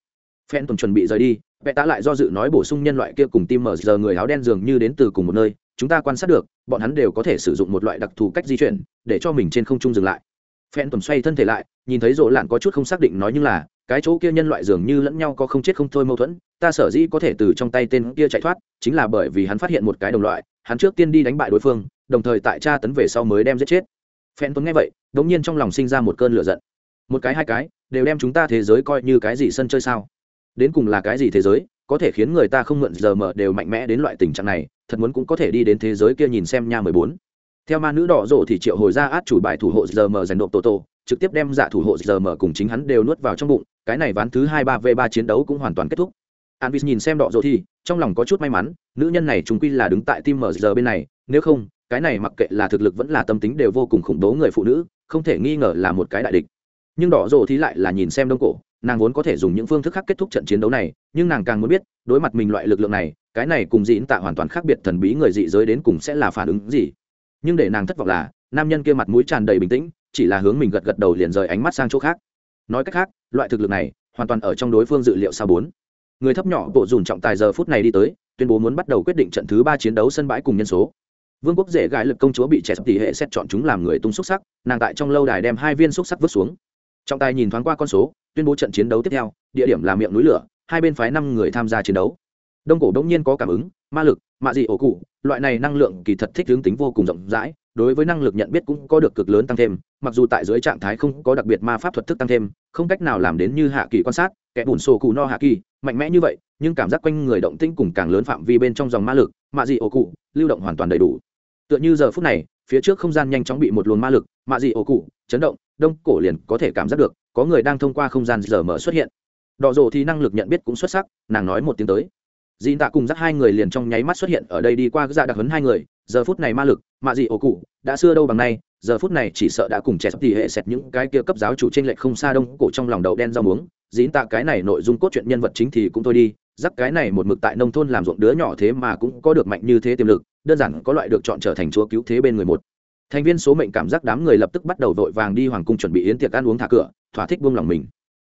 Phen tuần chuẩn bị rời đi vẽ tá lại do dự nói bổ sung nhân loại kia cùng tim mở, giờ người áo đen dường như đến từ cùng một nơi chúng ta quan sát được, bọn hắn đều có thể sử dụng một loại đặc thù cách di chuyển, để cho mình trên không trung dừng lại. Phen tuần xoay thân thể lại, nhìn thấy rộ lạn có chút không xác định nói nhưng là, cái chỗ kia nhân loại dường như lẫn nhau có không chết không thôi mâu thuẫn, ta sở dĩ có thể từ trong tay tên kia chạy thoát, chính là bởi vì hắn phát hiện một cái đồng loại, hắn trước tiên đi đánh bại đối phương, đồng thời tại tra tấn về sau mới đem giết chết. Phen tuấn nghe vậy, đống nhiên trong lòng sinh ra một cơn lửa giận. Một cái hai cái, đều đem chúng ta thế giới coi như cái gì sân chơi sao? Đến cùng là cái gì thế giới? Có thể khiến người ta không mượn giờ mở đều mạnh mẽ đến loại tình trạng này, thật muốn cũng có thể đi đến thế giới kia nhìn xem nha mười bốn. Theo ma nữ đỏ rộ thì triệu hồi ra át chủ bài thủ hộ giờ mở giành nộp tổ tổ, trực tiếp đem giả thủ hộ giờ mở cùng chính hắn đều nuốt vào trong bụng, cái này ván thứ hai ba v ba chiến đấu cũng hoàn toàn kết thúc. Anvis nhìn xem đỏ rộ thì, trong lòng có chút may mắn, nữ nhân này chúng quy là đứng tại tim mở giờ bên này, nếu không, cái này mặc kệ là thực lực vẫn là tâm tính đều vô cùng khủng bố người phụ nữ, không thể nghi ngờ là một cái đại địch. Nhưng đỏ rộ thì lại là nhìn xem đông cổ nàng vốn có thể dùng những phương thức khác kết thúc trận chiến đấu này, nhưng nàng càng muốn biết, đối mặt mình loại lực lượng này, cái này cùng dĩ tạ hoàn toàn khác biệt thần bí người dị giới đến cùng sẽ là phản ứng gì. Nhưng để nàng thất vọng là, nam nhân kia mặt mũi tràn đầy bình tĩnh, chỉ là hướng mình gật gật đầu liền rời ánh mắt sang chỗ khác. Nói cách khác, loại thực lực này, hoàn toàn ở trong đối phương dự liệu sao bốn. Người thấp nhỏ bộ dùn trọng tài giờ phút này đi tới, tuyên bố muốn bắt đầu quyết định trận thứ ba chiến đấu sân bãi cùng nhân số. Vương quốc dễ gãi lực công chúa bị trẻ sắp tỷ hệ xét chọn chúng làm người tung xúc sắc, nàng tại trong lâu đài đem hai viên xúc sắc vứt xuống trọng tài nhìn thoáng qua con số, tuyên bố trận chiến đấu tiếp theo, địa điểm là miệng núi lửa, hai bên phái năm người tham gia chiến đấu. Đông cổ đông nhiên có cảm ứng, ma lực, mạ dị ổ cụ, loại này năng lượng kỳ thật thích hướng tính vô cùng rộng rãi, đối với năng lực nhận biết cũng có được cực lớn tăng thêm, mặc dù tại dưới trạng thái không có đặc biệt ma pháp thuật thức tăng thêm, không cách nào làm đến như hạ kỳ quan sát, kẻ bùn sổ cụ no hạ kỳ, mạnh mẽ như vậy, nhưng cảm giác quanh người động tĩnh cùng càng lớn phạm vi bên trong dòng ma lực, mạ dị ổ cụ, lưu động hoàn toàn đầy đủ. Tựa như giờ phút này phía trước không gian nhanh chóng bị một luồng ma lực mạ dị ổ cụ, chấn động, đông cổ liền có thể cảm giác được, có người đang thông qua không gian giờ mở xuất hiện. Đỏ rộ thì năng lực nhận biết cũng xuất sắc, nàng nói một tiếng tới. Dì tạ cùng dắt hai người liền trong nháy mắt xuất hiện ở đây đi qua dạ đặc hấn hai người, giờ phút này ma lực mạ dị ổ cụ, đã xưa đâu bằng nay, giờ phút này chỉ sợ đã cùng trẻ sắp thì hệ xẹt những cái kia cấp giáo chủ trên lệch không xa đông cổ trong lòng đầu đen rau muống. Dín tạ cái này nội dung cốt truyện nhân vật chính thì cũng thôi đi dắt cái này một mực tại nông thôn làm ruộng đứa nhỏ thế mà cũng có được mạnh như thế tiềm lực, đơn giản có loại được chọn trở thành chúa cứu thế bên người một. Thành viên số mệnh cảm giác đám người lập tức bắt đầu vội vàng đi hoàng cung chuẩn bị yến tiệc ăn uống thả cửa, thỏa thích buông lòng mình.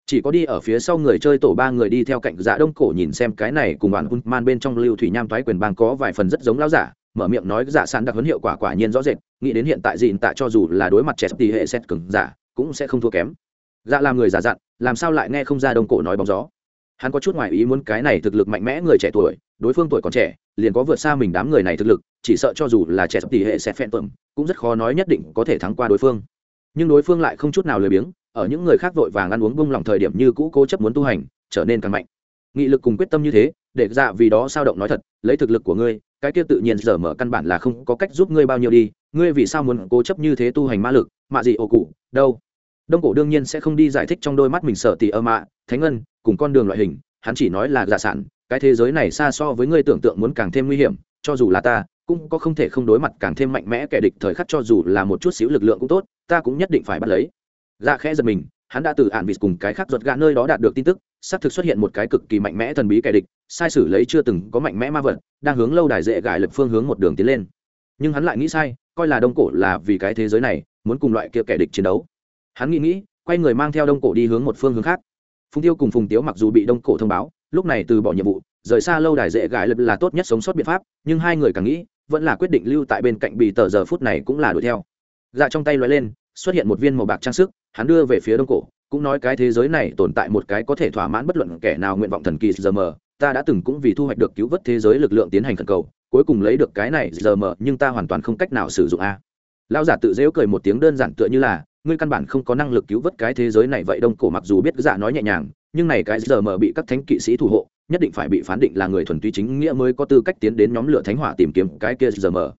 Chỉ có đi ở phía sau người chơi tổ ba người đi theo cạnh dạ đông cổ nhìn xem cái này cùng bạn man bên trong lưu thủy nham thoái quyền bang có vài phần rất giống lao giả, mở miệng nói giả sàn đặc huấn hiệu quả quả nhiên rõ rệt, nghĩ đến hiện tại dịn tạ cho dù là đối mặt trẻ tỷ hệ xét cứng giả cũng sẽ không thua kém. Dạ làm người giả dặn, làm sao lại nghe không ra đông cổ nói bóng gió? Hắn có chút ngoài ý muốn cái này thực lực mạnh mẽ người trẻ tuổi, đối phương tuổi còn trẻ, liền có vượt xa mình đám người này thực lực, chỉ sợ cho dù là trẻ tỷ hệ sẽ phen tuẩm cũng rất khó nói nhất định có thể thắng qua đối phương. Nhưng đối phương lại không chút nào lười biếng, ở những người khác vội vàng ăn uống bung lòng thời điểm như cũ cố chấp muốn tu hành, trở nên càng mạnh. Nghị lực cùng quyết tâm như thế, để dạ vì đó sao động nói thật, lấy thực lực của ngươi, cái kia tự nhiên giờ mở căn bản là không có cách giúp ngươi bao nhiêu đi, ngươi vì sao muốn cố chấp như thế tu hành ma lực, mạ gì ồ cụ, đâu? Đông cổ đương nhiên sẽ không đi giải thích trong đôi mắt mình sợ tỉ ơ mạ, thánh ngân, cùng con đường loại hình, hắn chỉ nói là giả sản, cái thế giới này xa so với người tưởng tượng muốn càng thêm nguy hiểm, cho dù là ta, cũng có không thể không đối mặt càng thêm mạnh mẽ kẻ địch thời khắc cho dù là một chút xíu lực lượng cũng tốt, ta cũng nhất định phải bắt lấy. Ra khẽ giật mình, hắn đã từ ạn vịt cùng cái khác ruột gà nơi đó đạt được tin tức, xác thực xuất hiện một cái cực kỳ mạnh mẽ thần bí kẻ địch, sai sử lấy chưa từng có mạnh mẽ ma vật, đang hướng lâu đài dễ gài lực phương hướng một đường tiến lên. Nhưng hắn lại nghĩ sai, coi là đông cổ là vì cái thế giới này, muốn cùng loại kia kẻ địch chiến đấu hắn nghĩ nghĩ, quay người mang theo đông cổ đi hướng một phương hướng khác. Phùng tiêu cùng phùng tiếu mặc dù bị đông cổ thông báo, lúc này từ bỏ nhiệm vụ, rời xa lâu đài dễ gãi lập là tốt nhất sống sót biện pháp, nhưng hai người càng nghĩ, vẫn là quyết định lưu tại bên cạnh bị tờ giờ phút này cũng là đuổi theo. Dạ trong tay lóe lên, xuất hiện một viên màu bạc trang sức, hắn đưa về phía đông cổ, cũng nói cái thế giới này tồn tại một cái có thể thỏa mãn bất luận kẻ nào nguyện vọng thần kỳ giờ mờ, ta đã từng cũng vì thu hoạch được cứu vớt thế giới lực lượng tiến hành khẩn cầu, cuối cùng lấy được cái này giờ mờ, nhưng ta hoàn toàn không cách nào sử dụng a. Lão giả tự dễu cười một tiếng đơn giản tựa như là ngươi căn bản không có năng lực cứu vớt cái thế giới này vậy đông cổ mặc dù biết giả nói nhẹ nhàng, nhưng này cái giờ mờ bị các thánh kỵ sĩ thủ hộ, nhất định phải bị phán định là người thuần túy chính nghĩa mới có tư cách tiến đến nhóm lửa thánh hỏa tìm kiếm cái kia giờ mờ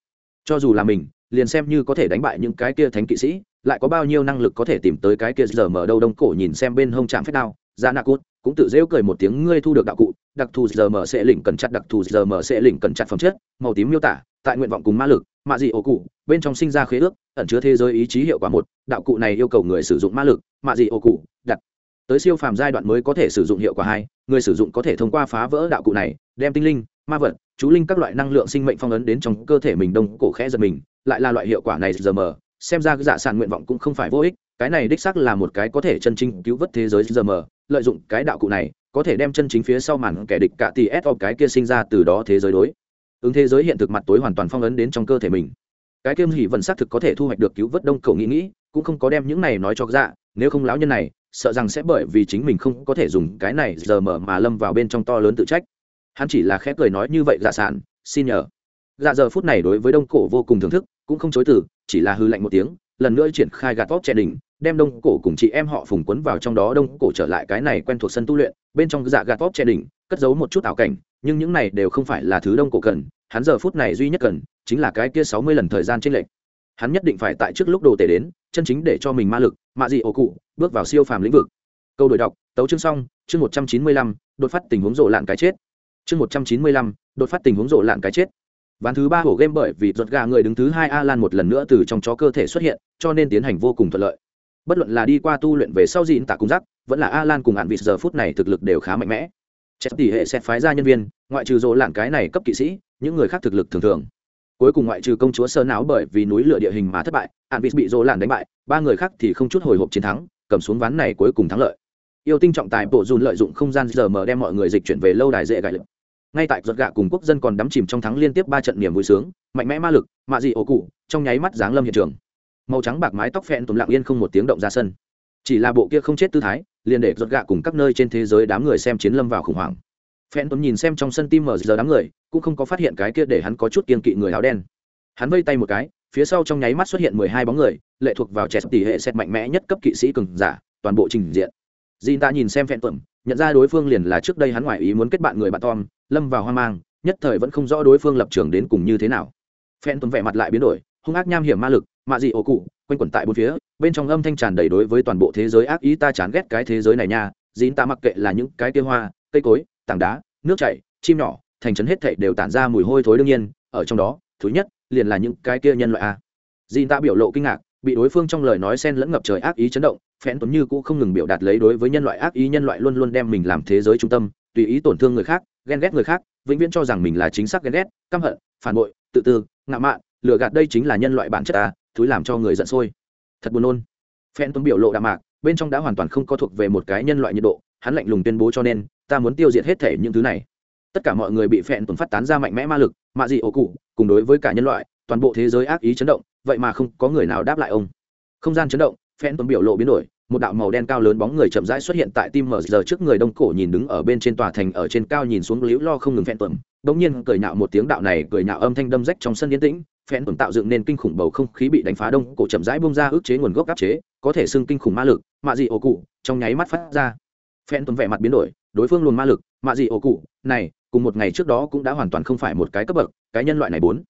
cho dù là mình, liền xem như có thể đánh bại những cái kia thánh kỵ sĩ, lại có bao nhiêu năng lực có thể tìm tới cái kia giờ mở đâu đông cổ nhìn xem bên hông trạm phép đao ra nạ cút, cũng tự dễu cười một tiếng, ngươi thu được đạo cụ, đặc thù giờ mở sẽ lỉnh cần chặt, đặc thù giờ mở sẽ lỉnh cần chặt phẩm chất, màu tím miêu tả, tại nguyện vọng cùng ma lực mạ dị ổ cụ, bên trong sinh ra khế ước, ẩn chứa thế giới ý chí hiệu quả một, đạo cụ này yêu cầu người sử dụng ma lực, mạ dị ổ cụ, đặt. Tới siêu phàm giai đoạn mới có thể sử dụng hiệu quả hai, người sử dụng có thể thông qua phá vỡ đạo cụ này, đem tinh linh, ma vật, chú linh các loại năng lượng sinh mệnh phong ấn đến trong cơ thể mình đông cổ khẽ giật mình, lại là loại hiệu quả này giờ mờ. Xem ra dạ giả sản nguyện vọng cũng không phải vô ích, cái này đích xác là một cái có thể chân chính cứu vớt thế giới giờ mờ, lợi dụng cái đạo cụ này, có thể đem chân chính phía sau màn kẻ địch cả tỷ s cái kia sinh ra từ đó thế giới đối ứng thế giới hiện thực mặt tối hoàn toàn phong ấn đến trong cơ thể mình. Cái kiêm hỉ vận xác thực có thể thu hoạch được cứu vớt đông cầu nghĩ nghĩ, cũng không có đem những này nói cho dạ nếu không lão nhân này, sợ rằng sẽ bởi vì chính mình không có thể dùng cái này giờ mở mà lâm vào bên trong to lớn tự trách. Hắn chỉ là khẽ cười nói như vậy dạ sản xin nhờ. Dạ giờ phút này đối với đông cổ vô cùng thưởng thức, cũng không chối từ, chỉ là hư lạnh một tiếng, lần nữa triển khai gạt vóc che đỉnh, đem đông cổ cùng chị em họ phùng quấn vào trong đó đông cổ trở lại cái này quen thuộc sân tu luyện. Bên trong dạ gạt vóc che đỉnh, cất giấu một chút ảo cảnh nhưng những này đều không phải là thứ đông cổ cần, hắn giờ phút này duy nhất cần chính là cái kia sáu mươi lần thời gian trên lệnh hắn nhất định phải tại trước lúc đồ tể đến, chân chính để cho mình ma lực, mạ dị ổ cụ, bước vào siêu phàm lĩnh vực. Câu đổi đọc, tấu chương xong, chương một trăm chín mươi lăm, đột phát tình huống rộ lạn cái chết. Chương một trăm chín mươi lăm, đột phát tình huống rộ lạn cái chết. Ván thứ ba hổ game bởi vì ruột gà người đứng thứ hai alan một lần nữa từ trong chó cơ thể xuất hiện, cho nên tiến hành vô cùng thuận lợi. Bất luận là đi qua tu luyện về sau dịn tạ cung giác, vẫn là alan cùng hạn vịt giờ phút này thực lực đều khá mạnh mẽ chết tỷ hệ sẽ phái ra nhân viên, ngoại trừ rộ lạng cái này cấp kỵ sĩ, những người khác thực lực thường thường. Cuối cùng ngoại trừ công chúa sơ não bởi vì núi lửa địa hình mà thất bại hạn vịt bị rộ lạng đánh bại, ba người khác thì không chút hồi hộp chiến thắng, cầm xuống ván này cuối cùng thắng lợi. Yêu tinh trọng tài bộ dùn lợi dụng không gian giờ mở đem mọi người dịch chuyển về lâu đài dễ gãi lực. Ngay tại giọt gạ cùng quốc dân còn đắm chìm trong thắng liên tiếp ba trận niềm vui sướng, mạnh mẽ ma lực, mạ dị ổ cụ, trong nháy mắt giáng lâm hiện trường. Màu trắng bạc mái tóc phẹn tùm lặng yên không một tiếng động ra sân. Chỉ là bộ kia không chết tư thái liền để rốt gạ cùng các nơi trên thế giới đám người xem chiến lâm vào khủng hoảng. Phen tuấn nhìn xem trong sân tim mở giờ đám người cũng không có phát hiện cái kia để hắn có chút kiên kỵ người áo đen. Hắn vây tay một cái phía sau trong nháy mắt xuất hiện mười hai bóng người lệ thuộc vào trẻ tỷ hệ xét mạnh mẽ nhất cấp kỵ sĩ cường giả toàn bộ trình diện. Jin ta nhìn xem phen tuấn nhận ra đối phương liền là trước đây hắn ngoại ý muốn kết bạn người bạn Tom, lâm vào hoang mang, nhất thời vẫn không rõ đối phương lập trường đến cùng như thế nào. Phen tuấn vẻ mặt lại biến đổi, hung ác nham hiểm ma lực, mạ dị ổ cụ, quanh quẩn tại bốn phía, bên trong âm thanh tràn đầy đối với toàn bộ thế giới ác ý ta chán ghét cái thế giới này nha, Jin ta mặc kệ là những cái kia hoa, cây cối, tảng đá, nước chảy, chim nhỏ, thành trấn hết thảy đều tản ra mùi hôi thối đương nhiên, ở trong đó, thứ nhất, liền là những cái kia nhân loại a. Jin ta biểu lộ kinh ngạc, bị đối phương trong lời nói xen lẫn ngập trời ác ý chấn động, phẽn tuấn như cũ không ngừng biểu đạt lấy đối với nhân loại ác ý nhân loại luôn luôn đem mình làm thế giới trung tâm tùy ý tổn thương người khác ghen ghét người khác vĩnh viễn cho rằng mình là chính xác ghen ghét căm hận phản bội tự tư ngạo mạn lừa gạt đây chính là nhân loại bản chất ta thúi làm cho người giận sôi. Thật buồn nôn. Phen tuấn biểu lộ đạm mạc, bên trong đã hoàn toàn không có thuộc về một cái nhân loại nhiệt độ, hắn lạnh lùng tuyên bố cho nên, ta muốn tiêu diệt hết thể những thứ này. Tất cả mọi người bị phen tuấn phát tán ra mạnh mẽ ma lực, mạ dị ổ cụ, cùng đối với cả nhân loại, toàn bộ thế giới ác ý chấn động, vậy mà không có người nào đáp lại ông. Không gian chấn động phen tuấn biểu lộ biến đổi, một đạo màu đen cao lớn bóng người chậm rãi xuất hiện tại tim mở giờ trước người đông cổ nhìn đứng ở bên trên tòa thành ở trên cao nhìn xuống liễu lo không ngừng phen tuần bỗng nhiên cười nhạo một tiếng đạo này, cười nhạo âm thanh đâm rách trong sân yên tĩnh phen tuần tạo dựng nên kinh khủng bầu không khí bị đánh phá đông cổ chậm rãi bung ra ức chế nguồn gốc áp chế, có thể xưng kinh khủng ma lực, mạ dị ổ cụ, trong nháy mắt phát ra. Phen tuần vẻ mặt biến đổi, đối phương luồn ma lực, mạ dị ổ cụ, này, cùng một ngày trước đó cũng đã hoàn toàn không phải một cái cấp bậc, cái nhân loại này bốn.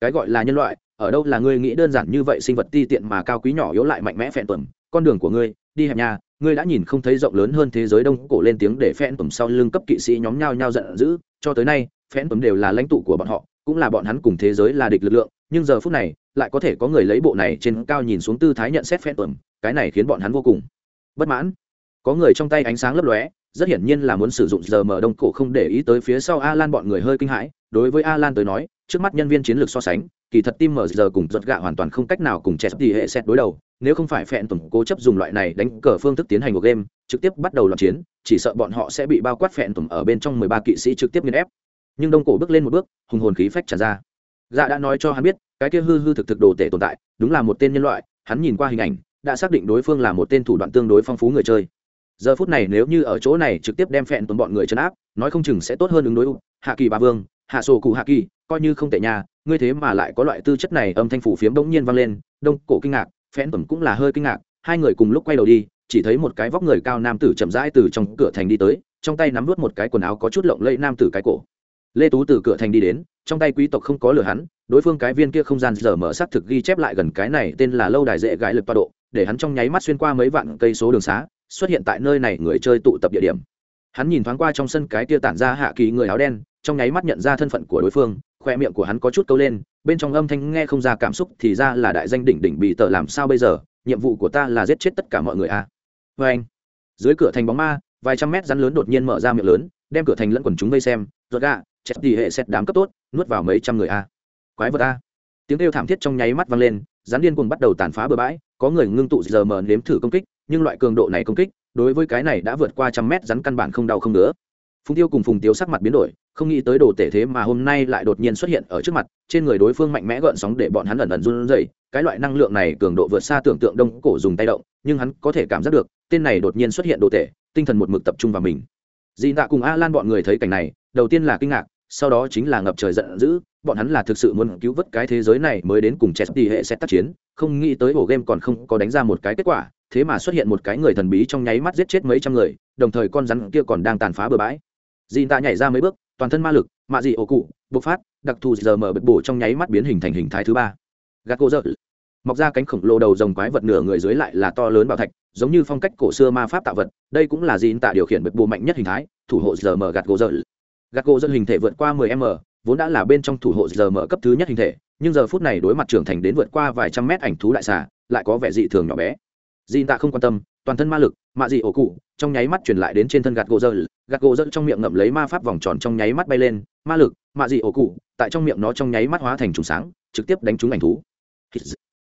Cái gọi là nhân loại, ở đâu là ngươi nghĩ đơn giản như vậy sinh vật ti tiện mà cao quý nhỏ yếu lại mạnh mẽ phèn tuần con đường của ngươi, đi hẹp nhà, ngươi đã nhìn không thấy rộng lớn hơn thế giới đông cổ lên tiếng để phen tầm sau lưng cấp kỵ sĩ nhóm nhau nhau giận dữ, cho tới nay phen tầm đều là lãnh tụ của bọn họ, cũng là bọn hắn cùng thế giới là địch lực lượng nhưng giờ phút này, lại có thể có người lấy bộ này trên cao nhìn xuống tư thái nhận xét phen tầm, cái này khiến bọn hắn vô cùng bất mãn. Có người trong tay ánh sáng lấp lóe, rất hiển nhiên là muốn sử dụng giờ mở đông cổ không để ý tới phía sau a lan bọn người hơi kinh hãi, đối với a lan tới nói, trước mắt nhân viên chiến lược so sánh, kỳ thật tim mở giờ cùng giật gạ hoàn toàn không cách nào cùng chess thì hệ xét đối đầu, nếu không phải phẹn tổng cố chấp dùng loại này đánh cờ phương thức tiến hành một game, trực tiếp bắt đầu loạn chiến, chỉ sợ bọn họ sẽ bị bao quát phẹn tổng ở bên trong mười ba kỵ sĩ trực tiếp nghiên ép. Nhưng đông cổ bước lên một bước, hùng hồn khí phách tràn ra dạ đã nói cho hắn biết, cái kia hư hư thực thực đồ tể tồn tại, đúng là một tên nhân loại, hắn nhìn qua hình ảnh, đã xác định đối phương là một tên thủ đoạn tương đối phong phú người chơi. Giờ phút này nếu như ở chỗ này trực tiếp đem phẹn tuần bọn người chấn áp, nói không chừng sẽ tốt hơn ứng đối hạ kỳ ba vương, hạ sổ cụ hạ kỳ, coi như không tệ nhà ngươi thế mà lại có loại tư chất này, âm thanh phủ phiếm bỗng nhiên vang lên, đông, cổ kinh ngạc phẽn tầm cũng là hơi kinh ngạc, hai người cùng lúc quay đầu đi, chỉ thấy một cái vóc người cao nam tử chậm rãi từ trong cửa thành đi tới, trong tay nắm vớt một cái quần áo có chút lộng lẫy nam tử cái cổ. Lê tú từ cửa thành đi đến trong tay quý tộc không có lừa hắn, đối phương cái viên kia không gian giờ mở xác thực ghi chép lại gần cái này tên là lâu đài dễ gãi lực toa độ, để hắn trong nháy mắt xuyên qua mấy vạn cây số đường xá, xuất hiện tại nơi này người chơi tụ tập địa điểm hắn nhìn thoáng qua trong sân cái kia tản ra hạ kỳ người áo đen, trong nháy mắt nhận ra thân phận của đối phương, khoe miệng của hắn có chút câu lên, bên trong âm thanh nghe không ra cảm xúc thì ra là đại danh đỉnh đỉnh bị tờ làm sao bây giờ, nhiệm vụ của ta là giết chết tất cả mọi người à. vê anh, dưới cửa thành bóng ma, vài trăm mét rắn lớn đột nhiên mở ra miệng lớn, đem cửa thành lẫn quần chúng vây xem ruột gà, chết tỉ hệ xét đám cấp tốt nuốt vào mấy trăm người a. À. quái vật a. Tiếng kêu thảm thiết trong nháy mắt vang lên, rắn điên cuồng bắt đầu tàn phá bừa bãi, có người ngưng tụ giờ mờ nếm thử công kích, nhưng loại cường độ này công kích, đối với cái này đã vượt qua trăm mét rắn căn bản không đau không nữa phùng tiêu cùng phùng tiêu sắc mặt biến đổi, không nghĩ tới đồ tể thế mà hôm nay lại đột nhiên xuất hiện ở trước mặt, trên người đối phương mạnh mẽ gợn sóng để bọn hắn ẩn ẩn run rẩy, cái loại năng lượng này cường độ vượt xa tưởng tượng đông cổ dùng tay động, nhưng hắn có thể cảm giác được, tên này đột nhiên xuất hiện đồ tể, tinh thần một mực tập trung vào mình. Dị tạ cùng a lan bọn người thấy cảnh này, đầu tiên là kinh ngạc sau đó chính là ngập trời giận dữ, bọn hắn là thực sự muốn cứu vớt cái thế giới này mới đến cùng chess tỷ hệ sẽ tác chiến, không nghĩ tới ổ game còn không có đánh ra một cái kết quả, thế mà xuất hiện một cái người thần bí trong nháy mắt giết chết mấy trăm người, đồng thời con rắn kia còn đang tàn phá bừa bãi. Dì tạ nhảy ra mấy bước, toàn thân ma lực, mạ dị ổ cụ, bộc phát, đặc thù giờ mở bật bổ trong nháy mắt biến hình thành hình thái thứ ba. Gạt cô dợ mọc ra cánh khổng lồ đầu rồng quái vật nửa người dưới lại là to lớn bảo thạch, giống như phong cách cổ xưa ma pháp tạo vật, đây cũng là dì tạ điều khiển bật bổ mạnh nhất hình thái, thủ hộ giờ mở gạt cô dợ gạt gỗ dân hình thể vượt qua 10 m, vốn đã là bên trong thủ hộ giờ mở cấp thứ nhất hình thể, nhưng giờ phút này đối mặt trưởng thành đến vượt qua vài trăm mét ảnh thú đại xà, lại có vẻ dị thường nhỏ bé. Dị tạ không quan tâm, toàn thân ma lực, mạ dị ổ cụ, trong nháy mắt truyền lại đến trên thân gạt gỗ dơ gạt gỗ dơ trong miệng ngậm lấy ma pháp vòng tròn trong nháy mắt bay lên, ma lực, mạ dị ổ cụ, tại trong miệng nó trong nháy mắt hóa thành trùng sáng, trực tiếp đánh trúng ảnh thú.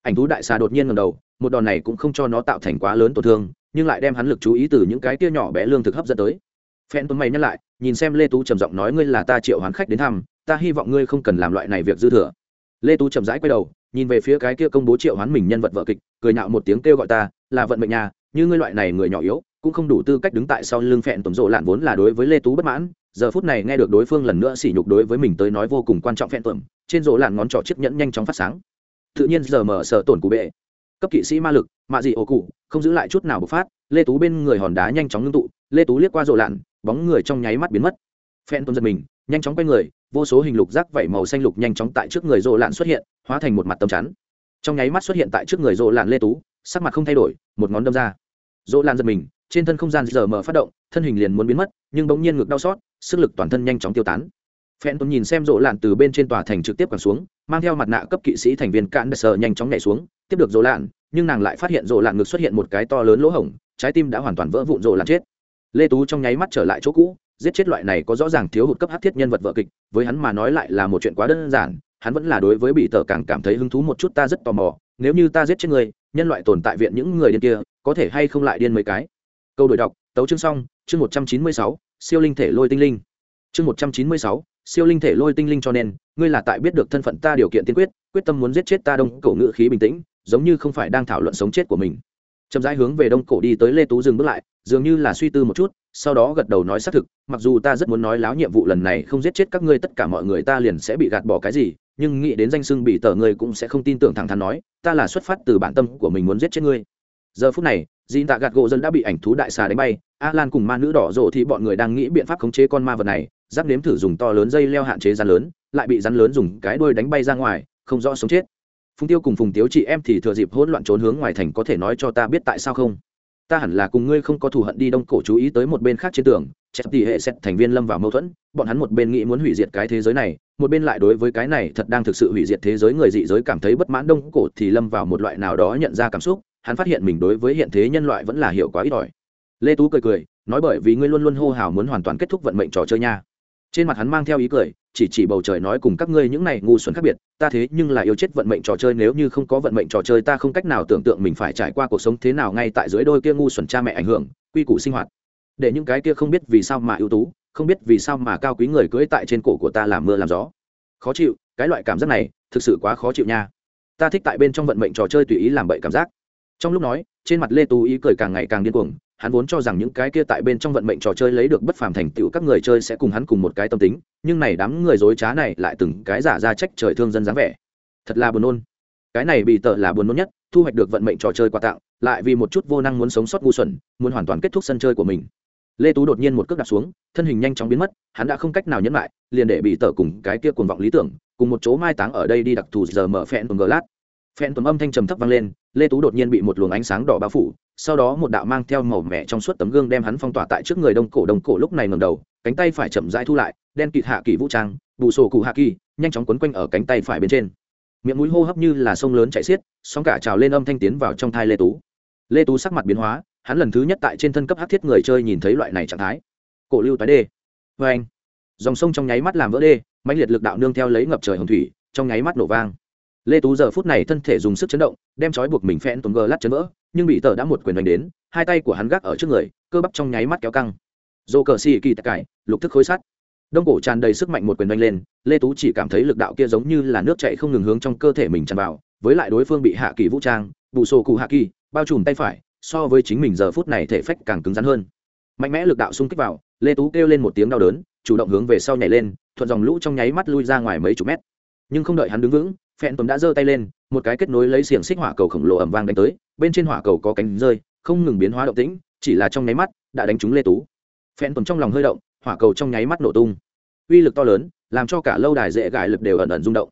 Ảnh thú đại xà đột nhiên ngầm đầu, một đòn này cũng không cho nó tạo thành quá lớn tổn thương, nhưng lại đem hắn lực chú ý từ những cái tia nhỏ bé lương thực hấp dẫn tới phen tuấn mày nhắc lại, nhìn xem lê tú trầm giọng nói, ngươi là ta triệu hoán khách đến thăm, ta hy vọng ngươi không cần làm loại này việc dư thừa. Lê tú chậm rãi quay đầu, nhìn về phía cái kia công bố triệu hoán mình nhân vật vợ kịch, cười nhạo một tiếng kêu gọi ta, là vận mệnh nhà, như ngươi loại này người nhỏ yếu, cũng không đủ tư cách đứng tại sau lưng phẹn tuấn rộ lạn vốn là đối với lê tú bất mãn. Giờ phút này nghe được đối phương lần nữa sỉ nhục đối với mình tới nói vô cùng quan trọng phẹn tuần trên rộ lạn ngón trỏ chiếc nhẫn nhanh chóng phát sáng. Tự nhiên giờ mở sở tổn cụ bệ. Cấp kỵ sĩ ma lực, mạ dị ổ cụ, không giữ lại chút nào bộc phát lê tú bên người hòn đá nhanh chóng ngưng tụ, lê tú liếc qua rộ lạn, bóng người trong nháy mắt biến mất. Phen tôn giật mình, nhanh chóng quay người, vô số hình lục rác vẩy màu xanh lục nhanh chóng tại trước người rộ lạn xuất hiện, hóa thành một mặt tầm chắn. Trong nháy mắt xuất hiện tại trước người rộ lạn lê tú, sắc mặt không thay đổi, một ngón đâm ra. Rộ lạn giật mình, trên thân không gian giờ mở phát động, thân hình liền muốn biến mất, nhưng bỗng nhiên ngực đau xót, sức lực toàn thân nhanh chóng tiêu tán. Phen tôn nhìn xem rộ lạn từ bên trên tòa thành trực tiếp quẳng xuống, mang theo mặt nạ cấp kỵ sĩ thành viên cạn đất sờ nhanh chóng nhảy xuống, tiếp được rộ lạn, nhưng nàng lại phát hiện rộ lạn ngực xuất hiện một cái to lớn lỗ hổng trái tim đã hoàn toàn vỡ vụn rồi làm chết. Lê tú trong nháy mắt trở lại chỗ cũ, giết chết loại này có rõ ràng thiếu hụt cấp hát thiết nhân vật vợ kịch, với hắn mà nói lại là một chuyện quá đơn giản, hắn vẫn là đối với bị tờ càng cảm thấy hứng thú một chút ta rất tò mò, nếu như ta giết chết người, nhân loại tồn tại viện những người điên kia, có thể hay không lại điên mấy cái? Câu đổi đọc, tấu chương xong, chương một trăm chín mươi sáu, siêu linh thể lôi tinh linh. Chương một trăm chín mươi sáu, siêu linh thể lôi tinh linh cho nên, ngươi là tại biết được thân phận ta điều kiện tiên quyết quyết tâm muốn giết chết ta đông cổ ngữ khí bình tĩnh, giống như không phải đang thảo luận sống chết của mình chậm rãi hướng về đông cổ đi tới lê tú dừng bước lại, dường như là suy tư một chút, sau đó gật đầu nói xác thực, mặc dù ta rất muốn nói láo nhiệm vụ lần này không giết chết các ngươi tất cả mọi người ta liền sẽ bị gạt bỏ cái gì, nhưng nghĩ đến danh sưng bị tờ ngươi cũng sẽ không tin tưởng thẳng thắn nói, ta là xuất phát từ bản tâm của mình muốn giết chết ngươi. Giờ phút này dìn tạ gạt gỗ dân đã bị ảnh thú đại xà đánh bay, a lan cùng ma nữ đỏ rộ thì bọn người đang nghĩ biện pháp khống chế con ma vật này, giáp nếm thử dùng to lớn dây leo hạn chế rắn lớn, lại bị rắn lớn dùng cái đuôi đánh bay ra ngoài, không rõ sống chết phùng tiêu cùng phùng tiếu chị em thì thừa dịp hỗn loạn trốn hướng ngoài thành có thể nói cho ta biết tại sao không? Ta hẳn là cùng ngươi không có thù hận đi đông cổ chú ý tới một bên khác trên tường, chép tỷ hệ xét thành viên lâm vào mâu thuẫn, bọn hắn một bên nghĩ muốn hủy diệt cái thế giới này, một bên lại đối với cái này thật đang thực sự hủy diệt thế giới người dị giới cảm thấy bất mãn đông cổ thì lâm vào một loại nào đó nhận ra cảm xúc, hắn phát hiện mình đối với hiện thế nhân loại vẫn là hiểu quá ít ỏi. Lê tú cười cười, nói bởi vì ngươi luôn luôn hô hào muốn hoàn toàn kết thúc vận mệnh trò chơi nha. Trên mặt hắn mang theo ý cười chỉ chỉ bầu trời nói cùng các ngươi những này ngu xuẩn khác biệt, ta thế nhưng là yêu chết vận mệnh trò chơi, nếu như không có vận mệnh trò chơi, ta không cách nào tưởng tượng mình phải trải qua cuộc sống thế nào ngay tại dưới đôi kia ngu xuẩn cha mẹ ảnh hưởng, quy củ sinh hoạt. Để những cái kia không biết vì sao mà ưu tú, không biết vì sao mà cao quý người cưỡi tại trên cổ của ta làm mưa làm gió. Khó chịu, cái loại cảm giác này, thực sự quá khó chịu nha. Ta thích tại bên trong vận mệnh trò chơi tùy ý làm bậy cảm giác. Trong lúc nói, trên mặt lê tú ý cười càng ngày càng điên cuồng hắn vốn cho rằng những cái kia tại bên trong vận mệnh trò chơi lấy được bất phàm thành tựu các người chơi sẽ cùng hắn cùng một cái tâm tính, nhưng này đám người dối trá này lại từng cái giả ra trách trời thương dân dáng vẻ. Thật là buồn nôn. Cái này bị tợ là buồn nôn nhất, thu hoạch được vận mệnh trò chơi quà tặng, lại vì một chút vô năng muốn sống sót ngu xuẩn, muốn hoàn toàn kết thúc sân chơi của mình. Lê tú đột nhiên một cước đặt xuống, thân hình nhanh chóng biến mất, hắn đã không cách nào nhẫn lại, liền để bị tợ cùng cái kia cuồng vọng lý tưởng, cùng một chỗ mai táng ở đây đi đặc thù giờ mở phẹn tuần gờ lát phẹn tuần âm thanh trầm thấp vang lên, lê tú đột nhiên bị một luồng ánh sáng đỏ bao phủ sau đó một đạo mang theo màu mẻ trong suốt tấm gương đem hắn phong tỏa tại trước người đông cổ đông cổ lúc này ngầm đầu, cánh tay phải chậm rãi thu lại, đen kịt hạ kỳ vũ trang, bù sổ cụ hạ kỳ, nhanh chóng quấn quanh ở cánh tay phải bên trên. Miệng mũi hô hấp như là sông lớn chạy xiết, sóng cả trào lên âm thanh tiến vào trong thai lê tú. Lê tú sắc mặt biến hóa, hắn lần thứ nhất tại trên thân cấp hát thiết người chơi nhìn thấy loại này trạng thái. Cổ lưu tái đê. Vê anh, dòng sông trong nháy mắt làm vỡ đê mạnh liệt lực đạo nương theo lấy ngập trời hồng thủy, trong nháy mắt nổ vang. Lê tú giờ phút này thân thể dùng sức chấn động, đem trói buộc mình phen tuần gờ lát chấn vỡ nhưng bị tờ đã một quyền đánh đến, hai tay của hắn gác ở trước người, cơ bắp trong nháy mắt kéo căng. Dồ cờ xì kỳ tạc cải, lục thức khối sắt. Đông cổ tràn đầy sức mạnh một quyền đánh lên, lê tú chỉ cảm thấy lực đạo kia giống như là nước chạy không ngừng hướng trong cơ thể mình tràn vào, với lại đối phương bị hạ kỳ vũ trang, bù sổ cụ hạ kỳ, bao trùm tay phải, so với chính mình giờ phút này thể phách càng cứng rắn hơn. Mạnh mẽ lực đạo xung kích vào, lê tú kêu lên một tiếng đau đớn, chủ động hướng về sau nhảy lên, thuận dòng lũ trong nháy mắt lui ra ngoài mấy chục mét. Nhưng không đợi hắn đứng vững, phen tuấn đã giơ tay lên, một cái kết nối lấy xiềng xích hỏa cầu khổng lồ ẩm vang đánh tới bên trên hỏa cầu có cánh rơi, không ngừng biến hóa động tĩnh, chỉ là trong nháy mắt, đã đánh trúng lê tú. Phen tuấn trong lòng hơi động, hỏa cầu trong nháy mắt nổ tung. Uy lực to lớn, làm cho cả lâu đài dễ gãi lực đều ẩn ẩn rung động.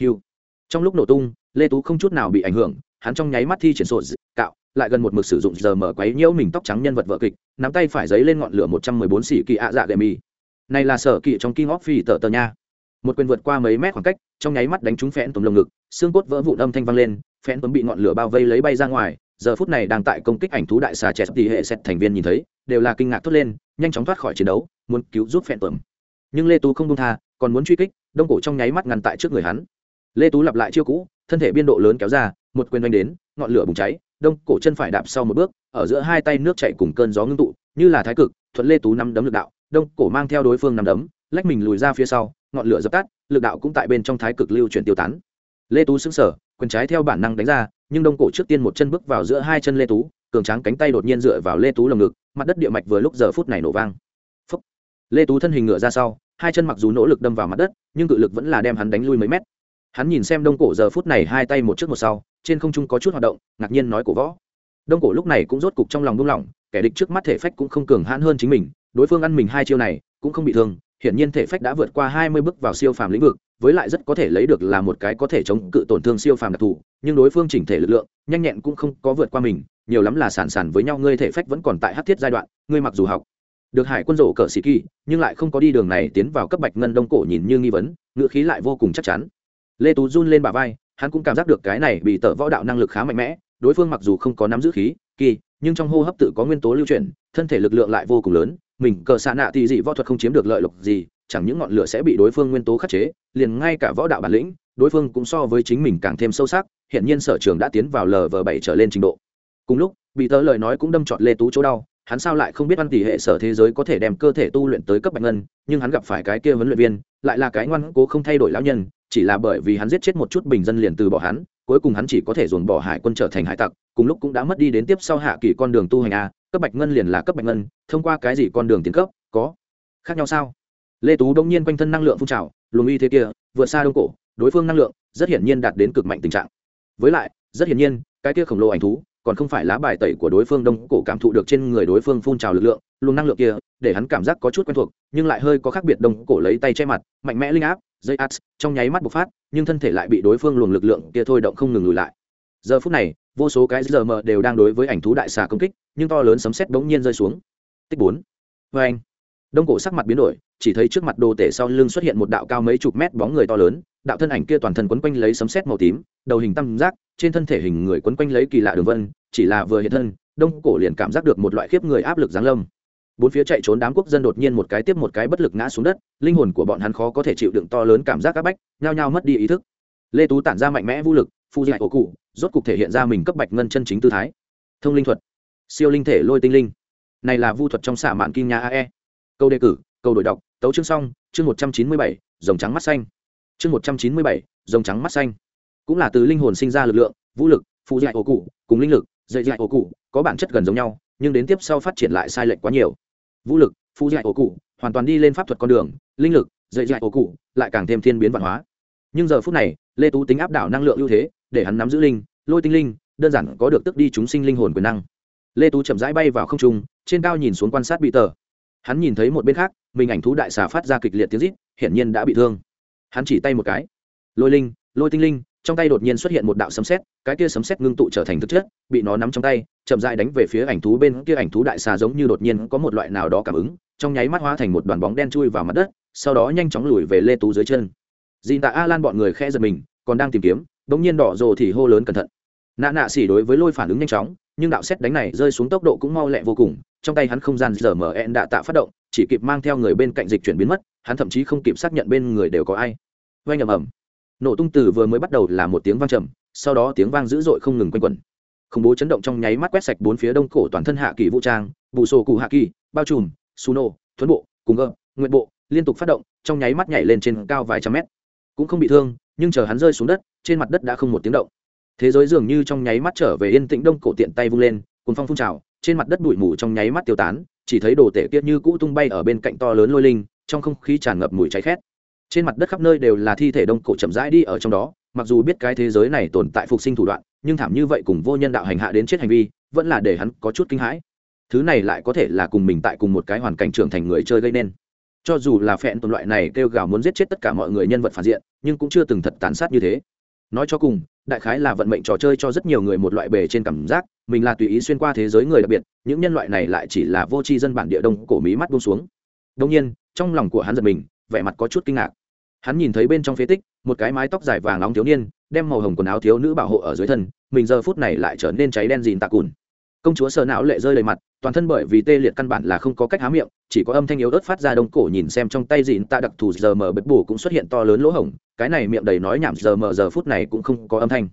Hiu. Trong lúc nổ tung, lê tú không chút nào bị ảnh hưởng, hắn trong nháy mắt thi triển sổ cạo, lại gần một mực sử dụng giờ mở quấy nhiễu mình tóc trắng nhân vật vợ kịch, nắm tay phải giấy lên ngọn lửa một trăm mười bốn xỉ kỳ ạ dạ gậy mì. Này là sở kỵ trong kinh óc phi tờ tờ nha. Một quyền vượt qua mấy mét khoảng cách trong nháy mắt đánh trúng phẽn tùm lồng ngực, xương cốt vỡ vụn âm thanh vang lên phẽn tuấn bị ngọn lửa bao vây lấy bay ra ngoài, giờ phút này đang tại công kích ảnh thú đại xà trẻ tỷ hệ xét thành viên nhìn thấy, đều là kinh ngạc thốt lên, nhanh chóng thoát khỏi chiến đấu, muốn cứu giúp phẹn tuẩm nhưng lê tú không đông tha, còn muốn truy kích, đông cổ trong nháy mắt ngăn tại trước người hắn. Lê tú lặp lại chiêu cũ, thân thể biên độ lớn kéo ra, một quyền đánh đến, ngọn lửa bùng cháy, đông cổ chân phải đạp sau một bước, ở giữa hai tay nước chạy cùng cơn gió ngưng tụ, như là thái cực, thuận lê tú năm đấm lực đạo, đông cổ mang theo đối phương năm đấm, lách mình lùi ra phía sau ngọn lửa dập tắt, lực đạo cũng tại bên trong thái cực lưu chuyển tiêu tán. Lê tú xứng sở quyền trái theo bản năng đánh ra, nhưng đông cổ trước tiên một chân bước vào giữa hai chân lê tú, cường tráng cánh tay đột nhiên dựa vào lê tú lồng ngực, mặt đất địa mạch vừa lúc giờ phút này nổ vang. Phúc. lê tú thân hình ngựa ra sau, hai chân mặc dù nỗ lực đâm vào mặt đất, nhưng cự lực vẫn là đem hắn đánh lui mấy mét. Hắn nhìn xem đông cổ giờ phút này hai tay một trước một sau, trên không trung có chút hoạt động, ngạc nhiên nói cổ võ. Đông cổ lúc này cũng rốt cục trong lòng buông lỏng, kẻ địch trước mắt thể phách cũng không cường hãn hơn chính mình, đối phương ăn mình hai chiêu này cũng không bị thương hiển nhiên thể phách đã vượt qua hai mươi bước vào siêu phàm lĩnh vực, với lại rất có thể lấy được là một cái có thể chống cự tổn thương siêu phàm đặc thù, nhưng đối phương chỉnh thể lực lượng, nhanh nhẹn cũng không có vượt qua mình, nhiều lắm là sản sản với nhau, ngươi thể phách vẫn còn tại hắc thiết giai đoạn, ngươi mặc dù học được hải quân rổ cờ sĩ kỳ, nhưng lại không có đi đường này tiến vào cấp bạch ngân đông cổ nhìn như nghi vấn, ngữ khí lại vô cùng chắc chắn. Lê tú run lên bả vai, hắn cũng cảm giác được cái này bị tở võ đạo năng lực khá mạnh mẽ, đối phương mặc dù không có nắm giữ khí, kỳ, nhưng trong hô hấp tự có nguyên tố lưu chuyển, thân thể lực lượng lại vô cùng lớn mình cờ xạ nạ thì dị võ thuật không chiếm được lợi lộc gì, chẳng những ngọn lửa sẽ bị đối phương nguyên tố khắc chế, liền ngay cả võ đạo bản lĩnh, đối phương cũng so với chính mình càng thêm sâu sắc, hiện nhiên sở trường đã tiến vào lv bảy trở lên trình độ. Cùng lúc, bị tớ lời nói cũng đâm trọt lê tú chỗ đau, hắn sao lại không biết văn tỷ hệ sở thế giới có thể đem cơ thể tu luyện tới cấp bạch ngân, nhưng hắn gặp phải cái kia huấn luyện viên, lại là cái ngoan cố không thay đổi lão nhân, chỉ là bởi vì hắn giết chết một chút bình dân liền từ bỏ hắn cuối cùng hắn chỉ có thể dồn bỏ hải quân trở thành hải tặc, cùng lúc cũng đã mất đi đến tiếp sau hạ kỳ con đường tu hành a, cấp bạch ngân liền là cấp bạch ngân, thông qua cái gì con đường tiến cấp, có khác nhau sao? Lê tú đông nhiên quanh thân năng lượng phun trào, luồng uy thế kia, vượt xa đông cổ, đối phương năng lượng, rất hiển nhiên đạt đến cực mạnh tình trạng. Với lại, rất hiển nhiên, cái kia khổng lồ ảnh thú, còn không phải lá bài tẩy của đối phương đông cổ cảm thụ được trên người đối phương phun trào lực lượng, luồng năng lượng kia, để hắn cảm giác có chút quen thuộc, nhưng lại hơi có khác biệt đông cổ lấy tay che mặt, mạnh mẽ linh áp, dây át, trong nháy mắt bộc phát nhưng thân thể lại bị đối phương luồng lực lượng kia thôi động không ngừng lùi lại. Giờ phút này, vô số cái giờ mờ đều đang đối với ảnh thú đại xà công kích, nhưng to lớn sấm sét bỗng nhiên rơi xuống. Tích bốn. Vê anh, đông cổ sắc mặt biến đổi, chỉ thấy trước mặt đồ tể sau lưng xuất hiện một đạo cao mấy chục mét bóng người to lớn, đạo thân ảnh kia toàn thân quấn quanh lấy sấm sét màu tím, đầu hình tam giác, trên thân thể hình người quấn quanh lấy kỳ lạ đường vân, chỉ là vừa hiện thân, đông cổ liền cảm giác được một loại khiếp người áp lực giáng lâm bốn phía chạy trốn đám quốc dân đột nhiên một cái tiếp một cái bất lực ngã xuống đất, linh hồn của bọn hắn khó có thể chịu đựng to lớn cảm giác áp bách, nhao nhao mất đi ý thức. Lê tú tản ra mạnh mẽ vũ lực, phu dạy ổ cụ, rốt cục thể hiện ra mình cấp bạch ngân chân chính tư thái. Thông linh thuật. Siêu linh thể lôi tinh linh. Này là vu thuật trong xả mạn kim nhà ae câu đề cử, câu đổi đọc, tấu chương xong, chương một trăm chín mươi bảy, dòng trắng mắt xanh. Chương một trăm chín mươi bảy, dòng trắng mắt xanh. Cũng là từ linh hồn sinh ra lực lượng, vũ lực phụ dạy ổ cụ, cùng linh lực, dạy dạy ổ cụ, có bản chất gần giống nhau, nhưng đến tiếp sau phát triển lại sai lệch quá nhiều vũ lực phụ dạy ổ cụ, hoàn toàn đi lên pháp thuật con đường, linh lực, dạy dạy ổ cụ, lại càng thêm thiên biến văn hóa. Nhưng giờ phút này, lê tú tính áp đảo năng lượng ưu thế, để hắn nắm giữ linh, lôi tinh linh, đơn giản có được tức đi chúng sinh linh hồn quyền năng. Lê tú chậm rãi bay vào không trung, trên cao nhìn xuống quan sát bị tờ. Hắn nhìn thấy một bên khác, mình ảnh thú đại xà phát ra kịch liệt tiếng rít, hiển nhiên đã bị thương. Hắn chỉ tay một cái. Lôi linh, lôi tinh linh trong tay đột nhiên xuất hiện một đạo sấm sét, cái kia sấm sét ngưng tụ trở thành thực chất, bị nó nắm trong tay, chậm rãi đánh về phía ảnh thú bên kia, ảnh thú đại xà giống như đột nhiên có một loại nào đó cảm ứng, trong nháy mắt hóa thành một đoàn bóng đen chui vào mặt đất, sau đó nhanh chóng lùi về lê tú dưới chân. Dì tạ a lan bọn người khe giật mình, còn đang tìm kiếm bỗng nhiên đỏ rồ thì hô lớn cẩn thận. Nạ nạ xỉ đối với lôi phản ứng nhanh chóng, nhưng đạo xét đánh này rơi xuống tốc độ cũng mau lẹ vô cùng, trong tay hắn không gian giờ mở ẹn đạ tạ phát động, chỉ kịp mang theo người bên cạnh dịch chuyển biến mất, hắn thậm chí không kịp xác nhận bên người đều có ai. Vang ầm ầm nổ tung từ vừa mới bắt đầu là một tiếng vang trầm, sau đó tiếng vang dữ dội không ngừng quanh quẩn. Khủng bố chấn động trong nháy mắt quét sạch bốn phía đông cổ toàn thân hạ kỳ vũ trang, bù sổ cụ hạ kỳ, bao trùm, suno, thuấn bộ, cùng gợm nguyện bộ, liên tục phát động, trong nháy mắt nhảy lên trên cao vài trăm mét. Cũng không bị thương, nhưng chờ hắn rơi xuống đất, trên mặt đất đã không một tiếng động. Thế giới dường như trong nháy mắt trở về yên tĩnh đông cổ tiện tay vung lên cùng phong phun trào, trên mặt đất bụi mù trong nháy mắt tiêu tán, chỉ thấy đồ tể kia như cũ tung bay ở bên cạnh to lớn lôi linh, trong không khí tràn ngập mùi cháy khét trên mặt đất khắp nơi đều là thi thể đông cổ chậm rãi đi ở trong đó, mặc dù biết cái thế giới này tồn tại phục sinh thủ đoạn, nhưng thảm như vậy cùng vô nhân đạo hành hạ đến chết hành vi, vẫn là để hắn có chút kinh hãi. Thứ này lại có thể là cùng mình tại cùng một cái hoàn cảnh trưởng thành người chơi gây nên. Cho dù là phẹn tồn loại này kêu gào muốn giết chết tất cả mọi người nhân vật phản diện, nhưng cũng chưa từng thật tàn sát như thế. Nói cho cùng, đại khái là vận mệnh trò chơi cho rất nhiều người một loại bề trên cảm giác, mình là tùy ý xuyên qua thế giới người đặc biệt, những nhân loại này lại chỉ là vô tri dân bản địa đông cổ mí mắt buông xuống. Đông nhiên, trong lòng của hắn giật mình, vẻ mặt có chút kinh ngạc hắn nhìn thấy bên trong phế tích, một cái mái tóc dài vàng nóng thiếu niên, đem màu hồng quần áo thiếu nữ bảo hộ ở dưới thân, mình giờ phút này lại trở nên cháy đen dìn tạ cùn. Công chúa sợ não lệ rơi đầy mặt, toàn thân bởi vì tê liệt căn bản là không có cách há miệng, chỉ có âm thanh yếu ớt phát ra đông cổ nhìn xem trong tay dìn tạ đặc thù giờ mờ bật bù cũng xuất hiện to lớn lỗ hổng, cái này miệng đầy nói nhảm giờ mờ giờ phút này cũng không có âm thanh.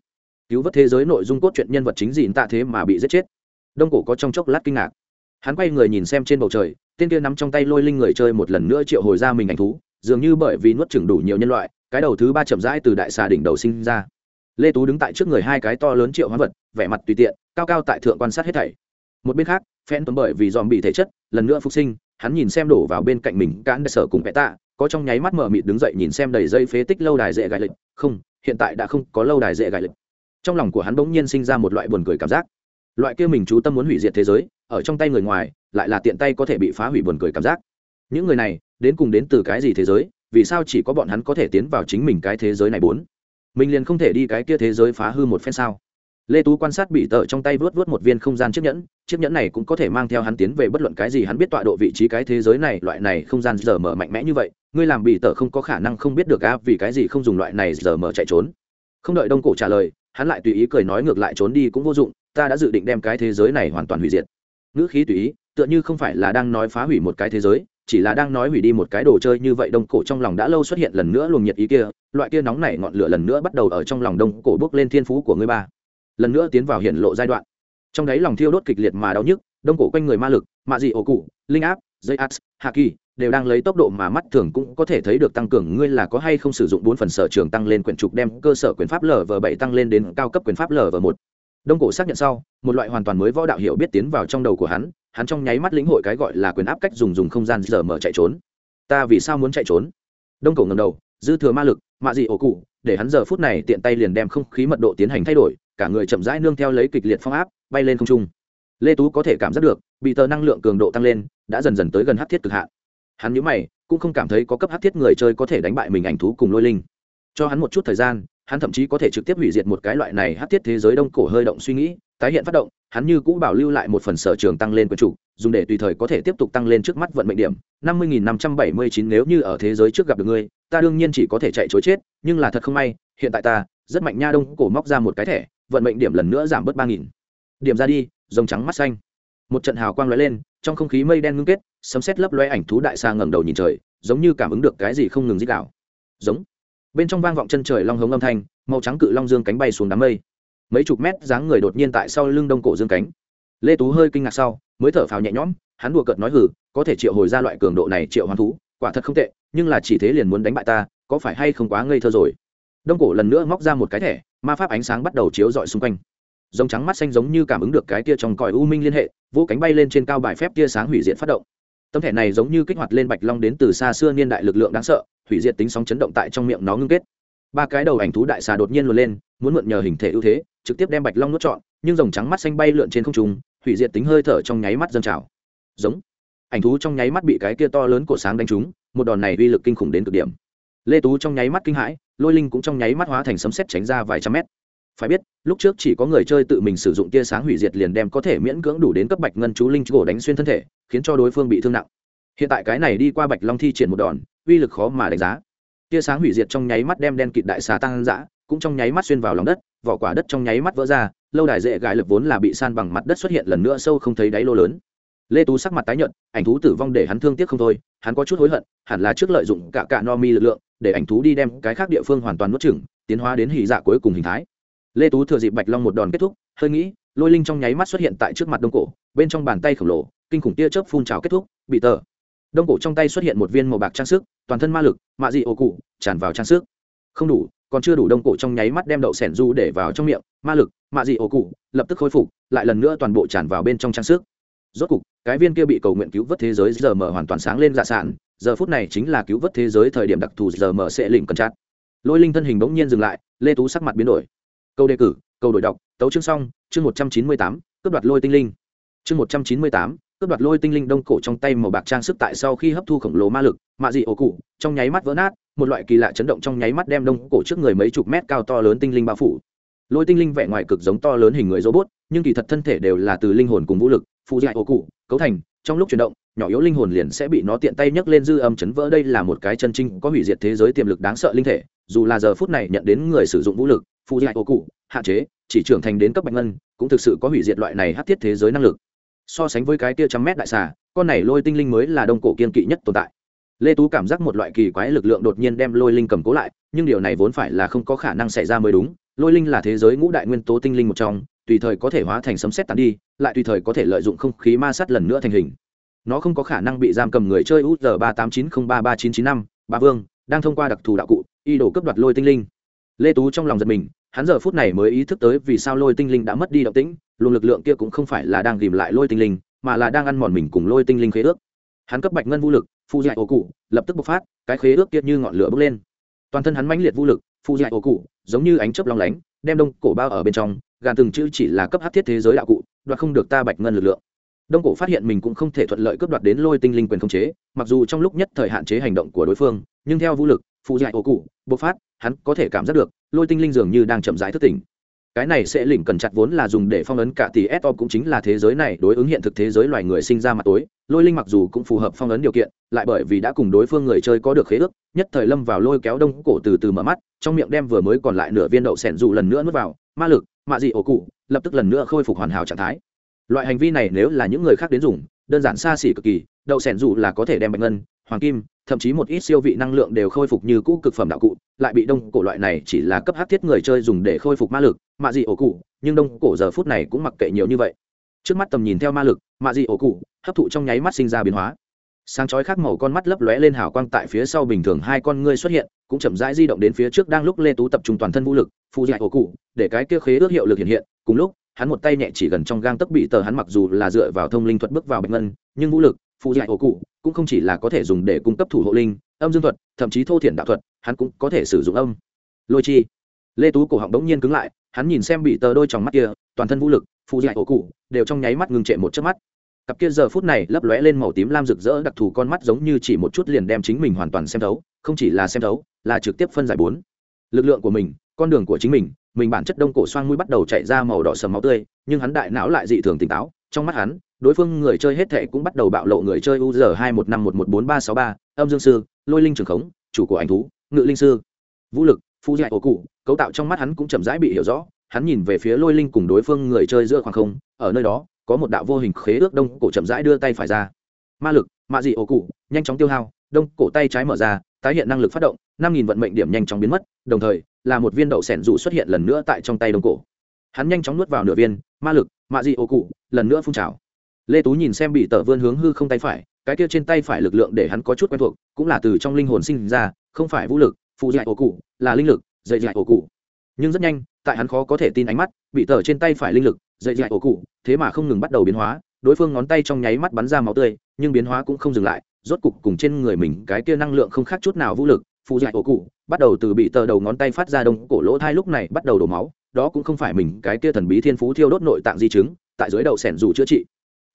Cứu vớt thế giới nội dung cốt truyện nhân vật chính dìn tạ thế mà bị giết chết. Đông cổ có trong chốc lát kinh ngạc. Hắn quay người nhìn xem trên bầu trời, tên kia nắm trong tay lôi linh người chơi một lần nữa triệu hồi ra mình ảnh thú dường như bởi vì nuốt chừng đủ nhiều nhân loại, cái đầu thứ ba chậm rãi từ đại xà đỉnh đầu sinh ra. Lê tú đứng tại trước người hai cái to lớn triệu hóa vật, vẻ mặt tùy tiện, cao cao tại thượng quan sát hết thảy. Một bên khác, phen tuấn bởi vì dòm bị thể chất, lần nữa phục sinh, hắn nhìn xem đổ vào bên cạnh mình cán đại sở cùng vẽ tạ có trong nháy mắt mở mịt đứng dậy nhìn xem đầy dây phế tích lâu đài dễ gài lịch. Không, hiện tại đã không có lâu đài dễ gài lịch. Trong lòng của hắn bỗng nhiên sinh ra một loại buồn cười cảm giác. Loại kia mình chú tâm muốn hủy diệt thế giới, ở trong tay người ngoài, lại là tiện tay có thể bị phá hủy buồn cười cảm giác những người này, đến cùng đến từ cái gì thế giới, vì sao chỉ có bọn hắn có thể tiến vào chính mình cái thế giới này bốn? Mình liền không thể đi cái kia thế giới phá hư một phen sao? Lê tú quan sát bị tợ trong tay vớt vớt một viên không gian chiếc nhẫn chiếc nhẫn này cũng có thể mang theo hắn tiến về bất luận cái gì hắn biết tọa độ vị trí cái thế giới này, loại này không gian giờ mở mạnh mẽ như vậy, ngươi làm bị tợ không có khả năng không biết được a vì cái gì không dùng loại này giờ mở chạy trốn? Không đợi đông cổ trả lời, hắn lại tùy ý cười nói ngược lại trốn đi cũng vô dụng, ta đã dự định đem cái thế giới này hoàn toàn hủy diệt. Ngữ khí tùy ý, tựa như không phải là đang nói phá hủy một cái thế giới chỉ là đang nói hủy đi một cái đồ chơi như vậy, đông cổ trong lòng đã lâu xuất hiện lần nữa luồng nhiệt ý kia, loại kia nóng này ngọn lửa lần nữa bắt đầu ở trong lòng đông cổ bước lên thiên phú của người ba. Lần nữa tiến vào hiện lộ giai đoạn. Trong đấy lòng thiêu đốt kịch liệt mà đau nhức, đông cổ quanh người ma lực, mạ dị ổ cụ, linh áp, dây áp hạ kỳ, đều đang lấy tốc độ mà mắt thường cũng có thể thấy được tăng cường. Ngươi là có hay không sử dụng bốn phần sở trường tăng lên quyển trục đem cơ sở quyền pháp lv bảy tăng lên đến cao cấp quyền pháp lv một? Đông cổ xác nhận sau, một loại hoàn toàn mới võ đạo hiểu biết tiến vào trong đầu của hắn hắn trong nháy mắt lĩnh hội cái gọi là quyền áp cách dùng dùng không gian giờ mở chạy trốn. Ta vì sao muốn chạy trốn? Đông cổ ngầm đầu, dư thừa ma lực, mạ dị ổ cụ, để hắn giờ phút này tiện tay liền đem không khí mật độ tiến hành thay đổi, cả người chậm rãi nương theo lấy kịch liệt phong áp, bay lên không trung. Lê tú có thể cảm giác được, bị tờ năng lượng cường độ tăng lên, đã dần dần tới gần hát thiết cực hạn. Hắn nhớ mày, cũng không cảm thấy có cấp hát thiết người chơi có thể đánh bại mình ảnh thú cùng lôi linh. Cho hắn một chút thời gian, hắn thậm chí có thể trực tiếp hủy diệt một cái loại này hát thiết thế giới đông cổ hơi động suy nghĩ, tái hiện phát động hắn như cũ bảo lưu lại một phần sở trường tăng lên của chủ, dùng để tùy thời có thể tiếp tục tăng lên trước mắt vận mệnh điểm. Năm mươi nghìn năm trăm bảy mươi chín nếu như ở thế giới trước gặp được ngươi, ta đương nhiên chỉ có thể chạy chối chết, nhưng là thật không may, hiện tại ta, rất mạnh nha đông cổ móc ra một cái thẻ, vận mệnh điểm lần nữa giảm bớt ba nghìn. Điểm ra đi, rồng trắng mắt xanh. Một trận hào quang lóe lên, trong không khí mây đen ngưng kết, sấm sét lấp lóe ảnh thú đại sa ngẩng đầu nhìn trời, giống như cảm ứng được cái gì không ngừng dích đạo giống. Bên trong vang vọng chân trời long hống âm thanh, màu trắng cự long dương cánh bay xuống đám mây mấy chục mét dáng người đột nhiên tại sau lưng đông cổ dương cánh. Lê tú hơi kinh ngạc sau, mới thở phào nhẹ nhõm, hắn đùa cợt nói hử có thể triệu hồi ra loại cường độ này triệu hoán thú, quả thật không tệ, nhưng là chỉ thế liền muốn đánh bại ta, có phải hay không quá ngây thơ rồi? Đông cổ lần nữa móc ra một cái thẻ, ma pháp ánh sáng bắt đầu chiếu rọi xung quanh. Giống trắng mắt xanh giống như cảm ứng được cái tia trong còi u minh liên hệ vỗ cánh bay lên trên cao bài phép tia sáng hủy diệt phát động. Tấm thẻ này giống như kích hoạt lên bạch long đến từ xa xưa niên đại lực lượng đáng sợ, hủy diệt tính sóng chấn động tại trong miệng nó ngưng kết ba cái đầu ảnh thú đại xà đột nhiên luồn lên, muốn mượn nhờ hình thể ưu thế, trực tiếp đem bạch long nuốt trọn, nhưng dòng trắng mắt xanh bay lượn trên không trung, hủy diệt tính hơi thở trong nháy mắt dâng trào. Giống. Ảnh thú trong nháy mắt bị cái kia to lớn cổ sáng đánh trúng, một đòn này uy lực kinh khủng đến cực điểm. Lê tú trong nháy mắt kinh hãi, lôi linh cũng trong nháy mắt hóa thành sấm sét tránh ra vài trăm mét. Phải biết, lúc trước chỉ có người chơi tự mình sử dụng tia sáng hủy diệt liền đem có thể miễn cưỡng đủ đến cấp bạch ngân chú linh cổ đánh xuyên thân thể, khiến cho đối phương bị thương nặng. Hiện tại cái này đi qua bạch long thi triển một đòn, uy lực khó mà đánh giá tia sáng hủy diệt trong nháy mắt đem đen kịt đại xà tăng dã, cũng trong nháy mắt xuyên vào lòng đất, vỏ quả đất trong nháy mắt vỡ ra, lâu đài dễ gãi lực vốn là bị san bằng mặt đất xuất hiện lần nữa sâu không thấy đáy lô lớn. Lê tú sắc mặt tái nhợt, ảnh thú tử vong để hắn thương tiếc không thôi, hắn có chút hối hận, hẳn là trước lợi dụng cả cả no mi lực lượng, để ảnh thú đi đem cái khác địa phương hoàn toàn nuốt chửng, tiến hóa đến hỉ dạ cuối cùng hình thái. Lê tú thừa dịp bạch long một đòn kết thúc, hơi nghĩ, lôi linh trong nháy mắt xuất hiện tại trước mặt đông cổ, bên trong bàn tay khổng lồ, kinh khủng tia chớp phun trào kết thúc, bị tờ đông cổ trong tay xuất hiện một viên màu bạc trang sức, toàn thân ma lực, mạ dị ô cụ, tràn vào trang sức. Không đủ, còn chưa đủ đông cổ trong nháy mắt đem đậu sẻn du để vào trong miệng, ma lực, mạ dị ô cụ, lập tức khôi phục, lại lần nữa toàn bộ tràn vào bên trong trang sức. Rốt cục, cái viên kia bị cầu nguyện cứu vớt thế giới giờ mở hoàn toàn sáng lên dạ sản, giờ phút này chính là cứu vớt thế giới thời điểm đặc thù giờ mở sẽ lỉnh cẩn chặt lôi linh thân hình bỗng nhiên dừng lại, lê tú sắc mặt biến đổi. Câu đề cử, câu đổi đọc, tấu chương xong, chương một trăm chín mươi tám, cướp đoạt lôi tinh linh. Chương một trăm chín mươi tám cướp đoạt lôi tinh linh đông cổ trong tay màu bạc trang sức tại sau khi hấp thu khổng lồ ma lực, mạ dị ổ cụ, trong nháy mắt vỡ nát, một loại kỳ lạ chấn động trong nháy mắt đem đông cổ trước người mấy chục mét cao to lớn tinh linh bao phủ. Lôi tinh linh vẻ ngoài cực giống to lớn hình người robot, nhưng kỳ thật thân thể đều là từ linh hồn cùng vũ lực phụ dạy ổ cụ, cấu thành, trong lúc chuyển động, nhỏ yếu linh hồn liền sẽ bị nó tiện tay nhấc lên dư âm chấn vỡ. Đây là một cái chân trinh có hủy diệt thế giới tiềm lực đáng sợ linh thể, dù là giờ phút này nhận đến người sử dụng vũ lực phụ dạy ổ cụ, hạn chế, chỉ trưởng thành đến cấp bạch ngân, cũng thực sự có hủy diệt loại này hát thiết thế giới năng lực so sánh với cái kia trăm mét đại xà, con này lôi tinh linh mới là đông cổ kiên kỵ nhất tồn tại. Lê tú cảm giác một loại kỳ quái lực lượng đột nhiên đem lôi linh cầm cố lại, nhưng điều này vốn phải là không có khả năng xảy ra mới đúng. Lôi linh là thế giới ngũ đại nguyên tố tinh linh một trong, tùy thời có thể hóa thành sấm xét tàn đi, lại tùy thời có thể lợi dụng không khí ma sát lần nữa thành hình. Nó không có khả năng bị giam cầm người chơi út giờ ba tám chín không ba ba chín chín năm, ba vương, đang thông qua đặc thù đạo cụ, y đổ cấp đoạt lôi tinh linh. Lê tú trong lòng giật mình hắn giờ phút này mới ý thức tới vì sao lôi tinh linh đã mất đi động tĩnh, luồng lực lượng kia cũng không phải là đang tìm lại lôi tinh linh, mà là đang ăn mòn mình cùng lôi tinh linh khế ước. Hắn cấp bạch ngân vũ lực phụ dạy ô cụ, lập tức bộc phát, cái khế ước kia như ngọn lửa bốc lên. Toàn thân hắn mãnh liệt vũ lực phụ dạy ô cụ, giống như ánh chớp long lánh, đem đông cổ bao ở bên trong, gàn từng chữ chỉ là cấp hát thiết thế giới đạo cụ, đoạt không được ta bạch ngân lực lượng. Đông cổ phát hiện mình cũng không thể thuận lợi cướp đoạt đến lôi tinh linh quyền khống chế, mặc dù trong lúc nhất thời hạn chế hành động của đối phương, nhưng theo vũ lực phụ dạy ô cụ, bộc phát, hắn có thể cảm giác được lôi tinh linh dường như đang chậm rãi thức tỉnh. Cái này sẽ lỉnh cần chặt vốn là dùng để phong ấn cả tỷ s cũng chính là thế giới này đối ứng hiện thực thế giới loài người sinh ra mặt tối. Lôi linh mặc dù cũng phù hợp phong ấn điều kiện, lại bởi vì đã cùng đối phương người chơi có được khế ước, nhất thời lâm vào lôi kéo đông cổ từ từ mở mắt, trong miệng đem vừa mới còn lại nửa viên đậu sẻn dù lần nữa nuốt vào. Ma lực mạ dị ổ cụ, lập tức lần nữa khôi phục hoàn hảo trạng thái. Loại hành vi này nếu là những người khác đến dùng, đơn giản xa xỉ cực kỳ, đậu sẻn dù là có thể đem bạch ngân, hoàng kim thậm chí một ít siêu vị năng lượng đều khôi phục như cũ cực phẩm đạo cụ, lại bị đông cổ loại này chỉ là cấp hát thiết người chơi dùng để khôi phục ma lực mạ dị ổ cụ, nhưng đông cổ giờ phút này cũng mặc kệ nhiều như vậy. Trước mắt tầm nhìn theo ma lực mạ dị ổ cụ, hấp thụ trong nháy mắt sinh ra biến hóa. Sáng chói khác màu con mắt lấp lóe lên hào quang tại phía sau bình thường hai con ngươi xuất hiện, cũng chậm rãi di động đến phía trước đang lúc lê tú tập trung toàn thân vũ lực phụ dạy ổ cụ, để cái kia khế ước hiệu lực hiện hiện. Cùng lúc, hắn một tay nhẹ chỉ gần trong gang tấc bị tờ hắn mặc dù là dựa vào thông linh thuật bước vào bạch ngân, nhưng vũ lực phụ dạy ổ cụ cũng không chỉ là có thể dùng để cung cấp thủ hộ linh, âm dương thuật, thậm chí thô thiển đạo thuật, hắn cũng có thể sử dụng âm. Lôi chi. Lê tú cổ họng đống nhiên cứng lại, hắn nhìn xem bị tờ đôi trong mắt kia, toàn thân vũ lực phụ dạy ổ cụ đều trong nháy mắt ngừng trệ một chớp mắt. Cặp kia giờ phút này lấp lóe lên màu tím lam rực rỡ đặc thù con mắt giống như chỉ một chút liền đem chính mình hoàn toàn xem thấu, không chỉ là xem thấu, là trực tiếp phân giải bốn. Lực lượng của mình, con đường của chính mình mình bản chất đông cổ xoang mũi bắt đầu chạy ra màu đỏ sầm máu tươi, nhưng hắn đại não lại dị thường tỉnh táo trong mắt hắn, đối phương người chơi hết thệ cũng bắt đầu bạo lộ người chơi u giờ hai một năm một một bốn ba sáu ba, âm dương sư, lôi linh trường khống, chủ của ảnh thú, ngự linh sư. Vũ lực phu dạy ổ cụ, cấu tạo trong mắt hắn cũng chậm rãi bị hiểu rõ, hắn nhìn về phía lôi linh cùng đối phương người chơi giữa khoảng không, ở nơi đó, có một đạo vô hình khế ước đông cổ chậm rãi đưa tay phải ra. Ma lực mạ dị ổ cụ, nhanh chóng tiêu hao, đông cổ tay trái mở ra, tái hiện năng lực phát động, năm nghìn vận mệnh điểm nhanh chóng biến mất, đồng thời, là một viên đậu sẻn rụ xuất hiện lần nữa tại trong tay đông cổ. Hắn nhanh chóng nuốt vào nửa viên ma lực mạ dị ô cụ, lần nữa phun trào. Lê tú nhìn xem bị tờ vươn hướng hư không tay phải, cái kia trên tay phải lực lượng để hắn có chút quen thuộc, cũng là từ trong linh hồn sinh ra, không phải vũ lực, phụ dạy ô cụ, là linh lực dạy dạy ô cụ. Nhưng rất nhanh, tại hắn khó có thể tin ánh mắt, bị tờ trên tay phải linh lực dạy dạy ô cụ, thế mà không ngừng bắt đầu biến hóa, đối phương ngón tay trong nháy mắt bắn ra máu tươi, nhưng biến hóa cũng không dừng lại, rốt cục cùng trên người mình cái kia năng lượng không khác chút nào vũ lực, phụ dạy ô cụ, bắt đầu từ bị tờ đầu ngón tay phát ra đông cổ lỗ thai lúc này bắt đầu đổ máu đó cũng không phải mình, cái kia thần bí thiên phú thiêu đốt nội tạng di chứng, tại dưới đầu sẻn dù chữa trị.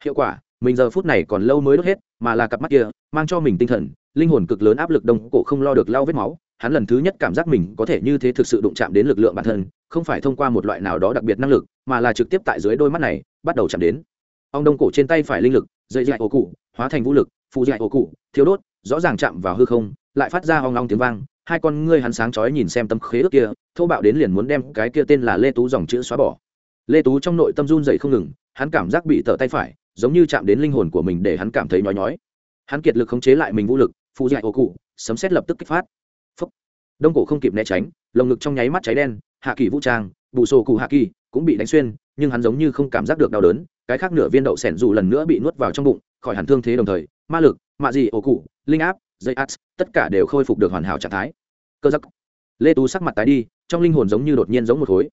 Hiệu quả, mình giờ phút này còn lâu mới đốt hết, mà là cặp mắt kia, mang cho mình tinh thần, linh hồn cực lớn áp lực đông, cổ không lo được lau vết máu. Hắn lần thứ nhất cảm giác mình có thể như thế thực sự đụng chạm đến lực lượng bản thân, không phải thông qua một loại nào đó đặc biệt năng lực, mà là trực tiếp tại dưới đôi mắt này, bắt đầu chạm đến. Ông đông cổ trên tay phải linh lực, dây dạy ổ cụ, hóa thành vũ lực phụ dạy ổ cụ thiếu đốt, rõ ràng chạm vào hư không, lại phát ra hoang long tiếng vang. Hai con ngươi hắn sáng chói nhìn xem tâm khế ước kia thô bạo đến liền muốn đem cái kia tên là lê tú dòng chữ xóa bỏ. Lê tú trong nội tâm run dậy không ngừng, hắn cảm giác bị tở tay phải, giống như chạm đến linh hồn của mình để hắn cảm thấy nhói nhói. Hắn kiệt lực khống chế lại mình vũ lực phụ dạy ổ cụ, sấm xét lập tức kích phát. Phúc. đông cổ không kịp né tránh, lồng ngực trong nháy mắt cháy đen, hạ kỳ vũ trang bụ sổ cụ hạ kỳ cũng bị đánh xuyên, nhưng hắn giống như không cảm giác được đau đớn, cái khác nửa viên đậu sẻn dù lần nữa bị nuốt vào trong bụng, khỏi hẳn thương thế đồng thời, ma lực, mạ dị ổ cụ, linh áp, dây át tất cả đều khôi phục được hoàn hảo trạng thái. Cơ giắc. Lê tú sắc mặt tái đi trong linh hồn giống như đột nhiên giống một khối.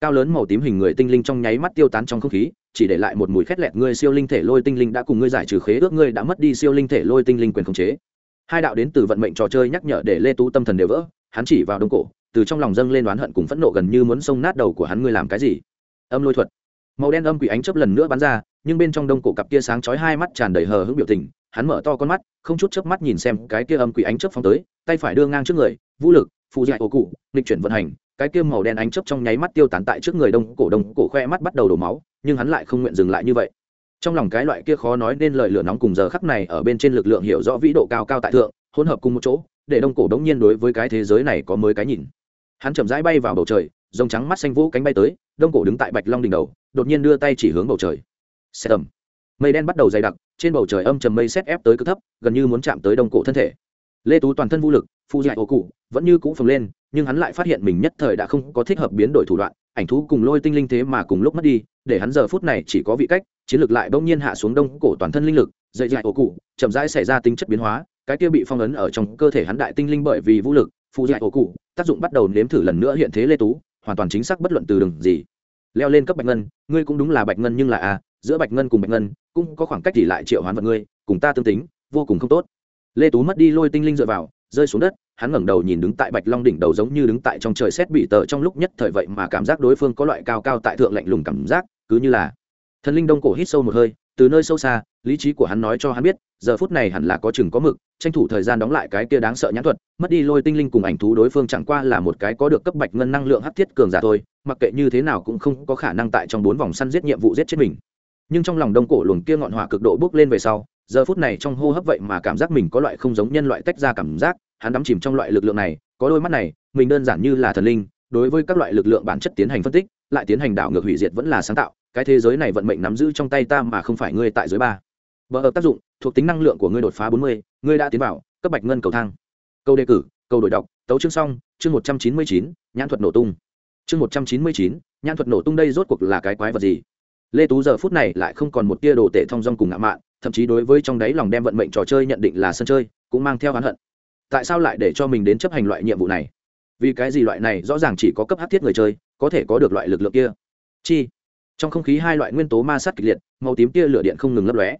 Cao lớn màu tím hình người tinh linh trong nháy mắt tiêu tán trong không khí, chỉ để lại một mùi khét lẹt ngươi siêu linh thể lôi tinh linh đã cùng ngươi giải trừ khế ước ngươi đã mất đi siêu linh thể lôi tinh linh quyền khống chế. Hai đạo đến từ vận mệnh trò chơi nhắc nhở để lê tú tâm thần đều vỡ, hắn chỉ vào đông cổ, từ trong lòng dâng lên oán hận cùng phẫn nộ gần như muốn xông nát đầu của hắn ngươi làm cái gì? Âm lôi thuật. Màu đen âm quỷ ánh chớp lần nữa bắn ra, nhưng bên trong đông cổ cặp kia sáng chói hai mắt tràn đầy hờ hững biểu tình, hắn mở to con mắt, không chút chớp mắt nhìn xem cái kia âm quỷ ánh chớp phóng tới, tay phải đưa ngang trước người, vũ lực phụ dạy ổ cụ, nghịch chuyển vận hành, cái kia màu đen ánh chớp trong nháy mắt tiêu tán tại trước người đông cổ đông cổ khoe mắt bắt đầu đổ máu, nhưng hắn lại không nguyện dừng lại như vậy. Trong lòng cái loại kia khó nói nên lời lửa nóng cùng giờ khắc này ở bên trên lực lượng hiểu rõ vĩ độ cao cao tại thượng, hỗn hợp cùng một chỗ, để đông cổ đống nhiên đối với cái thế giới này có mới cái nhìn. Hắn chậm rãi bay vào bầu trời, rồng trắng mắt xanh vũ cánh bay tới, đông cổ đứng tại bạch long đỉnh đầu, đột nhiên đưa tay chỉ hướng bầu trời. Xe tầm mây đen bắt đầu dày đặc, trên bầu trời âm trầm mây xét ép tới cực thấp, gần như muốn chạm tới đông cổ thân thể. Lê tú toàn thân vũ lực phụ dạy ổ cụ vẫn như cũ phồng lên, nhưng hắn lại phát hiện mình nhất thời đã không có thích hợp biến đổi thủ đoạn, ảnh thú cùng lôi tinh linh thế mà cùng lúc mất đi, để hắn giờ phút này chỉ có vị cách, chiến lược lại bỗng nhiên hạ xuống đông cổ toàn thân linh lực, dậy dạy ổ cụ, chậm rãi xảy ra tính chất biến hóa, cái kia bị phong ấn ở trong cơ thể hắn đại tinh linh bởi vì vũ lực phụ dạy ổ cụ, tác dụng bắt đầu nếm thử lần nữa hiện thế lê tú, hoàn toàn chính xác bất luận từ đường gì. Leo lên cấp bạch ngân, ngươi cũng đúng là bạch ngân nhưng là a giữa bạch ngân cùng bạch ngân, cũng có khoảng cách thì lại triệu hoán vật ngươi, cùng ta tương tính, vô cùng không tốt. Lê tú mất đi lôi tinh linh dựa vào rơi xuống đất, hắn ngẩng đầu nhìn đứng tại bạch long đỉnh đầu giống như đứng tại trong trời xét bị tờ trong lúc nhất thời vậy mà cảm giác đối phương có loại cao cao tại thượng lạnh lùng cảm giác, cứ như là thần linh đông cổ hít sâu một hơi, từ nơi sâu xa, lý trí của hắn nói cho hắn biết, giờ phút này hẳn là có chừng có mực, tranh thủ thời gian đóng lại cái kia đáng sợ nhãn thuật, mất đi lôi tinh linh cùng ảnh thú đối phương chẳng qua là một cái có được cấp bạch ngân năng lượng hắc thiết cường giả thôi, mặc kệ như thế nào cũng không có khả năng tại trong bốn vòng săn giết nhiệm vụ giết chết mình. Nhưng trong lòng đông cổ luồng kia ngọn hỏa cực độ bước lên về sau giờ phút này trong hô hấp vậy mà cảm giác mình có loại không giống nhân loại tách ra cảm giác, hắn đắm chìm trong loại lực lượng này, có đôi mắt này, mình đơn giản như là thần linh, đối với các loại lực lượng bản chất tiến hành phân tích, lại tiến hành đảo ngược hủy diệt vẫn là sáng tạo, cái thế giới này vận mệnh nắm giữ trong tay ta mà không phải ngươi tại giới ba. Vợ ở tác dụng, thuộc tính năng lượng của ngươi đột phá bốn mươi, ngươi đã tiến vào, cấp bạch ngân cầu thang. Câu đề cử, câu đổi đọc, tấu chương xong, chương một trăm chín mươi chín, nhãn thuật nổ tung. Chương một trăm chín mươi chín, nhãn thuật nổ tung đây rốt cuộc là cái quái vật gì? Lê tú giờ phút này lại không còn một tia đồ tệ thong dong cùng ngã mạn thậm chí đối với trong đáy lòng đem vận mệnh trò chơi nhận định là sân chơi, cũng mang theo oán hận. Tại sao lại để cho mình đến chấp hành loại nhiệm vụ này? Vì cái gì loại này rõ ràng chỉ có cấp hát thiết người chơi, có thể có được loại lực lượng kia? Chi? Trong không khí hai loại nguyên tố ma sát kịch liệt, màu tím kia lửa điện không ngừng lấp lóe.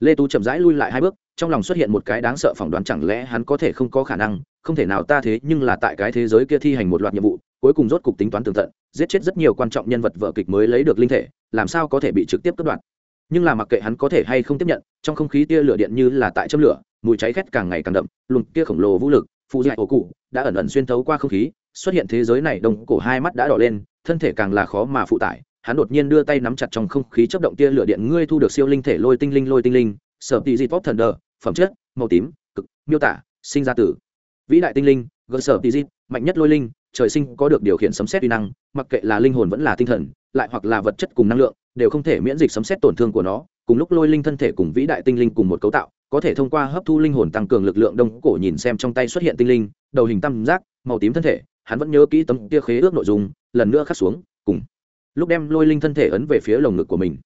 Lê tú chậm rãi lui lại hai bước, trong lòng xuất hiện một cái đáng sợ phỏng đoán chẳng lẽ hắn có thể không có khả năng, không thể nào ta thế nhưng là tại cái thế giới kia thi hành một loạt nhiệm vụ, cuối cùng rốt cục tính toán tường tận, giết chết rất nhiều quan trọng nhân vật vợ kịch mới lấy được linh thể, làm sao có thể bị trực tiếp cất đoạt? Nhưng là mặc kệ hắn có thể hay không tiếp nhận, trong không khí tia lửa điện như là tại châm lửa, mùi cháy khét càng ngày càng đậm, luồng kia khổng lồ vũ lực phụ dạy ổ cụ, đã ẩn ẩn xuyên thấu qua không khí, xuất hiện thế giới này, đồng cổ hai mắt đã đỏ lên, thân thể càng là khó mà phụ tải. Hắn đột nhiên đưa tay nắm chặt trong không khí chấp động tia lửa điện, ngươi thu được siêu linh thể lôi tinh linh, lôi tinh linh, sở tỷ dịp thần đờ, phẩm chất, màu tím, cực, miêu tả, sinh ra tử. Vĩ đại tinh linh gỡ sở tị di, mạnh nhất lôi linh trời sinh có được điều khiển sấm xét uy năng, mặc kệ là linh hồn vẫn là tinh thần, lại hoặc là vật chất cùng năng lượng, đều không thể miễn dịch sấm xét tổn thương của nó, cùng lúc lôi linh thân thể cùng vĩ đại tinh linh cùng một cấu tạo, có thể thông qua hấp thu linh hồn tăng cường lực lượng đông cổ nhìn xem trong tay xuất hiện tinh linh, đầu hình tam giác, màu tím thân thể, hắn vẫn nhớ kỹ tấm kia khế ước nội dung, lần nữa khắc xuống, cùng lúc đem lôi linh thân thể ấn về phía lồng ngực của mình.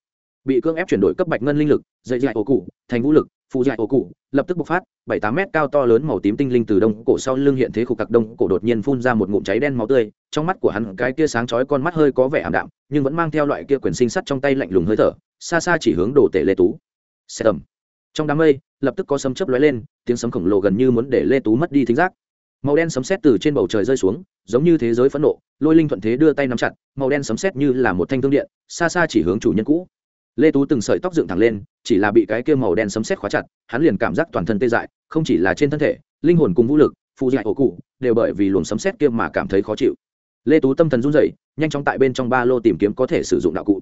Bị cưỡng ép chuyển đổi cấp bạch ngân linh lực, dây dạy ổ cụ, thành vũ lực phụ dạy ổ cụ, lập tức bộc phát, bảy tám mét cao to lớn màu tím tinh linh từ đông cổ sau lưng hiện thế khục cặc đông cổ đột nhiên phun ra một ngụm cháy đen máu tươi, trong mắt của hắn cái kia sáng chói con mắt hơi có vẻ ảm đạm, nhưng vẫn mang theo loại kia quyền sinh sắt trong tay lạnh lùng hơi thở, xa xa chỉ hướng đồ tể lê tú. Xe tầm trong đám mây, lập tức có sấm chớp lóe lên, tiếng sấm khổng lồ gần như muốn để lê tú mất đi thính giác. Màu đen sấm sét từ trên bầu trời rơi xuống, giống như thế giới phẫn nộ, lôi linh thuận thế đưa tay nắm chặt, màu đen sấm sét như là một thanh thương điện, xa xa chỉ hướng chủ nhân cũ lê tú từng sợi tóc dựng thẳng lên, chỉ là bị cái kia màu đen sấm sét khóa chặt, hắn liền cảm giác toàn thân tê dại, không chỉ là trên thân thể, linh hồn cùng vũ lực phụ dạy ổ cụ, đều bởi vì luồng sấm sét kia mà cảm thấy khó chịu. Lê tú tâm thần run rẩy, nhanh chóng tại bên trong ba lô tìm kiếm có thể sử dụng đạo cụ.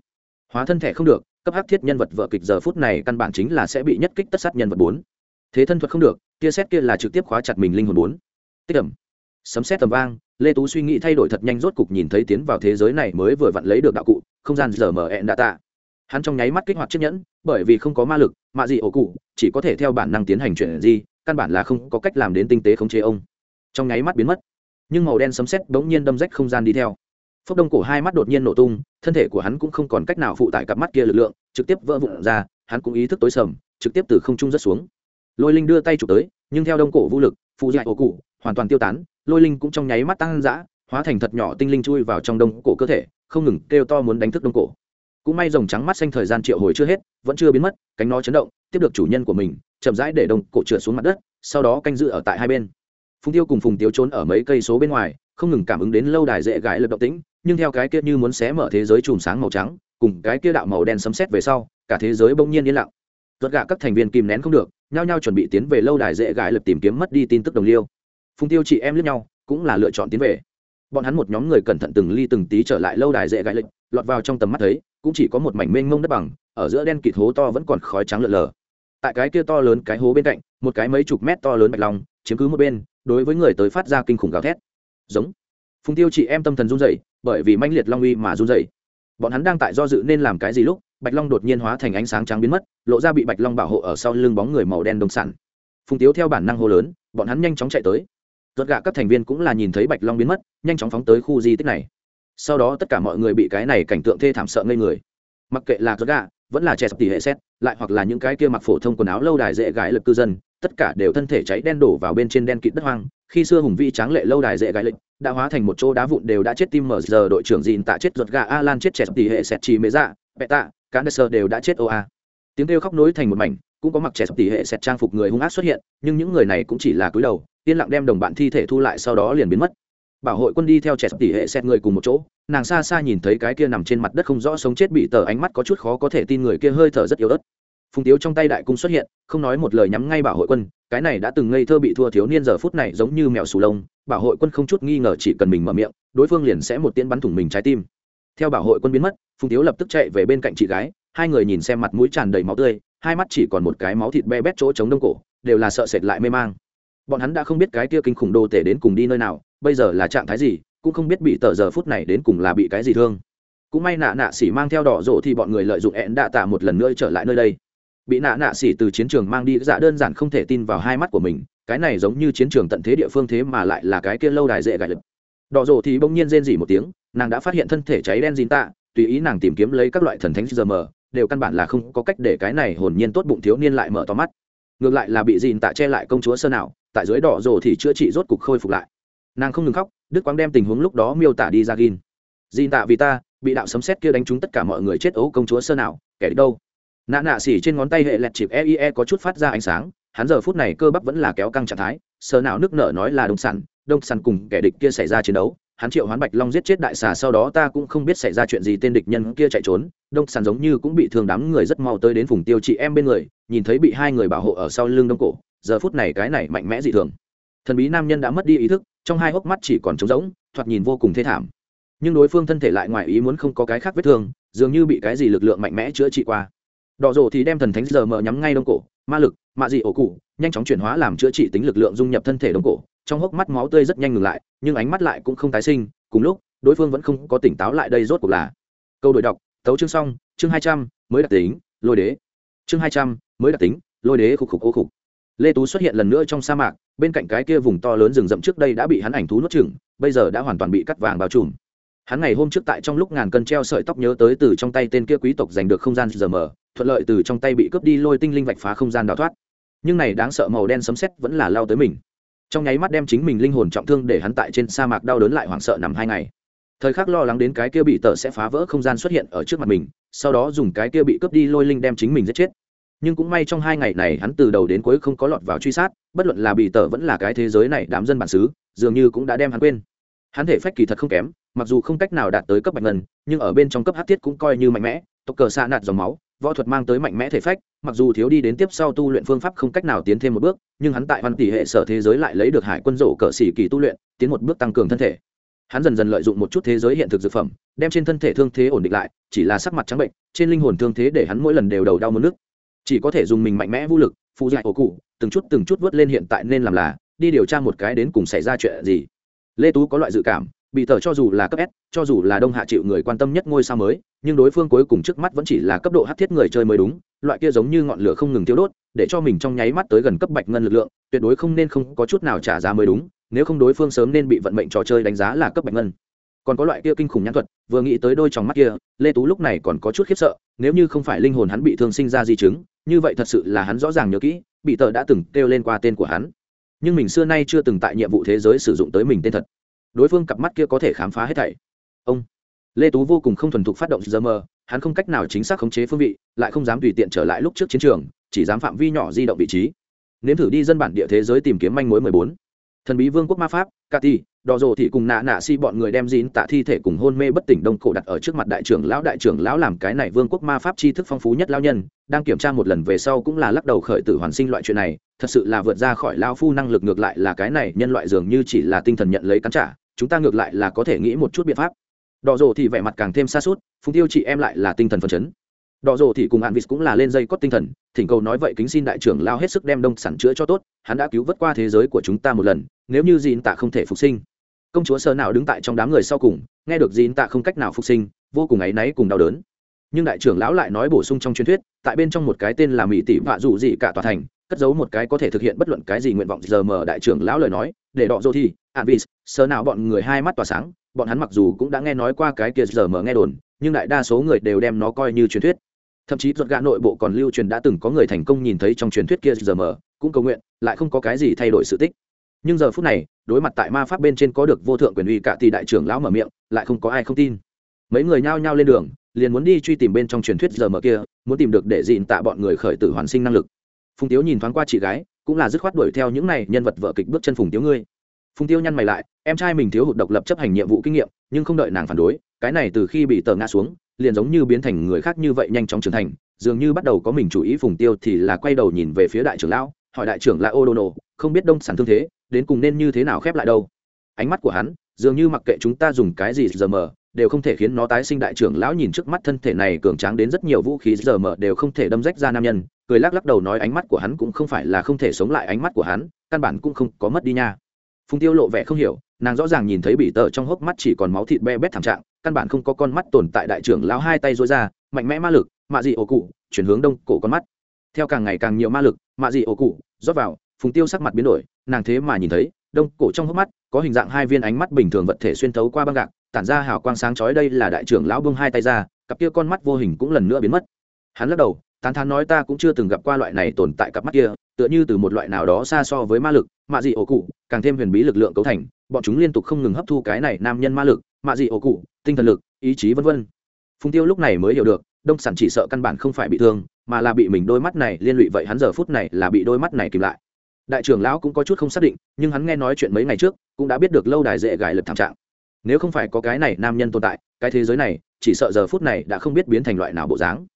Hóa thân thể không được, cấp hắc thiết nhân vật vợ kịch giờ phút này căn bản chính là sẽ bị nhất kích tất sát nhân vật bốn. Thế thân thuật không được, tia xét kia là trực tiếp khóa chặt mình linh hồn bốn. Tích ẩm. Sấm xét tầm vang, lê tú suy nghĩ thay đổi thật nhanh rốt cục nhìn thấy tiến vào thế giới này mới vừa vặn lấy được đạo cụ, không gian giờ mở ẹn đã tạ hắn trong nháy mắt kích hoạt chiếc nhẫn, bởi vì không có ma lực, mạ dị ổ cụ, chỉ có thể theo bản năng tiến hành chuyện gì căn bản là không có cách làm đến tinh tế khống chế ông. Trong nháy mắt biến mất, nhưng màu đen sấm sét bỗng nhiên đâm rách không gian đi theo. Phốc đông cổ hai mắt đột nhiên nổ tung, thân thể của hắn cũng không còn cách nào phụ tải cặp mắt kia lực lượng, trực tiếp vỡ vụn ra, hắn cũng ý thức tối sầm, trực tiếp từ không trung rất xuống. Lôi linh đưa tay chụp tới, nhưng theo đông cổ vũ lực phụ dạy ổ cụ hoàn toàn tiêu tán, lôi linh cũng trong nháy mắt tăng dã, hóa thành thật nhỏ tinh linh chui vào trong đông cổ cơ thể, không ngừng kêu to muốn đánh thức đông cổ cũng may rồng trắng mắt xanh thời gian triệu hồi chưa hết, vẫn chưa biến mất, cánh nó chấn động, tiếp được chủ nhân của mình, chậm rãi để đồng cổ trượt xuống mặt đất, sau đó canh giữ ở tại hai bên. Phùng tiêu cùng phùng tiêu trốn ở mấy cây số bên ngoài, không ngừng cảm ứng đến lâu đài dễ gãi lập động tĩnh, nhưng theo cái kia như muốn xé mở thế giới chùm sáng màu trắng, cùng cái kia đạo màu đen sấm sét về sau, cả thế giới bỗng nhiên yên lặng. Tất gạ các thành viên kìm nén không được, nhao nhao chuẩn bị tiến về lâu đài dễ gãi lập tìm kiếm mất đi tin tức đồng liêu. Phùng tiêu chị em lướt nhau, cũng là lựa chọn tiến về bọn hắn một nhóm người cẩn thận từng ly từng tí trở lại lâu đài dễ gãi lịch, lọt vào trong tầm mắt thấy, cũng chỉ có một mảnh mênh mông đất bằng, ở giữa đen kịt hố to vẫn còn khói trắng lợn lờ. Tại cái kia to lớn cái hố bên cạnh, một cái mấy chục mét to lớn bạch long, chiếm cứ một bên, đối với người tới phát ra kinh khủng gào thét. Giống. Phùng tiêu chị em tâm thần run rẩy, bởi vì manh liệt long uy mà run rẩy. Bọn hắn đang tại do dự nên làm cái gì lúc, bạch long đột nhiên hóa thành ánh sáng trắng biến mất, lộ ra bị bạch long bảo hộ ở sau lưng bóng người màu đen đông sản phùng tiếu theo bản năng hô lớn, bọn hắn nhanh chóng chạy tới rốt gạ các thành viên cũng là nhìn thấy bạch long biến mất, nhanh chóng phóng tới khu di tích này. Sau đó tất cả mọi người bị cái này cảnh tượng thê thảm sợ ngây người. Mặc kệ là rốt gạ, vẫn là trẻ sập tỷ hệ xét lại hoặc là những cái kia mặc phổ thông quần áo lâu đài dễ gái lực cư dân, tất cả đều thân thể cháy đen đổ vào bên trên đen kịt đất hoang. Khi xưa hùng vĩ tráng lệ lâu đài dễ gái lịch đã hóa thành một chỗ đá vụn đều đã chết tim mở giờ đội trưởng dìn tạ chết ruột gà alan chết trẻ tỷ hệ xét chỉ mê dạ bệ tạ cá sơ đều đã chết oa. Tiếng kêu khóc nối thành một mảnh, cũng có mặc trẻ tỷ hệ xét trang phục người hung ác xuất hiện, nhưng những người này cũng chỉ là cúi đầu yên lặng đem đồng bạn thi thể thu lại sau đó liền biến mất. Bảo hội quân đi theo trẻ tỷ hệ xét người cùng một chỗ, nàng xa xa nhìn thấy cái kia nằm trên mặt đất không rõ sống chết bị tờ ánh mắt có chút khó có thể tin người kia hơi thở rất yếu ớt. Phùng tiếu trong tay đại cung xuất hiện, không nói một lời nhắm ngay bảo hội quân, cái này đã từng ngây thơ bị thua thiếu niên giờ phút này giống như mèo sù lông, bảo hội quân không chút nghi ngờ chỉ cần mình mở miệng, đối phương liền sẽ một tiên bắn thủng mình trái tim. Theo bảo hội quân biến mất, phùng tiếu lập tức chạy về bên cạnh chị gái, hai người nhìn xem mặt mũi tràn đầy máu tươi, hai mắt chỉ còn một cái máu thịt be bét chỗ chống đông cổ, đều là sợ sệt lại mê mang bọn hắn đã không biết cái kia kinh khủng đồ tể đến cùng đi nơi nào, bây giờ là trạng thái gì, cũng không biết bị tờ giờ phút này đến cùng là bị cái gì thương. Cũng may nạ nạ xỉ mang theo đỏ rộ thì bọn người lợi dụng ẹn đạ tạ một lần nữa trở lại nơi đây. Bị nạ nạ xỉ từ chiến trường mang đi dạ đơn giản không thể tin vào hai mắt của mình, cái này giống như chiến trường tận thế địa phương thế mà lại là cái kia lâu đài dễ gài lực. Đỏ rộ thì bỗng nhiên rên dỉ một tiếng, nàng đã phát hiện thân thể cháy đen dín tạ, tùy ý nàng tìm kiếm lấy các loại thần thánh giờ mờ, đều căn bản là không có cách để cái này hồn nhiên tốt bụng thiếu niên lại mở to mắt ngược lại là bị dìn tạ che lại công chúa sơ nào, tại dưới đỏ rồ thì chữa trị rốt cục khôi phục lại. Nàng không ngừng khóc, đức quang đem tình huống lúc đó miêu tả đi ra gin dìn tạ vì ta, bị đạo sấm xét kia đánh trúng tất cả mọi người chết ấu công chúa sơ nào, kẻ đâu? Nạ nạ xỉ trên ngón tay hệ lẹt chịp eie e có chút phát ra ánh sáng, hắn giờ phút này cơ bắp vẫn là kéo căng trạng thái, sơ nào nước nở nói là đông sàn đông sàn cùng kẻ địch kia xảy ra chiến đấu hắn triệu hoán bạch long giết chết đại xà sau đó ta cũng không biết xảy ra chuyện gì, tên địch nhân kia chạy trốn, đông sàn giống như cũng bị thương đám người rất mau tới đến vùng tiêu chị em bên người, nhìn thấy bị hai người bảo hộ ở sau lưng đông cổ, giờ phút này cái này mạnh mẽ dị thường. Thần bí nam nhân đã mất đi ý thức, trong hai hốc mắt chỉ còn trống rỗng, thoạt nhìn vô cùng thê thảm. Nhưng đối phương thân thể lại ngoài ý muốn không có cái khác vết thương, dường như bị cái gì lực lượng mạnh mẽ chữa trị qua. Đỏ rổ thì đem thần thánh giờ mở nhắm ngay đông cổ, ma lực, mạ dị ổ cụ, nhanh chóng chuyển hóa làm chữa trị tính lực lượng dung nhập thân thể đông cổ trong hốc mắt máu tươi rất nhanh ngừng lại, nhưng ánh mắt lại cũng không tái sinh, cùng lúc, đối phương vẫn không có tỉnh táo lại đây rốt cuộc là. Câu đổi đọc tấu chương xong, chương hai trăm, mới đặc tính, lôi đế. Chương hai trăm, mới đặc tính, lôi đế khục khục ô khục. Lê tú xuất hiện lần nữa trong sa mạc, bên cạnh cái kia vùng to lớn rừng rậm trước đây đã bị hắn ảnh thú nuốt chừng bây giờ đã hoàn toàn bị cắt vàng bao trùm. Hắn ngày hôm trước tại trong lúc ngàn cân treo sợi tóc nhớ tới từ trong tay tên kia quý tộc giành được không gian giờ mờ, thuận lợi từ trong tay bị cướp đi lôi tinh linh vạch phá không gian đào thoát. Nhưng này đáng sợ màu đen sấm sét vẫn là lao tới mình trong nháy mắt đem chính mình linh hồn trọng thương để hắn tại trên sa mạc đau đớn lại hoảng sợ nằm hai ngày. Thời khắc lo lắng đến cái kia bị tờ sẽ phá vỡ không gian xuất hiện ở trước mặt mình, sau đó dùng cái kia bị cướp đi lôi linh đem chính mình giết chết. Nhưng cũng may trong hai ngày này hắn từ đầu đến cuối không có lọt vào truy sát, bất luận là bị tờ vẫn là cái thế giới này đám dân bản xứ, dường như cũng đã đem hắn quên. Hắn thể phách kỳ thật không kém, mặc dù không cách nào đạt tới cấp bạch ngân, nhưng ở bên trong cấp hát thiết cũng coi như mạnh mẽ, tộc cờ xa nạt dòng máu võ thuật mang tới mạnh mẽ thể phách, mặc dù thiếu đi đến tiếp sau tu luyện phương pháp không cách nào tiến thêm một bước, nhưng hắn tại văn tỷ hệ sở thế giới lại lấy được hải quân rổ cờ xỉ kỳ tu luyện, tiến một bước tăng cường thân thể. Hắn dần dần lợi dụng một chút thế giới hiện thực dược phẩm, đem trên thân thể thương thế ổn định lại, chỉ là sắc mặt trắng bệnh, trên linh hồn thương thế để hắn mỗi lần đều đầu đau mất nước. Chỉ có thể dùng mình mạnh mẽ vũ lực phụ dạy ổ cụ, từng chút từng chút vớt lên hiện tại nên làm là, đi điều tra một cái đến cùng xảy ra chuyện gì. Lê tú có loại dự cảm bị tờ cho dù là cấp s, cho dù là đông hạ chịu người quan tâm nhất ngôi sao mới, nhưng đối phương cuối cùng trước mắt vẫn chỉ là cấp độ hát thiết người chơi mới đúng, loại kia giống như ngọn lửa không ngừng tiêu đốt, để cho mình trong nháy mắt tới gần cấp bạch ngân lực lượng, tuyệt đối không nên không có chút nào trả giá mới đúng, nếu không đối phương sớm nên bị vận mệnh trò chơi đánh giá là cấp bạch ngân. Còn có loại kia kinh khủng nhãn thuật, vừa nghĩ tới đôi trong mắt kia, lê tú lúc này còn có chút khiếp sợ, nếu như không phải linh hồn hắn bị thương sinh ra di chứng, như vậy thật sự là hắn rõ ràng nhớ kỹ, bị tờ đã từng kêu lên qua tên của hắn. Nhưng mình xưa nay chưa từng tại nhiệm vụ thế giới sử dụng tới mình tên thật đối phương cặp mắt kia có thể khám phá hết thảy. Ông. Lê tú vô cùng không thuần thục phát động giờ mờ hắn không cách nào chính xác khống chế phương vị lại không dám tùy tiện trở lại lúc trước chiến trường chỉ dám phạm vi nhỏ di động vị trí. Nếm thử đi dân bản địa thế giới tìm kiếm manh mối mười bốn. Thần bí vương quốc ma pháp Cati, đò rồ thì cùng nạ nạ si bọn người đem dín tạ thi thể cùng hôn mê bất tỉnh đông cổ đặt ở trước mặt đại trưởng lão. Đại trưởng lão làm cái này vương quốc ma pháp tri thức phong phú nhất lão nhân đang kiểm tra một lần về sau cũng là lắc đầu khởi tử hoàn sinh loại chuyện này thật sự là vượt ra khỏi lao phu năng lực ngược lại là cái này nhân loại dường như chỉ là tinh thần nhận lấy cắn trả chúng ta ngược lại là có thể nghĩ một chút biện pháp. Đỏ rồ thì vẻ mặt càng thêm xa suốt phùng tiêu chị em lại là tinh thần phấn chấn. Đỏ rồ thì cùng hạn vịt cũng là lên dây cót tinh thần, thỉnh cầu nói vậy kính xin đại trưởng lao hết sức đem đông sản chữa cho tốt, hắn đã cứu vớt qua thế giới của chúng ta một lần, nếu như dìn tạ không thể phục sinh. Công chúa sơ nào đứng tại trong đám người sau cùng, nghe được dìn tạ không cách nào phục sinh, vô cùng áy náy cùng đau đớn. Nhưng đại trưởng lão lại nói bổ sung trong truyền thuyết, tại bên trong một cái tên là mỹ tỷ vạ dù dị cả tòa thành cất giấu một cái có thể thực hiện bất luận cái gì nguyện vọng, giờ mở đại trưởng lão lời nói, để đọ dô thì advis sờ nào bọn người hai mắt tỏa sáng, bọn hắn mặc dù cũng đã nghe nói qua cái kia giờ mở nghe đồn, nhưng đại đa số người đều đem nó coi như truyền thuyết. Thậm chí ruột gạ nội bộ còn lưu truyền đã từng có người thành công nhìn thấy trong truyền thuyết kia giờ mở, cũng cầu nguyện, lại không có cái gì thay đổi sự tích. Nhưng giờ phút này, đối mặt tại ma pháp bên trên có được vô thượng quyền uy cả thì đại trưởng lão mở miệng, lại không có ai không tin. Mấy người nhao nhao lên đường, liền muốn đi truy tìm bên trong truyền thuyết giờ mở kia, muốn tìm được để dịn tạ bọn người khởi tử hoàn sinh năng lực phùng tiếu nhìn thoáng qua chị gái, cũng là dứt khoát đuổi theo những này nhân vật vợ kịch bước chân phùng tiếu ngươi. Phùng tiêu nhăn mày lại, em trai mình thiếu hụt độc lập chấp hành nhiệm vụ kinh nghiệm, nhưng không đợi nàng phản đối, cái này từ khi bị tờ ngã xuống, liền giống như biến thành người khác như vậy nhanh chóng trưởng thành, dường như bắt đầu có mình chủ ý phùng tiêu thì là quay đầu nhìn về phía đại trưởng lão, hỏi đại trưởng là ô đô nô không biết đông sản thương thế, đến cùng nên như thế nào khép lại đâu. Ánh mắt của hắn, dường như mặc kệ chúng ta dùng cái gì giờ mờ đều không thể khiến nó tái sinh đại trưởng lão nhìn trước mắt thân thể này cường tráng đến rất nhiều vũ khí giờ mở đều không thể đâm rách ra nam nhân, cười lắc lắc đầu nói ánh mắt của hắn cũng không phải là không thể sống lại ánh mắt của hắn, căn bản cũng không có mất đi nha. Phùng tiêu lộ vẻ không hiểu, nàng rõ ràng nhìn thấy bị tờ trong hốc mắt chỉ còn máu thịt be bét thảm trạng, căn bản không có con mắt tồn tại đại trưởng lão hai tay rối ra, mạnh mẽ ma lực, mạ dị ổ cụ, chuyển hướng đông cổ con mắt. Theo càng ngày càng nhiều ma lực, mạ dị ổ cụ, rót vào, phùng tiêu sắc mặt biến đổi, nàng thế mà nhìn thấy, đông cổ trong hốc mắt, có hình dạng hai viên ánh mắt bình thường vật thể xuyên thấu qua băng gạc tản ra hào quang sáng chói đây là đại trưởng lão bưng hai tay ra, cặp kia con mắt vô hình cũng lần nữa biến mất. Hắn lắc đầu, tán thán nói ta cũng chưa từng gặp qua loại này tồn tại cặp mắt kia, tựa như từ một loại nào đó xa so với ma lực, mạ dị ổ cụ, càng thêm huyền bí lực lượng cấu thành, bọn chúng liên tục không ngừng hấp thu cái này nam nhân ma lực, mạ dị ổ cụ, tinh thần lực, ý chí vân vân. Phùng tiêu lúc này mới hiểu được, đông sản chỉ sợ căn bản không phải bị thương, mà là bị mình đôi mắt này liên lụy vậy hắn giờ phút này là bị đôi mắt này kìm lại. Đại trưởng lão cũng có chút không xác định, nhưng hắn nghe nói chuyện mấy ngày trước, cũng đã biết được lâu đài dễ gài lực thảm trạng nếu không phải có cái này nam nhân tồn tại cái thế giới này chỉ sợ giờ phút này đã không biết biến thành loại nào bộ dáng.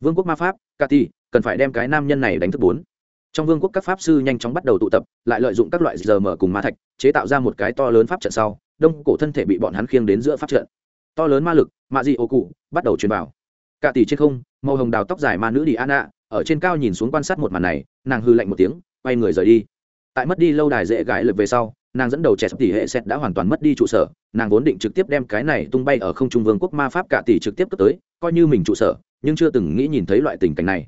Vương quốc ma pháp Cathy, cần phải đem cái nam nhân này đánh thức bốn. Trong vương quốc các pháp sư nhanh chóng bắt đầu tụ tập lại lợi dụng các loại giờ mở cùng ma thạch chế tạo ra một cái to lớn pháp trận sau đông cổ thân thể bị bọn hắn khiêng đến giữa pháp trận. To lớn ma lực mạ dị ô cụ bắt đầu truyền vào. Cả tỷ trên không màu hồng đào tóc dài ma nữ đi an ạ ở trên cao nhìn xuống quan sát một màn này nàng hư lạnh một tiếng quay người rời đi. Tại mất đi lâu đài dễ gãi lực về sau nàng dẫn đầu trẻ sắp tỷ hệ xét đã hoàn toàn mất đi trụ sở, nàng vốn định trực tiếp đem cái này tung bay ở không trung vương quốc ma pháp cả tỷ trực tiếp cất tới, coi như mình trụ sở, nhưng chưa từng nghĩ nhìn thấy loại tình cảnh này.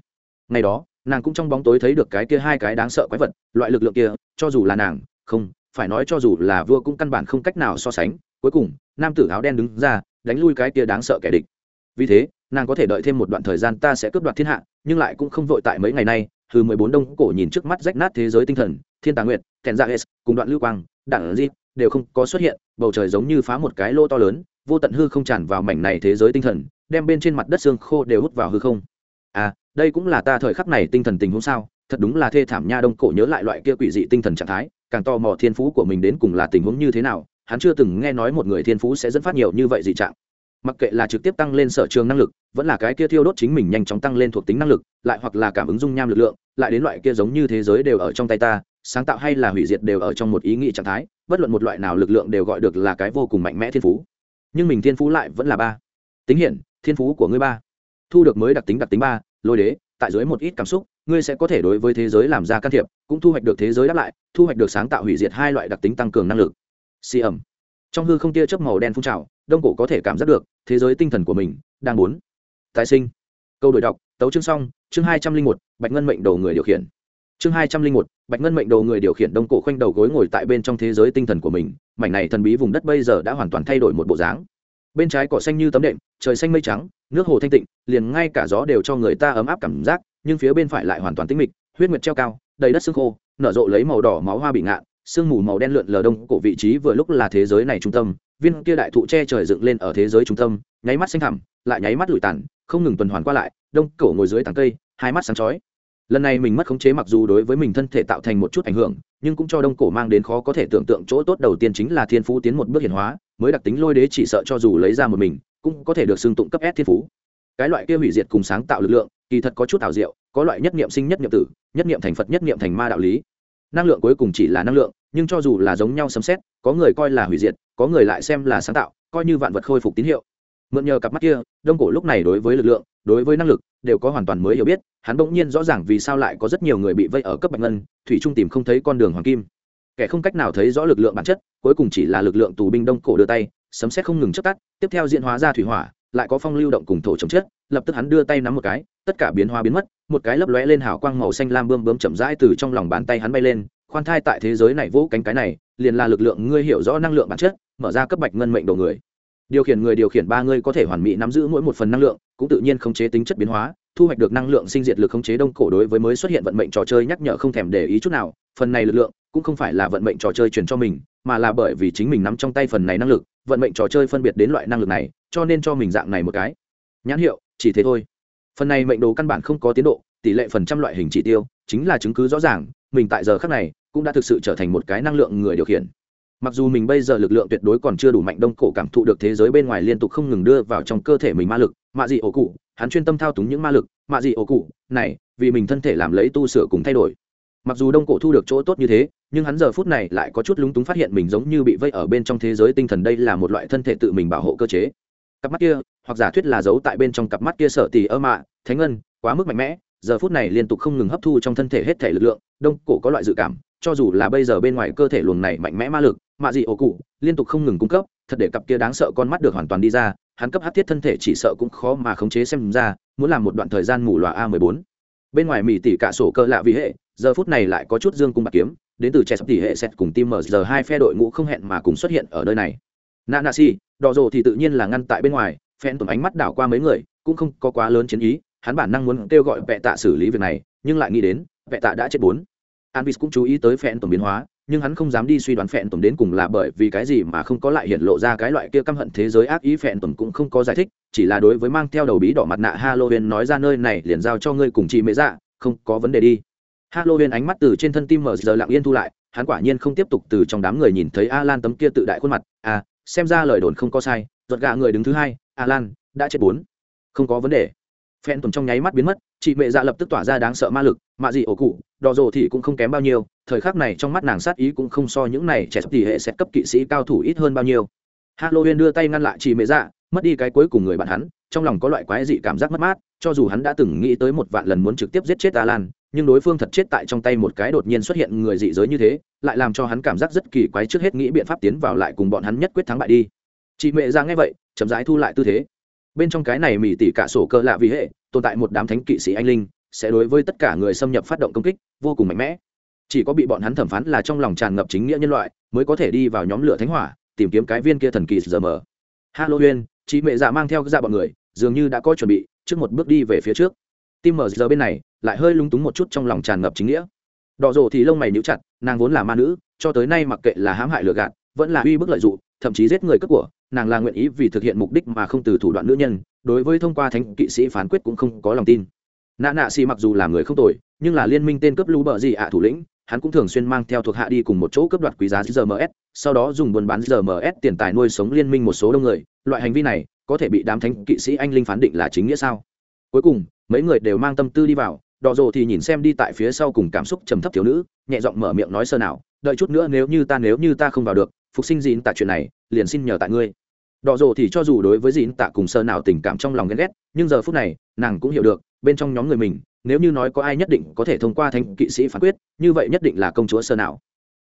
Ngày đó, nàng cũng trong bóng tối thấy được cái kia hai cái đáng sợ quái vật, loại lực lượng kia, cho dù là nàng, không, phải nói cho dù là vua cũng căn bản không cách nào so sánh. Cuối cùng, nam tử áo đen đứng ra, đánh lui cái kia đáng sợ kẻ địch. Vì thế, nàng có thể đợi thêm một đoạn thời gian ta sẽ cướp đoạt thiên hạ, nhưng lại cũng không vội tại mấy ngày nay. Từ mười bốn đông cổ nhìn trước mắt rách nát thế giới tinh thần, thiên tà nguyệt kèn dạ s cùng đoạn lưu quang, đảng di đều không có xuất hiện, bầu trời giống như phá một cái lô to lớn, vô tận hư không tràn vào mảnh này thế giới tinh thần, đem bên trên mặt đất xương khô đều hút vào hư không. À đây cũng là ta thời khắc này tinh thần tình huống sao? Thật đúng là thê thảm nha, đông cổ nhớ lại loại kia quỷ dị tinh thần trạng thái, càng tò mò thiên phú của mình đến cùng là tình huống như thế nào? Hắn chưa từng nghe nói một người thiên phú sẽ dẫn phát nhiều như vậy dị trạng mặc kệ là trực tiếp tăng lên sở trường năng lực, vẫn là cái kia thiêu đốt chính mình nhanh chóng tăng lên thuộc tính năng lực, lại hoặc là cảm ứng dung nham lực lượng, lại đến loại kia giống như thế giới đều ở trong tay ta, sáng tạo hay là hủy diệt đều ở trong một ý nghĩ trạng thái, bất luận một loại nào lực lượng đều gọi được là cái vô cùng mạnh mẽ thiên phú. Nhưng mình thiên phú lại vẫn là ba. Tính hiển, thiên phú của ngươi ba. Thu được mới đặc tính đặc tính ba, lôi đế, tại dưới một ít cảm xúc, ngươi sẽ có thể đối với thế giới làm ra can thiệp, cũng thu hoạch được thế giới đáp lại, thu hoạch được sáng tạo hủy diệt hai loại đặc tính tăng cường năng lực. Xì ẩm. Trong hư không tia chớp màu đen phun trào, đông cổ có thể cảm giác được thế giới tinh thần của mình đang muốn tái sinh. Câu đổi đọc, tấu chương xong, chương hai trăm linh một, bạch ngân mệnh đầu người điều khiển. Chương hai trăm linh một, bạch ngân mệnh đầu người điều khiển đông cổ khoanh đầu gối ngồi tại bên trong thế giới tinh thần của mình. Mảnh này thần bí vùng đất bây giờ đã hoàn toàn thay đổi một bộ dáng. Bên trái cỏ xanh như tấm đệm, trời xanh mây trắng, nước hồ thanh tịnh, liền ngay cả gió đều cho người ta ấm áp cảm giác, nhưng phía bên phải lại hoàn toàn tĩnh mịch, huyết nguyệt treo cao, đầy đất xương khô, nở rộ lấy màu đỏ máu hoa bị ngạn sương mù màu đen lượn lờ đông cổ vị trí vừa lúc là thế giới này trung tâm, viên kia đại thụ che trời dựng lên ở thế giới trung tâm, nháy mắt xanh thẳm, lại nháy mắt lụi tàn, không ngừng tuần hoàn qua lại, đông cổ ngồi dưới tàng cây, hai mắt sáng chói. Lần này mình mất khống chế mặc dù đối với mình thân thể tạo thành một chút ảnh hưởng, nhưng cũng cho đông cổ mang đến khó có thể tưởng tượng chỗ tốt đầu tiên chính là thiên phú tiến một bước hiển hóa, mới đặc tính lôi đế chỉ sợ cho dù lấy ra một mình, cũng có thể được xưng tụng cấp s thiên phú. Cái loại kia hủy diệt cùng sáng tạo lực lượng, kỳ thật có chút ảo diệu, có loại nhất niệm sinh nhất niệm tử, nhất niệm thành phật nhất niệm thành ma đạo lý năng lượng cuối cùng chỉ là năng lượng, nhưng cho dù là giống nhau sấm xét có người coi là hủy diệt, có người lại xem là sáng tạo, coi như vạn vật khôi phục tín hiệu. Mượn nhờ cặp mắt kia, đông cổ lúc này đối với lực lượng, đối với năng lực, đều có hoàn toàn mới hiểu biết, hắn bỗng nhiên rõ ràng vì sao lại có rất nhiều người bị vây ở cấp bạch ngân, thủy trung tìm không thấy con đường hoàng kim. Kẻ không cách nào thấy rõ lực lượng bản chất, cuối cùng chỉ là lực lượng tù binh đông cổ đưa tay, sấm xét không ngừng chất tắt, tiếp theo diễn hóa ra thủy hỏa lại có phong lưu động cùng thổ chống chết lập tức hắn đưa tay nắm một cái, tất cả biến hóa biến mất, một cái lấp lóe lên hào quang màu xanh lam bơm bơm chậm rãi từ trong lòng bàn tay hắn bay lên, khoan thai tại thế giới này vỗ cánh cái này, liền là lực lượng ngươi hiểu rõ năng lượng bản chất, mở ra cấp bạch ngân mệnh đầu người. Điều khiển người điều khiển ba ngươi có thể hoàn mỹ nắm giữ mỗi một phần năng lượng, cũng tự nhiên khống chế tính chất biến hóa, thu hoạch được năng lượng sinh diệt lực khống chế đông cổ đối với mới xuất hiện vận mệnh trò chơi nhắc nhở không thèm để ý chút nào, phần này lực lượng cũng không phải là vận mệnh trò chơi truyền cho mình, mà là bởi vì chính mình nắm trong tay phần này năng lực, vận mệnh trò chơi phân biệt đến loại năng lực này cho nên cho mình dạng này một cái. Nhãn hiệu, chỉ thế thôi. Phần này mệnh đồ căn bản không có tiến độ, tỷ lệ phần trăm loại hình chỉ tiêu chính là chứng cứ rõ ràng, mình tại giờ khác này cũng đã thực sự trở thành một cái năng lượng người điều khiển. Mặc dù mình bây giờ lực lượng tuyệt đối còn chưa đủ mạnh, đông cổ cảm thụ được thế giới bên ngoài liên tục không ngừng đưa vào trong cơ thể mình ma lực, mạ dị ổ cụ, hắn chuyên tâm thao túng những ma lực, mạ dị ổ cụ, này, vì mình thân thể làm lấy tu sửa cùng thay đổi. Mặc dù đông cổ thu được chỗ tốt như thế, nhưng hắn giờ phút này lại có chút lúng túng phát hiện mình giống như bị vây ở bên trong thế giới tinh thần đây là một loại thân thể tự mình bảo hộ cơ chế cặp mắt kia, hoặc giả thuyết là giấu tại bên trong cặp mắt kia sợ tỷ ơ mạ, thánh ngân, quá mức mạnh mẽ, giờ phút này liên tục không ngừng hấp thu trong thân thể hết thể lực lượng, đông cổ có loại dự cảm, cho dù là bây giờ bên ngoài cơ thể luồng này mạnh mẽ ma lực, mạ dị ổ cụ, liên tục không ngừng cung cấp, thật để cặp kia đáng sợ con mắt được hoàn toàn đi ra, hắn cấp hát thiết thân thể chỉ sợ cũng khó mà khống chế xem ra, muốn làm một đoạn thời gian mù loà a mười bốn. Bên ngoài mỹ tỷ cả sổ cơ lạ vì hệ, giờ phút này lại có chút dương cung bạc kiếm, đến từ trẻ sắp tỷ hệ xét cùng tim mở giờ hai phe đội ngũ không hẹn mà cùng xuất hiện ở nơi này nạ nạ xì đỏ rồ thì tự nhiên là ngăn tại bên ngoài phen tổn ánh mắt đảo qua mấy người cũng không có quá lớn chiến ý hắn bản năng muốn kêu gọi vệ tạ xử lý việc này nhưng lại nghĩ đến vệ tạ đã chết bốn Anvis cũng chú ý tới phẹn tổn biến hóa, nhưng hắn không dám đi suy đoán phẹn tổng đến cùng là bởi vì cái gì mà không có lại hiện lộ ra cái loại kia căm hận thế giới ác ý phẹn tổng cũng không có giải thích, chỉ là đối với mang theo đầu bí đỏ mặt nạ Halloween nói ra nơi này liền giao cho ngươi cùng chị mễ dạ, không có vấn đề đi. Halloween ánh mắt từ trên thân tim mở giờ lặng yên thu lại, hắn quả nhiên không tiếp tục từ trong đám người nhìn thấy Alan tấm kia tự đại khuôn mặt, à, xem ra lời đồn không có sai, ruột gà người đứng thứ hai, à Alan đã chết bốn. Không có vấn đề phen tuần trong nháy mắt biến mất chị mẹ dạ lập tức tỏa ra đáng sợ ma lực mạ dị ổ cụ đò rồ thì cũng không kém bao nhiêu thời khắc này trong mắt nàng sát ý cũng không so những này trẻ sắp tỷ hệ xét cấp kỵ sĩ cao thủ ít hơn bao nhiêu halloween đưa tay ngăn lại chị mẹ dạ mất đi cái cuối cùng người bạn hắn trong lòng có loại quái dị cảm giác mất mát cho dù hắn đã từng nghĩ tới một vạn lần muốn trực tiếp giết chết alan nhưng đối phương thật chết tại trong tay một cái đột nhiên xuất hiện người dị giới như thế, lại làm cho hắn cảm giác rất kỳ quái trước hết nghĩ biện pháp tiến vào lại cùng bọn hắn nhất quyết thắng bại đi. Chị mẹ ra nghe vậy, chậm rãi thu lại tư thế. Bên trong cái này mỹ tỷ cả sổ cơ lạ vì hệ, tồn tại một đám thánh kỵ sĩ anh linh, sẽ đối với tất cả người xâm nhập phát động công kích, vô cùng mạnh mẽ. Chỉ có bị bọn hắn thẩm phán là trong lòng tràn ngập chính nghĩa nhân loại, mới có thể đi vào nhóm lửa thánh hỏa, tìm kiếm cái viên kia thần kỳ giờ mờ. Halloween chị mẹ dạ mang theo ra bọn người, dường như đã có chuẩn bị, trước một bước đi về phía trước. Tim mở giờ bên này lại hơi lung túng một chút trong lòng tràn ngập chính nghĩa. Đỏ rồ thì lông mày níu chặt, nàng vốn là ma nữ, cho tới nay mặc kệ là hãm hại lừa gạt, vẫn là uy bức lợi dụng, thậm chí giết người cướp của, nàng là nguyện ý vì thực hiện mục đích mà không từ thủ đoạn nữ nhân, đối với thông qua thánh kỵ sĩ phán quyết cũng không có lòng tin. Nạ nạ xì mặc dù là người không tội nhưng là liên minh tên cướp lũ bợ gì ạ thủ lĩnh, hắn cũng thường xuyên mang theo thuộc hạ đi cùng một chỗ cướp đoạt quý giá gms sau đó dùng buôn bán gms tiền tài nuôi sống liên minh một số đông người, loại hành vi này có thể bị đám thánh kỵ sĩ anh linh phán định là chính nghĩa sao? Cuối cùng, mấy người đều mang tâm tư đi vào đỏ rồ thì nhìn xem đi tại phía sau cùng cảm xúc trầm thấp thiếu nữ, nhẹ giọng mở miệng nói sơ nào, đợi chút nữa nếu như ta nếu như ta không vào được, phục sinh dịn tại chuyện này, liền xin nhờ tại ngươi. Đỏ rồ thì cho dù đối với dịn tạ cùng sơ nào tình cảm trong lòng ghen ghét, nhưng giờ phút này, nàng cũng hiểu được, bên trong nhóm người mình, nếu như nói có ai nhất định có thể thông qua thánh kỵ sĩ phán quyết, như vậy nhất định là công chúa sơ nào.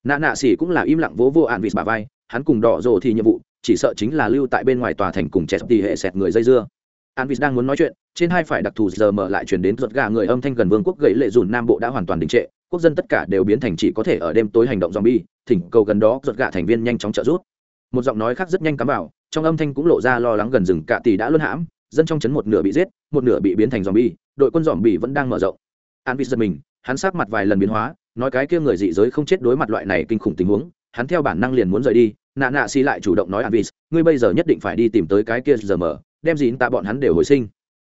Nạ nạ xỉ cũng là im lặng vỗ vô ạn vịt bà vai, hắn cùng đỏ rồ thì nhiệm vụ, chỉ sợ chính là lưu tại bên ngoài tòa thành cùng chẹt tỉ hệ sẹt người dây dưa an vịt đang muốn nói chuyện trên hai phải đặc thù giờ mở lại chuyển đến ruột gà người âm thanh gần vương quốc gậy lệ dùn nam bộ đã hoàn toàn đình trệ quốc dân tất cả đều biến thành chỉ có thể ở đêm tối hành động zombie, thỉnh cầu gần đó ruột gà thành viên nhanh chóng trợ giúp. Một giọng nói khác rất nhanh cắm vào, trong âm thanh cũng lộ ra lo lắng gần rừng cả tỷ đã luân hãm, dân trong trấn một nửa bị giết, một nửa bị biến thành zombie, đội quân zombie vẫn đang mở rộng. An Vịt giật mình, hắn sát mặt vài lần biến hóa, nói cái kia người dị giới không chết đối mặt loại này kinh khủng tình huống, hắn theo bản năng liền muốn rời đi, nạ nạ xi lại chủ động nói An Vịt, ngươi bây giờ nhất định phải đi tìm tới cái kia giờ mở, đem gì ta bọn hắn đều hồi sinh.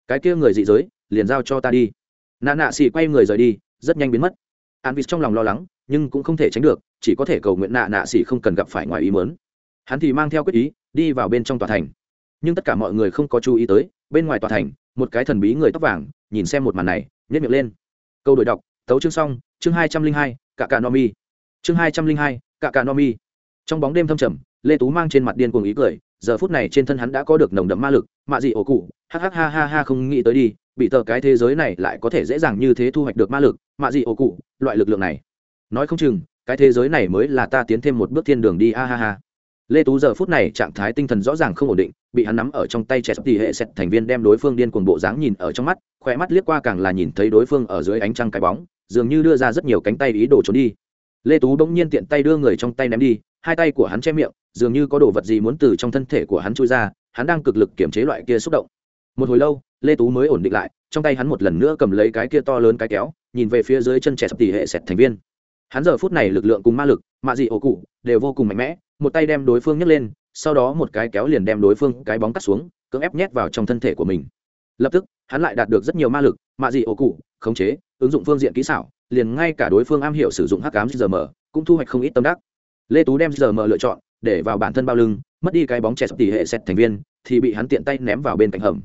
Cái kia người dị giới, liền giao cho ta đi. Nạ nạ xì quay người rời đi, rất nhanh biến mất. An vịt trong lòng lo lắng nhưng cũng không thể tránh được chỉ có thể cầu nguyện nạ nạ xì không cần gặp phải ngoài ý mớn hắn thì mang theo quyết ý đi vào bên trong tòa thành. Nhưng tất cả mọi người không có chú ý tới bên ngoài tòa thành một cái thần bí người tóc vàng nhìn xem một màn này nhét miệng lên. Câu đổi đọc tấu chương xong chương hai trăm linh hai cả cả no mi. Chương hai trăm linh hai cả cả no mi. Trong bóng đêm thâm trầm lê tú mang trên mặt điên cuồng ý cười giờ phút này trên thân hắn đã có được nồng đậm ma lực, mạ dị ổ cụ hắc hắc ha ha ha không nghĩ tới đi, bị tờ cái thế giới này lại có thể dễ dàng như thế thu hoạch được ma lực, mạ dị ổ cụ, loại lực lượng này. Nói không chừng, cái thế giới này mới là ta tiến thêm một bước thiên đường đi a ha ha. Lê tú giờ phút này trạng thái tinh thần rõ ràng không ổn định, bị hắn nắm ở trong tay trẻ sắp tỉ hệ xét thành viên đem đối phương điên cuồng bộ dáng nhìn ở trong mắt khỏe mắt liếc qua càng là nhìn thấy đối phương ở dưới ánh trăng cái bóng, dường như đưa ra rất nhiều cánh tay ý đồ trốn đi lê tú bỗng nhiên tiện tay đưa người trong tay ném đi, hai tay của hắn che miệng, dường như có đồ vật gì muốn từ trong thân thể của hắn chui ra, hắn đang cực lực kiểm chế loại kia xúc động. Một hồi lâu, lê tú mới ổn định lại, trong tay hắn một lần nữa cầm lấy cái kia to lớn cái kéo, nhìn về phía dưới chân trẻ sập tỷ hệ sẹt thành viên. Hắn giờ phút này lực lượng cùng ma lực, mạ dị ổ cụ, đều vô cùng mạnh mẽ, một tay đem đối phương nhấc lên, sau đó một cái kéo liền đem đối phương cái bóng cắt xuống, cưỡng ép nhét vào trong thân thể của mình. Lập tức, hắn lại đạt được rất nhiều ma lực, mạ dị ổ cụ, khống chế, ứng dụng phương diện kỹ xảo liền ngay cả đối phương am hiểu sử dụng hắc cám gm cũng thu hoạch không ít tâm đắc. Lê tú đem gm lựa chọn để vào bản thân bao lưng, mất đi cái bóng trẻ tỷ hệ xét thành viên, thì bị hắn tiện tay ném vào bên cạnh hầm.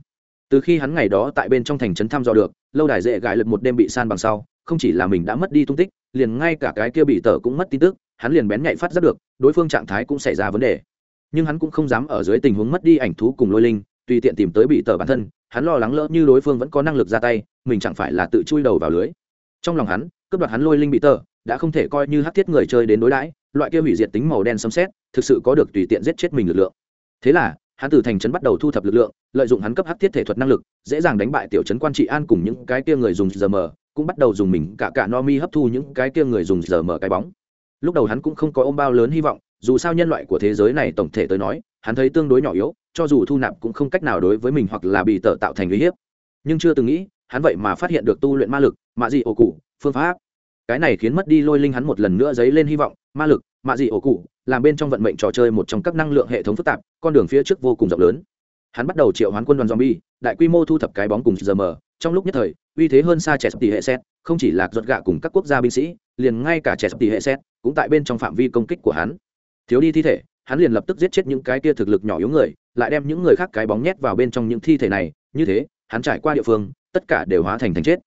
Từ khi hắn ngày đó tại bên trong thành trấn thăm dò được, lâu đài dễ gãi lực một đêm bị san bằng sau, không chỉ là mình đã mất đi tung tích, liền ngay cả cái kia bị tở cũng mất tin tức, hắn liền bén nhạy phát giác được, đối phương trạng thái cũng xảy ra vấn đề. Nhưng hắn cũng không dám ở dưới tình huống mất đi ảnh thú cùng lôi linh, tùy tiện tìm tới bị tở bản thân, hắn lo lắng lỡ như đối phương vẫn có năng lực ra tay, mình chẳng phải là tự chui đầu vào lưới trong lòng hắn, cướp đoạt hắn lôi linh bị tờ, đã không thể coi như hát thiết người chơi đến đối đãi, loại kia hủy diệt tính màu đen sấm xét, thực sự có được tùy tiện giết chết mình lực lượng. Thế là, hắn từ thành trấn bắt đầu thu thập lực lượng, lợi dụng hắn cấp hát thiết thể thuật năng lực, dễ dàng đánh bại tiểu trấn quan trị an cùng những cái kia người dùng giờ mờ, cũng bắt đầu dùng mình cả cả no mi hấp thu những cái kia người dùng giờ mở cái bóng. Lúc đầu hắn cũng không có ôm bao lớn hy vọng, dù sao nhân loại của thế giới này tổng thể tới nói, hắn thấy tương đối nhỏ yếu, cho dù thu nạp cũng không cách nào đối với mình hoặc là bị tờ tạo thành uy hiếp. Nhưng chưa từng nghĩ hắn vậy mà phát hiện được tu luyện ma lực mạ dị ổ cụ, phương pháp. Cái này khiến mất đi lôi linh hắn một lần nữa dấy lên hy vọng, ma lực mạ dị ổ cụ, làm bên trong vận mệnh trò chơi một trong các năng lượng hệ thống phức tạp, con đường phía trước vô cùng rộng lớn. Hắn bắt đầu triệu hoán quân đoàn zombie, đại quy mô thu thập cái bóng cùng giờ mờ. Trong lúc nhất thời, uy thế hơn xa trẻ sập tỷ hệ xét không chỉ là giọt gạ cùng các quốc gia binh sĩ, liền ngay cả trẻ sập tỷ hệ xét cũng tại bên trong phạm vi công kích của hắn. Thiếu đi thi thể, hắn liền lập tức giết chết những cái kia thực lực nhỏ yếu người, lại đem những người khác cái bóng nhét vào bên trong những thi thể này. Như thế, hắn trải qua địa phương tất cả đều hóa thành thành chết.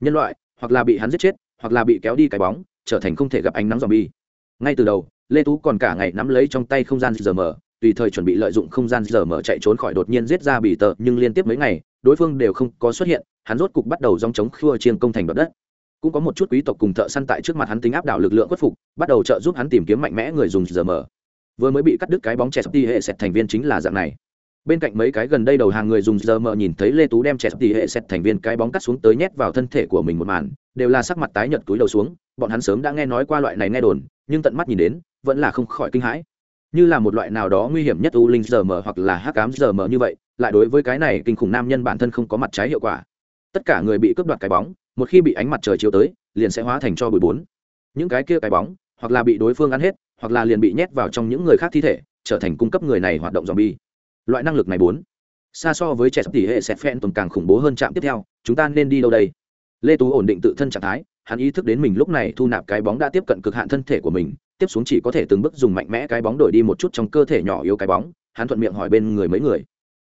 Nhân loại, hoặc là bị hắn giết chết, hoặc là bị kéo đi cái bóng, trở thành không thể gặp ánh nắng dòm bi ngay từ đầu, lê tú còn cả ngày nắm lấy trong tay không gian giờ mở, tùy thời chuẩn bị lợi dụng không gian giờ mở chạy trốn khỏi đột nhiên giết ra bì tờ, nhưng liên tiếp mấy ngày, đối phương đều không có xuất hiện, hắn rốt cục bắt đầu dòng chống khua chiên công thành đoạt đất. Cũng có một chút quý tộc cùng thợ săn tại trước mặt hắn tính áp đảo lực lượng khuất phục, bắt đầu trợ giúp hắn tìm kiếm mạnh mẽ người dùng giờ mở. Vừa mới bị cắt đứt cái bóng chẹt đi hệ sẹt thành viên chính là dạng này bên cạnh mấy cái gần đây đầu hàng người dùng giờ mở nhìn thấy lê tú đem chẹt tỉ hệ sẹt thành viên cái bóng cắt xuống tới nhét vào thân thể của mình một màn, đều là sắc mặt tái nhợt túi đầu xuống, bọn hắn sớm đã nghe nói qua loại này nghe đồn, nhưng tận mắt nhìn đến, vẫn là không khỏi kinh hãi. Như là một loại nào đó nguy hiểm nhất u linh giờ mở hoặc là hắc ám giờ mở như vậy, lại đối với cái này kinh khủng nam nhân bản thân không có mặt trái hiệu quả. Tất cả người bị cướp đoạt cái bóng, một khi bị ánh mặt trời chiếu tới, liền sẽ hóa thành cho bụi bốn. Những cái kia cái bóng, hoặc là bị đối phương ăn hết, hoặc là liền bị nhét vào trong những người khác thi thể, trở thành cung cấp người này hoạt động dòm bi loại năng lực này bốn. Xa so với trẻ tỷ hệ sẹt phen tuần càng khủng bố hơn trạm tiếp theo, chúng ta nên đi đâu đây? Lê tú ổn định tự thân trạng thái, hắn ý thức đến mình lúc này thu nạp cái bóng đã tiếp cận cực hạn thân thể của mình, tiếp xuống chỉ có thể từng bước dùng mạnh mẽ cái bóng đổi đi một chút trong cơ thể nhỏ yếu cái bóng, hắn thuận miệng hỏi bên người mấy người.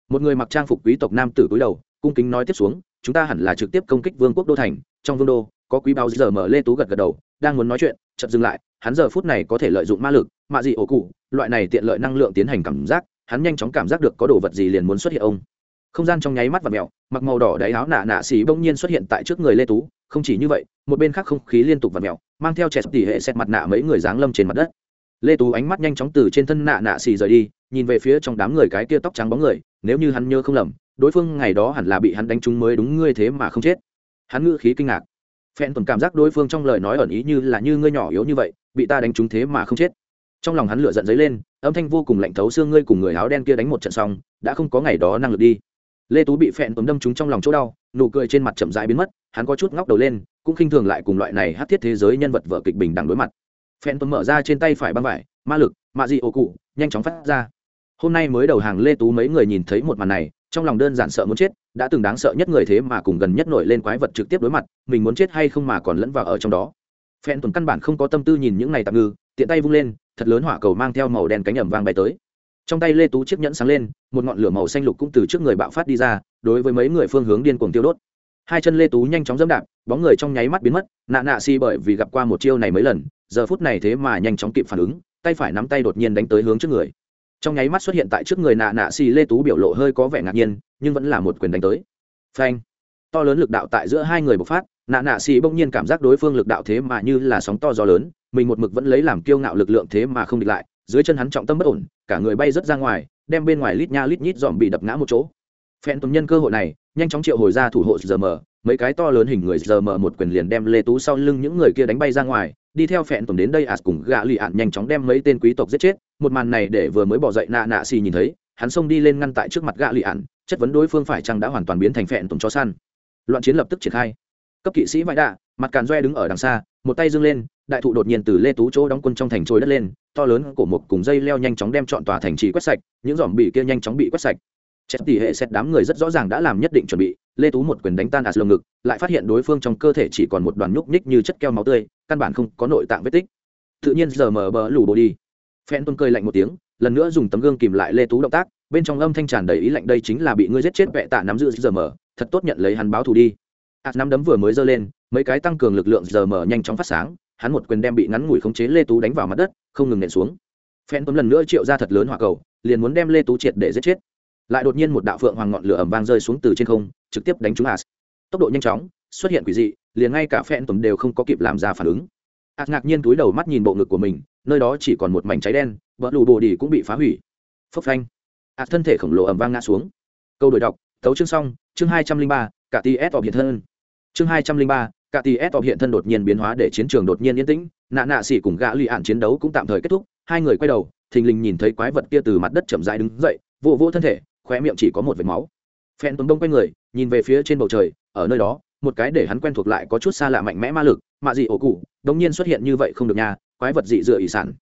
Một người mặc trang phục quý tộc nam tử cúi đầu, cung kính nói tiếp xuống, chúng ta hẳn là trực tiếp công kích vương quốc đô thành, trong vương đô, có quý báo giờ mở lê tú gật gật đầu, đang muốn nói chuyện chậm dừng lại, hắn giờ phút này có thể lợi dụng ma lực mạ dị ổ cụ, loại này tiện lợi năng lượng tiến hành cảm giác hắn nhanh chóng cảm giác được có đồ vật gì liền muốn xuất hiện ông. Không gian trong nháy mắt và mèo, mặc màu đỏ đáy áo nạ nạ xì bỗng nhiên xuất hiện tại trước người lê tú. Không chỉ như vậy, một bên khác không khí liên tục và mèo, mang theo trẻ tỉ hệ xét mặt nạ mấy người dáng lâm trên mặt đất. Lê tú ánh mắt nhanh chóng từ trên thân nạ nạ xì rời đi, nhìn về phía trong đám người cái kia tóc trắng bóng người, nếu như hắn nhớ không lầm, đối phương ngày đó hẳn là bị hắn đánh trúng mới đúng ngươi thế mà không chết. Hắn ngữ khí kinh ngạc. Phen tuần cảm giác đối phương trong lời nói ẩn ý như là như ngươi nhỏ yếu như vậy, bị ta đánh trúng thế mà không chết trong lòng hắn lửa giận dấy lên, âm thanh vô cùng lạnh thấu xương ngươi cùng người áo đen kia đánh một trận xong, đã không có ngày đó năng lực đi. Lê tú bị phẹn tuấn đâm trúng trong lòng chỗ đau, nụ cười trên mặt chậm rãi biến mất, hắn có chút ngóc đầu lên, cũng khinh thường lại cùng loại này hát thiết thế giới nhân vật vợ kịch bình đẳng đối mặt. Phẹn tuấn mở ra trên tay phải băng vải, ma lực mạ dị ô cụ, nhanh chóng phát ra. Hôm nay mới đầu hàng lê tú mấy người nhìn thấy một màn này, trong lòng đơn giản sợ muốn chết, đã từng đáng sợ nhất người thế mà cùng gần nhất nổi lên quái vật trực tiếp đối mặt, mình muốn chết hay không mà còn lẫn vào ở trong đó. Phen tuần căn bản không có tâm tư nhìn những này tạm ngư, tiện tay vung lên thật lớn hỏa cầu mang theo màu đen cánh ẩm vang bay tới. Trong tay lê tú chiếc nhẫn sáng lên, một ngọn lửa màu xanh lục cũng từ trước người bạo phát đi ra, đối với mấy người phương hướng điên cuồng tiêu đốt. Hai chân lê tú nhanh chóng dẫm đạp, bóng người trong nháy mắt biến mất, nạ nạ si bởi vì gặp qua một chiêu này mấy lần, giờ phút này thế mà nhanh chóng kịp phản ứng, tay phải nắm tay đột nhiên đánh tới hướng trước người. Trong nháy mắt xuất hiện tại trước người nạ nạ si, lê tú biểu lộ hơi có vẻ ngạc nhiên, nhưng vẫn là một quyền đánh tới. Phanh! To lớn lực đạo tại giữa hai người bộc phát nạ nạ xì bỗng nhiên cảm giác đối phương lực đạo thế mà như là sóng to gió lớn, mình một mực vẫn lấy làm kiêu ngạo lực lượng thế mà không địch lại, dưới chân hắn trọng tâm bất ổn, cả người bay rớt ra ngoài, đem bên ngoài lít nha lít nhít dòm bị đập ngã một chỗ. Phen tùng nhân cơ hội này, nhanh chóng triệu hồi ra thủ hộ giờ mờ mấy cái to lớn hình người giờ mờ một quyền liền đem lê tú sau lưng những người kia đánh bay ra ngoài, đi theo phen tùng đến đây ạt cùng gạ lì ạn nhanh chóng đem mấy tên quý tộc giết chết. Một màn này để vừa mới bỏ dậy nạ nạ xì nhìn thấy, hắn xông đi lên ngăn tại trước mặt gạ lì ạn chất vấn đối phương phải chăng đã hoàn toàn biến thành phen tùng cho săn. Loạn chiến lập tức triển khai cấp kỵ sĩ vãi đạ, mặt càn doe đứng ở đằng xa, một tay dâng lên, đại thụ đột nhiên từ lê tú chỗ đóng quân trong thành trôi đất lên, to lớn cổ một cùng dây leo nhanh chóng đem chọn tòa thành trì quét sạch, những dòm bị kia nhanh chóng bị quét sạch. Chết tỷ hệ xét đám người rất rõ ràng đã làm nhất định chuẩn bị, lê tú một quyền đánh tan ạt lồng ngực, lại phát hiện đối phương trong cơ thể chỉ còn một đoàn nhúc nhích như chất keo máu tươi, căn bản không có nội tạng vết tích. Tự nhiên giờ mở bờ lủ bồ đi. Phen tuân cơi lạnh một tiếng, lần nữa dùng tấm gương kìm lại lê tú động tác, bên trong âm thanh tràn đầy ý lạnh đây chính là bị ngươi giết chết vệ tạ nắm giữ giờ mở, thật tốt nhận lấy hắn báo thù đi ạt nắm đấm vừa mới giơ lên, mấy cái tăng cường lực lượng giờ mở nhanh chóng phát sáng, hắn một quyền đem bị ngắn ngủi khống chế lê tú đánh vào mặt đất, không ngừng nện xuống. Phen tuấn lần nữa triệu ra thật lớn hỏa cầu, liền muốn đem lê tú triệt để giết chết. Lại đột nhiên một đạo phượng hoàng ngọn lửa ẩm vang rơi xuống từ trên không, trực tiếp đánh trúng ạt tốc độ nhanh chóng, xuất hiện quỷ dị, liền ngay cả phen tuấn đều không có kịp làm ra phản ứng. Ạt ngạc nhiên túi đầu mắt nhìn bộ ngực của mình, nơi đó chỉ còn một mảnh cháy đen vỡ lù bồ đi cũng bị phá hủy. Phốc phanh. Ạt thân thể khổng lồ ẩm vang ngã xuống. Câu đổi đọc tấu chương xong, chương hai trăm linh ba cả ts tỏ hiện thân. Chương hai trăm linh ba, cả ts tỏ hiện thân đột nhiên biến hóa để chiến trường đột nhiên yên tĩnh. Nạ nạ xỉ cùng gã lì ạn chiến đấu cũng tạm thời kết thúc. Hai người quay đầu, thình lình nhìn thấy quái vật kia từ mặt đất chậm rãi đứng dậy vô vô thân thể, khóe miệng chỉ có một vệt máu. Phen tuấn đông quay người, nhìn về phía trên bầu trời, ở nơi đó, một cái để hắn quen thuộc lại có chút xa lạ mạnh mẽ ma lực, mạ dị ổ cụ, đống nhiên xuất hiện như vậy không được nha, quái vật dị dựa ỷ sản.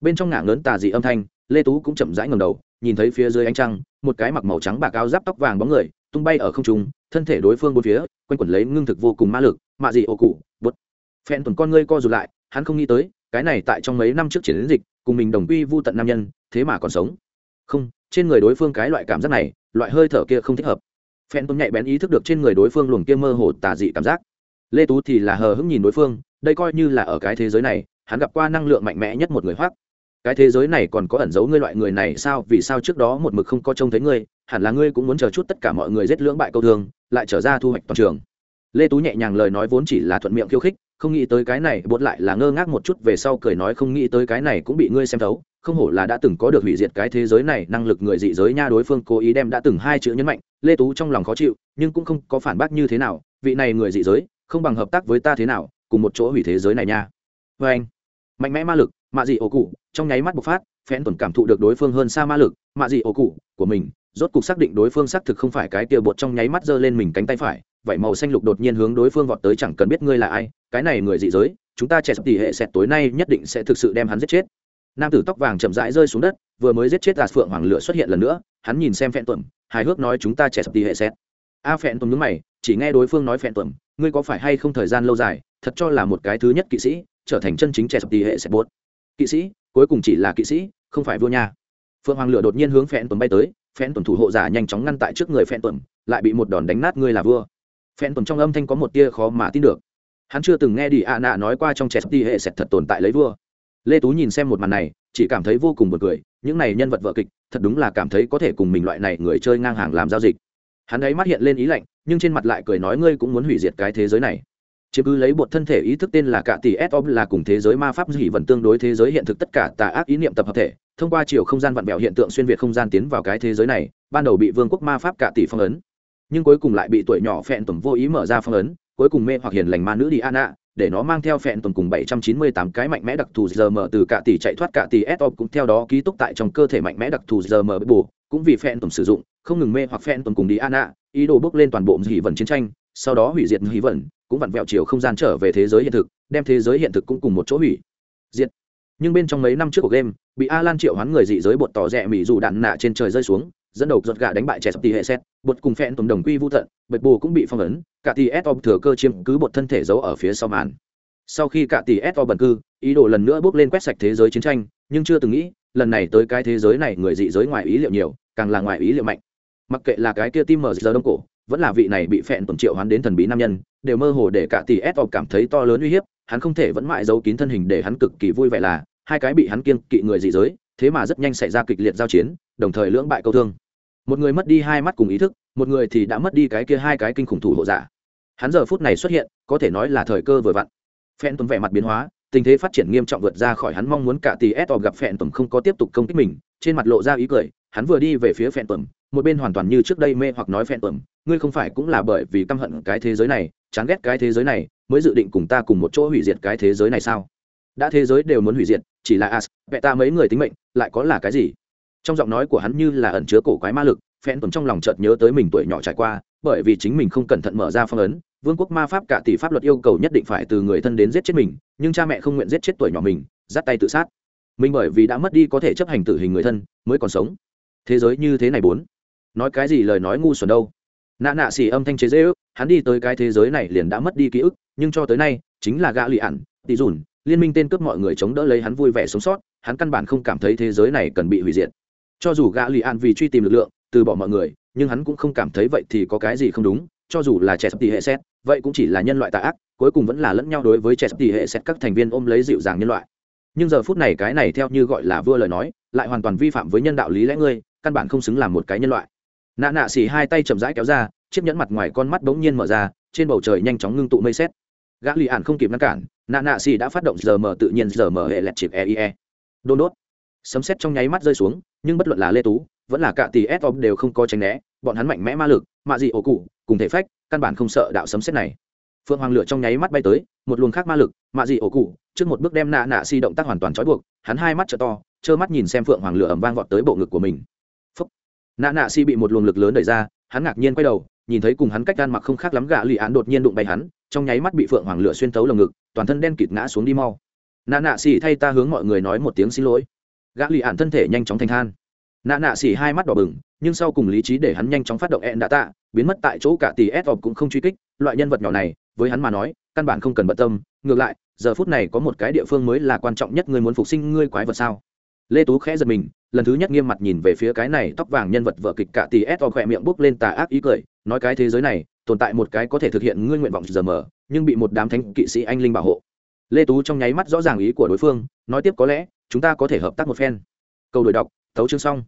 Bên trong ngả lớn tà dị âm thanh, lê tú cũng chậm rãi ngầm đầu, nhìn thấy phía dưới ánh trăng, một cái mặc màu trắng bạc áo giáp tóc vàng bóng người tung bay ở không trung, thân thể đối phương bốn phía, quanh quẩn lấy ngưng thực vô cùng ma lực, mạ dị ô cụ, bút. Phen tuần con ngươi co rụt lại, hắn không nghĩ tới, cái này tại trong mấy năm trước chiến dịch, cùng mình đồng quy vu tận nam nhân, thế mà còn sống. Không, trên người đối phương cái loại cảm giác này, loại hơi thở kia không thích hợp. Phen tuần nhạy bén ý thức được trên người đối phương luồng kia mơ hồ tà dị cảm giác. Lê tú thì là hờ hững nhìn đối phương, đây coi như là ở cái thế giới này, hắn gặp qua năng lượng mạnh mẽ nhất một người hoác cái thế giới này còn có ẩn giấu ngươi loại người này sao? Vì sao trước đó một mực không có trông thấy ngươi? Hẳn là ngươi cũng muốn chờ chút tất cả mọi người giết lưỡng bại câu thương, lại trở ra thu hoạch toàn trường. Lê tú nhẹ nhàng lời nói vốn chỉ là thuận miệng khiêu khích, không nghĩ tới cái này bột lại là ngơ ngác một chút về sau cười nói không nghĩ tới cái này cũng bị ngươi xem thấu, không hổ là đã từng có được hủy diệt cái thế giới này, năng lực người dị giới nha đối phương cố ý đem đã từng hai chữ nhấn mạnh, lê tú trong lòng khó chịu, nhưng cũng không có phản bác như thế nào, vị này người dị giới, không bằng hợp tác với ta thế nào, cùng một chỗ hủy thế giới này nha. Vê anh. Mạnh mẽ ma lực mạ dị ổ cụ, trong nháy mắt bộc phát phen tuần cảm thụ được đối phương hơn xa ma lực, mạ dị ổ cụ của mình, rốt cục xác định đối phương xác thực không phải cái tia bột trong nháy mắt giơ lên mình cánh tay phải vậy màu xanh lục đột nhiên hướng đối phương vọt tới chẳng cần biết ngươi là ai, cái này người dị giới, chúng ta trẻ sắp tỉ hệ sẹt tối nay nhất định sẽ thực sự đem hắn giết chết. Nam tử tóc vàng chậm rãi rơi xuống đất, vừa mới giết chết tà phượng hoàng lửa xuất hiện lần nữa, hắn nhìn xem phẹn tuần, hài hước nói chúng ta trẻ sắp tỉ hệ sẹt. A phẹn tuần nhướng mày, chỉ nghe đối phương nói phẹn tuần, ngươi có phải hay không thời gian lâu dài, thật cho là một cái thứ nhất kỵ sĩ, trở thành chân chính trẻ sắp tỉ hệ sẽ buốt kỵ sĩ, cuối cùng chỉ là kỵ sĩ, không phải vua nha. Phượng hoàng lửa đột nhiên hướng phẹn tuần bay tới, phẹn tuần thủ hộ giả nhanh chóng ngăn tại trước người phẹn tuần, lại bị một đòn đánh nát ngươi là vua. Phen tuần trong âm thanh có một tia khó mà tin được. Hắn chưa từng nghe đi ạ nạ nói qua trong trẻ đi hệ sẹt thật tồn tại lấy vua. Lê tú nhìn xem một màn này, chỉ cảm thấy vô cùng b u ồ n cười, những này nhân vật vợ kịch, thật đúng là cảm thấy có thể cùng mình loại này người chơi ngang hàng làm giao dịch. Hắn ấy mắt hiện lên ý lạnh, nhưng trên mặt lại cười nói ngươi cũng muốn hủy diệt cái thế giới này chứ cứ lấy bột thân thể ý thức tên là cả tỷ s là cùng thế giới ma pháp dị vẫn tương đối thế giới hiện thực tất cả tà ác ý niệm tập hợp thể. Thông qua chiều không gian vặn vẹo hiện tượng xuyên việt không gian tiến vào cái thế giới này, ban đầu bị vương quốc ma pháp cả tỷ phong ấn. Nhưng cuối cùng lại bị tuổi nhỏ phẹn tùng vô ý mở ra phong ấn, cuối cùng mê hoặc hiền lành ma nữ đi an ạ để nó mang theo phẹn tùng cùng 798 cái mạnh mẽ đặc thù giờ mở từ cả tỷ chạy thoát cả tỷ s cũng theo đó ký túc tại trong cơ thể mạnh mẽ đặc thù giờ mở bù, cũng vì phẹn tùng sử dụng, không ngừng mê hoặc phẹn tùng cùng đi an ạ ý đồ bước lên toàn bộ dị vần chiến tranh sau đó hủy diệt hí vận, cũng vặn vẹo chiều không gian trở về thế giới hiện thực, đem thế giới hiện thực cũng cùng một chỗ hủy diệt. Nhưng bên trong mấy năm trước của game, bị alan triệu hoán người dị giới bột tỏ rẻ mỹ dù đạn nạ trên trời rơi xuống, dẫn đầu giọt gà đánh bại trẻ sập tỷ hệ xét, bột cùng phen tùng đồng quy vô tận bệt bù cũng bị phong ấn, cả tỷ s thừa cơ chiếm cứ bột thân thể giấu ở phía sau màn. Sau khi cả tỷ s bần cư, ý đồ lần nữa bước lên quét sạch thế giới chiến tranh, nhưng chưa từng nghĩ, lần này tới cái thế giới này người dị giới ngoài ý liệu nhiều, càng là ngoài ý liệu mạnh. Mặc kệ là cái kia tim mở giờ đông cổ vẫn là vị này bị phẹn tổn triệu hắn đến thần bí nam nhân, đều mơ hồ để cả tỷ s cảm thấy to lớn uy hiếp, hắn không thể vẫn mãi giấu kín thân hình để hắn cực kỳ vui vẻ là, hai cái bị hắn kiêng kỵ người dị giới, thế mà rất nhanh xảy ra kịch liệt giao chiến, đồng thời lưỡng bại câu thương. Một người mất đi hai mắt cùng ý thức, một người thì đã mất đi cái kia hai cái kinh khủng thủ hộ giả. Hắn giờ phút này xuất hiện, có thể nói là thời cơ vừa vặn. Phẹn tuấn vẻ mặt biến hóa, tình thế phát triển nghiêm trọng vượt ra khỏi hắn mong muốn cả tỷ s gặp phẹn tuấn không có tiếp tục công kích mình, trên mặt lộ ra ý cười, hắn vừa đi về phía phẹn tuấn một bên hoàn toàn như trước đây mê hoặc nói phẹn tuấn ngươi không phải cũng là bởi vì căm hận cái thế giới này, chán ghét cái thế giới này, mới dự định cùng ta cùng một chỗ hủy diệt cái thế giới này sao? Đã thế giới đều muốn hủy diệt, chỉ là as vẽ ta mấy người tính mệnh, lại có là cái gì? Trong giọng nói của hắn như là ẩn chứa cổ quái ma lực, phen tuấn trong lòng chợt nhớ tới mình tuổi nhỏ trải qua, bởi vì chính mình không cẩn thận mở ra phong ấn, vương quốc ma pháp cả tỷ pháp luật yêu cầu nhất định phải từ người thân đến giết chết mình, nhưng cha mẹ không nguyện giết chết tuổi nhỏ mình dắt tay tự sát. Mình bởi vì đã mất đi có thể chấp hành tử hình người thân, mới còn sống. Thế giới như thế này bốn. Nói cái gì lời nói ngu xuẩn đâu nạ nạ xỉ âm thanh chế dễ ước, hắn đi tới cái thế giới này liền đã mất đi ký ức, nhưng cho tới nay, chính là gã lì ản tỉ dùn, liên minh tên cướp mọi người chống đỡ lấy hắn vui vẻ sống sót, hắn căn bản không cảm thấy thế giới này cần bị hủy diệt. Cho dù gã lì ản vì truy tìm lực lượng, từ bỏ mọi người, nhưng hắn cũng không cảm thấy vậy thì có cái gì không đúng, cho dù là trẻ sắp tỷ hệ xét vậy cũng chỉ là nhân loại tà ác, cuối cùng vẫn là lẫn nhau đối với trẻ sắp tỷ hệ xét các thành viên ôm lấy dịu dàng nhân loại. Nhưng giờ phút này cái này theo như gọi là vua lời nói, lại hoàn toàn vi phạm với nhân đạo lý lẽ ngươi, căn bản không xứng làm một cái nhân loại nạ nạ xỉ hai tay chậm rãi kéo ra, chiếc nhẫn mặt ngoài con mắt bỗng nhiên mở ra, trên bầu trời nhanh chóng ngưng tụ mây xét. Gã lì ạn không kịp ngăn cản, nạ nạ xỉ đã phát động giờ mở tự nhiên, giờ mở hệ lẹt chịp eie đôn đốt. Sấm xét trong nháy mắt rơi xuống, nhưng bất luận là lê tú, vẫn là cả tỷ s đều không có tránh né, bọn hắn mạnh mẽ ma lực, mạ dị ổ cụ, cùng thể phách, căn bản không sợ đạo sấm xét này. Phượng hoàng lửa trong nháy mắt bay tới, một luồng khác ma lực, mạ dị ổ cụ, trước một bước đem nạ nạ si động tác hoàn toàn trói buộc, hắn hai mắt t to, trơ mắt nhìn xem phượng hoàng lửa ẩm vang vọt tới bộ ngực của mình nạ nạ si bị một luồng lực lớn đẩy ra, hắn ngạc nhiên quay đầu, nhìn thấy cùng hắn cách gan mặc không khác lắm gạ lì án đột nhiên đụng bay hắn, trong nháy mắt bị phượng hoàng lửa xuyên tấu lồng ngực, toàn thân đen kịt ngã xuống đi mau. Nạ nạ xì thay ta hướng mọi người nói một tiếng xin lỗi. Gã lì ạn thân thể nhanh chóng thành than. Nạ nạ xỉ hai mắt đỏ bừng, nhưng sau cùng lý trí để hắn nhanh chóng phát động ẹn đã tạ, biến mất tại chỗ cả tỷ s cũng không truy kích, loại nhân vật nhỏ này, với hắn mà nói, căn bản không cần bận tâm. Ngược lại, giờ phút này có một cái địa phương mới là quan trọng nhất người muốn phục sinh ngươi quái vật sao? Lê tú khẽ giật mình lần thứ nhất nghiêm mặt nhìn về phía cái này tóc vàng nhân vật vợ kịch cả tỷ s khỏe miệng bốc lên tà ác ý cười, nói cái thế giới này, tồn tại một cái có thể thực hiện ngươi nguyện vọng giờ mở, nhưng bị một đám thánh kỵ sĩ anh linh bảo hộ. Lê tú trong nháy mắt rõ ràng ý của đối phương, nói tiếp có lẽ, chúng ta có thể hợp tác một phen. Câu đổi đọc, thấu chương xong.